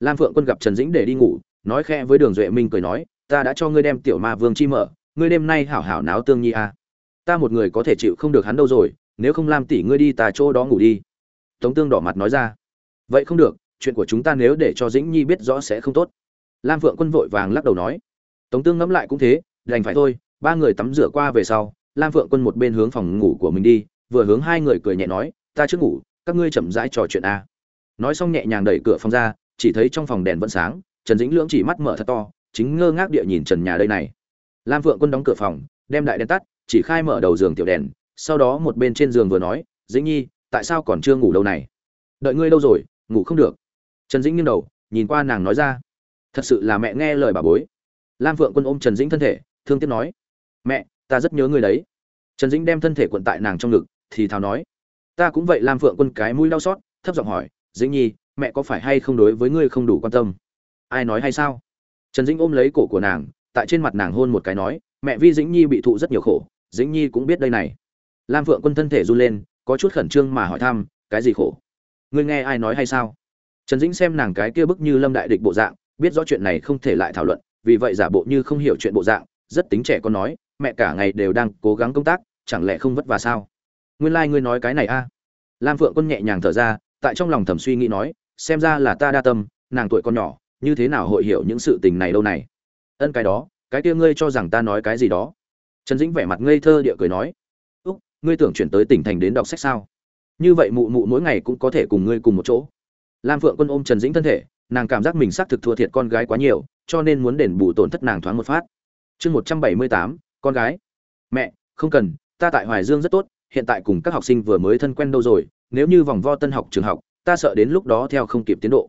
Lam phượng quân gặp trần dĩnh để đi ngủ, nói khe với đường duệ minh cười nói, ta đã cho ngươi đem tiểu ma vương chi mở, ngươi đêm nay hảo hảo náo tương nhi à ta một người có thể chịu không được hắn đâu rồi, nếu không làm tỷ ngươi đi tà chỗ đó ngủ đi. Tống tương đỏ mặt nói ra. Vậy không được, chuyện của chúng ta nếu để cho dĩnh nhi biết rõ sẽ không tốt. Lam phượng quân vội vàng lắc đầu nói. Tống tương ngẫm lại cũng thế, đành phải thôi, ba người tắm rửa qua về sau, lam phượng quân một bên hướng phòng ngủ của mình đi, vừa hướng hai người cười nhẹ nói, ta trước ngủ, các ngươi chậm rãi trò chuyện a. Nói xong nhẹ nhàng đẩy cửa phòng ra, chỉ thấy trong phòng đèn vẫn sáng, trần dĩnh lưỡng chỉ mắt mở thật to, chính ngơ ngác địa nhìn trần nhà đây này. Lam phượng quân đóng cửa phòng, đem đại đèn tắt chỉ khai mở đầu giường tiểu đèn, sau đó một bên trên giường vừa nói, dĩnh nhi, tại sao còn chưa ngủ đâu này? Đợi ngươi đâu rồi, ngủ không được. Trần dĩnh nghiêng đầu, nhìn qua nàng nói ra, thật sự là mẹ nghe lời bà bối. Lam phượng quân ôm trần dĩnh thân thể, thương tiếc nói, mẹ, ta rất nhớ ngươi đấy. Trần dĩnh đem thân thể quận tại nàng trong ngực, thì thào nói, ta cũng vậy. Lam phượng quân cái mũi đau xót, thấp giọng hỏi, dĩnh nhi, mẹ có phải hay không đối với ngươi không đủ quan tâm? Ai nói hay sao? Trần dĩnh ôm lấy cổ của nàng, tại trên mặt nàng hôn một cái nói, mẹ vi dĩnh nhi bị thụ rất nhiều khổ dĩnh nhi cũng biết đây này. Lam phượng quân thân thể run lên, có chút khẩn trương mà hỏi thăm, cái gì khổ? Ngươi nghe ai nói hay sao? Trần dĩnh xem nàng cái kia bức như lâm đại địch bộ dạng, biết rõ chuyện này không thể lại thảo luận, vì vậy giả bộ như không hiểu chuyện bộ dạng, rất tính trẻ con nói, mẹ cả ngày đều đang cố gắng công tác, chẳng lẽ không vất vả sao? Nguyên lai、like、ngươi nói cái này a. Lam phượng quân nhẹ nhàng thở ra, tại trong lòng thầm suy nghĩ nói, xem ra là ta đa tâm, nàng tuổi con nhỏ, như thế nào hội hiểu những sự tình này đâu này? Ân cái đó, cái kia ngươi cho rằng ta nói cái gì đó? Trần dĩnh vẻ mặt ngây thơ địa cười nói, úc, ngươi tưởng chuyển tới tỉnh thành đến đọc sách sao? Như vậy mụ mụ mỗi ngày cũng có thể cùng ngươi cùng một chỗ. Lam phượng quân ôm trần dĩnh thân thể, nàng cảm giác mình xác thực thua thiệt con gái quá nhiều, cho nên muốn đền bù tổn thất nàng thoáng một phát. Chương một trăm bảy mươi tám, con gái. Mẹ, không cần, ta tại hoài dương rất tốt, hiện tại cùng các học sinh vừa mới thân quen đâu rồi, nếu như vòng vo tân học, trường học, ta sợ đến lúc đó theo không kịp tiến độ.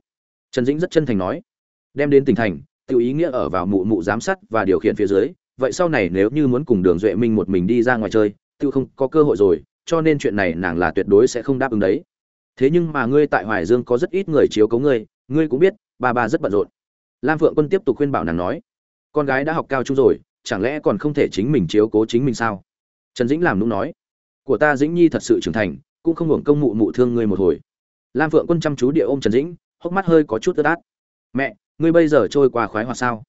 Trần dĩnh rất chân thành nói. Đem đến tỉnh thành tự ý nghĩa ở vào mụ mụ giám sát và điều khiển phía dưới vậy sau này nếu như muốn cùng đường duệ minh một mình đi ra ngoài chơi tự không có cơ hội rồi, cho nên chuyện này nàng là tuyệt đối sẽ không đáp ứng đấy. Thế nhưng mà ngươi tại hoài dương có rất ít người chiếu cấu ngươi ngươi cũng biết, ba ba rất bận rộn. Lam phượng quân tiếp tục khuyên bảo nàng nói, con gái đã học cao trung rồi, chẳng lẽ còn không thể chính mình chiếu cố chính mình sao? Trần dĩnh làm đúng nói, của ta dĩnh nhi thật sự trưởng thành, cũng không hưởng công mụ mụ thương ngươi một hồi. Lam phượng quân chăm chú địa ôm trần dĩnh, hốc mắt hơi có chút ướt át. Mẹ, ngươi bây giờ trôi qua khoái hoạt sao?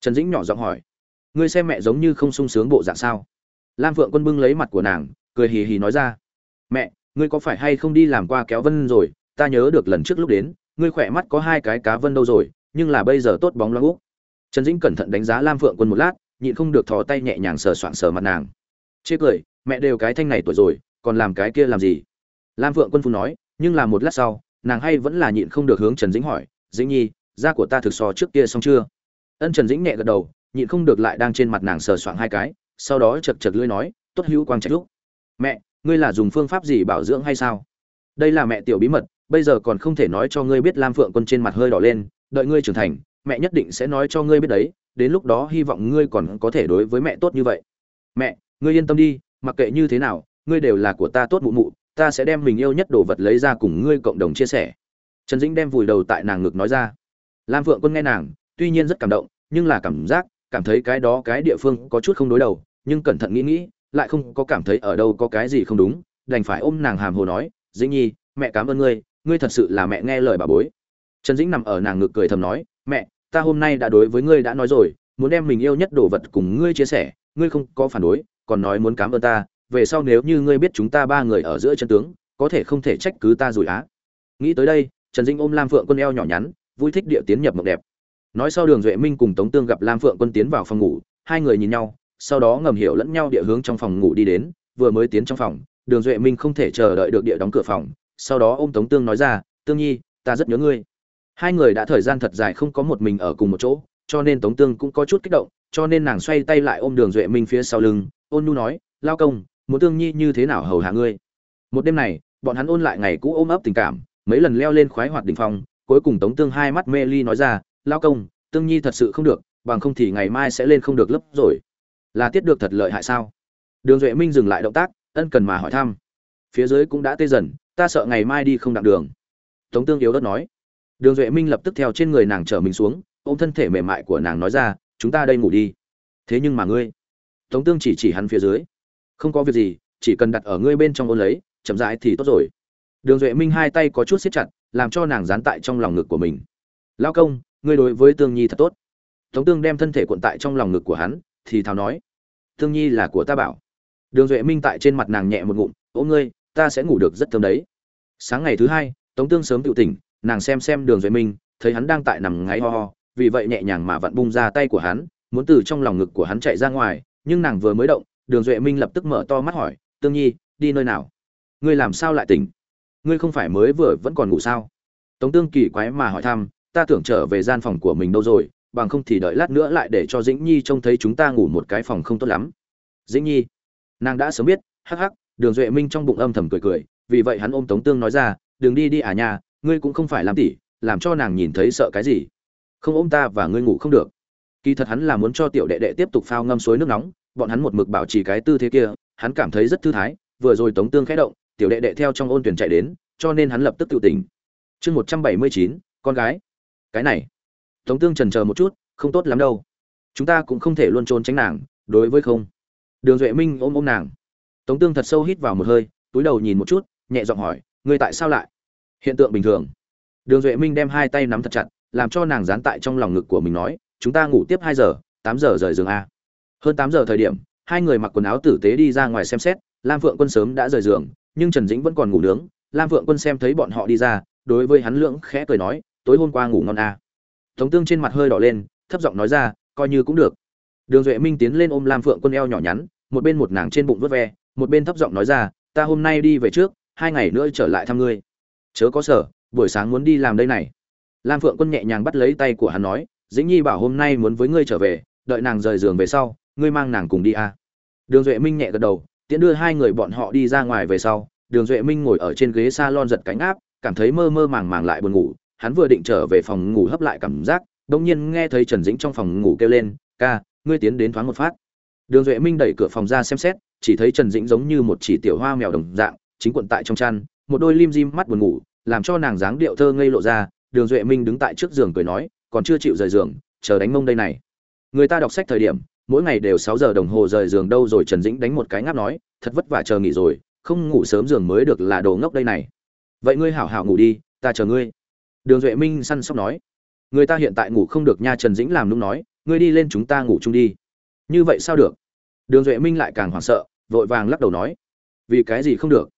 Trần dĩnh nhỏ giọng hỏi ngươi xem mẹ giống như không sung sướng bộ dạng sao? Lam phượng quân bưng lấy mặt của nàng, cười hì hì nói ra. Mẹ, ngươi có phải hay không đi làm qua kéo vân rồi? Ta nhớ được lần trước lúc đến, ngươi khỏe mắt có hai cái cá vân đâu rồi, nhưng là bây giờ tốt bóng loáng úc. Trần dĩnh cẩn thận đánh giá lam phượng quân một lát, nhịn không được thò tay nhẹ nhàng sờ soạng sờ mặt nàng. Chê cười, mẹ đều cái thanh này tuổi rồi, còn làm cái kia làm gì? Lam phượng quân phu nói, nhưng là một lát sau, nàng hay vẫn là nhịn không được hướng trần dĩnh hỏi, dĩnh nhi, da của ta thực so trước kia xong chưa? Ân trần dĩnh nhẹ gật đầu nhịn không được lại đang trên mặt nàng sờ soạng hai cái, sau đó chật chật lưỡi nói, tốt hữu quang trạch lúc mẹ, ngươi là dùng phương pháp gì bảo dưỡng hay sao? Đây là mẹ tiểu bí mật, bây giờ còn không thể nói cho ngươi biết lam phượng quân trên mặt hơi đỏ lên, đợi ngươi trưởng thành, mẹ nhất định sẽ nói cho ngươi biết đấy, đến lúc đó hy vọng ngươi còn có thể đối với mẹ tốt như vậy. Mẹ, ngươi yên tâm đi, mặc kệ như thế nào, ngươi đều là của ta tốt mụ mụ, ta sẽ đem mình yêu nhất đồ vật lấy ra cùng ngươi cộng đồng chia sẻ. Trần dĩnh đem vùi đầu tại nàng ngực nói ra. Lam phượng quân nghe nàng, tuy nhiên rất cảm động, nhưng là cảm giác cảm thấy cái đó cái địa phương có chút không đối đầu, nhưng cẩn thận nghĩ nghĩ, lại không có cảm thấy ở đâu có cái gì không đúng, đành phải ôm nàng hàm hồ nói, dĩnh nhi, mẹ cảm ơn ngươi ngươi thật sự là mẹ nghe lời bà bối. Trần dĩnh nằm ở nàng ngực cười thầm nói, mẹ, ta hôm nay đã đối với ngươi đã nói rồi, muốn đem mình yêu nhất đồ vật cùng ngươi chia sẻ, ngươi không có phản đối, còn nói muốn cảm ơn ta, về sau nếu như ngươi biết chúng ta ba người ở giữa chân tướng, có thể không thể trách cứ ta rồi á. Nghĩ tới đây, trần dĩnh ôm lam phượng quân eo nhỏ nhắn, vui thích địa tiến nhập mộng đẹp nói sau đường duệ minh cùng tống tương gặp lam phượng quân tiến vào phòng ngủ, hai người nhìn nhau, sau đó ngầm hiểu lẫn nhau địa hướng trong phòng ngủ đi đến, vừa mới tiến trong phòng, đường duệ minh không thể chờ đợi được địa đóng cửa phòng, sau đó ôm tống tương nói ra, tương nhi, ta rất nhớ ngươi. Hai người đã thời gian thật dài không có một mình ở cùng một chỗ, cho nên tống tương cũng có chút kích động, cho nên nàng xoay tay lại ôm đường duệ minh phía sau lưng, ôn nu nói, lao công, muốn tương nhi như thế nào hầu hạ ngươi? Một đêm này, bọn hắn ôn lại ngày cũ ôm ấp tình cảm, mấy lần leo lên khoái hoạt đỉnh phong cuối cùng tống tương hai mắt mê ly nói ra lao công, tương nhi thật sự không được, bằng không thì ngày mai sẽ lên không được lớp rồi. Là tiết được thật lợi hại sao? Đường duệ minh dừng lại động tác, ân cần mà hỏi thăm. Phía dưới cũng đã tê dần, ta sợ ngày mai đi không đặng đường. Tống tương yếu đất nói. Đường duệ minh lập tức theo trên người nàng chở mình xuống, ôm thân thể mềm mại của nàng nói ra, chúng ta đây ngủ đi. Thế nhưng mà ngươi? Tống tương chỉ chỉ hắn phía dưới. Không có việc gì, chỉ cần đặt ở ngươi bên trong ôn lấy, chậm rãi thì tốt rồi. Đường duệ minh hai tay có chút siết chặt, làm cho nàng dán tại trong lòng ngực của mình. Lao công ngươi đối với tương nhi thật tốt. Tống tương đem thân thể cuộn tại trong lòng ngực của hắn, thì thào nói, tương nhi là của ta bảo. Đường duệ minh tại trên mặt nàng nhẹ một ngụm ôm ngươi, ta sẽ ngủ được rất thơm đấy. Sáng ngày thứ hai, tống tương sớm tự tỉnh, nàng xem xem đường duệ minh, thấy hắn đang tại nằm ngáy ho ho, vì vậy nhẹ nhàng mà vặn bung ra tay của hắn, muốn từ trong lòng ngực của hắn chạy ra ngoài, nhưng nàng vừa mới động, đường duệ minh lập tức mở to mắt hỏi, tương nhi, đi nơi nào? Ngươi làm sao lại tỉnh? Ngươi không phải mới vừa vẫn còn ngủ sao? Tống tương kỳ quái mà hỏi thăm ta tưởng trở về gian phòng của mình đâu rồi, bằng không thì đợi lát nữa lại để cho dĩnh nhi trông thấy chúng ta ngủ một cái phòng không tốt lắm. Dĩnh nhi, nàng đã sớm biết, hắc hắc, đường duệ minh trong bụng âm thầm cười cười, vì vậy hắn ôm tống tương nói ra Đường đi đi à nhà ngươi cũng không phải làm tỉ làm cho nàng nhìn thấy sợ cái gì. Không ôm ta và ngươi ngủ không được. Kỳ thật hắn là muốn cho tiểu đệ đệ tiếp tục phao ngâm suối nước nóng, bọn hắn một mực bảo trì cái tư thế kia, hắn cảm thấy rất thư thái, vừa rồi tống tương khẽ động, tiểu đệ đệ theo trong ôn tuyển chạy đến, cho nên hắn lập tức tự tỉnh. Chương một trăm bảy mươi chín, con gái cái này. Tống tương trần chờ một chút, không tốt lắm đâu. Chúng ta cũng không thể luôn trốn tránh nàng, đối với không. Đường duệ minh ôm ôm nàng. Tống tương thật sâu hít vào một hơi, túi đầu nhìn một chút, nhẹ giọng hỏi, ngươi tại sao lại? Hiện tượng bình thường. Đường duệ minh đem hai tay nắm thật chặt, làm cho nàng dán tại trong lòng ngực của mình nói, chúng ta ngủ tiếp hai giờ, tám giờ rời giường a. Hơn tám giờ thời điểm, hai người mặc quần áo tử tế đi ra ngoài xem xét, lam phượng quân sớm đã rời giường, nhưng trần dĩnh vẫn còn ngủ nướng. Lam phượng quân xem thấy bọn họ đi ra, đối với hắn lưỡng khẽ cười nói tối hôm qua ngủ ngon à? tống tương trên mặt hơi đỏ lên, thấp giọng nói ra, coi như cũng được đường duệ minh tiến lên ôm lam phượng quân eo nhỏ nhắn, một bên một nàng trên bụng vớt ve, một bên thấp giọng nói ra, ta hôm nay đi về trước, hai ngày nữa trở lại thăm ngươi chớ có sở buổi sáng muốn đi làm đây này lam phượng quân nhẹ nhàng bắt lấy tay của hắn nói, dĩnh nhi bảo hôm nay muốn với ngươi trở về, đợi nàng rời giường về sau, ngươi mang nàng cùng đi à. đường duệ minh nhẹ gật đầu, tiễn đưa hai người bọn họ đi ra ngoài về sau, đường duệ minh ngồi ở trên ghế s a lon giật cánh áp, cảm thấy mơ mơ màng màng lại buồn ngủ hắn vừa định trở về phòng ngủ hấp lại cảm giác đông nhiên nghe thấy trần dĩnh trong phòng ngủ kêu lên, ca, ngươi tiến đến thoáng một phát. Đường duệ minh đẩy cửa phòng ra xem xét, chỉ thấy trần dĩnh giống như một chỉ tiểu hoa mèo đồng dạng, chính quận tại trong chăn, một đôi lim dim mắt buồn ngủ, làm cho nàng dáng điệu thơ ngây lộ ra. Đường duệ minh đứng tại trước giường cười nói, còn chưa chịu rời giường, chờ đánh mông đây này. Người ta đọc sách thời điểm, mỗi ngày đều sáu giờ đồng hồ rời giường đâu rồi trần dĩnh đánh một cái ngáp nói, thật vất vả chờ nghỉ rồi, không ngủ sớm giường mới được là đồ ngốc đây này. Vậy ngươi hảo hảo ngủ đi, ta chờ ngươi đường duệ minh săn sóc nói. Người ta hiện tại ngủ không được nha, trần dĩnh làm nung nói, ngươi đi lên chúng ta ngủ chung đi. Như vậy sao được? Đường duệ minh lại càng hoảng sợ, vội vàng lắc đầu nói. Vì cái gì không được?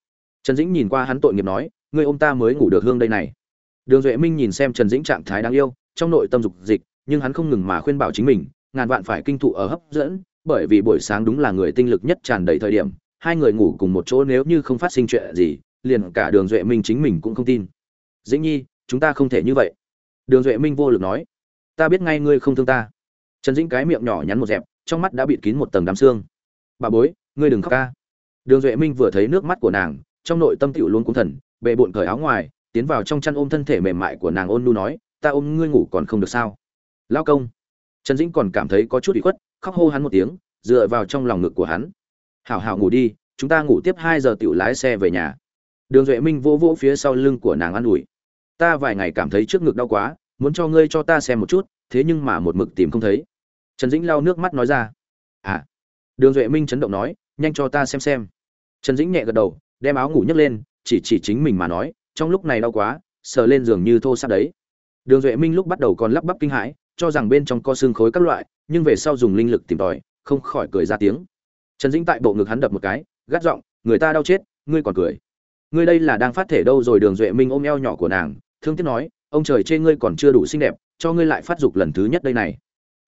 Trần dĩnh nhìn qua hắn tội nghiệp nói, ngươi ôm ta mới ngủ được hương đây này. Đường duệ minh nhìn xem trần dĩnh trạng thái đáng yêu, trong nội tâm dục dịch, nhưng hắn không ngừng mà khuyên bảo chính mình, ngàn vạn phải kinh thụ ở hấp dẫn, bởi vì buổi sáng đúng là người tinh lực nhất tràn đầy thời điểm, hai người ngủ cùng một chỗ nếu như không phát sinh chuyện gì, liền cả đường duệ minh chính mình cũng không tin. Dĩnh nhi chúng ta không thể như vậy. Đường duệ minh vô lực nói, ta biết ngay ngươi không thương ta. Trần dĩnh cái miệng nhỏ nhắn một dẹp, trong mắt đã bịt kín một tầng đám xương. Bà bối, ngươi đừng khóc ca. Đường duệ minh vừa thấy nước mắt của nàng, trong nội tâm tiểu luôn cũng thần, bệ bộn cởi áo ngoài, tiến vào trong chăn ôm thân thể mềm mại của nàng ôn nu nói, ta ôm ngươi ngủ còn không được sao? Lao công. Trần dĩnh còn cảm thấy có chút bị khuất, khóc hô hắn một tiếng, dựa vào trong lòng ngực của hắn. Hảo hảo ngủ đi, chúng ta ngủ tiếp hai giờ tiểu lái xe về nhà. Đường duệ minh vỗ vỗ phía sau lưng của nàng an ủi ta vài ngày cảm thấy trước ngực đau quá, muốn cho ngươi cho ta xem một chút, thế nhưng mà một mực tìm không thấy. Trần dĩnh lau nước mắt nói ra. À. Đường duệ minh chấn động nói, nhanh cho ta xem xem. Trần dĩnh nhẹ gật đầu, đem áo ngủ nhấc lên, chỉ chỉ chính mình mà nói, trong lúc này đau quá, sờ lên giường như thô sát đấy. Đường duệ minh lúc bắt đầu còn lắp bắp kinh hãi, cho rằng bên trong co xương khối các loại, nhưng về sau dùng linh lực tìm tòi, không khỏi cười ra tiếng. Trần dĩnh tại bộ ngực hắn đập một cái, gắt giọng, người ta đau chết, ngươi còn cười. Ngươi đây là đang phát thể đâu rồi? Đường duệ minh ôm eo nhỏ của nàng thương tiếc nói, ông trời chê ngươi còn chưa đủ xinh đẹp, cho ngươi lại phát dục lần thứ nhất đây này.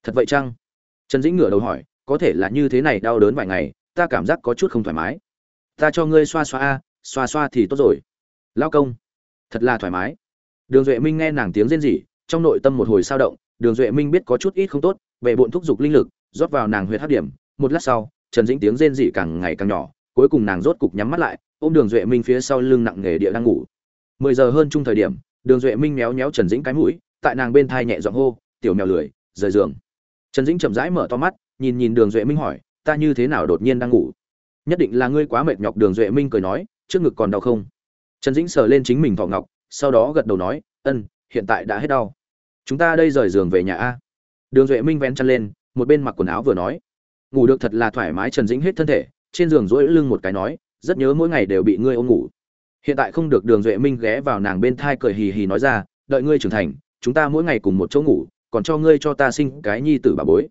Thật vậy chăng? Trần dĩnh ngửa đầu hỏi, có thể là như thế này đau đớn vài ngày, ta cảm giác có chút không thoải mái. Ta cho ngươi xoa xoa a, xoa xoa thì tốt rồi. Lao công. Thật là thoải mái. Đường duệ minh nghe nàng tiếng rên rỉ, trong nội tâm một hồi sao động, đường duệ minh biết có chút ít không tốt về bộn thúc giục linh lực, rót vào nàng huyệt hát điểm, một lát sau, trần dĩnh tiếng rên rỉ càng ngày càng nhỏ, cuối cùng nàng rốt cục nhắm mắt lại, ôm đường duệ minh phía sau lưng nặng nghề địa đang ngủ. Mười giờ hơn chung thời điểm đường duệ minh méo méo trần dĩnh cái mũi, tại nàng bên thai nhẹ giọng hô, tiểu mèo lười, rời giường. Trần dĩnh chậm rãi mở to mắt, nhìn nhìn đường duệ minh hỏi, ta như thế nào đột nhiên đang ngủ? Nhất định là ngươi quá mệt nhọc, đường duệ minh cười nói, trước ngực còn đau không? Trần dĩnh sờ lên chính mình thọ ngọc, sau đó gật đầu nói, ân, hiện tại đã hết đau. Chúng ta đây rời giường về nhà a. Đường duệ minh vén chăn lên, một bên mặc quần áo vừa nói, ngủ được thật là thoải mái. Trần dĩnh hết thân thể, trên giường duỗi lưng một cái nói, rất nhớ mỗi ngày đều bị ngươi ôm ngủ hiện tại không được đường duệ minh ghé vào nàng bên thai cười hì hì nói ra, đợi ngươi trưởng thành, chúng ta mỗi ngày cùng một chỗ ngủ, còn cho ngươi cho ta sinh cái nhi tử bà bối.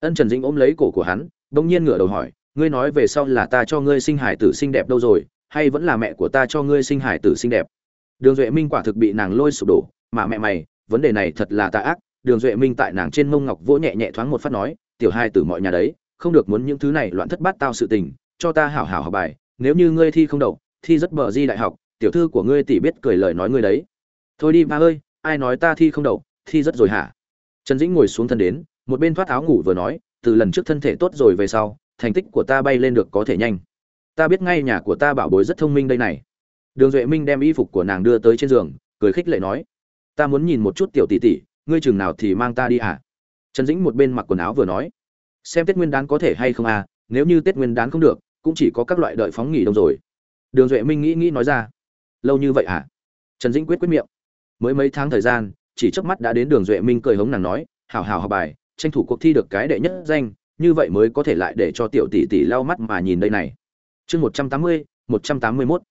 Ân trần dĩnh ôm lấy cổ của hắn, bỗng nhiên ngửa đầu hỏi, ngươi nói về sau là ta cho ngươi sinh hải tử xinh đẹp đâu rồi, hay vẫn là mẹ của ta cho ngươi sinh hải tử xinh đẹp? Đường duệ minh quả thực bị nàng lôi sụp đổ, mà mẹ mày, vấn đề này thật là tà ác. Đường duệ minh tại nàng trên mông ngọc vỗ nhẹ nhẹ thoáng một phát nói, tiểu hai tử mọi nhà đấy, không được muốn những thứ này loạn thất bát tao sự tình, cho ta hảo hảo học bài, nếu như ngươi thi không đậu thi rất bờ di đại học, tiểu thư của ngươi tỷ biết cười lời nói ngươi đấy. Thôi đi ba ơi, ai nói ta thi không đậu, thi rất rồi hả? Trần dĩnh ngồi xuống thân đến, một bên thoát áo ngủ vừa nói, từ lần trước thân thể tốt rồi về sau, thành tích của ta bay lên được có thể nhanh. Ta biết ngay nhà của ta bảo bối rất thông minh đây này. Đường duệ minh đem y phục của nàng đưa tới trên giường, cười khích lệ nói, ta muốn nhìn một chút tiểu tỷ tỷ, ngươi chừng nào thì mang ta đi à trần dĩnh một bên mặc quần áo vừa nói, xem tết nguyên đán có thể hay không à nếu như tết nguyên đán không được, cũng chỉ có các loại đợi phóng nghỉ đông rồi đường duệ minh nghĩ nghĩ nói ra. Lâu như vậy à? Trần dĩnh quyết quyết miệng. Mới mấy tháng thời gian, chỉ chớp mắt đã đến đường duệ minh cười hống nàng nói, hảo hảo học bài, tranh thủ cuộc thi được cái đệ nhất danh, như vậy mới có thể lại để cho tiểu tỷ tỷ lau mắt mà nhìn đây này. Chương một trăm tám mươi, một trăm tám mươi mốt.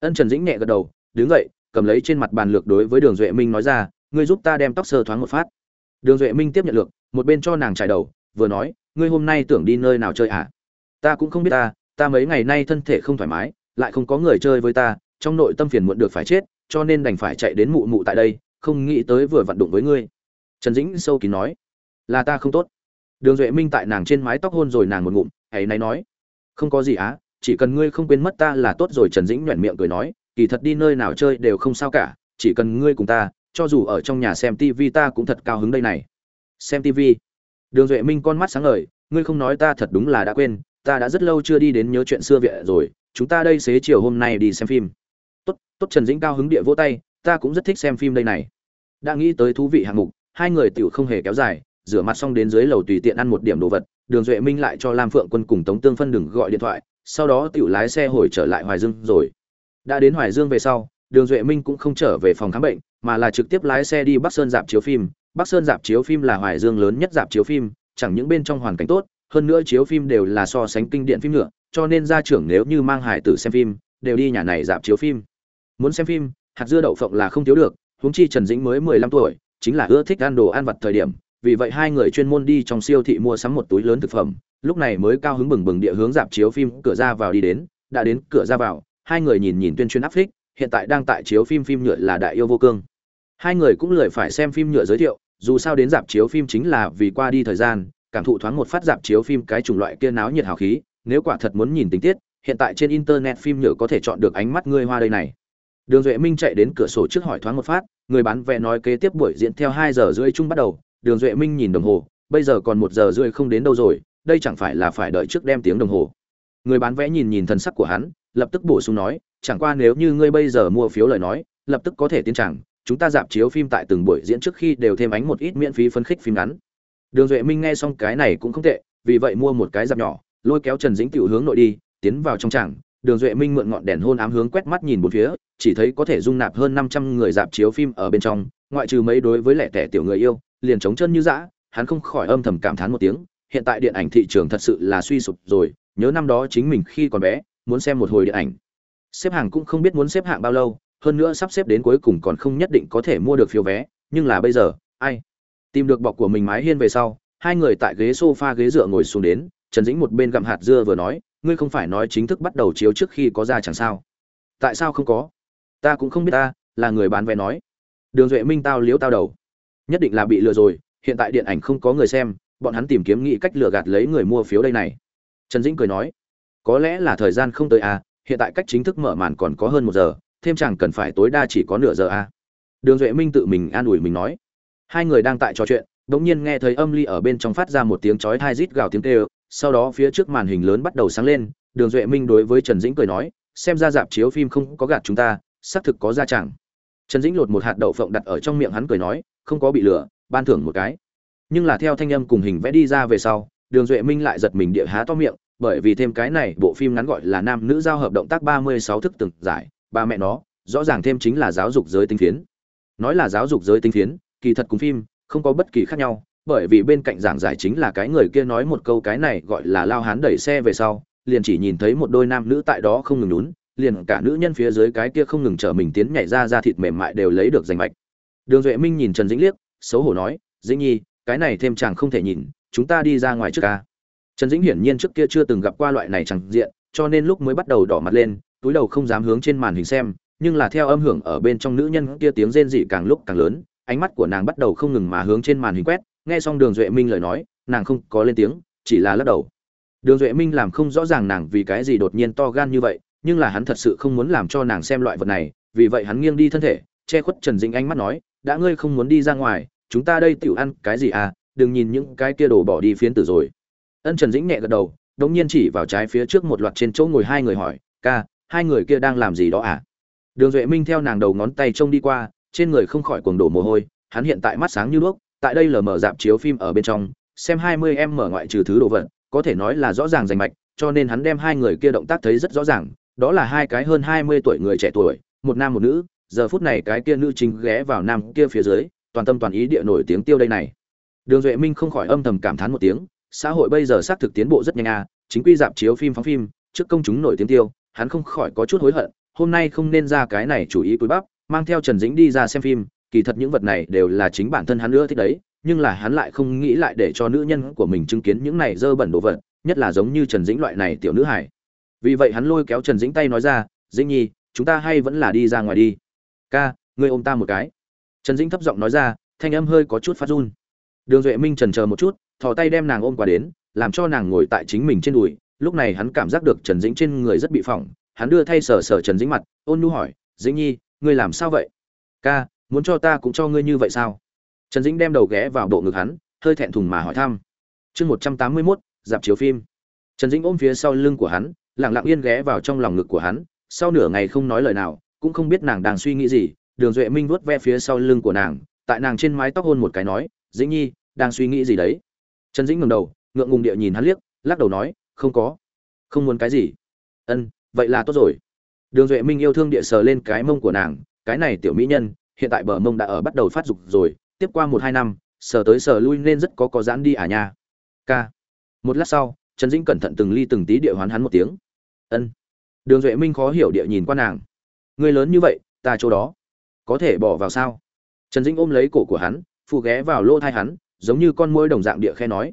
Ân trần dĩnh nhẹ gật đầu, đứng dậy, cầm lấy trên mặt bàn lược đối với đường duệ minh nói ra, ngươi giúp ta đem tóc sơ thoáng một phát. Đường duệ minh tiếp nhận lược, một bên cho nàng trải đầu, vừa nói, ngươi hôm nay tưởng đi nơi nào chơi à? Ta cũng không biết ta ta mấy ngày nay thân thể không thoải mái lại không có người chơi với ta, trong nội tâm phiền muộn được phải chết, cho nên đành phải chạy đến mụ mụ tại đây, không nghĩ tới vừa vặn đụng với ngươi. Trần dĩnh sâu kín nói. Là ta không tốt. Đường duệ minh tại nàng trên mái tóc hôn rồi nàng một ngụm hãy nay nói. Không có gì á, chỉ cần ngươi không quên mất ta là tốt rồi. Trần dĩnh nhoẻn miệng cười nói. Kỳ thật đi nơi nào chơi đều không sao cả, chỉ cần ngươi cùng ta, cho dù ở trong nhà xem tv ta cũng thật cao hứng đây này. Xem tv đường duệ minh con mắt sáng ngời. Ngươi không nói ta thật đúng là đã quên, ta đã rất lâu chưa đi đến nhớ chuyện xưa viện rồi chúng ta đây xế chiều hôm nay đi xem phim. Tốt tốt, trần dĩnh cao hứng địa vỗ tay, ta cũng rất thích xem phim đây này. Đã nghĩ tới thú vị hạng mục, hai người tiểu không hề kéo dài, rửa mặt xong đến dưới lầu tùy tiện ăn một điểm đồ vật, đường duệ minh lại cho lam phượng quân cùng tống tương phân đừng gọi điện thoại, sau đó tiểu lái xe hồi trở lại hoài dương rồi. Đã đến hoài dương về sau, đường duệ minh cũng không trở về phòng khám bệnh, mà là trực tiếp lái xe đi bắc sơn dạp chiếu phim. Bắc sơn dạp chiếu phim là hoài dương lớn nhất dạp chiếu phim, chẳng những bên trong hoàn cảnh tốt, hơn nữa chiếu phim đều là so sánh kinh điện phim nữa cho nên gia trưởng nếu như mang hải tử xem phim, đều đi nhà này dạp chiếu phim. Muốn xem phim, hạt dưa đậu phộng là không thiếu được, huống chi trần dĩnh mới mười lăm tuổi, chính là ưa thích ăn đồ ăn vặt thời điểm, vì vậy hai người chuyên môn đi trong siêu thị mua sắm một túi lớn thực phẩm, lúc này mới cao hứng bừng bừng địa hướng dạp chiếu phim cửa ra vào đi đến, đã đến cửa ra vào, hai người nhìn nhìn tuyên truyền áp phích, hiện tại đang tại chiếu phim phim nhựa là đại yêu vô cương. Hai người cũng lười phải xem phim nhựa giới thiệu, dù sao đến dạp chiếu phim chính là vì qua đi thời gian, cảm thụ thoáng một phát dạp chiếu phim cái chủng loại kia náo nhiệt hào khí nếu quả thật muốn nhìn tình tiết hiện tại trên internet phim nhựa có thể chọn được ánh mắt ngươi hoa đây này. Đường duệ minh chạy đến cửa sổ trước hỏi thoáng một phát người bán vé nói kế tiếp buổi diễn theo hai giờ rưỡi chung bắt đầu đường duệ minh nhìn đồng hồ bây giờ còn một giờ rưỡi không đến đâu rồi đây chẳng phải là phải đợi trước đem tiếng đồng hồ. Người bán vé nhìn nhìn thần sắc của hắn lập tức bổ sung nói chẳng qua nếu như ngươi bây giờ mua phiếu lời nói lập tức có thể tiến chẳng, chúng ta dạp chiếu phim tại từng buổi diễn trước khi đều thêm ánh một ít miễn phí phân khích phim ngắn. Đường duệ minh nghe xong cái này cũng không tệ vì vậy mua một cái dạp nhỏ lôi kéo trần dĩnh tiểu hướng nội đi, tiến vào trong tràng. Đường duệ minh mượn ngọn đèn hôn ám hướng quét mắt nhìn bốn phía, chỉ thấy có thể dung nạp hơn năm trăm người dạp chiếu phim ở bên trong, ngoại trừ mấy đối với lẻ tẻ tiểu người yêu, liền trống chân như dã, hắn không khỏi âm thầm cảm thán một tiếng, hiện tại điện ảnh thị trường thật sự là suy sụp rồi, nhớ năm đó chính mình khi còn bé, muốn xem một hồi điện ảnh. Xếp hàng cũng không biết muốn xếp hạng bao lâu, hơn nữa sắp xếp đến cuối cùng còn không nhất định có thể mua được phiếu vé, nhưng là bây giờ, ai tìm được bọc của mình mái hiên về sau, hai người tại ghế sofa ghế dựa ngồi xuống đến trần dĩnh một bên gặm hạt dưa vừa nói, ngươi không phải nói chính thức bắt đầu chiếu trước khi có ra chẳng sao? Tại sao không có? Ta cũng không biết ta, là người bán vé nói. Đường duệ minh tao liếu tao đầu. Nhất định là bị lừa rồi, hiện tại điện ảnh không có người xem, bọn hắn tìm kiếm nghĩ cách lừa gạt lấy người mua phiếu đây này. Trần dĩnh cười nói, có lẽ là thời gian không tới à hiện tại cách chính thức mở màn còn có hơn một giờ, thêm chẳng cần phải tối đa chỉ có nửa giờ à. Đường duệ minh tự mình an ủi mình nói. Hai người đang tại trò chuyện đột nhiên nghe thấy âm ly ở bên trong phát ra một tiếng chói tai rít gào tiếng kêu sau đó phía trước màn hình lớn bắt đầu sáng lên, đường duệ minh đối với trần dĩnh cười nói, xem ra dạp chiếu phim không có gạt chúng ta, xác thực có ra chẳng. Trần dĩnh lột một hạt đậu phộng đặt ở trong miệng hắn cười nói, không có bị lừa, ban thưởng một cái. Nhưng là theo thanh âm cùng hình vẽ đi ra về sau, đường duệ minh lại giật mình địa há to miệng, bởi vì thêm cái này, bộ phim ngắn gọi là nam nữ giao hợp động tác ba mươi sáu thức từng giải, ba mẹ nó, rõ ràng thêm chính là giáo dục giới tinh phiến. Nói là giáo dục giới tinh phiến, kỳ thật cùng phim không có bất kỳ khác nhau bởi vì bên cạnh giảng giải chính là cái người kia nói một câu cái này gọi là lao hán đẩy xe về sau, liền chỉ nhìn thấy một đôi nam nữ tại đó không ngừng lún liền cả nữ nhân phía dưới cái kia không ngừng chở mình tiến nhảy ra ra thịt mềm mại đều lấy được danh mạch. Đường duệ minh nhìn trần dĩnh liếc, xấu hổ nói, dĩnh nhi, cái này thêm chàng không thể nhìn, chúng ta đi ra ngoài trước ca. Trần dĩnh hiển nhiên trước kia chưa từng gặp qua loại này chẳng diện, cho nên lúc mới bắt đầu đỏ mặt lên, túi đầu không dám hướng trên màn hình xem, nhưng là theo âm hưởng ở bên trong nữ nhân kia tiếng rên rỉ càng lúc càng lớn, ánh mắt của nàng bắt đầu không ngừng mà hướng trên màn hình quét nghe xong đường duệ minh lời nói, nàng không có lên tiếng, chỉ là lắc đầu. Đường duệ minh làm không rõ ràng nàng vì cái gì đột nhiên to gan như vậy, nhưng là hắn thật sự không muốn làm cho nàng xem loại vật này, vì vậy hắn nghiêng đi thân thể, che khuất trần dĩnh ánh mắt nói, đã ngươi không muốn đi ra ngoài, chúng ta đây tiểu ăn cái gì à đừng nhìn những cái kia đổ bỏ đi phiến tử rồi. Ân trần dĩnh nhẹ gật đầu, đống nhiên chỉ vào trái phía trước một loạt trên chỗ ngồi hai người hỏi, ca, hai người kia đang làm gì đó à? Đường duệ minh theo nàng đầu ngón tay trông đi qua, trên người không khỏi cuồng đổ mồ hôi, hắn hiện tại mắt sáng như đuốc tại đây lờ mở dạp chiếu phim ở bên trong, xem hai mươi em mở ngoại trừ thứ đồ vật, có thể nói là rõ ràng rành mạch, cho nên hắn đem hai người kia động tác thấy rất rõ ràng, đó là hai cái hơn hai mươi tuổi người trẻ tuổi, một nam một nữ, giờ phút này cái kia nữ chính ghé vào nam kia phía dưới, toàn tâm toàn ý địa nổi tiếng tiêu đây này. Đường duệ minh không khỏi âm thầm cảm thán một tiếng, xã hội bây giờ xác thực tiến bộ rất nhanh à chính quy dạp chiếu phim phóng phim, trước công chúng nổi tiếng tiêu, hắn không khỏi có chút hối hận, hôm nay không nên ra cái này chủ ý cúi bắp, mang theo trần dĩnh đi ra xem phim kỳ thật những vật này đều là chính bản thân hắn nữa thích đấy, nhưng là hắn lại không nghĩ lại để cho nữ nhân của mình chứng kiến những này dơ bẩn đồ vật, nhất là giống như trần dĩnh loại này tiểu nữ hải vì vậy hắn lôi kéo trần dĩnh tay nói ra, dĩnh nhi, chúng ta hay vẫn là đi ra ngoài đi. Ca, ngươi ôm ta một cái. Trần dĩnh thấp giọng nói ra, thanh âm hơi có chút phát run. Đường duệ minh trần chờ một chút, thò tay đem nàng ôm qua đến, làm cho nàng ngồi tại chính mình trên đùi. Lúc này hắn cảm giác được trần dĩnh trên người rất bị phỏng, hắn đưa thay sờ sờ trần dĩnh mặt, ôn nu hỏi, dĩnh nhi, ngươi làm sao vậy? Ca muốn cho ta cũng cho ngươi như vậy sao? Trần dĩnh đem đầu ghé vào bộ ngực hắn, hơi thẹn thùng mà hỏi thăm. Chương một trăm tám mươi mốt, dạp chiếu phim. Trần dĩnh ôm phía sau lưng của hắn, lặng lặng yên ghé vào trong lòng ngực của hắn, sau nửa ngày không nói lời nào, cũng không biết nàng đang suy nghĩ gì, đường duệ minh vuốt ve phía sau lưng của nàng, tại nàng trên mái tóc hôn một cái nói, dĩnh nhi, đang suy nghĩ gì đấy? Trần dĩnh ngẩng đầu, ngượng ngùng địa nhìn hắn liếc, lắc đầu nói, không có. Không muốn cái gì. Ân, vậy là tốt rồi. Đường duệ minh yêu thương địa sờ lên cái mông của nàng, cái này tiểu mỹ nhân hiện tại bờ mông đã ở bắt đầu phát dục rồi, tiếp qua một hai năm, sờ tới sờ lui nên rất có có giãn đi à nha. K một lát sau, trần dĩnh cẩn thận từng ly từng tí địa hoán hắn một tiếng. Ân. Đường duệ minh khó hiểu địa nhìn qua nàng. Người lớn như vậy, ta chỗ đó, có thể bỏ vào sao? Trần dĩnh ôm lấy cổ của hắn phụ ghé vào lỗ thai hắn, giống như con môi đồng dạng địa khe nói.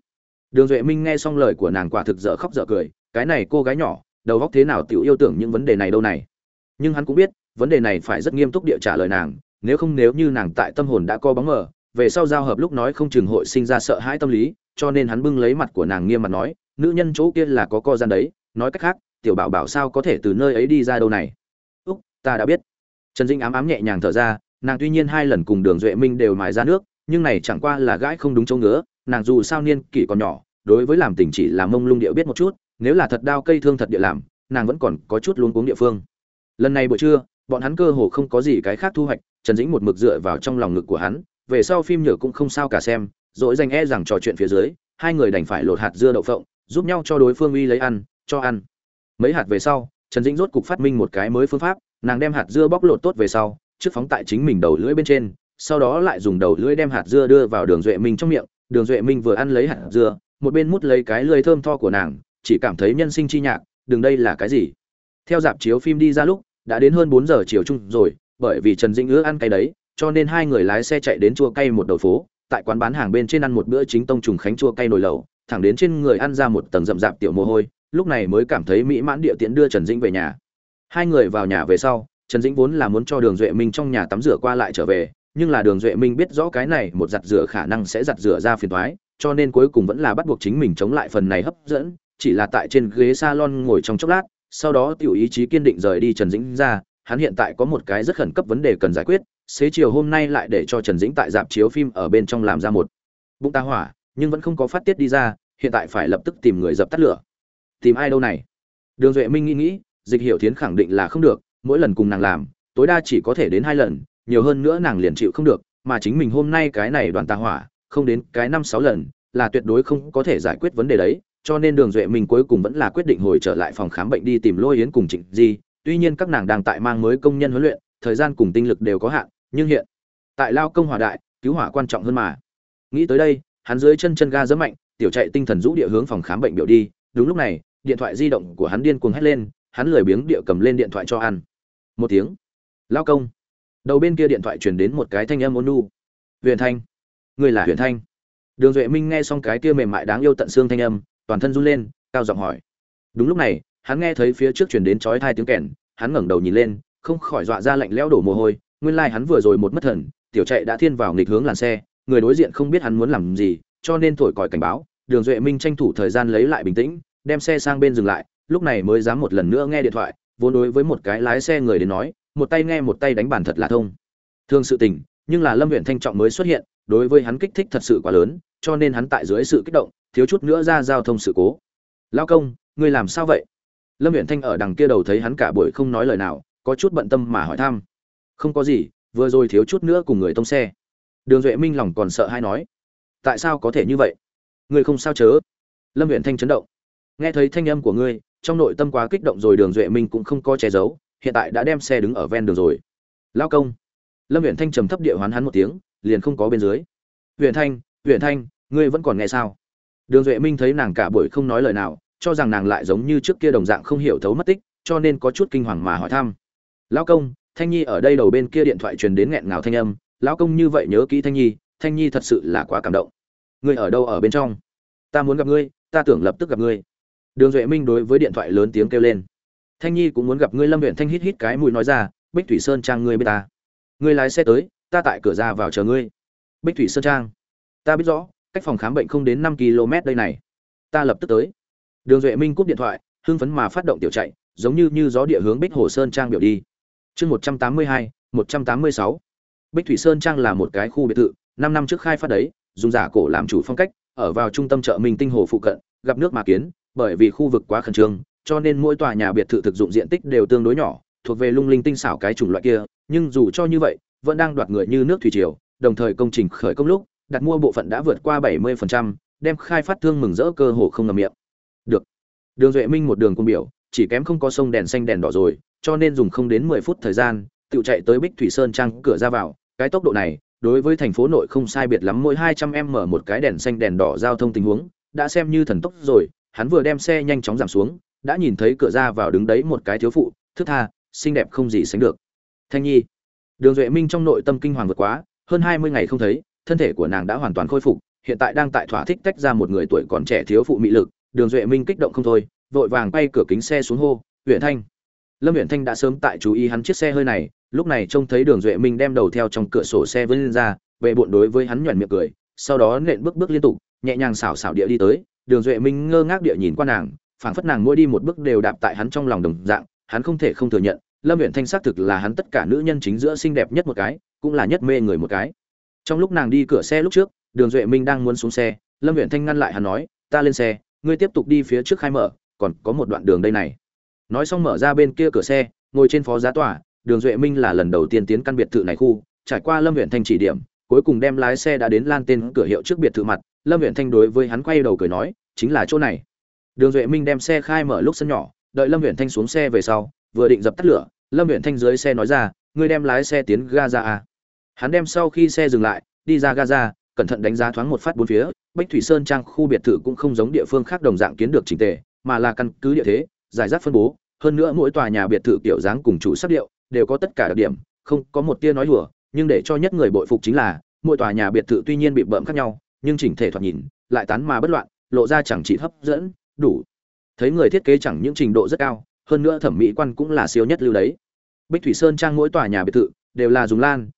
Đường duệ minh nghe xong lời của nàng quả thực dở khóc dở cười, cái này cô gái nhỏ, đầu góc thế nào tiểu yêu tưởng những vấn đề này đâu này. Nhưng hắn cũng biết, vấn đề này phải rất nghiêm túc địa trả lời nàng nếu không nếu như nàng tại tâm hồn đã co bóng mờ, về sau giao hợp lúc nói không chừng hội sinh ra sợ hãi tâm lý, cho nên hắn bưng lấy mặt của nàng nghiêm mặt nói, nữ nhân chỗ kia là có co gian đấy, nói cách khác, tiểu bảo bảo sao có thể từ nơi ấy đi ra đâu này? Úc, ta đã biết. Trần dinh ám ám nhẹ nhàng thở ra, nàng tuy nhiên hai lần cùng đường duệ minh đều mài ra nước, nhưng này chẳng qua là gãi không đúng chỗ ngứa, nàng dù sao niên kỷ còn nhỏ, đối với làm tình chỉ là mông lung địa biết một chút, nếu là thật đau cây thương thật địa làm, nàng vẫn còn có chút luống cuống địa phương. Lần này buổi trưa bọn hắn cơ hồ không có gì cái khác thu hoạch, trần dĩnh một mực dựa vào trong lòng ngực của hắn, về sau phim nhựa cũng không sao cả xem, dỗi danh e rằng trò chuyện phía dưới, hai người đành phải lột hạt dưa đậu phộng, giúp nhau cho đối phương uy lấy ăn, cho ăn. Mấy hạt về sau, trần dĩnh rốt cục phát minh một cái mới phương pháp, nàng đem hạt dưa bóc lột tốt về sau, trước phóng tại chính mình đầu lưỡi bên trên, sau đó lại dùng đầu lưỡi đem hạt dưa đưa vào đường duệ minh trong miệng, đường duệ minh vừa ăn lấy hạt dưa, một bên mút lấy cái lưỡi thơm tho của nàng, chỉ cảm thấy nhân sinh chi nhạc, đừng đây là cái gì. Theo dạp chiếu phim đi ra lúc đã đến hơn bốn giờ chiều chung rồi, bởi vì trần dĩnh ưa ăn cay đấy, cho nên hai người lái xe chạy đến chua cay một đầu phố, tại quán bán hàng bên trên ăn một bữa chính tông trùng khánh chua cay nồi lẩu, thẳng đến trên người ăn ra một tầng rậm rạp tiểu mồ hôi, lúc này mới cảm thấy mỹ mãn địa tiễn đưa trần dĩnh về nhà. Hai người vào nhà về sau, trần dĩnh vốn là muốn cho đường duệ minh trong nhà tắm rửa qua lại trở về, nhưng là đường duệ minh biết rõ cái này một giặt rửa khả năng sẽ giặt rửa ra phiền toái, cho nên cuối cùng vẫn là bắt buộc chính mình chống lại phần này hấp dẫn, chỉ là tại trên ghế salon ngồi trong chốc lát sau đó tiểu ý chí kiên định rời đi trần dĩnh ra, hắn hiện tại có một cái rất khẩn cấp vấn đề cần giải quyết, xế chiều hôm nay lại để cho trần dĩnh tại dạp chiếu phim ở bên trong làm ra một bụng ta hỏa, nhưng vẫn không có phát tiết đi ra, hiện tại phải lập tức tìm người dập tắt lửa. Tìm ai đâu này? Đường duệ minh nghĩ nghĩ, dịch hiểu thiến khẳng định là không được, mỗi lần cùng nàng làm, tối đa chỉ có thể đến hai lần, nhiều hơn nữa nàng liền chịu không được, mà chính mình hôm nay cái này đoàn tà hỏa, không đến cái năm sáu lần, là tuyệt đối không có thể giải quyết vấn đề đấy cho nên đường duệ minh cuối cùng vẫn là quyết định hồi trở lại phòng khám bệnh đi tìm lôi yến cùng trịnh di. Tuy nhiên các nàng đang tại mang mới công nhân huấn luyện, thời gian cùng tinh lực đều có hạn, nhưng hiện tại lao công hỏa đại, cứu hỏa quan trọng hơn mà. Nghĩ tới đây, hắn dưới chân chân ga rất mạnh, tiểu chạy tinh thần rũ địa hướng phòng khám bệnh biểu đi. Đúng lúc này, điện thoại di động của hắn điên cuồng hét lên, hắn lười biếng địa cầm lên điện thoại cho ăn. Một tiếng. Lao công. Đầu bên kia điện thoại truyền đến một cái thanh âm ôn nu huyền thanh. Người là huyền thanh. Đường duệ minh nghe xong cái kia mềm mại đáng yêu tận xương thanh âm toàn thân run lên, cao giọng hỏi. Đúng lúc này, hắn nghe thấy phía trước truyền đến chói tai tiếng kèn, hắn ngẩng đầu nhìn lên, không khỏi dọa ra lạnh lẽo đổ mồ hôi, nguyên lai like hắn vừa rồi một mất thần, tiểu chạy đã thiên vào nghịch hướng làn xe, người đối diện không biết hắn muốn làm gì, cho nên thổi còi cảnh báo, đường duệ minh tranh thủ thời gian lấy lại bình tĩnh, đem xe sang bên dừng lại, lúc này mới dám một lần nữa nghe điện thoại, vốn đối với một cái lái xe người đến nói, một tay nghe một tay đánh bàn thật là thông. Thương sự tình, nhưng là lâm huyện thanh trọng mới xuất hiện, đối với hắn kích thích thật sự quá lớn cho nên hắn tại dưới sự kích động, thiếu chút nữa ra giao thông sự cố. Lao công, ngươi làm sao vậy? Lâm huyện thanh ở đằng kia đầu thấy hắn cả buổi không nói lời nào, có chút bận tâm mà hỏi thăm. Không có gì, vừa rồi thiếu chút nữa cùng người tông xe. Đường duệ minh lòng còn sợ hay nói. Tại sao có thể như vậy? Ngươi không sao chớ? Lâm huyện thanh chấn động. Nghe thấy thanh âm của ngươi, trong nội tâm quá kích động rồi, đường duệ minh cũng không có che giấu, hiện tại đã đem xe đứng ở ven đường rồi. Lao công. Lâm huyện thanh trầm thấp địa hoán hắn một tiếng, liền không có bên dưới. Huyện thanh huyện thanh ngươi vẫn còn nghe sao? Đường duệ minh thấy nàng cả buổi không nói lời nào, cho rằng nàng lại giống như trước kia đồng dạng không hiểu thấu mất tích, cho nên có chút kinh hoàng mà hỏi thăm. Lão công, thanh nhi ở đây đầu bên kia điện thoại truyền đến nghẹn ngào thanh âm, lão công như vậy nhớ kỹ thanh nhi thanh nhi thật sự là quá cảm động. Ngươi ở đâu ở bên trong? Ta muốn gặp ngươi, ta tưởng lập tức gặp ngươi. Đường duệ minh đối với điện thoại lớn tiếng kêu lên. Thanh nhi cũng muốn gặp ngươi. Lâm huyện thanh hít hít cái mũi nói ra, bích thủy sơn trang ngươi biết ta. Ngươi lái xe tới, ta tại cửa ra vào chờ ngươi. Bích thủy sơn trang? Ta biết rõ cách phòng khám bệnh không đến năm km đây này. Ta lập tức tới. Đường duệ minh cúp điện thoại, hưng phấn mà phát động tiểu chạy, giống như như gió địa hướng bích hồ sơn trang biểu đi. Chương một trăm tám mươi hai, một trăm tám mươi sáu. Bích thủy sơn trang là một cái khu biệt thự, năm năm trước khai phát đấy, dùng giả cổ làm chủ phong cách, ở vào trung tâm chợ minh tinh hồ phụ cận, gặp nước mà kiến, bởi vì khu vực quá khẩn trương, cho nên mỗi tòa nhà biệt thự thực dụng diện tích đều tương đối nhỏ, thuộc về lung linh tinh xảo cái chủng loại kia, nhưng dù cho như vậy, vẫn đang đoạt người như nước thủy triều, đồng thời công trình khởi công lúc đặt mua bộ phận đã vượt qua 70%, đem khai phát thương mừng rỡ cơ hồ không ngậm miệng. Được. Đường Duệ Minh một đường cung biểu, chỉ kém không có sông đèn xanh đèn đỏ rồi, cho nên dùng không đến 10 phút thời gian, tự chạy tới Bích Thủy Sơn trang cửa ra vào, cái tốc độ này, đối với thành phố nội không sai biệt lắm mỗi 200m một cái đèn xanh đèn đỏ giao thông tình huống, đã xem như thần tốc rồi, hắn vừa đem xe nhanh chóng giảm xuống, đã nhìn thấy cửa ra vào đứng đấy một cái thiếu phụ, thức tha, xinh đẹp không gì sánh được. Thanh Nhi. Đường Duệ Minh trong nội tâm kinh hoàng vượt quá, hơn 20 ngày không thấy, thân thể của nàng đã hoàn toàn khôi phục, hiện tại đang tại thỏa thích tách ra một người tuổi còn trẻ thiếu phụ mị lực, đường duệ minh kích động không thôi, vội vàng bay cửa kính xe xuống hô huyện thanh. Lâm huyện thanh đã sớm tại chú ý hắn chiếc xe hơi này, lúc này trông thấy đường duệ minh đem đầu theo trong cửa sổ xe vươn ra, về bộn đối với hắn nhoẻn miệng cười, sau đó nện bước bước liên tục, nhẹ nhàng xảo xảo địa đi tới. Đường duệ minh ngơ ngác địa nhìn qua nàng, phảng phất nàng mỗi đi một bước đều đạp tại hắn trong lòng đồng dạng, hắn không thể không thừa nhận, lâm huyện thanh xác thực là hắn tất cả nữ nhân chính giữa xinh đẹp nhất một cái, cũng là nhất mê người một cái trong lúc nàng đi cửa xe lúc trước đường duệ minh đang muốn xuống xe lâm huyện thanh ngăn lại hắn nói ta lên xe ngươi tiếp tục đi phía trước khai mở còn có một đoạn đường đây này nói xong mở ra bên kia cửa xe ngồi trên phó giá tỏa, đường duệ minh là lần đầu tiên tiến căn biệt thự này khu trải qua lâm huyện thanh chỉ điểm cuối cùng đem lái xe đã đến lan tên cửa hiệu trước biệt thự mặt lâm huyện thanh đối với hắn quay đầu cười nói chính là chỗ này đường duệ minh đem xe khai mở lúc sân nhỏ đợi lâm huyện thanh xuống xe về sau vừa định dập tắt lửa lâm huyện thanh dưới xe nói ra ngươi đem lái xe tiến ga ra à hắn đem sau khi xe dừng lại đi ra Gaza, cẩn thận đánh giá thoáng một phát bốn phía bách thủy sơn trang khu biệt thự cũng không giống địa phương khác đồng dạng kiến được trình tề mà là căn cứ địa thế giải rác phân bố. Hơn nữa mỗi tòa nhà biệt thự kiểu dáng cùng chủ sắc điệu đều có tất cả đặc điểm không có một tia nói đùa, nhưng để cho nhất người bội phục chính là mỗi tòa nhà biệt thự tuy nhiên bị bợm khác nhau nhưng chỉnh thể thoạt nhìn lại tán mà bất loạn lộ ra chẳng chỉ hấp dẫn đủ. Thấy người thiết kế chẳng những trình độ rất cao hơn nữa thẩm mỹ quan cũng là siêu nhất lưu đấy. Bích thủy sơn trang mỗi tòa nhà biệt thự đều là dùng lan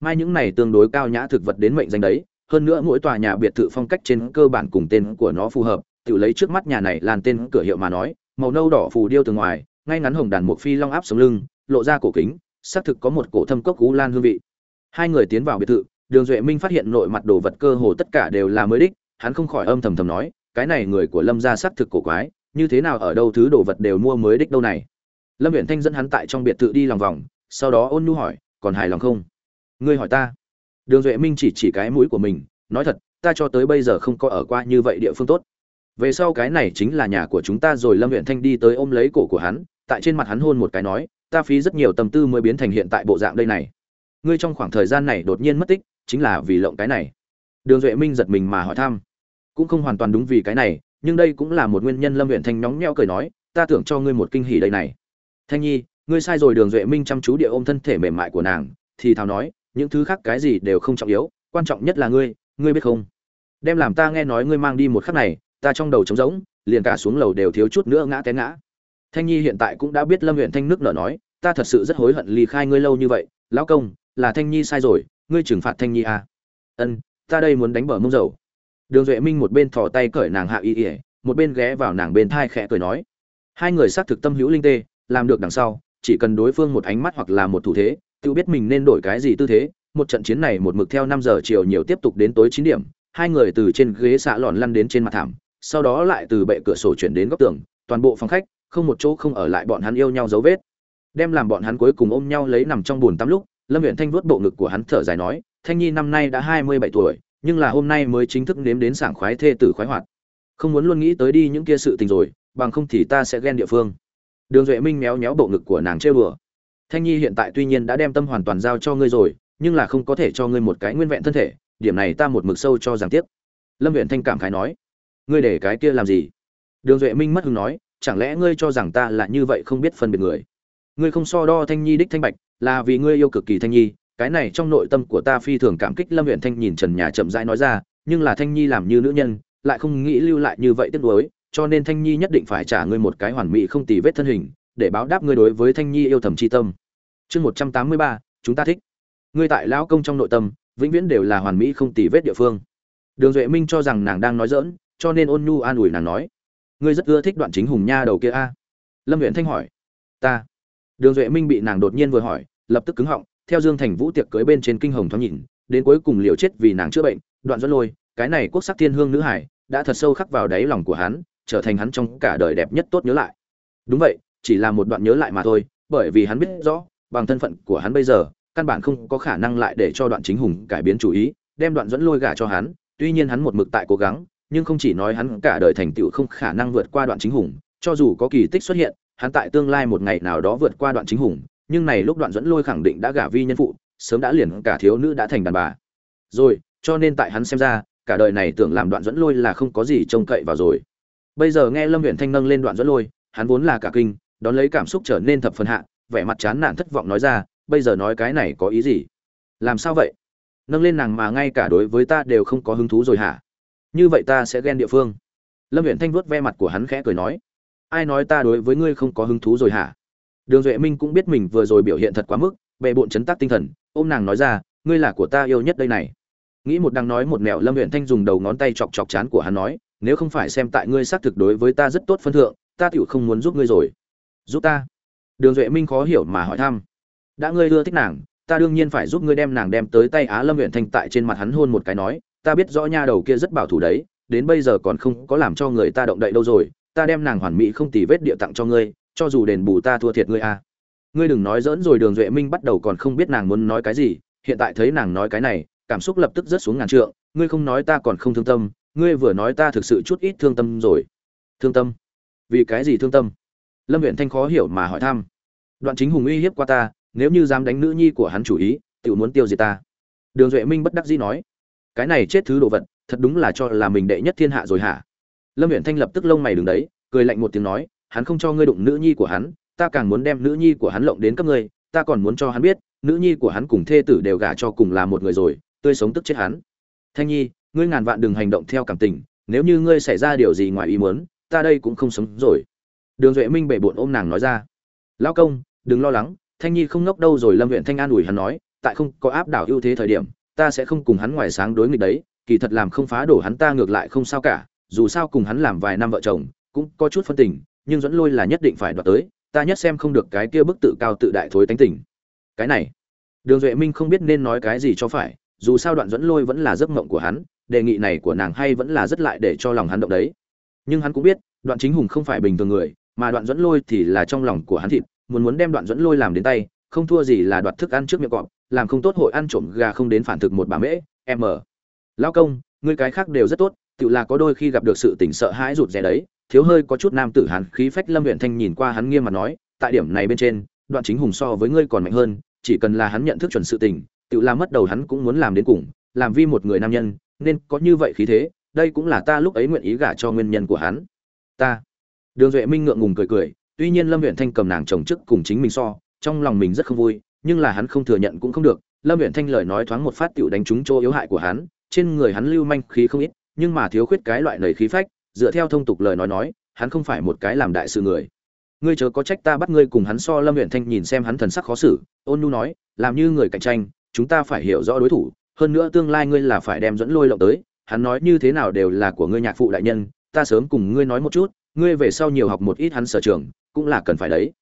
mai những này tương đối cao nhã thực vật đến mệnh danh đấy, hơn nữa mỗi tòa nhà biệt thự phong cách trên cơ bản cùng tên của nó phù hợp, tự lấy trước mắt nhà này làn tên cửa hiệu mà nói, màu nâu đỏ phù điêu từ ngoài, ngay ngắn hồng đàn một phi long áp sống lưng, lộ ra cổ kính, xác thực có một cổ thâm cốc cú lan hương vị. Hai người tiến vào biệt thự, đường duệ minh phát hiện nội mặt đồ vật cơ hồ tất cả đều là mới đích, hắn không khỏi âm thầm thầm nói, cái này người của lâm gia xác thực cổ quái, như thế nào ở đâu thứ đồ vật đều mua mới đích đâu này. Lâm viện thanh dẫn hắn tại trong biệt thự đi lòng vòng, sau đó ôn nhu hỏi, còn hài lòng không? Ngươi hỏi ta. Đường duệ minh chỉ chỉ cái mũi của mình, nói thật, ta cho tới bây giờ không có ở qua như vậy địa phương tốt. Về sau cái này chính là nhà của chúng ta rồi, lâm huyện thanh đi tới ôm lấy cổ của hắn, tại trên mặt hắn hôn một cái nói, ta phí rất nhiều tâm tư mới biến thành hiện tại bộ dạng đây này. Ngươi trong khoảng thời gian này đột nhiên mất tích, chính là vì lộng cái này. Đường duệ minh giật mình mà hỏi thăm. Cũng không hoàn toàn đúng vì cái này, nhưng đây cũng là một nguyên nhân, lâm huyện thanh nóng nheo cười nói, ta tưởng cho ngươi một kinh hỉ đây này. Thanh nhi, ngươi sai rồi, đường duệ minh chăm chú địa ôm thân thể mềm mại của nàng, thì thào nói những thứ khác cái gì đều không trọng yếu, quan trọng nhất là ngươi ngươi biết không? Đem làm ta nghe nói ngươi mang đi một khắc này, ta trong đầu trống rỗng, liền cả xuống lầu đều thiếu chút nữa ngã té ngã. Thanh nhi hiện tại cũng đã biết lâm huyện thanh nước nở nói, ta thật sự rất hối hận ly khai ngươi lâu như vậy, lão công, là thanh nhi sai rồi, ngươi trừng phạt thanh nhi à. ân, ta đây muốn đánh bờ mông dầu. Đường duệ minh một bên thò tay cởi nàng hạ y ỉa một bên ghé vào nàng bên thai khẽ cười nói. Hai người xác thực tâm hữu linh tê, làm được đằng sau, chỉ cần đối phương một ánh mắt hoặc là một thủ thế tự biết mình nên đổi cái gì tư thế, một trận chiến này một mực theo năm giờ chiều nhiều tiếp tục đến tối chín điểm, hai người từ trên ghế xạ lòn lăn đến trên mặt thảm, sau đó lại từ bệ cửa sổ chuyển đến góc tường, toàn bộ phòng khách, không một chỗ không ở lại bọn hắn yêu nhau dấu vết. Đem làm bọn hắn cuối cùng ôm nhau lấy nằm trong bùn tắm lúc, lâm huyện thanh vuốt bộ ngực của hắn thở dài nói, thanh nhi năm nay đã hai mươi bảy tuổi, nhưng là hôm nay mới chính thức nếm đến sảng khoái thê tử khoái hoạt. Không muốn luôn nghĩ tới đi những kia sự tình rồi, bằng không thì ta sẽ ghen địa phương. Đường duệ minh méo méo bộ ngực của nàng trêu đùa thanh nhi hiện tại tuy nhiên đã đem tâm hoàn toàn giao cho ngươi rồi, nhưng là không có thể cho ngươi một cái nguyên vẹn thân thể, điểm này ta một mực sâu cho rằng tiếc. Lâm viện thanh cảm khái nói, ngươi để cái kia làm gì? Đường duệ minh mất hứng nói, chẳng lẽ ngươi cho rằng ta là như vậy không biết phân biệt người? Ngươi không so đo thanh nhi đích thanh bạch, là vì ngươi yêu cực kỳ thanh nhi, cái này trong nội tâm của ta phi thường cảm kích. Lâm huyện thanh nhìn trần nhà chậm rãi nói ra, nhưng là thanh nhi làm như nữ nhân, lại không nghĩ lưu lại như vậy tiếc nuối, cho nên thanh nhi nhất định phải trả ngươi một cái hoàn mỹ không tì vết thân hình để báo đáp ngươi đối với thanh nhi yêu thầm chi tâm. Chương một trăm tám mươi ba, chúng ta thích. Ngươi tại lão công trong nội tâm, vĩnh viễn đều là hoàn mỹ không tì vết địa phương. Đường duệ minh cho rằng nàng đang nói dỡn cho nên ôn nhu an ủi nàng nói, ngươi rất ưa thích đoạn chính hùng nha đầu kia a. Lâm huyện thanh hỏi, ta. Đường duệ minh bị nàng đột nhiên vừa hỏi, lập tức cứng họng, theo dương thành vũ tiệc cưới bên trên kinh hồng thoáng nhìn, đến cuối cùng liều chết vì nàng chữa bệnh, đoạn dẫn lôi, cái này quốc sắc thiên hương nữ hải, đã thật sâu khắc vào đáy lòng của hắn, trở thành hắn trong cả đời đẹp nhất tốt nhớ lại. Đúng vậy chỉ là một đoạn nhớ lại mà thôi, bởi vì hắn biết rõ, bằng thân phận của hắn bây giờ, căn bản không có khả năng lại để cho đoạn chính hùng cải biến chủ ý, đem đoạn dẫn lôi gả cho hắn. Tuy nhiên hắn một mực tại cố gắng, nhưng không chỉ nói hắn cả đời thành tựu không khả năng vượt qua đoạn chính hùng, cho dù có kỳ tích xuất hiện, hắn tại tương lai một ngày nào đó vượt qua đoạn chính hùng, nhưng này lúc đoạn dẫn lôi khẳng định đã gả vi nhân phụ, sớm đã liền cả thiếu nữ đã thành đàn bà. Rồi, cho nên tại hắn xem ra, cả đời này tưởng làm đoạn dẫn lôi là không có gì trông cậy vào rồi. Bây giờ nghe lâm huyện thanh nâng lên đoạn dẫn lôi, hắn vốn là cả kinh đón lấy cảm xúc trở nên thập phần hạ, vẻ mặt chán nản thất vọng nói ra, bây giờ nói cái này có ý gì? Làm sao vậy? Nâng lên nàng mà ngay cả đối với ta đều không có hứng thú rồi hả? Như vậy ta sẽ ghen địa phương. Lâm huyện thanh vuốt ve mặt của hắn khẽ cười nói, ai nói ta đối với ngươi không có hứng thú rồi hả? Đường duệ minh cũng biết mình vừa rồi biểu hiện thật quá mức bệ bộn chấn tác tinh thần, ôm nàng nói ra, ngươi là của ta yêu nhất đây này. Nghĩ một đang nói một mẹo lâm huyện thanh dùng đầu ngón tay chọc chọc chán của hắn nói, nếu không phải xem tại ngươi xác thực đối với ta rất tốt phân thượng, ta tựu không muốn giúp ngươi rồi giúp ta. Đường duệ minh khó hiểu mà hỏi thăm. Đã ngươi ưa thích nàng, ta đương nhiên phải giúp ngươi đem nàng đem tới tay á lâm huyện thanh tại trên mặt hắn hôn một cái nói, ta biết rõ nha đầu kia rất bảo thủ đấy, đến bây giờ còn không có làm cho người ta động đậy đâu rồi, ta đem nàng hoàn mỹ không tì vết địa tặng cho ngươi, cho dù đền bù ta thua thiệt ngươi à. ngươi đừng nói dỡn rồi, đường duệ minh bắt đầu còn không biết nàng muốn nói cái gì, hiện tại thấy nàng nói cái này, cảm xúc lập tức rớt xuống ngàn trượng, ngươi không nói ta còn không thương tâm, ngươi vừa nói ta thực sự chút ít thương tâm rồi. Thương tâm? Vì cái gì thương tâm? Lâm huyện thanh khó hiểu mà hỏi thăm. Đoạn chính hùng uy hiếp qua ta, nếu như dám đánh nữ nhi của hắn chủ ý tự muốn tiêu diệt ta. Đường duệ minh bất đắc dĩ nói. Cái này chết thứ đồ vật, thật đúng là cho là mình đệ nhất thiên hạ rồi hả? Lâm huyện thanh lập tức lông mày đứng đấy, cười lạnh một tiếng nói, hắn không cho ngươi đụng nữ nhi của hắn, ta càng muốn đem nữ nhi của hắn lộng đến cấp ngươi, ta còn muốn cho hắn biết, nữ nhi của hắn cùng thê tử đều gả cho cùng là một người rồi, tươi sống tức chết hắn. Thanh nhi, ngươi ngàn vạn đừng hành động theo cảm tình, nếu như ngươi xảy ra điều gì ngoài ý muốn, ta đây cũng không sống rồi đường duệ minh bể bộn ôm nàng nói ra. Lão công, đừng lo lắng, thanh nhi không ngốc đâu rồi. Lâm huyện thanh an ủi hắn nói, tại không có áp đảo ưu thế thời điểm, ta sẽ không cùng hắn ngoài sáng đối nghịch đấy, kỳ thật làm không phá đổ hắn ta ngược lại không sao cả, dù sao cùng hắn làm vài năm vợ chồng, cũng có chút phân tình, nhưng dẫn lôi là nhất định phải đoạt tới, ta nhất xem không được cái kia bức tự cao tự đại thối tánh tình. Cái này, đường duệ minh không biết nên nói cái gì cho phải, dù sao đoạn dẫn lôi vẫn là giấc mộng của hắn, đề nghị này của nàng hay vẫn là rất lại để cho lòng hắn động đấy. Nhưng hắn cũng biết, đoạn chính hùng không phải bình thường người mà đoạn dẫn lôi thì là trong lòng của hắn thịt, muốn muốn đem đoạn dẫn lôi làm đến tay, không thua gì là đoạt thức ăn trước miệng cọp, làm không tốt hội ăn trộm gà không đến phản thực một bà mễ m lao công, ngươi cái khác đều rất tốt, tự là có đôi khi gặp được sự tỉnh sợ hãi rụt rè đấy. Thiếu hơi có chút nam tử hàn khí phách lâm huyện thanh nhìn qua hắn nghiêm mặt nói, tại điểm này bên trên, đoạn chính hùng so với ngươi còn mạnh hơn, chỉ cần là hắn nhận thức chuẩn sự tình, tự là mất đầu hắn cũng muốn làm đến cùng, làm vi một người nam nhân, nên có như vậy khí thế, đây cũng là ta lúc ấy nguyện ý gả cho nguyên nhân của hắn. Ta đường duệ minh ngượng ngùng cười cười, tuy nhiên lâm huyện thanh cầm nàng chồng chức cùng chính mình so, trong lòng mình rất không vui, nhưng là hắn không thừa nhận cũng không được. Lâm huyện thanh lời nói thoáng một phát tựu đánh trúng chỗ yếu hại của hắn, trên người hắn lưu manh khí không ít, nhưng mà thiếu khuyết cái loại lời khí phách, dựa theo thông tục lời nói nói, hắn không phải một cái làm đại sự người. Ngươi chớ có trách ta bắt ngươi cùng hắn so, lâm huyện thanh nhìn xem hắn thần sắc khó xử, ôn nhu nói, làm như người cạnh tranh, chúng ta phải hiểu rõ đối thủ, hơn nữa tương lai ngươi là phải đem dẫn lôi lộng tới, hắn nói như thế nào đều là của ngươi nhạc phụ đại nhân, ta sớm cùng ngươi nói một chút ngươi về sau nhiều học một ít hắn sở trường, cũng là cần phải đấy.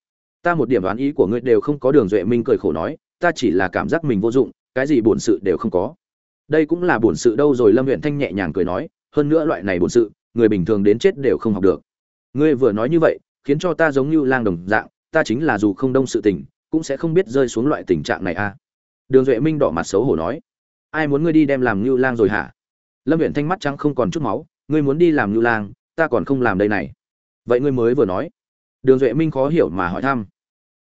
Ta một điểm đoán ý của ngươi đều không có đường duệ minh cười khổ nói, ta chỉ là cảm giác mình vô dụng, cái gì bổn sự đều không có. Đây cũng là bổn sự đâu rồi lâm huyện thanh nhẹ nhàng cười nói, hơn nữa loại này bổn sự, người bình thường đến chết đều không học được. Ngươi vừa nói như vậy, khiến cho ta giống như lang đồng dạng, ta chính là dù không đông sự tình, cũng sẽ không biết rơi xuống loại tình trạng này a à. đường duệ minh đỏ mặt xấu hổ nói, ai muốn ngươi đi đem làm như lang rồi hả? Lâm huyện thanh mắt trắng không còn chút máu, ngươi muốn đi làm như lang, ta còn không làm đây này vậy ngươi mới vừa nói. Đường duệ minh khó hiểu mà hỏi thăm.